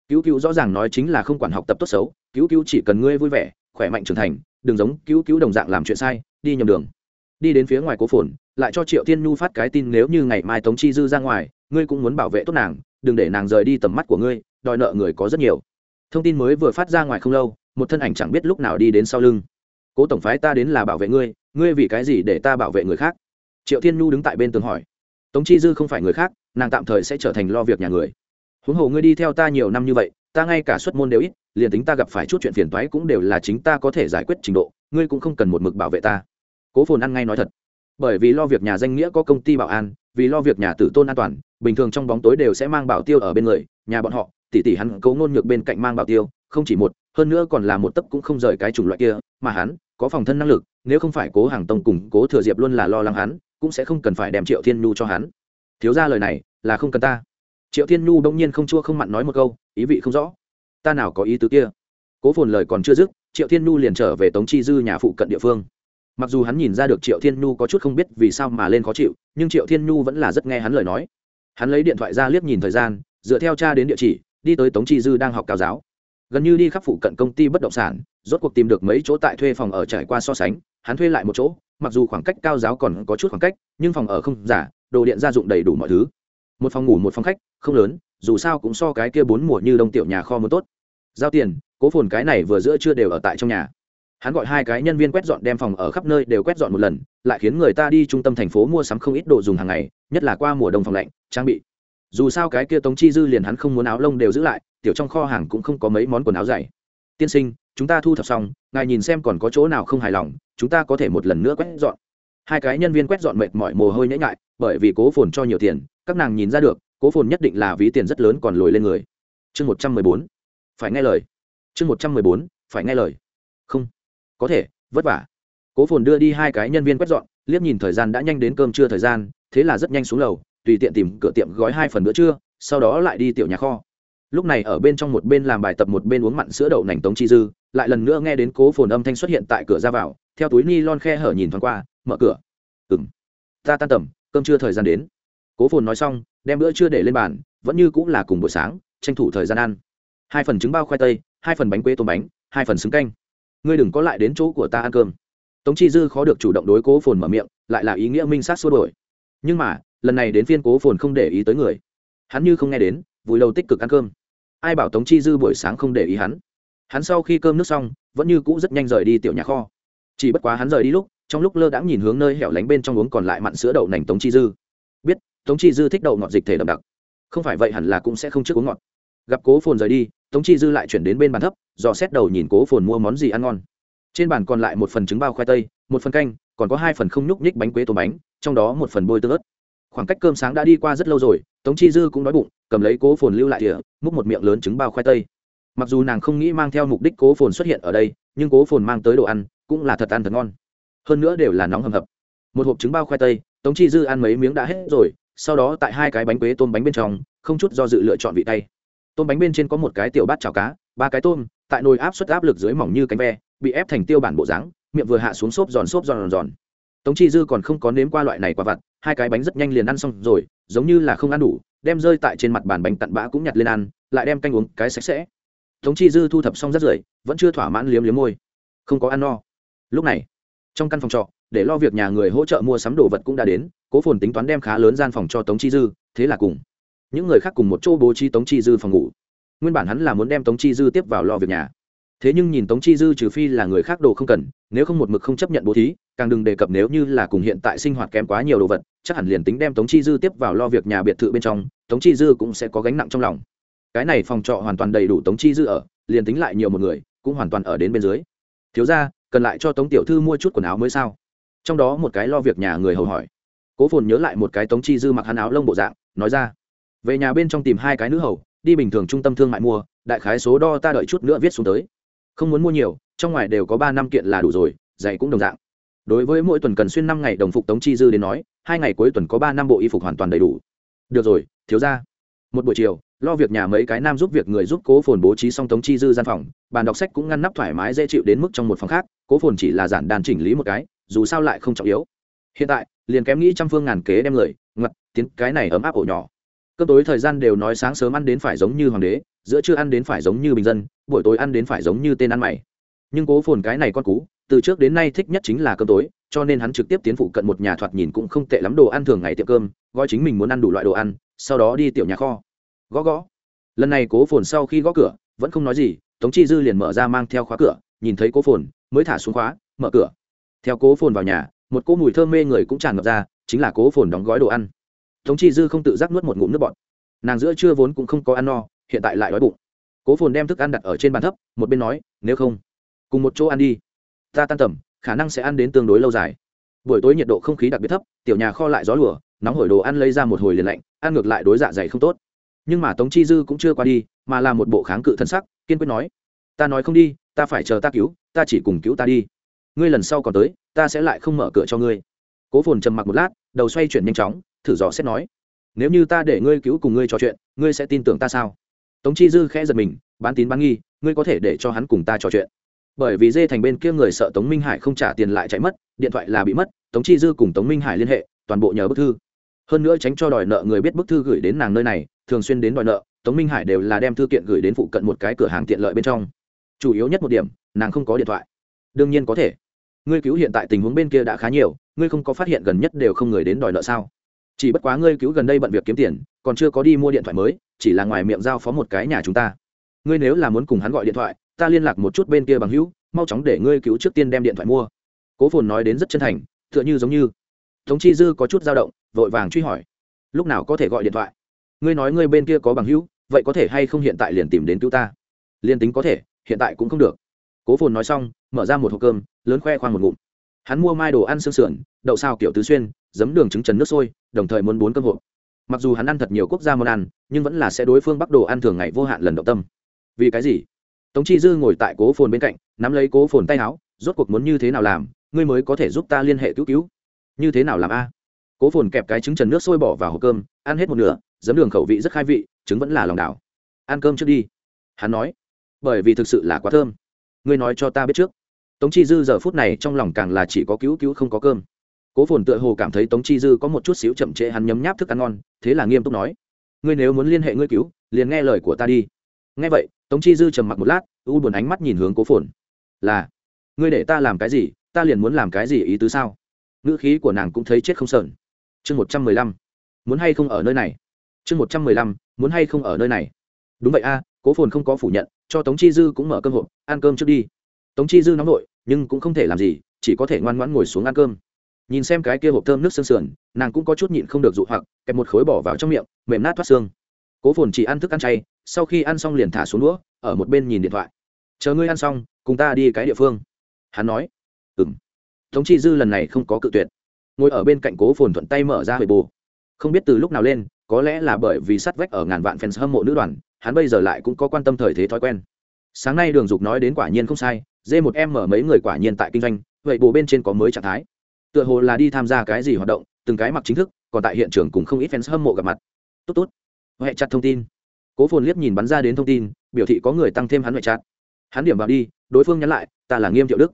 Cứu cứu rõ ràng nói chính là không quản học tập tốt xấu, cứu cứu chỉ cần ngươi vui vẻ, khỏe mạnh trưởng thành, đừng giống cứu cứu đồng dạng làm chuyện sai, đi nhầm đường. Đi đến phía ngoài cố phồn, lại cho triệu thiên nhu phát cái tin nếu như ngày mai tống chi dư ra ngoài, ngươi cũng muốn bảo vệ tốt nàng, đừng để nàng rời đi tầm mắt của ngươi, đòi nợ người có rất nhiều. Thông tin mới vừa phát ra ngoài không lâu một thân ảnh chẳng biết lúc nào đi đến sau lưng. Cố tổng phái ta đến là bảo vệ ngươi ngươi vì cái gì để ta bảo vệ người khác? Triệu thiên nhu đứng tại bên tường hỏi. Tống chi dư không phải người khác, nàng tạm thời sẽ trở thành lo việc nhà người. Huống hồ ngươi đi theo ta nhiều năm như vậy, ta ngay cả xuất môn đều ít, liền tính ta gặp phải chút chuyện phiền toái cũng đều là chính ta có thể giải quyết trình độ, ngươi cũng không cần một mực bảo vệ ta. Cố phồn ăn ngay nói thật. Bởi vì lo việc nhà danh nghĩa có công ty bảo an, vì lo việc nhà tử tôn an toàn, bình thường trong bóng tối đều sẽ mang bảo tiêu ở bên người, nhà bọn họ tỉ tỉ hắn cấu ngôn nhược bên cạnh mang bảo tiêu không chỉ một, hơn nữa còn là một tấc cũng không rời cái chủng loại kia, mà hắn, có phòng thân năng lực, nếu không phải cố hàng tông cùng cố thừa diệp luôn là lo lắng hắn, cũng sẽ không cần phải đem triệu thiên nhu cho hắn. Thiếu ra lời này, là không cần ta. Triệu thiên nhu đông nhiên không chua không mặn nói một câu, ý vị không rõ. Ta nào có ý tứ kia? Cố phồn lời còn chưa dứt, triệu thiên nhu liền trở về tống chi dư nhà phụ cận địa phương. Mặc dù hắn nhìn ra được triệu thiên nhu có chút không biết vì sao mà lên khó chịu, nhưng triệu thiên nhu vẫn là rất nghe hắn lời nói. Hắn lấy điện thoại ra liếc nhìn thời gian, dựa theo cha đến địa chỉ, đi tới tống chi dư đang học cao giáo gần như đi khắp phụ cận công ty bất động sản, rốt cuộc tìm được mấy chỗ tại thuê phòng ở trải qua so sánh, hắn thuê lại một chỗ, mặc dù khoảng cách cao giáo còn có chút khoảng cách, nhưng phòng ở không giả, đồ điện gia dụng đầy đủ mọi thứ. Một phòng ngủ, một phòng khách, không lớn, dù sao cũng so cái kia bốn mùa như đông tiểu nhà kho muốn tốt. Giao tiền, cố phồn cái này vừa giữa chưa đều ở tại trong nhà. Hắn gọi hai cái nhân viên quét dọn đem phòng ở khắp nơi đều quét dọn một lần, lại khiến người ta đi trung tâm thành phố mua sắm không ít đồ dùng hàng ngày, nhất là qua mùa đông phòng lạnh, trang bị. Dù sao cái kia tống chi dư liền hắn không muốn áo lông đều giữ lại tiểu trong kho hàng cũng không có mấy món quần áo dày. Tiên sinh, chúng ta thu thập xong, ngài nhìn xem còn có chỗ nào không hài lòng, chúng ta có thể một lần nữa quét dọn. Hai cái nhân viên quét dọn mệt mỏi mồ hôi nhễ nhại, bởi vì cố phồn cho nhiều tiền, các nàng nhìn ra được, cố phồn nhất định là ví tiền rất lớn còn lồi lên người. Chương một trăm mười bốn. Phải nghe lời. Chương một trăm mười bốn, phải nghe lời. Không. Có thể, vất vả. Cố phồn đưa đi hai cái nhân viên quét dọn, liếc nhìn thời gian đã nhanh đến cơm trưa thời gian, thế là rất nhanh xuống lầu, tùy tiện tìm cửa tiệm gói hai phần bữa trưa, sau đó lại đi tiểu nhà kho lúc này ở bên trong một bên làm bài tập một bên uống mặn sữa đậu nành tống chi dư, lại lần nữa nghe đến cố phồn âm thanh xuất hiện tại cửa ra vào, theo túi ni lon khe hở nhìn thoáng qua, mở cửa. Ừ m ta tan tầm, cơm chưa thời gian đến. Cố phồn nói xong, đem bữa trưa để lên bàn, vẫn như cũng là cùng buổi sáng, tranh thủ thời gian ăn. Hai phần trứng bao khoai tây, hai phần bánh quế tôm bánh, hai phần xứng canh. Ngươi đừng có lại đến chỗ của ta ăn cơm. Tống chi dư khó được chủ động đối cố phồn mở miệng, lại là ý nghĩa minh sát xua đổi nhưng mà, lần này đến phiên cố phồn không để ý tới người. Hắn như không nghe đến vùi đầu tích cực ăn cơm. Ai bảo tống chi dư buổi sáng không để ý hắn? Hắn sau khi cơm nước xong, vẫn như cũ rất nhanh rời đi tiểu nhà kho. Chỉ bất quá hắn rời đi lúc, trong lúc lơ đãng nhìn hướng nơi hẻo lánh bên trong uống còn lại mặn sữa đậu nành tống chi dư. Biết, tống chi dư thích đậu ngọt dịch thể đậm đặc. Không phải vậy hẳn là cũng sẽ không trước uống ngọt. Gặp cố phồn rời đi, tống chi dư lại chuyển đến bên bàn thấp, dò xét đầu nhìn cố phồn mua món gì ăn ngon. Trên bàn còn lại một phần trứng bao khoai tây, một phần canh, còn có hai phần không nhúc nhích bánh quế tôm bánh, trong đó một phần bôi tương ớt khoảng cách cơm sáng đã đi qua rất lâu rồi, tống chi dư cũng đói bụng, cầm lấy cố phồn lưu lại thìa, múc một miệng lớn trứng bao khoai tây. Mặc dù nàng không nghĩ mang theo mục đích cố phồn xuất hiện ở đây, nhưng cố phồn mang tới đồ ăn, cũng là thật ăn thật ngon. Hơn nữa đều là nóng hầm hập. Một hộp trứng bao khoai tây, tống chi dư ăn mấy miếng đã hết rồi, sau đó tại hai cái bánh quế tôm bánh bên trong, không chút do dự lựa chọn vị tay tôm bánh bên trên có một cái tiểu bát chảo cá, ba cái tôm, tại nồi áp suất áp lực dưới mỏng như cánh ve, bị ép thành tiêu bản bộ dáng, miệng vừa hạ xuống xốp giòn xốp giòn giòn tống chi dư còn không có nếm qua loại này quả vặt, hai cái bánh rất nhanh liền ăn xong rồi, giống như là không ăn đủ, đem rơi tại trên mặt bàn bánh tặn bã cũng nhặt lên ăn, lại đem canh uống cái sạch sẽ. Tống chi dư thu thập xong rất rưởi, vẫn chưa thỏa mãn liếm liếm môi. Không có ăn no. Lúc này, trong căn phòng trọ, để lo việc nhà người hỗ trợ mua sắm đồ vật cũng đã đến, cố phồn tính toán đem khá lớn gian phòng cho tống chi dư, thế là cùng những người khác cùng một chỗ bố trí tống chi dư phòng ngủ. Nguyên bản hắn là muốn đem tống chi dư tiếp vào lo việc nhà. Thế nhưng nhìn tống chi dư trừ phi là người khác đồ không cần, nếu không một mực không chấp nhận bố thí càng đừng đề cập nếu như là cùng hiện tại sinh hoạt kém quá nhiều đồ vật, chắc hẳn liền tính đem tống chi dư tiếp vào lo việc nhà biệt thự bên trong, tống chi dư cũng sẽ có gánh nặng trong lòng. Cái này phòng trọ hoàn toàn đầy đủ tống chi dư ở, liền tính lại nhiều một người, cũng hoàn toàn ở đến bên dưới. Thiếu ra cần lại cho tống tiểu thư mua chút quần áo mới sao? Trong đó một cái lo việc nhà người hầu hỏi. Cố phồn nhớ lại một cái tống chi dư mặc hắn áo lông bộ dạng, nói ra. Về nhà bên trong tìm hai cái nữ hầu, đi bình thường trung tâm thương mại mua, đại khái số đo ta đợi chút nữa viết xuống tới. Không muốn mua nhiều, trong ngoài đều có ba năm kiện là đủ rồi, giày cũng đồng dạng đối với mỗi tuần cần xuyên năm ngày đồng phục tống chi dư đến nói, hai ngày cuối tuần có ba năm bộ y phục hoàn toàn đầy đủ. Được rồi, thiếu ra một buổi chiều, lo việc nhà mấy cái nam giúp việc người giúp cố phồn bố trí xong tống chi dư gian phòng, bàn đọc sách cũng ngăn nắp thoải mái dễ chịu đến mức trong một phòng khác, cố phồn chỉ là giản đàn chỉnh lý một cái, dù sao lại không trọng yếu. Hiện tại, liền kém nghĩ trăm phương ngàn kế đem người ngặt tiến cái này ấm áp ổ nhỏ. Cơm tối thời gian đều nói sáng sớm ăn đến phải giống như hoàng đế, giữa trưa ăn đến phải giống như bình dân, buổi tối ăn đến phải giống như tên ăn mày. Nhưng cố phồn cái này con cú từ trước đến nay thích nhất chính là cơm tối, cho nên hắn trực tiếp tiến phụ cận một nhà thoạt nhìn cũng không tệ lắm đồ ăn thường ngày tiệm cơm gọi chính mình muốn ăn đủ loại đồ ăn, sau đó đi tiểu nhà kho. Gõ gõ. Lần này cố phồn sau khi gõ cửa, vẫn không nói gì, tống chi dư liền mở ra mang theo khóa cửa, nhìn thấy cố phồn, mới thả xuống khóa, mở cửa. Theo cố phồn vào nhà, một cỗ mùi thơm mê người cũng tràn ngập ra, chính là cố phồn đóng gói đồ ăn. Tống chi dư không tự giác nuốt một ngụm nước bọt. Nàng giữa trưa vốn cũng không có ăn no, hiện tại lại đói bụng. Cố phồn đem thức ăn đặt ở trên bàn thấp, một bên nói, nếu không, cùng một chỗ ăn đi ta tan tầm, khả năng sẽ ăn đến tương đối lâu dài. Buổi tối nhiệt độ không khí đặc biệt thấp, tiểu nhà kho lại gió lùa, nóng hổi đồ ăn lấy ra một hồi liền lạnh, ăn ngược lại đối dạ dày không tốt. Nhưng mà tống chi dư cũng chưa qua đi, mà là một bộ kháng cự thân sắc, kiên quyết nói, ta nói không đi, ta phải chờ ta cứu, ta chỉ cùng cứu ta đi. Ngươi lần sau còn tới, ta sẽ lại không mở cửa cho ngươi. Cố phồn trầm mặc một lát, đầu xoay chuyển nhanh chóng, thử dò xét nói, nếu như ta để ngươi cứu cùng ngươi trò chuyện, ngươi sẽ tin tưởng ta sao? Tống chi dư khẽ giật mình, bán tín bán nghi, ngươi có thể để cho hắn cùng ta trò chuyện bởi vì dê thành bên kia người sợ tống minh hải không trả tiền lại chạy mất, điện thoại là bị mất, tống chi dư cùng tống minh hải liên hệ, toàn bộ nhờ bức thư. Hơn nữa tránh cho đòi nợ người biết bức thư gửi đến nàng nơi này, thường xuyên đến đòi nợ, tống minh hải đều là đem thư kiện gửi đến phụ cận một cái cửa hàng tiện lợi bên trong. Chủ yếu nhất một điểm, nàng không có điện thoại. Đương nhiên có thể. Ngươi cứu hiện tại tình huống bên kia đã khá nhiều, ngươi không có phát hiện gần nhất đều không người đến đòi nợ sao? Chỉ bất quá ngươi cứu gần đây bận việc kiếm tiền, còn chưa có đi mua điện thoại mới, chỉ là ngoài miệng giao phó một cái nhà chúng ta. Ngươi nếu là muốn cùng hắn gọi điện thoại ta liên lạc một chút bên kia bằng hữu, mau chóng để ngươi cứu trước tiên đem điện thoại mua. Cố phồn nói đến rất chân thành, tựa như giống như. Tống chi dư có chút dao động, vội vàng truy hỏi. Lúc nào có thể gọi điện thoại? Ngươi nói ngươi bên kia có bằng hữu, vậy có thể hay không hiện tại liền tìm đến cứu ta? Liên tính có thể, hiện tại cũng không được. Cố phồn nói xong, mở ra một hộp cơm, lớn khoe khoang một ngụm. Hắn mua mai đồ ăn xương sườn, đậu sao kiểu tứ xuyên, giấm đường trứng trần nước sôi, đồng thời muốn bốn cơm hộp. Mặc dù hắn ăn thật nhiều quốc gia món ăn, nhưng vẫn là sẽ đối phương bắc đồ ăn thường ngày vô hạn lần động tâm. Vì cái gì? Tống chi dư ngồi tại cố phồn bên cạnh, nắm lấy cố phồn tay áo, rốt cuộc muốn như thế nào làm, ngươi mới có thể giúp ta liên hệ cứu cứu. Như thế nào làm a? Cố phồn kẹp cái trứng trần nước sôi bỏ vào hộp cơm, ăn hết một nửa, giấm đường khẩu vị rất khai vị, trứng vẫn là lòng đảo. Ăn cơm trước đi. Hắn nói, bởi vì thực sự là quá thơm. Ngươi nói cho ta biết trước. Tống chi dư giờ phút này trong lòng càng là chỉ có cứu cứu không có cơm. Cố phồn tựa hồ cảm thấy tống chi dư có một chút xíu chậm trễ hắn nhấm nháp thức ăn ngon, thế là nghiêm túc nói, ngươi nếu muốn liên hệ ngươi cứu, liền nghe lời của ta đi nghe vậy, tống chi dư trầm mặc một lát, u buồn ánh mắt nhìn hướng cố phồn. Là, ngươi để ta làm cái gì? Ta liền muốn làm cái gì ý tứ sao? Ngữ khí của nàng cũng thấy chết không sờn. Chương một trăm mười lăm, muốn hay không ở nơi này? Chương một trăm mười lăm, muốn hay không ở nơi này? Đúng vậy a, cố phồn không có phủ nhận, cho tống chi dư cũng mở cơm hộp, ăn cơm trước đi. Tống chi dư nóng nổi nhưng cũng không thể làm gì, chỉ có thể ngoan ngoãn ngồi xuống ăn cơm. Nhìn xem cái kia hộp thơm nước sương sườn, nàng cũng có chút nhịn không được dụ hoặc, kẹp một khối bỏ vào trong miệng, mềm nát thoát xương. Cố phồn chỉ ăn thức ăn chay sau khi ăn xong liền thả xuống đũa, ở một bên nhìn điện thoại. Chờ ngươi ăn xong, cùng ta đi cái địa phương. Hắn nói. Ừng tống chi dư lần này không có cự tuyệt. Ngồi ở bên cạnh cố phồn thuận tay mở ra huệ bồ không biết từ lúc nào lên, có lẽ là bởi vì sắt vách ở ngàn vạn fans hâm mộ nữ đoàn, hắn bây giờ lại cũng có quan tâm thời thế thói quen. Sáng nay đường dục nói đến quả nhiên không sai dê một em mở mấy người quả nhiên tại kinh doanh vậy bù bên trên có mới trạng thái. Tựa hồ là đi tham gia cái gì hoạt động, từng cái mặc chính thức, còn tại hiện trường cùng không ít fans hâm mộ gặp mặt. Tốt tốt. Huệ chặt thông tin cố phồn liếc nhìn bắn ra đến thông tin, biểu thị có người tăng thêm hắn ngoại trát hắn điểm vào đi, đối phương nhắn lại, ta là nghiêm thiệu đức.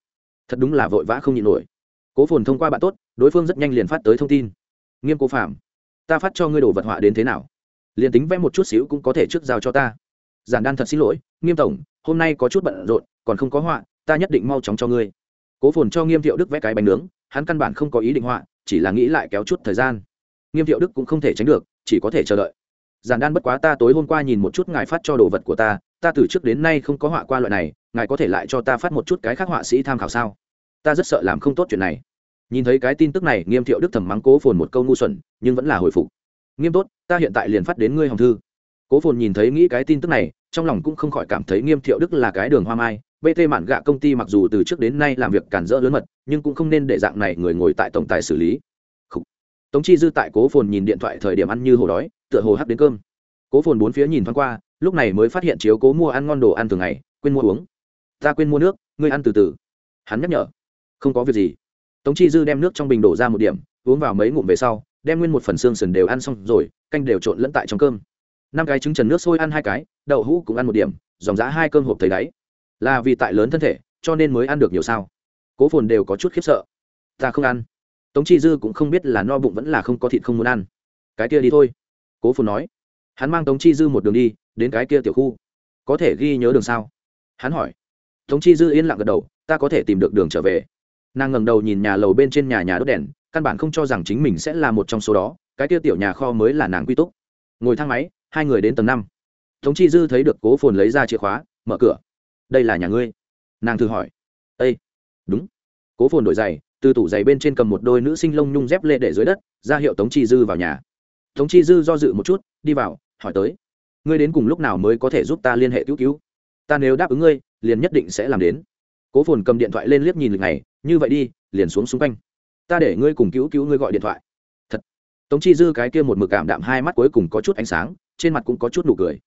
Thật đúng là vội vã không nhịn nổi. Cố phồn thông qua bạn tốt, đối phương rất nhanh liền phát tới thông tin. Nghiêm cố phạm, ta phát cho ngươi đồ vật họa đến thế nào? Liền tính vẽ một chút xíu cũng có thể trước giao cho ta. Giản đan thật xin lỗi, nghiêm tổng, hôm nay có chút bận rộn, còn không có họa, ta nhất định mau chóng cho ngươi. Cố phồn cho nghiêm thiệu đức vẽ cái bánh nướng, hắn căn bản không có ý định họa, chỉ là nghĩ lại kéo chút thời gian. Nghiêm thiệu đức cũng không thể tránh được, chỉ có thể chờ đợi giản đan bất quá ta tối hôm qua nhìn một chút ngài phát cho đồ vật của ta ta từ trước đến nay không có họa qua loại này, ngài có thể lại cho ta phát một chút cái khác họa sĩ tham khảo sao? Ta rất sợ làm không tốt chuyện này. Nhìn thấy cái tin tức này, nghiêm thiệu đức thầm mắng cố phồn một câu ngu xuẩn, nhưng vẫn là hồi phục. Nghiêm tốt, ta hiện tại liền phát đến ngươi hồng thư. Cố phồn nhìn thấy nghĩ cái tin tức này, trong lòng cũng không khỏi cảm thấy nghiêm thiệu đức là cái đường hoa mai. Bt mạn gạ công ty mặc dù từ trước đến nay làm việc cản rỡ lớn mật, nhưng cũng không nên để dạng này người ngồi tại tổng tài xử lý. Tống chi dư tại cố phồn nhìn điện thoại thời điểm ăn như hồ đói tựa hồ hắc đến cơm. Cố phồn bốn phía nhìn thoáng qua, lúc này mới phát hiện chiếu cố mua ăn ngon đồ ăn thường ngày, quên mua uống. Ta quên mua nước, ngươi ăn từ từ. Hắn nhắc nhở. Không có việc gì. Tống chi dư đem nước trong bình đổ ra một điểm, uống vào mấy ngụm về sau, đem nguyên một phần xương sườn đều ăn xong rồi, canh đều trộn lẫn tại trong cơm. Năm cái trứng trần nước sôi ăn hai cái, đậu hũ cũng ăn một điểm, dòng giá hai cơm hộp thấy đáy. Là vì tại lớn thân thể, cho nên mới ăn được nhiều sao. Cố phồn đều có chút khiếp sợ. Ta không ăn. Tống chi dư cũng không biết là no bụng vẫn là không có thịt không muốn ăn. Cái kia đi thôi cố phồn nói, hắn mang tống chi dư một đường đi, đến cái kia tiểu khu. Có thể ghi nhớ đường sao? Hắn hỏi. Tống chi dư yên lặng gật đầu, ta có thể tìm được đường trở về. Nàng ngẩng đầu nhìn nhà lầu bên trên nhà nhà đốt đèn, căn bản không cho rằng chính mình sẽ là một trong số đó, cái kia tiểu nhà kho mới là nàng quy túc. Ngồi thang máy, hai người đến tầng năm. Tống chi dư thấy được cố phồn lấy ra chìa khóa, mở cửa. Đây là nhà ngươi? Nàng thử hỏi. Â đúng. Cố phồn đổi giày, từ tủ giày bên trên cầm một đôi nữ sinh lông nhung dép lê để dưới đất, ra hiệu tống chi dư vào nhà tống chi dư do dự một chút, đi vào, hỏi tới. Ngươi đến cùng lúc nào mới có thể giúp ta liên hệ cứu cứu? Ta nếu đáp ứng ngươi, liền nhất định sẽ làm đến. Cố phồn cầm điện thoại lên liếc nhìn lịch này, như vậy đi, liền xuống xung quanh. Ta để ngươi cùng cứu cứu ngươi gọi điện thoại. Thật. Tống chi dư cái kia một mực cảm đạm hai mắt cuối cùng có chút ánh sáng, trên mặt cũng có chút nụ cười.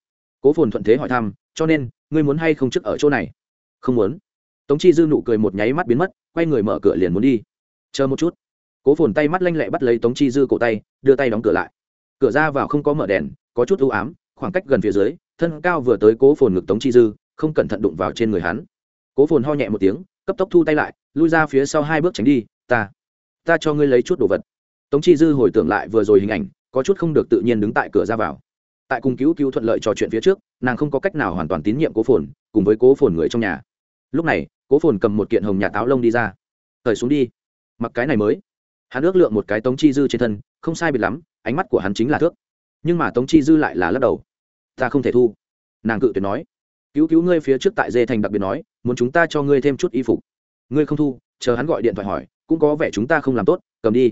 Cố phồn thuận thế hỏi thăm, cho nên, ngươi muốn hay không trước ở chỗ này? Không muốn. Tống chi dư nụ cười một nháy mắt biến mất, quay người mở cửa liền muốn đi. Chờ một chút. Cố phồn tay mắt lanh lẹ bắt lấy tống chi dư cổ tay, đưa tay đóng cửa lại cửa ra vào không có mở đèn, có chút ưu ám, khoảng cách gần phía dưới, thân cao vừa tới cố phồn ngực tống chi dư, không cẩn thận đụng vào trên người hắn. Cố phồn ho nhẹ một tiếng, cấp tốc thu tay lại, lui ra phía sau hai bước tránh đi, ta ta cho ngươi lấy chút đồ vật. Tống chi dư hồi tưởng lại vừa rồi hình ảnh, có chút không được tự nhiên đứng tại cửa ra vào. Tại cùng cứu cứu thuận lợi trò chuyện phía trước, nàng không có cách nào hoàn toàn tín nhiệm cố phồn, cùng với cố phồn người trong nhà. Lúc này, cố phồn cầm một kiện hồng nhà táo lông đi ra. Thời xuống đi, mặc cái này mới. Hắn ước lượng một cái tống chi dư trên thân, không sai biệt lắm ánh mắt của hắn chính là thước. Nhưng mà tống chi dư lại là lắc đầu. Ta không thể thu. Nàng cự tuyệt nói. Cứu cứu ngươi phía trước tại dê thành đặc biệt nói, muốn chúng ta cho ngươi thêm chút y phục. Ngươi không thu, chờ hắn gọi điện thoại hỏi, cũng có vẻ chúng ta không làm tốt, cầm đi.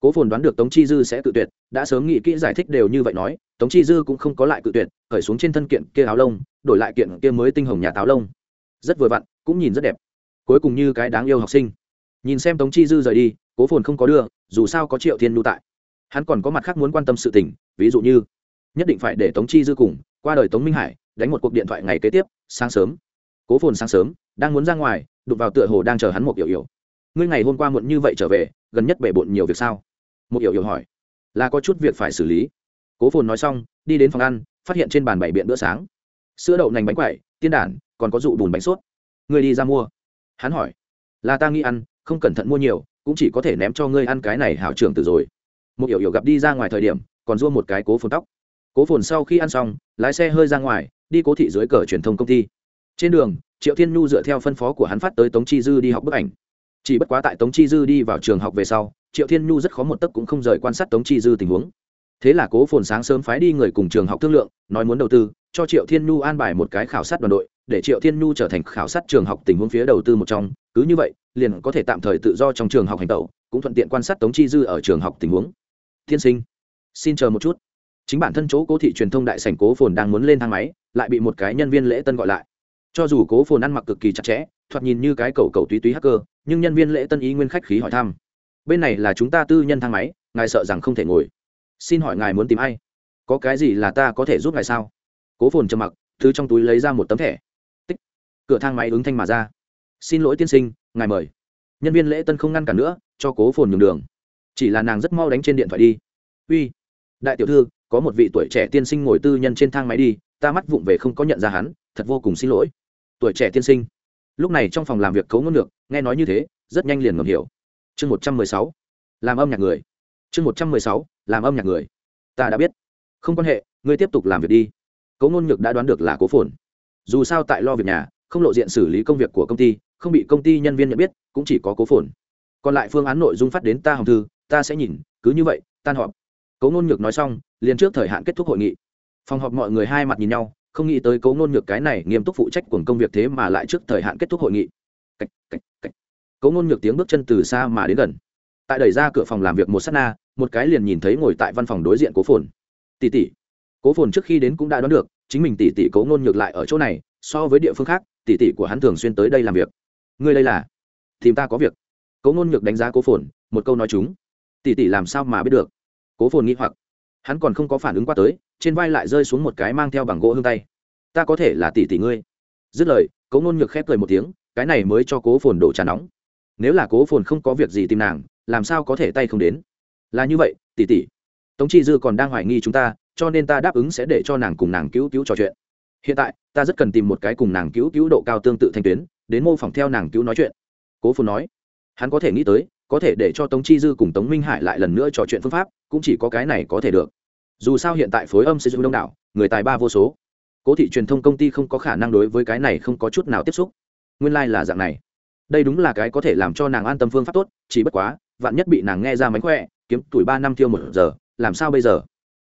Cố phồn đoán được tống chi dư sẽ cự tuyệt, đã sớm nghĩ kỹ giải thích đều như vậy nói, tống chi dư cũng không có lại cự tuyệt, khởi xuống trên thân kiện kia áo lông, đổi lại kiện kia mới tinh hồng nhà táo lông. Rất vừa vặn, cũng nhìn rất đẹp. Cuối cùng như cái đáng yêu học sinh. Nhìn xem tống chi dư rời đi, cố phồn không có đưa, dù sao có triệu thiên nhu tại hắn còn có mặt khác muốn quan tâm sự tình, ví dụ như, nhất định phải để tống chi dư cùng, qua đời tống minh hải, đánh một cuộc điện thoại ngày kế tiếp, sáng sớm. Cố phồn sáng sớm, đang muốn ra ngoài, đụng vào tựa hồ đang chờ hắn một yểu yểu ngươi ngày hôm qua muộn như vậy trở về, gần nhất bể bộn nhiều việc sao? Một yểu yểu hỏi. Là có chút việc phải xử lý. Cố phồn nói xong, đi đến phòng ăn, phát hiện trên bàn bảy biện bữa sáng. Sữa đậu nành bánh quậy tiên đản, còn có dụ bùn bánh sốt. Ngươi đi ra mua. Hắn hỏi. Là ta nghĩ ăn, không cẩn thận mua nhiều, cũng chỉ có thể ném cho ngươi ăn cái này hảo trưởng từ rồi một hiểu hiểu gặp đi ra ngoài thời điểm, còn dua một cái cố phồn tóc. Cố phồn sau khi ăn xong, lái xe hơi ra ngoài, đi cố thị dưới cờ truyền thông công ty. Trên đường, triệu thiên nhu dựa theo phân phó của hắn phát tới tống chi dư đi học bức ảnh. Chỉ bất quá tại tống chi dư đi vào trường học về sau, triệu thiên nhu rất khó một tấc cũng không rời quan sát tống chi dư tình huống. Thế là cố phồn sáng sớm phái đi người cùng trường học thương lượng, nói muốn đầu tư, cho triệu thiên nhu an bài một cái khảo sát đoàn đội, để triệu thiên nhu trở thành khảo sát trường học tình huống phía đầu tư một trong. Cứ như vậy, liền có thể tạm thời tự do trong trường học hành tẩu, cũng thuận tiện quan sát tống chi dư ở trường học tình huống thiên sinh, xin chờ một chút. Chính bản thân chỗ cố thị truyền thông đại sảnh cố phồn đang muốn lên thang máy, lại bị một cái nhân viên lễ tân gọi lại. Cho dù cố phồn ăn mặc cực kỳ chặt chẽ, thoạt nhìn như cái cầu cầu túy túy hacker, nhưng nhân viên lễ tân ý nguyên khách khí hỏi thăm. Bên này là chúng ta tư nhân thang máy, ngài sợ rằng không thể ngồi. Xin hỏi ngài muốn tìm ai? Có cái gì là ta có thể giúp ngài sao? Cố phồn trầm mặc, thứ trong túi lấy ra một tấm thẻ. Tích. Cửa thang máy ứng thanh mà ra. Xin lỗi tiên sinh, ngài mời. Nhân viên lễ tân không ngăn cản nữa, cho cố phồn nhường đường chỉ là nàng rất mau đánh trên điện thoại đi. Uy, đại tiểu thư, có một vị tuổi trẻ tiên sinh ngồi tư nhân trên thang máy đi, ta mắt vụng về không có nhận ra hắn, thật vô cùng xin lỗi. Tuổi trẻ tiên sinh? Lúc này trong phòng làm việc cấu ngôn ngược nghe nói như thế, rất nhanh liền ngầm hiểu. Chương một trăm mười sáu, làm âm nhạc người. Chương một trăm mười sáu, làm âm nhạc người. Ta đã biết. Không quan hệ, ngươi tiếp tục làm việc đi. Cấu ngôn nhược đã đoán được là cố phồn. Dù sao tại lo việc nhà, không lộ diện xử lý công việc của công ty, không bị công ty nhân viên nhận biết, cũng chỉ có cố phồn. Còn lại phương án nội dung phát đến ta hồng thư ta sẽ nhìn cứ như vậy tan họp. Cấu ngôn nhược nói xong liền trước thời hạn kết thúc hội nghị. Phòng họp mọi người hai mặt nhìn nhau không nghĩ tới cấu ngôn nhược cái này nghiêm túc phụ trách của công việc thế mà lại trước thời hạn kết thúc hội nghị. Cách, cách, cách. cấu ngôn nhược tiếng bước chân từ xa mà đến gần. Tại đẩy ra cửa phòng làm việc một s á t na một cái liền nhìn thấy ngồi tại văn phòng đối diện cố phồn. Tỷ tỷ. Cố phồn trước khi đến cũng đã đoán được chính mình tỷ tỷ cố ngôn ngược lại ở chỗ này so với địa phương khác tỷ tỷ của hắn thường xuyên tới đây làm việc. Ngươi đây là? Tìm ta có việc. Cố ngôn ngược đánh giá cố phồn một câu nói chúng tỷ tỷ làm sao mà biết được? Cố phồn nghĩ hoặc. Hắn còn không có phản ứng qua tới, trên vai lại rơi xuống một cái mang theo bằng gỗ hương tay. Ta có thể là tỷ tỷ ngươi. Dứt lời, cố ngôn nhược khép cười một tiếng, cái này mới cho cố phồn đổ trà nóng. Nếu là cố phồn không có việc gì tìm nàng, làm sao có thể tay không đến? Là như vậy tỷ tỷ tống chi dư còn đang hoài nghi chúng ta, cho nên ta đáp ứng sẽ để cho nàng cùng nàng cứu cứu trò chuyện. Hiện tại, ta rất cần tìm một cái cùng nàng cứu cứu độ cao tương tự thanh tuyến, đến mô phỏng theo nàng cứu nói chuyện. Cố phồn nói. Hắn có thể nghĩ tới có thể để cho tống chi dư cùng tống minh hải lại lần nữa trò chuyện phương pháp, cũng chỉ có cái này có thể được. Dù sao hiện tại phối âm sử dụng đông đảo, người tài ba vô số. Cố thị truyền thông công ty không có khả năng đối với cái này không có chút nào tiếp xúc. Nguyên lai、like、là dạng này. Đây đúng là cái có thể làm cho nàng an tâm phương pháp tốt, chỉ bất quá, vạn nhất bị nàng nghe ra mánh khỏe, kiếm tuổi ba năm tiêu một giờ, làm sao bây giờ?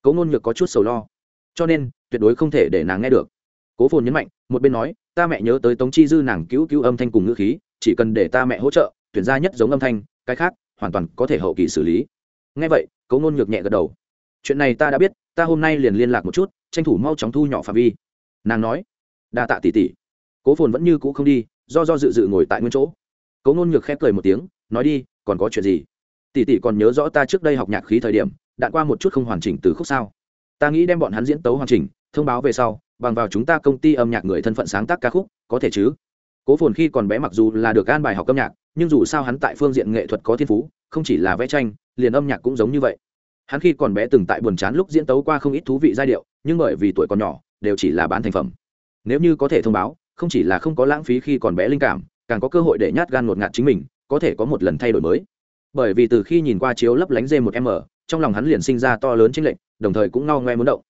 Cố ngôn nhược có chút sầu lo. Cho nên, tuyệt đối không thể để nàng nghe được. Cố phồn nhấn mạnh, một bên nói, ta mẹ nhớ tới tống chi dư nàng cứu cứu âm thanh cùng ngữ khí, chỉ cần để ta mẹ hỗ trợ, tuyển ra nhất giống âm thanh cái khác hoàn toàn có thể hậu kỳ xử lý. Ngay vậy cấu ngôn nhược nhẹ gật đầu. Chuyện này ta đã biết, ta hôm nay liền liên lạc một chút, tranh thủ mau chóng thu nhỏ phạm vi. Nàng nói, đa tạ tỷ tỷ. Cố phồn vẫn như cũ không đi, do do dự dự ngồi tại nguyên chỗ. Cấu ngôn nhược khép cười một tiếng, nói đi, còn có chuyện gì? Tỷ tỷ còn nhớ rõ ta trước đây học nhạc khí thời điểm đạn qua một chút không hoàn chỉnh từ khúc sao? Ta nghĩ đem bọn hắn diễn tấu hoàn chỉnh, thông báo về sau, bằng vào chúng ta công ty âm nhạc người thân phận sáng tác ca khúc, có thể chứ? Cố phồn khi còn bé mặc dù là được gan bài học âm nhạc, nhưng dù sao hắn tại phương diện nghệ thuật có thiên phú, không chỉ là vẽ tranh, liền âm nhạc cũng giống như vậy. Hắn khi còn bé từng tại buồn chán lúc diễn tấu qua không ít thú vị giai điệu, nhưng bởi vì tuổi còn nhỏ, đều chỉ là bán thành phẩm. Nếu như có thể thông báo, không chỉ là không có lãng phí khi còn bé linh cảm, càng có cơ hội để nhát gan ngột ngạt chính mình, có thể có một lần thay đổi mới. Bởi vì từ khi nhìn qua chiếu lấp lánh dê một m, trong lòng hắn liền sinh ra to lớn chính lệnh đồng thời cũng ngao ngoe muốn động.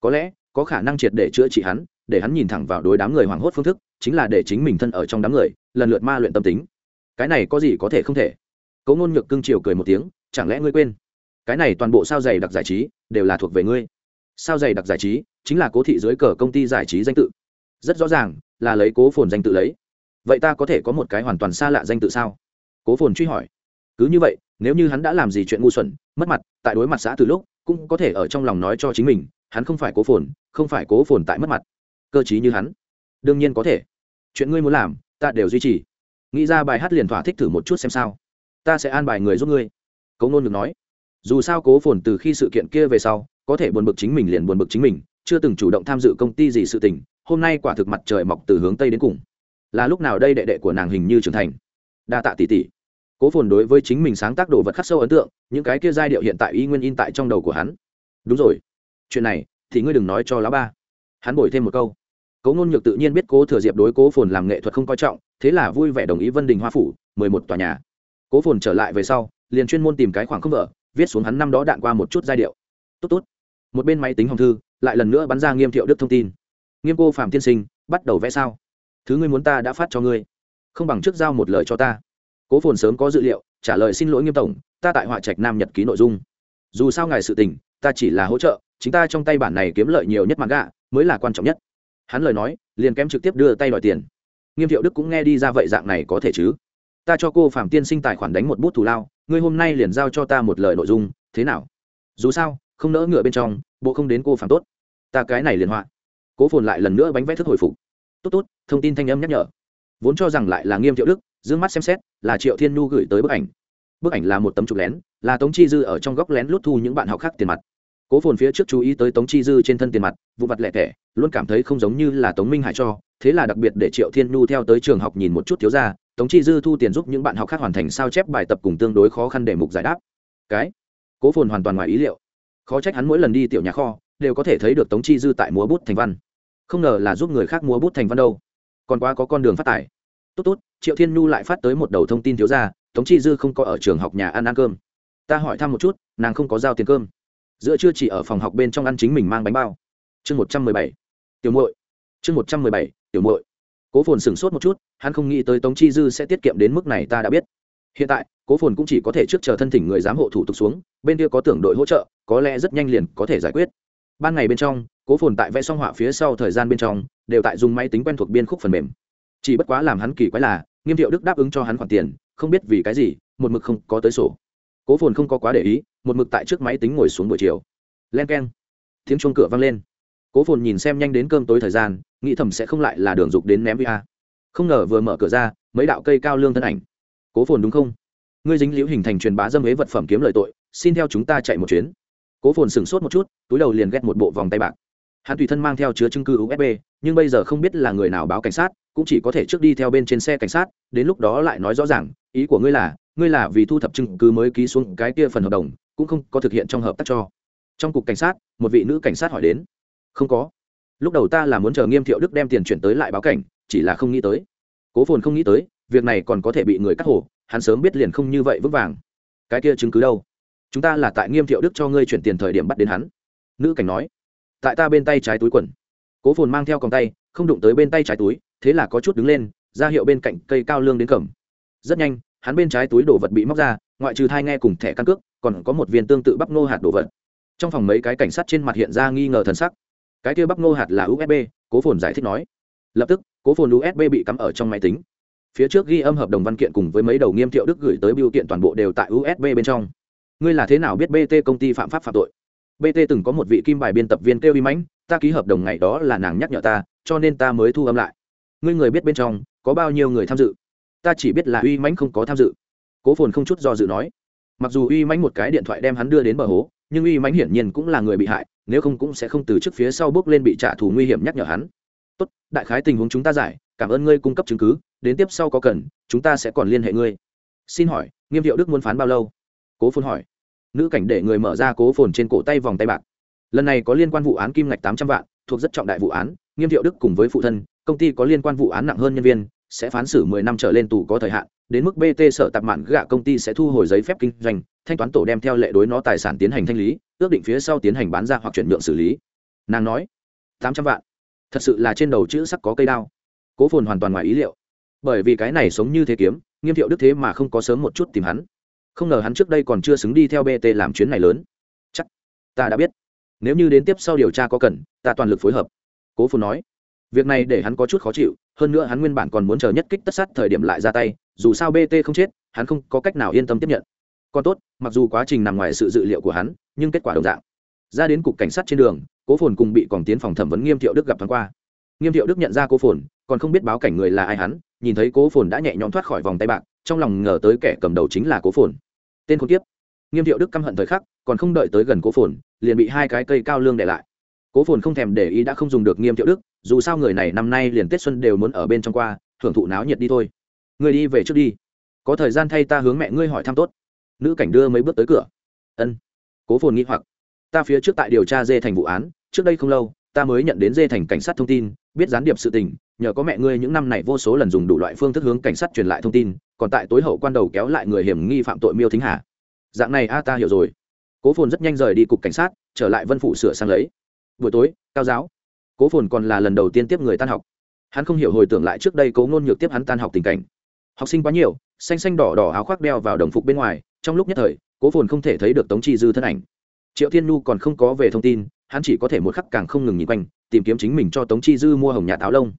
Có lẽ, có khả năng triệt để chữa trị hắn để hắn nhìn thẳng vào đối đám người hoảng hốt phương thức, chính là để chính mình thân ở trong đám người, lần lượt ma luyện tâm tính. Cái này có gì có thể không thể? Cấu ngôn nhược cưng chiều cười một tiếng, chẳng lẽ ngươi quên? Cái này toàn bộ sao dày đặc giải trí, đều là thuộc về ngươi. Sao dày đặc giải trí, chính là cố thị dưới cờ công ty giải trí danh tự. Rất rõ ràng, là lấy cố phồn danh tự lấy. Vậy ta có thể có một cái hoàn toàn xa lạ danh tự sao? Cố phồn truy hỏi. Cứ như vậy, nếu như hắn đã làm gì chuyện ngu xuẩn, mất mặt, tại đối mặt xã từ lúc, cũng có thể ở trong lòng nói cho chính mình, hắn không phải cố phồn, không phải cố phồn tại mất mặt cơ chí như hắn. Đương nhiên có thể. Chuyện ngươi muốn làm, ta đều duy trì. Nghĩ ra bài hát liền thỏa thích thử một chút xem sao. Ta sẽ an bài người giúp ngươi. Cố Nôn được nói. Dù sao cố phồn từ khi sự kiện kia về sau, có thể buồn bực chính mình liền buồn bực chính mình, chưa từng chủ động tham dự công ty gì sự tình, hôm nay quả thực mặt trời mọc từ hướng tây đến cùng. Là lúc nào đây đệ đệ của nàng hình như trưởng thành? Đa tạ tỷ tỷ. Cố phồn đối với chính mình sáng tác đồ vật khắc sâu ấn tượng, những cái kia giai điệu hiện tại y nguyên in tại trong đầu của hắn. Đúng rồi. Chuyện này thì ngươi đừng nói cho lão ba. Hắn bổi thêm một câu cố ngôn nhược tự nhiên biết cố thừa diệp đối cố phồn làm nghệ thuật không coi trọng, thế là vui vẻ đồng ý vân đình hoa phủ, mười một tòa nhà. Cố phồn trở lại về sau, liền chuyên môn tìm cái khoảng không vợ, viết xuống hắn năm đó đạn qua một chút giai điệu. Tốt tốt. Một bên máy tính hồng thư, lại lần nữa bắn ra nghiêm thiệu đức thông tin. Nghiêm cô phạm tiên sinh, bắt đầu vẽ sao? Thứ ngươi muốn ta đã phát cho ngươi. Không bằng trước giao một lời cho ta. Cố phồn sớm có dự liệu, trả lời xin lỗi nghiêm tổng, ta tại họa trạch nam nhật ký nội dung. Dù sao ngài sự tình, ta chỉ là hỗ trợ, chính ta trong tay bản này kiếm lợi nhiều nhất mặt gạ, mới là quan trọng nhất hắn lời nói, liền kém trực tiếp đưa tay đòi tiền. Nghiêm thiệu đức cũng nghe đi ra vậy dạng này có thể chứ? Ta cho cô phạm tiên sinh tài khoản đánh một bút thù lao, ngươi hôm nay liền giao cho ta một lời nội dung, thế nào? Dù sao, không nỡ ngựa bên trong, bộ không đến cô phạm tốt. Ta cái này liền họa. Cố phồn lại lần nữa bánh vẽ thức hồi phục. Tốt tốt, thông tin thanh âm nhắc nhở. Vốn cho rằng lại là nghiêm thiệu đức d ư ơ n g mắt xem xét, là triệu thiên nhu gửi tới bức ảnh. Bức ảnh là một tấm chụp lén, là tống chi dư ở trong góc lén lút thu những bạn học khác tiền mặt cố phồn phía trước chú ý tới tống chi dư trên thân tiền mặt, vụ vặt lẹ tẻ, luôn cảm thấy không giống như là tống minh hải cho, thế là đặc biệt để triệu thiên nhu theo tới trường học nhìn một chút thiếu ra tống chi dư thu tiền giúp những bạn học khác hoàn thành sao chép bài tập cùng tương đối khó khăn để mục giải đáp. Cái? Cố phồn hoàn toàn ngoài ý liệu. Khó trách hắn mỗi lần đi tiểu nhà kho, đều có thể thấy được tống chi dư tại múa bút thành văn. Không ngờ là giúp người khác múa bút thành văn đâu. Còn quá có con đường phát tài. Tốt tốt, triệu thiên nhu lại phát tới một đầu thông tin thiếu ra tống chi dư không có ở trường học nhà ăn ăn cơm. Ta hỏi thăm một chút, nàng không có giao tiền cơm giữa chưa chỉ ở phòng học bên trong ăn chính mình mang bánh bao. Chương một trăm mười bảy. Tiểu muội. Chương một trăm mười bảy, tiểu muội. Cố phồn sửng sốt một chút, hắn không nghĩ tới tống chi dư sẽ tiết kiệm đến mức này ta đã biết. Hiện tại, cố phồn cũng chỉ có thể trước chờ thân thỉnh người giám hộ thủ tục xuống, bên kia có tưởng đội hỗ trợ, có lẽ rất nhanh liền có thể giải quyết. Ban ngày bên trong, cố phồn tại vẽ xong họa phía sau thời gian bên trong, đều tại dùng máy tính quen thuộc biên khúc phần mềm. Chỉ bất quá làm hắn kỳ quái là, nghiêm thiệu đức đáp ứng cho hắn khoản tiền, không biết vì cái gì, một mực không có tới sổ cố phồn không có quá để ý, một mực tại trước máy tính ngồi xuống buổi chiều. Len k e n tiếng chuông cửa vang lên. Cố phồn nhìn xem nhanh đến cơm tối thời gian, nghĩ thầm sẽ không lại là đường dục đến ném va không ngờ vừa mở cửa ra, mấy đạo cây cao lương thân ảnh. Cố phồn đúng không? Ngươi dính liễu hình thành truyền bá dâm ế vật phẩm kiếm lời tội, xin theo chúng ta chạy một chuyến. Cố phồn sửng sốt một chút, túi đầu liền ghét một bộ vòng tay bạc. Hắn tùy thân mang theo chứa chứng cứ usb nhưng bây giờ không biết là người nào báo cảnh sát, cũng chỉ có thể trước đi theo bên trên xe cảnh sát, đến lúc đó lại nói rõ ràng, ý của ngươi là ngươi là vì thu thập chứng cứ mới ký xuống cái kia phần hợp đồng, cũng không có thực hiện trong hợp tác cho. Trong cục cảnh sát, một vị nữ cảnh sát hỏi đến. Không có. Lúc đầu ta là muốn chờ nghiêm thiệu đức đem tiền chuyển tới lại báo cảnh, chỉ là không nghĩ tới. Cố phồn không nghĩ tới, việc này còn có thể bị người cắt hổ, hắn sớm biết liền không như vậy vững vàng. Cái kia chứng cứ đâu? Chúng ta là tại nghiêm thiệu đức cho ngươi chuyển tiền thời điểm bắt đến hắn. Nữ cảnh nói. Tại ta bên tay trái túi quần. Cố phồn mang theo còng tay, không đụng tới bên tay trái túi, thế là có chút đứng lên, ra hiệu bên cạnh cây cao lương đến cầm. Rất nhanh hắn bên trái túi đồ vật bị móc ra, ngoại trừ thai nghe cùng thẻ căn cước, còn có một viên tương tự bắp nô hạt đồ vật. Trong phòng mấy cái cảnh sát trên mặt hiện ra nghi ngờ thần sắc. Cái kia bắp nô hạt là usb cố phồn giải thích nói. Lập tức, cố phồn usb bị cắm ở trong máy tính. Phía trước ghi âm hợp đồng văn kiện cùng với mấy đầu nghiêm thiệu đức gửi tới biểu kiện toàn bộ đều tại usb bên trong. Ngươi là thế nào biết bt công ty phạm pháp phạm tội? Bt từng có một vị kim bài biên tập viên kêu y mãnh, ta ký hợp đồng ngày đó là nàng nhắc nhở ta, cho nên ta mới thu âm lại. Ngươi người biết bên trong có bao nhiêu người tham dự? Ta chỉ biết là uy mãnh không có tham dự. Cố phồn không chút do dự nói. Mặc dù uy mãnh một cái điện thoại đem hắn đưa đến bờ hố, nhưng uy mãnh hiển nhiên cũng là người bị hại, nếu không cũng sẽ không từ trước phía sau bước lên bị trả thù nguy hiểm nhắc nhở hắn. Tốt, đại khái tình huống chúng ta giải, cảm ơn ngươi cung cấp chứng cứ, đến tiếp sau có cần, chúng ta sẽ còn liên hệ ngươi. Xin hỏi, nghiêm hiệu đức muốn phán bao lâu? Cố phồn hỏi. Nữ cảnh để người mở ra cố phồn trên cổ tay vòng tay bạc. Lần này có liên quan vụ án kim ngạch tám trăm vạn, thuộc rất trọng đại vụ án, nghiêm hiệu đức cùng với phụ thân, công ty có liên quan vụ án nặng hơn nhân viên sẽ phán xử mười năm trở lên tù có thời hạn, đến mức bt sở tạp mạn gạ công ty sẽ thu hồi giấy phép kinh doanh, thanh toán tổ đem theo lệ đối nó tài sản tiến hành thanh lý, ước định phía sau tiến hành bán ra hoặc chuyển nhượng xử lý. Nàng nói, tám trăm vạn. Thật sự là trên đầu chữ sắc có cây đao. Cố phồn hoàn toàn ngoài ý liệu. Bởi vì cái này sống như thế kiếm, nghiêm thiệu đức thế mà không có sớm một chút tìm hắn. Không ngờ hắn trước đây còn chưa xứng đi theo bt làm chuyến này lớn. Chắc, ta đã biết. Nếu như đến tiếp sau điều tra có cần, ta toàn lực phối hợp. Cố phồn nói việc này để hắn có chút khó chịu, hơn nữa hắn nguyên bản còn muốn chờ nhất kích tất sát thời điểm lại ra tay, dù sao bt không chết, hắn không có cách nào yên tâm tiếp nhận. Còn tốt, mặc dù quá trình nằm ngoài sự dự liệu của hắn, nhưng kết quả đồng dạng. Ra đến cục cảnh sát trên đường, cố phồn cùng bị còn tiến phòng thẩm vấn nghiêm thiệu đức gặp thoáng qua. Nghiêm thiệu đức nhận ra cố phồn, còn không biết báo cảnh người là ai hắn, nhìn thấy cố phồn đã nhẹ nhõm thoát khỏi vòng tay bạc, trong lòng ngờ tới kẻ cầm đầu chính là cố phồn. Tên khốn kiếp. Nghiêm thiệu đức căm hận thời khắc, còn không đợi tới gần cố phồn, liền bị hai cái cây cao lương để lại cố phồn không thèm để ý đã không dùng được nghiêm thiệu đức, dù sao người này năm nay liền tết xuân đều muốn ở bên trong qua, thưởng thụ náo nhiệt đi thôi. Người đi về trước đi. Có thời gian thay ta hướng mẹ ngươi hỏi thăm tốt. Nữ cảnh đưa mấy bước tới cửa. Ân. Cố phồn nghĩ hoặc. Ta phía trước tại điều tra dê thành vụ án, trước đây không lâu, ta mới nhận đến dê thành cảnh sát thông tin, biết gián điệp sự tình, nhờ có mẹ ngươi những năm này vô số lần dùng đủ loại phương thức hướng cảnh sát truyền lại thông tin, còn tại tối hậu quan đầu kéo lại người hiểm nghi phạm tội miêu thính hà. Dạng này a, ta hiểu rồi. Cố phồn rất nhanh rời đi cục cảnh sát, trở lại vân phủ sửa sang lấy buổi tối, cao giáo. Cố phồn còn là lần đầu tiên tiếp người tan học. Hắn không hiểu hồi tưởng lại trước đây cố ngôn nhược tiếp hắn tan học tình cảnh. Học sinh quá nhiều, xanh xanh đỏ đỏ áo khoác đeo vào đồng phục bên ngoài, trong lúc nhất thời, cố phồn không thể thấy được tống chi dư thân ảnh. Triệu thiên nhu còn không có về thông tin, hắn chỉ có thể một khắc càng không ngừng nhìn quanh, tìm kiếm chính mình cho tống chi dư mua hồng nhà táo lông.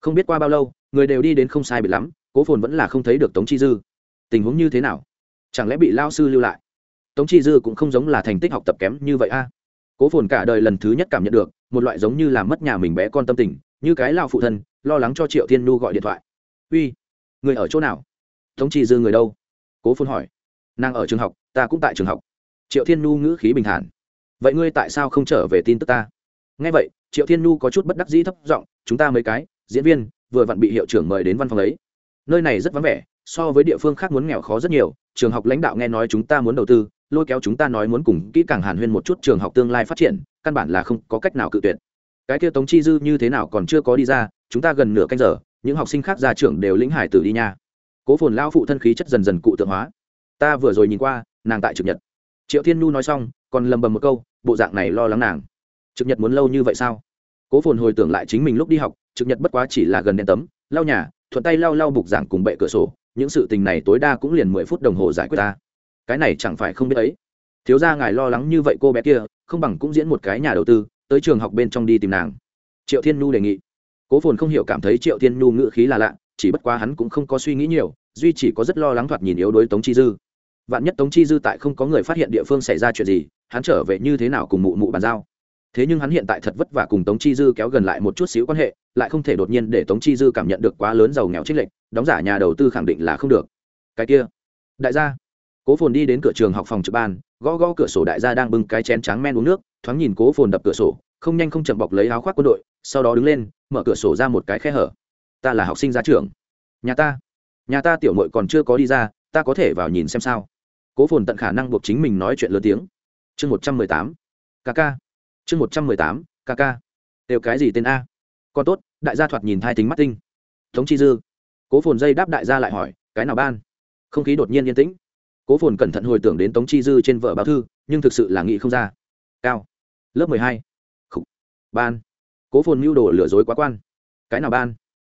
Không biết qua bao lâu, người đều đi đến không sai biệt lắm, cố phồn vẫn là không thấy được tống chi dư. Tình huống như thế nào? Chẳng lẽ bị lao sư lưu lại? Tống chi dư cũng không giống là thành tích học tập kém như vậy a? Cố phồn cả đời lần thứ nhất cảm nhận được, một loại giống như là mất nhà mình bé con tâm tình, như cái lao phụ thân, lo lắng cho triệu thiên Nu gọi điện thoại. Uy, người ở chỗ nào? Tống chi dư người đâu? Cố phồn hỏi. Nàng ở trường học, ta cũng tại trường học. Triệu thiên Nu ngữ khí bình thản. Vậy ngươi tại sao không trở về tin tức ta? Nghe vậy, triệu thiên Nu có chút bất đắc dĩ thấp giọng, chúng ta mấy cái, diễn viên, vừa vặn bị hiệu trưởng mời đến văn phòng ấy. Nơi này rất vắng vẻ, so với địa phương khác muốn nghèo khó rất nhiều, trường học lãnh đạo nghe nói chúng ta muốn đầu tư lôi kéo chúng ta nói muốn cùng kỹ càng hàn huyên một chút trường học tương lai phát triển, căn bản là không có cách nào cự tuyệt. Cái kia tống chi dư như thế nào còn chưa có đi ra, chúng ta gần nửa canh giờ, những học sinh khác ra trường đều lĩnh hải tử đi nha. Cố phồn lao phụ thân khí chất dần dần cụ tượng hóa. Ta vừa rồi nhìn qua, nàng tại trực nhật. Triệu thiên nhu nói xong, còn lầm bầm một câu, bộ dạng này lo lắng nàng. Trực nhật muốn lâu như vậy sao? Cố phồn hồi tưởng lại chính mình lúc đi học, trực nhật bất quá chỉ là gần đèn tấm, lau nhà, thuận tay lau lau bục giảng cùng bệ cửa sổ, những sự tình này tối đa cũng liền mười phút đồng hồ giải quyết ta cái này chẳng phải không biết ấy. Thiếu ra ngài lo lắng như vậy cô bé kia, không bằng cũng diễn một cái nhà đầu tư, tới trường học bên trong đi tìm nàng. Triệu thiên nhu đề nghị. Cố phồn không hiểu cảm thấy triệu thiên nhu ngữ khí là lạ, chỉ bất quá hắn cũng không có suy nghĩ nhiều, duy chỉ có rất lo lắng thoạt nhìn yếu đối tống chi dư. Vạn nhất tống chi dư tại không có người phát hiện địa phương xảy ra chuyện gì, hắn trở về như thế nào cùng mụ mụ bàn giao. Thế nhưng hắn hiện tại thật vất vả cùng tống chi dư kéo gần lại một chút xíu quan hệ, lại không thể đột nhiên để tống chi dư cảm nhận được quá lớn giàu nghèo trích lệnh đóng giả nhà đầu tư khẳng định là không được. Cái kia, đại gia cố phồn đi đến cửa trường học phòng trực ban, gõ gõ cửa sổ đại gia đang bưng cái chén trắng men uống nước, thoáng nhìn cố phồn đập cửa sổ, không nhanh không chậm bọc lấy áo khoác quân đội, sau đó đứng lên, mở cửa sổ ra một cái khe hở. Ta là học sinh ra trường nhà ta. Nhà ta tiểu mội còn chưa có đi ra, ta có thể vào nhìn xem sao? Cố phồn tận khả năng buộc chính mình nói chuyện lớn tiếng. Chương một trăm mười tám. Kk chương một trăm mười tám kk đều cái gì tên a? Còn tốt, đại gia thoạt nhìn thai tính mắt tinh. Tống chi dư. Cố phồn dây đáp đại gia lại hỏi, cái nào ban? Không khí đột nhiên yên tĩnh cố phồn cẩn thận hồi tưởng đến tống chi dư trên vợ báo thư, nhưng thực sự là nghĩ không ra. Cao. Lớp mười hai. Ban. Cố phồn mưu đồ lừa dối quá quan. Cái nào ban?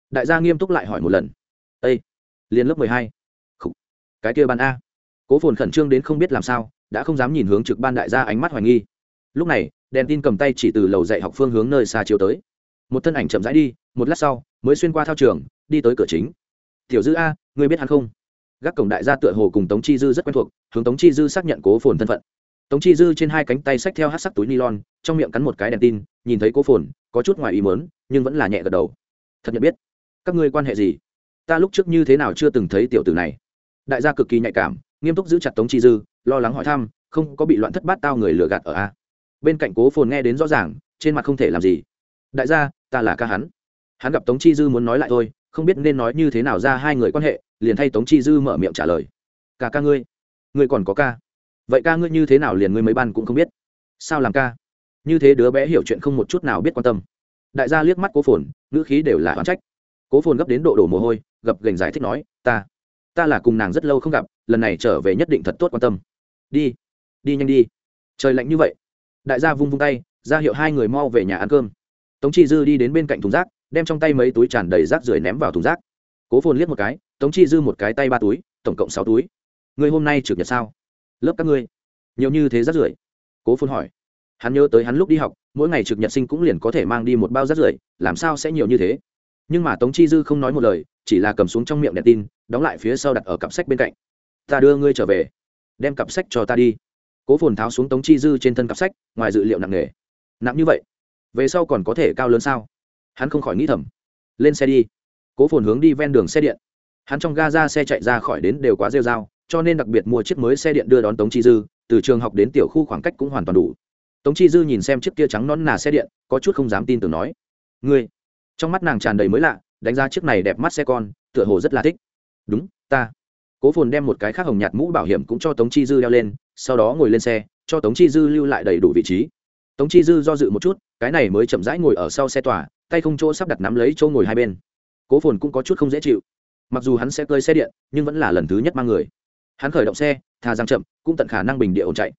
Đại gia nghiêm túc lại hỏi một lần. Â liền lớp mười hai. Cái kia ban a. Cố phồn khẩn trương đến không biết làm sao, đã không dám nhìn hướng trực ban đại gia ánh mắt hoài nghi. Lúc này, đèn tin cầm tay chỉ từ lầu dạy học phương hướng nơi xa chiếu tới. Một thân ảnh chậm rãi đi, một lát sau, mới xuyên qua thao trường, đi tới cửa chính. Tiểu dư a, ngươi biết hắn không? Gác cổng đại gia tựa hồ cùng tống chi dư rất quen thuộc, hướng tống chi dư xác nhận cố phồn thân phận. Tống chi dư trên hai cánh tay xách theo hát sắc túi nylon, trong miệng cắn một cái đèn tin, nhìn thấy cố phồn, có chút ngoài ý mớn nhưng vẫn là nhẹ gật đầu. Thật nhận biết. Các ngươi quan hệ gì? Ta lúc trước như thế nào chưa từng thấy tiểu tử này? Đại gia cực kỳ nhạy cảm, nghiêm túc giữ chặt tống chi dư, lo lắng hỏi thăm, không có bị loạn thất bát tao người lừa gạt ở a. Bên cạnh cố phồn nghe đến rõ ràng, trên mặt không thể làm gì. Đại gia, ta là ca hắn. Hắn gặp tống chi dư muốn nói lại thôi không biết nên nói như thế nào ra hai người quan hệ, liền thay tống chi dư mở miệng trả lời. Cả ca ngươi ngươi còn có ca. Vậy ca ngươi như thế nào liền ngươi mấy ban cũng không biết. Sao làm ca? Như thế đứa bé hiểu chuyện không một chút nào biết quan tâm. Đại gia liếc mắt cố phồn, ngữ khí đều là oán trách. Cố phồn gấp đến độ đổ mồ hôi, gập gành giải thích nói, ta ta là cùng nàng rất lâu không gặp, lần này trở về nhất định thật tốt quan tâm. Đi đi nhanh đi. Trời lạnh như vậy, đại gia vung vung tay, ra hiệu hai người mau về nhà ăn cơm. Tống chi dư đi đến bên cạnh thùng rác đem trong tay mấy túi tràn đầy rác rưởi ném vào thùng rác. Cố phồn liếc một cái, tống chi dư một cái tay ba túi, tổng cộng sáu túi. Người hôm nay trực nhật sao? Lớp các ngươi. Nhiều như thế rác rưởi? Cố phồn hỏi. Hắn nhớ tới hắn lúc đi học, mỗi ngày trực nhật sinh cũng liền có thể mang đi một bao rác rưởi, làm sao sẽ nhiều như thế? Nhưng mà tống chi dư không nói một lời, chỉ là cầm xuống trong miệng đèn tin, đóng lại phía sau đặt ở cặp sách bên cạnh. Ta đưa ngươi trở về. Đem cặp sách cho ta đi. Cố phồn tháo xuống tống chi dư trên thân cặp sách, ngoài dự liệu nặng nề. Nặng như vậy? Về sau còn có thể cao lớn sao? Hắn không khỏi nghĩ thầm. Lên xe đi. Cố phồn hướng đi ven đường xe điện. Hắn trong ga ra xe chạy ra khỏi đến đều quá rêu r a o cho nên đặc biệt mua chiếc mới xe điện đưa đón tống chi dư, từ trường học đến tiểu khu khoảng cách cũng hoàn toàn đủ. Tống chi dư nhìn xem chiếc kia trắng non nà xe điện, có chút không dám tin tưởng nói, ngươi. Trong mắt nàng tràn đầy mới lạ, đánh ra chiếc này đẹp mắt xe con, tựa hồ rất là thích. Đúng, ta. Cố phồn đem một cái khác hồng nhạt mũ bảo hiểm cũng cho tống chi dư leo lên, sau đó ngồi lên xe, cho tống chi dư lưu lại đầy đủ vị trí. Tống chi dư do dự một chút, cái này mới chậm rãi ngồi ở sau xe tòa tay không chỗ sắp đặt nắm lấy chỗ ngồi hai bên. Cố phồn cũng có chút không dễ chịu. Mặc dù hắn sẽ cơi xe điện, nhưng vẫn là lần thứ nhất mang người. Hắn khởi động xe, thà giang chậm, cũng tận khả năng bình địa ổn chạy.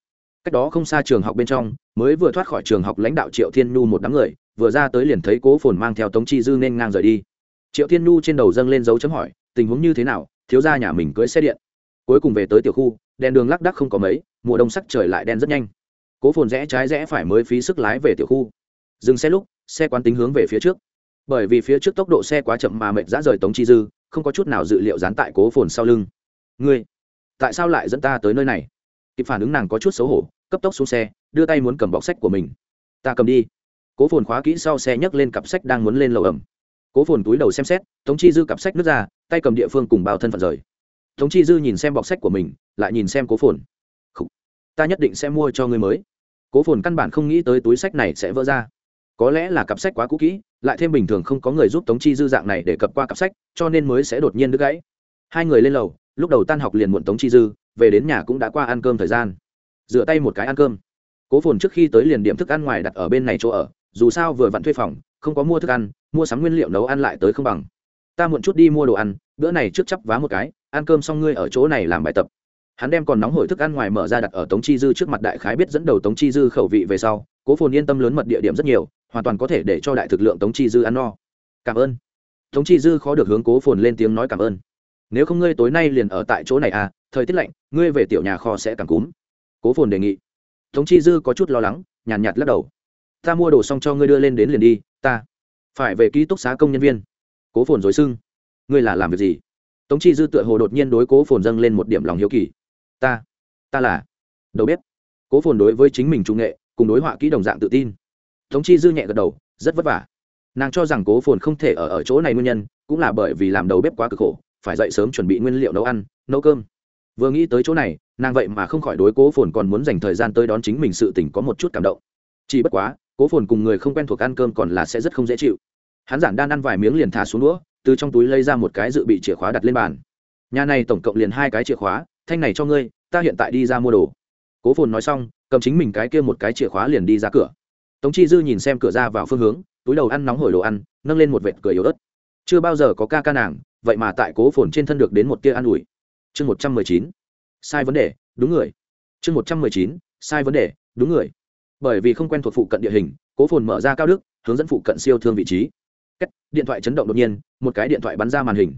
Cách đó không xa trường học bên trong, mới vừa thoát khỏi trường học lãnh đạo triệu thiên nhu một đám người, vừa ra tới liền thấy cố phồn mang theo tống chi dư nên ngang rời đi. Triệu thiên nhu trên đầu dâng lên dấu chấm hỏi, tình huống như thế nào, thiếu ra nhà mình cưới xe điện. Cuối cùng về tới tiểu khu, đèn đường lác đắc không có mấy, mùa đông sắc trời lại đen rất nhanh. Cố phồn rẽ trái rẽ phải mới phí sức lái về tiểu khu dừng xe lúc, xe quán tính hướng về phía trước. Bởi vì phía trước tốc độ xe quá chậm mà mệt dã rời tống chi dư, không có chút nào dự liệu dán tại cố phồn sau lưng. Ngươi, tại sao lại dẫn ta tới nơi này? Kịp phản ứng nàng có chút xấu hổ, cấp tốc xuống xe, đưa tay muốn cầm bọc sách của mình. Ta cầm đi. Cố phồn khóa kỹ sau xe nhấc lên cặp sách đang muốn lên lầu ẩm. Cố phồn túi đầu xem xét, tống chi dư cặp sách nước ra, tay cầm địa phương cùng bao thân phận rời. Tống chi dư nhìn xem bọc sách của mình, lại nhìn xem cố phồn. Ta nhất định sẽ mua cho ngươi mới. Cố phồn căn bản không nghĩ tới túi sách này sẽ vỡ ra có lẽ là cặp sách quá cũ kỹ, lại thêm bình thường không có người giúp tống chi dư dạng này để cập qua cặp sách, cho nên mới sẽ đột nhiên đứt gãy. Hai người lên lầu, lúc đầu tan học liền muộn tống chi dư, về đến nhà cũng đã qua ăn cơm thời gian. Rửa tay một cái ăn cơm. Cố phồn trước khi tới liền điểm thức ăn ngoài đặt ở bên này chỗ ở, dù sao vừa vặn thuê phòng, không có mua thức ăn, mua sắm nguyên liệu nấu ăn lại tới không bằng. Ta muộn chút đi mua đồ ăn, bữa này trước chắp vá một cái, ăn cơm xong ngươi ở chỗ này làm bài tập hắn đem còn nóng hổi thức ăn ngoài mở ra đặt ở tống chi dư trước mặt đại khái biết dẫn đầu tống chi dư khẩu vị về sau cố phồn yên tâm lớn mật địa điểm rất nhiều hoàn toàn có thể để cho đại thực lượng tống chi dư ăn no. Cảm ơn. Tống chi dư khó được hướng cố phồn lên tiếng nói cảm ơn. Nếu không ngươi tối nay liền ở tại chỗ này à thời tiết lạnh ngươi về tiểu nhà kho sẽ càng cúm. Cố phồn đề nghị. Tống chi dư có chút lo lắng nhàn nhạt, nhạt lắc đầu. Ta mua đồ xong cho ngươi đưa lên đến liền đi ta phải về ký túc xá công nhân viên. Cố phồn dối xưng ngươi là làm việc gì? Tống chi dư tựa hồ đột nhiên đối cố phồn dâng lên một điểm lòng hiếu kỳ ta ta là, đầu bếp. Cố phồn đối với chính mình trung nghệ, cùng đối họa kỹ đồng dạng tự tin. Tống chi dư nhẹ gật đầu, rất vất vả. Nàng cho rằng cố phồn không thể ở ở chỗ này nguyên nhân, cũng là bởi vì làm đầu bếp quá cực khổ, phải dậy sớm chuẩn bị nguyên liệu nấu ăn, nấu cơm. Vừa nghĩ tới chỗ này, nàng vậy mà không khỏi đối cố phồn còn muốn dành thời gian tới đón chính mình sự tỉnh có một chút cảm động. Chỉ bất quá, cố phồn cùng người không quen thuộc ăn cơm còn là sẽ rất không dễ chịu. Hắn giản đan ăn vài miếng liền thả xuống đũa, từ trong túi lấy ra một cái dự bị chìa khóa đặt lên bàn. Nhà này tổng cộng liền hai cái chìa khóa thanh này cho ngươi ta hiện tại đi ra mua đồ. Cố phồn nói xong cầm chính mình cái kia một cái chìa khóa liền đi ra cửa. Tống chi dư nhìn xem cửa ra vào phương hướng túi đầu ăn nóng hổi đồ ăn nâng lên một vệt cười yếu ớt. Chưa bao giờ có ca ca nàng vậy mà tại cố phồn trên thân được đến một tia an ủi. Chương một trăm mười chín. Sai vấn đề đúng người. Chương một trăm mười chín sai vấn đề đúng người. Bởi vì không quen thuộc phụ cận địa hình cố phồn mở ra cao đức hướng dẫn phụ cận siêu thương vị trí. Kết, điện thoại chấn động đột nhiên một cái điện thoại bắn ra màn hình.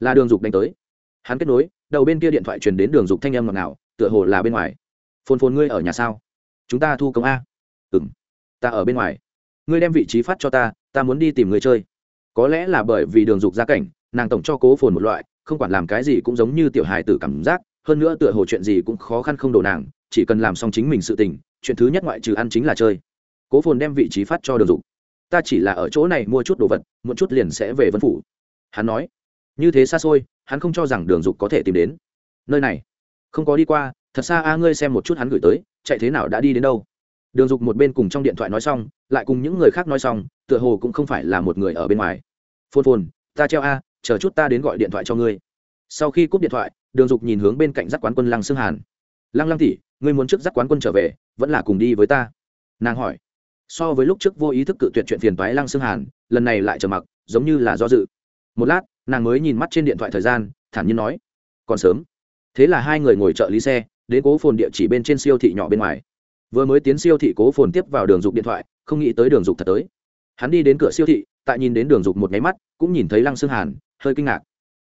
Là đường dục đánh tới hắn kết nối, đầu bên kia điện thoại truyền đến đường dục thanh âm ngọt ngào, tựa hồ là bên ngoài. Phồn phồn ngươi ở nhà sao? Chúng ta thu công a. Ừ m ta ở bên ngoài. Ngươi đem vị trí phát cho ta ta muốn đi tìm người chơi. Có lẽ là bởi vì đường dục gia cảnh, nàng tổng cho cố phồn một loại, không quản làm cái gì cũng giống như tiểu hài tử cảm giác, hơn nữa tựa hồ chuyện gì cũng khó khăn không đổ nàng, chỉ cần làm xong chính mình sự tình, chuyện thứ nhất ngoại trừ ăn chính là chơi. Cố phồn đem vị trí phát cho đường dục. Ta chỉ là ở chỗ này mua chút đồ vật, một chút liền sẽ về vân phủ. Hắn nói. Như thế xa xôi hắn không cho rằng đường dục có thể tìm đến. Nơi này, không có đi qua, thật xa a, ngươi xem một chút hắn gửi tới, chạy thế nào đã đi đến đâu? Đường dục một bên cùng trong điện thoại nói xong, lại cùng những người khác nói xong, tựa hồ cũng không phải là một người ở bên ngoài. Phôn phôn ta treo a, chờ chút ta đến gọi điện thoại cho ngươi. Sau khi cúp điện thoại, đường dục nhìn hướng bên cạnh giác quán quân lăng xương hàn. Lăng lăng tỉ ngươi muốn trước giác quán quân trở về, vẫn là cùng đi với ta? Nàng hỏi. So với lúc trước vô ý thức cự tuyệt chuyện phiền toái lăng xương hàn, lần này lại trở mặc, giống như là do dự. Một lát nàng mới nhìn mắt trên điện thoại thời gian, thản nhiên nói, còn sớm. Thế là hai người ngồi chợ lý xe, đến cố phồn địa chỉ bên trên siêu thị nhỏ bên ngoài. Vừa mới tiến siêu thị cố phồn tiếp vào đường dục điện thoại, không nghĩ tới đường dục thật tới. Hắn đi đến cửa siêu thị, tại nhìn đến đường dục một nháy mắt, cũng nhìn thấy lăng xương hàn, hơi kinh ngạc.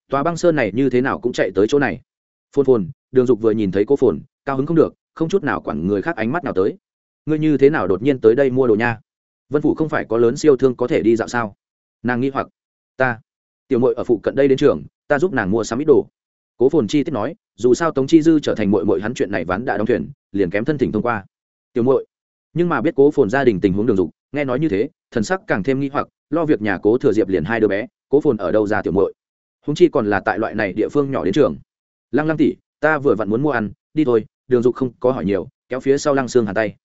Tòa băng sơn này như thế nào cũng chạy tới chỗ này. Phồn phồn, đường dục vừa nhìn thấy cố phồn, cao hứng không được, không chút nào quản người khác ánh mắt nào tới. Ngươi như thế nào đột nhiên tới đây mua đồ nha? Vân phủ không phải có lớn siêu thương có thể đi dạo sao? Nàng nghi hoặc, ta tiểu mội ở phụ cận đây đến trường, ta giúp nàng mua sắm ít đồ. Cố phồn chi tiết nói, dù sao tống chi dư trở thành mội mội hắn chuyện này ván đã đóng thuyền, liền kém thân thỉnh thông qua. Tiểu mội nhưng mà biết cố phồn gia đình tình huống đường dục, nghe nói như thế, thần sắc càng thêm nghi hoặc, lo việc nhà cố thừa diệp liền hai đứa bé, cố phồn ở đâu ra tiểu muội? Húng chi còn là tại loại này địa phương nhỏ đến trường. Lăng lăng tỷ, ta vừa vặn muốn mua ăn, đi thôi, đường dục không có hỏi nhiều, kéo phía sau lăng xương hàn tay.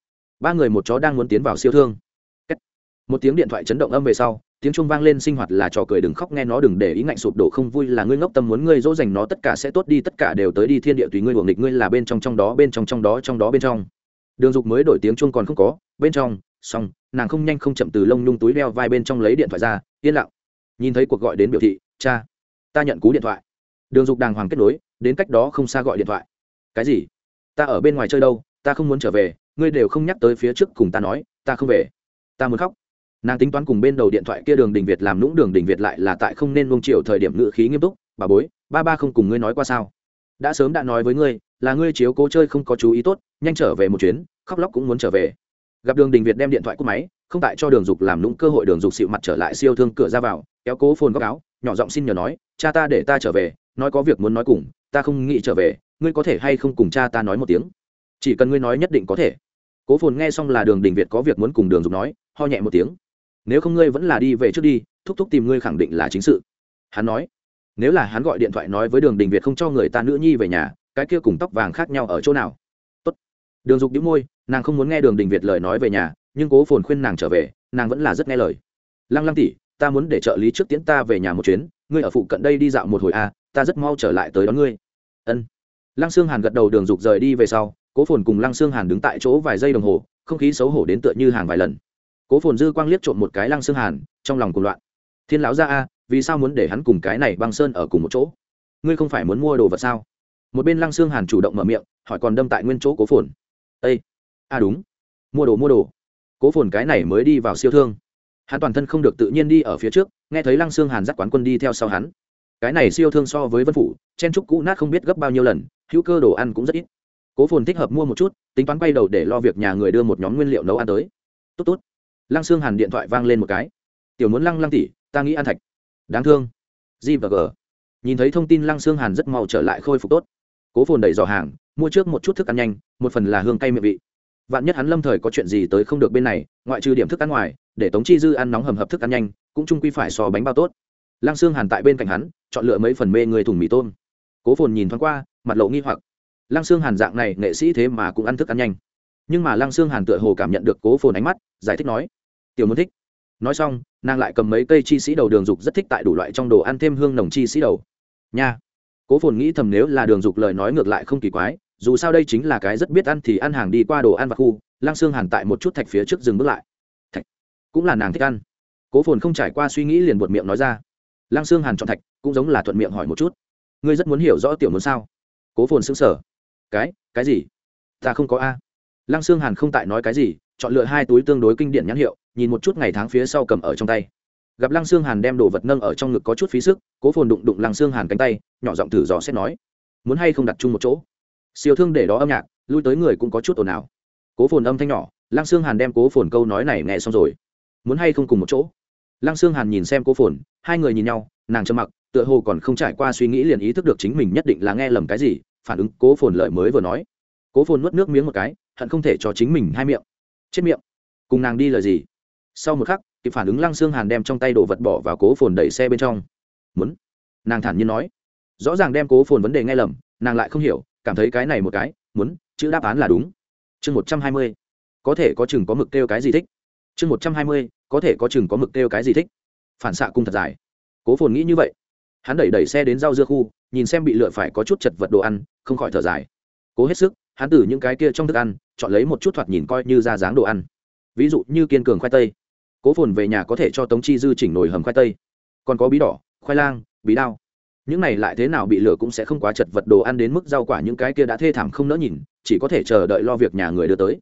Ba người một chó đang muốn tiến vào siêu thương. Một tiếng điện thoại chấn động âm về sau tiếng chuông vang lên sinh hoạt là trò cười đừng khóc, nghe nó đừng để ý ngạnh sụp đổ không vui, là ngươi ngốc tâm muốn ngươi dỗ dành nó, tất cả sẽ tốt đi, tất cả đều tới đi, thiên địa tùy ngươi buồng nghịch ngươi là bên trong trong đó, bên trong trong đó trong đó bên trong. Đường dục mới đổi tiếng chuông còn không có, bên trong, xong, nàng không nhanh không chậm từ lông nhung túi đeo vai bên trong lấy điện thoại ra, yên lặng. Nhìn thấy cuộc gọi đến biểu thị, cha, ta nhận cú điện thoại. Đường dục đàng hoàng kết nối, đến cách đó không xa gọi điện thoại. Cái gì? Ta ở bên ngoài chơi đâu? Ta không muốn trở về, ngươi đều không nhắc tới phía trước cùng ta nói, ta không về. Ta muốn khóc nàng tính toán cùng bên đầu điện thoại kia đường đình việt làm lũng đường đình việt lại là tại không nên nung chiều thời điểm ngự khí nghiêm túc, bà bối, ba ba không cùng ngươi nói qua sao? Đã sớm đã nói với ngươi, là ngươi chiếu cố chơi không có chú ý tốt, nhanh trở về một chuyến, khóc lóc cũng muốn trở về. Gặp đường đình việt đem điện thoại cúp máy, không tại cho đường dục làm lũng cơ hội, đường dục xịu mặt trở lại siêu thương cửa ra vào, kéo cố phồn góc áo, nhỏ giọng xin nhờ nói, cha ta để ta trở về, nói có việc muốn nói cùng, ta không nghĩ trở về, ngươi có thể hay không cùng cha ta nói một tiếng? Chỉ cần ngươi nói nhất định có thể. Cố phồn nghe xong là đường đình việt có việc muốn cùng đường dục nói, ho nhẹ một tiếng nếu không ngươi vẫn là đi về trước đi thúc thúc tìm ngươi khẳng định là chính sự. Hắn nói nếu là hắn gọi điện thoại nói với đường đình việt không cho người ta nữ nhi về nhà cái kia cùng tóc vàng khác nhau ở chỗ nào? Tốt. đường dục đĩu môi nàng không muốn nghe đường đình việt lời nói về nhà nhưng cố phồn khuyên nàng trở về nàng vẫn là rất nghe lời. Lăng lăng tỉ ta muốn để trợ lý trước tiễn ta về nhà một chuyến ngươi ở phụ cận đây đi dạo một hồi a à, ta rất mau trở lại tới đón ngươi. Ân. Lăng sương hàn gật đầu đường dục rời đi về sau cố phồn cùng lăng sương hàn đứng tại chỗ vài giây đồng hồ không khí xấu hổ đến tựa như hàng vài lần cố phồn dư quang liếc trộm một cái lăng xương hàn, trong lòng cùng loạn. Thiên lão gia a, vì sao muốn để hắn cùng cái này băng sơn ở cùng một chỗ? Ngươi không phải muốn mua đồ vật sao? Một bên lăng xương hàn chủ động mở miệng, hỏi còn đâm tại nguyên chỗ cố phồn. Ây a à đúng. Mua đồ mua đồ. Cố phồn cái này mới đi vào siêu thương. Hắn toàn thân không được tự nhiên đi ở phía trước, nghe thấy lăng xương hàn dắt quán quân đi theo sau hắn. Cái này siêu thương so với vân phủ, chen trúc cũ nát không biết gấp bao nhiêu lần, hữu cơ đồ ăn cũng rất ít. Cố phồn thích hợp mua một chút, tính toán quay đầu để lo việc nhà người đưa một nhóm nguyên liệu nấu ăn tới. Tốt tốt lăng xương hàn điện thoại vang lên một cái. Tiểu muốn lăng lăng tỷ, ta nghĩ An thạch. Đáng thương. G và g. Nhìn thấy thông tin lăng xương hàn rất mau trở lại khôi phục tốt. Cố phồn đẩy dò hàng, mua trước một chút thức ăn nhanh, một phần là hương cay miệng vị. Vạn nhất hắn lâm thời có chuyện gì tới không được bên này, ngoại trừ điểm thức ăn ngoài, để tống chi dư ăn nóng hầm hập thức ăn nhanh, cũng chung quy phải so bánh bao tốt. Lăng xương hàn tại bên cạnh hắn, chọn lựa mấy phần mê người thùng mì tôm. Cố phồn nhìn thoáng qua, mặt lộ nghi hoặc. Lăng xương hàn dạng này nghệ sĩ thế mà cũng ăn thức ăn nhanh. Nhưng mà lăng xương hàn tựa hồ cảm nhận được cố phồn ánh mắt, giải thích nói tiểu muốn thích. Nói xong, nàng lại cầm mấy cây chi sĩ đầu đường dục rất thích tại đủ loại trong đồ ăn thêm hương nồng chi sĩ đầu. Nha. Cố phồn nghĩ thầm nếu là đường dục lời nói ngược lại không kỳ quái, dù sao đây chính là cái rất biết ăn thì ăn hàng đi qua đồ ăn và khu, lăng xương hàn tại một chút thạch phía trước dừng bước lại. Thạch. Cũng là nàng thích ăn. Cố phồn không trải qua suy nghĩ liền buột miệng nói ra. Lăng xương hàn chọn thạch, cũng giống là thuận miệng hỏi một chút. Ngươi rất muốn hiểu rõ tiểu muốn sao? Cố phồn xứng sở cái cái gì? Ta không có a. Lăng xương hàn không tại nói cái gì, chọn lựa hai túi tương đối kinh điển nhãn hiệu nhìn một chút ngày tháng phía sau cầm ở trong tay. Gặp lăng xương hàn đem đồ vật nâng ở trong ngực có chút phí sức, cố phồn đụng đụng lăng xương hàn cánh tay, nhỏ giọng thử dò xét nói, muốn hay không đặt chung một chỗ? Siêu thương để đó âm nhạc, lui tới người cũng có chút ồn ào. Cố phồn âm thanh nhỏ, lăng xương hàn đem cố phồn câu nói này nghe xong rồi. Muốn hay không cùng một chỗ? Lăng xương hàn nhìn xem cố phồn, hai người nhìn nhau, nàng trầm mặc, tựa hồ còn không trải qua suy nghĩ liền ý thức được chính mình nhất định là nghe lầm cái gì, phản ứng cố phồn lời mới vừa nói. Cố phồn nuốt nước miếng một cái, hận không thể cho chính mình hai miệng. Chết miệng, cùng nàng đi lời gì? Sau một khắc, kịp phản ứng lăng xương hàn đem trong tay đồ vật bỏ vào cố phồn đẩy xe bên trong. Muốn? Nàng thản nhiên nói. Rõ ràng đem cố phồn vấn đề nghe lầm, nàng lại không hiểu, cảm thấy cái này một cái, muốn? Chữ đáp án là đúng. Chương một trăm hai mươi. Có thể có chừng có mực kêu cái gì thích. Chương một trăm hai mươi, có thể có chừng có mực kêu cái gì thích. Phản xạ cung thật dài. Cố phồn nghĩ như vậy. Hắn đẩy đẩy xe đến rau dưa khu, nhìn xem bị lựa phải có chút chật vật đồ ăn, không khỏi thở dài. Cố hết sức, hắn từ những cái kia trong thức ăn, chọn lấy một chút thoạt nhìn coi như ra dáng đồ ăn. Ví dụ như kiên cường khoai tây cố phồn về nhà có thể cho tống chi dư chỉnh nồi hầm khoai tây. Còn có bí đỏ, khoai lang, bí đao. Những này lại thế nào bị lửa cũng sẽ không quá chật vật đồ ăn đến mức rau quả những cái kia đã thê thảm không nỡ nhìn, chỉ có thể chờ đợi lo việc nhà người đưa tới.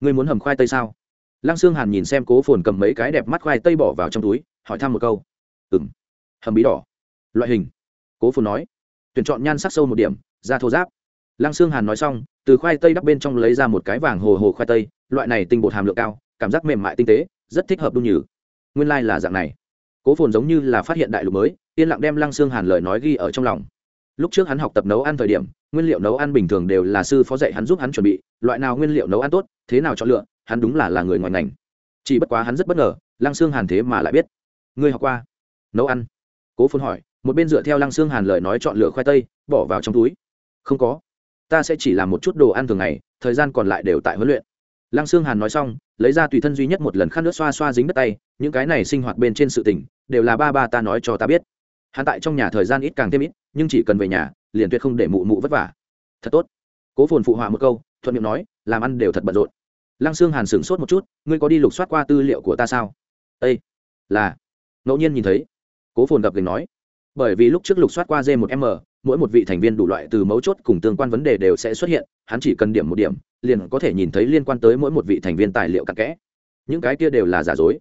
Người muốn hầm khoai tây sao? Lăng sương hàn nhìn xem cố phồn cầm mấy cái đẹp mắt khoai tây bỏ vào trong túi, hỏi thăm một câu. Ừ m hầm bí đỏ. Loại hình. Cố phồn nói. Tuyển chọn nhan sắc sâu một điểm, da thô giáp lăng sương hàn nói xong, từ khoai tây đắp bên trong lấy ra một cái vàng hồ hồ khoai tây, loại này tinh bột hàm lượng cao, cảm giác mềm mại tinh tế rất thích hợp đun nhừ. Nguyên lai、like、là dạng này. Cố phồn giống như là phát hiện đại lục mới, yên lặng đem lăng xương hàn lời nói ghi ở trong lòng. Lúc trước hắn học tập nấu ăn thời điểm, nguyên liệu nấu ăn bình thường đều là sư phó dạy hắn giúp hắn chuẩn bị, loại nào nguyên liệu nấu ăn tốt, thế nào chọn lựa, hắn đúng là là người ngoài ngành. Chỉ bất quá hắn rất bất ngờ, lăng xương hàn thế mà lại biết. Ngươi học qua nấu ăn? Cố phồn hỏi, một bên dựa theo lăng xương hàn lời nói chọn lựa khoai tây, bỏ vào trong túi. Không có. Ta sẽ chỉ làm một chút đồ ăn thường ngày, thời gian còn lại đều tại huấn luyện lăng Sương hàn nói xong, lấy ra tùy thân duy nhất một lần khăn nước xoa xoa dính đất tay, những cái này sinh hoạt bên trên sự tỉnh đều là ba ba ta nói cho ta biết. Hắn tại trong nhà thời gian ít càng thêm ít, nhưng chỉ cần về nhà, liền tuyệt không để mụ mụ vất vả. Thật tốt. Cố phồn phụ họa một câu, thuận miệng nói, làm ăn đều thật bận rộn. Lăng Sương hàn sửng sốt một chút, ngươi có đi lục soát qua tư liệu của ta sao? Â là. Ngẫu nhiên nhìn thấy. Cố phồn gặp gành nói. Bởi vì lúc trước lục soát qua d một m, mỗi một vị thành viên đủ loại từ mấu chốt cùng tương quan vấn đề đều sẽ xuất hiện, hắn chỉ cần điểm một điểm liền có thể nhìn thấy liên quan tới mỗi một vị thành viên tài liệu cặn kẽ. Những cái kia đều là giả dối.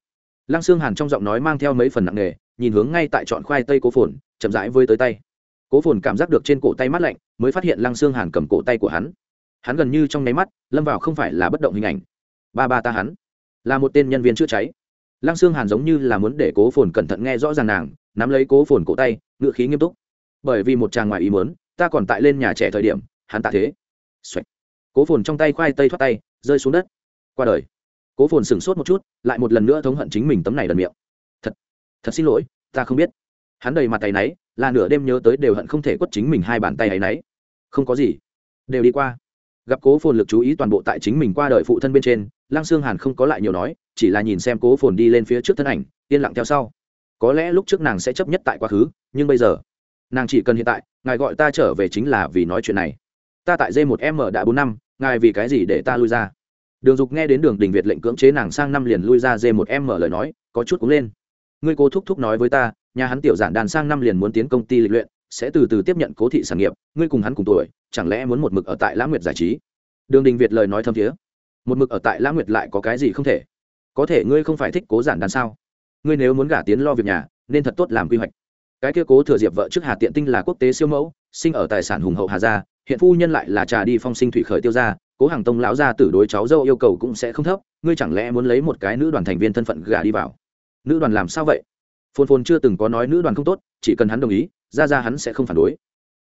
Lăng xương hàn trong giọng nói mang theo mấy phần nặng nề, nhìn hướng ngay tại chọn khoai tây cố phồn, chậm rãi với tới tay. Cố phồn cảm giác được trên cổ tay mắt lạnh, mới phát hiện lăng xương hàn cầm cổ tay của hắn. Hắn gần như trong nháy mắt, lâm vào không phải là bất động hình ảnh. Ba ba ta hắn, là một tên nhân viên chữa cháy. Lăng xương hàn giống như là muốn để cố phồn cẩn thận nghe rõ ràng nàng, nắm lấy cố phồn cổ tay ngựa khí nghiêm túc. Bởi vì một chàng ngoài ý muốn, ta còn tại lên nhà trẻ thời điểm, hắn tạ thế、Xoạch cố phồn trong tay khoai tây thoát tay, rơi xuống đất. Qua đời. Cố phồn sửng sốt một chút, lại một lần nữa thống hận chính mình tấm này đần miệng. Thật thật xin lỗi, ta không biết. Hắn đầy mặt tay náy, là nửa đêm nhớ tới đều hận không thể quất chính mình hai bàn tay ấy náy. Không có gì. Đều đi qua. Gặp cố phồn lực chú ý toàn bộ tại chính mình qua đời phụ thân bên trên, lăng Sương hàn không có lại nhiều nói, chỉ là nhìn xem cố phồn đi lên phía trước thân ảnh, yên lặng theo sau. Có lẽ lúc trước nàng sẽ chấp nhất tại quá khứ, nhưng bây giờ, nàng chỉ cần hiện tại, ngài gọi ta trở về chính là vì nói chuyện này ta tại d một m đã bốn năm, ngài vì cái gì để ta lui ra? Đường dục nghe đến đường đình việt lệnh cưỡng chế nàng sang năm liền lui ra d một m lời nói, có chút cũng lên. Ngươi cố thúc thúc nói với ta, nhà hắn tiểu giản đàn sang năm liền muốn tiến công ty lịch luyện, sẽ từ từ tiếp nhận cố thị sản nghiệp, ngươi cùng hắn cùng tuổi, chẳng lẽ muốn một mực ở tại lã nguyệt giải trí? Đường đình việt lời nói thâm thiế. Một mực ở tại lã nguyệt lại có cái gì không thể? Có thể ngươi không phải thích cố giản đàn sao? Ngươi nếu muốn gả tiến lo việc nhà, nên thật tốt làm quy hoạch. Cái kia cố thừa diệp vợ trước hà tiện tinh là quốc tế siêu mẫu sinh ở tài sản hùng hậu hà gia, hiện phu nhân lại là trà đi phong sinh thủy khởi tiêu gia, cố hàng tông lão gia tử đối cháu dâu yêu cầu cũng sẽ không thấp, ngươi chẳng lẽ muốn lấy một cái nữ đoàn thành viên thân phận gả đi vào? Nữ đoàn làm sao vậy? Phồn phồn chưa từng có nói nữ đoàn không tốt, chỉ cần hắn đồng ý, ra ra hắn sẽ không phản đối.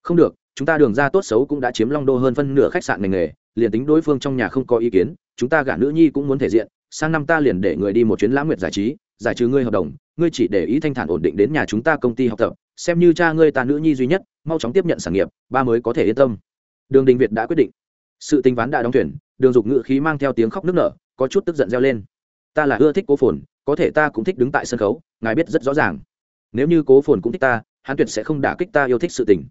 Không được, chúng ta đường ra tốt xấu cũng đã chiếm long đô hơn phân nửa khách sạn ngành nghề, liền tính đối phương trong nhà không có ý kiến, chúng ta gả nữ nhi cũng muốn thể diện, sang năm ta liền để người đi một chuyến lãng nguyệt giải trí, giải trừ ngươi hợp đồng, ngươi chỉ để ý thanh thản ổn định đến nhà chúng ta công ty học tập, xem như cha ngươi ta nữ nhi duy nhất mau chóng tiếp nhận sản nghiệp, ba mới có thể yên tâm. Đường đình việt đã quyết định. Sự tình ván đã đóng thuyền, đường dục ngự khí mang theo tiếng khóc nức nở, có chút tức giận reo lên. Ta là ưa thích cố phồn, có thể ta cũng thích đứng tại sân khấu, ngài biết rất rõ ràng. Nếu như cố phồn cũng thích ta, hắn tuyệt sẽ không đả kích ta yêu thích sự tình.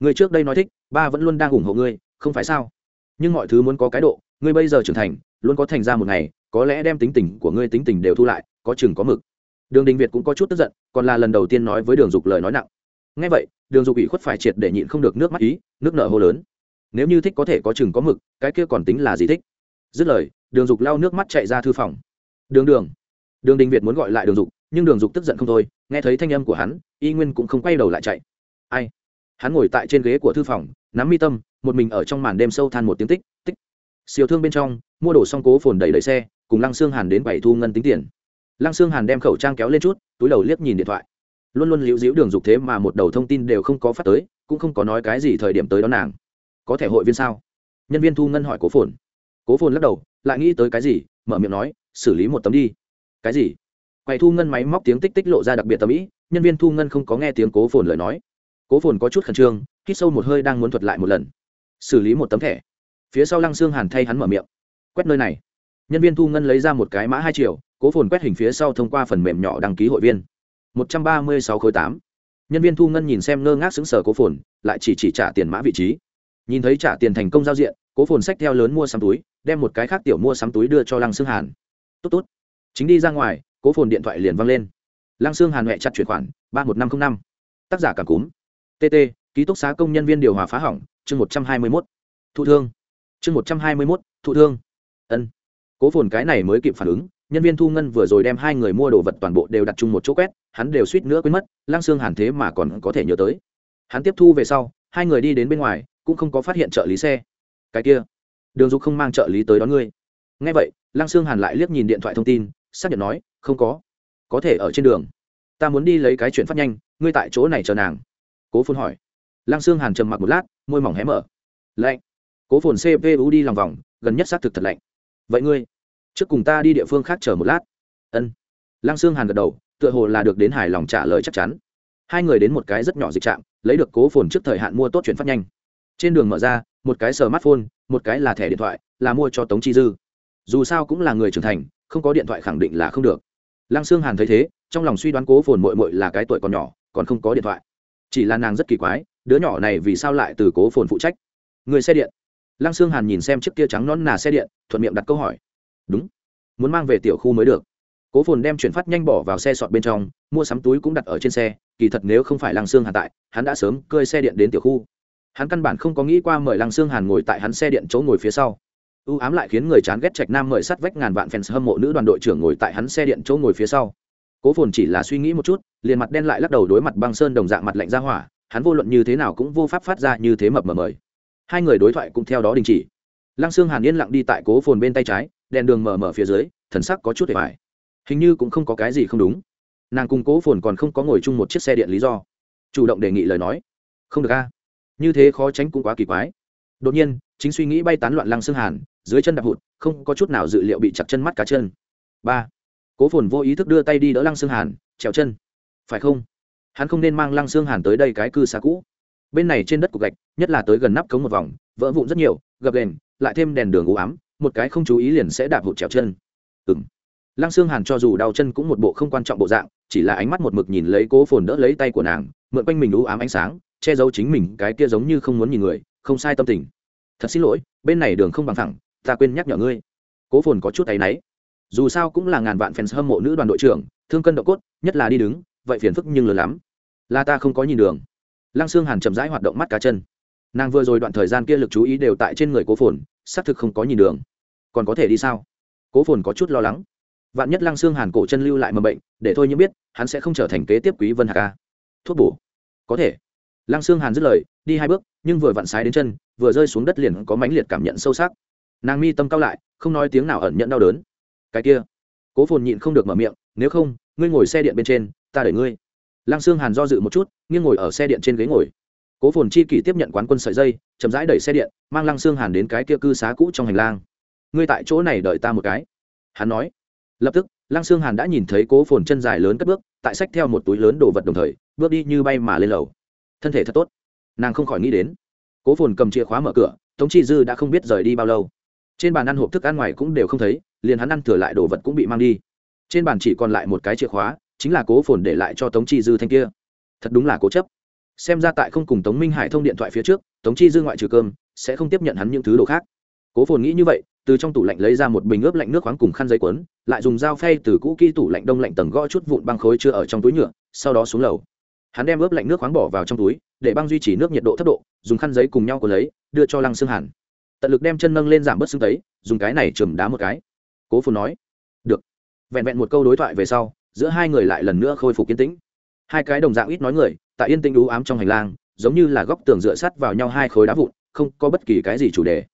Người trước đây nói thích, ba vẫn luôn đang ủng hộ ngươi, không phải sao? Nhưng mọi thứ muốn có cái độ, ngươi bây giờ trưởng thành, luôn có thành ra một ngày, có lẽ đem tính tình của ngươi tính tình đều thu lại, có chừng có mực. Đường đình việt cũng có chút tức giận, còn là lần đầu tiên nói với đường dục lời nói nặng ngay vậy, đường dục ủy khuất phải triệt để nhịn không được nước mắt ý, nước nợ hô lớn. Nếu như thích có thể có chừng có mực, cái kia còn tính là gì thích? Dứt lời, đường dục lau nước mắt chạy ra thư phòng. Đường đường. Đường đình việt muốn gọi lại đường dục, nhưng đường dục tức giận không thôi, nghe thấy thanh âm của hắn, y nguyên cũng không quay đầu lại chạy. Ai? Hắn ngồi tại trên ghế của thư phòng, nắm mi tâm, một mình ở trong màn đêm sâu than một tiếng tích tích. Siêu thương bên trong, mua đồ xong cố phồn đầy đầy xe, cùng lăng xương hàn đến bảy thu ngân tính tiền. Lăng xương hàn đem khẩu trang kéo lên chút, túi đầu liếc nhìn điện thoại luôn luôn liễu diễu đường dục thế mà một đầu thông tin đều không có phát tới, cũng không có nói cái gì thời điểm tới đón nàng. Có thể hội viên sao? Nhân viên thu ngân hỏi cố phồn. Cố phồn lắc đầu, lại nghĩ tới cái gì, mở miệng nói, xử lý một tấm đi. Cái gì? Quầy thu ngân máy móc tiếng tích tích lộ ra đặc biệt tầm ý, nhân viên thu ngân không có nghe tiếng cố phồn lời nói. Cố phồn có chút khẩn trương, hít sâu một hơi đang muốn thuật lại một lần. Xử lý một tấm thẻ. Phía sau lăng xương hàn thay hắn mở miệng. Quét nơi này. Nhân viên thu ngân lấy ra một cái mã hai triệu cố phồn quét hình phía sau thông qua phần mềm nhỏ đăng ký hội viên một trăm ba mươi sáu khối tám. Nhân viên thu ngân nhìn xem ngơ ngác xứng sở cố phồn, lại chỉ chỉ trả tiền mã vị trí. Nhìn thấy trả tiền thành công giao diện, cố phồn sách theo lớn mua sắm túi, đem một cái khác tiểu mua sắm túi đưa cho lăng xương hàn. Tốt tốt. Chính đi ra ngoài, cố phồn điện thoại liền văng lên. Lăng xương hàn huệ chặt chuyển khoản, ba một nghìn năm trăm linh năm. Tác giả cảm cúm. Tt ký túc xá công nhân viên điều hòa phá hỏng, chương một trăm hai mươi mốt. Thụ thương. Chương một trăm hai mươi mốt, thụ thương. Ân. Cố phồn cái này mới kịp phản ứng nhân viên thu ngân vừa rồi đem hai người mua đồ vật toàn bộ đều đặt chung một chỗ quét, hắn đều suýt nữa quên mất lang xương hàn thế mà còn có thể nhớ tới. Hắn tiếp thu về sau, hai người đi đến bên ngoài, cũng không có phát hiện trợ lý xe. Cái kia, đường dục không mang trợ lý tới đón ngươi. Ngay vậy lang xương hàn lại liếc nhìn điện thoại thông tin, xác nhận nói, không có. Có thể ở trên đường. Ta muốn đi lấy cái chuyện phát nhanh, ngươi tại chỗ này chờ nàng. Cố phồn hỏi. Lang xương hàn trầm mặc một lát, môi mỏng hé mở. Lạnh. Cố phồn cpu đi lòng vòng, gần nhất xác thực thật lạnh. Vậy ngươi trước cùng ta đi địa phương khác chờ một lát. Ân. Lăng sương hàn gật đầu, tựa hồ là được đến hài lòng trả lời chắc chắn. Hai người đến một cái rất nhỏ dịch trạm, lấy được cố phồn trước thời hạn mua tốt chuyển phát nhanh. Trên đường mở ra, một cái smartphone, một cái là thẻ điện thoại, là mua cho tống chi dư. Dù sao cũng là người trưởng thành, không có điện thoại khẳng định là không được. Lăng sương hàn thấy thế, trong lòng suy đoán cố phồn mội mội là cái tuổi còn nhỏ, còn không có điện thoại. Chỉ là nàng rất kỳ quái, đứa nhỏ này vì sao lại từ cố phồn phụ trách? Người xe điện. Lăng sương hàn nhìn xem chiếc kia trắng nón nà xe điện, thuận miệng đặt câu hỏi đúng. Muốn mang về tiểu khu mới được. Cố phồn đem chuyển phát nhanh bỏ vào xe sọt bên trong, mua sắm túi cũng đặt ở trên xe, kỳ thật nếu không phải lăng sương hàn tại, hắn đã sớm cơi xe điện đến tiểu khu. Hắn căn bản không có nghĩ qua mời lăng sương hàn ngồi tại hắn xe điện chỗ ngồi phía sau. Ưu ám lại khiến người chán ghét trạch nam mời sắt vách ngàn vạn fans hâm mộ nữ đoàn đội trưởng ngồi tại hắn xe điện chỗ ngồi phía sau. Cố phồn chỉ là suy nghĩ một chút, liền mặt đen lại lắc đầu đối mặt băng sơn đồng dạng mặt lạnh ra hỏa, hắn vô luận như thế nào cũng vô pháp phát ra như thế mập mờ mời. Hai người đối thoại cũng theo đó đình chỉ. Lăng sương hàn yên lặng đi tại cố phồn bên tay trái đèn đường mở mở phía dưới, thần sắc có chút để phải hình như cũng không có cái gì không đúng. Nàng cùng cố phồn còn không có ngồi chung một chiếc xe điện lý do. Chủ động đề nghị lời nói. Không được a. Như thế khó tránh cũng quá kỳ quái. Đột nhiên, chính suy nghĩ bay tán loạn lăng xương hàn, dưới chân đạp hụt, không có chút nào dự liệu bị chặt chân mắt cá chân. Ba. Cố phồn vô ý thức đưa tay đi đỡ lăng xương hàn, trèo chân. Phải không? Hắn không nên mang lăng xương hàn tới đây cái cư xá cũ. Bên này trên đất cục gạch, nhất là tới gần nắp cống một vòng, vỡ vụn rất nhiều, gập đèn lại thêm đèn đường u ám một cái không chú ý liền sẽ đạp hụt trèo chân. Ừng lăng xương hàn cho dù đau chân cũng một bộ không quan trọng bộ dạng, chỉ là ánh mắt một mực nhìn lấy cố phồn đỡ lấy tay của nàng, mượn quanh mình u ám ánh sáng, che giấu chính mình cái kia giống như không muốn nhìn người, không sai tâm tình. Thật xin lỗi, bên này đường không bằng thẳng ta quên nhắc nhở ngươi. Cố phồn có chút tay náy. Dù sao cũng là ngàn vạn fans hâm mộ nữ đoàn đội trưởng, thương cân độ cốt, nhất là đi đứng, vậy phiền phức nhưng lớn lắm. Là ta không có nhìn đường. Lăng xương hàn chậm rãi hoạt động mắt cá chân. Nàng vừa rồi đoạn thời gian kia lực chú ý đều tại trên người cố phồn xác thực không có nhìn đường. Còn có thể đi sao? Cố phồn có chút lo lắng. Vạn nhất lăng xương hàn cổ chân lưu lại mầm bệnh, để thôi như biết, hắn sẽ không trở thành kế tiếp quý vân Hà. ca thuốc bổ. Có thể. Lăng xương hàn dứt lời, đi hai bước, nhưng vừa vặn sái đến chân, vừa rơi xuống đất liền có mãnh liệt cảm nhận sâu sắc. Nàng mi tâm cao lại, không nói tiếng nào ẩn nhận đau đớn. Cái kia. Cố phồn nhịn không được mở miệng, nếu không, ngươi ngồi xe điện bên trên, ta đẩy ngươi. Lăng xương hàn do dự một chút, nghiêng ngồi ở xe điện trên ghế ngồi. Cố phồn chi kỷ tiếp nhận quán quân sợi dây chậm rãi đẩy xe điện, mang lăng xương hàn đến cái kia cư xá cũ trong hành lang. Ngươi tại chỗ này đợi ta một cái. Hắn nói. Lập tức, lăng xương hàn đã nhìn thấy cố phồn chân dài lớn cất bước, tại sách theo một túi lớn đồ vật đồng thời, bước đi như bay mà lên lầu. Thân thể thật tốt. Nàng không khỏi nghĩ đến. Cố phồn cầm chìa khóa mở cửa, tống chi dư đã không biết rời đi bao lâu. Trên bàn ăn hộp thức ăn ngoài cũng đều không thấy, liền hắn ăn thừa lại đồ vật cũng bị mang đi. Trên bàn chỉ còn lại một cái chìa khóa, chính là cố phồn để lại cho tống chi dư thanh kia. Thật đúng là cố chấp xem ra tại không cùng tống minh hải thông điện thoại phía trước, tống chi dư ngoại trừ cơm, sẽ không tiếp nhận hắn những thứ đồ khác. Cố phồn nghĩ như vậy, từ trong tủ lạnh lấy ra một bình ướp lạnh nước khoáng cùng khăn giấy quấn lại dùng dao phay từ cũ kỹ tủ lạnh đông lạnh tầng gõ chút vụn băng khối chưa ở trong túi nhựa, sau đó xuống lầu. Hắn đem ướp lạnh nước khoáng bỏ vào trong túi, để băng duy trì nước nhiệt độ thấp độ, dùng khăn giấy cùng nhau của lấy, đưa cho lăng xương hàn. Tận lực đem chân nâng lên giảm bớt xương tấy, dùng cái này chườm đá một cái. Cố phồn nói, được. Vẹn vẹn một câu đối thoại về sau, giữa hai người lại lần nữa khôi phục kiến tĩnh. Hai cái đồng dạng ít nói người tại yên tĩnh đú ám trong hành lang, giống như là góc tường dựa sắt vào nhau hai khối đá vụn, không có bất kỳ cái gì chủ đề.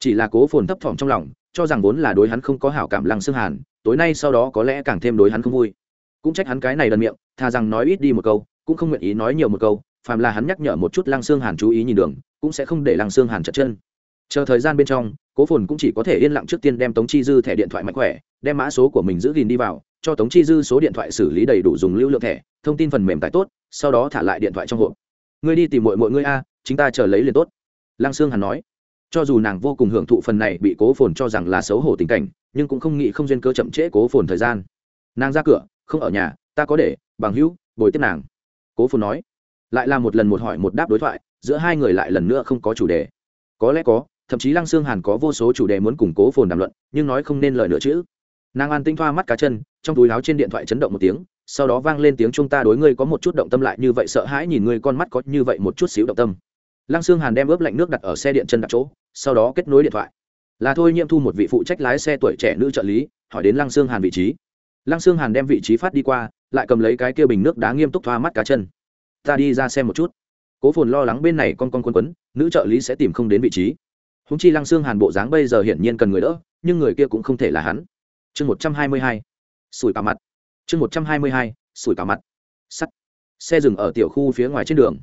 Chỉ là cố phồn thấp thỏm trong lòng, cho rằng vốn là đối hắn không có hảo cảm lăng xương hàn, tối nay sau đó có lẽ càng thêm đối hắn không vui. Cũng trách hắn cái này đần miệng thà rằng nói ít đi một câu, cũng không nguyện ý nói nhiều một câu, phàm là hắn nhắc nhở một chút lăng xương hàn chú ý nhìn đường, cũng sẽ không để lăng xương hàn chật chân. Chờ thời gian bên trong, cố phồn cũng chỉ có thể yên lặng trước tiên đem tống chi dư thẻ điện thoại mạnh khỏe, đem mã số của mình giữ gìn đi vào cho tống chi dư số điện thoại xử lý đầy đủ dùng lưu lượng thẻ, thông tin phần mềm tải tốt, sau đó thả lại điện thoại trong hộp. Ngươi đi tìm mọi mọi ngươi a chúng ta chờ lấy liền tốt. Lăng sương hàn nói. Cho dù nàng vô cùng hưởng thụ phần này bị cố phồn cho rằng là xấu hổ tình cảnh, nhưng cũng không nghĩ không duyên cơ chậm trễ cố phồn thời gian. Nàng ra cửa, không ở nhà, ta có để, bằng hữu, bồi tiếp nàng. Cố phồn nói. Lại là một lần một hỏi một đáp đối thoại, giữa hai người lại lần nữa không có chủ đề. Có lẽ có, thậm chí lăng xương hàn có vô số chủ đề muốn củng cố phồn đàm luận, nhưng nói không nên lời nữa chứ nàng an tinh thoa mắt cá chân, trong túi láo trên điện thoại chấn động một tiếng, sau đó vang lên tiếng chúng ta đối ngươi có một chút động tâm lại, như vậy sợ hãi nhìn ngươi con mắt có như vậy một chút xíu động tâm. Lăng Sương hàn đem ướp lạnh nước đặt ở xe điện chân đặt chỗ, sau đó kết nối điện thoại. Là thôi nhiệm thu một vị phụ trách lái xe tuổi trẻ nữ trợ lý, hỏi đến lăng Sương hàn vị trí. Lăng Sương hàn đem vị trí phát đi qua, lại cầm lấy cái kia bình nước đá nghiêm túc thoa mắt cá chân. Ta đi ra xem một chút. Cố phồn lo lắng bên này con con quấn quấn, nữ trợ lý sẽ tìm không đến vị trí. Húng chi lăng Sương hàn bộ dáng bây giờ hiển nhiên cần người đỡ, nhưng người kia cũng không thể là hắn chương một trăm hai mươi hai, sủi cả mặt. Chương một trăm hai mươi hai, sủi cả mặt. Sắt. Xe dừng ở tiểu khu phía ngoài trên đường.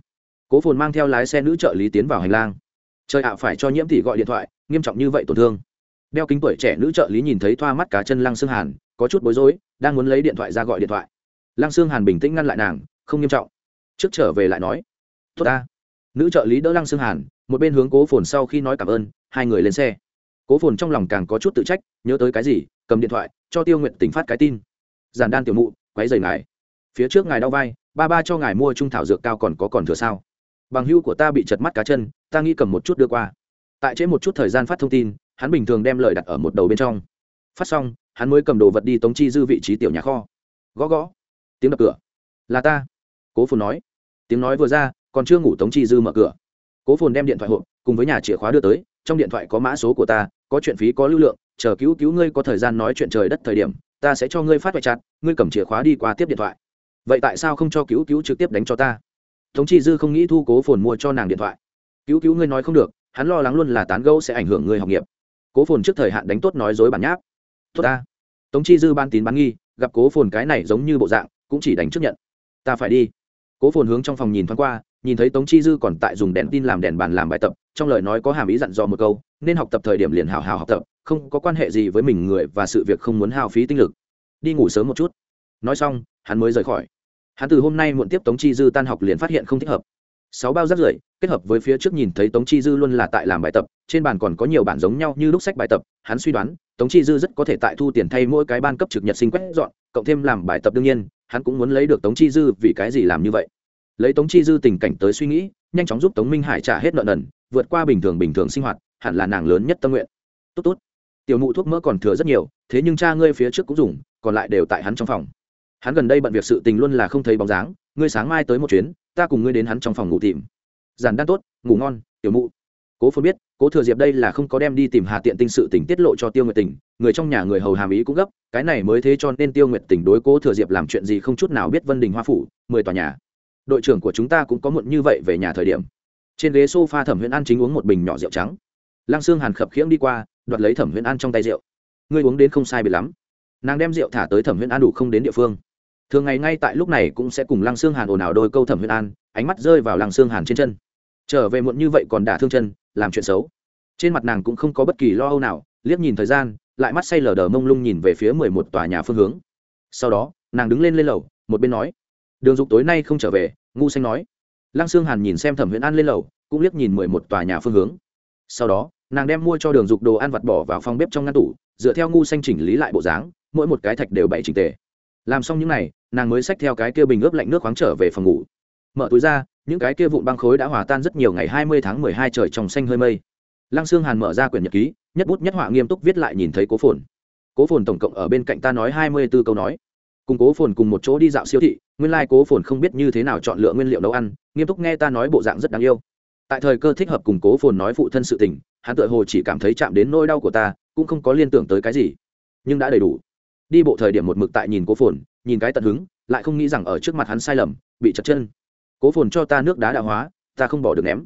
Cố phồn mang theo lái xe nữ trợ lý tiến vào hành lang. Trời ạ, phải cho nhiễm thị gọi điện thoại, nghiêm trọng như vậy tổn thương. Đeo kính tuổi trẻ nữ trợ lý nhìn thấy thoa mắt cá chân lăng xương hàn, có chút bối rối, đang muốn lấy điện thoại ra gọi điện thoại. Lăng xương hàn bình tĩnh ngăn lại nàng, không nghiêm trọng. Trước trở về lại nói, tốt ta. Nữ trợ lý đỡ lăng xương hàn, một bên hướng cố phồn sau khi nói cảm ơn, hai người lên xe cố phồn trong lòng càng có chút tự trách, nhớ tới cái gì, cầm điện thoại, cho tiêu nguyện tỉnh phát cái tin. Giản đan tiểu mụ quáy dày ngài. Phía trước ngài đau vai, ba ba cho ngài mua trung thảo dược cao còn có còn thừa sao? Bằng hưu của ta bị chật mắt cá chân, ta nghĩ cầm một chút đưa qua. Tại chế một chút thời gian phát thông tin, hắn bình thường đem lời đặt ở một đầu bên trong. Phát xong, hắn mới cầm đồ vật đi tống chi dư vị trí tiểu nhà kho. Gõ gõ. Tiếng đập cửa. Là ta. Cố phồn nói. Tiếng nói vừa ra, còn chưa ngủ tống chi dư mở cửa. Cố phồn đem điện thoại hộp, cùng với nhà chìa khóa đưa tới trong điện thoại có mã số của ta, có chuyện phí có lưu lượng, chờ cứu cứu ngươi có thời gian nói chuyện trời đất thời điểm, ta sẽ cho ngươi phát vạch chặt ngươi cầm chìa khóa đi qua tiếp điện thoại. Vậy tại sao không cho cứu cứu trực tiếp đánh cho ta? Tống chi dư không nghĩ thu cố phồn mua cho nàng điện thoại. Cứu cứu ngươi nói không được, hắn lo lắng luôn là tán gẫu sẽ ảnh hưởng người học nghiệp. Cố phồn trước thời hạn đánh tốt nói dối bản nháp. Tốt ta. Tống chi dư ban tín bán nghi, gặp cố phồn cái này giống như bộ dạng, cũng chỉ đánh trước nhận. Ta phải đi. Cố phồn hướng trong phòng nhìn thoáng qua nhìn thấy tống chi dư còn tại dùng đèn tin làm đèn bàn làm bài tập, trong lời nói có hàm ý dặn dò một câu, nên học tập thời điểm liền hào hào học tập, không có quan hệ gì với mình người và sự việc không muốn hao phí tinh lực. Đi ngủ sớm một chút. Nói xong, hắn mới rời khỏi. Hắn từ hôm nay muộn tiếp tống chi dư tan học liền phát hiện không thích hợp. Sáu bao rác rưởi, kết hợp với phía trước nhìn thấy tống chi dư luôn là tại làm bài tập, trên bàn còn có nhiều bản giống nhau như lúc sách bài tập, hắn suy đoán, tống chi dư rất có thể tại thu tiền thay mỗi cái ban cấp trực nhật sinh quét dọn, cộng thêm làm bài tập đương nhiên, hắn cũng muốn lấy được tống chi dư vì cái gì làm như vậy lấy tống chi dư tình cảnh tới suy nghĩ, nhanh chóng giúp tống minh hải trả hết nợ nần, vượt qua bình thường bình thường sinh hoạt, hẳn là nàng lớn nhất tâm nguyện. Tốt tốt. Tiểu mụ thuốc mỡ còn thừa rất nhiều, thế nhưng cha ngươi phía trước cũng dùng, còn lại đều tại hắn trong phòng. Hắn gần đây bận việc sự tình luôn là không thấy bóng dáng, ngươi sáng mai tới một chuyến, ta cùng ngươi đến hắn trong phòng ngủ tìm. Giản đan tốt, ngủ ngon, tiểu mụ. Cố phân biết, cố thừa diệp đây là không có đem đi tìm hà tiện tinh sự tỉnh tiết lộ cho tiêu nguyệt tình, người trong nhà người hầu hàm ý cũng gấp, cái này mới thế cho nên tiêu nguyệt tình đối cố thừa diệp làm chuyện gì không chút nào biết vân đình hoa phủ, mười tòa nhà đội trưởng của chúng ta cũng có muộn như vậy về nhà thời điểm. Trên ghế s o f a thẩm huyễn an chính uống một bình nhỏ rượu trắng. Lăng xương hàn khập khiễng đi qua, đoạt lấy thẩm huyễn an trong tay rượu. Ngươi uống đến không sai bị lắm. Nàng đem rượu thả tới thẩm huyễn an đủ không đến địa phương. Thường ngày ngay tại lúc này cũng sẽ cùng lăng xương hàn ồn ào đôi câu thẩm huyễn an, ánh mắt rơi vào lăng xương hàn trên chân. Trở về muộn như vậy còn đả thương chân, làm chuyện xấu. Trên mặt nàng cũng không có bất kỳ lo âu nào, liếc nhìn thời gian, lại mắt say lờ đờ mông lung nhìn về phía mười một tòa nhà phương hướng. Sau đó, nàng đứng lên lên lầu, một bên nói đường dục tối nay không trở về, ngu xanh nói. Lăng Sương hàn nhìn xem thẩm huyễn an lên lầu, cũng liếc nhìn mười một tòa nhà phương hướng. Sau đó, nàng đem mua cho đường dục đồ ăn vặt bỏ vào phòng bếp trong ngăn tủ, dựa theo ngu xanh chỉnh lý lại bộ dáng, mỗi một cái thạch đều bảy trình tề. Làm xong những n à y nàng mới xách theo cái kia bình ướp lạnh nước khoáng trở về phòng ngủ. Mở túi ra, những cái kia vụn băng khối đã hòa tan rất nhiều ngày hai mươi tháng mười hai trời trồng xanh hơi mây. Lăng sương hàn mở ra quyển nhật ký, nhất bút nhất họa nghiêm túc viết lại nhìn thấy cố phồn. Cố phồn tổng cộng ở bên cạnh ta nói hai mươi b ố câu nói. Cùng cố phồn cùng một chỗ đi dạo siêu thị nguyên Lai Cố phồn không biết như thế nào chọn lựa nguyên liệu nấu ăn, nghiêm túc nghe ta nói bộ dạng rất đáng yêu. Tại thời cơ thích hợp cùng cố phồn nói phụ thân sự tình, hắn tự hồ chỉ cảm thấy chạm đến nỗi đau của ta, cũng không có liên tưởng tới cái gì. Nhưng đã đầy đủ. Đi bộ thời điểm một mực tại nhìn cố phồn, nhìn cái tận hứng, lại không nghĩ rằng ở trước mặt hắn sai lầm, bị chật chân. Cố phồn cho ta nước đá đạo hóa, ta không bỏ được ném.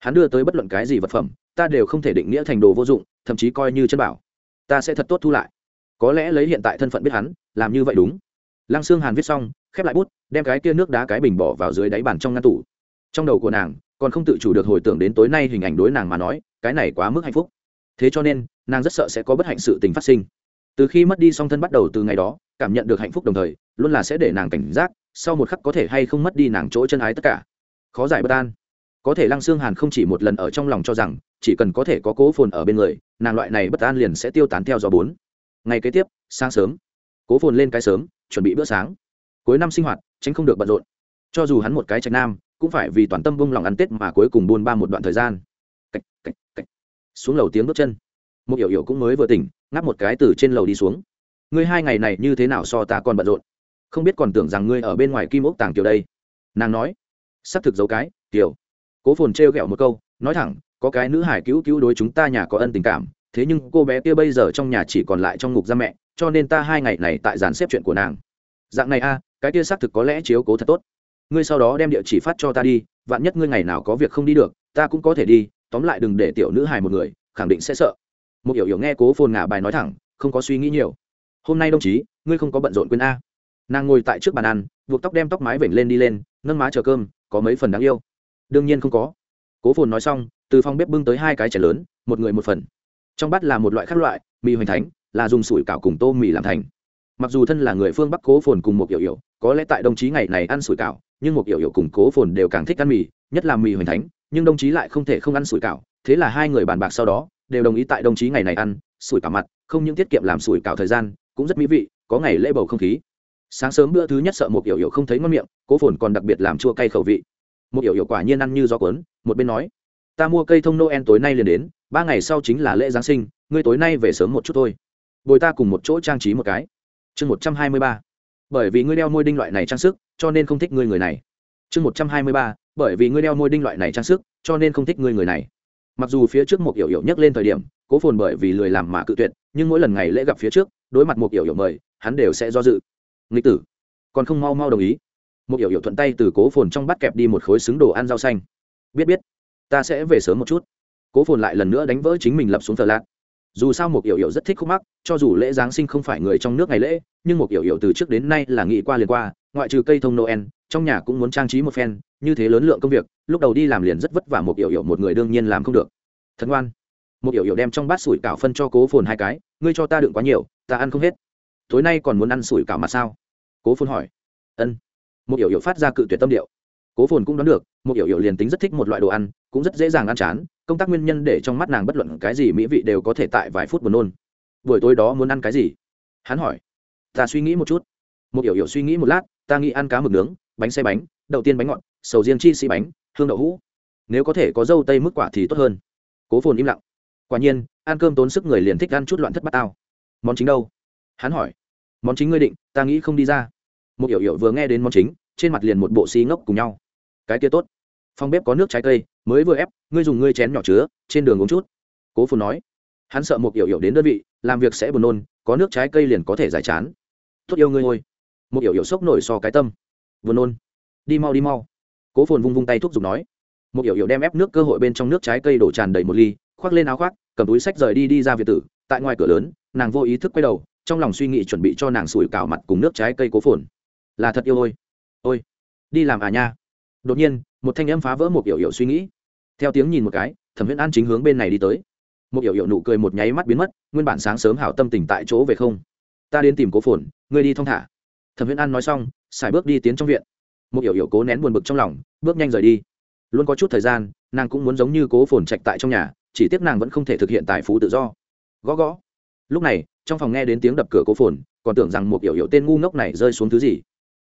Hắn đưa tới bất luận cái gì vật phẩm, ta đều không thể định nghĩa thành đồ vô dụng, thậm chí coi như chân bảo. Ta sẽ thật tốt thu lại. Có lẽ lấy hiện tại thân phận biết hắn, làm như vậy đúng. Lăng xương hàn viết xong khép lại bút, đem cái kia nước đá cái bình bỏ vào dưới đáy bàn trong ngăn tủ. Trong đầu của nàng, còn không tự chủ được hồi tưởng đến tối nay hình ảnh đối nàng mà nói, cái này quá mức hạnh phúc. Thế cho nên, nàng rất sợ sẽ có bất hạnh sự tình phát sinh. Từ khi mất đi song thân bắt đầu từ ngày đó, cảm nhận được hạnh phúc đồng thời, luôn là sẽ để nàng cảnh giác, sau một khắc có thể hay không mất đi nàng chỗ chân ái tất cả. Khó giải bất an. Có thể lăng xương hàn không chỉ một lần ở trong lòng cho rằng, chỉ cần có thể có cố phồn ở bên người, nàng loại này bất an liền sẽ tiêu tán theo gió bốn. Ngày kế tiếp, sáng sớm. Cố phồn lên cái sớm, chuẩn bị bữa sáng cuối năm sinh hoạt tránh không được bận rộn. Cho dù hắn một cái trạch nam cũng phải vì toàn tâm bông lòng ăn tết mà cuối cùng buôn ba một đoạn thời gian. Cách, cách, cách. xuống lầu tiếng bước chân. Một hiểu hiểu cũng mới vừa tỉnh ngáp một cái từ trên lầu đi xuống. Ngươi hai ngày này như thế nào so ta còn bận rộn? Không biết còn tưởng rằng ngươi ở bên ngoài kim ốc tàng tiểu đây. Nàng nói. Xác thực dấu cái tiểu, cố phồn trêu ghẹo một câu nói thẳng có cái nữ hải cứu cứu đối chúng ta nhà có ân tình cảm thế nhưng cô bé kia bây giờ trong nhà chỉ còn lại trong ngục gia mẹ cho nên ta hai ngày này tại dàn xếp chuyện của nàng. Dạng này a cái kia xác thực có lẽ chiếu cố thật tốt. Ngươi sau đó đem địa chỉ phát cho ta đi, vạn nhất ngươi ngày nào có việc không đi được, ta cũng có thể đi, tóm lại đừng để tiểu nữ hài một người, khẳng định sẽ sợ. Một hiểu hiểu nghe cố phồn ngả bài nói thẳng, không có suy nghĩ nhiều. Hôm nay đồng chí, ngươi không có bận rộn quên a. Nàng ngồi tại trước bàn ăn, buộc tóc đem tóc mái vểnh lên đi lên, nâng má chờ cơm, có mấy phần đáng yêu. Đương nhiên không có. Cố phồn nói xong, từ phòng bếp bưng tới hai cái chén lớn, một người một phần. Trong bát là một loại khác loại, mì hoành thánh, là dùng sủi cảo cùng tô mì làm thành mặc dù thân là người phương bắc cố phồn cùng một kiểu hiểu, có lẽ tại đồng chí ngày này ăn sủi cảo, nhưng một kiểu hiểu cùng cố phồn đều càng thích ăn mì, nhất là mì hoành thánh, nhưng đồng chí lại không thể không ăn sủi cảo, thế là hai người bàn bạc sau đó, đều đồng ý tại đồng chí ngày này ăn, sủi cảo mặt, không những tiết kiệm làm sủi cảo thời gian, cũng rất mỹ vị, có ngày lễ bầu không khí. Sáng sớm bữa thứ nhất sợ một kiểu hiểu không thấy ngon miệng, cố phồn còn đặc biệt làm chua cay khẩu vị. Một kiểu hiểu quả nhiên ăn như gió cuốn, một bên nói, ta mua cây thông noel tối nay liền đến, ba ngày sau chính là lễ giáng sinh, ngươi tối nay về sớm một chút thôi. Bồi ta cùng một chỗ trang trí một cái chương một trăm hai mươi ba. Bởi vì ngươi đeo môi đinh loại này trang sức, cho nên không thích ngươi người này. Chương một trăm hai mươi ba. Bởi vì ngươi đeo môi đinh loại này trang sức, cho nên không thích ngươi người này. Mặc dù phía trước một yểu yểu nhắc lên thời điểm, cố phồn bởi vì lười làm mà cự tuyệt, nhưng mỗi lần ngày lễ gặp phía trước, đối mặt một yểu yểu mời, hắn đều sẽ do dự. Nghịch tử, còn không mau mau đồng ý. Một yểu yểu thuận tay từ cố phồn trong bắt kẹp đi một khối xứng đồ ăn rau xanh. Biết biết, ta sẽ về sớm một chút. Cố phồn lại lần nữa đánh vỡ chính mình lập xuống thờ lạc dù sao một yểu yểu rất thích khúc mắc, cho dù lễ giáng sinh không phải người trong nước ngày lễ, nhưng một yểu yểu từ trước đến nay là nghĩ qua liền qua, ngoại trừ cây thông noel, trong nhà cũng muốn trang trí một phen, như thế lớn lượng công việc, lúc đầu đi làm liền rất vất vả một yểu yểu một người đương nhiên làm không được. Thật ngoan. Một yểu yểu đem trong bát sủi cảo phân cho cố phồn hai cái, ngươi cho ta đựng quá nhiều, ta ăn không hết. Tối nay còn muốn ăn sủi cảo mà sao? Cố phồn hỏi. Ân. Một yểu yểu phát ra cự tuyệt tâm điệu. Cố phồn cũng đoán được một yểu yểu liền tính rất thích một loại đồ ăn, cũng rất dễ dàng ăn chán công tác nguyên nhân để trong mắt nàng bất luận cái gì mỹ vị đều có thể tại vài phút buồn nôn. Buổi tối đó muốn ăn cái gì? Hắn hỏi. Ta suy nghĩ một chút. Một hiểu hiểu suy nghĩ một lát, ta nghĩ ăn cá mực nướng, bánh xe bánh, đậu tiên bánh ngọt, sầu riêng chi sĩ bánh, hương đậu hũ. Nếu có thể có dâu tây mức quả thì tốt hơn. Cố phồn im lặng. Quả nhiên, ăn cơm tốn sức người liền thích ăn chút loạn thất bát tao. Món chính đâu? Hắn hỏi. Món chính ngươi định, ta nghĩ không đi ra. Một hiểu hiểu vừa nghe đến món chính, trên mặt liền một bộ xí ngốc cùng nhau. Cái kia tốt. Phòng bếp có nước trái cây mới vừa ép, ngươi dùng ngươi chén nhỏ chứa, trên đường uống chút. Cố phồn nói. Hắn sợ một yểu yểu đến đơn vị, làm việc sẽ buồn nôn, có nước trái cây liền có thể giải chán. Tốt yêu ngươi ngôi một yểu yểu sốc nổi so cái tâm. Buồn nôn. Đi mau đi mau. Cố phồn vung vung tay thuốc giục nói. Một yểu yểu đem ép nước cơ hội bên trong nước trái cây đổ tràn đầy một ly, khoác lên áo khoác, cầm túi sách rời đi đi ra việt tử. Tại ngoài cửa lớn, nàng vô ý thức quay đầu, trong lòng suy nghĩ chuẩn bị cho nàng sủi cảo mặt cùng nước trái cây cố phồn. Là thật yêu ôi. Ôi, đi làm à nha. Đột nhiên, một thanh âm phá vỡ một yểu yểu suy nghĩ theo tiếng nhìn một cái, thẩm Huyễn an chính hướng bên này đi tới. Một yểu yểu nụ cười một nháy mắt biến mất, nguyên bản sáng sớm hảo tâm tình tại chỗ về không. Ta đến tìm cố phồn, ngươi đi thong thả. Thẩm Huyễn an nói xong, xài bước đi tiến trong viện. Một yểu yểu cố nén buồn bực trong lòng, bước nhanh rời đi. Luôn có chút thời gian, nàng cũng muốn giống như cố phồn trạch tại trong nhà, chỉ tiếc nàng vẫn không thể thực hiện tài phú tự do. Gõ gõ. Lúc này, trong phòng nghe đến tiếng đập cửa cố phồn, còn tưởng rằng một yểu yểu tên ngu ngốc này rơi xuống thứ gì.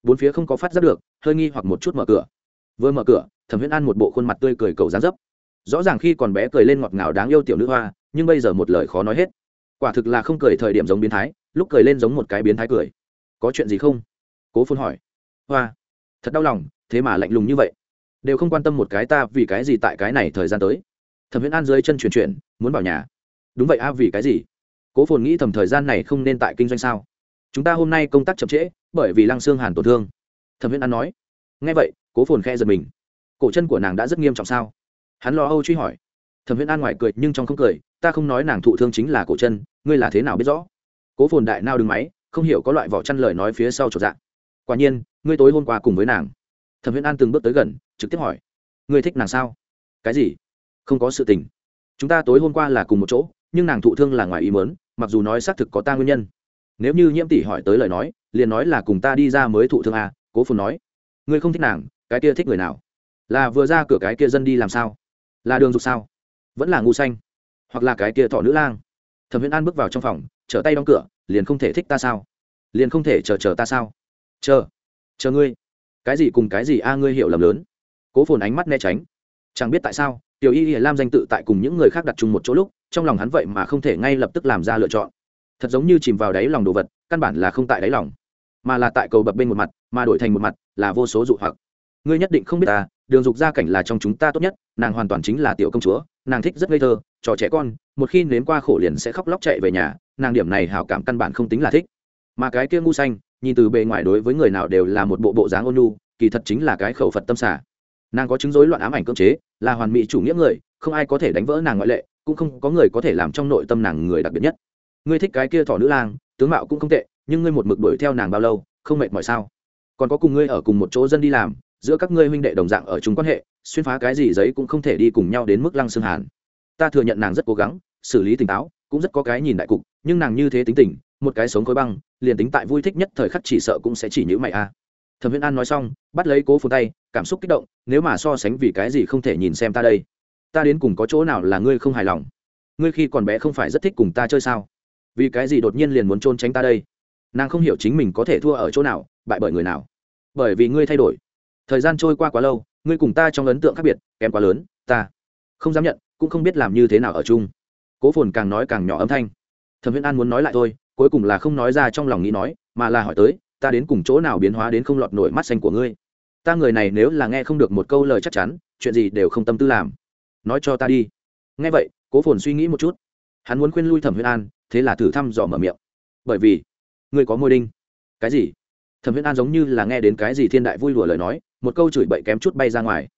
Bốn phía không có phát giác được, hơi nghi hoặc một chút mở cửa vừa mở cửa, thẩm viễn an một bộ khuôn mặt tươi cười cầu dán dấp. Rõ ràng khi còn bé cười lên ngọt ngào đáng yêu tiểu nữ hoa, nhưng bây giờ một lời khó nói hết. Quả thực là không cười thời điểm giống biến thái, lúc cười lên giống một cái biến thái cười. Có chuyện gì không? Cố phun hỏi. Hoa. Thật đau lòng, thế mà lạnh lùng như vậy. Đều không quan tâm một cái ta vì cái gì tại cái này thời gian tới. Thẩm viễn an dưới chân chuyển chuyển, muốn vào nhà. Đúng vậy a, vì cái gì? Cố phồn nghĩ thầm thời gian này không nên tại kinh doanh sao? Chúng ta hôm nay công tác chậm trễ, bởi vì lăng xương hàn tổn thương. Thẩm viễn an nói. Nghe vậy cố phồn khe giật mình. Cổ chân của nàng đã rất nghiêm trọng sao? Hắn lo âu truy hỏi. Thẩm Huyễn an ngoài cười nhưng trong không cười ta không nói nàng thụ thương chính là cổ chân ngươi là thế nào biết rõ? Cố phồn đại nao đứng máy không hiểu có loại vỏ chăn lời nói phía sau trột dạng quả nhiên ngươi tối hôm qua cùng với nàng. Thẩm Huyễn an từng bước tới gần trực tiếp hỏi. Ngươi thích nàng sao? Cái gì? Không có sự tình. Chúng ta tối hôm qua là cùng một chỗ nhưng nàng thụ thương là ngoài ý mớn mặc dù nói xác thực có ta nguyên nhân. Nếu như nhiễm tỷ hỏi tới lời nói liền nói là cùng ta đi ra mới thụ thương à, cố phồn nói. Ngươi không thích nàng cái kia thích người nào? Là vừa ra cửa cái kia dân đi làm sao? Là đường dục sao? Vẫn là ngu xanh? Hoặc là cái kia thọ nữ lang? Thẩm huyễn an bước vào trong phòng, trở tay đóng cửa, liền không thể thích ta sao? Liền không thể chờ chờ ta sao? Chờ chờ ngươi. Cái gì cùng cái gì a, ngươi hiểu lầm lớn. Cố phồn ánh mắt né tránh. Chẳng biết tại sao, tiểu y hiển lam danh tự tại cùng những người khác đặt chung một chỗ lúc, trong lòng hắn vậy mà không thể ngay lập tức làm ra lựa chọn. Thật giống như chìm vào đáy lòng đồ vật, căn bản là không tại đáy lòng, mà là tại cầu bập bên một mặt, mà đổi thành một mặt, là vô số dụ hoặc ngươi nhất định không biết ta, đường dục gia cảnh là trong chúng ta tốt nhất, nàng hoàn toàn chính là tiểu công chúa, nàng thích rất ngây thơ, trò trẻ con, một khi nếm qua khổ liền sẽ khóc lóc chạy về nhà, nàng điểm này hảo cảm căn bản không tính là thích. Mà cái kia ngu xanh, nhìn từ bề ngoài đối với người nào đều là một bộ bộ dáng ôn nhu, kỳ thật chính là cái khẩu phật tâm xả. Nàng có chứng rối loạn ám ảnh cưỡng chế, là hoàn mỹ chủ nghĩa người, không ai có thể đánh vỡ nàng ngoại lệ, cũng không có người có thể làm trong nội tâm nàng người đặc biệt nhất. Ngươi thích cái kia thỏ nữ lang, tướng mạo cũng không tệ, nhưng ngươi một mực đuổi theo nàng bao lâu, không mệt mỏi sao? Còn có cùng ngươi ở cùng một chỗ dân đi làm giữa các ngươi huynh đệ đồng dạng ở chung quan hệ, xuyên phá cái gì giấy cũng không thể đi cùng nhau đến mức lăng xương hàn. Ta thừa nhận nàng rất cố gắng, xử lý tỉnh táo, cũng rất có cái nhìn đại cục, nhưng nàng như thế tính tình, một cái sống khối băng, liền tính tại vui thích nhất thời khắc chỉ sợ cũng sẽ chỉ nhữ mày a. Thẩm viễn an nói xong, bắt lấy cố phồn tay, cảm xúc kích động, nếu mà so sánh vì cái gì không thể nhìn xem ta đây? Ta đến cùng có chỗ nào là ngươi không hài lòng? Ngươi khi còn bé không phải rất thích cùng ta chơi sao? Vì cái gì đột nhiên liền muốn trôn tránh ta đây? Nàng không hiểu chính mình có thể thua ở chỗ nào, bại bởi người nào. Bởi vì ngươi thay đổi thời gian trôi qua quá lâu, ngươi cùng ta trong ấn tượng khác biệt, kém quá lớn, ta không dám nhận, cũng không biết làm như thế nào ở chung. Cố phồn càng nói càng nhỏ âm thanh. Thẩm viễn an muốn nói lại thôi, cuối cùng là không nói ra trong lòng nghĩ nói, mà là hỏi tới, ta đến cùng chỗ nào biến hóa đến không lọt nổi mắt xanh của ngươi? Ta người này nếu là nghe không được một câu lời chắc chắn, chuyện gì đều không tâm tư làm. Nói cho ta đi. Nghe vậy, cố phồn suy nghĩ một chút. Hắn muốn khuyên lui thẩm Viễn an, thế là thử thăm dò mở miệng. Bởi vì, ngươi có môi đinh. Cái gì? Thẩm Viễn an giống như là nghe đến cái gì thiên đại vui lùa lời nói một câu chửi bậy kém chút bay ra ngoài.